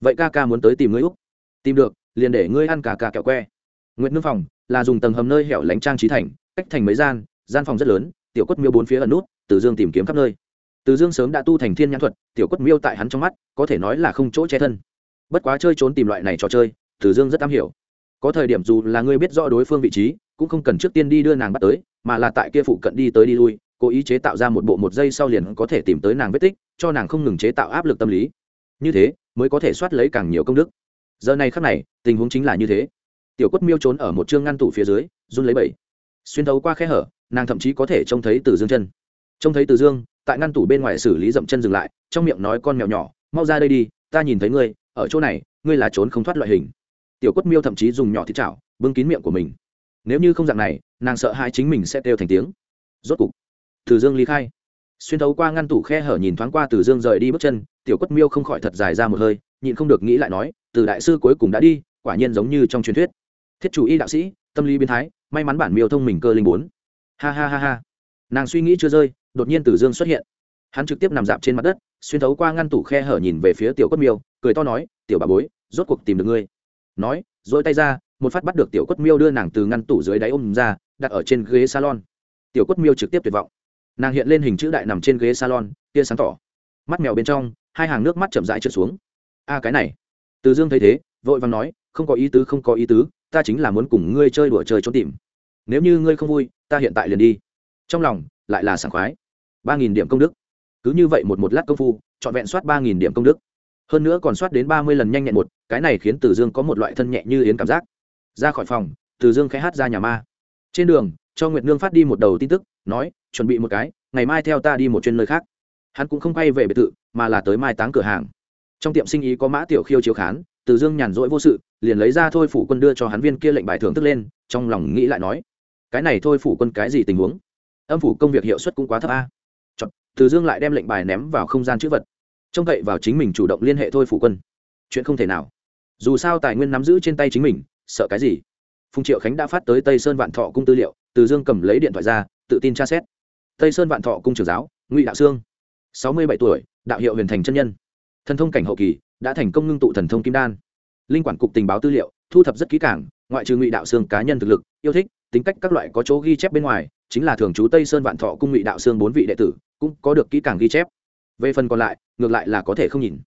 Vậy ca ca muốn tới tìm ngươi úc. Tìm được liền để ngươi ăn cả cà kẹo que. Nguyện nương phòng là dùng tầng hầm nơi hẻo lánh trang trí thành, cách thành mấy gian gian phòng rất lớn, tiểu quất miêu bốn phía ẩn nút, Từ dương tìm kiếm khắp nơi. Từ dương sớm đã tu thành thiên nhãn thuật, tiểu quất miêu tại hắn trong mắt, có thể nói là không chỗ che thân. Bất quá chơi trốn tìm loại này trò chơi, Từ dương rất am hiểu. Có thời điểm dù là ngươi biết rõ đối phương vị trí, cũng không cần trước tiên đi đưa nàng bắt tới, mà là tại kia phụ cận đi tới đi lui, cố ý chế tạo ra một bộ một giây sau liền có thể tìm tới nàng vết tích, cho nàng không ngừng chế tạo áp lực tâm lý. Như thế, mới có thể soát lấy càng nhiều công đức giờ này khắc này, tình huống chính là như thế. Tiểu quất miêu trốn ở một chương ngăn tủ phía dưới, run lấy bẩy. Xuyên thấu qua khe hở, nàng thậm chí có thể trông thấy từ dương chân. Trông thấy từ dương, tại ngăn tủ bên ngoài xử lý dậm chân dừng lại, trong miệng nói con mèo nhỏ, mau ra đây đi, ta nhìn thấy ngươi, ở chỗ này, ngươi là trốn không thoát loại hình. Tiểu quất miêu thậm chí dùng nhỏ thịt chảo, bưng kín miệng của mình. Nếu như không dạng này, nàng sợ hai chính mình sẽ kêu thành tiếng. Rốt cục, từ dương ly khai xuyên thấu qua ngăn tủ khe hở nhìn thoáng qua từ dương rời đi bước chân, tiểu quất miêu không khỏi thật dài ra một hơi, nhịn không được nghĩ lại nói, từ đại sư cuối cùng đã đi, quả nhiên giống như trong truyền thuyết. Thiết chủ y đạo sĩ, tâm lý biến thái, may mắn bản miêu thông mình cơ linh bốn. Ha ha ha ha. Nàng suy nghĩ chưa rơi, đột nhiên từ dương xuất hiện. Hắn trực tiếp nằm dạp trên mặt đất, xuyên thấu qua ngăn tủ khe hở nhìn về phía tiểu quất miêu, cười to nói, tiểu bà bối, rốt cuộc tìm được ngươi. Nói, dỗi tay ra, một phát bắt được tiểu quất miêu đưa nàng từ ngăn tủ dưới đáy ôm ra, đặt ở trên ghế salon. Tiểu quất miêu trực tiếp tuyệt vọng nàng hiện lên hình chữ đại nằm trên ghế salon, tia sáng tỏ. Mắt mèo bên trong, hai hàng nước mắt chậm rãi trượt xuống. A, cái này. Từ dương thấy thế, vội vàng nói, không có ý tứ, không có ý tứ, ta chính là muốn cùng ngươi chơi đùa chơi trốn tìm. Nếu như ngươi không vui, ta hiện tại liền đi. Trong lòng, lại là sảng khoái. ba nghìn điểm công đức. Cứ như vậy một một lát công phu, trọn vẹn soát ba nghìn điểm công đức. Hơn nữa còn soát đến ba mươi lần nhanh nhẹn một, cái này khiến từ dương có một loại thân nhẹ như yến cảm giác. Ra khỏi phòng, từ dương khẽ hát ra nhà ma. Trên đường, cho nguyệt nương phát đi một đầu tin tức nói chuẩn bị một cái ngày mai theo ta đi một chuyến nơi khác. Hắn cũng không quay về biệt thự mà là tới mai táng cửa hàng. Trong tiệm sinh ý có mã tiểu khiêu chiếu khán từ dương nhàn rỗi vô sự liền lấy ra thôi phủ quân đưa cho hắn viên kia lệnh bài thưởng thức lên trong lòng nghĩ lại nói cái này thôi phủ quân cái gì tình huống? Âm phủ công việc hiệu suất cũng quá thấp a. Chọn, từ dương lại đem lệnh bài ném vào không gian chữ vật trông cậy vào chính mình chủ động liên hệ thôi phủ quân. Chuyện không thể nào. Dù sao tài nguyên nắm giữ trên tay chính mình sợ cái gì? Phùng triệu khánh đã phát tới tây sơn vạn thọ cung tư liệu từ dương cầm lấy điện thoại ra tự tin tra xét. Tây sơn vạn thọ cung trưởng giáo, ngụy đạo sương, sáu mươi bảy tuổi, đạo hiệu huyền thành chân nhân. Thần thông cảnh hậu kỳ, đã thành công ngưng tụ thần thông kim đan. Linh quản cục tình báo tư liệu, thu thập rất kỹ càng, ngoại trừ ngụy đạo sương cá nhân thực lực, yêu thích, tính cách các loại có chỗ ghi chép bên ngoài, chính là thường trú tây sơn vạn thọ cung ngụy đạo sương bốn vị đệ tử, cũng có được kỹ càng ghi chép. Về phần còn lại, ngược lại là có thể không nhìn.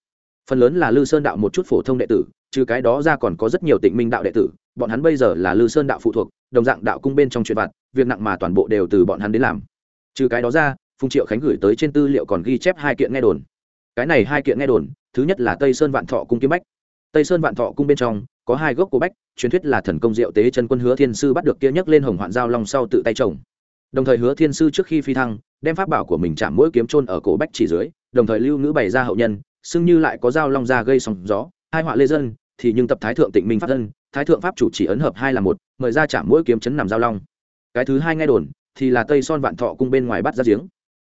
Phần lớn là lư sơn đạo một chút phổ thông đệ tử, trừ cái đó ra còn có rất nhiều tịnh minh đạo đệ tử, bọn hắn bây giờ là lư sơn đạo phụ thuộc, đồng dạng đạo cung bên trong chuyện vặt việc nặng mà toàn bộ đều từ bọn hắn đến làm. Trừ cái đó ra, phùng triệu khánh gửi tới trên tư liệu còn ghi chép hai kiện nghe đồn. Cái này hai kiện nghe đồn, thứ nhất là tây sơn vạn thọ cung kiếm bách. Tây sơn vạn thọ cung bên trong, có hai gốc cổ bách, truyền thuyết là thần công diệu tế chân quân hứa thiên sư bắt được kia nhấc lên hồng hoạn giao long sau tự tay trồng. Đồng thời hứa thiên sư trước khi phi thăng, đem pháp bảo của mình chạm mỗi kiếm trôn ở cổ bách chỉ dưới, đồng thời lưu ngữ bày ra hậu nhân, xưng như lại có giao long ra gây sóng gió, hai họa lê dân, thì nhưng tập thái thượng tịnh minh pháp dân thái thượng pháp chủ chỉ ấn hợp hai là một, mời ra chạm mỗi kiếm chấn nằm giao long cái thứ hai nghe đồn, thì là tây son vạn thọ cung bên ngoài bắt ra giếng.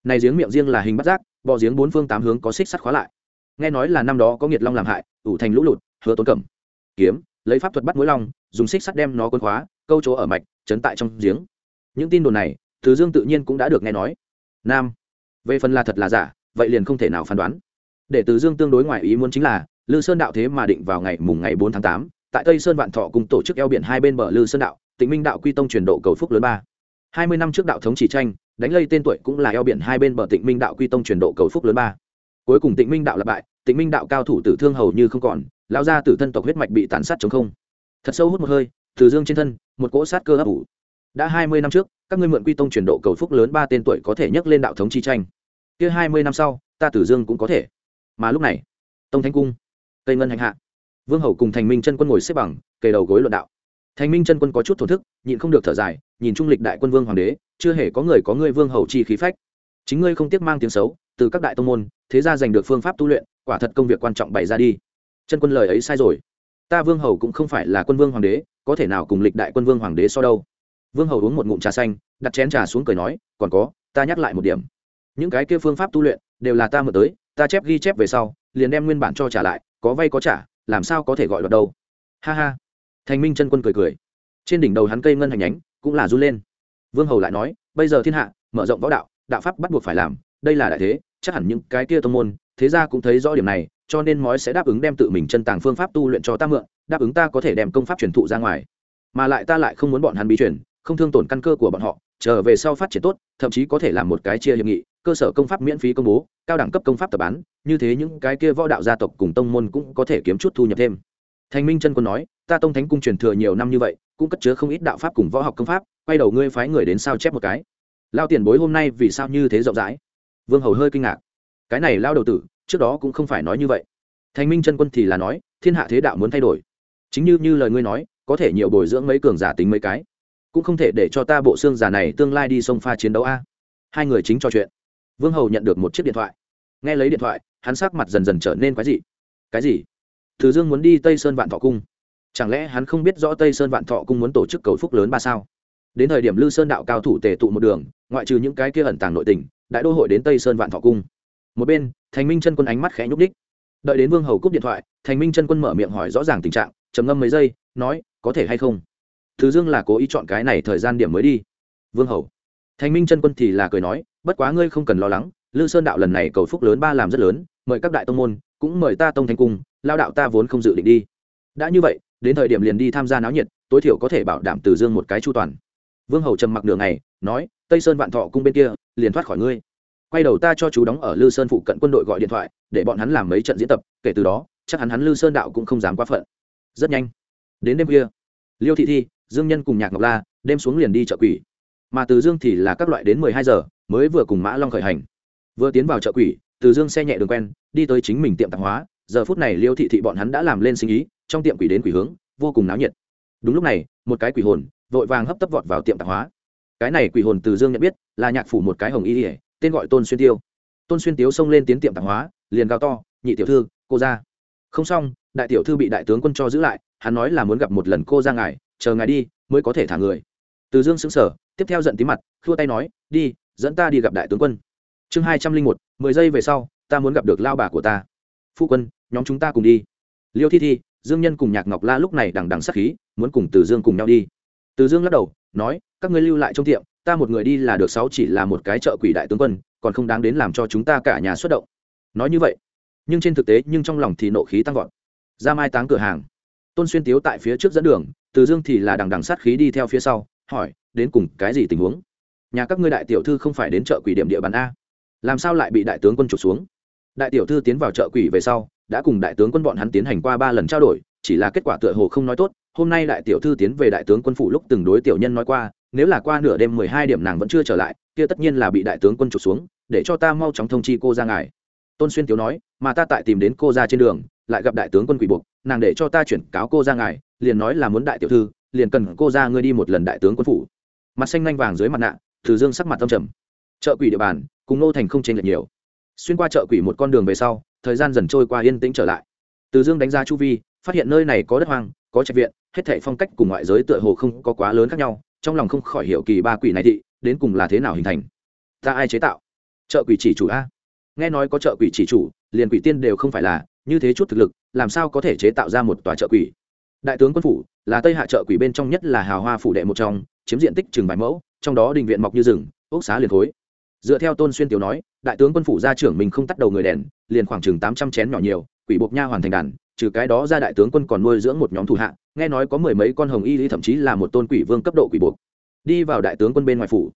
Này giếng miệng riêng là hình bắt giác, bò giếng bốn phương tám hướng có xích sắt khóa lại. Nghe nói là năm đó có nghiệt long làm hại, ủ thành lũ lụt, hứa tốn cẩm. Kiếm, lấy pháp thuật bắt mũi long, dùng xích sắt đem nó quân khóa, câu chỗ ở mạch, chấn tại trong giếng. Những tin đồn này, thứ dương tự nhiên cũng đã được nghe nói. Nam, về phần là thật là giả, vậy liền không thể nào phán đoán. Để từ dương tương đối ngoài ý muốn chính là, lư sơn đạo thế mà định vào ngày mùng ngày bốn tháng tám, tại tây sơn vạn thọ cùng tổ chức eo biển hai bên bờ lư sơn đạo tịnh minh đạo quy tông truyền độ cầu phúc lớn ba. Hai mươi năm trước đạo thống chỉ tranh, đánh lây tên tuổi cũng là eo biển hai bên bờ tịnh minh đạo quy tông truyền độ cầu phúc lớn ba. Cuối cùng tịnh minh đạo là bại, tịnh minh đạo cao thủ tử thương hầu như không còn lao ra từ thân tộc huyết mạch bị tàn sát chống không. Thật sâu hút một hơi, từ dương trên thân, một cỗ sát cơ ấp ủ. Đã hai mươi năm trước, các ngươi mượn quy tông truyền độ cầu phúc lớn ba tên tuổi có thể nhấc lên đạo thống chi tranh. Kia hai mươi năm sau, ta tử dương cũng có thể. Mà lúc này, tông thánh cung, tây ngân hành hạ, vương hầu cùng thành minh chân quân ngồi xếp bằng, kề đầu gối luận đạo thành minh chân quân có chút thổn thức, nhịn không được thở dài, nhìn trung lịch đại quân vương hoàng đế, chưa hề có người có ngươi vương hầu chi khí phách. Chính ngươi không tiếc mang tiếng xấu, từ các đại tông môn, thế ra giành được phương pháp tu luyện, quả thật công việc quan trọng bày ra đi. Chân quân lời ấy sai rồi. Ta vương hầu cũng không phải là quân vương hoàng đế, có thể nào cùng lịch đại quân vương hoàng đế so đâu? Vương hầu uống một ngụm trà xanh, đặt chén trà xuống cười nói, còn có, ta nhắc lại một điểm. Những cái kia phương pháp tu luyện, đều là ta mở tới, ta chép ghi chép về sau, liền đem nguyên bản cho trả lại, có vay có trả, làm sao có thể gọi luật đâu? Ha ha thành minh chân quân cười cười. Trên đỉnh đầu hắn cây ngân hành nhánh cũng là run lên. Vương hầu lại nói, bây giờ thiên hạ, mở rộng võ đạo đạo pháp bắt buộc phải làm, đây là đại thế, chắc hẳn những cái kia tông môn, thế ra cũng thấy rõ điểm này, cho nên mói sẽ đáp ứng đem tự mình chân tàng phương pháp tu luyện cho ta mượn, đáp ứng ta có thể đem công pháp truyền thụ ra ngoài. Mà lại ta lại không muốn bọn hắn bí truyền, không thương tổn căn cơ của bọn họ, trở về sau phát triển tốt, thậm chí có thể làm một cái chia hiệp nghị, cơ sở công pháp miễn phí công bố, cao đẳng cấp công pháp tập bán, như thế những cái kia võ đạo gia tộc cùng tông môn cũng có thể kiếm chút thu nhập thêm thành minh chân quân nói, ta tông thánh cung truyền thừa nhiều năm như vậy, cũng cất chứa không ít đạo pháp cùng võ học công pháp, quay đầu ngươi phái người đến sao chép một cái. Lao tiền bối hôm nay vì sao như thế rộng rãi? Vương hầu hơi kinh ngạc. Cái này lao đầu tử, trước đó cũng không phải nói như vậy. Thành minh chân quân thì là nói, thiên hạ thế đạo muốn thay đổi. Chính như như lời ngươi nói, có thể nhiều bồi dưỡng mấy cường giả tính mấy cái, cũng không thể để cho ta bộ xương giả này tương lai đi sông pha chiến đấu a. Hai người chính trò chuyện. Vương hầu nhận được một chiếc điện thoại. Nghe lấy điện thoại, hắn sắc mặt dần dần trở nên quái dị. Cái gì? Từ dương muốn đi tây sơn vạn thọ cung. Chẳng lẽ hắn không biết rõ tây sơn vạn thọ cung muốn tổ chức cầu phúc lớn ba sao? Đến thời điểm lư sơn đạo cao thủ tề tụ một đường, ngoại trừ những cái kia ẩn tàng nội tình, đại đô hội đến tây sơn vạn thọ cung. Một bên, thành minh chân quân ánh mắt khẽ nhúc đích đợi đến vương hầu cúp điện thoại, thành minh chân quân mở miệng hỏi rõ ràng tình trạng, trầm ngâm mấy giây, nói, có thể hay không? Từ dương là cố ý chọn cái này thời gian điểm mới đi. Vương hầu. Thành minh chân quân thì là cười nói, bất quá ngươi không cần lo lắng, lư sơn đạo lần này cầu phúc lớn ba làm rất lớn mời các đại tông môn, cũng mời ta tông thành cung, lao đạo ta vốn không dự định đi. Đã như vậy, đến thời điểm liền đi tham gia náo nhiệt, tối thiểu có thể bảo đảm từ dương một cái chu toàn. Vương hầu trầm mặc đường này nói, tây sơn vạn thọ cung bên kia, liền thoát khỏi ngươi. Quay đầu ta cho chú đóng ở lư sơn phụ cận quân đội gọi điện thoại, để bọn hắn làm mấy trận diễn tập, kể từ đó, chắc hắn hắn lư sơn đạo cũng không dám quá phận. Rất nhanh. Đến đêm kia liêu thị thi, dương nhân cùng nhạc ngọc la, đêm xuống liền đi chợ quỷ. Mà từ dương thì là các loại đến mười hai giờ, mới vừa cùng mã long khởi hành. Vừa tiến vào chợ quỷ từ dương xe nhẹ đường quen, đi tới chính mình tiệm tạp hóa, giờ phút này liêu thị thị bọn hắn đã làm lên sinh ý, trong tiệm quỷ đến quỷ hướng, vô cùng náo nhiệt. Đúng lúc này, một cái quỷ hồn, vội vàng hấp tấp vọt vào tiệm tạp hóa. Cái này quỷ hồn từ dương nhận biết, là nhạc phủ một cái hồng y ỉa tên gọi tôn xuyên tiêu. Tôn xuyên tiếu xông lên tiến tiệm tạp hóa, liền cao to, nhị tiểu thư, cô ra. Không xong, đại tiểu thư bị đại tướng quân cho giữ lại, hắn nói là muốn gặp một lần cô ra ngài, chờ ngài đi, mới có thể thả người. Từ dương xứng sở tiếp theo giận tí mặt, khua tay nói, đi, dẫn ta đi gặp đại tướng quân chương hai trăm linh một, mười giây về sau, ta muốn gặp được lao bà của ta. Phu quân, nhóm chúng ta cùng đi. Liêu thi thi, dương nhân cùng nhạc ngọc la lúc này đằng đằng sắc khí, muốn cùng từ dương cùng nhau đi. Từ dương lắc đầu, nói, các ngươi lưu lại trong tiệm, ta một người đi là được, sáu chỉ là một cái chợ quỷ đại tướng quân, còn không đáng đến làm cho chúng ta cả nhà xuất động. Nói như vậy, nhưng trên thực tế, nhưng trong lòng thì nộ khí tăng vọt. Ra mai táng cửa hàng. Tôn xuyên tiếu tại phía trước dẫn đường, từ dương thì là đằng đằng sát khí đi theo phía sau, hỏi, đến cùng cái gì tình huống? Nhà các ngươi đại tiểu thư không phải đến chợ quỷ điểm địa bàn a? Làm sao lại bị đại tướng quân trục xuống? Đại tiểu thư tiến vào chợ quỷ về sau, đã cùng đại tướng quân bọn hắn tiến hành qua ba lần trao đổi, chỉ là kết quả tựa hồ không nói tốt. Hôm nay đại tiểu thư tiến về đại tướng quân phủ lúc từng đối tiểu nhân nói qua, nếu là qua nửa đêm mười hai điểm nàng vẫn chưa trở lại, kia tất nhiên là bị đại tướng quân trục xuống, để cho ta mau chóng thông chi cô ra ngài. Tôn xuyên tiếu nói, mà ta tại tìm đến cô ra trên đường, lại gặp đại tướng quân quỷ buộc, nàng để cho ta chuyển cáo cô ra ngài, liền nói là muốn đại tiểu thư, liền cần cô ra ngươi đi một lần đại tướng quân phủ. Mặt xanh lanh vàng dưới mặt nạ, từ dương sắc mặt tâm trầm chợ quỷ địa bàn, cùng nô thành không chênh lệch nhiều. Xuyên qua chợ quỷ một con đường về sau, thời gian dần trôi qua yên tĩnh trở lại. Từ dương đánh ra chu vi, phát hiện nơi này có đất hoang, có trạch viện, hết thảy phong cách cùng ngoại giới tựa hồ không có quá lớn khác nhau, trong lòng không khỏi hiểu kỳ ba quỷ này thị, đến cùng là thế nào hình thành. Ta ai chế tạo? Chợ quỷ chỉ chủ a. Nghe nói có chợ quỷ chỉ chủ, liền quỷ tiên đều không phải là, như thế chút thực lực, làm sao có thể chế tạo ra một tòa chợ quỷ? Đại tướng quân phủ, là tây hạ chợ quỷ bên trong nhất là hào hoa phủ đệ một trong, chiếm diện tích chừng vài mẫu, trong đó đình viện mọc như rừng, ốc xá liền khối dựa theo tôn xuyên tiểu nói, đại tướng quân phủ gia trưởng mình không tắt đầu người đèn, liền khoảng chừng tám trăm chén nhỏ nhiều, quỷ buộc nha hoàn thành đàn, trừ cái đó ra đại tướng quân còn nuôi dưỡng một nhóm thủ hạ, nghe nói có mười mấy con hồng y lý thậm chí là một tôn quỷ vương cấp độ quỷ buộc đi vào đại tướng quân bên ngoài phủ,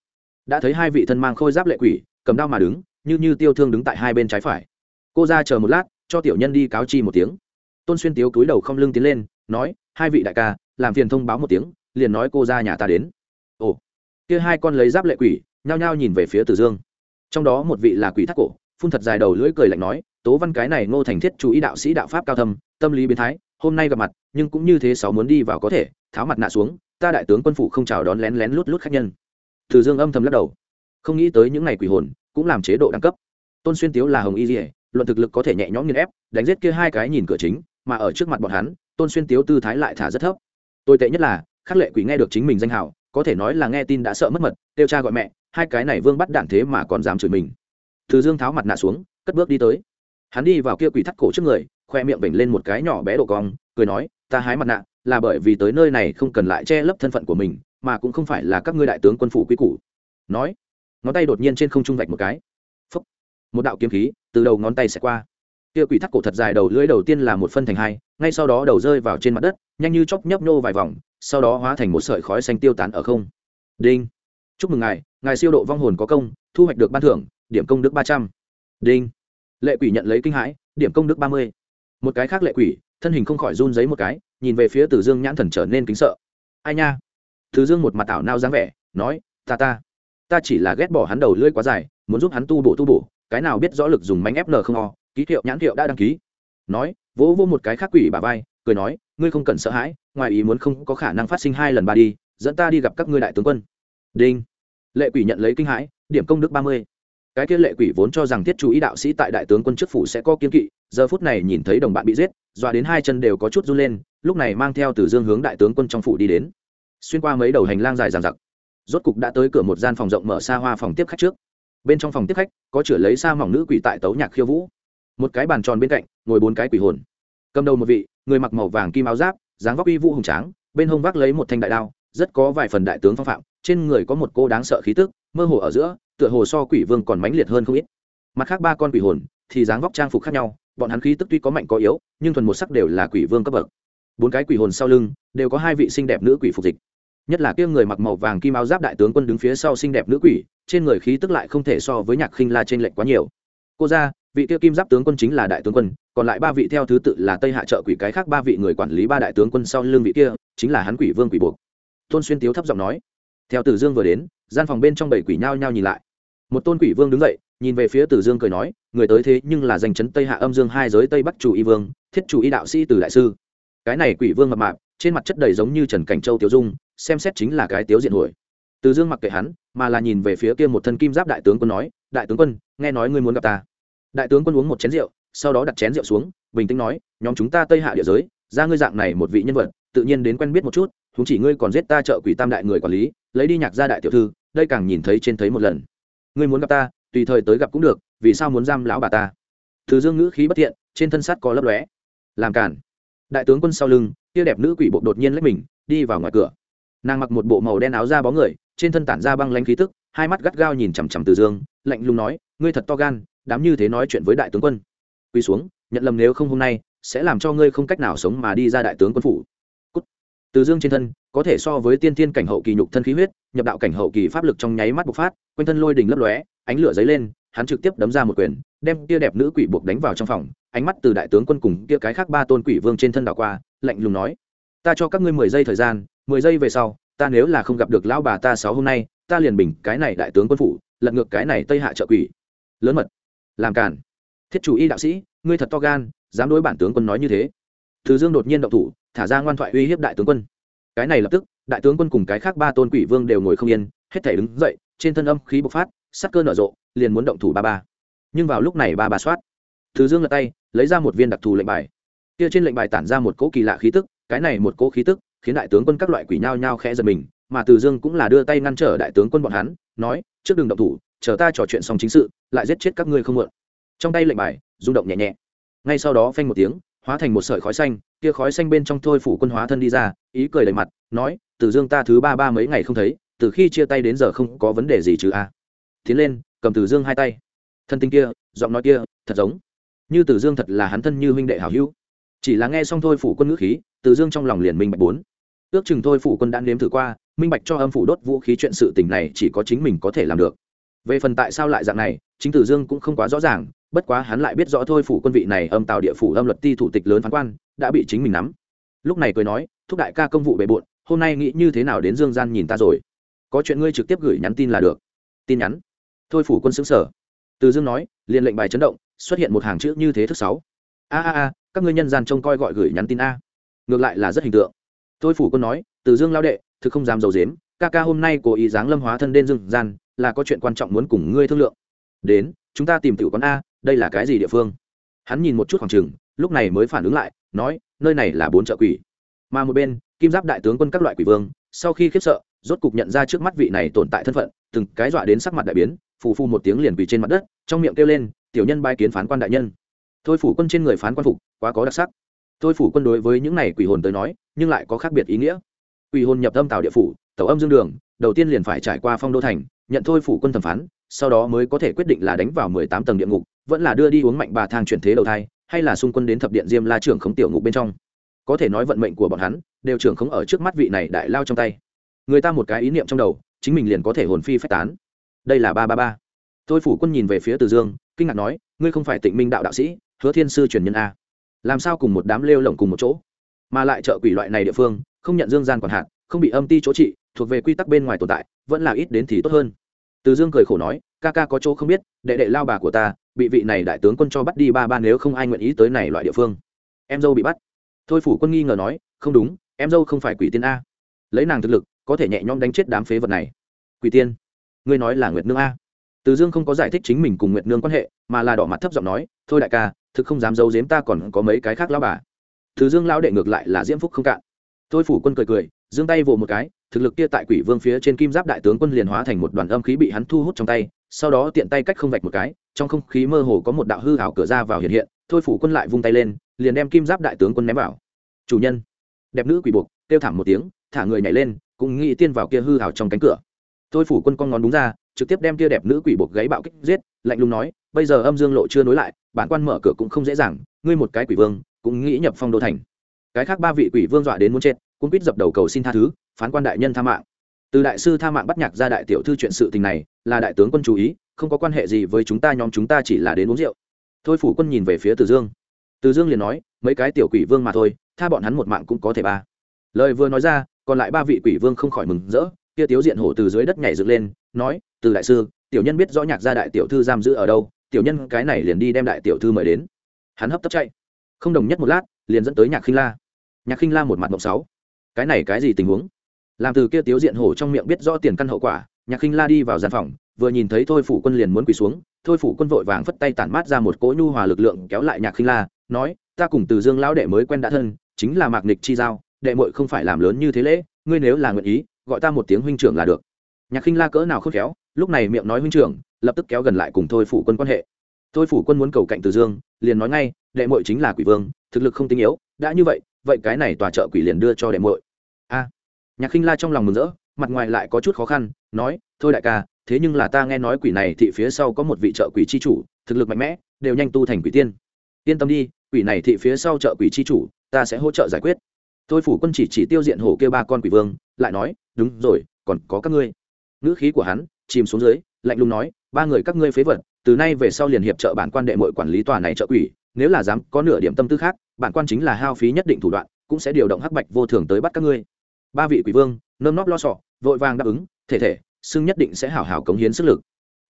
đã thấy hai vị thân mang khôi giáp lệ quỷ, cầm đao mà đứng, như như tiêu thương đứng tại hai bên trái phải. Cô ra chờ một lát, cho tiểu nhân đi cáo chi một tiếng. Tôn xuyên tiếu cúi đầu không lưng tiến lên, nói, hai vị đại ca, làm phiền thông báo một tiếng, liền nói cô ra nhà ta đến. Ồ, kia hai con lấy giáp lệ quỷ nhao nhao nhìn về phía tử dương. Trong đó một vị là quỷ thác cổ, phun thật dài đầu lưỡi cười lạnh nói, tố văn cái này ngô thành thiết chú ý đạo sĩ đạo pháp cao thâm, tâm lý biến thái, hôm nay gặp mặt, nhưng cũng như thế sáu muốn đi vào có thể, tháo mặt nạ xuống, ta đại tướng quân phủ không chào đón lén lén lút lút khách nhân. Tử dương âm thầm lắc đầu. Không nghĩ tới những ngày quỷ hồn, cũng làm chế độ đẳng cấp. Tôn xuyên tiếu là hồng y dỉa luận thực lực có thể nhẹ nhõm nghiền ép, đánh giết kia hai cái nhìn cửa chính, mà ở trước mặt bọn hắn, tôn xuyên tiếu tư thái lại thả rất thấp. Tồi tệ nhất là, khắc lệ quỷ nghe được chính mình danh hào, có thể nói là nghe tin đã sợ mất mật tiêu cha gọi mẹ hai cái này vương bắt đạn thế mà còn dám chửi mình. Từ dương tháo mặt nạ xuống, cất bước đi tới. Hắn đi vào kia quỷ thắt cổ trước người, khoe miệng vểnh lên một cái nhỏ bé độ cong, cười nói, ta hái mặt nạ, là bởi vì tới nơi này không cần lại che lấp thân phận của mình, mà cũng không phải là các ngươi đại tướng quân phủ quy củ. Nói, ngón tay đột nhiên trên không trung vạch một cái. Phúc. một đạo kiếm khí từ đầu ngón tay sẽ qua. Kia quỷ thắt cổ thật dài đầu lưỡi đầu tiên là một phân thành hai, ngay sau đó đầu rơi vào trên mặt đất, nhanh như chóc nhấp nhô vài vòng, sau đó hóa thành một sợi khói xanh tiêu tán ở không. Đinh chúc mừng ngài ngài siêu độ vong hồn có công, thu hoạch được ban thưởng, điểm công đức ba trăm. Đinh. Lệ quỷ nhận lấy kinh hãi, điểm công đức ba mươi. Một cái khác lệ quỷ, thân hình không khỏi run giấy một cái, nhìn về phía tử dương nhãn thần trở nên kính sợ. Ai nha? Tử dương một mặt ảo nao dáng vẻ, nói, ta ta ta chỉ là ghét bỏ hắn đầu lưỡi quá dài, muốn giúp hắn tu bổ tu bổ, cái nào biết rõ lực dùng bánh fn không o, ký hiệu nhãn hiệu đã đăng ký. Nói, vỗ vô một cái khác quỷ bà vai, cười nói, ngươi không cần sợ hãi, ngoài ý muốn không có khả năng phát sinh hai lần ba đi, dẫn ta đi gặp các ngươi đại tướng quân. Đinh lệ quỷ nhận lấy kinh hãi, điểm công đức ba mươi. Cái kia lệ quỷ vốn cho rằng thiết chú ý đạo sĩ tại đại tướng quân chức phủ sẽ có kiên kỵ, giờ phút này nhìn thấy đồng bạn bị giết, dọa đến hai chân đều có chút run lên, lúc này mang theo từ dương hướng đại tướng quân trong phủ đi đến. Xuyên qua mấy đầu hành lang dài dằng dặc, rốt cục đã tới cửa một gian phòng rộng mở xa hoa phòng tiếp khách trước. Bên trong phòng tiếp khách, có chửa lấy xa mỏng nữ quỷ tại tấu nhạc khiêu vũ. Một cái bàn tròn bên cạnh, ngồi bốn cái quỷ hồn. Cầm đầu một vị, người mặc màu vàng kim áo giáp, dáng vóc uy vũ hùng tráng, bên hông vác lấy một thanh đại đao, rất có vài phần đại tướng phong phạm trên người có một cô đáng sợ khí tức, mơ hồ ở giữa, tựa hồ so quỷ vương còn mãnh liệt hơn không ít. Mặt khác ba con quỷ hồn, thì dáng vóc trang phục khác nhau, bọn hắn khí tức tuy có mạnh có yếu, nhưng thuần một sắc đều là quỷ vương cấp bậc. Bốn cái quỷ hồn sau lưng, đều có hai vị xinh đẹp nữ quỷ phục dịch. Nhất là kia người mặc màu vàng kim áo giáp đại tướng quân đứng phía sau xinh đẹp nữ quỷ, trên người khí tức lại không thể so với nhạc khinh la trên lệnh quá nhiều. Cô ra, vị kia kim giáp tướng quân chính là đại tướng quân, còn lại ba vị theo thứ tự là tây hạ trợ quỷ cái khác ba vị người quản lý ba đại tướng quân sau lưng vị kia, chính là hắn quỷ vương quỷ buộc. Tôn xuyên tiếu thấp giọng nói theo tử dương vừa đến, gian phòng bên trong bảy quỷ nhao nhao nhìn lại. Một tôn quỷ vương đứng dậy, nhìn về phía tử dương cười nói, người tới thế nhưng là danh chấn tây hạ âm dương hai giới tây bắc chủ y vương, thiết chủ y đạo sĩ từ đại sư. Cái này quỷ vương mập mạp, trên mặt chất đầy giống như trần cảnh châu Tiểu dung, xem xét chính là cái tiếu diện hồi từ dương mặc kệ hắn, mà là nhìn về phía kia một thân kim giáp đại tướng quân nói, đại tướng quân, nghe nói ngươi muốn gặp ta. Đại tướng quân uống một chén rượu, sau đó đặt chén rượu xuống, bình tĩnh nói, nhóm chúng ta tây hạ địa giới, ra ngươi dạng này một vị nhân vật, tự nhiên đến quen biết một chút chúng chỉ ngươi còn giết ta trợ quỷ tam đại người quản lý, lấy đi nhạc gia đại tiểu thư, đây càng nhìn thấy trên thấy một lần. Ngươi muốn gặp ta, tùy thời tới gặp cũng được, vì sao muốn giam lão bà ta? Từ dương ngữ khí bất thiện, trên thân sắt có lấp lóe. Làm cản đại tướng quân sau lưng kia đẹp nữ quỷ bộ đột nhiên lách mình, đi vào ngoài cửa. Nàng mặc một bộ màu đen áo da bó người, trên thân tản ra băng lanh khí tức, hai mắt gắt gao nhìn chằm chằm từ dương, lạnh lùng nói, ngươi thật to gan dám như thế nói chuyện với đại tướng quân. Quỳ xuống, nhận lầm nếu không hôm nay, sẽ làm cho ngươi không cách nào sống mà đi ra đại tướng quân phủ từ dương trên thân, có thể so với tiên tiên cảnh hậu kỳ nhục thân khí huyết, nhập đạo cảnh hậu kỳ pháp lực trong nháy mắt bộc phát, quanh thân lôi đình lấp lóe, ánh lửa dấy lên, hắn trực tiếp đấm ra một quyền, đem tia đẹp nữ quỷ buộc đánh vào trong phòng, ánh mắt từ đại tướng quân cùng tia cái khác ba tôn quỷ vương trên thân đảo qua, lạnh lùng nói, ta cho các ngươi mười giây thời gian, mười giây về sau, ta nếu là không gặp được lão bà ta sáu hôm nay, ta liền bình cái này đại tướng quân phủ, lật ngược cái này tây hạ trợ quỷ. Lớn mật. Làm cản thiết chủ y đạo sĩ, ngươi thật to gan, dám đối bản tướng quân nói như thế từ dương đột nhiên động thủ, thả ra ngoan thoại uy hiếp đại tướng quân. Cái này lập tức, đại tướng quân cùng cái khác ba tôn quỷ vương đều ngồi không yên, hết thể đứng dậy, trên thân âm khí bộc phát sắc cơ nở rộ, liền muốn động thủ ba ba. Nhưng vào lúc này ba ba soát. Từ dương lật tay, lấy ra một viên đặc thù lệnh bài. Kia trên lệnh bài tản ra một cỗ kỳ lạ khí tức, cái này một cỗ khí tức, khiến đại tướng quân các loại quỷ nhao nhao khẽ giật mình, mà từ dương cũng là đưa tay ngăn trở đại tướng quân bọn hắn, nói, trước đừng động thủ, chờ ta trò chuyện xong chính sự, lại giết chết các ngươi không mượn trong tay lệnh bài, rung động nhẹ nhẹ. Ngay sau đó phanh một tiếng hóa thành một sợi khói xanh, kia khói xanh bên trong thôi phủ quân hóa thân đi ra, ý cười đầy mặt, nói, từ dương ta thứ ba ba mấy ngày không thấy, từ khi chia tay đến giờ không có vấn đề gì chứ a tiến lên, cầm từ dương hai tay. Thân tinh kia, giọng nói kia, thật giống như từ dương thật là hắn thân như huynh đệ hảo hữu. Chỉ là nghe xong thôi phủ quân ngữ khí, từ dương trong lòng liền minh bạch bốn. Ước chừng thôi phủ quân đã nếm thử qua, minh bạch cho âm phủ đốt vũ khí chuyện sự tình này chỉ có chính mình có thể làm được. Về phần tại sao lại dạng này, chính tử dương cũng không quá rõ ràng bất quá hắn lại biết rõ thôi phủ quân vị này âm tạo địa phủ âm luật ti thủ tịch lớn phán quan, đã bị chính mình nắm. Lúc này cười nói, thúc đại ca công vụ bề bộn, hôm nay nghĩ như thế nào đến dương gian nhìn ta rồi? Có chuyện ngươi trực tiếp gửi nhắn tin là được. Tin nhắn? Thôi phủ quân xứng sở từ dương nói liền lệnh bài chấn động, xuất hiện một hàng chữ như thế thứ sáu. A a a, các ngươi nhân gian trông coi gọi gửi nhắn tin a. Ngược lại là rất hình tượng. Thôi phủ quân nói, từ dương lao đệ, thực không dám dầu dếm ca ca hôm nay cố ý dáng lâm hóa thân đen dương gian, là có chuyện quan trọng muốn cùng ngươi thương lượng. Đến, chúng ta tìm tiểu quán a đây là cái gì địa phương? Hắn nhìn một chút khoảng trừng lúc này mới phản ứng lại, nói, nơi này là bốn chợ quỷ. Mà một bên, kim giáp đại tướng quân các loại quỷ vương, sau khi khiếp sợ, rốt cục nhận ra trước mắt vị này tồn tại thân phận, từng cái dọa đến sắc mặt đại biến, phù phu một tiếng liền quỳ trên mặt đất, trong miệng kêu lên, tiểu nhân bai kiến phán quan đại nhân. Thôi phủ quân trên người phán quan phục, quá có đặc sắc. Thôi phủ quân đối với những này quỷ hồn tới nói, nhưng lại có khác biệt ý nghĩa. Quỷ hồn nhập âm tào địa phủ tàu âm dương đường, đầu tiên liền phải trải qua phong đô thành, nhận thôi phủ quân thẩm phán, sau đó mới có thể quyết định là đánh vào mười tám tầng địa ngục vẫn là đưa đi uống mạnh bà thang chuyển thế đầu thai, hay là xung quân đến thập điện diêm la trưởng khống tiểu ngục bên trong. Có thể nói vận mệnh của bọn hắn đều trưởng khống ở trước mắt vị này đại lao trong tay. Người ta một cái ý niệm trong đầu, chính mình liền có thể hồn phi phách tán. Đây là ba ba ba. Thôi phủ quân nhìn về phía từ dương, kinh ngạc nói, ngươi không phải tịnh minh đạo đạo sĩ, hứa thiên sư truyền nhân a. Làm sao cùng một đám lêu lỏng cùng một chỗ? Mà lại trợ quỷ loại này địa phương, không nhận dương gian quản hạn không bị âm ti chỗ trị, thuộc về quy tắc bên ngoài tồn tại, vẫn là ít đến thì tốt hơn. Từ dương cười khổ nói, ca ca có chỗ không biết, đệ đệ lao bà của ta bị vị này đại tướng quân cho bắt đi ba ba nếu không ai nguyện ý tới này loại địa phương. Em dâu bị bắt. Thôi phủ quân nghi ngờ nói, không đúng, em dâu không phải quỷ tiên a. Lấy nàng thực lực, có thể nhẹ nhõm đánh chết đám phế vật này. Quỷ tiên, ngươi nói là nguyệt nương a. Từ dương không có giải thích chính mình cùng nguyệt nương quan hệ, mà là đỏ mặt thấp giọng nói, thôi đại ca, thực không dám giấu giếm ta còn có mấy cái khác lão bà. Từ dương lão đệ ngược lại là diễm phúc không cạn. Thôi phủ quân cười cười, giương tay vồ một cái, thực lực kia tại quỷ vương phía trên kim giáp đại tướng quân liền hóa thành một đoàn âm khí bị hắn thu hút trong tay sau đó tiện tay cách không vạch một cái, trong không khí mơ hồ có một đạo hư hảo cửa ra vào hiện hiện, thôi phủ quân lại vung tay lên, liền đem kim giáp đại tướng quân ném vào. Chủ nhân, đẹp nữ quỷ buộc, kêu thảm một tiếng, thả người nhảy lên, cũng nghĩ tiên vào kia hư hảo trong cánh cửa. Thôi phủ quân con ngón đúng ra, trực tiếp đem kia đẹp nữ quỷ buộc gáy bạo kích giết, lạnh lùng nói, bây giờ âm dương lộ chưa nối lại, bản quan mở cửa cũng không dễ dàng, ngươi một cái quỷ vương, cũng nghĩ nhập phong đô thành. Cái khác ba vị quỷ vương dọa đến muốn chết, cũng biết dập đầu cầu xin tha thứ, phán quan đại nhân tha mạng từ đại sư tha mạng bắt nhạc ra đại tiểu thư chuyện sự tình này, là đại tướng quân chú ý, không có quan hệ gì với chúng ta, nhóm chúng ta chỉ là đến uống rượu. Thôi phủ quân nhìn về phía từ dương. Từ dương liền nói, mấy cái tiểu quỷ vương mà thôi, tha bọn hắn một mạng cũng có thể ba. Lời vừa nói ra, còn lại ba vị quỷ vương không khỏi mừng rỡ, kia tiếu diện hổ từ dưới đất nhảy dựng lên, nói, từ đại sư, tiểu nhân biết rõ nhạc gia đại tiểu thư giam giữ ở đâu, tiểu nhân cái này liền đi đem đại tiểu thư mời đến. Hắn hấp tấp chạy. Không đồng nhất một lát, liền dẫn tới nhạc khinh la. Nhạc khinh la một mặt mộng sáu. Cái này cái gì tình huống? Làm từ kia tiếu diện hổ trong miệng biết rõ tiền căn hậu quả, nhạc khinh la đi vào gian phòng, vừa nhìn thấy thôi phủ quân liền muốn quỳ xuống, thôi phủ quân vội vàng phất tay tản mát ra một cỗ nhu hòa lực lượng kéo lại nhạc khinh la, nói, ta cùng từ dương lão đệ mới quen đã thân, chính là mạc nịch chi giao, đệ muội không phải làm lớn như thế lễ, ngươi nếu là nguyện ý, gọi ta một tiếng huynh trưởng là được. Nhạc khinh la cỡ nào khôn khéo, lúc này miệng nói huynh trưởng, lập tức kéo gần lại cùng thôi phủ quân quan hệ. Thôi phủ quân muốn cầu cạnh từ dương, liền nói ngay, đệ muội chính là quỷ vương, thực lực không tinh yếu, đã như vậy vậy cái này tòa trợ quỷ liền đưa cho đệ muội nhạc khinh la trong lòng mừng rỡ, mặt ngoài lại có chút khó khăn, nói, thôi đại ca, thế nhưng là ta nghe nói quỷ này thị phía sau có một vị trợ quỷ chi chủ, thực lực mạnh mẽ, đều nhanh tu thành quỷ tiên. Yên tâm đi, quỷ này thị phía sau trợ quỷ chi chủ, ta sẽ hỗ trợ giải quyết. Tôi phủ quân chỉ chỉ tiêu diện hổ kêu ba con quỷ vương, lại nói, đúng rồi, còn có các ngươi. Ngữ khí của hắn chìm xuống dưới, lạnh lùng nói, ba người các ngươi phế vật, từ nay về sau liền hiệp trợ bản quan đệ mội quản lý tòa này trợ quỷ, nếu là dám có nửa điểm tâm tư khác, bản quan chính là hao phí nhất định thủ đoạn, cũng sẽ điều động hắc bạch vô thường tới bắt các ngươi ba vị quỷ vương, nơm nóp lo sọ vội vàng đáp ứng, thể thể, xưng nhất định sẽ hảo hảo cống hiến sức lực.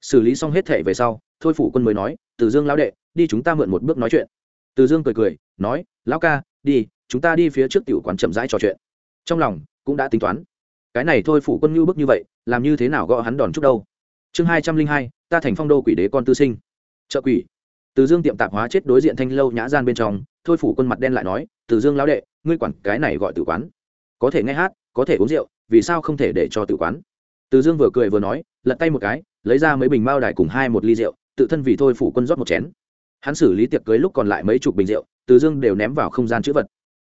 Xử lý xong hết thể về sau, thôi phủ quân mới nói, từ dương lão đệ, đi chúng ta mượn một bước nói chuyện. Từ dương cười cười, nói, lão ca, đi, chúng ta đi phía trước tiểu quán chậm rãi trò chuyện. Trong lòng cũng đã tính toán. Cái này thôi phủ quân như bức như vậy, làm như thế nào gõ hắn đòn chút đâu? Chương hai trăm linh hai, ta thành phong đô quỷ đế con tư sinh. Trợ quỷ. Từ dương tiệm tạp hóa chết đối diện thanh lâu nhã gian bên trong, thôi phủ quân mặt đen lại nói, từ dương lão đệ, ngươi quản cái này gọi tử quán có thể nghe hát, có thể uống rượu, vì sao không thể để cho tự quán? Từ dương vừa cười vừa nói, lật tay một cái, lấy ra mấy bình mao đài cùng hai một ly rượu, tự thân vì thôi phủ quân rót một chén. Hắn xử lý tiệc cưới lúc còn lại mấy chục bình rượu, từ dương đều ném vào không gian chữ vật.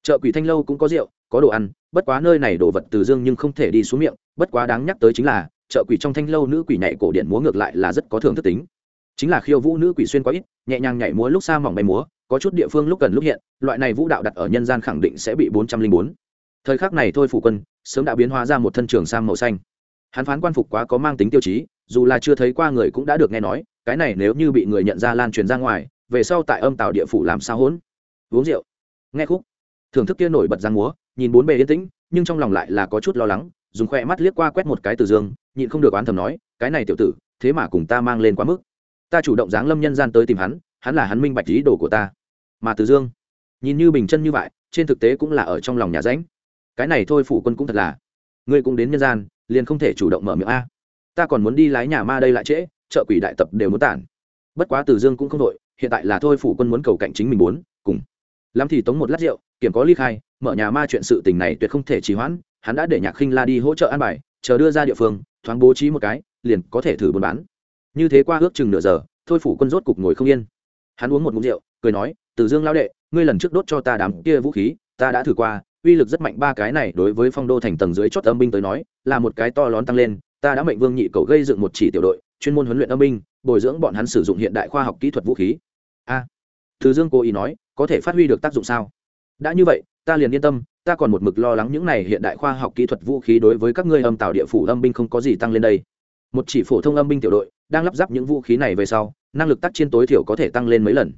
Chợ quỷ thanh lâu cũng có rượu, có đồ ăn, bất quá nơi này đồ vật từ dương nhưng không thể đi xuống miệng, bất quá đáng nhắc tới chính là, chợ quỷ trong thanh lâu nữ quỷ nhảy cổ điện múa ngược lại là rất có thường thức tính. Chính là khiêu vũ nữ quỷ xuyên quá ít, nhẹ nhàng nhảy múa lúc xa mỏng bay múa, có chút địa phương lúc cần lúc hiện, loại này vũ đạo đặt ở nhân gian khẳng định sẽ bị bốn trăm linh bốn thời khắc này thôi phủ quân, sớm đã biến hóa ra một thân trường sang màu xanh. Hắn phán quan phục quá có mang tính tiêu chí, dù là chưa thấy qua người cũng đã được nghe nói, cái này nếu như bị người nhận ra lan truyền ra ngoài, về sau tại âm tạo địa phủ làm sao hỗn? Uống rượu. Nghe khúc. Thưởng thức kia nổi bật giang múa, nhìn bốn bề yên tĩnh, nhưng trong lòng lại là có chút lo lắng, dùng khoe mắt liếc qua quét một cái từ dương, nhịn không được oán thầm nói, cái này tiểu tử, thế mà cùng ta mang lên quá mức. Ta chủ động giáng lâm nhân gian tới tìm hắn hắn là hắn minh bạch ý đồ của ta. Mà từ dương, nhìn như bình chân như vậy, trên thực tế cũng là ở trong lòng nhà ránh cái này thôi phủ quân cũng thật là. Ngươi cũng đến nhân gian, liền không thể chủ động mở miệng a. Ta còn muốn đi lái nhà ma đây lại trễ chợ quỷ đại tập đều muốn tản. Bất quá từ dương cũng không đội hiện tại là thôi phủ quân muốn cầu cạnh chính mình muốn cùng. Lắm thì tống một lát rượu, kiểm có ly khai, mở nhà ma chuyện sự tình này tuyệt không thể trì hoãn, hắn đã để nhạc khinh la đi hỗ trợ an bài, chờ đưa ra địa phương, thoáng bố trí một cái, liền có thể thử buôn bán. Như thế qua ước chừng nửa giờ, thôi phủ quân rốt cục ngồi không yên. Hắn uống một mụn rượu, cười nói, từ dương lao đệ, ngươi lần trước đốt cho ta đám kia vũ khí, ta đã thử qua uy lực rất mạnh ba cái này đối với phong đô thành tầng dưới chót âm binh tới nói, là một cái to lớn tăng lên, ta đã mệnh vương nhị cầu gây dựng một chỉ tiểu đội, chuyên môn huấn luyện âm binh, bồi dưỡng bọn hắn sử dụng hiện đại khoa học kỹ thuật vũ khí. A từ dương cố ý nói, có thể phát huy được tác dụng sao? Đã như vậy, ta liền yên tâm, ta còn một mực lo lắng những này hiện đại khoa học kỹ thuật vũ khí đối với các ngươi âm tạo địa phủ âm binh không có gì tăng lên đây. Một chỉ phổ thông âm binh tiểu đội, đang lắp ráp những vũ khí này về sau, năng lực tác chiến tối thiểu có thể tăng lên mấy lần.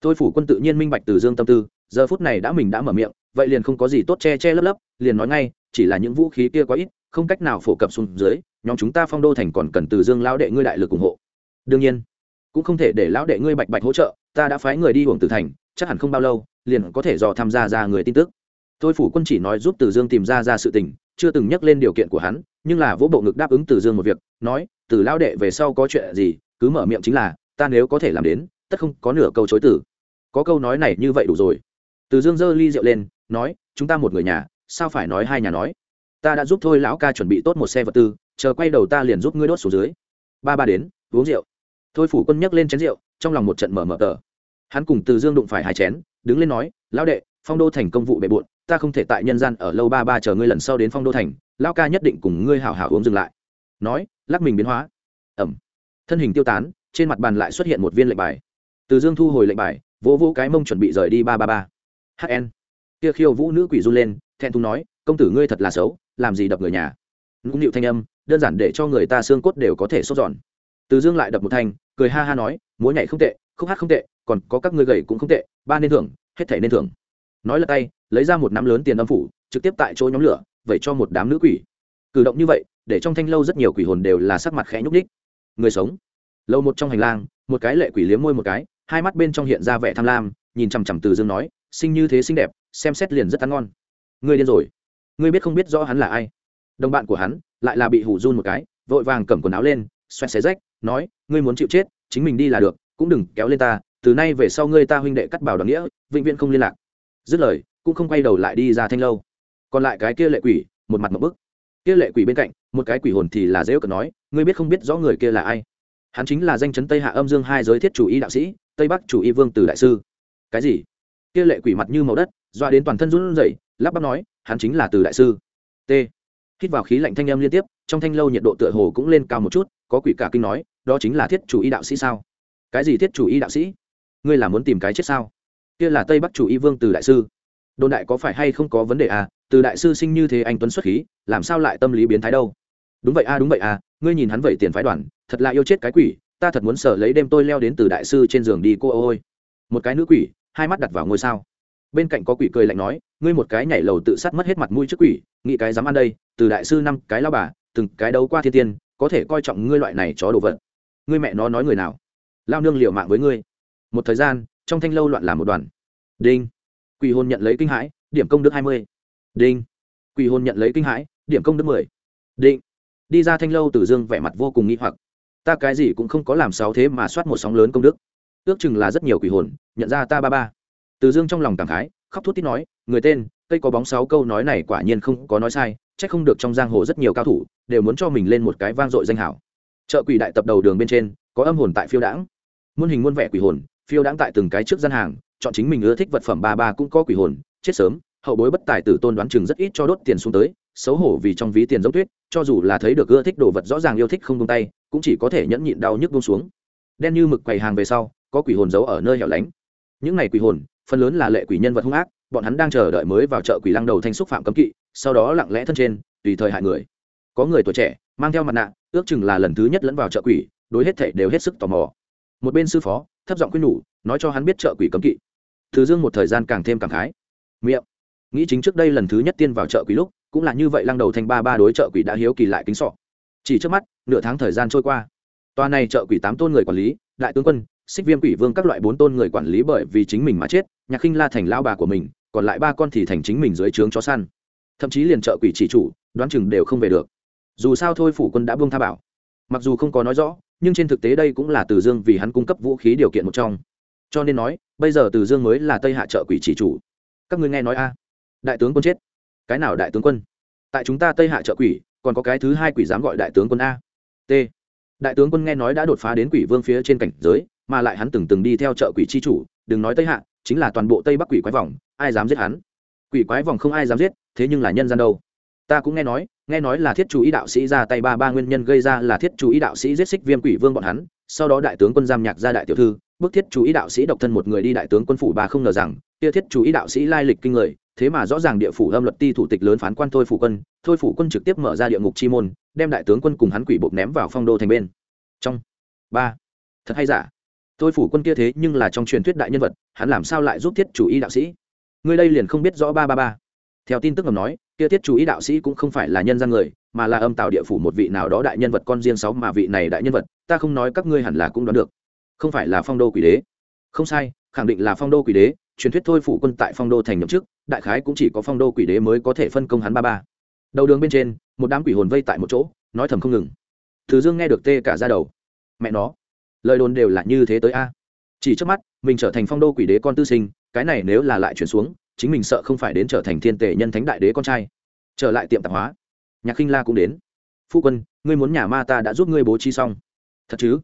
Tôi phủ quân tự nhiên minh bạch từ dương tâm tư, giờ phút này đã mình đã mở miệng vậy liền không có gì tốt che che lấp lấp, liền nói ngay, chỉ là những vũ khí kia quá ít, không cách nào phổ cập xuống dưới, nhóm chúng ta phong đô thành còn cần từ dương lão đệ ngươi đại lực ủng hộ. Đương nhiên, cũng không thể để lão đệ ngươi bạch bạch hỗ trợ, ta đã phái người đi hưởng từ thành, chắc hẳn không bao lâu, liền có thể dò tham gia ra người tin tức. Tôi phủ quân chỉ nói giúp từ dương tìm ra ra sự tình, chưa từng nhắc lên điều kiện của hắn, nhưng là vỗ bộ ngực đáp ứng từ dương một việc, nói, từ lão đệ về sau có chuyện gì, cứ mở miệng chính là, ta nếu có thể làm đến, tất không có nửa câu chối từ. Có câu nói này như vậy đủ rồi. Từ dương giơ ly rượu lên nói, chúng ta một người nhà, sao phải nói hai nhà nói? Ta đã giúp thôi, lão ca chuẩn bị tốt một xe vật tư, chờ quay đầu ta liền giúp ngươi đốt xuống dưới. Ba ba đến, uống rượu. Thôi phủ quân nhấc lên chén rượu, trong lòng một trận mở mở tờ. Hắn cùng từ dương đụng phải hai chén, đứng lên nói, lão đệ, phong đô thành công vụ bệ bộn, ta không thể tại nhân gian ở lâu ba ba chờ ngươi lần sau đến phong đô thành, lão ca nhất định cùng ngươi hảo hảo uống dừng lại. Nói, lắc mình biến hóa. Ẩm. Thân hình tiêu tán, trên mặt bàn lại xuất hiện một viên lệnh bài. Từ dương thu hồi lệnh bài, vỗ vỗ cái mông chuẩn bị rời đi ba ba ba. Hn kia khiêu vũ nữ quỷ run lên, thẹn thùng nói, công tử ngươi thật là xấu, làm gì đập người nhà? Nũng nịu thanh âm, đơn giản để cho người ta xương cốt đều có thể sốt giòn từ dương lại đập một thanh, cười ha ha nói, múa nhảy không tệ, khúc hát không tệ, còn có các ngươi gầy cũng không tệ, ba nên thưởng, hết thể nên thưởng. Nói là tay, lấy ra một nắm lớn tiền âm phủ, trực tiếp tại chỗ nhóm lửa vậy cho một đám nữ quỷ. Cử động như vậy, để trong thanh lâu rất nhiều quỷ hồn đều là sắc mặt khẽ nhúc ních người sống. Lâu một trong hành lang, một cái lệ quỷ liếm môi một cái, hai mắt bên trong hiện ra vẻ tham lam, nhìn chằm chằm từ dương nói sinh như thế xinh đẹp, xem xét liền rất ăn ngon. Ngươi điên rồi. Ngươi biết không biết rõ hắn là ai. Đồng bạn của hắn lại là bị hủ run một cái, vội vàng cầm quần áo lên, xoẹt xé rách, nói, ngươi muốn chịu chết, chính mình đi là được, cũng đừng kéo lên ta, từ nay về sau ngươi ta huynh đệ cắt bảo đoàn nghĩa, vĩnh viễn không liên lạc. Dứt lời, cũng không quay đầu lại đi ra thanh lâu. Còn lại cái kia lệ quỷ, một mặt một bức. Kia lệ quỷ bên cạnh, một cái quỷ hồn thì là dễ cờ nói, ngươi biết không biết rõ người kia là ai? Hắn chính là danh chấn tây hạ âm dương hai giới thiết chủ y đạo sĩ, tây bắc chủ y vương từ đại sư. Cái gì? Kia lệ quỷ mặt như màu đất doa đến toàn thân run rẩy lắp bắp nói hắn chính là từ đại sư. T. Hít vào khí lạnh thanh âm liên tiếp trong thanh lâu nhiệt độ tựa hồ cũng lên cao một chút có quỷ cả kinh nói đó chính là thiết chủ y đạo sĩ sao? Cái gì thiết chủ y đạo sĩ? Ngươi là muốn tìm cái chết sao? Kia là tây bắc chủ y vương từ đại sư. Đồn đại có phải hay không có vấn đề à? Từ đại sư sinh như thế anh tuấn xuất khí làm sao lại tâm lý biến thái đâu? Đúng vậy a à, đúng vậy à ngươi nhìn hắn vậy tiền phái đoàn thật là yêu chết cái quỷ ta thật muốn sợ lấy đêm tôi leo đến từ đại sư trên giường đi cô ôi. Một cái nữ quỷ hai mắt đặt vào ngôi sao. Bên cạnh có quỷ cười lạnh nói, ngươi một cái nhảy lầu tự sát mất hết mặt mũi trước quỷ, nghĩ cái dám ăn đây, từ đại sư năm, cái lao bà, từng cái đấu qua thiên tiên, có thể coi trọng ngươi loại này chó đồ vật. Ngươi mẹ nó nói người nào? Lao nương liệu mạng với ngươi. Một thời gian, trong thanh lâu loạn làm một đoàn. Đinh. Quỷ hôn nhận lấy kinh hãi, điểm công đức hai mươi. Đinh. Quỷ hôn nhận lấy kinh hãi, điểm công đức mười. Định đi ra thanh lâu từ dương vẻ mặt vô cùng nghĩ hoặc. Ta cái gì cũng không có làm sáu thế mà soát một sóng lớn công đức ước chừng là rất nhiều quỷ hồn, nhận ra ta ba ba. Từ dương trong lòng cảm khái, khóc thút tít nói, người tên, cây có bóng sáu câu nói này quả nhiên không có nói sai c h ắ c không được trong giang hồ rất nhiều cao thủ, đều muốn cho mình lên một cái vang dội danh hảo. Chợ quỷ đại tập đầu đường bên trên, có âm hồn tại phiêu đãng. Muôn hình muôn vẻ quỷ hồn, phiêu đãng tại từng cái trước gian hàng, chọn chính mình ưa thích vật phẩm ba ba cũng có quỷ hồn, chết sớm, hậu bối bất tài tử tôn đoán chừng rất ít cho đốt tiền xuống tới, xấu hổ vì trong ví tiền giống tuyết, cho dù là thấy được ưa thích đồ vật rõ ràng yêu thích không tung tay, cũng chỉ có thể nhẫn nhịn đau nhức buông xuống. Đen như mực quầy hàng về sau có quỷ hồn giấu ở nơi hẻo lánh. Những này quỷ hồn, phần lớn là lệ quỷ nhân vật hung ác, bọn hắn đang chờ đợi mới vào chợ quỷ lăng đầu thanh xúc phạm cấm kỵ, sau đó lặng lẽ thân trên, tùy thời hại người. Có người tuổi trẻ, mang theo mặt nạ, ước chừng là lần thứ nhất lẫn vào chợ quỷ, đối hết thể đều hết sức tò mò. Một bên sư phó, thấp giọng khuyên nhủ, nói cho hắn biết chợ quỷ cấm kỵ. Thứ dương một thời gian càng thêm cảm khái. Miệng. Nghĩ chính trước đây lần thứ nhất tiên vào chợ quỷ lúc, cũng là như vậy lăng đầu thanh ba ba đối chợ quỷ đã hiếu kỳ lại kính sọ. Chỉ trước mắt, nửa tháng thời gian trôi qua. Tòa này chợ quỷ tám tôn người quản lý, đại tướng quân xích viêm quỷ vương các loại bốn tôn người quản lý bởi vì chính mình mà chết, nhạc khinh la thành lao bà của mình, còn lại ba con thì thành chính mình dưới trướng chó săn. Thậm chí liền trợ quỷ chỉ chủ, đoán chừng đều không về được. Dù sao thôi phủ quân đã buông tha bảo. Mặc dù không có nói rõ, nhưng trên thực tế đây cũng là từ dương vì hắn cung cấp vũ khí điều kiện một trong. Cho nên nói, bây giờ từ dương mới là tây hạ trợ quỷ chỉ chủ. Các ngươi nghe nói a? Đại tướng quân chết. Cái nào đại tướng quân? Tại chúng ta tây hạ trợ quỷ, còn có cái thứ hai quỷ dám gọi đại tướng quân a? T. Đại tướng quân nghe nói đã đột phá đến quỷ vương phía trên cảnh giới mà lại hắn từng từng đi theo chợ quỷ chi chủ, đừng nói tây hạ, chính là toàn bộ tây bắc quỷ quái vòng, ai dám giết hắn? Quỷ quái vòng không ai dám giết, thế nhưng là nhân gian đâu. Ta cũng nghe nói nghe nói là thiết chủ ý đạo sĩ ra tay ba ba nguyên nhân gây ra là thiết chủ ý đạo sĩ giết xích viêm quỷ vương bọn hắn, sau đó đại tướng quân giam nhạc ra đại tiểu thư, bức thiết chủ ý đạo sĩ độc thân một người đi đại tướng quân phủ bà không ngờ rằng, kia thiết chủ ý đạo sĩ lai lịch kinh người, thế mà rõ ràng địa phủ âm luật ti thủ tịch lớn phán quan thôi phủ quân, thôi phủ quân trực tiếp mở ra địa ngục chi môn, đem đại tướng quân cùng hắn quỷ bột ném vào phong đô thành bên. Trong ba. Thật hay giả? Thôi phủ quân kia thế nhưng là trong truyền thuyết đại nhân vật, hắn làm sao lại giúp thiết chủ y đạo sĩ? Người đây liền không biết rõ ba ba ba. Theo tin tức ngầm nói, kia thiết chủ y đạo sĩ cũng không phải là nhân gian người, mà là âm tạo địa phủ một vị nào đó đại nhân vật con riêng sáu mà vị này đại nhân vật, ta không nói các ngươi hẳn là cũng đoán được. Không phải là phong đô quỷ đế. Không sai, khẳng định là phong đô quỷ đế, truyền thuyết thôi phủ quân tại phong đô thành nhậm chức, đại khái cũng chỉ có phong đô quỷ đế mới có thể phân công hắn ba ba. Đầu đường bên trên, một đám quỷ hồn vây tại một chỗ, nói thầm không ngừng. Thứ dương nghe được tê cả ra đầu. Mẹ nó lời đồn đều là như thế tới a. Chỉ trước mắt, mình trở thành phong đô quỷ đế con tư sinh, cái này nếu là lại chuyển xuống, chính mình sợ không phải đến trở thành thiên tể nhân thánh đại đế con trai. Trở lại tiệm tạp hóa. Nhạc khinh la cũng đến. Phu quân, ngươi muốn nhà ma ta đã giúp ngươi bố trí xong. Thật chứ?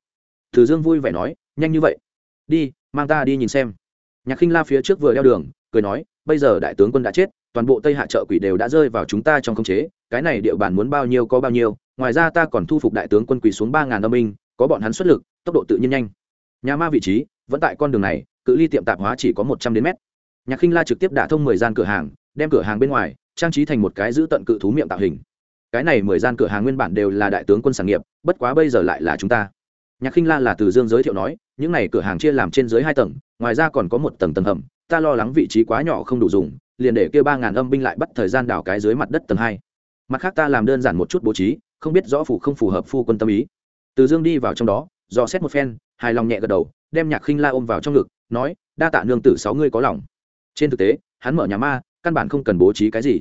Thử dương vui vẻ nói, nhanh như vậy. Đi, mang ta đi nhìn xem. Nhạc khinh la phía trước vừa leo đường, cười nói, bây giờ đại tướng quân đã chết, toàn bộ tây hạ trợ quỷ đều đã rơi vào chúng ta trong khống chế, cái này địa bàn muốn bao nhiêu có bao nhiêu, ngoài ra ta còn thu phục đại tướng quân quỷ xuống ba ngàn âm binh, có bọn hắn xuất lực tốc độ tự nhiên nhanh. Nhà ma vị trí, vẫn tại con đường này, cự ly tiệm tạp hóa chỉ có một trăm đến mét. Nhạc khinh la trực tiếp đả thông mười gian cửa hàng, đem cửa hàng bên ngoài trang trí thành một cái giữ tận cự thú miệng tạo hình. Cái này mười gian cửa hàng nguyên bản đều là đại tướng quân sản nghiệp, bất quá bây giờ lại là chúng ta. Nhạc khinh la là từ dương giới thiệu nói, những này cửa hàng chia làm trên dưới hai tầng, ngoài ra còn có một tầng tầng hầm, ta lo lắng vị trí quá nhỏ không đủ dùng, liền để kêu ba ngàn âm binh lại bắt thời gian đào cái dưới mặt đất tầng hai. Mặt khác ta làm đơn giản một chút bố trí, không biết rõ phủ không phù hợp phu quân tâm ý. Từ dương đi vào trong đó dò xét một phen, hài lòng nhẹ gật đầu, đem nhạc khinh la ôm vào trong ngực, nói, đa tạ nương tử, sáu ngươi có lòng. Trên thực tế, hắn mở nhà ma, căn bản không cần bố trí cái gì.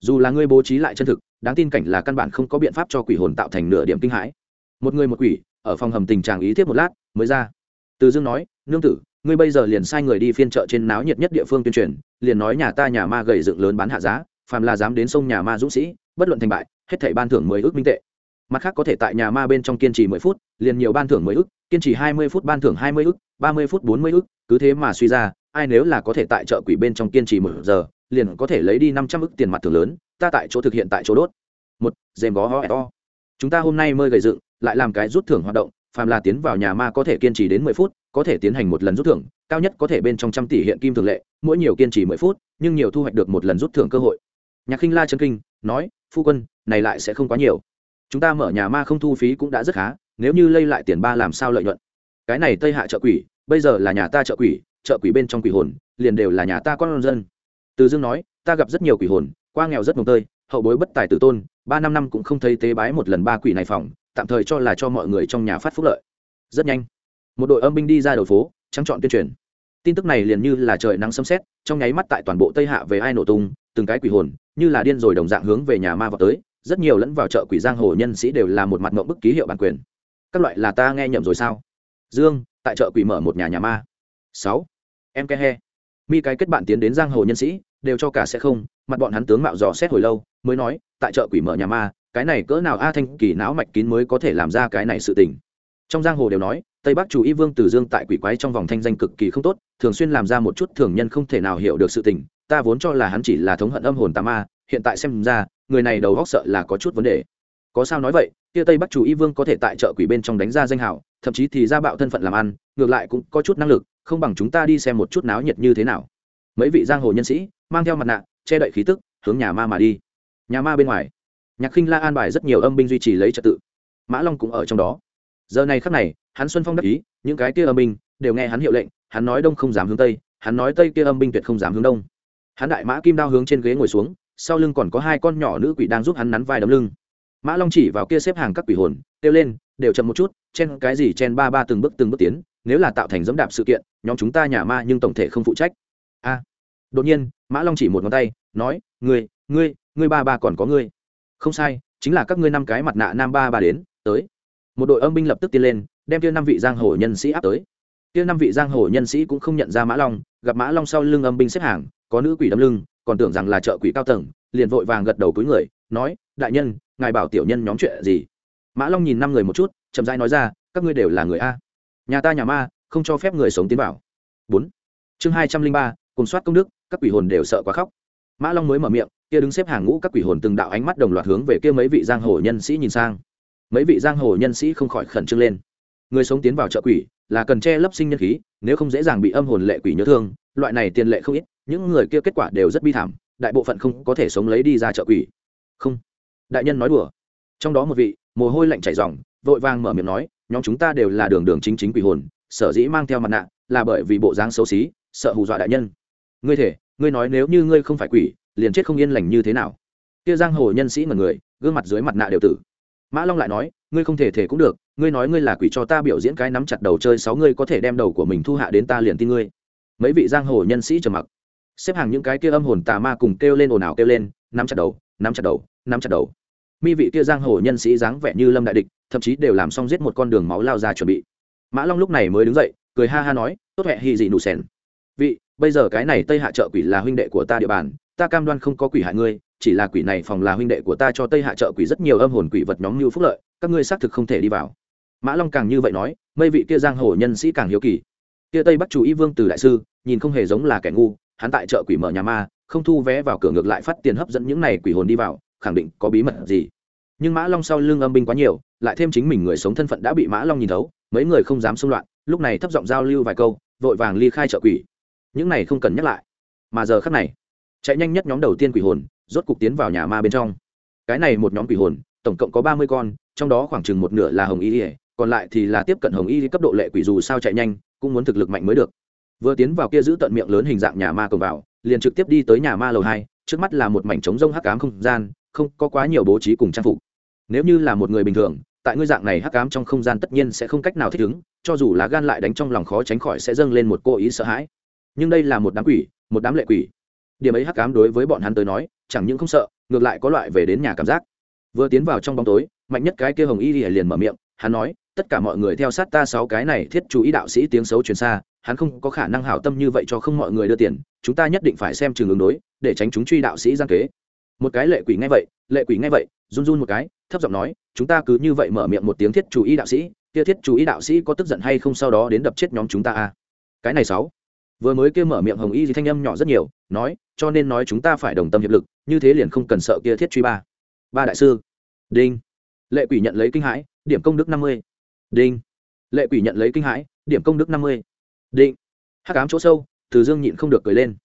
Dù là ngươi bố trí lại chân thực, đáng tin cảnh là căn bản không có biện pháp cho quỷ hồn tạo thành nửa điểm kinh hãi. Một người một quỷ, ở phòng hầm tình trạng ý thiết một lát, mới ra. Từ dương nói, nương tử, ngươi bây giờ liền sai người đi phiên chợ trên náo nhiệt nhất địa phương tuyên truyền, liền nói nhà ta nhà ma gầy dựng lớn bán hạ giá, phàm là dám đến sông nhà ma dũng sĩ, bất luận thành bại, hết thảy ban thưởng mười ước minh tệ mặt khác có thể tại nhà ma bên trong kiên trì mười phút liền nhiều ban thưởng mười ức, kiên trì hai mươi phút ban thưởng hai mươi ức, ba mươi phút bốn mươi ức, cứ thế mà suy ra ai nếu là có thể tại chợ quỷ bên trong kiên trì một giờ liền có thể lấy đi năm trăm ức tiền mặt thưởng lớn ta tại chỗ thực hiện tại chỗ đốt. Một dèm gó ho e to. Chúng ta hôm nay mơi gầy dựng lại làm cái rút thưởng hoạt động phàm là tiến vào nhà ma có thể kiên trì đến mười phút có thể tiến hành một lần rút thưởng cao nhất có thể bên trong trăm tỷ hiện kim thường lệ mỗi nhiều kiên trì mười phút nhưng nhiều thu hoạch được một lần rút thưởng cơ hội. Nhạc khinh la chân kinh nói phu quân này lại sẽ không quá nhiều chúng ta mở nhà ma không thu phí cũng đã rất khá, nếu như lây lại tiền ba làm sao lợi nhuận? Cái này tây hạ trợ quỷ, bây giờ là nhà ta trợ quỷ trợ quỷ bên trong quỷ hồn, liền đều là nhà ta con dân. Từ dương nói, ta gặp rất nhiều quỷ hồn, qua nghèo rất mồng tơi, hậu bối bất tài tử tôn, ba năm năm cũng không thấy tế bái một lần ba quỷ này phòng, tạm thời cho là cho mọi người trong nhà phát phúc lợi. Rất nhanh, một đội âm binh đi ra đầu phố, trắng chọn tuyên truyền. Tin tức này liền như là trời nắng sấm sét, trong nháy mắt tại toàn bộ tây hạ về ai nổ tung, từng cái quỷ hồn, như là điên rồi đồng dạng hướng về nhà ma vào tới rất nhiều lẫn vào chợ quỷ giang hồ nhân sĩ đều là một mặt ngộng bức ký hiệu bản quyền. Các loại là ta nghe nhầm rồi sao? Dương, tại chợ quỷ mở một nhà nhà ma. Sáu, em ke he. Mi cái kết bạn tiến đến giang hồ nhân sĩ, đều cho cả sẽ không, mặt bọn hắn tướng mạo dò xét hồi lâu, mới nói, tại chợ quỷ mở nhà ma, cái này cỡ nào a thanh kỳ não mạch kín mới có thể làm ra cái này sự tình. Trong giang hồ đều nói, tây bắc chủ y vương từ dương tại quỷ quái trong vòng thanh danh cực kỳ không tốt, thường xuyên làm ra một chút thường nhân không thể nào hiểu được sự tình, ta vốn cho là hắn chỉ là thống hận âm hồn tà ma, hiện tại xem ra người này đầu góc sợ là có chút vấn đề. Có sao nói vậy kia tây bắc chủ y vương có thể tại chợ quỷ bên trong đánh ra danh hào, thậm chí thì ra bạo thân phận làm ăn ngược lại cũng có chút năng lực không bằng chúng ta đi xem một chút náo nhiệt như thế nào. Mấy vị giang hồ nhân sĩ mang theo mặt nạ che đậy khí tức hướng nhà ma mà đi. Nhà ma bên ngoài nhạc khinh la an bài rất nhiều âm binh duy trì lấy trật tự. Mã long cũng ở trong đó. Giờ này khắc này hắn xuân phong đắc ý những cái kia âm binh đều nghe hắn hiệu lệnh hắn nói đông không dám hướng tây hắn nói tây kia âm binh tuyệt không dám hướng đông. Hắn đại mã kim đao hướng trên ghế ngồi xuống sau lưng còn có hai con nhỏ nữ quỷ đang giúp hắn nắn vai đấm lưng. Mã long chỉ vào kia xếp hàng các quỷ hồn, kêu lên, đều chậm một chút, chen cái gì chen ba ba từng bước từng bước tiến, nếu là tạo thành dẫm đạp sự kiện, nhóm chúng ta nhà ma nhưng tổng thể không phụ trách. A. Đột nhiên, mã long chỉ một ngón tay, nói, ngươi ngươi ngươi ba ba còn có ngươi. Không sai, chính là các ngươi năm cái mặt nạ nam ba ba đến, tới. Một đội âm binh lập tức tiến lên, đem kia năm vị giang hồ nhân sĩ áp tới. Kia năm vị giang hồ nhân sĩ cũng không nhận ra mã long, gặp mã long sau lưng âm binh xếp hàng, có nữ quỷ đâm lưng còn tưởng rằng là chợ quỷ cao tầng, liền vội vàng gật đầu cúi người, nói, đại nhân, ngài bảo tiểu nhân nhóm chuyện gì? Mã long nhìn năm người một chút, chậm rãi nói ra, các ngươi đều là người a. Nhà ta nhà ma, không cho phép người sống tiến vào. Bốn. Chương hai trăm linh ba, cùng soát công đức, các quỷ hồn đều sợ quá khóc. Mã long mới mở miệng, kia đứng xếp hàng ngũ các quỷ hồn từng đạo ánh mắt đồng loạt hướng về kia mấy vị giang hồ nhân sĩ nhìn sang. Mấy vị giang hồ nhân sĩ không khỏi khẩn trương lên. Người sống tiến vào chợ quỷ là cần che lấp sinh nhân khí, nếu không dễ dàng bị âm hồn lệ quỷ nhớ thương, loại này tiền lệ không ít những người kia kết quả đều rất bi thảm, đại bộ phận không có thể sống lấy đi ra chợ quỷ. Không. Đại nhân nói đùa. Trong đó một vị, mồ hôi lạnh chảy ròng, vội vàng mở miệng nói, nhóm chúng ta đều là đường đường chính chính quỷ hồn, sở dĩ mang theo mặt nạ là bởi vì bộ dáng xấu xí, sợ hù dọa đại nhân. Ngươi thể, ngươi nói nếu như ngươi không phải quỷ, liền chết không yên lành như thế nào? Kia giang hồ nhân sĩ mật người, gương mặt dưới mặt nạ đều tử. Mã long lại nói, ngươi không thể thể cũng được, ngươi nói ngươi là quỷ cho ta biểu diễn cái nắm chặt đầu chơi, sáu ngươi có thể đem đầu của mình thu hạ đến ta liền tin ngươi. Mấy vị giang hồ nhân sĩ trầm mặc xếp hàng những cái kia âm hồn tà ma cùng kêu lên ồn ào kêu lên, nắm chặt đầu, nắm chặt đầu, nắm chặt đầu. Mi vị kia giang hồ nhân sĩ dáng vẻ như lâm đại địch, thậm chí đều làm xong giết một con đường máu lao ra chuẩn bị. Mã long lúc này mới đứng dậy, cười ha ha nói, tốt hẹ hy dị nụ sèn. Vị, bây giờ cái này tây hạ trợ quỷ là huynh đệ của ta địa bàn, ta cam đoan không có quỷ hại ngươi, chỉ là quỷ này phòng là huynh đệ của ta cho tây hạ trợ quỷ rất nhiều âm hồn quỷ vật nhóm như phúc lợi, các ngươi xác thực không thể đi vào. Mã long càng như vậy nói mây vị kia giang hồ nhân sĩ càng hiếu kỳ. Kia tây bắc chủ y vương từ đại sư, nhìn không hề giống là kẻ ngu hắn tại chợ quỷ mở nhà ma, không thu vé vào cửa ngược lại phát tiền hấp dẫn những này quỷ hồn đi vào, khẳng định có bí mật gì. Nhưng mã long sau lưng âm binh quá nhiều, lại thêm chính mình người sống thân phận đã bị mã long nhìn thấu, mấy người không dám xung loạn, lúc này thấp giọng giao lưu vài câu, vội vàng ly khai chợ quỷ. Những này không cần nhắc lại. Mà giờ khắc này, chạy nhanh nhất nhóm đầu tiên quỷ hồn, rốt cục tiến vào nhà ma bên trong. Cái này một nhóm quỷ hồn, tổng cộng có ba mươi con, trong đó khoảng chừng một nửa là hồng y còn lại thì là tiếp cận hồng y cấp độ lệ quỷ dù sao chạy nhanh, cũng muốn thực lực mạnh mới được vừa tiến vào kia giữ tận miệng lớn hình dạng nhà ma cổng vào, liền trực tiếp đi tới nhà ma lầu hai, trước mắt là một mảnh trống rông hắc ám không gian, không có quá nhiều bố trí cùng trang phục. Nếu như là một người bình thường, tại ngươi dạng này hắc ám trong không gian tất nhiên sẽ không cách nào thích ứng, cho dù là gan lại đánh trong lòng khó tránh khỏi sẽ dâng lên một cô ý sợ hãi. Nhưng đây là một đám quỷ, một đám lệ quỷ. Điểm ấy hắc ám đối với bọn hắn tới nói, chẳng những không sợ, ngược lại có loại về đến nhà cảm giác. Vừa tiến vào trong bóng tối, mạnh nhất cái kia hồng y liền mở miệng, hắn nói tất cả mọi người theo sát ta sáu cái này thiết chú ý đạo sĩ tiếng xấu truyền xa, hắn không có khả năng hảo tâm như vậy cho không mọi người đưa tiền, chúng ta nhất định phải xem trường ứng đối, để tránh chúng truy đạo sĩ gian kế. Một cái lệ quỷ ngay vậy, lệ quỷ ngay vậy, run run một cái, thấp giọng nói, chúng ta cứ như vậy mở miệng một tiếng thiết chú ý đạo sĩ, kia thiết chú ý đạo sĩ có tức giận hay không sau đó đến đập chết nhóm chúng ta à? Cái này sáu. Vừa mới kia mở miệng hồng y thì thanh âm nhỏ rất nhiều, nói, cho nên nói chúng ta phải đồng tâm hiệp lực, như thế liền không cần sợ kia thiết truy ba. Ba đại sư. Đinh. Lệ quỷ nhận lấy kinh hãi, điểm công đức năm mươi đinh. Lệ quỷ nhận lấy kinh hãi, điểm công đức năm mươi. Định hát cám chỗ sâu, từ dương nhịn không được cười lên.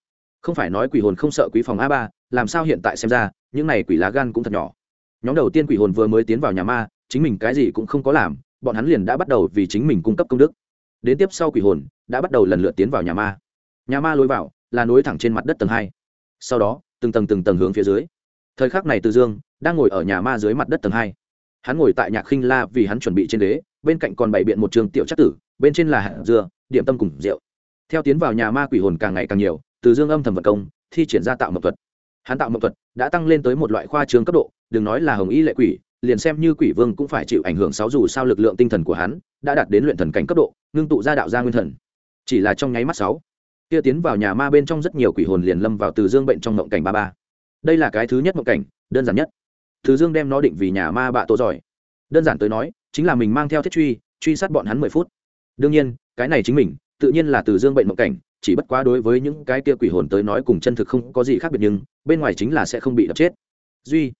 Không phải nói quỷ hồn không sợ quý phòng a ba, làm sao hiện tại xem ra, những này quỷ lá gan cũng thật nhỏ. Nhóm đầu tiên quỷ hồn vừa mới tiến vào nhà ma, chính mình cái gì cũng không có làm, bọn hắn liền đã bắt đầu vì chính mình cung cấp công đức. Đến tiếp sau quỷ hồn, đã bắt đầu lần lượt tiến vào nhà ma. Nhà ma lối vào, là nối thẳng trên mặt đất tầng hai. Sau đó, từng tầng từng tầng hướng phía dưới. Thời khắc này từ dương đang ngồi ở nhà ma dưới mặt đất tầng hai. Hắn ngồi tại nhạc khinh la vì hắn chuẩn bị trên đế bên cạnh còn bày biện một trường tiểu chắc tử bên trên là hạt dừa, điểm tâm cùng rượu. Theo tiến vào nhà ma quỷ hồn càng ngày càng nhiều từ dương âm thầm vật công thi triển ra tạo mậu thuật. Hắn tạo mậu thuật đã tăng lên tới một loại khoa trường cấp độ đừng nói là hồng y lệ quỷ liền xem như quỷ vương cũng phải chịu ảnh hưởng sáu dù sao lực lượng tinh thần của hắn đã đạt đến luyện thần cảnh cấp độ ngưng tụ ra đạo gia nguyên thần. Chỉ là trong nháy mắt sáu kia tiến vào nhà ma bên trong rất nhiều quỷ hồn liền lâm vào từ dương bệnh trong mộng cảnh ba ba. Đây là cái thứ nhất mộng cảnh đơn giản nhất. Từ dương đem nó định vì nhà ma bạ tổ giỏi đơn giản tới nói, chính là mình mang theo thiết truy truy sát bọn hắn mười phút. Đương nhiên, cái này chính mình, tự nhiên là từ dương bệnh mộng cảnh, chỉ bất quá đối với những cái kia quỷ hồn tới nói cùng chân thực không có gì khác biệt nhưng, bên ngoài chính là sẽ không bị đập chết. Duy,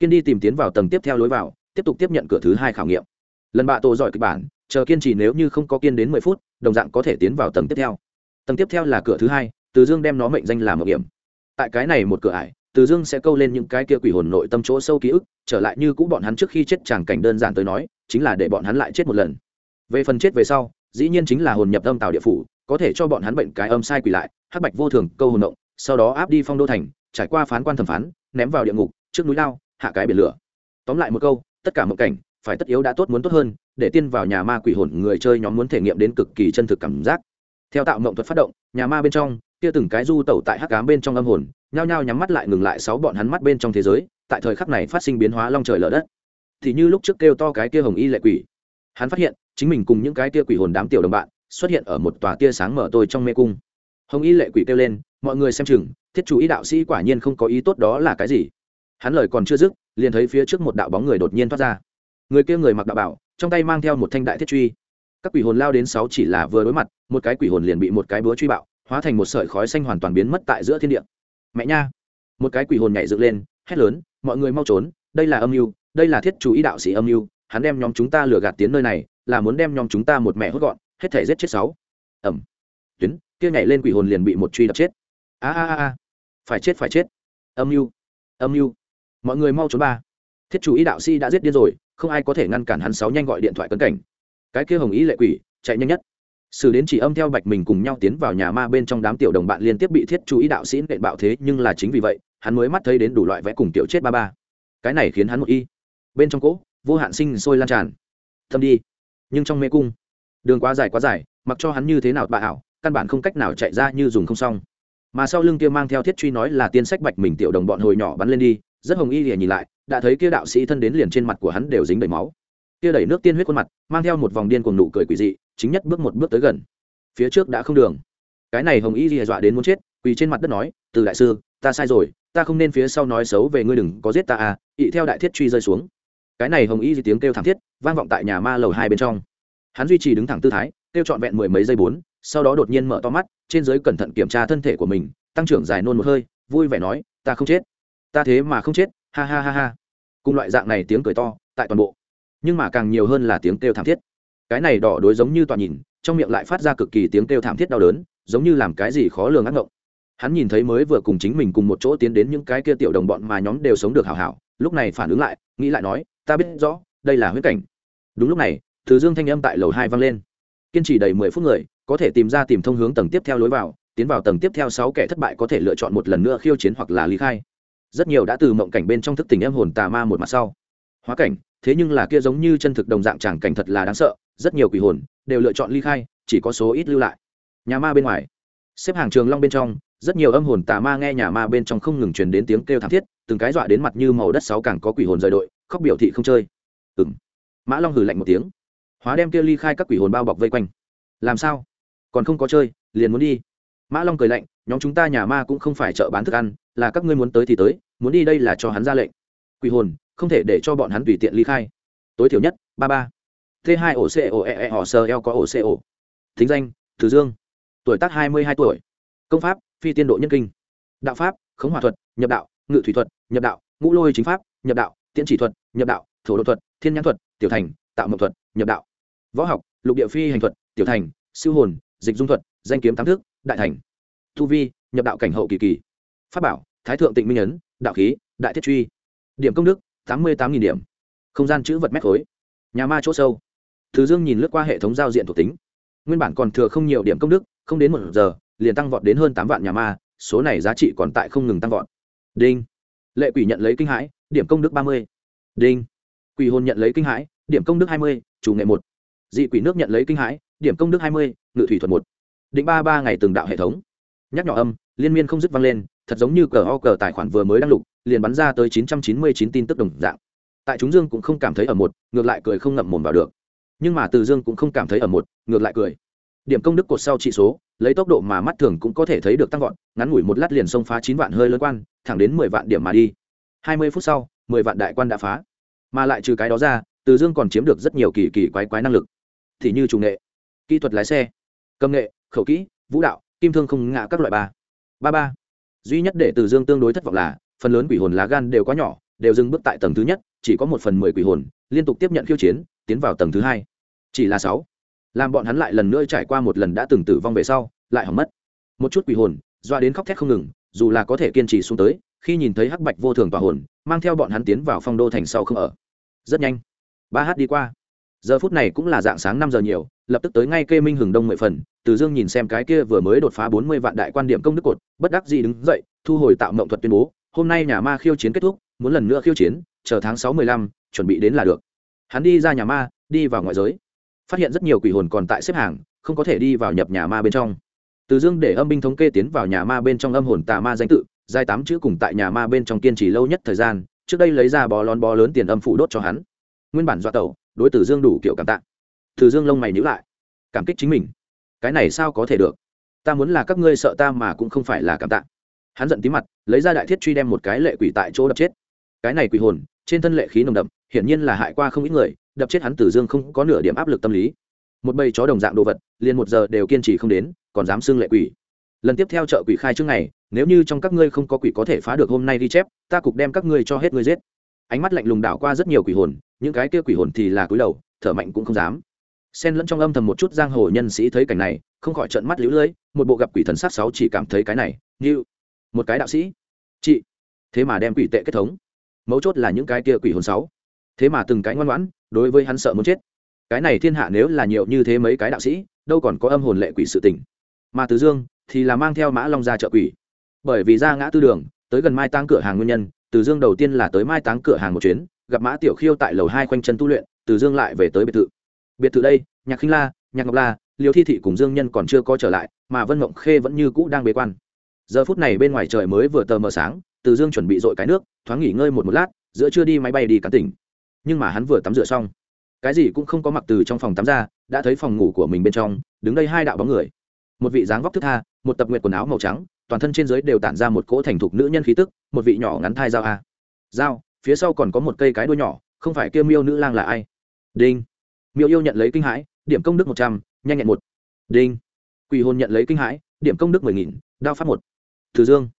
kiên đi tìm tiến vào tầng tiếp theo lối vào, tiếp tục tiếp nhận cửa thứ hai khảo nghiệm. Lần bạ tổ giỏi kịch bản, chờ kiên trì nếu như không có kiên đến mười phút, đồng dạng có thể tiến vào tầng tiếp theo. Tầng tiếp theo là cửa thứ hai, từ dương đem nó mệnh danh là mộng hiểm. Tại cái này một cửa ải từ dương sẽ câu lên những cái kia quỷ hồn nội tâm chỗ sâu ký ức, trở lại như cũ bọn hắn trước khi chết tràng cảnh đơn giản tới nói, chính là để bọn hắn lại chết một lần. Về phần chết về sau, dĩ nhiên chính là hồn nhập âm tào địa phủ, có thể cho bọn hắn bệnh cái âm sai quỷ lại, hắc bạch vô thường, câu hồn động, sau đó áp đi phong đô thành, trải qua phán quan thẩm phán, ném vào địa ngục, trước núi lao, hạ cái biển lửa. Tóm lại một câu, tất cả một cảnh, phải tất yếu đã tốt muốn tốt hơn, để tiên vào nhà ma quỷ hồn người chơi nhóm muốn thể nghiệm đến cực kỳ chân thực cảm giác. Theo tạo mộng thuật phát động, nhà ma bên trong, kia từng cái du tẩu tại hắc cám bên trong âm hồn nhao nhao nhắm mắt lại ngừng lại sáu bọn hắn mắt bên trong thế giới, tại thời khắc này phát sinh biến hóa long trời lở đất. Thì như lúc trước kêu to cái kia hồng y lệ quỷ. Hắn phát hiện, chính mình cùng những cái tia quỷ hồn đám tiểu đồng bạn, xuất hiện ở một tòa tia sáng mở tôi trong mê cung. Hồng y lệ quỷ kêu lên, mọi người xem chừng, thiết chủ ý đạo sĩ quả nhiên không có ý tốt đó là cái gì. Hắn lời còn chưa dứt, liền thấy phía trước một đạo bóng người đột nhiên thoát ra. Người kia người mặc đạo bảo, trong tay mang theo một thanh đại thiết truy. Các quỷ hồn lao đến sáu chỉ là vừa đối mặt, một cái quỷ hồn liền bị một cái búa truy bạo, hóa thành một sợi khói xanh hoàn toàn biến mất tại giữa thiên địa mẹ nha. Một cái quỷ hồn nhảy dựng lên, hét lớn, mọi người mau trốn, đây là âm mưu, đây là thiết chủ ý đạo sĩ âm mưu, hắn đem nhóm chúng ta lừa gạt tiến nơi này, là muốn đem nhóm chúng ta một mẹ hốt gọn, hết thể giết chết sáu. Ẩm tuyến, kia nhảy lên quỷ hồn liền bị một truy đập chết. A a a. Phải chết phải chết. Âm mưu âm mưu. Mọi người mau trốn ba. Thiết chủ ý đạo sĩ đã giết điên rồi, không ai có thể ngăn cản hắn sáu nhanh gọi điện thoại cấn cảnh. Cái kia hồng ý lệ quỷ, chạy nhanh nhất xử đến chỉ âm theo bạch mình cùng nhau tiến vào nhà ma bên trong đám tiểu đồng bạn liên tiếp bị thiết chú ý đạo sĩ nện bạo thế, nhưng là chính vì vậy, hắn mới mắt thấy đến đủ loại vẽ cùng tiểu chết ba ba. Cái này khiến hắn một y. Bên trong cỗ, vô hạn sinh sôi lan tràn. Thâm đi. Nhưng trong mê cung, đường quá dài quá dài, mặc cho hắn như thế nào bà ảo, căn bản không cách nào chạy ra như dùng không xong. Mà sau lưng kia mang theo thiết truy nói là tiên sách bạch mình tiểu đồng bọn hồi nhỏ bắn lên đi, rất hồng y lìa nhìn lại, đã thấy kia đạo sĩ thân đến liền trên mặt của hắn đều dính đầy máu kia đẩy nước tiên huyết khuôn mặt, mang theo một vòng điên cuồng nụ cười quỷ dị, chính nhất bước một bước tới gần. Phía trước đã không đường. Cái này hồng y lìa dọa đến muốn chết, quỳ trên mặt đất nói, từ đại sư, ta sai rồi, ta không nên phía sau nói xấu về ngươi đừng có giết ta à ị theo đại thiết truy rơi xuống. Cái này hồng y dì tiếng kêu thảm thiết, vang vọng tại nhà ma lầu hai bên trong. Hắn duy trì đứng thẳng tư thái, kêu trọn vẹn mười mấy giây bốn, sau đó đột nhiên mở to mắt, trên giới cẩn thận kiểm tra thân thể của mình, tăng trưởng dài nôn một hơi, vui vẻ nói, ta không chết. Ta thế mà không chết, ha ha ha ha. Cùng loại dạng này tiếng cười to, tại toàn bộ nhưng mà càng nhiều hơn là tiếng kêu thảm thiết. Cái này đỏ đối giống như toàn nhìn, trong miệng lại phát ra cực kỳ tiếng kêu thảm thiết đau đớn, giống như làm cái gì khó lường ác ngộng. Hắn nhìn thấy mới vừa cùng chính mình cùng một chỗ tiến đến những cái kia tiểu đồng bọn mà nhóm đều sống được hảo hảo, lúc này phản ứng lại, nghĩ lại nói, ta biết rõ, đây là huyết cảnh. Đúng lúc này thứ dương thanh âm tại lầu hai vang lên. Kiên trì đầy mười phút người, có thể tìm ra tìm thông hướng tầng tiếp theo lối vào, tiến vào tầng tiếp theo sáu kẻ thất bại có thể lựa chọn một lần nữa khiêu chiến hoặc là lý khai. Rất nhiều đã từ mộng cảnh bên trong thức tỉnh em hồn tà ma một mặt sau. Hóa cảnh thế nhưng là kia giống như chân thực đồng dạng chẳng cảnh thật là đáng sợ, rất nhiều quỷ hồn đều lựa chọn ly khai, chỉ có số ít lưu lại. Nhà ma bên ngoài, xếp hàng trường long bên trong, rất nhiều âm hồn tà ma nghe nhà ma bên trong không ngừng truyền đến tiếng kêu thảm thiết, từng cái dọa đến mặt như màu đất sáu càng có quỷ hồn rời đội, khóc biểu thị không chơi. Ừng mã long hử lạnh một tiếng. Hóa đem kia ly khai các quỷ hồn bao bọc vây quanh. Làm sao? Còn không có chơi, liền muốn đi. Mã long cười lạnh, nhóm chúng ta nhà ma cũng không phải chợ bán thức ăn, là các ngươi muốn tới thì tới, muốn đi đây là cho hắn ra lệnh. Quỷ hồn không thể để cho bọn hắn tùy tiện ly khai. Tối thiểu nhất, ba ba. T hai ổ c e e họ sơ eo có ổ c thính danh thứ dương. Tuổi tác hai mươi hai tuổi. Công pháp, phi tiên độ nhân kinh. Đạo pháp, khống hòa thuật, nhập đạo, ngự thủy thuật, nhập đạo, ngũ lôi chính pháp, nhập đạo, tiễn chỉ thuật, nhập đạo, thổ độ thuật, thiên nhãn thuật, tiểu thành, tạo mộng thuật, nhập đạo. Võ học, lục địa phi hành thuật, tiểu thành, siêu hồn, dịch dung thuật, danh kiếm tám thước đại thành. Thu vi, nhập đạo cảnh hậu kỳ kỳ. Pháp bảo, thái thượng tịnh minh ấn, đạo khí, đại thiết truy. Điểm công đức tám mươi tám nghìn điểm. Không gian chữ vật mét khối. Nhà ma chỗ sâu. Thứ dương nhìn lướt qua hệ thống giao diện thuộc tính. Nguyên bản còn thừa không nhiều điểm công đức, không đến một giờ, liền tăng vọt đến hơn tám vạn nhà ma, số này giá trị còn tại không ngừng tăng vọt. Đinh. Lệ quỷ nhận lấy kinh hãi, điểm công đức ba mươi. Đinh. Quỷ hồn nhận lấy kinh hãi, điểm công đức hai mươi, chủ nghệ một. Dị quỷ nước nhận lấy kinh hãi, điểm công đức hai mươi, ngự thủy thuật một. Định ba ba ngày từng đạo hệ thống. Nhắc nhỏ âm, liên miên không dứt vang lên thật giống như cờ o cờ tài khoản vừa mới đăng lục, liền bắn ra tới chín trăm chín mươi chín tin tức đồng dạng. Tại chúng dương cũng không cảm thấy ở một, ngược lại cười không ngậm mồm vào được. Nhưng mà từ dương cũng không cảm thấy ở một, ngược lại cười. Điểm công đức cột sau trị số, lấy tốc độ mà mắt thường cũng có thể thấy được tăng vọt, ngắn ngủi một lát liền xông phá chín vạn hơi lớn quan, thẳng đến mười vạn điểm mà đi. Hai mươi phút sau, mười vạn đại quan đã phá. Mà lại trừ cái đó ra, từ dương còn chiếm được rất nhiều kỳ kỳ quái quái năng lực. Thì như chủ nghệ, kỹ thuật lái xe, công nghệ, khẩu kỹ, vũ đạo, kim thương không ngã các loại ba. Ba ba duy nhất để từ dương tương đối thất vọng là, phần lớn quỷ hồn lá gan đều quá nhỏ, đều dừng bước tại tầng thứ nhất, chỉ có một phần mười quỷ hồn, liên tục tiếp nhận khiêu chiến, tiến vào tầng thứ hai. Chỉ là sáu. Làm bọn hắn lại lần nữa trải qua một lần đã từng tử vong về sau, lại hỏng mất. Một chút quỷ hồn doa đến khóc thét không ngừng, dù là có thể kiên trì xuống tới, khi nhìn thấy hắc bạch vô thường tòa hồn, mang theo bọn hắn tiến vào phong đô thành sau không ở. Rất nhanh. Ba h đi qua. Giờ phút này cũng là dạng sáng năm giờ nhiều, lập tức tới ngay kê minh hừng đông mười phần từ dương nhìn xem cái kia vừa mới đột phá bốn mươi vạn đại quan điểm công đức cột, bất đắc dĩ đứng dậy, thu hồi tạo mộng thuật tuyên bố, hôm nay nhà ma khiêu chiến kết thúc, muốn lần nữa khiêu chiến, chờ tháng sáu mười lăm, chuẩn bị đến là được. Hắn đi ra nhà ma, đi vào ngoại giới. Phát hiện rất nhiều quỷ hồn còn tại xếp hàng, không có thể đi vào nhập nhà ma bên trong. Từ dương để âm binh thống kê tiến vào nhà ma bên trong âm hồn tà ma danh tự dài tám chữ cùng tại nhà ma bên trong kiên trì lâu nhất thời gian, trước đây lấy ra bó lón bó lớn tiền âm phủ đốt cho hắn. Nguyên bản dọa tẩu, đối tử dương đủ kiểu cảm tạ. Từ dương lông mày nhữ lại, cảm kích chính mình cái này sao có thể được? Ta muốn là các ngươi sợ ta mà cũng không phải là cảm tạ. Hắn giận tí mặt, lấy ra đại thiết truy đem một cái lệ quỷ tại chỗ đập chết. Cái này quỷ hồn, trên thân lệ khí nồng đậm, hiển nhiên là hại qua không ít người, đập chết hắn tử dương không có nửa điểm áp lực tâm lý. Một bầy chó đồng dạng đồ vật, liền một giờ đều kiên trì không đến, còn dám xưng lệ quỷ. Lần tiếp theo chợ quỷ khai trước ngày, nếu như trong các ngươi không có quỷ có thể phá được hôm nay đi chép, ta cục đem các ngươi cho hết ngươi giết. Ánh mắt lạnh lùng đảo qua rất nhiều quỷ hồn, những cái kia quỷ hồn thì là cúi đầu, thở mạnh cũng không dám xen lẫn trong âm thầm một chút giang hồ nhân sĩ thấy cảnh này, không khỏi trợn mắt lũ lưỡi một bộ gặp quỷ thần sát sáu chỉ cảm thấy cái này, như một cái đạo sĩ. Chị, thế mà đem quỷ tệ kết thống. Mấu chốt là những cái kia quỷ hồn sáu. Thế mà từng cái ngoan ngoãn, đối với hắn sợ muốn chết. Cái này thiên hạ nếu là nhiều như thế mấy cái đạo sĩ, đâu còn có âm hồn lệ quỷ sự tình. Mà tứ dương thì là mang theo mã long ra chợ quỷ. Bởi vì ra ngã tư đường, tới gần mai táng cửa hàng nguyên nhân, từ dương đầu tiên là tới mai táng cửa hàng một chuyến, gặp mã tiểu khiêu tại lầu hai quanh chân tu luyện, từ dương lại về tới biệt thự biệt thự đây, nhạc khinh la, nhạc ngọc la, liêu thi thị cùng dương nhân còn chưa có trở lại, mà vân mộng khê vẫn như cũ đang bế quan. Giờ phút này bên ngoài trời mới vừa tờ mờ sáng, từ dương chuẩn bị dội cái nước, thoáng nghỉ ngơi một một lát, giữa chưa đi máy bay đi cắn tỉnh. Nhưng mà hắn vừa tắm rửa xong, cái gì cũng không có mặc từ trong phòng tắm ra, đã thấy phòng ngủ của mình bên trong, đứng đây hai đạo bóng người. Một vị dáng vóc thức tha, một tập nguyệt quần áo màu trắng, toàn thân trên dưới đều tản ra một cỗ thành thục nữ nhân khí tức, một vị nhỏ ngắn thai dao a. Dao phía sau còn có một cây cái đuôi nhỏ, không phải kia miêu nữ lang là ai? Đinh miêu yêu nhận lấy kinh hãi, điểm công đức một trăm, nhanh nhẹn một. Đinh. Quỳ hôn nhận lấy kinh hãi, điểm công đức mười nghìn, đao pháp một. Từ dương.